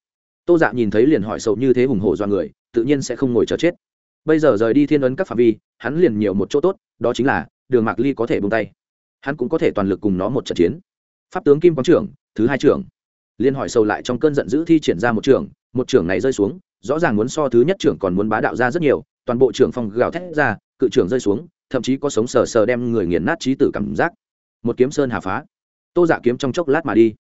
Tô dạ nhìn thấy liền hỏi sầu như thế hùng hổ do người, tự nhiên sẽ không ngồi chờ chết. Bây giờ rời đi thiên ấn các phạm vi, hắn liền nhiều một chỗ tốt, đó chính là, đường mạc ly có thể bung tay. Hắn cũng có thể toàn lực cùng nó một trận chiến. Pháp tướng kim quang trưởng, thứ hai trưởng. Liên hỏi sầu lại trong cơn giận dữ thi triển ra một trưởng một trưởng này rơi xuống rõ ràng muốn so thứ nhất trưởng còn muốn bá đạo ra rất nhiều, toàn bộ trưởng phòng gào thét ra, cự trưởng rơi xuống, thậm chí có sống sờ sờ đem người nghiền nát trí tử cảm giác. Một kiếm sơn hà phá. Tô giả kiếm trong chốc lát mà đi.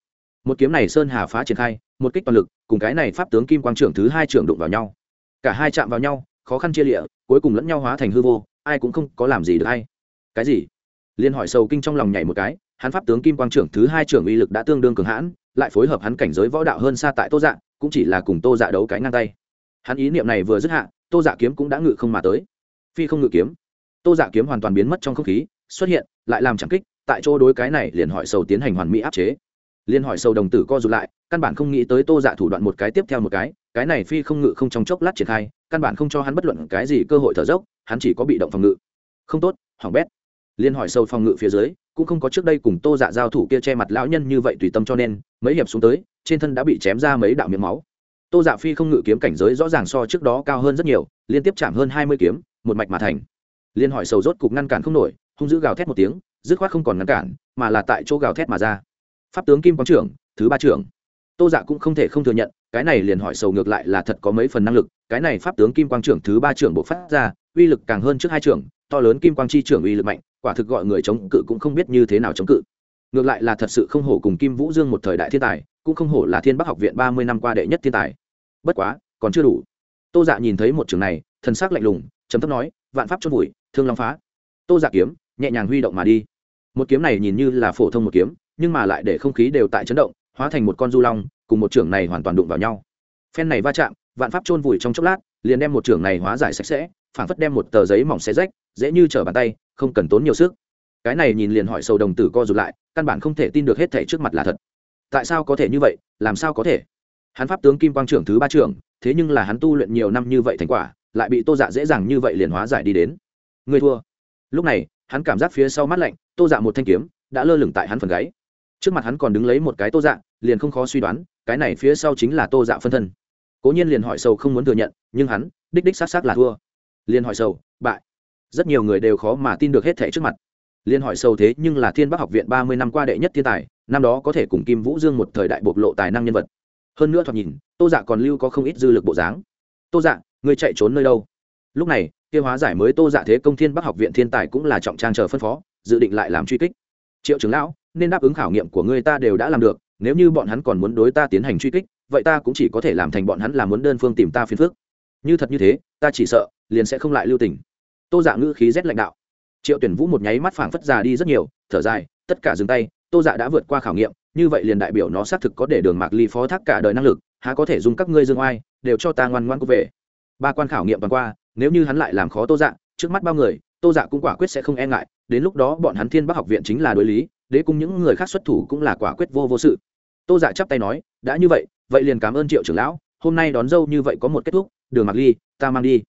Một kiếm này sơn hà phá triển khai, một kích toàn lực, cùng cái này pháp tướng kim quang trưởng thứ hai trưởng đụng vào nhau. Cả hai chạm vào nhau, khó khăn chia lịa, cuối cùng lẫn nhau hóa thành hư vô, ai cũng không có làm gì được hay. Cái gì? Liên hỏi sầu kinh trong lòng nhảy một cái, hắn pháp tướng kim quang trưởng thứ hai trưởng uy lực đã tương đương cường hãn, lại phối hợp hắn cảnh giới võ đạo hơn xa tại tô dạ cũng chỉ là cùng tô dạ đấu cái ngang tay hắn ý niệm này vừa dứt hạ, tô dạ kiếm cũng đã ngự không mà tới. Phi không ngự kiếm. Tô dạ kiếm hoàn toàn biến mất trong không khí, xuất hiện, lại làm chẳng kích, tại chỗ đối cái này liền hỏi sầu tiến hành hoàn mỹ áp chế. Liền hỏi sầu đồng tử co rụt lại, căn bản không nghĩ tới tô dạ thủ đoạn một cái tiếp theo một cái cái này phi không ngự không trong chốc lát triển khai, căn bản không cho hắn bất luận cái gì cơ hội thở dốc, hắn chỉ có bị động phòng ngự. Không tốt hỏng bét. Liên hỏi sâu phòng ngự phía dưới, cũng không có trước đây cùng tô dạ giao thủ kia che mặt lão nhân như vậy tùy tâm cho nên, mấy hiệp xuống tới, trên thân đã bị chém ra mấy đạo miếng máu tô dạ phi không ngự kiếm cảnh giới rõ ràng so trước đó cao hơn rất nhiều, liên tiếp chạm hơn hai mươi kiếm, một mạch mà thành. Liên hỏi sầu rốt cục ngăn cản không nổi, hung dữ gào thét một tiếng, dứt khoát không còn ngăn cản, mà là tại chỗ gào thét mà ra. Pháp tướng kim quang trưởng, thứ ba trưởng. Tô dạ cũng không thể không thừa nhận, cái này liền hỏi sầu ngược lại là thật có mấy phần năng lực, cái này pháp tướng kim quang trưởng thứ ba trưởng bộ phát ra, uy lực càng hơn trước hai trưởng, to lớn kim quang chi trưởng uy lực mạnh, quả thực gọi người chống cự cũng không biết như thế nào chống cự. Ngược lại là thật sự không hổ cùng kim vũ dương một thời đại thiên tài cũng không hổ là thiên bắc học viện ba mươi năm qua đệ nhất thiên tài. Bất quá, còn chưa đủ. Tô dạ nhìn thấy một trường này, thần s ắ c lạnh lùng chấm thấp nói, vạn pháp chốt vùi, thương long phá. Tô dạ kiếm, nhẹ nhàng huy động mà đi. Một kiếm này nhìn như là phổ thông một kiếm, nhưng mà lại để không khí đều tại chấn động, hóa thành một con du long, cùng một trưởng này hoàn toàn đụng vào nhau. Phen này va chạm, vạn pháp chôn vùi trong chốc lát, liền đem một trưởng này hóa giải sạch sẽ phản phất đem một tờ giấy mỏng xé rách, dễ như trở bàn tay, không cần tốn nhiều sức. Cái này nhìn liền hỏi sầu đồng tử co rụt lại, căn bản không thể tin được hết thảy trước mặt là thật tại sao có thể như vậy, làm sao có thể? Hắn pháp tướng kim quang trưởng thứ ba trưởng, thế nhưng là hắn tu luyện nhiều năm như vậy thành quả, lại bị tô dạ dễ dàng như vậy liền hóa giải đi đến. Người thua. Lúc này, hắn cảm giác phía sau mắt lạnh, tô dạ một thanh kiếm, đã lơ lửng tại hắn phần gáy. Trước mặt hắn còn đứng lấy một cái tô dạ liền không khó suy đoán, cái này phía sau chính là tô dạ phân thân. Cố nhiên liền hỏi sầu không muốn thừa nhận, nhưng hắn, đích đích xác xác là thua. Liền hỏi sầu, bại. Rất nhiều người đều khó mà tin được hết thẻ trước mặt liên hỏi sâu thế nhưng là thiên bắc học viện ba mươi năm qua đệ nhất thiên tài, năm đó có thể cùng kim vũ dương một thời đại bộc lộ tài năng nhân vật. Hơn nữa thoạt nhìn, tô dạ còn lưu có không ít dư lực bộ dáng. Tô dạ người chạy trốn nơi đâu? Lúc này, tiêu hóa giải mới tô dạ thế công thiên bắc học viện thiên tài cũng là trọng trang chờ phân phó, dự định lại làm truy kích. Triệu trưởng lão, nên đáp ứng khảo nghiệm của người ta đều đã làm được, nếu như bọn hắn còn muốn đối ta tiến hành truy kích, vậy ta cũng chỉ có thể làm thành bọn hắn là muốn đơn phương tìm ta phiền phước như thật như thế, ta chỉ sợ liền sẽ không lại lưu tình. Tô dạ ngữ khí rét lãnh đạo triệu tuyển vũ một nháy mắt phảng phất già đi rất nhiều, thở dài, tất cả dừng tay, tô dạ đã vượt qua khảo nghiệm, như vậy liền đại biểu nó xác thực có để đường mạc ly phó thác cả đời năng lực, há có thể dùng các ngươi dương oai, đều cho ta ngoan ngoan cút về. Ba quan khảo nghiệm toàn qua, nếu như hắn lại làm khó tô dạ trước mắt bao người, tô dạ cũng quả quyết sẽ không e ngại, đến lúc đó bọn hắn thiên bắc học viện chính là đối lý, đế cùng những người khác xuất thủ cũng là quả quyết vô vô sự. Tô dạ chắp tay nói, đã như vậy vậy liền cảm ơn triệu trưởng lão, hôm nay đón dâu như vậy có một kết thúc, đường mạc ly, ta mang đi.